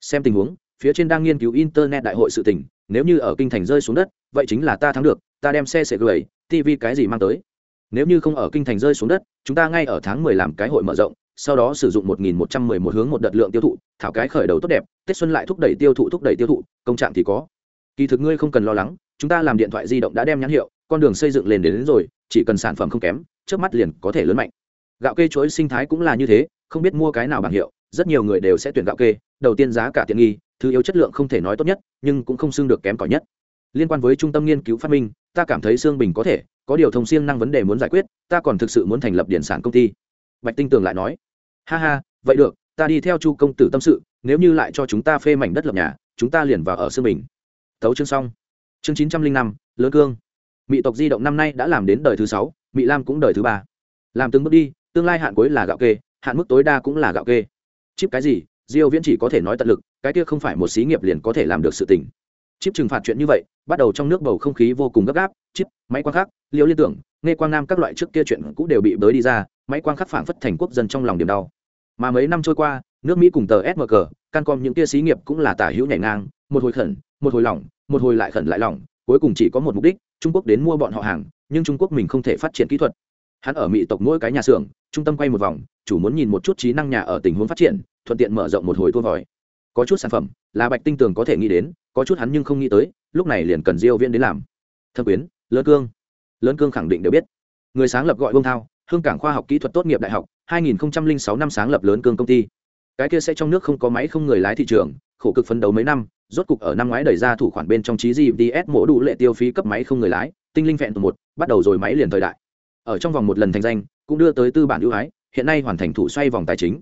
Xem tình huống phía trên đang nghiên cứu internet đại hội sự tình nếu như ở kinh thành rơi xuống đất vậy chính là ta thắng được ta đem xe sẽ gửi tv cái gì mang tới? Nếu như không ở kinh thành rơi xuống đất chúng ta ngay ở tháng mười làm cái hội mở rộng sau đó sử dụng một nghìn một trăm mười một hướng một đợt lượng tiêu thụ thảo cái khởi đầu tốt đẹp tết xuân lại thúc đẩy tiêu thụ thúc đẩy tiêu thụ công trạng thì có. Kỳ thực ngươi không cần lo lắng chúng ta làm điện thoại di động đã đem nhãn hiệu con đường xây dựng lên đến, đến rồi chỉ cần sản phẩm không kém trước mắt liền có thể lớn mạnh. Gạo kê chuối sinh thái cũng là như thế không biết mua cái nào bảng hiệu rất nhiều người đều sẽ tuyển gạo kê đầu tiên giá cả tiện nghi thứ yếu chất lượng không thể nói tốt nhất nhưng cũng không xưng được kém cỏi nhất. Liên quan với trung tâm nghiên cứu phát minh ta cảm thấy xương bình có thể có điều thông siêng năng vấn đề muốn giải quyết ta còn thực sự muốn thành lập điện sản công ty. Bạch tinh tường lại nói ha ha, vậy được, ta đi theo chu công tử tâm sự, nếu như lại cho chúng ta phê mảnh đất lập nhà, chúng ta liền vào ở xương bình. Thấu chương xong. Chương chín trăm linh năm, lớn cương. Mỹ tộc di động năm nay đã làm đến đời thứ sáu mỹ lam cũng đời thứ ba. Làm từng bước đi, tương lai hạn cuối là gạo kê, hạn mức tối đa cũng là gạo kê. Chip cái gì, diêu viễn chỉ có thể nói tận lực, cái kia không phải một xí nghiệp liền có thể làm được sự tình. Chip trừng phạt chuyện như vậy, bắt đầu trong nước bầu không khí vô cùng gấp gáp, chip, máy quang khắc liễu liên tưởng, nghe quang nam các loại trước kia chuyện cũng đều bị bới đi ra, máy quang khắc phản phất thành quốc dân trong lòng điểm đau mà mấy năm trôi qua, nước mỹ cùng tờ smg cancom những kia xí nghiệp cũng là tả hữu nhảy ngang, một hồi khẩn, một hồi lỏng, một hồi lại khẩn lại lỏng, cuối cùng chỉ có một mục đích, trung quốc đến mua bọn họ hàng, nhưng trung quốc mình không thể phát triển kỹ thuật. Hắn ở mỹ tộc mỗi cái nhà xưởng, trung tâm quay một vòng, chủ muốn nhìn một chút trí năng nhà ở tình huống phát triển, thuận tiện mở rộng một hồi thua vòi. Có chút sản phẩm, là bạch tinh tường có thể nghĩ đến, có chút hắn nhưng không nghĩ tới, lúc này liền cần diêu viên đến làm. Thâm quyến lớn cương. Lớn cương khẳng định đều biết. Người sáng lập gọi bông thao hương cảng khoa học kỹ thuật tốt nghiệp đại học 2006 năm sáng lập lớn cương công ty. Cái kia sẽ trong nước không có máy không người lái thị trường, khổ cực phấn đấu mấy năm, rốt cục ở năm ngoái đẩy ra thủ khoản bên trong trí gds mổ đủ lệ tiêu phí cấp máy không người lái, tinh linh vẹn từ một, bắt đầu rồi máy liền thời đại. Ở trong vòng một lần thành danh, cũng đưa tới tư bản ưu ái, hiện nay hoàn thành thủ xoay vòng tài chính.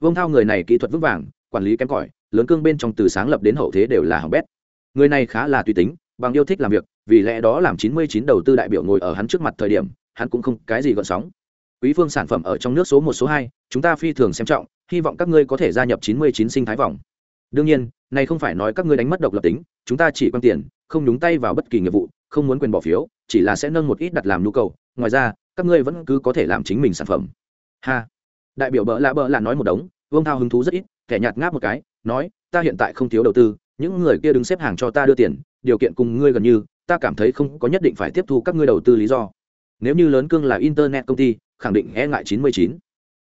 Vông thao người này kỹ thuật vững vàng, quản lý kém cỏi, lớn cương bên trong từ sáng lập đến hậu thế đều là hỏng bét. Người này khá là tùy tính, bằng yêu thích làm việc, vì lẽ đó làm chín mươi chín đầu tư đại biểu ngồi ở hắn trước mặt thời điểm, hắn cũng không cái gì gợn sóng quý phương sản phẩm ở trong nước số một, số hai, chúng ta phi thường xem trọng, hy vọng các ngươi có thể gia nhập chín mươi chín sinh thái vòng. Đương nhiên, này không phải nói các ngươi đánh mất độc lập tính, chúng ta chỉ quan tiền, không nhúng tay vào bất kỳ nghiệp vụ, không muốn quyền bỏ phiếu, chỉ là sẽ nâng một ít đặt làm nhu cầu. Ngoài ra, các ngươi vẫn cứ có thể làm chính mình sản phẩm. Ha. Đại biểu bỡ lạ bỡ lạ nói một đống, vương thao hứng thú rất ít, kẻ nhạt ngáp một cái, nói, ta hiện tại không thiếu đầu tư, những người kia đứng xếp hàng cho ta đưa tiền, điều kiện cùng ngươi gần như, ta cảm thấy không có nhất định phải tiếp thu các ngươi đầu tư lý do. Nếu như lớn cương là internet công ty khẳng định e ngại chín mươi chín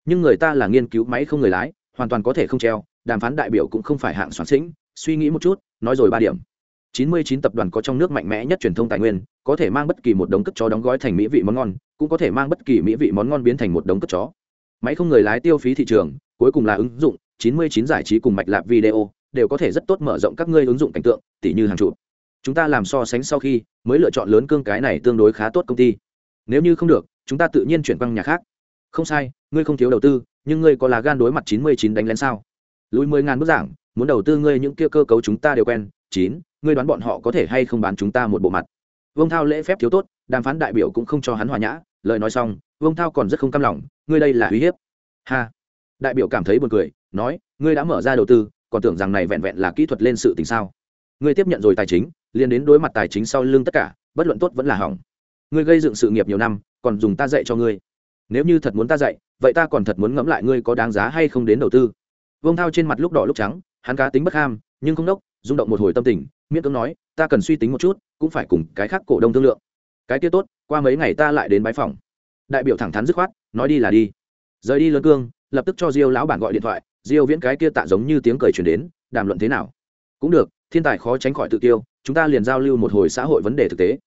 nhưng người ta là nghiên cứu máy không người lái hoàn toàn có thể không treo đàm phán đại biểu cũng không phải hạng soạn sĩnh suy nghĩ một chút nói rồi ba điểm 99 tập đoàn có trong nước mạnh mẽ nhất truyền thông tài nguyên, có thể mang bất kỳ một đống cất chó đóng gói thành mỹ vị món ngon, cũng có thể mang bất kỳ mỹ vị món ngon biến thành một đống cất chó. Máy không người lái tiêu phí thị trường, cuối cùng là ứng dụng 99 giải trí cùng mạch lạc video, đều có thể rất tốt mở rộng các ngươi ứng dụng cảnh tượng, tỉ như hàng chục. Chúng ta làm so sánh sau khi, mới lựa chọn lớn cương cái này tương đối khá tốt công ty. Nếu như không được, chúng ta tự nhiên chuyển băng nhà khác. Không sai, ngươi không thiếu đầu tư, nhưng ngươi có là gan đối mặt 99 đánh lén sao? Lùi 10 ngàn bức giảng, muốn đầu tư ngươi những kia cơ cấu chúng ta đều quen, chín, ngươi đoán bọn họ có thể hay không bán chúng ta một bộ mặt? Vương thao lễ phép thiếu tốt đàm phán đại biểu cũng không cho hắn hòa nhã lời nói xong vương thao còn rất không cam lòng ngươi đây là uy hiếp. Ha. Đại biểu cảm thấy buồn cười nói ngươi đã mở ra đầu tư còn tưởng rằng này vẹn vẹn là kỹ thuật lên sự tình sao? Ngươi tiếp nhận rồi tài chính liền đến đối mặt tài chính sau lưng tất cả bất luận tốt vẫn là hỏng ngươi gây dựng sự nghiệp nhiều năm, còn dùng ta dạy cho ngươi. Nếu như thật muốn ta dạy, vậy ta còn thật muốn ngẫm lại ngươi có đáng giá hay không đến đầu tư. Vương thao trên mặt lúc đỏ lúc trắng, hắn cá tính bất ham, nhưng không đốc, rung động một hồi tâm tình, miễn cưỡng nói, ta cần suy tính một chút, cũng phải cùng cái khác cổ đông thương lượng. Cái kia tốt, qua mấy ngày ta lại đến bái phòng. Đại biểu thẳng thắn dứt khoát, nói đi là đi. Rời đi lớn cương, lập tức cho diêu lão bản gọi điện thoại, diêu viễn cái kia tạ giống như tiếng cười truyền đến, đàm luận thế nào? Cũng được, thiên tài khó tránh khỏi tự tiêu, chúng ta liền giao lưu một hồi xã hội vấn đề thực tế.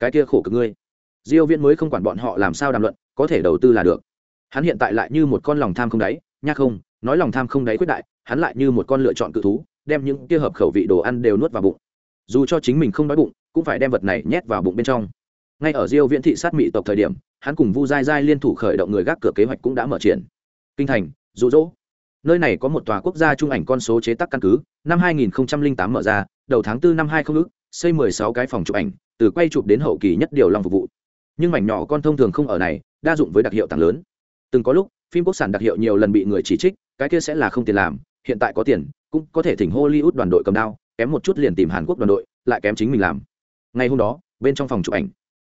Cái kia khổ cực ngươi diêu viễn mới không quản bọn họ làm sao đàm luận, có thể đầu tư là được. Hắn hiện tại lại như một con lòng tham không đáy, nha không, nói lòng tham không đáy quyết đại, hắn lại như một con lựa chọn cự thú, đem những kia hợp khẩu vị đồ ăn đều nuốt vào bụng. Dù cho chính mình không đói bụng, cũng phải đem vật này nhét vào bụng bên trong. Ngay ở diêu viễn thị sát mỹ tộc thời điểm, hắn cùng vu dai dai liên thủ khởi động người gác cửa kế hoạch cũng đã mở triển. Kinh thành, dụ dỗ. Nơi này có một tòa quốc gia trung ảnh con số chế tác căn cứ, năm 2008 mở ra, đầu tháng 4 năm 20 ước xây 16 cái phòng chụp ảnh, từ quay chụp đến hậu kỳ nhất điều lòng phục vụ nhưng mảnh nhỏ con thông thường không ở này, đa dụng với đặc hiệu tặng lớn. Từng có lúc, phim quốc sản đặc hiệu nhiều lần bị người chỉ trích, cái kia sẽ là không tiền làm, hiện tại có tiền, cũng có thể thỉnh hollywood đoàn đội cầm đao, kém một chút liền tìm hàn quốc đoàn đội, lại kém chính mình làm. Ngày hôm đó, bên trong phòng chụp ảnh,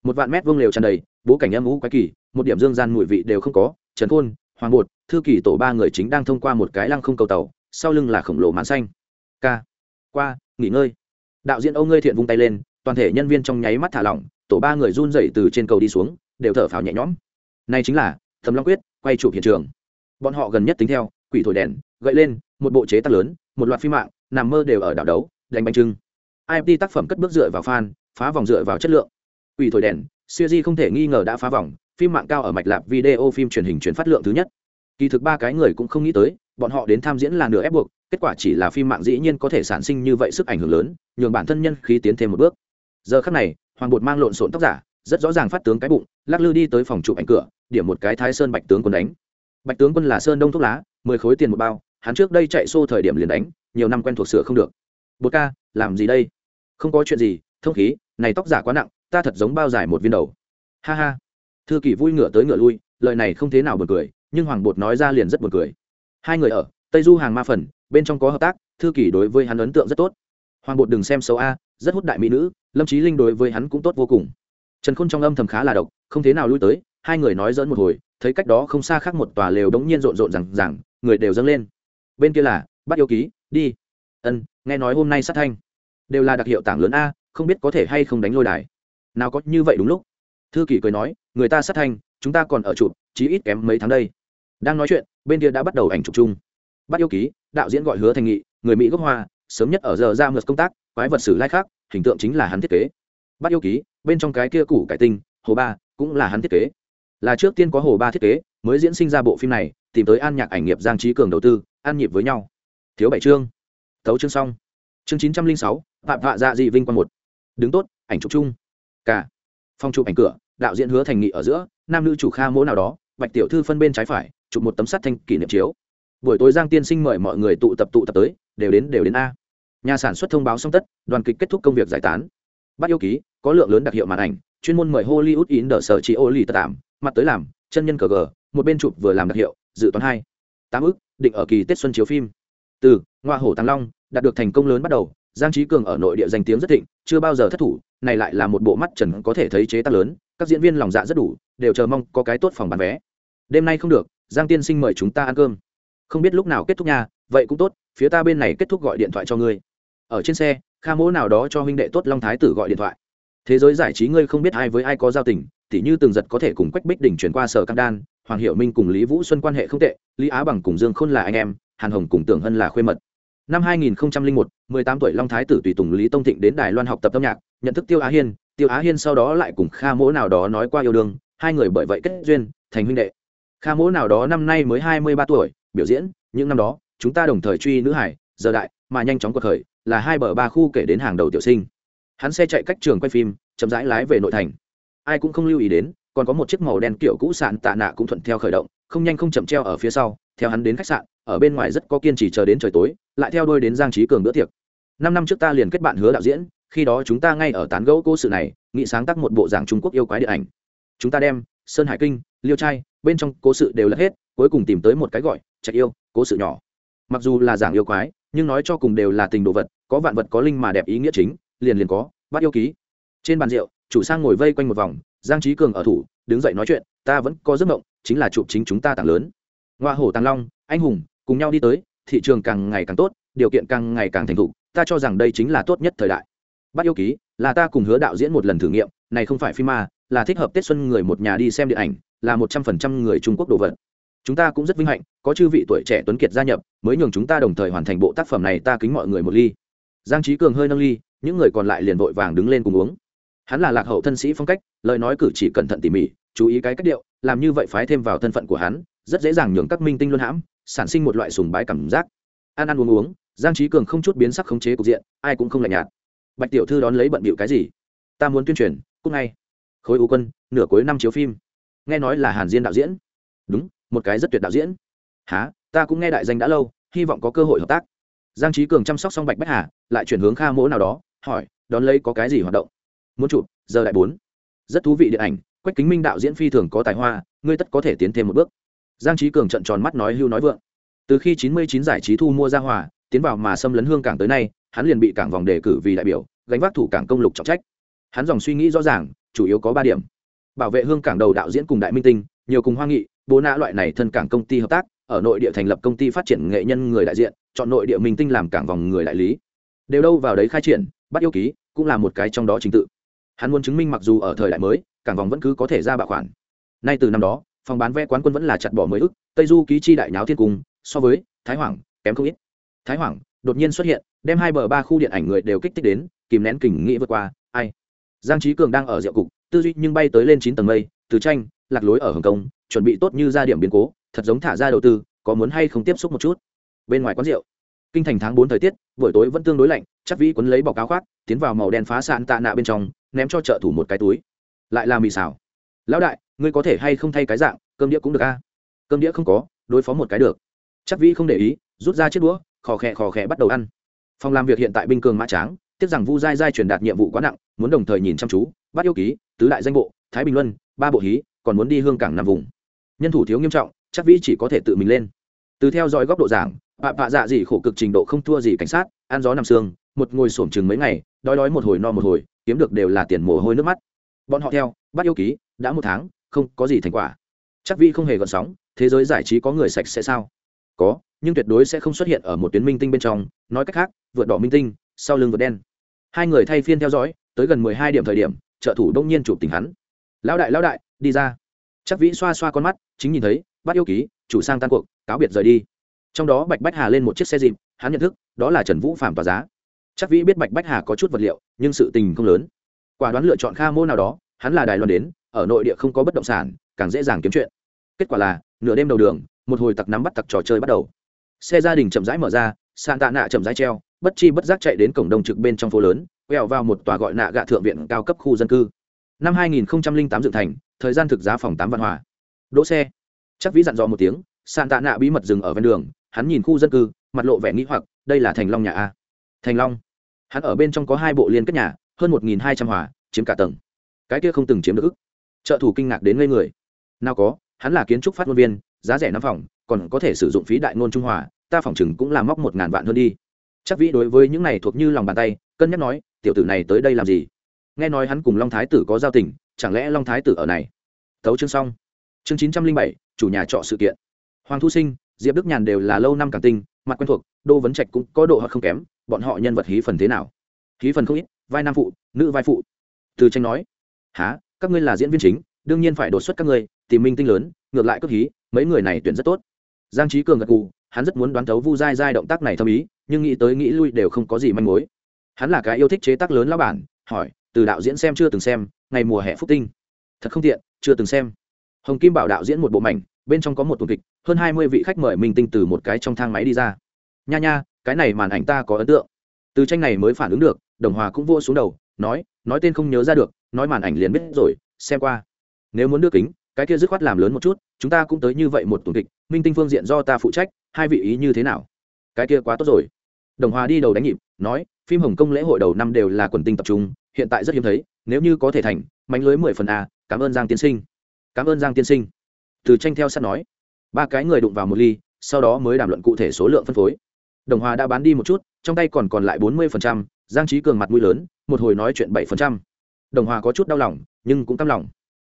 một vạn mét vuông lều tràn đầy, bố cảnh âm ú quái kỳ, một điểm dương gian mùi vị đều không có, trần khôn, hoàng bột, thư kỳ tổ ba người chính đang thông qua một cái lăng không cầu tàu, sau lưng là khổng lồ màn xanh. K qua, nghỉ ngơi. Đạo diễn âu ngươi thiện vung tay lên, toàn thể nhân viên trong nháy mắt thả lỏng tổ ba người run rẩy từ trên cầu đi xuống, đều thở phào nhẹ nhõm. Này chính là thầm long quyết, quay chụp hiện trường. Bọn họ gần nhất tính theo, quỷ thổi đèn, gậy lên, một bộ chế tác lớn, một loạt phim mạng, nằm mơ đều ở đảo đấu, đánh bánh trưng. Imt tác phẩm cất bước dựa vào fan, phá vòng dựa vào chất lượng. Quỷ thổi đèn, siêu di không thể nghi ngờ đã phá vòng, phim mạng cao ở mạch lạc video phim truyền hình truyền phát lượng thứ nhất. Kỳ thực ba cái người cũng không nghĩ tới, bọn họ đến tham diễn là nửa ép buộc, kết quả chỉ là phim mạng dĩ nhiên có thể sản sinh như vậy sức ảnh hưởng lớn, nhường bản thân nhân khí tiến thêm một bước. Giờ khắc này hoàng bột mang lộn xộn tóc giả, rất rõ ràng phát tướng cái bụng, lắc lư đi tới phòng chụp ảnh cửa, điểm một cái thái sơn bạch tướng quân đánh. Bạch tướng quân là sơn đông thuốc lá, mười khối tiền một bao, hắn trước đây chạy xô thời điểm liền đánh, nhiều năm quen thuộc sửa không được. Bột ca, làm gì đây? Không có chuyện gì, thông khí, này tóc giả quá nặng, ta thật giống bao dài một viên đầu. Ha ha. Thư kỷ vui ngựa tới ngựa lui, lời này không thế nào buồn cười, nhưng hoàng bột nói ra liền rất buồn cười. Hai người ở, tây du hàng ma phần, bên trong có hợp tác, thư kỷ đối với hắn ấn tượng rất tốt. Hoàng bột đừng xem xấu a, rất hút đại mỹ nữ lâm trí linh đối với hắn cũng tốt vô cùng. Trần khôn trong âm thầm khá là độc, không thế nào lui tới, hai người nói dẫn một hồi, thấy cách đó không xa khác một tòa lều đống nhiên rộn rộn rằng rằng người đều dâng lên. Bên kia là, bắt yêu ký, đi. Ân, nghe nói hôm nay sát thanh. Đều là đặc hiệu tảng lớn a, không biết có thể hay không đánh lôi đài. Nào có như vậy đúng lúc. Thư kỷ cười nói, người ta sát thanh, chúng ta còn ở chụp, chí ít kém mấy tháng đây. Đang nói chuyện, bên kia đã bắt đầu ảnh chụp chung. Bắt yêu ký, đạo diễn gọi hứa thành nghị, người mỹ gốc hoa, sớm nhất ở giờ ra ngược công tác, quái vật sử lai khác hình tượng chính là hắn thiết kế. Bắt yêu ký, bên trong cái kia củ cải tinh, hồ ba, cũng là hắn thiết kế. Là trước tiên có hồ ba thiết kế, mới diễn sinh ra bộ phim này, tìm tới an nhạc ảnh nghiệp giang trí cường đầu tư an nhịp với nhau. Thiếu bảy chương. Tấu chương xong. Chương chín trăm linh sáu, phạm vạ dạ dị vinh quang một. Đứng tốt, ảnh chụp chung. Cả. Phong chụp ảnh cửa, đạo diễn hứa thành nghị ở giữa, nam nữ chủ kha mỗ nào đó, bạch tiểu thư phân bên trái phải, chụp một tấm sắt thanh kỷ niệm chiếu. Buổi tối giang tiên sinh mời mọi người tụ tập tụ tập tới, đều đến đều đến a nhà sản xuất thông báo xong tất, đoàn kịch kết thúc công việc giải tán. Bắt yêu ký, có lượng lớn đặc hiệu màn ảnh, chuyên môn mời hollywood in đờ sở chị ô lì tạm mặt tới làm, chân nhân cờ gờ, một bên chụp vừa làm đặc hiệu, dự toán hai. Tám ức định ở kỳ tết xuân chiếu phim. Từ, ngoa hổ tăng long, đạt được thành công lớn bắt đầu, giang trí cường ở nội địa danh tiếng rất thịnh, chưa bao giờ thất thủ, này lại là một bộ mắt trần có thể thấy chế tác lớn, các diễn viên lòng dạ rất đủ, đều chờ mong có cái tốt phòng bán vé. Đêm nay không được, giang tiên sinh mời chúng ta ăn cơm. Không biết lúc nào kết thúc nhà vậy cũng tốt, phía ta bên này kết thúc gọi điện thoại cho ngươi ở trên xe kha mỗ nào đó cho huynh đệ tốt long thái tử gọi điện thoại. Thế giới giải trí ngươi không biết ai với ai có giao tình tỉ như từng giật có thể cùng quách bích đỉnh chuyển qua sở cam đan hoàng hiệu minh cùng lý vũ xuân quan hệ không tệ lý á bằng cùng dương khôn là anh em hàn hồng cùng tưởng hân là khuê mật. Năm 2001, 18 tuổi long thái tử tùy tùng lý tông thịnh đến đài loan học tập âm nhạc nhận thức tiêu á hiên tiêu á hiên sau đó lại cùng kha mỗ nào đó nói qua yêu đương hai người bởi vậy kết duyên thành huynh đệ. Kha mỗ nào đó năm nay mới 23 tuổi biểu diễn những năm đó chúng ta đồng thời truy nữ hải giờ đại mà nhanh chóng cuộc khởi, là hai bờ ba khu kể đến hàng đầu tiểu sinh. Hắn xe chạy cách trường quay phim, chậm rãi lái về nội thành. Ai cũng không lưu ý đến, còn có một chiếc màu đen kiểu cũ sạn tạ nạ cũng thuận theo khởi động, không nhanh không chậm treo ở phía sau, theo hắn đến khách sạn, ở bên ngoài rất có kiên trì chờ đến trời tối, lại theo đôi đến giang trí cường bữa tiệc. Năm năm trước ta liền kết bạn hứa đạo diễn, khi đó chúng ta ngay ở tán gẫu cố sự này, nghị sáng tác một bộ giảng trung quốc yêu quái điện ảnh. Chúng ta đem sơn hải kinh, liêu trai, bên trong cố sự đều lật hết, cuối cùng tìm tới một cái gọi, trạch yêu, cố sự nhỏ. Mặc dù là giảng yêu quái nhưng nói cho cùng đều là tình đồ vật, có vạn vật có linh mà đẹp ý nghĩa chính, liền liền có, bắt yêu ký. Trên bàn rượu, chủ sang ngồi vây quanh một vòng, giang trí cường ở thủ, đứng dậy nói chuyện, ta vẫn có giấc mộng, chính là chụp chính chúng ta tàng lớn. Ngoa hổ, tàng long, anh hùng, cùng nhau đi tới, thị trường càng ngày càng tốt, điều kiện càng ngày càng thành thục, ta cho rằng đây chính là tốt nhất thời đại. Bắt yêu ký, là ta cùng hứa đạo diễn một lần thử nghiệm, này không phải phim ma, là thích hợp tết xuân người một nhà đi xem điện ảnh, là một trăm phần trăm người trung quốc đồ vật chúng ta cũng rất vinh hạnh, có chư vị tuổi trẻ tuấn kiệt gia nhập, mới nhường chúng ta đồng thời hoàn thành bộ tác phẩm này, ta kính mọi người một ly. Giang trí cường hơi nâng ly, những người còn lại liền vội vàng đứng lên cùng uống. Hắn là lạc hậu thân sĩ phong cách, lời nói cử chỉ cẩn thận tỉ mỉ, chú ý cái cách điệu, làm như vậy phái thêm vào thân phận của hắn, rất dễ dàng nhường các minh tinh luân hãm, sản sinh một loại sùng bái cảm giác. Ăn ăn uống uống, giang trí cường không chút biến sắc khống chế cục diện, ai cũng không lạnh nhạt. Bạch tiểu thư đón lấy bận bịu cái gì? Ta muốn tuyên truyền cúc ngay. Khối u quân, nửa cuối năm chiếu phim. Nghe nói là hàn diên đạo diễn. Đúng một cái rất tuyệt đạo diễn. Há ta cũng nghe đại danh đã lâu, hy vọng có cơ hội hợp tác. Giang trí cường chăm sóc xong bạch bách hà, lại chuyển hướng kha mỗ nào đó, hỏi, đón lấy có cái gì hoạt động? Muốn chụp, giờ đại bốn. Rất thú vị điện ảnh, quách kính minh đạo diễn phi thường có tài hoa, ngươi tất có thể tiến thêm một bước. Giang trí cường trận tròn mắt nói hưu nói vượng. Từ khi 99 giải trí thu mua ra hòa, tiến vào mà xâm lấn hương cảng tới nay, hắn liền bị cảng vòng đề cử vì đại biểu, gánh vác thủ cảng công lục trọng trách. Hắn dòng suy nghĩ rõ ràng, chủ yếu có ba điểm. Bảo vệ hương cảng đầu đạo diễn cùng đại minh tinh, nhiều cùng hoa nghị bố nã loại này thân cảng công ty hợp tác, ở nội địa thành lập công ty phát triển nghệ nhân người đại diện, chọn nội địa minh tinh làm cảng vòng người đại lý. Đều đâu vào đấy khai triển, bắt yêu ký, cũng là một cái trong đó trình tự. Hắn muốn chứng minh mặc dù ở thời đại mới, cảng vòng vẫn cứ có thể ra bạo khoản. Nay từ năm đó, phòng bán vé quán quân vẫn là chặt bỏ mới ức, tây du ký chi đại nháo thiên cung, so với thái hoàng, kém không ít. Thái hoàng, đột nhiên xuất hiện, đem hai bờ ba khu điện ảnh người đều kích thích đến, kìm nén kình nghĩ vượt qua, ai? Giang trí cường đang ở rượu cục, tư duy nhưng bay tới lên chín tầng mây, từ tranh lạc lối ở hồng kông, chuẩn bị tốt như ra điểm biến cố, thật giống thả ra đầu tư, có muốn hay không tiếp xúc một chút? Bên ngoài quán rượu, kinh thành tháng bốn thời tiết, buổi tối vẫn tương đối lạnh, chắc vĩ quấn lấy bọc áo khoác, tiến vào màu đen phá sạn tạ nạ bên trong, ném cho trợ thủ một cái túi. Lại là mì xào. Lão đại, ngươi có thể hay không thay cái dạng, cơm đĩa cũng được a? Cơm đĩa không có, đối phó một cái được. Chắc vĩ không để ý, rút ra chiếc đũa, khò khẽ khò khẽ bắt đầu ăn. Phòng làm việc hiện tại binh cường mã tráng, tiếc rằng vu giai giai truyền đạt nhiệm vụ quá nặng, muốn đồng thời nhìn chăm chú, bắt yêu ký, tứ đại danh bộ, thái bình luân, ba bộ hí còn muốn đi hương cảng nằm vùng. Nhân thủ thiếu nghiêm trọng, chắc vĩ chỉ có thể tự mình lên. Từ theo dõi góc độ giảng, bạ bạ dạ gì khổ cực trình độ không thua gì cảnh sát, ăn gió nằm xương, một ngồi sổm chừng mấy ngày, đói đói một hồi no một hồi, kiếm được đều là tiền mồ hôi nước mắt. Bọn họ theo, bắt yêu ký, đã một tháng, không có gì thành quả. Chắc vi không hề gợn sóng, thế giới giải trí có người sạch sẽ sao? Có, nhưng tuyệt đối sẽ không xuất hiện ở một tuyến minh tinh bên trong. Nói cách khác, vượt đỏ minh tinh, sau lưng vượt đen. Hai người thay phiên theo dõi, tới gần mười hai điểm thời điểm, trợ thủ đông nhiên chụp tình hắn. Lão đại lão đại đi ra. Chắc vĩ xoa xoa con mắt, chính nhìn thấy, bắt yêu ký, chủ sang tan cuộc, cáo biệt rời đi. Trong đó bạch bách hà lên một chiếc xe dịp, hắn nhận thức, đó là trần vũ phạm tòa giá. Chắc vĩ biết bạch bách hà có chút vật liệu, nhưng sự tình không lớn. Quả đoán lựa chọn kha mô nào đó, hắn là đài loan đến, ở nội địa không có bất động sản, càng dễ dàng kiếm chuyện. Kết quả là, nửa đêm đầu đường, một hồi tặc nắm bắt tặc trò chơi bắt đầu. Xe gia đình chậm rãi mở ra sàn tạ nạ chậm rãi treo, bất chi bất giác chạy đến cổng đông trực bên trong phố lớn, quẹo vào một tòa gọi nạ gạ thượng viện cao cấp khu dân cư năm 2008 dựng thành, thời gian thực giá phòng tám vạn hòa. Đỗ xe. Chắc vĩ dặn dò một tiếng sàn tạ nạ bí mật dừng ở ven đường, hắn nhìn khu dân cư, mặt lộ vẻ nghĩ hoặc, đây là thành long nhà a. Thành long. Hắn ở bên trong có hai bộ liên kết nhà, hơn một hai trăm hòa, chiếm cả tầng. Cái kia không từng chiếm được ức. Trợ thủ kinh ngạc đến ngây người. Nào có, hắn là kiến trúc phát ngôn viên, giá rẻ năm phòng, còn có thể sử dụng phí đại ngôn trung hòa, ta phòng chừng cũng là móc một ngàn vạn hơn đi. Chắc vĩ đối với những này thuộc như lòng bàn tay, cân nhắc nói, tiểu tử này tới đây làm gì? Nghe nói hắn cùng long thái tử có giao tình, chẳng lẽ long thái tử ở này? Tấu chương xong. Chương chín trăm linh bảy, chủ nhà trọ sự kiện. Hoàng thu sinh, diệp đức nhàn đều là lâu năm càng tinh mặt quen thuộc, đô vấn trạch cũng có độ hoặc không kém, bọn họ nhân vật hí phần thế nào? Hí phần không ít, vai nam phụ, nữ vai phụ. Từ tranh nói há các ngươi là diễn viên chính, đương nhiên phải đột xuất các ngươi, tìm minh tinh lớn, ngược lại cấp hí, mấy người này tuyển rất tốt. Giang trí cường gật gù, hắn rất muốn đoán thấu vu dai dai động tác này thâm ý, nhưng nghĩ tới nghĩ lui đều không có gì manh mối. Hắn là cái yêu thích chế tác lớn lao bản, hỏi từ đạo diễn xem chưa từng xem, ngày mùa hè phúc tinh. Thật không tiện, chưa từng xem. Hồng kim bảo đạo diễn một bộ mảnh, bên trong có một tuần kịch, hơn hai mươi vị khách mời minh tinh từ một cái trong thang máy đi ra. Nha nha, cái này màn ảnh ta có ấn tượng. Từ tranh này mới phản ứng được, đồng hòa cũng vô xuống đầu, nói nói tên không nhớ ra được, nói màn ảnh liền biết rồi, xem qua. Nếu muốn đưa kính, cái kia dứt khoát làm lớn một chút, chúng ta cũng tới như vậy một tuần kịch, minh tinh phương diện do ta phụ trách, hai vị ý như thế nào? Cái kia quá tốt rồi. Đồng hòa đi đầu đánh nhịp, nói, phim hồng kông lễ hội đầu năm đều là quần tinh tập trung hiện tại rất hiếm thấy, nếu như có thể thành, mánh lưới mười phần a, cảm ơn giang tiên sinh. Cảm ơn giang tiên sinh. Từ tranh theo sát nói. Ba cái người đụng vào một ly, sau đó mới đàm luận cụ thể số lượng phân phối. Đồng hòa đã bán đi một chút, trong tay còn còn lại bốn mươi giang trí cường mặt mũi lớn, một hồi nói chuyện bảy đồng hòa có chút đau lòng, nhưng cũng căm lòng.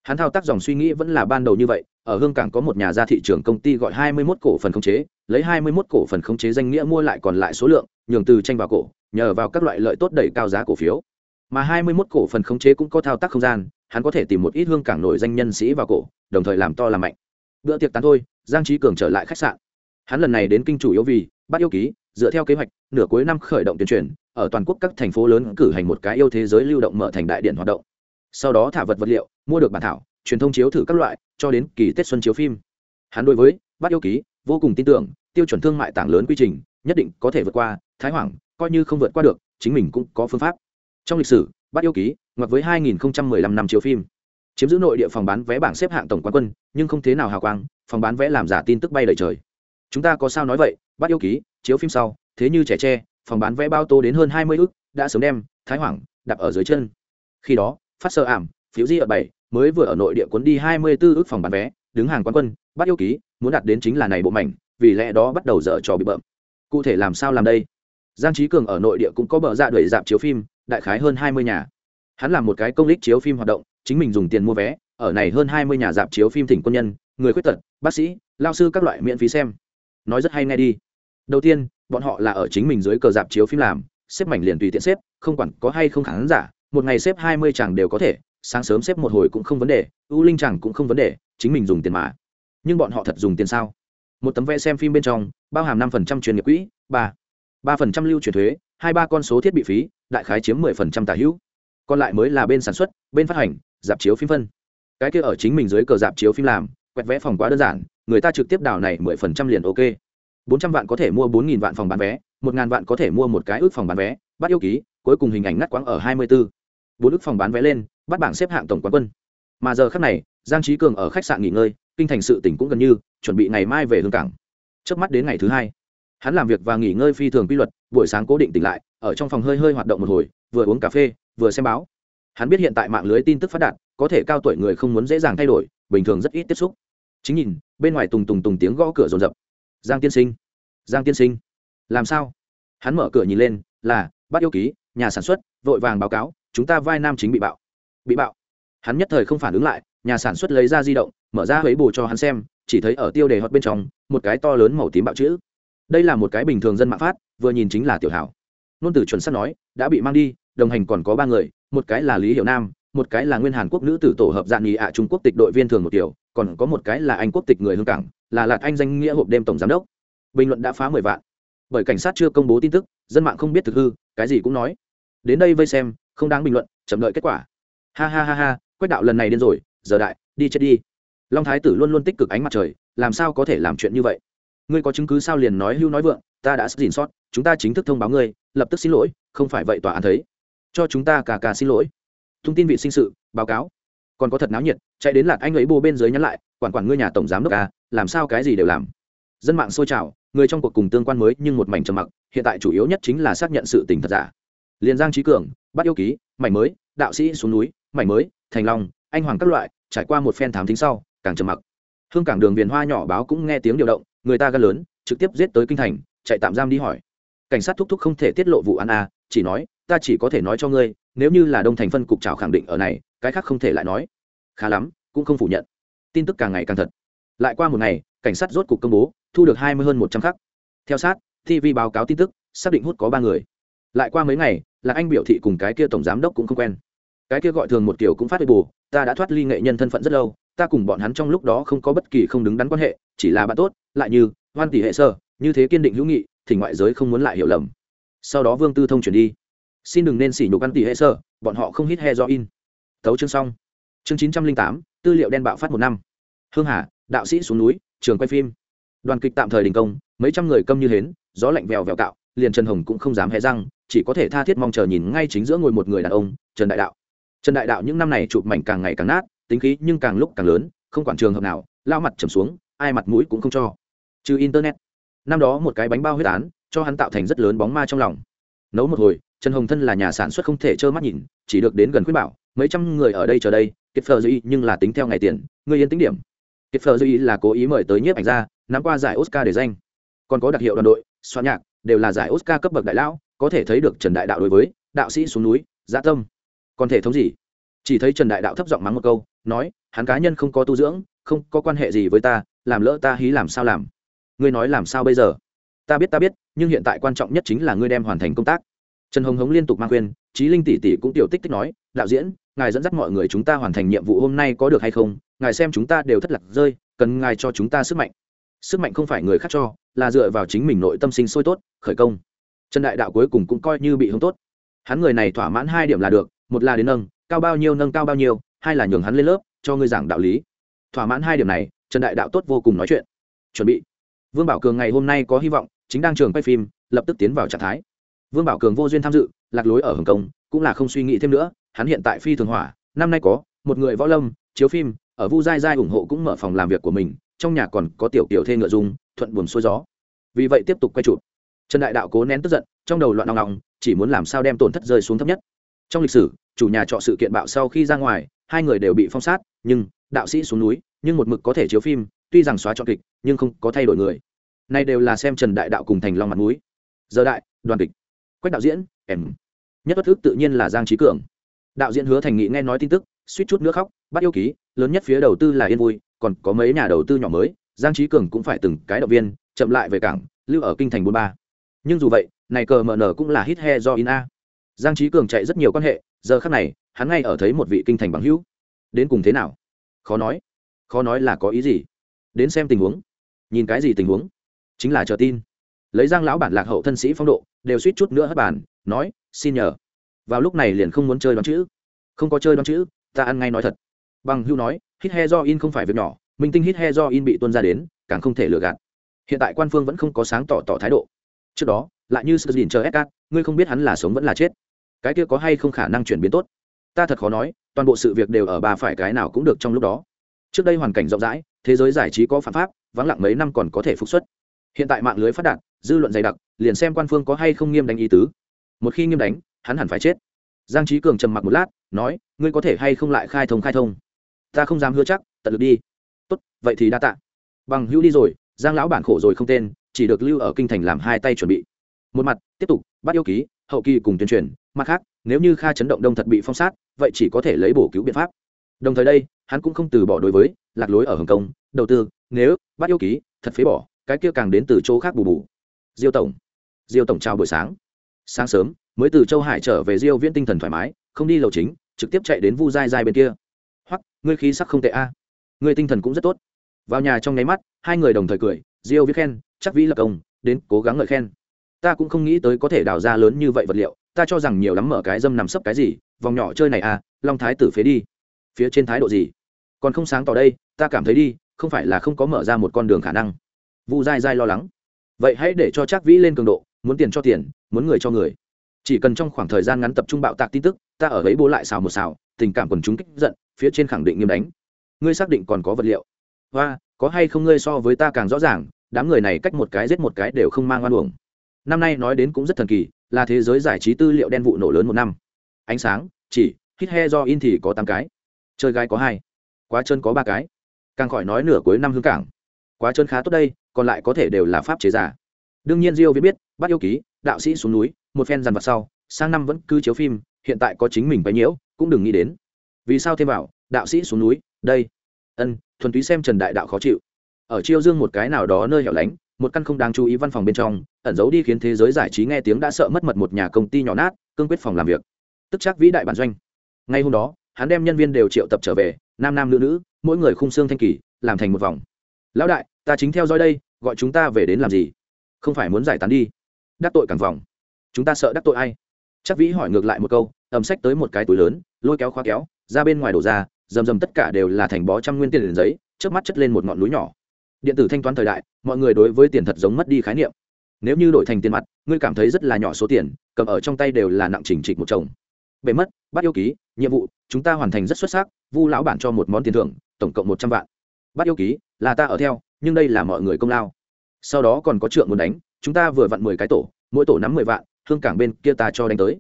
Hắn thao tác dòng suy nghĩ vẫn là ban đầu như vậy, ở hương cảng có một nhà ra thị trường công ty gọi hai mươi 21 cổ phần khống chế, lấy hai mươi 21 cổ phần khống chế danh nghĩa mua lại còn lại số lượng, nhường từ tranh vào cổ, nhờ vào các loại lợi tốt đẩy cao giá cổ phiếu mà hai mươi 21 cổ phần khống chế cũng có thao tác không gian, hắn có thể tìm một ít hương cảng nổi danh nhân sĩ vào cổ, đồng thời làm to làm mạnh. Bữa tiệc tán thôi, giang trí cường trở lại khách sạn. Hắn lần này đến kinh chủ yếu vì bắt yêu ký, dựa theo kế hoạch, nửa cuối năm khởi động tuyên truyền ở toàn quốc các thành phố lớn cử hành một cái yêu thế giới lưu động mở thành đại điện hoạt động. Sau đó thả vật vật liệu, mua được bản thảo, truyền thông chiếu thử các loại, cho đến kỳ tết xuân chiếu phim. Hắn đối với bắt yêu ký vô cùng tin tưởng, tiêu chuẩn thương mại tảng lớn quy trình, nhất định có thể vượt qua, thái hoàng, coi như không vượt qua được, chính mình cũng có phương pháp trong lịch sử bắt yêu ký ngoặc với 2015 năm chiếu phim. Chiếm giữ nội địa phòng bán vé bảng xếp hạng tổng quán quân nhưng không thế nào hào quang phòng bán vé làm giả tin tức bay đầy trời. Chúng ta có sao nói vậy bắt yêu ký chiếu phim sau thế như trẻ tre phòng bán vé bao tô đến hơn hai mươi ước đã sớm đem thái hoảng, đặt ở dưới chân. Khi đó phát sơ ảm phiếu di ở bảy mới vừa ở nội địa cuốn đi hai mươi 24 ước phòng bán vé đứng hàng quán quân bắt yêu ký muốn đạt đến chính là này bộ mảnh vì lẽ đó bắt đầu dở trò bị bợm. Cụ thể làm sao làm đây? Giang trí cường ở nội địa cũng có bờ ra đuổi dạp chiếu phim đại khái hơn hai mươi nhà. Hắn làm một cái công lích chiếu phim hoạt động, chính mình dùng tiền mua vé, ở này hơn hai mươi nhà dạp chiếu phim thỉnh quân nhân, người khuyết tật, bác sĩ, lao sư các loại miễn phí xem. Nói rất hay nghe đi. Đầu tiên, bọn họ là ở chính mình dưới cờ dạp chiếu phim làm, xếp mảnh liền tùy tiện xếp, không quản có hay không khán giả, một ngày xếp hai mươi chàng đều có thể, sáng sớm xếp một hồi cũng không vấn đề, u linh chàng cũng không vấn đề, chính mình dùng tiền mà. Nhưng bọn họ thật dùng tiền sao? Một tấm vé xem phim bên trong, bao hàm năm phần trăm chuyên nghiệp quỹ, ba ba phần trăm lưu chuyển thuế hai ba con số thiết bị phí, đại khái chiếm mười phần trăm tả hữu. Còn lại mới là bên sản xuất, bên phát hành, dạp chiếu phim phân. Cái kia ở chính mình dưới cờ dạp chiếu phim làm, quẹt vẽ phòng quá đơn giản, người ta trực tiếp đào này mười phần trăm liền ok. Bốn trăm vạn có thể mua bốn nghìn vạn phòng bán vé, một ngàn vạn có thể mua một cái ước phòng bán vé, bắt yêu ký, cuối cùng hình ảnh ngắt quãng ở hai mươi bốn bốn ước phòng bán vé lên, bắt bảng xếp hạng tổng quán quân. Mà giờ khác này, giang trí cường ở khách sạn nghỉ ngơi, kinh thành sự tỉnh cũng gần như, chuẩn bị ngày mai về hương cảng. Trước mắt đến ngày thứ hai. Hắn làm việc và nghỉ ngơi phi thường quy luật buổi sáng cố định tỉnh lại, ở trong phòng hơi hơi hoạt động một hồi, vừa uống cà phê, vừa xem báo. Hắn biết hiện tại mạng lưới tin tức phát đạt, có thể cao tuổi người không muốn dễ dàng thay đổi, bình thường rất ít tiếp xúc. Chính nhìn, bên ngoài tùng tùng tùng tiếng gõ cửa rồn rập. Giang tiên sinh, giang tiên sinh, làm sao? Hắn mở cửa nhìn lên, là, bắt yêu ký, nhà sản xuất, vội vàng báo cáo, chúng ta vai nam chính bị bạo. Bị bạo. Hắn nhất thời không phản ứng lại, nhà sản xuất lấy ra di động, mở ra huế bù cho hắn xem, chỉ thấy ở tiêu đề hot bên trong, một cái to lớn màu tím bạo chữ. Đây là một cái bình thường dân mạng phát vừa nhìn chính là tiểu hảo. Nôn tử chuẩn sắp nói, đã bị mang đi, đồng hành còn có ba người, một cái là lý hiệu nam, một cái là nguyên hàn quốc nữ tử tổ hợp dạng nghị ạ trung quốc tịch đội viên thường một kiểu còn có một cái là anh quốc tịch người hương cảng, là lạt anh danh nghĩa hộp đêm tổng giám đốc. Bình luận đã phá mười vạn. Bởi cảnh sát chưa công bố tin tức, dân mạng không biết thực hư, cái gì cũng nói. Đến đây vây xem, không đáng bình luận, chậm đợi kết quả. Ha ha ha ha, quách đạo lần này điên rồi, giờ đại, đi chết đi. Long thái tử luôn luôn tích cực ánh mặt trời, làm sao có thể làm chuyện như vậy? Ngươi có chứng cứ sao liền nói hưu nói vượng ta đã xin sót, chúng ta chính thức thông báo ngươi, lập tức xin lỗi, không phải vậy tòa án thấy. Cho chúng ta cả cả xin lỗi. Thông tin vị sinh sự, báo cáo. Còn có thật náo nhiệt, chạy đến lạt anh ấy bô bên dưới nhắn lại, quản quản ngươi nhà tổng giám đốc à làm sao cái gì đều làm. Dân mạng xôi trào, người trong cuộc cùng tương quan mới nhưng một mảnh trầm mặc, hiện tại chủ yếu nhất chính là xác nhận sự tình thật giả. Liền giang trí cường, bắt yêu ký, mảnh mới, đạo sĩ xuống núi, mảnh mới, thành long, anh hoàng các loại, trải qua một phen thám thính sau, càng trầm mặc. Hương cảng đường viền hoa nhỏ báo cũng nghe tiếng điều động, người ta gan lớn, trực tiếp giết tới kinh thành chạy tạm giam đi hỏi. Cảnh sát thúc thúc không thể tiết lộ vụ án a, chỉ nói, ta chỉ có thể nói cho ngươi, nếu như là đông thành phân cục trào khẳng định ở này, cái khác không thể lại nói. Khá lắm, cũng không phủ nhận. Tin tức càng ngày càng thật. Lại qua một ngày, cảnh sát rốt cục công bố, thu được hai mươi hơn một trăm khắc. Theo sát tv báo cáo tin tức, xác định hút có ba người. Lại qua mấy ngày, là anh biểu thị cùng cái kia tổng giám đốc cũng không quen. Cái kia gọi thường một kiểu cũng phát bù, ta đã thoát ly nghệ nhân thân phận rất lâu, ta cùng bọn hắn trong lúc đó không có bất kỳ không đứng đắn quan hệ, chỉ là bạn tốt, lại như hoan tỷ hệ sơ như thế kiên định hữu nghị, thì ngoại giới không muốn lại hiểu lầm. Sau đó vương tư thông chuyển đi. Xin đừng nên xỉ nhục ăn tỷ hệ sơ, bọn họ không hít he do in. Tấu chương xong. Chương chín trăm linh tám, tư liệu đen bạo phát một năm. Hương hà, đạo sĩ xuống núi, trường quay phim. Đoàn kịch tạm thời đình công, mấy trăm người câm như hến, gió lạnh vèo vèo cạo, liền trần hồng cũng không dám hé răng, chỉ có thể tha thiết mong chờ nhìn ngay chính giữa ngồi một người đàn ông, trần đại đạo. Trần đại đạo những năm này chụp mảnh càng ngày càng nát, tính khí nhưng càng lúc càng lớn, không quản trường hợp nào, lao mặt trầm xuống, ai mặt mũi cũng không cho. Trừ internet năm đó một cái bánh bao huyết án, cho hắn tạo thành rất lớn bóng ma trong lòng. Nấu một hồi, trần hồng thân là nhà sản xuất không thể trơ mắt nhìn, chỉ được đến gần khuyết bảo, mấy trăm người ở đây chờ đây, kiệt phờ duy nhưng là tính theo ngày tiền người yên tính điểm. Kiệt phờ duy là cố ý mời tới nhiếp ảnh ra nắm qua giải oscar để danh. Còn có đặc hiệu đoàn đội, soạn nhạc, đều là giải oscar cấp bậc đại lão, có thể thấy được trần đại đạo đối với đạo sĩ xuống núi dã dạ tâm. Còn thể thống gì? Chỉ thấy trần đại đạo thấp giọng mắng một câu, nói, hắn cá nhân không có tu dưỡng, không có quan hệ gì với ta, làm lỡ ta hí làm sao làm ngươi nói làm sao bây giờ? Ta biết ta biết, nhưng hiện tại quan trọng nhất chính là ngươi đem hoàn thành công tác. Trần hồng hống liên tục mang khuyên trí linh tỷ tỷ cũng tiểu tích tích nói, đạo diễn, ngài dẫn dắt mọi người chúng ta hoàn thành nhiệm vụ hôm nay có được hay không? Ngài xem chúng ta đều thất lạc rơi, cần ngài cho chúng ta sức mạnh. Sức mạnh không phải người khác cho, là dựa vào chính mình nội tâm sinh sôi tốt, khởi công. Trần đại đạo cuối cùng cũng coi như bị hứng tốt. Hắn người này thỏa mãn hai điểm là được, một là đến nâng, cao bao nhiêu nâng cao bao nhiêu, hai là nhường hắn lên lớp, cho ngươi giảng đạo lý. Thỏa mãn hai điểm này, trần đại đạo tốt vô cùng nói chuyện. Chuẩn bị vương bảo cường ngày hôm nay có hy vọng, chính đang trường quay phim, lập tức tiến vào trạng thái. Vương bảo cường vô duyên tham dự, lạc lối ở hồng kông, cũng là không suy nghĩ thêm nữa, hắn hiện tại phi thường hỏa, năm nay có, một người võ lâm, chiếu phim, ở vu giai giai ủng hộ cũng mở phòng làm việc của mình, trong nhà còn có tiểu tiểu thê ngựa dung, thuận buồn xuôi gió. Vì vậy tiếp tục quay chụp. Trần đại đạo cố nén tức giận, trong đầu loạn nòng nòng, chỉ muốn làm sao đem tổn thất rơi xuống thấp nhất. Trong lịch sử, chủ nhà trọ sự kiện bạo sau khi ra ngoài, hai người đều bị phong sát, nhưng, đạo sĩ xuống núi, nhưng một mực có thể chiếu phim tuy rằng xóa cho kịch, nhưng không có thay đổi người. Nay đều là xem trần đại đạo cùng thành long mặt núi giờ đại, đoàn kịch. Quách đạo diễn, em. Nhất bất thức tự nhiên là giang trí cường. Đạo diễn hứa thành nghị nghe nói tin tức, suýt chút nữa khóc, bắt yêu ký, lớn nhất phía đầu tư là yên vui, còn có mấy nhà đầu tư nhỏ mới, giang trí cường cũng phải từng cái động viên, chậm lại về cảng, lưu ở kinh thành bốn ba. Nhưng dù vậy, này cờ mờ nở cũng là hit he do in a. Giang trí cường chạy rất nhiều quan hệ, giờ khác này, hắn ngay ở thấy một vị kinh thành bằng hữu. Đến cùng thế nào? Khó nói. Khó nói là có ý gì? Đến xem tình huống. Nhìn cái gì tình huống? Chính là chờ tin. Lấy giang lão bản lạc hậu thân sĩ phong độ, đều suýt chút nữa hất bản nói, xin nhờ. Vào lúc này liền không muốn chơi đoán chữ. Không có chơi đoán chữ, ta ăn ngay nói thật. Bằng hưu nói hít he do in không phải việc nhỏ, minh tinh hít he do in bị tuân ra đến, càng không thể lừa gạt. Hiện tại quan phương vẫn không có sáng tỏ tỏ thái độ. Trước đó, lại như sơ dìn chờ ép ngươi không biết hắn là sống vẫn là chết. Cái kia có hay không khả năng chuyển biến tốt? Ta thật khó nói, toàn bộ sự việc đều ở bà phải cái nào cũng được trong lúc đó. Trước đây hoàn cảnh rộng rãi thế giới giải trí có phạm pháp, vắng lặng mấy năm còn có thể phục xuất. Hiện tại mạng lưới phát đạt, dư luận dày đặc, liền xem quan phương có hay không nghiêm đánh ý tứ. Một khi nghiêm đánh, hắn hẳn phải chết. Giang trí cường trầm mặc một lát, nói, ngươi có thể hay không lại khai thông khai thông? Ta không dám hứa chắc, tận lực đi. Tốt, vậy thì đa tạ. Bằng hữu đi rồi, giang lão bản khổ rồi không tên, chỉ được lưu ở kinh thành làm hai tay chuẩn bị. Một mặt, tiếp tục, bắt yêu ký, hậu kỳ cùng tuyên truyền, mặt khác, nếu như kha chấn động đông thật bị phong sát, vậy chỉ có thể lấy bổ cứu biện pháp. Đồng thời đây hắn cũng không từ bỏ đối với lạc lối ở hồng kông, đầu tư, nếu bắt yêu ký, thật phế bỏ, cái kia càng đến từ chỗ khác bù bù. Diêu tổng diêu tổng chào buổi sáng. Sáng sớm, mới từ châu hải trở về diêu viễn tinh thần thoải mái, không đi lầu chính, trực tiếp chạy đến vu dai dai bên kia. Hoặc ngươi khí sắc không tệ a. Ngươi tinh thần cũng rất tốt. Vào nhà trong nháy mắt, hai người đồng thời cười, diêu viết khen, chắc vĩ lập công, đến, cố gắng ngợi khen. Ta cũng không nghĩ tới có thể đào ra lớn như vậy vật liệu, ta cho rằng nhiều lắm mở cái dâm nằm sấp cái gì, vòng nhỏ chơi này à long thái tử phế đi. Phía trên thái độ gì? Còn không sáng tỏ đây, ta cảm thấy đi, không phải là không có mở ra một con đường khả năng. Vu dai dai lo lắng. Vậy hãy để cho Trác vĩ lên cường độ, muốn tiền cho tiền, muốn người cho người. Chỉ cần trong khoảng thời gian ngắn tập trung bạo tạc tin tức, ta ở ấy bố lại xào một xào, tình cảm quần chúng kích giận, phía trên khẳng định nghiêm đánh. Ngươi xác định còn có vật liệu. Và có hay không ngươi so với ta càng rõ ràng, đám người này cách một cái giết một cái đều không mang oan uổng. Năm nay nói đến cũng rất thần kỳ, là thế giới giải trí tư liệu đen vụ nổ lớn một năm. Ánh sáng, chỉ, hít he do in thì có tám cái. Chơi gái có hai quá chân có ba cái. Càng khỏi nói nửa cuối năm hương cảng. Quá chân khá tốt đây, còn lại có thể đều là pháp chế giả. Đương nhiên diêu viết biết, bắt yêu ký, đạo sĩ xuống núi, một phen dằn vặt sau, sang năm vẫn cứ chiếu phim, hiện tại có chính mình bấy nhiễu, cũng đừng nghĩ đến. Vì sao thêm vào, đạo sĩ xuống núi, đây. Ân, thuần túy xem trần đại đạo khó chịu. Ở chiêu dương một cái nào đó nơi hẻo lánh, một căn không đáng chú ý văn phòng bên trong, ẩn giấu đi khiến thế giới giải trí nghe tiếng đã sợ mất mật một nhà công ty nhỏ nát, cương quyết phòng làm việc. Tức chắc vĩ đại bản doanh. Ngay hôm đó, hắn đem nhân viên đều triệu tập trở về nam nam nữ nữ, mỗi người khung xương thanh kỳ, làm thành một vòng. Lão đại, ta chính theo dõi đây, gọi chúng ta về đến làm gì? Không phải muốn giải tán đi. Đắc tội càng vòng. Chúng ta sợ đắc tội ai? Chắc vĩ hỏi ngược lại một câu ẩm sách tới một cái túi lớn, lôi kéo khóa kéo, ra bên ngoài đổ ra, rầm rầm tất cả đều là thành bó trăm nguyên tiền liền giấy trước mắt chất lên một ngọn núi nhỏ. Điện tử thanh toán thời đại, mọi người đối với tiền thật giống mất đi khái niệm. Nếu như đổi thành tiền mặt, ngươi cảm thấy rất là nhỏ số tiền, cầm ở trong tay đều là nặng chỉnh trịch một chồng. Bề mất bắt yêu ký, nhiệm vụ, chúng ta hoàn thành rất xuất sắc, vu lão bản cho một món tiền thưởng, tổng cộng một trăm vạn. Bắt yêu ký, là ta ở theo, nhưng đây là mọi người công lao. Sau đó còn có trượng muốn đánh, chúng ta vừa vặn mười cái tổ, mỗi tổ nắm mười vạn, hương cảng bên kia ta cho đánh tới.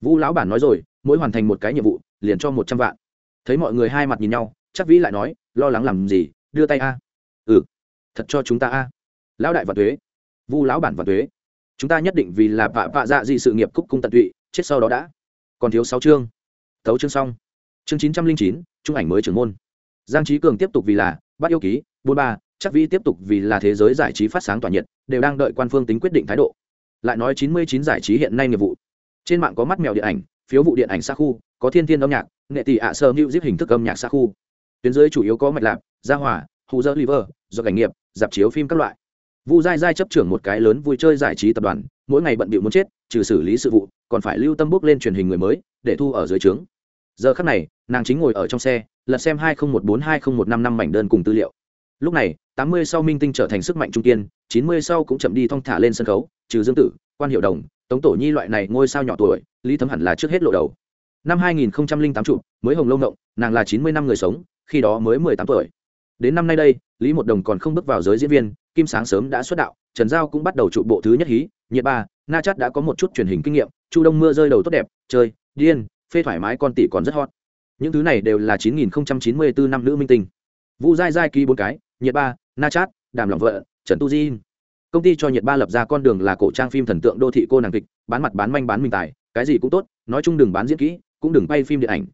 Vu lão bản nói rồi, mỗi hoàn thành một cái nhiệm vụ, liền cho một trăm vạn. Thấy mọi người hai mặt nhìn nhau, chắc vĩ lại nói, lo lắng làm gì, đưa tay a. Ừ thật cho chúng ta a. Lão đại và thuế vu lão bản và thuế chúng ta nhất định vì là vạ vạ dạ gì sự nghiệp cúc cung tận tụy, chết sau đó đã còn thiếu sáu chương. Thấu chương xong. Chương chín trăm linh chín, trung ảnh mới trưởng môn. Giang trí cường tiếp tục vì là bắt yêu ký, bốn ba, chắc vi tiếp tục vì là thế giới giải trí phát sáng tỏa nhiệt, đều đang đợi quan phương tính quyết định thái độ. Lại nói chín mươi chín giải trí hiện nay nghiệp vụ. Trên mạng có mắt mèo điện ảnh, phiếu vụ điện ảnh xa khu, có thiên thiên âm nhạc, nghệ tỷ ạ sơ mưu giúp hình thức âm nhạc xa khu. Tuyến dưới chủ yếu có mạch lạc gia hỏa hù dơ liver do cảnh nghiệp, dạp chiếu phim các loại. Vu dai dai chấp trưởng một cái lớn vui chơi giải trí tập đoàn, mỗi ngày bận bịu muốn chết, trừ xử lý sự vụ còn phải lưu tâm bước lên truyền hình người mới, để thu ở dưới trướng. Giờ khắc này, nàng chính ngồi ở trong xe, lật xem hai nghìn một bốn, hai nghìn một năm năm mảnh đơn cùng tư liệu. Lúc này, tám mươi sau minh tinh trở thành sức mạnh trung kiên, chín mươi sau cũng chậm đi thong thả lên sân khấu, trừ dương tử, quan hiệu đồng, tống tổ nhi loại này ngôi sao nhỏ tuổi, lý thấm hẳn là trước hết lộ đầu. Năm hai nghìn tám chụp, mới hồng lâu động nàng là chín mươi năm người sống, khi đó mới mười tám tuổi. Đến năm nay đây, lý một đồng còn không bước vào giới diễn viên, kim sáng sớm đã xuất đạo, trần giao cũng bắt đầu trụ bộ thứ nhất hí, nhiệt ba na chát đã có một chút truyền hình kinh nghiệm, chu đông mưa rơi đầu tốt đẹp, chơi, điên, phê thoải mái con tỷ còn rất hot. Những thứ này đều là 9094 năm nữ minh tinh. Vu dai dai ký bốn cái nhiệt ba, na chát, đàm lòng vợ, trần tu di công ty cho nhiệt ba lập ra con đường là cổ trang phim thần tượng đô thị cô nàng kịch, bán mặt bán manh bán minh tài, cái gì cũng tốt, nói chung đừng bán diễn kỹ, cũng đừng bay phim điện ảnh.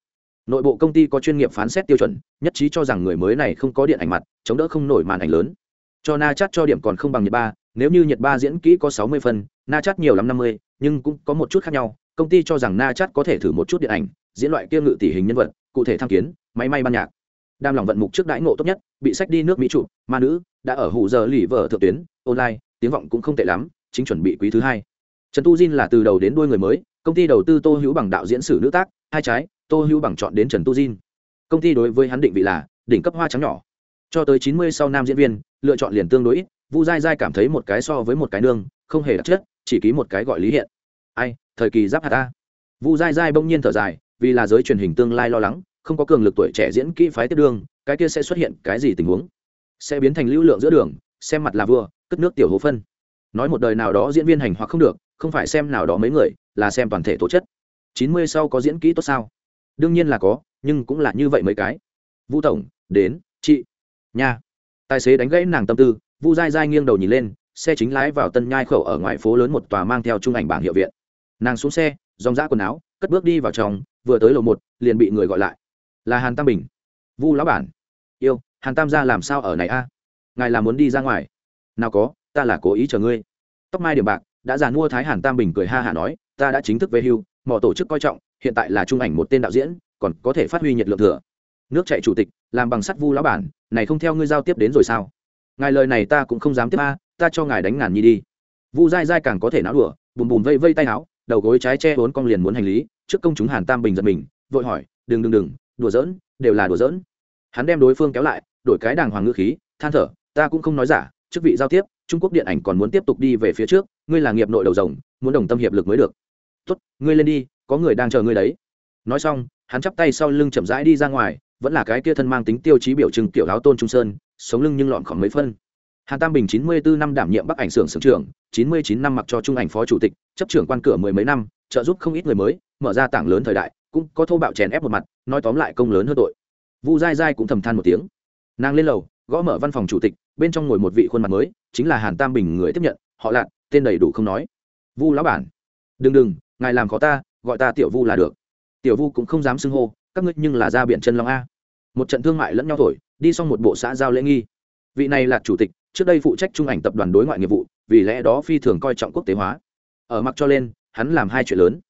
Nội bộ công ty có chuyên nghiệp phán xét tiêu chuẩn, nhất trí cho rằng người mới này không có điện ảnh mặt, chống đỡ không nổi màn ảnh lớn. Cho na chát cho điểm còn không bằng nhiệt ba nếu như nhật ba diễn kỹ có sáu mươi phân, na chát nhiều lắm năm mươi, nhưng cũng có một chút khác nhau. Công ty cho rằng na chát có thể thử một chút điện ảnh, diễn loại kia ngự tỷ hình nhân vật, cụ thể tham kiến, máy may ban nhạc. Đam lòng vận mục trước đãi ngộ tốt nhất, bị sách đi nước mỹ trụ ma nữ, đã ở hủ giờ lì vợ thượng tuyến, online, tiếng vọng cũng không tệ lắm, chính chuẩn bị quý thứ hai. Trần tu diên là từ đầu đến đuôi người mới, công ty đầu tư tô hữu bằng đạo diễn sử nữ tác, hai trái, tô hữu bằng chọn đến trần tu diên công ty đối với hắn định vị là đỉnh cấp hoa trắng nhỏ. Cho tới chín mươi sau nam diễn viên, lựa chọn liền tương đối ít vu dai dai cảm thấy một cái so với một cái nương, không hề đặc chất, chỉ ký một cái gọi lý hiện. Ai, thời kỳ giáp hạt ta. Vu dai dai bỗng nhiên thở dài, vì là giới truyền hình tương lai lo lắng, không có cường lực tuổi trẻ diễn kỹ phái tiếp đương cái kia sẽ xuất hiện cái gì tình huống? Sẽ biến thành lưu lượng giữa đường, xem mặt là vừa cất nước tiểu hố phân. Nói một đời nào đó diễn viên hành hoặc không được, không phải xem nào đó mấy người, là xem toàn thể tố chất. Chín mươi sau có diễn kỹ tốt sao? Đương nhiên là có, nhưng cũng là như vậy mấy cái. Vu tổng, đến, chị nha tài xế đánh gãy nàng tâm tư vu dai dai nghiêng đầu nhìn lên, xe chính lái vào tân nhai khẩu ở ngoài phố lớn một tòa mang theo trung ảnh bảng hiệu viện. Nàng xuống xe, dòng dã quần áo, cất bước đi vào trong, vừa tới lầu một, liền bị người gọi lại. Là hàn tam bình. Vu lão bản. Yêu, hàn tam ra làm sao ở này a? Ngài là muốn đi ra ngoài? Nào có, ta là cố ý chờ ngươi. Tóc mai điểm bạc, đã giàn mua thái hàn tam bình cười ha hả nói, ta đã chính thức về hưu mỏ tổ chức coi trọng, hiện tại là trung ảnh một tên đạo diễn, còn có thể phát huy nhiệt lượng thừa. Nước chạy chủ tịch, làm bằng sắt vu lão bản, này không theo ngươi giao tiếp đến rồi sao? Ngài lời này ta cũng không dám tiếp a, ta cho ngài đánh ngàn nhi đi. Vu dai dai càng có thể náo đùa, bùm bùm vây vây tay áo, đầu gối trái che vốn con liền muốn hành lý, trước công chúng hàn tam bình giật mình, vội hỏi, đừng đừng đừng, đùa giỡn, đều là đùa giỡn. Hắn đem đối phương kéo lại, đổi cái đàng hoàng ngữ khí, than thở, ta cũng không nói giả, chức vị giao tiếp, trung quốc điện ảnh còn muốn tiếp tục đi về phía trước, ngươi là nghiệp nội đầu rồng, muốn đồng tâm hiệp lực mới được. Tốt, ngươi lên đi, có người đang chờ ngươi đấy. Nói xong, hắn chắp tay sau lưng chậm rãi đi ra ngoài, vẫn là cái kia thân mang tính tiêu chí biểu trưng tiểu áo tôn trung sơn sống lưng nhưng lọn khoảng mấy phân. Hàn tam bình chín mươi bốn năm đảm nhiệm bắc ảnh xưởng xưởng trưởng, chín mươi chín năm mặc cho trung ảnh phó chủ tịch, chấp trưởng quan cửa mười mấy năm, trợ giúp không ít người mới, mở ra tảng lớn thời đại, cũng có thô bạo chèn ép một mặt, nói tóm lại công lớn hơn tội. Vu dai dai cũng thầm than một tiếng. Nàng lên lầu, gõ mở văn phòng chủ tịch, bên trong ngồi một vị khuôn mặt mới, chính là hàn tam bình người tiếp nhận, họ lạn, tên đầy đủ không nói. Vu lão bản. Đừng đừng, ngài làm khó ta, gọi ta tiểu vu là được. Tiểu vu cũng không dám xưng hô, các ngươi nhưng là ra biển chân long a. Một trận thương mại lẫn nhau thổi đi xong một bộ xã giao lễ nghi. Vị này là chủ tịch, trước đây phụ trách trung ảnh tập đoàn đối ngoại nghiệp vụ, vì lẽ đó phi thường coi trọng quốc tế hóa. Ở mặc cho lên, hắn làm hai chuyện lớn.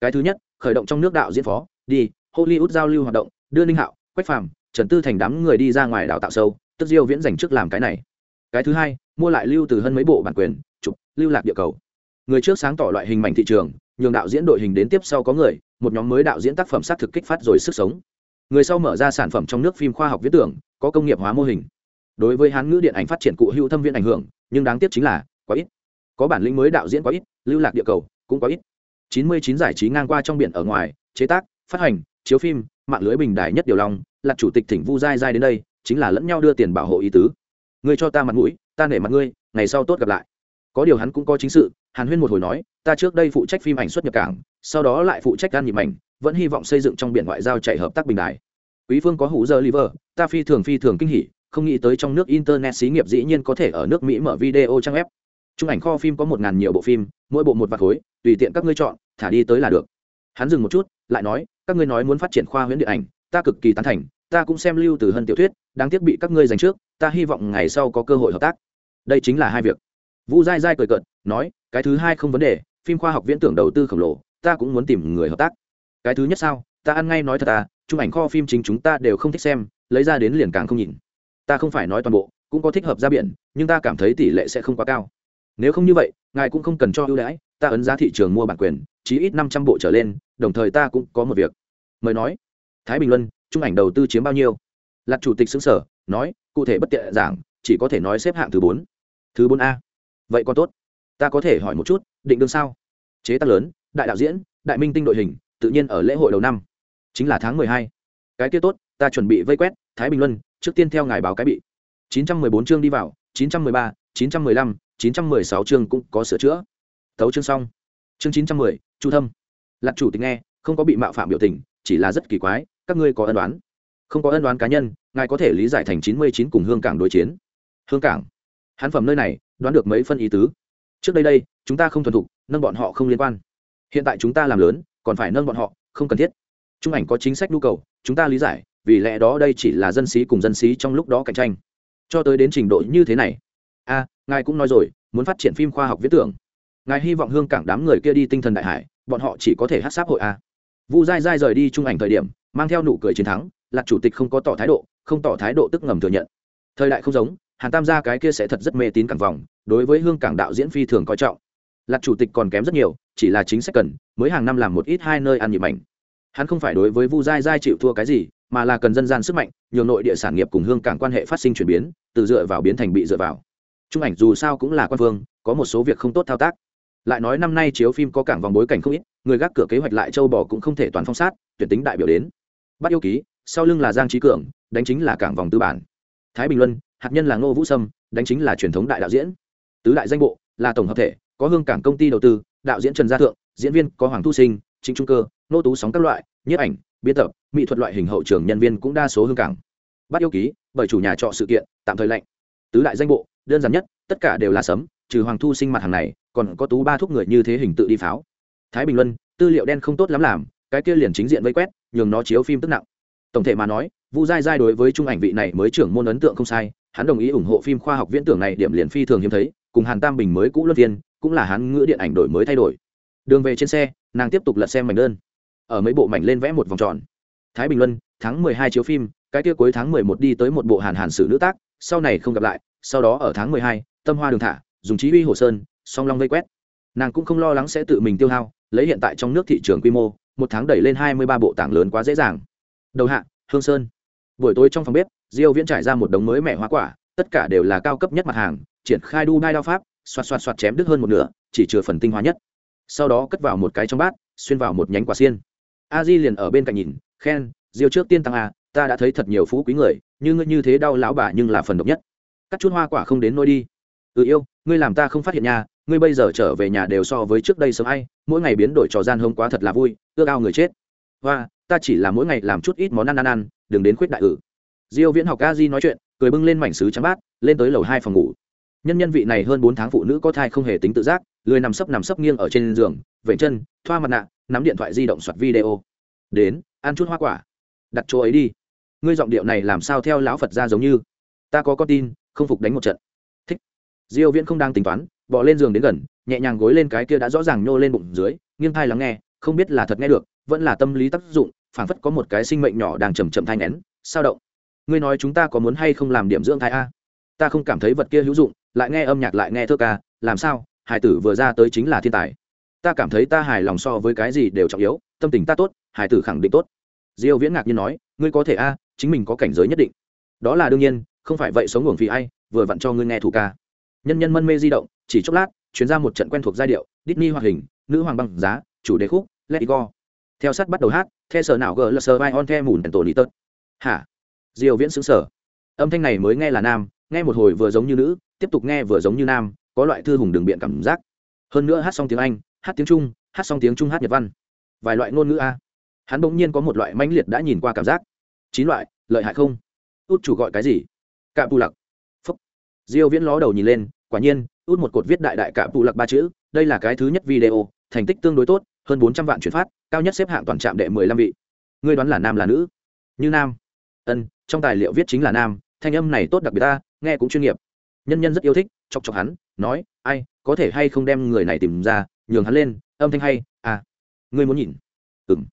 Cái thứ nhất, khởi động trong nước đạo diễn phó, đi, hollywood giao lưu hoạt động, đưa ninh hạo, quách phàm, trần tư thành đám người đi ra ngoài đào tạo sâu, tức diêu viễn dành trước làm cái này. Cái thứ hai, mua lại lưu từ hơn mấy bộ bản quyền, chụp lưu lạc địa cầu. Người trước sáng tỏ loại hình mảnh thị trường, nhường đạo diễn đội hình đến tiếp sau có người, một nhóm mới đạo diễn tác phẩm sát thực kích phát rồi sức sống. Người sau mở ra sản phẩm trong nước phim khoa học viễn tưởng có công nghiệp hóa mô hình. Đối với hán ngữ điện ảnh phát triển cụ hữu thâm viên ảnh hưởng, nhưng đáng tiếc chính là, quá ít. Có bản lĩnh mới đạo diễn quá ít, lưu lạc địa cầu cũng quá ít. 99 giải trí ngang qua trong biển ở ngoài, chế tác, phát hành, chiếu phim, mạng lưới bình đài nhất điều lòng, là chủ tịch thỉnh vu giai giai đến đây, chính là lẫn nhau đưa tiền bảo hộ ý tứ. Ngươi cho ta mặt mũi, ta nể mặt ngươi, ngày sau tốt gặp lại. Có điều hắn cũng có chính sự, hàn huyên một hồi nói, ta trước đây phụ trách phim ảnh xuất nhập cảng, sau đó lại phụ trách gan nhịp ảnh vẫn hy vọng xây dựng trong biển ngoại giao chạy hợp tác bình đài quý phương có hủ giờ liver ta phi thường phi thường kinh hỉ, không nghĩ tới trong nước internet xí nghiệp dĩ nhiên có thể ở nước mỹ mở video trang web. Trung ảnh kho phim có một ngàn nhiều bộ phim, mỗi bộ một vạt khối, tùy tiện các ngươi chọn, thả đi tới là được. Hắn dừng một chút, lại nói, các ngươi nói muốn phát triển khoa huyễn điện ảnh, ta cực kỳ tán thành, ta cũng xem lưu từ hân tiểu thuyết, đáng tiếc bị các ngươi dành trước, ta hy vọng ngày sau có cơ hội hợp tác. Đây chính là hai việc. Vu dai dai cười cợt, nói, cái thứ hai không vấn đề, phim khoa học viễn tưởng đầu tư khổng lồ, ta cũng muốn tìm người hợp tác. Cái thứ nhất sao? Ta ăn ngay nói thật à chụp ảnh kho phim chính chúng ta đều không thích xem, lấy ra đến liền càng không nhìn. Ta không phải nói toàn bộ, cũng có thích hợp ra biển, nhưng ta cảm thấy tỷ lệ sẽ không quá cao. Nếu không như vậy, ngài cũng không cần cho ưu đãi, ta ấn giá thị trường mua bản quyền, chí ít năm trăm bộ trở lên, đồng thời ta cũng có một việc. Mời nói, thái bình luân trung ảnh đầu tư chiếm bao nhiêu? Lạc chủ tịch xứng sở, nói, cụ thể bất tiện giảng, chỉ có thể nói xếp hạng thứ bốn. Thứ bốn a. Vậy còn tốt. Ta có thể hỏi một chút, định đương sao? Chế tác lớn, đại đạo diễn, đại minh tinh đội hình, tự nhiên ở lễ hội đầu năm chính là tháng mười hai. Cái kia tốt, ta chuẩn bị vây quét thái bình luân, trước tiên theo ngài báo cái bị. chín trăm mười bốn chương đi vào, chín trăm mười ba, chín trăm mười lăm, chín trăm mười sáu chương cũng có sửa chữa. Thấu chương xong. Chương chín trăm mười, chu thâm. Lạc chủ tịch nghe, không có bị mạo phạm biểu tình, chỉ là rất kỳ quái, các ngươi có ân đoán không có ân đoán cá nhân, ngài có thể lý giải thành chín mươi chín cùng hương cảng đối chiến. Hương cảng. Hán phẩm nơi này, đoán được mấy phân ý tứ. Trước đây đây, chúng ta không thuần thục, nâng bọn họ không liên quan. Hiện tại chúng ta làm lớn, còn phải nâng bọn họ, không cần thiết trung ảnh có chính sách nhu cầu, chúng ta lý giải, vì lẽ đó đây chỉ là dân sĩ cùng dân sĩ trong lúc đó cạnh tranh. Cho tới đến trình độ như thế này, a, ngài cũng nói rồi, muốn phát triển phim khoa học viễn tưởng. Ngài hy vọng hương cảng đám người kia đi tinh thần đại hải, bọn họ chỉ có thể hát sáp hội a. Vu dai dai rời đi trung ảnh thời điểm, mang theo nụ cười chiến thắng lạc chủ tịch không có tỏ thái độ, không tỏ thái độ tức ngầm thừa nhận. Thời đại không giống, hàn tam gia cái kia sẽ thật rất mê tín cảng vòng, đối với hương cảng đạo diễn phi thường coi trọng. Lạc chủ tịch còn kém rất nhiều, chỉ là chính sách cần, mới hàng năm làm một ít hai nơi ăn nhịp mảnh hắn không phải đối với vu dai dai chịu thua cái gì, mà là cần dân gian sức mạnh, nhiều nội địa sản nghiệp cùng hương cảng quan hệ phát sinh chuyển biến, từ dựa vào biến thành bị dựa vào. Trung ảnh dù sao cũng là quan vương, có một số việc không tốt thao tác. Lại nói năm nay chiếu phim có cảng vòng bối cảnh không ít, người gác cửa kế hoạch lại châu bò cũng không thể toàn phong sát, tuyển tính đại biểu đến. Bắt yêu ký, sau lưng là giang trí cường, đánh chính là cảng vòng tư bản. Thái bình luân, hạt nhân là ngô vũ sâm, đánh chính là truyền thống đại đạo diễn. Tứ đại danh bộ, là tổng hợp thể, có hương cảng công ty đầu tư, đạo diễn trần gia thượng, diễn viên có hoàng thu sinh chính trung cơ nô tú sóng các loại, nhiếp ảnh, biên tập, mỹ thuật loại hình hậu trường nhân viên cũng đa số hương cảng. Bắt yêu ký, bởi chủ nhà trọ sự kiện, tạm thời lệnh tứ đại danh bộ, đơn giản nhất, tất cả đều là sấm, trừ hoàng thu sinh mặt hàng này, còn có tú ba thuốc người như thế hình tự đi pháo. Thái bình luân, tư liệu đen không tốt lắm làm, cái kia liền chính diện vây quét, nhường nó chiếu phim tức nặng. Tổng thể mà nói, vu giai giai đối với trung ảnh vị này mới trưởng môn ấn tượng không sai, hắn đồng ý ủng hộ phim khoa học viễn tưởng này điểm liền phi thường hiếm thấy, cùng hàn tam bình mới cũ luân viên cũng là hắn ngữ điện ảnh đổi mới thay đổi. Đường về trên xe, nàng tiếp tục lật xem mảnh đơn ở mấy bộ mảnh lên vẽ một vòng tròn. Thái bình luân, tháng mười hai chiếu phim, cái kia cuối tháng mười một đi tới một bộ hàn hàn sử nữ tác, sau này không gặp lại, sau đó ở tháng mười hai, tâm hoa đường thả, dùng chí uy hồ sơn, song long vây quét. Nàng cũng không lo lắng sẽ tự mình tiêu hao, lấy hiện tại trong nước thị trường quy mô, một tháng đẩy lên hai mươi ba bộ tảng lớn quá dễ dàng. Đầu hạ, hương sơn. Buổi tối trong phòng bếp, diêu viễn trải ra một đống mới mẻ hoa quả, tất cả đều là cao cấp nhất mặt hàng, triển khai đu đai đao pháp, xoạt xoạt xoạt chém đứt hơn một nửa, chỉ chừa phần tinh hoa nhất. Sau đó cất vào một cái trong bát, xuyên vào một nhánh quả xiên a di liền ở bên cạnh nhìn, khen, diêu trước tiên tăng a, ta đã thấy thật nhiều phú quý người, như ngươi như thế đau lão bà nhưng là phần độc nhất. Cắt chút hoa quả không đến nôi đi. Ừ yêu, ngươi làm ta không phát hiện nha, ngươi bây giờ trở về nhà đều so với trước đây sớm ai, mỗi ngày biến đổi trò gian hông quá thật là vui, ước ao người chết. Hoa, ta chỉ là mỗi ngày làm chút ít món ăn ăn ăn, đừng đến khuyết đại ử diêu viễn học a di nói chuyện, cười bưng lên mảnh sứ trắng bát, lên tới lầu hai phòng ngủ. Nhân nhân vị này hơn bốn tháng phụ nữ có thai không hề tính tự giác, lười nằm sấp nằm sấp nghiêng ở trên giường vệ chân, thoa mặt nạ nắm điện thoại di động soạt video. Đến, ăn chút hoa quả. Đặt chỗ ấy đi. Ngươi giọng điệu này làm sao theo lão phật ra giống như? Ta có con tin, không phục đánh một trận. Thích. Diêu viễn không đang tính toán bỏ lên giường đến gần, nhẹ nhàng gối lên cái kia đã rõ ràng nhô lên bụng dưới, nghiêng thai lắng nghe, không biết là thật nghe được, vẫn là tâm lý tác dụng, phảng phất có một cái sinh mệnh nhỏ đang chầm chậm thai nén sao động? Ngươi nói chúng ta có muốn hay không làm điểm dưỡng thai a? Ta không cảm thấy vật kia hữu dụng, lại nghe âm nhạc lại nghe thơ ca, làm sao? Hải tử vừa ra tới chính là thiên tài ta cảm thấy ta hài lòng so với cái gì đều trọng yếu, tâm tình ta tốt hải tử khẳng định tốt. Diêu viễn ngạc nhiên nói, ngươi có thể a, chính mình có cảnh giới nhất định. Đó là đương nhiên, không phải vậy sống ngưỡng vì ai, vừa vặn cho ngươi nghe thủ ca. Nhân nhân mân mê di động, chỉ chốc lát chuyển ra một trận quen thuộc giai điệu, Disney hoạt hình, nữ hoàng băng giá, chủ đề khúc, Let It Go. Theo sát bắt đầu hát, the sở nào gờ là sở vai on the mùn tổ lý tớt. Hả? Diều viễn xứng sở âm thanh này mới nghe là nam, nghe một hồi vừa giống như nữ, tiếp tục nghe vừa giống như nam, có loại thư hùng đường biện cảm giác. Hơn nữa hát xong tiếng anh hát tiếng trung, hát xong tiếng trung hát nhật văn. Vài loại ngôn ngữ a. Hắn bỗng nhiên có một loại mãnh liệt đã nhìn qua cảm giác. Chín loại, lợi hại không? Út chủ gọi cái gì? Cạ bù lặc. Phúc. Diêu viễn ló đầu nhìn lên, quả nhiên, út một cột viết đại đại cạ bù lặc ba chữ, đây là cái thứ nhất video, thành tích tương đối tốt, hơn 400 vạn chuyển phát, cao nhất xếp hạng toàn trạm đệ 15 vị. Ngươi đoán là nam là nữ? Như nam. Ân, trong tài liệu viết chính là nam, thanh âm này tốt đặc biệt ta, nghe cũng chuyên nghiệp. Nhân nhân rất yêu thích, chọc chọc hắn, nói ai, có thể hay không đem người này tìm ra, nhường hắn lên, âm thanh hay à ngươi muốn nhìn. Ừm.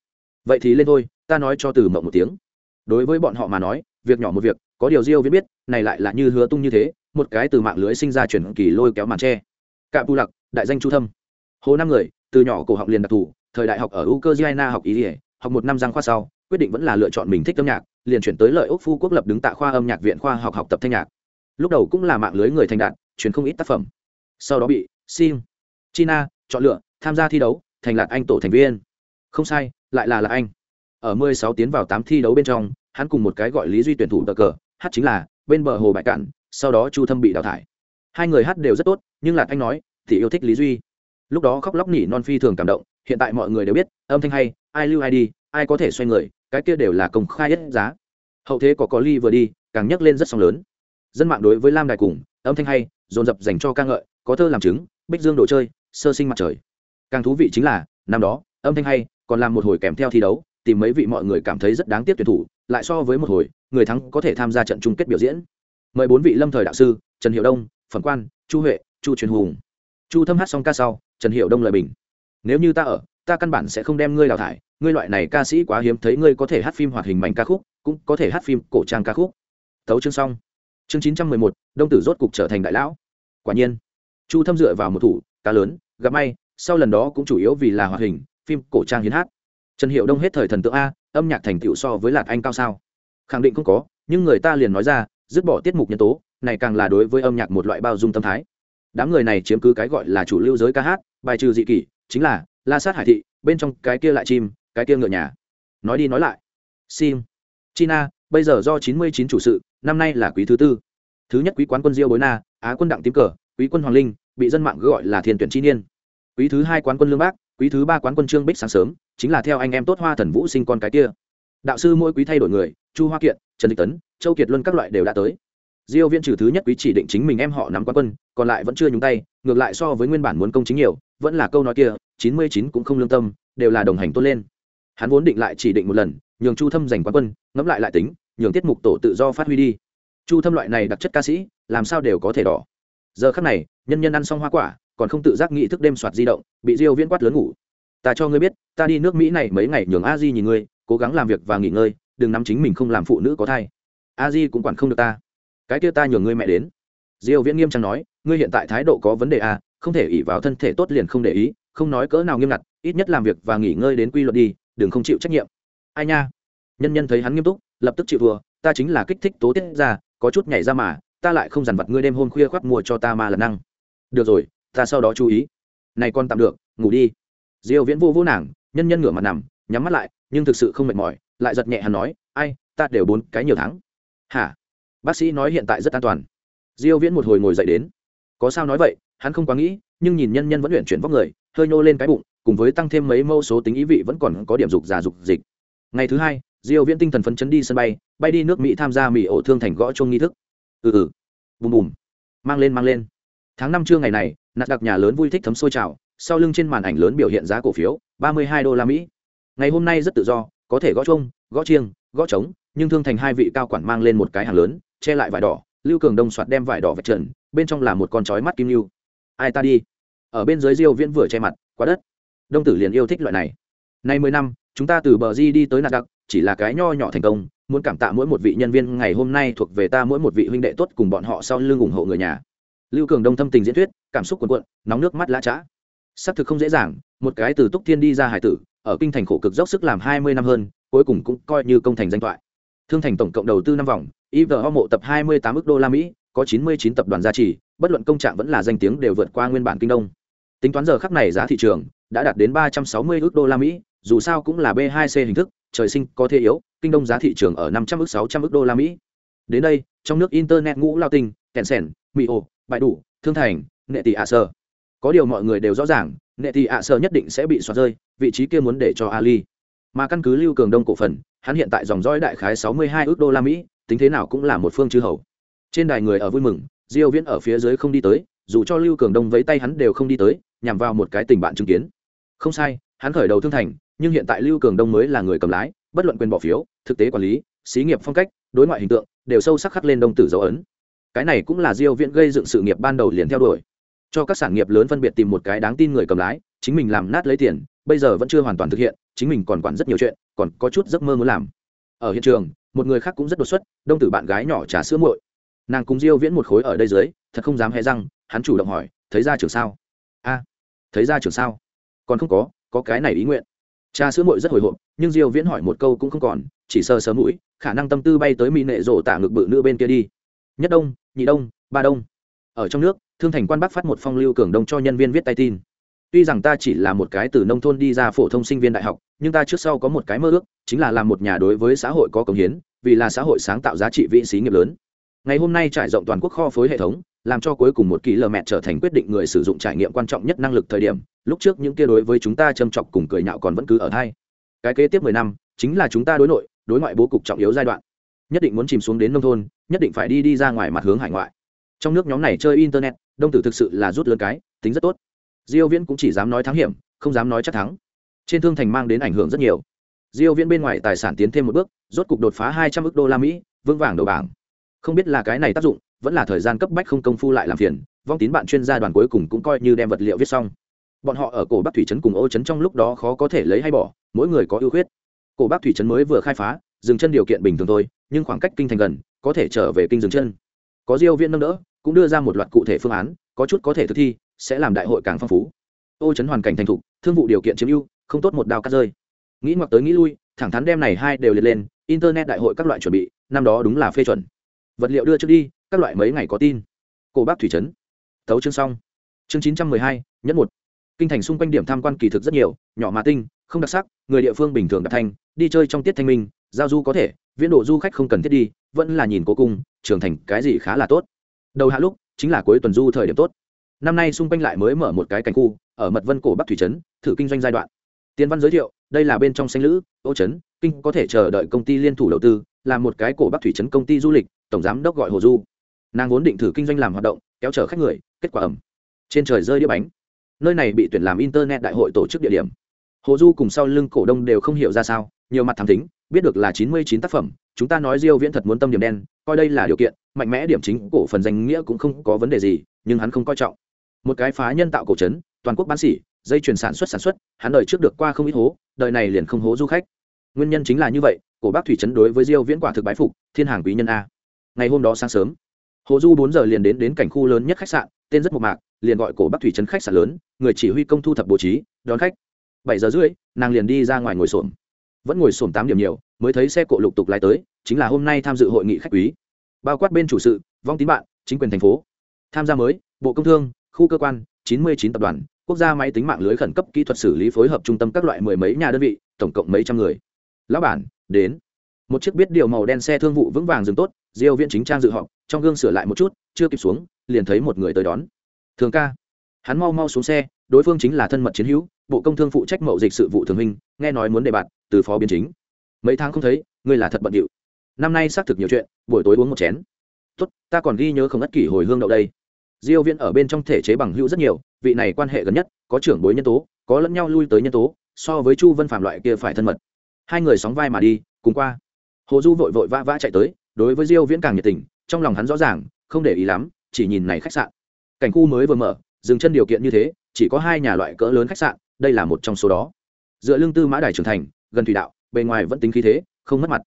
Vậy thì lên thôi, ta nói cho từ mộng một tiếng. Đối với bọn họ mà nói, việc nhỏ một việc, có điều diêu viết biết, này lại là như hứa tung như thế, một cái từ mạng lưới sinh ra chuyển kỳ lôi kéo màn tre. Cạ pu lặc đại danh chu thâm. Hồ năm người, từ nhỏ cổ học liền đặc thù, thời đại học ở ukraine học ý ỉa học một năm giang khoa sau, quyết định vẫn là lựa chọn mình thích âm nhạc, liền chuyển tới lợi úc phu quốc lập đứng tại khoa âm nhạc viện khoa học học tập thanh nhạc. Lúc đầu cũng là mạng lưới người thành đạt chuyển không ít tác phẩm sau đó bị sim china chọn lựa tham gia thi đấu, thành lạc anh tổ thành viên. Không sai, lại là lạc anh. Ở mười sáu tiến vào tám thi đấu bên trong, hắn cùng một cái gọi lý duy tuyển thủ tờ cờ hát chính là bên bờ hồ bãi cạn, sau đó chu thâm bị đào thải. Hai người hát đều rất tốt, nhưng lạc anh nói, thì yêu thích lý duy. Lúc đó khóc lóc nỉ non phi thường cảm động, hiện tại mọi người đều biết, âm thanh hay, ai lưu ai đi, ai có thể xoay người, cái kia đều là công khai nhất giá. Hậu thế có có ly vừa đi, càng nhắc lên rất sóng lớn. Dân mạng đối với lam đài cùng, âm thanh hay, dồn dập dành cho ca ngợi có thơ làm chứng, bích dương đồ chơi, sơ sinh mặt trời. Càng thú vị chính là, năm đó, âm thanh hay, còn làm một hồi kèm theo thi đấu, tìm mấy vị mọi người cảm thấy rất đáng tiếc tuyển thủ, lại so với một hồi, người thắng có thể tham gia trận chung kết biểu diễn. Mời bốn vị lâm thời đạo sư, trần hiệu đông, phẩm quan, chu huệ, chu truyền hùng. Chu thâm hát xong ca sau, trần hiệu đông lời bình. Nếu như ta ở, ta căn bản sẽ không đem ngươi đào thải, ngươi loại này ca sĩ quá hiếm thấy, ngươi có thể hát phim hoạt hình mảnh ca khúc, cũng có thể hát phim cổ trang ca khúc. Thấu chương xong. Chương chín trăm mười một, đông tử rốt cục trở thành đại lão. Quả nhiên chu thâm dựa vào một thủ, cá lớn, gặp may, sau lần đó cũng chủ yếu vì là hoạt hình, phim, cổ trang hiến hát. Trần hiệu đông hết thời thần tượng a, âm nhạc thành tựu so với lạc anh cao sao. Khẳng định không có, nhưng người ta liền nói ra, dứt bỏ tiết mục nhân tố, này càng là đối với âm nhạc một loại bao dung tâm thái. Đám người này chiếm cứ cái gọi là chủ lưu giới ca hát, bài trừ dị kỷ, chính là la sát hải thị, bên trong cái kia lại chim, cái kia ngựa nhà. Nói đi nói lại. Sim. China, bây giờ do chín mươi chín chủ sự, năm nay là quý thứ tư. Thứ nhất quý quán quân diêu bối na, á quân đặng tím cờ quý quân hoàng linh, bị dân mạng gọi là thiên tuyển chi niên. Quý thứ hai quán quân lương bác, quý thứ ba quán quân trương bích sáng sớm, chính là theo anh em tốt hoa thần vũ sinh con cái kia. Đạo sư mỗi quý thay đổi người, chu hoa kiện, trần dịch tấn, châu kiệt luân các loại đều đã tới. Diêu viên trừ thứ nhất quý chỉ định chính mình em họ nắm quán quân, còn lại vẫn chưa nhúng tay, ngược lại so với nguyên bản muốn công chính nhiều, vẫn là câu nói kia, chín mươi chín cũng không lương tâm, đều là đồng hành tốt lên. Hắn vốn định lại chỉ định một lần, nhường chu thâm giành quán quân, ngẫm lại lại tính, nhường tiết mục tổ tự do phát huy đi. Chu thâm loại này đặc chất ca sĩ, làm sao đều có thể đỏ giờ khắc này, nhân nhân ăn xong hoa quả, còn không tự giác nghĩ thức đêm soạt di động, bị diêu viễn quát lớn ngủ. Ta cho ngươi biết, ta đi nước mỹ này mấy ngày nhường a di nhìn ngươi, cố gắng làm việc và nghỉ ngơi, đừng nắm chính mình không làm phụ nữ có thai. A di cũng quản không được ta. Cái kia ta nhường ngươi mẹ đến. Diêu viễn nghiêm trang nói, ngươi hiện tại thái độ có vấn đề à không thể ỷ vào thân thể tốt liền không để ý, không nói cỡ nào nghiêm ngặt, ít nhất làm việc và nghỉ ngơi đến quy luật đi, đừng không chịu trách nhiệm. Ai nha. Nhân nhân thấy hắn nghiêm túc, lập tức chịu vừa ta chính là kích thích tố tiết ra có chút nhảy ra mà ta lại không dằn vặt ngươi đêm hôm khuya khoác mua cho ta mà lần năng. Được rồi, ta sau đó chú ý. Này con tạm được, ngủ đi. Diêu viễn vô vô nàng, nhân nhân ngửa mặt nằm, nhắm mắt lại, nhưng thực sự không mệt mỏi, lại giật nhẹ hắn nói, ai, ta đều bốn cái nhiều tháng. Hả? Bác sĩ nói hiện tại rất an toàn. Diêu viễn một hồi ngồi dậy đến. Có sao nói vậy? Hắn không quá nghĩ, nhưng nhìn nhân nhân vẫn luyện chuyển vóc người, hơi nhô lên cái bụng, cùng với tăng thêm mấy mẫu số tính ý vị vẫn còn có điểm dục già dục dịch. Ngày thứ hai, diêu viễn tinh thần phấn chấn đi sân bay bay đi nước mỹ tham gia mỹ ổ thương thành gõ chung nghi thức ừ ừ. Bùm bùm. Mang lên mang lên. Tháng năm trưa ngày này nạt đặc nhà lớn vui thích thấm sôi trào, sau lưng trên màn ảnh lớn biểu hiện giá cổ phiếu 32 đô la mỹ. Ngày hôm nay rất tự do, có thể gõ chung gõ chiêng, gõ trống, nhưng thương thành hai vị cao quản mang lên một cái hàng lớn, che lại vải đỏ. Lưu cường đông soạt đem vải đỏ vạch trần, bên trong là một con chói mắt kim lưu ai ta đi? Ở bên dưới diêu viễn vừa che mặt, quá đất. Đông tử liền yêu thích loại này. Nay mười năm, chúng ta từ bờ di đi tới nạt đặc chỉ là cái nho nhỏ thành công, muốn cảm tạ mỗi một vị nhân viên ngày hôm nay thuộc về ta mỗi một vị huynh đệ tốt cùng bọn họ sau lưng ủng hộ người nhà. Lưu cường đông thâm tình diễn thuyết, cảm xúc cuồn cuộn, nóng nước mắt lã chã xác thực không dễ dàng, một cái từ túc thiên đi ra hải tử, ở kinh thành khổ cực dốc sức làm hai mươi năm hơn, cuối cùng cũng coi như công thành danh thoại. Thương thành tổng cộng đầu tư năm vòng, ivo mộ tập hai mươi tám ước đô la mỹ, có chín mươi chín tập đoàn gia trì, bất luận công trạng vẫn là danh tiếng đều vượt qua nguyên bản kinh đông. Tính toán giờ khắc này giá thị trường đã đạt đến ba trăm sáu mươi ước đô la mỹ, dù sao cũng là b 2 c hình thức trời sinh có thể yếu, kinh đông giá thị trường ở năm trăm ước sáu trăm ước đô la mỹ. Đến đây, trong nước internet ngũ lao tinh, kèn sèn mỹ ồ bại đủ, thương thành, nệ tỷ ạ sơ. Có điều mọi người đều rõ ràng, nệ tỷ ạ sơ nhất định sẽ bị xoạt rơi, vị trí kia muốn để cho ali. Mà căn cứ lưu cường đông cổ phần, hắn hiện tại dòng dõi đại khái sáu mươi hai ước đô la mỹ, tính thế nào cũng là một phương chư hầu. Trên đài người ở vui mừng, diêu viễn ở phía dưới không đi tới, dù cho lưu cường đông vẫy tay hắn đều không đi tới, nhằm vào một cái tình bạn chứng kiến. Không sai, hắn khởi đầu thương thành nhưng hiện tại lưu cường đông mới là người cầm lái, bất luận quyền bỏ phiếu, thực tế quản lý, xí nghiệp phong cách, đối ngoại hình tượng, đều sâu sắc khắc lên đông tử dấu ấn. Cái này cũng là diêu viễn gây dựng sự nghiệp ban đầu liền theo đuổi. Cho các sản nghiệp lớn phân biệt tìm một cái đáng tin người cầm lái, chính mình làm nát lấy tiền, bây giờ vẫn chưa hoàn toàn thực hiện, chính mình còn quản rất nhiều chuyện, còn có chút giấc mơ muốn làm. Ở hiện trường, một người khác cũng rất đột xuất, đông tử bạn gái nhỏ trà sữa muội. Nàng cùng diêu viễn một khối ở đây dưới, thật không dám hé răng, hắn chủ động hỏi, thấy ra trường sao? A, thấy ra trường sao. Còn không có có cái này ý nguyện. Cha sữa muội rất hồi hộp, nhưng diêu viễn hỏi một câu cũng không còn, chỉ sờ sờ mũi, khả năng tâm tư bay tới mỹ nệ rổ tả ngực bự nữ bên kia đi. Nhất đông, nhị đông, ba đông. Ở trong nước, thương thành quan bắc phát một phong lưu cường đông cho nhân viên viết tay tin. Tuy rằng ta chỉ là một cái từ nông thôn đi ra phổ thông sinh viên đại học, nhưng ta trước sau có một cái mơ ước, chính là làm một nhà đối với xã hội có công hiến, vì là xã hội sáng tạo giá trị vị xí nghiệp lớn. Ngày hôm nay trải rộng toàn quốc kho phối hệ thống làm cho cuối cùng một kỳ lờ mẹ trở thành quyết định người sử dụng trải nghiệm quan trọng nhất năng lực thời điểm, lúc trước những kia đối với chúng ta châm chọc cùng cười nhạo còn vẫn cứ ở thay cái kế tiếp mười năm, chính là chúng ta đối nội, đối ngoại bố cục trọng yếu giai đoạn. Nhất định muốn chìm xuống đến nông thôn, nhất định phải đi đi ra ngoài mặt hướng hải ngoại. Trong nước nhóm này chơi internet, đông tử thực sự là rút lớn cái, tính rất tốt. Diêu viễn cũng chỉ dám nói thắng hiểm, không dám nói chắc thắng. Trên thương thành mang đến ảnh hưởng rất nhiều. Diêu viễn bên ngoài tài sản tiến thêm một bước, rốt cục đột phá 200 ức đô la mỹ vương vàng đầu bảng. Không biết là cái này tác dụng vẫn là thời gian cấp bách không công phu lại làm phiền, vong tín bạn chuyên gia đoàn cuối cùng cũng coi như đem vật liệu viết xong. Bọn họ ở cổ bắc thủy trấn cùng ô trấn trong lúc đó khó có thể lấy hay bỏ, mỗi người có ưu khuyết. Cổ bắc thủy trấn mới vừa khai phá, dừng chân điều kiện bình thường thôi, nhưng khoảng cách kinh thành gần, có thể trở về kinh dừng chân. Có diêu viên nâng đỡ, cũng đưa ra một loạt cụ thể phương án, có chút có thể thực thi, sẽ làm đại hội càng phong phú. Ô chấn hoàn cảnh thành thục, thương vụ điều kiện chiếm ưu, không tốt một đao cắt rơi. Nghĩ ngoặc tới nghĩ lui, thẳng thắn đem này hai đều liệt lên, internet đại hội các loại chuẩn bị, năm đó đúng là phê chuẩn. Vật liệu đưa trước đi các loại mấy ngày có tin. Cổ bác thủy trấn. Thấu chương xong. Chương chín trăm mười hai nhất một. Kinh thành xung quanh điểm tham quan kỳ thực rất nhiều, nhỏ mà tinh, không đặc sắc, người địa phương bình thường đặc thanh, đi chơi trong tiết thanh minh, giao du có thể, viễn độ du khách không cần thiết đi, vẫn là nhìn cố cung, trưởng thành cái gì khá là tốt. Đầu hạ lúc, chính là cuối tuần du thời điểm tốt. Năm nay xung quanh lại mới mở một cái cảnh khu, ở mật vân cổ bắc thủy trấn, thử kinh doanh giai đoạn. Tiên văn giới thiệu, đây là bên trong xanh lữ, ô trấn, kinh có thể chờ đợi công ty liên thủ đầu tư làm một cái cổ bắc thủy trấn công ty du lịch, tổng giám đốc gọi hồ du nàng vốn định thử kinh doanh làm hoạt động, kéo chở khách người, kết quả ẩm. Trên trời rơi đĩa bánh. Nơi này bị tuyển làm internet đại hội tổ chức địa điểm. Hồ du cùng sau lưng cổ đông đều không hiểu ra sao, nhiều mặt thám tính biết được là chín mươi chín tác phẩm, chúng ta nói diêu viễn thật muốn tâm điểm đen, coi đây là điều kiện, mạnh mẽ điểm chính cổ phần danh nghĩa cũng không có vấn đề gì, nhưng hắn không coi trọng. Một cái phá nhân tạo cổ trấn, toàn quốc bán xỉ dây chuyển sản xuất sản xuất, hắn đời trước được qua không ít hố, đời này liền không hố du khách. Nguyên nhân chính là như vậy, cổ bác thủy trấn đối với diêu viễn quả thực bái phục, thiên hàng quý nhân a. Ngày hôm đó sáng sớm hồ du bốn giờ liền đến đến cảnh khu lớn nhất khách sạn, tên rất mộc mạc, liền gọi cổ bắc thủy trấn khách sạn lớn, người chỉ huy công thu thập bố trí, đón khách. Bảy giờ rưỡi, nàng liền đi ra ngoài ngồi xổm. Vẫn ngồi xổm tám điểm nhiều, mới thấy xe cộ lục tục lái tới, chính là hôm nay tham dự hội nghị khách quý. Bao quát bên chủ sự, vong tín bạn, chính quyền thành phố. Tham gia mới, bộ công thương, khu cơ quan, chín mươi chín tập đoàn, quốc gia máy tính mạng lưới khẩn cấp kỹ thuật xử lý phối hợp trung tâm các loại mười mấy nhà đơn vị, tổng cộng mấy trăm người. Lão bản, đến. Một chiếc biết điều màu đen xe thương vụ vững vàng dừng tốt, diêu viễn chính trang dự họp trong gương sửa lại một chút, chưa kịp xuống, liền thấy một người tới đón. Thường ca. Hắn mau mau xuống xe, đối phương chính là thân mật chiến hữu, bộ công thương phụ trách mậu dịch sự vụ thường minh nghe nói muốn đề bạt, từ phó biên chính. Mấy tháng không thấy, ngươi là thật bận điệu. Năm nay xác thực nhiều chuyện, buổi tối uống một chén. Tốt, ta còn ghi nhớ không ất kỷ hồi hương đậu đây. Diêu viễn ở bên trong thể chế bằng hữu rất nhiều, vị này quan hệ gần nhất, có trưởng bối nhân tố, có lẫn nhau lui tới nhân tố, so với chu vân phạm loại kia phải thân mật. Hai người sóng vai mà đi, cùng qua. Hồ du vội vội vã vã chạy tới, đối với diêu viễn càng nhiệt tình trong lòng hắn rõ ràng, không để ý lắm, chỉ nhìn này khách sạn. Cảnh khu mới vừa mở, dừng chân điều kiện như thế, chỉ có hai nhà loại cỡ lớn khách sạn, đây là một trong số đó. Dựa lương tư mã đài trưởng thành, gần thủy đạo, bề ngoài vẫn tính khí thế, không mất mặt.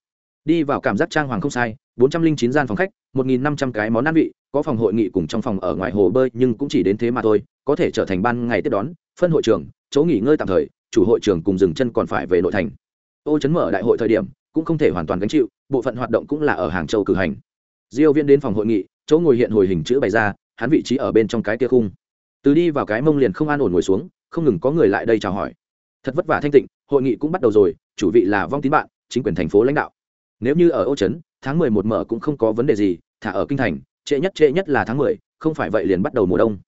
Đi vào cảm giác trang hoàng không sai, bốn trăm linh chín gian phòng khách, một nghìn năm trăm cái món ăn vị, có phòng hội nghị cùng trong phòng ở ngoài hồ bơi, nhưng cũng chỉ đến thế mà thôi, có thể trở thành ban ngày tiếp đón, phân hội trường, chỗ nghỉ ngơi tạm thời, chủ hội trường cùng dừng chân còn phải về nội thành. Ô chấn mở đại hội thời điểm, cũng không thể hoàn toàn gánh chịu, bộ phận hoạt động cũng là ở hàng châu cử hành diêu Viễn đến phòng hội nghị, chỗ ngồi hiện hồi hình chữ bày ra, hắn vị trí ở bên trong cái kia khung. Từ đi vào cái mông liền không an ổn ngồi xuống, không ngừng có người lại đây chào hỏi. Thật vất vả thanh tịnh, hội nghị cũng bắt đầu rồi, chủ vị là vong tín bạn, chính quyền thành phố lãnh đạo. Nếu như ở ô trấn, tháng mười một mở cũng không có vấn đề gì, thả ở kinh thành, trễ nhất trễ nhất là tháng mười, không phải vậy liền bắt đầu mùa đông.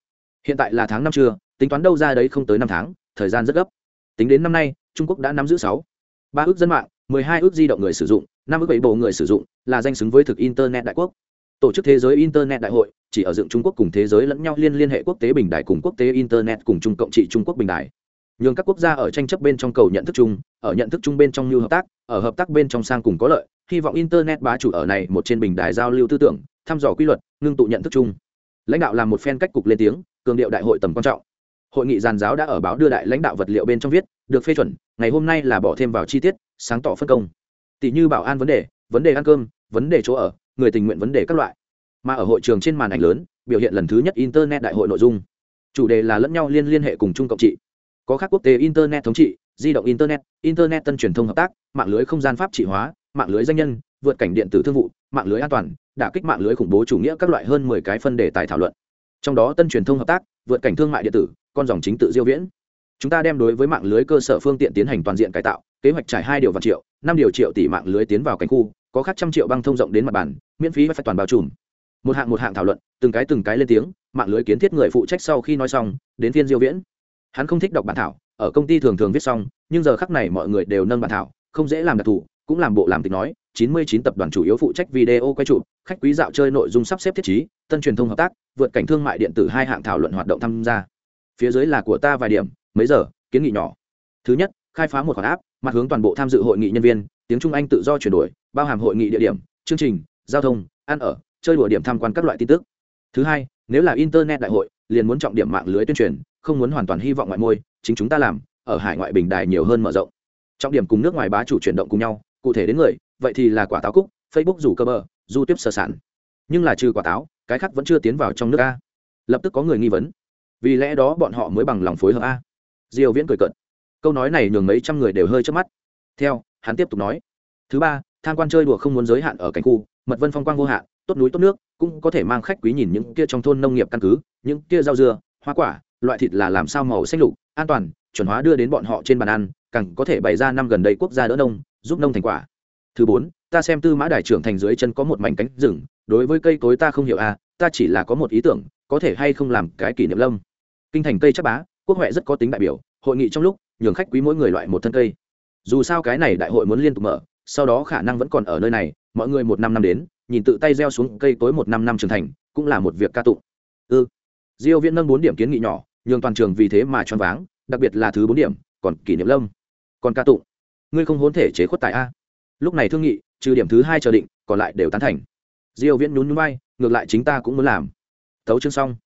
Hiện tại là tháng năm trưa, tính toán đâu ra đấy không tới năm tháng, thời gian rất gấp. Tính đến năm nay, trung quốc đã nắm giữ sáu, ba ước dân mạng mười hai ước di động người sử dụng, năm ước bảy bộ người sử dụng, là danh xứng với thực internet đại quốc. Tổ chức thế giới internet đại hội, chỉ ở dựng trung quốc cùng thế giới lẫn nhau liên liên hệ quốc tế bình đại cùng quốc tế internet cùng trung cộng trị trung quốc bình đại nhưng các quốc gia ở tranh chấp bên trong cầu nhận thức chung, ở nhận thức chung bên trong lưu hợp tác, ở hợp tác bên trong sang cùng có lợi, hy vọng internet bá chủ ở này một trên bình đài giao lưu tư tưởng, thăm dò quy luật, ngưng tụ nhận thức chung. Lãnh đạo làm một phen cách cục lên tiếng, cường điệu đại hội tầm quan trọng. Hội nghị giàn giáo đã ở báo đưa đại lãnh đạo vật liệu bên trong viết, được phê chuẩn, ngày hôm nay là bỏ thêm vào chi tiết sáng tỏ phân công. Tỷ như bảo an vấn đề vấn đề ăn cơm, vấn đề chỗ ở, người tình nguyện vấn đề các loại. Mà ở hội trường trên màn ảnh lớn, biểu hiện lần thứ nhất internet đại hội nội dung. Chủ đề là lẫn nhau liên liên hệ cùng chung cộng trị. Có khác quốc tế internet thống trị, di động internet internet tân truyền thông hợp tác, mạng lưới không gian pháp trị hóa, mạng lưới danh nhân, vượt cảnh điện tử thương vụ, mạng lưới an toàn, đả kích mạng lưới khủng bố chủ nghĩa các loại hơn mười cái phân đề tài thảo luận. Trong đó tân truyền thông hợp tác, vượt cảnh thương mại điện tử, con dòng chính tự diêu viễn. Chúng ta đem đối với mạng lưới cơ sở phương tiện tiến hành toàn diện cải tạo kế hoạch trải hai điều vạn triệu, năm điều triệu tỷ mạng lưới tiến vào cảnh khu, có khác trăm triệu băng thông rộng đến mặt bàn, miễn phí và phải toàn bao trùm. Một hạng một hạng thảo luận, từng cái từng cái lên tiếng, mạng lưới kiến thiết người phụ trách sau khi nói xong, đến phiên diêu viễn. Hắn không thích đọc bản thảo, ở công ty thường thường viết xong, nhưng giờ khắc này mọi người đều nâng bản thảo, không dễ làm đặc thù, cũng làm bộ làm tịch nói 99 tập đoàn chủ yếu phụ trách video quay chụp, khách quý dạo chơi nội dung sắp xếp thiết trí, tân truyền thông hợp tác, vượt cảnh thương mại điện tử hai hạng thảo luận hoạt động tham gia. Phía dưới là của ta vài điểm, mấy giờ, kiến nghị nhỏ. Thứ nhất, khai phá một khoản áp mặt hướng toàn bộ tham dự hội nghị nhân viên, tiếng trung anh tự do chuyển đổi, bao hàm hội nghị địa điểm, chương trình, giao thông, ăn ở, chơi đùa điểm tham quan các loại tin tức. Thứ hai, nếu là internet đại hội, liền muốn trọng điểm mạng lưới tuyên truyền, không muốn hoàn toàn hy vọng ngoại môi, chính chúng ta làm, ở hải ngoại bình đài nhiều hơn mở rộng. Trọng điểm cùng nước ngoài bá chủ chuyển động cùng nhau, cụ thể đến người, vậy thì là quả táo cúc, facebook rủ cơ bờ du tiếp sơ sản. Nhưng là trừ quả táo, cái khác vẫn chưa tiến vào trong nước a. Lập tức có người nghi vấn. Vì lẽ đó bọn họ mới bằng lòng phối hợp a. Diều viễn cười cợt câu nói này nhường mấy trăm người đều hơi chớp mắt. Theo, hắn tiếp tục nói. Thứ ba, tham quan chơi đùa không muốn giới hạn ở cảnh khu, mật vân phong quang vô hạn, tốt núi tốt nước, cũng có thể mang khách quý nhìn những kia trong thôn nông nghiệp căn cứ, những kia rau dưa, hoa quả, loại thịt là làm sao màu xanh lục, an toàn, chuẩn hóa đưa đến bọn họ trên bàn ăn, càng có thể bày ra năm gần đây quốc gia đỡ nông, giúp nông thành quả. Thứ bốn, ta xem tư mã đại trưởng thành dưới chân có một mảnh cánh rừng, đối với cây cối ta không hiểu à ta chỉ là có một ý tưởng, có thể hay không làm cái kỷ niệm lâm. Kinh thành cây chắc bá, quốc huệ rất có tính đại biểu, hội nghị trong lúc nhường khách quý mỗi người loại một thân cây. Dù sao cái này đại hội muốn liên tục mở, sau đó khả năng vẫn còn ở nơi này, mọi người một năm năm đến, nhìn tự tay gieo xuống cây tối một năm năm trưởng thành, cũng là một việc ca tụng. Ư. Ừ. diêu viễn nâng bốn điểm kiến nghị nhỏ, nhường toàn trường vì thế mà choáng váng, đặc biệt là thứ bốn điểm, còn kỷ niệm lâm, còn ca tụng. Ngươi không hốn thể chế khuất tại a. Lúc này thương nghị, trừ điểm thứ hai chờ định, còn lại đều tán thành. Diêu viễn nhún nhún vai, ngược lại chính ta cũng muốn làm. Tấu chương xong.